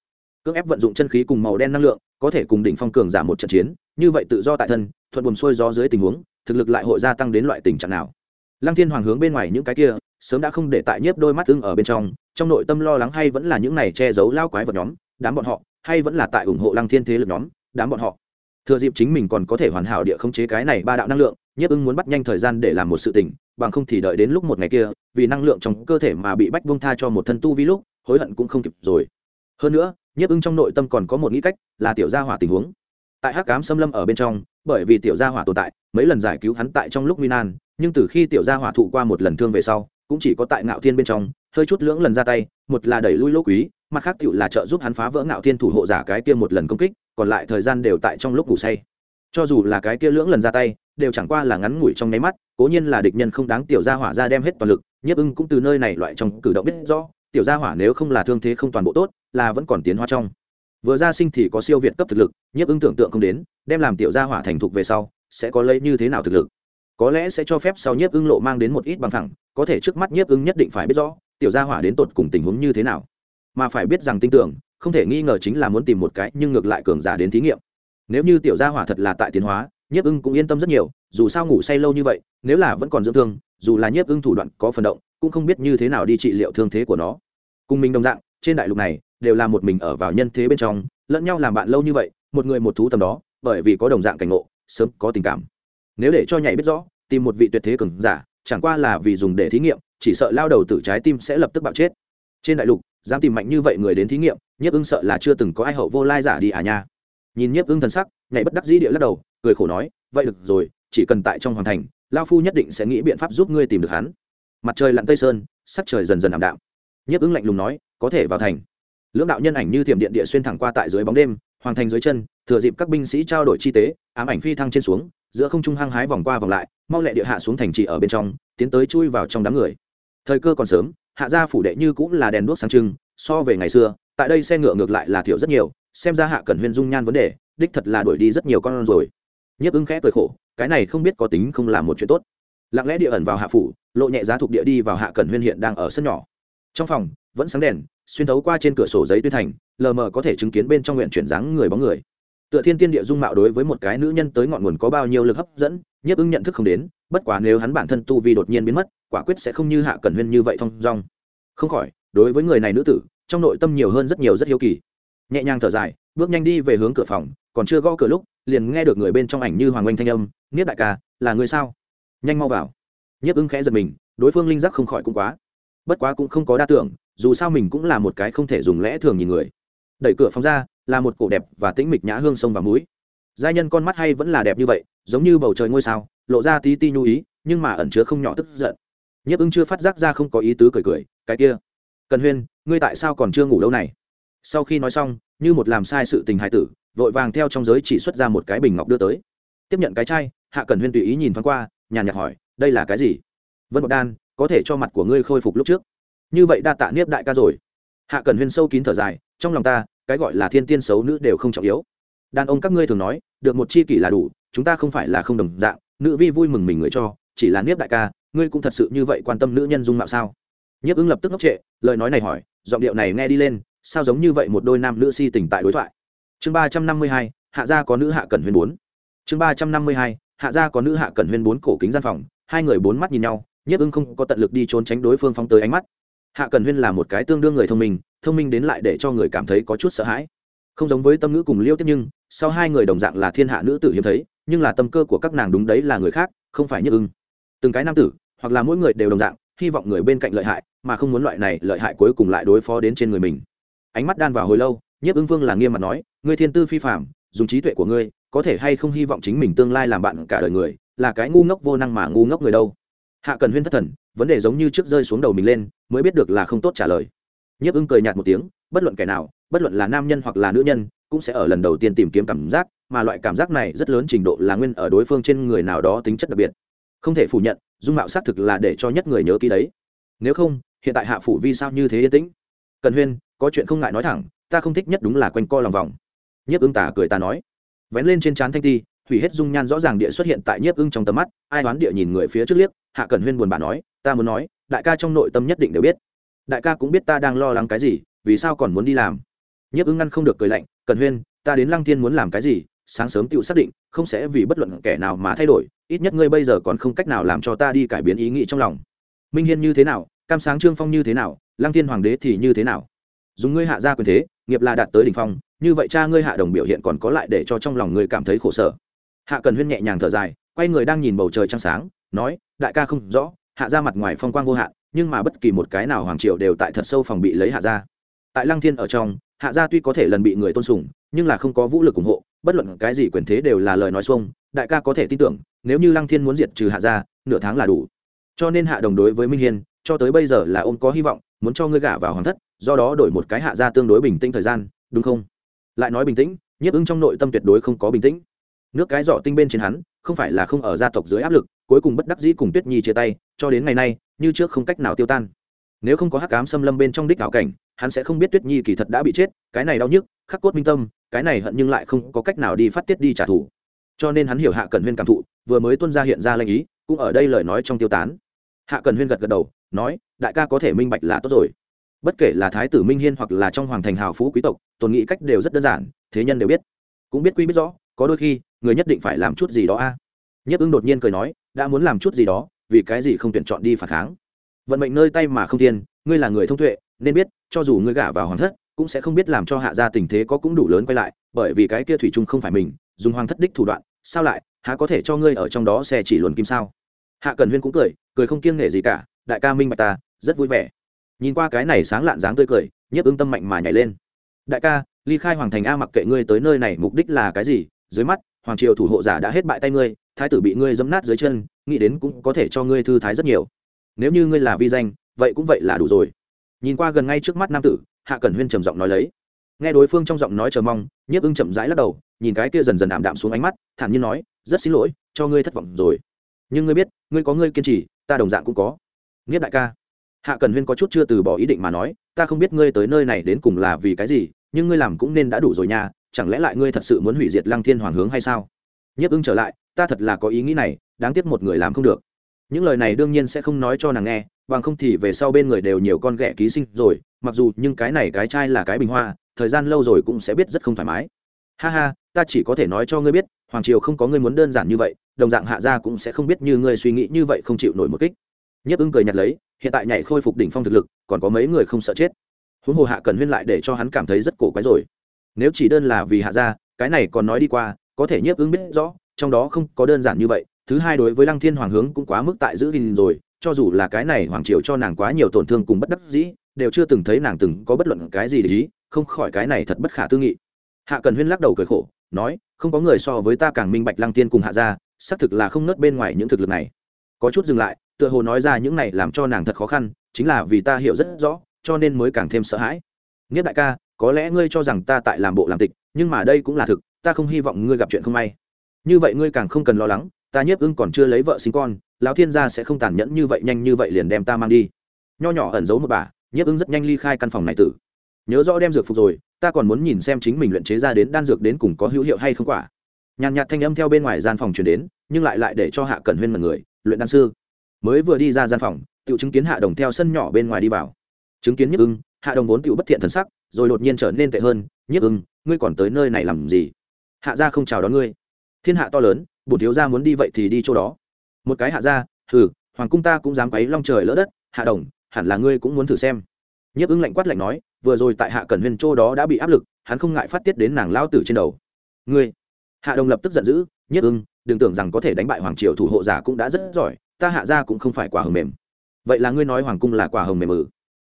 Cưỡng ép vận dụng chân khí cùng màu đen năng lượng, có thể cùng đỉnh phong cường giả một trận chiến, như vậy tự do tại thân, thuận buồm xuôi gió dưới tình huống thực lực lại hội gia tăng đến loại tình trạng nào? Lăng thiên hoàng hướng bên ngoài những cái kia, sớm đã không để tại nhiếp đôi mắt tương ở bên trong trong nội tâm lo lắng hay vẫn là những này che giấu lao quái vật nhóm, đám bọn họ, hay vẫn là tại ủng hộ lăng thiên thế lực nhóm, đám bọn họ. Thừa dịp chính mình còn có thể hoàn hảo địa khống chế cái này ba đạo năng lượng, nhiếp ưng muốn bắt nhanh thời gian để làm một sự tình, bằng không thì đợi đến lúc một ngày kia, vì năng lượng trong cơ thể mà bị bách bông tha cho một thân tu vi lúc, hối hận cũng không kịp rồi. Hơn nữa, nhiếp ưng trong nội tâm còn có một nghĩ cách, là tiểu gia hỏa tình huống tại hắc cám xâm lâm ở bên trong, bởi vì tiểu gia hỏa tồn tại, mấy lần giải cứu hắn tại trong lúc nguy nan, nhưng từ khi tiểu gia hỏa thụ qua một lần thương về sau, cũng chỉ có tại ngạo thiên bên trong, hơi chút lưỡng lần ra tay, một là đẩy lui lỗ quý, mặt khác tựu là trợ giúp hắn phá vỡ ngạo thiên thủ hộ giả cái kia một lần công kích, còn lại thời gian đều tại trong lúc ngủ say. Cho dù là cái kia lưỡng lần ra tay, đều chẳng qua là ngắn ngủi trong nháy mắt, cố nhiên là địch nhân không đáng tiểu gia hỏa ra đem hết toàn lực, nhiếp ưng cũng từ nơi này loại trong cử động biết rõ, tiểu gia hỏa nếu không là thương thế không toàn bộ tốt, là vẫn còn tiến hóa trong vừa ra sinh thì có siêu việt cấp thực lực, nhiếp ưng tưởng tượng không đến, đem làm tiểu gia hỏa thành thục về sau, sẽ có lấy như thế nào thực lực? Có lẽ sẽ cho phép sau nhiếp ưng lộ mang đến một ít bằng thẳng, có thể trước mắt nhiếp ưng nhất định phải biết rõ, tiểu gia hỏa đến tột cùng tình huống như thế nào. Mà phải biết rằng tin tưởng, không thể nghi ngờ chính là muốn tìm một cái nhưng ngược lại cường giả đến thí nghiệm. Nếu như tiểu gia hỏa thật là tại tiến hóa, nhiếp ưng cũng yên tâm rất nhiều, dù sao ngủ say lâu như vậy, nếu là vẫn còn dưỡng thương, dù là nhiếp ưng thủ đoạn có phần động, cũng không biết như thế nào đi trị liệu thương thế của nó. Cùng mình đồng dạng, trên đại lục này đều là một mình ở vào nhân thế bên trong, lẫn nhau làm bạn lâu như vậy, một người một thú tầm đó, bởi vì có đồng dạng cảnh ngộ, sớm có tình cảm. Nếu để cho nhảy biết rõ, tìm một vị tuyệt thế cường giả, chẳng qua là vì dùng để thí nghiệm, chỉ sợ lao đầu tử trái tim sẽ lập tức bạo chết. Trên đại lục, dám tìm mạnh như vậy người đến thí nghiệm, nhiếp ưng sợ là chưa từng có ai hậu vô lai giả đi à nha. Nhìn nhiếp ưng thần sắc, nhảy bất đắc dĩ địa lắc đầu, cười khổ nói, vậy được rồi, chỉ cần tại trong hoàng thành lao phu nhất định sẽ nghĩ biện pháp giúp ngươi tìm được hắn. Mặt trời lặn tây sơn, sắc trời dần dần ảm đạm. Nhiếp ưng lạnh lùng nói, có thể vào thành lưỡng đạo nhân ảnh như thiểm điện địa xuyên thẳng qua tại dưới bóng đêm, hoàng thành dưới chân, thừa dịp các binh sĩ trao đổi chi tế, ám ảnh phi thăng trên xuống, giữa không trung hăng hái vòng qua vòng lại, mau lẹ địa hạ xuống thành trì ở bên trong, tiến tới chui vào trong đám người. Thời cơ còn sớm, hạ gia phủ đệ như cũng là đèn đuốc sáng trưng, so về ngày xưa, tại đây xe ngựa ngược lại là thiểu rất nhiều, xem ra hạ cần huyên dung nhan vấn đề, đích thật là đuổi đi rất nhiều con rồi. Nhiếp ứng khẽ cười khổ, cái này không biết có tính không là một chuyện tốt. Lặng lẽ địa ẩn vào hạ phủ, lộ nhẹ giá thuộc địa đi vào hạ cần huyên hiện đang ở sân nhỏ. Trong phòng, vẫn sáng đèn xuyên thấu qua trên cửa sổ giấy tuyên thành, lờ mờ có thể chứng kiến bên trong nguyện chuyển dáng người bóng người. Tựa thiên tiên địa dung mạo đối với một cái nữ nhân tới ngọn nguồn có bao nhiêu lực hấp dẫn, nhiếp ứng nhận thức không đến, bất quá nếu hắn bản thân tu vi đột nhiên biến mất, quả quyết sẽ không như hạ cẩn huyên như vậy thong dong. Không khỏi, đối với người này nữ tử, trong nội tâm nhiều hơn rất nhiều rất hiếu kỳ. Nhẹ nhàng thở dài, bước nhanh đi về hướng cửa phòng, còn chưa gõ cửa lúc, liền nghe được người bên trong ảnh như hoàng oanh thanh âm niết đại ca, là người sao? Nhanh mau vào. Nhiếp ứng khẽ giật mình, đối phương linh giác không khỏi cũng quá. Bất quá cũng không có đa tưởng dù sao mình cũng là một cái không thể dùng lẽ thường nhìn người. Đẩy cửa phòng ra, là một cổ đẹp và tĩnh mịch nhã hương sông và mũi. Giai nhân con mắt hay vẫn là đẹp như vậy, giống như bầu trời ngôi sao, lộ ra tí ti nhu ý, nhưng mà ẩn chứa không nhỏ tức giận. Nhấp ưng chưa phát giác ra không có ý tứ cười cười, cái kia, cần huyên, ngươi tại sao còn chưa ngủ lâu này? Sau khi nói xong, như một làm sai sự tình hài tử, vội vàng theo trong giới chỉ xuất ra một cái bình ngọc đưa tới. Tiếp nhận cái chai, hạ cần huyên tùy ý nhìn thoáng qua, nhàn nhạt hỏi, đây là cái gì? Vân bọc đan, có thể cho mặt của ngươi khôi phục lúc trước như vậy đa tạ niếp đại ca rồi. Hạ cần huyên sâu kín thở dài, trong lòng ta, cái gọi là thiên tiên xấu nữ đều không trọng yếu. Đàn ông các ngươi thường nói, được một chi kỷ là đủ, chúng ta không phải là không đồng dạng, nữ vi vui mừng mình người cho, chỉ là niếp đại ca, ngươi cũng thật sự như vậy quan tâm nữ nhân dung mạo sao? Nhiếp ứng lập tức ngốc trệ, lời nói này hỏi, giọng điệu này nghe đi lên, sao giống như vậy một đôi nam nữ si tình tại đối thoại? Chương ba trăm năm mươi hai, hạ gia có nữ hạ cần huyên bốn. Chương ba trăm năm mươi hai, hạ gia có nữ hạ cần huyên bốn cổ kính gian phòng, hai người bốn mắt nhìn nhau nhiếp ưng không có tận lực đi trốn tránh đối phương phóng tới ánh mắt hạ cần huyên là một cái tương đương người thông minh thông minh đến lại để cho người cảm thấy có chút sợ hãi. Không giống với tâm ngữ cùng liêu tiếp nhưng, sau hai người đồng dạng là thiên hạ nữ tử hiếm thấy, nhưng là tâm cơ của các nàng đúng đấy là người khác, không phải nhất ưng. Từng cái nam tử, hoặc là mỗi người đều đồng dạng, hy vọng người bên cạnh lợi hại, mà không muốn loại này lợi hại cuối cùng lại đối phó đến trên người mình. Ánh mắt đan vào hồi lâu, nhiếp ưng vương là nghiêm mặt nói, ngươi thiên tư phi phạm dùng trí tuệ của ngươi, có thể hay không hy vọng chính mình tương lai làm bạn cả đời người, là cái ngu ngốc vô năng mà ngu ngốc người đâu? Hạ cần huyên thất thần, vấn đề giống như trước rơi xuống đầu mình lên, mới biết được là không tốt trả lời. Nhiếp ưng cười nhạt một tiếng, bất luận kẻ nào, bất luận là nam nhân hoặc là nữ nhân, cũng sẽ ở lần đầu tiên tìm kiếm cảm giác, mà loại cảm giác này rất lớn trình độ là nguyên ở đối phương trên người nào đó tính chất đặc biệt. Không thể phủ nhận, dung mạo xác thực là để cho nhất người nhớ ký đấy. Nếu không, hiện tại hạ phủ vi sao như thế yên tĩnh? Cần huyên, có chuyện không ngại nói thẳng, ta không thích nhất đúng là quanh co lòng vòng. Nhiếp ưng tả cười ta nói. Vén lên trên trán thanh ti, hủy hết dung nhan rõ ràng địa xuất hiện tại nhiếp ưng trong tầm mắt, ai đoán địa nhìn người phía trước liếc hạ Cẩn huyên buồn bã nói, ta muốn nói, đại ca trong nội tâm nhất định đều biết. Đại ca cũng biết ta đang lo lắng cái gì, vì sao còn muốn đi làm? Nhiếp ứng ngăn không được cười lạnh, Cẩn huyên, ta đến lăng thiên muốn làm cái gì, sáng sớm tự xác định, không sẽ vì bất luận kẻ nào mà thay đổi, ít nhất ngươi bây giờ còn không cách nào làm cho ta đi cải biến ý nghĩ trong lòng. Minh hiên như thế nào, cam sáng trương phong như thế nào, lăng thiên hoàng đế thì như thế nào? Dùng ngươi hạ ra quyền thế, nghiệp là đạt tới đỉnh phong, như vậy cha ngươi hạ đồng biểu hiện còn có lại để cho trong lòng ngươi cảm thấy khổ sở. Hạ cần huyên nhẹ nhàng thở dài quay người đang nhìn bầu trời trăng sáng, nói, đại ca không rõ, hạ ra mặt ngoài phong quang vô hạn, nhưng mà bất kỳ một cái nào hoàng triều đều tại thật sâu phòng bị lấy hạ ra. Tại lăng thiên ở trong, hạ gia tuy có thể lần bị người tôn sùng, nhưng là không có vũ lực ủng hộ, bất luận cái gì quyền thế đều là lời nói xuông, đại ca có thể tin tưởng, nếu như lăng thiên muốn diệt trừ hạ gia nửa tháng là đủ. Cho nên hạ đồng đối với minh hiên, cho tới bây giờ là ông có hy vọng, muốn cho ngươi gả vào hoàng thất, do đó đổi một cái hạ gia tương đối bình tĩnh thời gian, đúng không? Lại nói bình tĩnh, nhiếp ứng trong nội tâm tuyệt đối không có bình tĩnh. Nước cái giỏ tinh bên trên hắn không phải là không ở gia tộc dưới áp lực, cuối cùng bất đắc dĩ cùng tuyết nhi chia tay, cho đến ngày nay, như trước không cách nào tiêu tan. Nếu không có hắc cám xâm lâm bên trong đích ảo cảnh, hắn sẽ không biết tuyết nhi kỳ thật đã bị chết, cái này đau nhức, khắc cốt minh tâm, cái này hận nhưng lại không có cách nào đi phát tiết đi trả thù. Cho nên hắn hiểu hạ cần huyên cảm thụ, vừa mới tuân ra hiện ra lanh ý, cũng ở đây lời nói trong tiêu tán. Hạ cần huyên gật gật đầu, nói, đại ca có thể minh bạch là tốt rồi. Bất kể là thái tử minh hiên hoặc là trong hoàng thành hào phú quý tộc tồn nghĩ cách đều rất đơn giản, thế nhân đều biết. Cũng biết quy biết rõ, có đôi khi người nhất định phải làm chút gì đó a. À. nhất ưng đột nhiên cười nói, đã muốn làm chút gì đó, vì cái gì không tuyển chọn đi phản kháng? Vận mệnh nơi tay mà không thiên, ngươi là người thông tuệ, nên biết, cho dù ngươi gả vào hoàng thất, cũng sẽ không biết làm cho hạ gia tình thế có cũng đủ lớn quay lại, bởi vì cái kia thủy chung không phải mình, dùng hoàng thất đích thủ đoạn, sao lại, há có thể cho ngươi ở trong đó xe chỉ luồn kim sao? Hạ cần huyên cũng cười cười không kiêng nể gì cả, đại ca minh bạch ta, rất vui vẻ. Nhìn qua cái này sáng lạn dáng tươi cười, nhiếp ứng tâm mạnh mà nhảy lên. Đại ca, ly khai hoàng thành a mặc kệ ngươi tới nơi này mục đích là cái gì, dưới mắt hoàng triều thủ hộ giả đã hết bại tay ngươi, thái tử bị ngươi dấm nát dưới chân, nghĩ đến cũng có thể cho ngươi thư thái rất nhiều. Nếu như ngươi là vi danh, vậy cũng vậy là đủ rồi. Nhìn qua gần ngay trước mắt nam tử, hạ cẩn huyên trầm giọng nói lấy. Nghe đối phương trong giọng nói chờ mong, nhiếp ưng chậm rãi lắc đầu, nhìn cái kia dần dần ảm đạm xuống ánh mắt, thản nhiên nói, rất xin lỗi, cho ngươi thất vọng rồi. Nhưng ngươi biết, ngươi có ngươi kiên trì, ta đồng dạng cũng có. Nghiếp đại ca. Hạ cần huyên có chút chưa từ bỏ ý định mà nói, ta không biết ngươi tới nơi này đến cùng là vì cái gì, nhưng ngươi làm cũng nên đã đủ rồi nha chẳng lẽ lại ngươi thật sự muốn hủy diệt lăng thiên hoàng hướng hay sao? Nhiếp ưng trở lại, ta thật là có ý nghĩ này, đáng tiếc một người làm không được. Những lời này đương nhiên sẽ không nói cho nàng nghe, bằng không thì về sau bên người đều nhiều con ghẻ ký sinh rồi, mặc dù nhưng cái này cái trai là cái bình hoa, thời gian lâu rồi cũng sẽ biết rất không thoải mái. Ha ha, ta chỉ có thể nói cho ngươi biết, hoàng triều không có ngươi muốn đơn giản như vậy, đồng dạng hạ gia cũng sẽ không biết như ngươi suy nghĩ như vậy không chịu nổi một kích. Nhấp ưng cười nhặt lấy, hiện tại nhảy khôi phục đỉnh phong thực lực, còn có mấy người không sợ chết. Huống hồ hạ cần huyên lại để cho hắn cảm thấy rất cổ quái rồi nếu chỉ đơn là vì hạ gia, cái này còn nói đi qua, có thể nhiếp ứng biết rõ, trong đó không có đơn giản như vậy. Thứ hai đối với lăng thiên hoàng hướng cũng quá mức tại giữ gìn rồi, cho dù là cái này hoàng triều cho nàng quá nhiều tổn thương cùng bất đắc dĩ, đều chưa từng thấy nàng từng có bất luận cái gì để ý, không khỏi cái này thật bất khả tư nghị. Hạ cần huyên lắc đầu cười khổ, nói, không có người so với ta càng minh bạch lăng tiên cùng hạ gia, xác thực là không nớt bên ngoài những thực lực này. Có chút dừng lại, tựa hồ nói ra những này làm cho nàng thật khó khăn, chính là vì ta hiểu rất rõ, cho nên mới càng thêm sợ hãi. Nghĩa đại ca có lẽ ngươi cho rằng ta tại làm bộ làm tịch, nhưng mà đây cũng là thực, ta không hy vọng ngươi gặp chuyện không may. Như vậy ngươi càng không cần lo lắng, ta nhiếp ưng còn chưa lấy vợ sinh con, lão thiên gia sẽ không tàn nhẫn như vậy, nhanh như vậy liền đem ta mang đi. Nho nhỏ ẩn giấu một bà, nhiếp ưng rất nhanh ly khai căn phòng này tử. Nhớ rõ đem dược phục rồi, ta còn muốn nhìn xem chính mình luyện chế ra đến đan dược đến cùng có hữu hiệu hay không quả. Nhàn nhạt thanh âm theo bên ngoài gian phòng chuyển đến, nhưng lại lại để cho hạ cẩn huyên mật người, luyện đan sư. Mới vừa đi ra gian phòng tự chứng kiến hạ đồng theo sân nhỏ bên ngoài đi vào. Chứng kiến nhiếp ưng hạ đồng vốn tựu bất thiện thần sắc, rồi đột nhiên trở nên tệ hơn, nhiếp ưng, ngươi còn tới nơi này làm gì? Hạ gia không chào đón ngươi. Thiên hạ to lớn, bổn thiếu gia muốn đi vậy thì đi chỗ đó. Một cái hạ gia, hừ, hoàng cung ta cũng dám quấy long trời lỡ đất, hạ đồng, hẳn là ngươi cũng muốn thử xem. Nhiếp ưng lạnh quát lạnh nói, vừa rồi tại hạ cẩn huyền châu đó đã bị áp lực, hắn không ngại phát tiết đến nàng lao tử trên đầu. Ngươi? Hạ đồng lập tức giận dữ, nhiếp ưng, đừng tưởng rằng có thể đánh bại hoàng triều thủ hộ giả cũng đã rất giỏi, ta hạ gia cũng không phải quả hồng mềm. Vậy là ngươi nói hoàng cung là quả hồng mềm ư?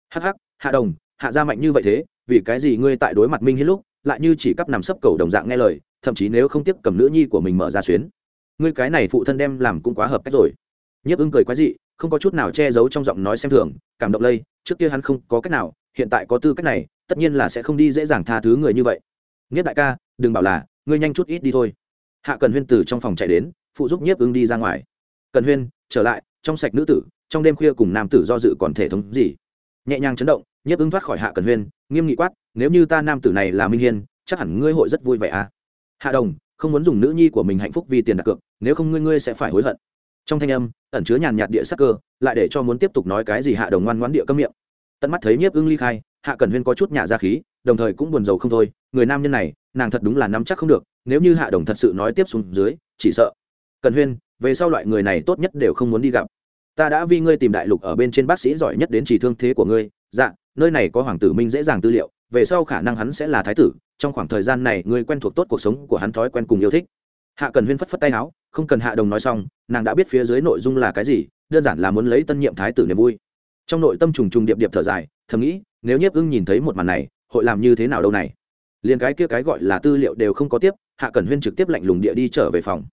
Hắc hắc hạ đồng, hạ gia mạnh như vậy thế, vì cái gì ngươi tại đối mặt minh hết lúc, lại như chỉ cắp nằm sấp cầu đồng dạng nghe lời, thậm chí nếu không tiếp cầm nữ nhi của mình mở ra xuyến. Ngươi cái này phụ thân đem làm cũng quá hợp cách rồi. Nhiếp ưng cười quái dị, không có chút nào che giấu trong giọng nói xem thường, cảm động lây, trước kia hắn không có cách nào, hiện tại có tư cách này, tất nhiên là sẽ không đi dễ dàng tha thứ người như vậy. Nghiếp đại ca, đừng bảo là, ngươi nhanh chút ít đi thôi. Hạ cần huyên từ trong phòng chạy đến, phụ giúp nhiếp ưng đi ra ngoài. Cần huyên, trở lại, trong sạch nữ tử, trong đêm khuya cùng nam tử do dự còn thể thống gì? Nhẹ nhàng chấn động, nhiếp ứng thoát khỏi hạ cần huyên, nghiêm nghị quát, nếu như ta nam tử này là minh hiên, chắc hẳn ngươi hội rất vui vẻ à? Hạ đồng, không muốn dùng nữ nhi của mình hạnh phúc vì tiền đặt cược, nếu không ngươi ngươi sẽ phải hối hận. Trong thanh âm, ẩn chứa nhàn nhạt địa sắc cơ, lại để cho muốn tiếp tục nói cái gì hạ đồng ngoan ngoãn địa cấm miệng. Tận mắt thấy nhiếp ưng ly khai, hạ cần huyên có chút nhả ra khí, đồng thời cũng buồn rầu không thôi, người nam nhân này, nàng thật đúng là nắm chắc không được, nếu như hạ đồng thật sự nói tiếp xuống dưới, chỉ sợ cần huyên, về sau loại người này tốt nhất đều không muốn đi gặp ta đã vì ngươi tìm đại lục ở bên trên bác sĩ giỏi nhất đến chỉ thương thế của ngươi. Dạ nơi này có hoàng tử minh dễ dàng tư liệu, về sau khả năng hắn sẽ là thái tử, trong khoảng thời gian này ngươi quen thuộc tốt cuộc sống của hắn thói quen cùng yêu thích. Hạ cần huyên phất phất tay áo, không cần hạ đồng nói xong, nàng đã biết phía dưới nội dung là cái gì, đơn giản là muốn lấy tân nhiệm thái tử niềm vui. Trong nội tâm trùng trùng điệp điệp thở dài, thầm nghĩ, nếu nhiếp ưng nhìn thấy một màn này, hội làm như thế nào đâu này? Liền cái kia cái gọi là tư liệu đều không có tiếp, hạ cẩn huyên trực tiếp lạnh lùng địa đi trở về phòng.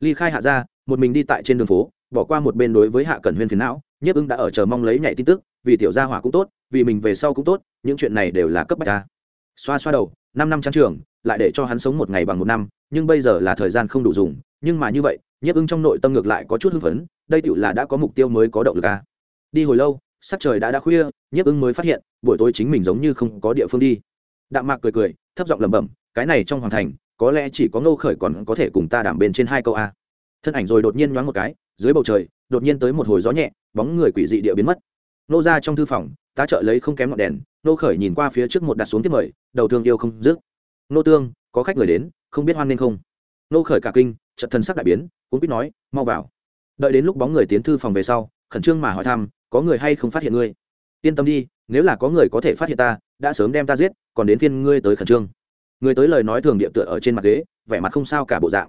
Ly khai hạ ra một mình đi tại trên đường phố bỏ qua một bên đối với hạ cẩn huyên phiền não, nhiếp ưng đã ở chờ mong lấy nhảy tin tức, vì tiểu gia hỏa cũng tốt, vì mình về sau cũng tốt, những chuyện này đều là cấp bách ta. Xoa xoa đầu, năm năm trắng trường, lại để cho hắn sống một ngày bằng một năm, nhưng bây giờ là thời gian không đủ dùng, nhưng mà như vậy, nhiếp ưng trong nội tâm ngược lại có chút hưng phấn, đây tựu là đã có mục tiêu mới có động lực à? đi hồi lâu, sắc trời đã đã khuya, nhiếp ưng mới phát hiện, buổi tối chính mình giống như không có địa phương đi. Đạm mạc cười cười, thấp giọng lẩm bẩm, cái này trong hoàng thành, có lẽ chỉ có ngô khởi còn có thể cùng ta đảm bên trên hai câu a thân ảnh rồi đột nhiên nhoáng một cái, dưới bầu trời, đột nhiên tới một hồi gió nhẹ, bóng người quỷ dị địa biến mất. Nô ra trong thư phòng ta trợ lấy không kém ngọn đèn, nô khởi nhìn qua phía trước một đặt xuống tiếp mời, đầu thương yêu không dứt. Nô tương, có khách người đến, không biết hoan nên không? Nô khởi cả kinh trận thân sắc đại biến cũng biết nói, mau vào. Đợi đến lúc bóng người tiến thư phòng về sau, khẩn trương mà hỏi thăm, có người hay không phát hiện ngươi? Yên tâm đi, nếu là có người có thể phát hiện ta, đã sớm đem ta giết, còn đến phiên ngươi tới khẩn trương. Người tới lời nói thường địa tựa ở trên mặt ghế, vẻ mặt không sao cả bộ dạng.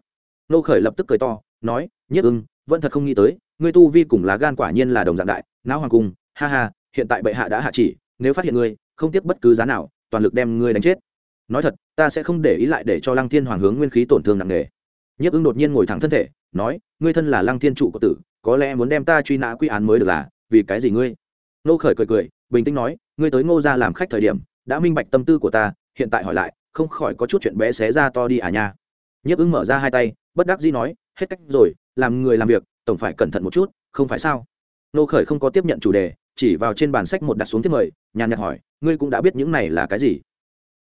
Nô khởi lập tức cười to nói, nhất ưng, vẫn thật không nghĩ tới, ngươi tu vi cùng lá gan quả nhiên là đồng dạng đại, não hoàng cung, ha ha, hiện tại bệ hạ đã hạ chỉ, nếu phát hiện ngươi, không tiếc bất cứ giá nào, toàn lực đem ngươi đánh chết. Nói thật, ta sẽ không để ý lại để cho lăng thiên hoàng hướng nguyên khí tổn thương nặng nề. Nhất ưng đột nhiên ngồi thẳng thân thể, nói, ngươi thân là lăng thiên trụ của tử, có lẽ muốn đem ta truy nã quy án mới được là, vì cái gì ngươi? Nô khởi cười cười, bình tĩnh nói, ngươi tới ngô ra làm khách thời điểm, đã minh bạch tâm tư của ta, hiện tại hỏi lại, không khỏi có chút chuyện bé xé ra to đi à nha. Nhiếp ứng mở ra hai tay, bất đắc dĩ nói hết cách rồi, làm người làm việc, tổng phải cẩn thận một chút, không phải sao? Nô khởi không có tiếp nhận chủ đề, chỉ vào trên bàn sách một đặt xuống tiếp mời, nhàn nhạt hỏi, ngươi cũng đã biết những này là cái gì?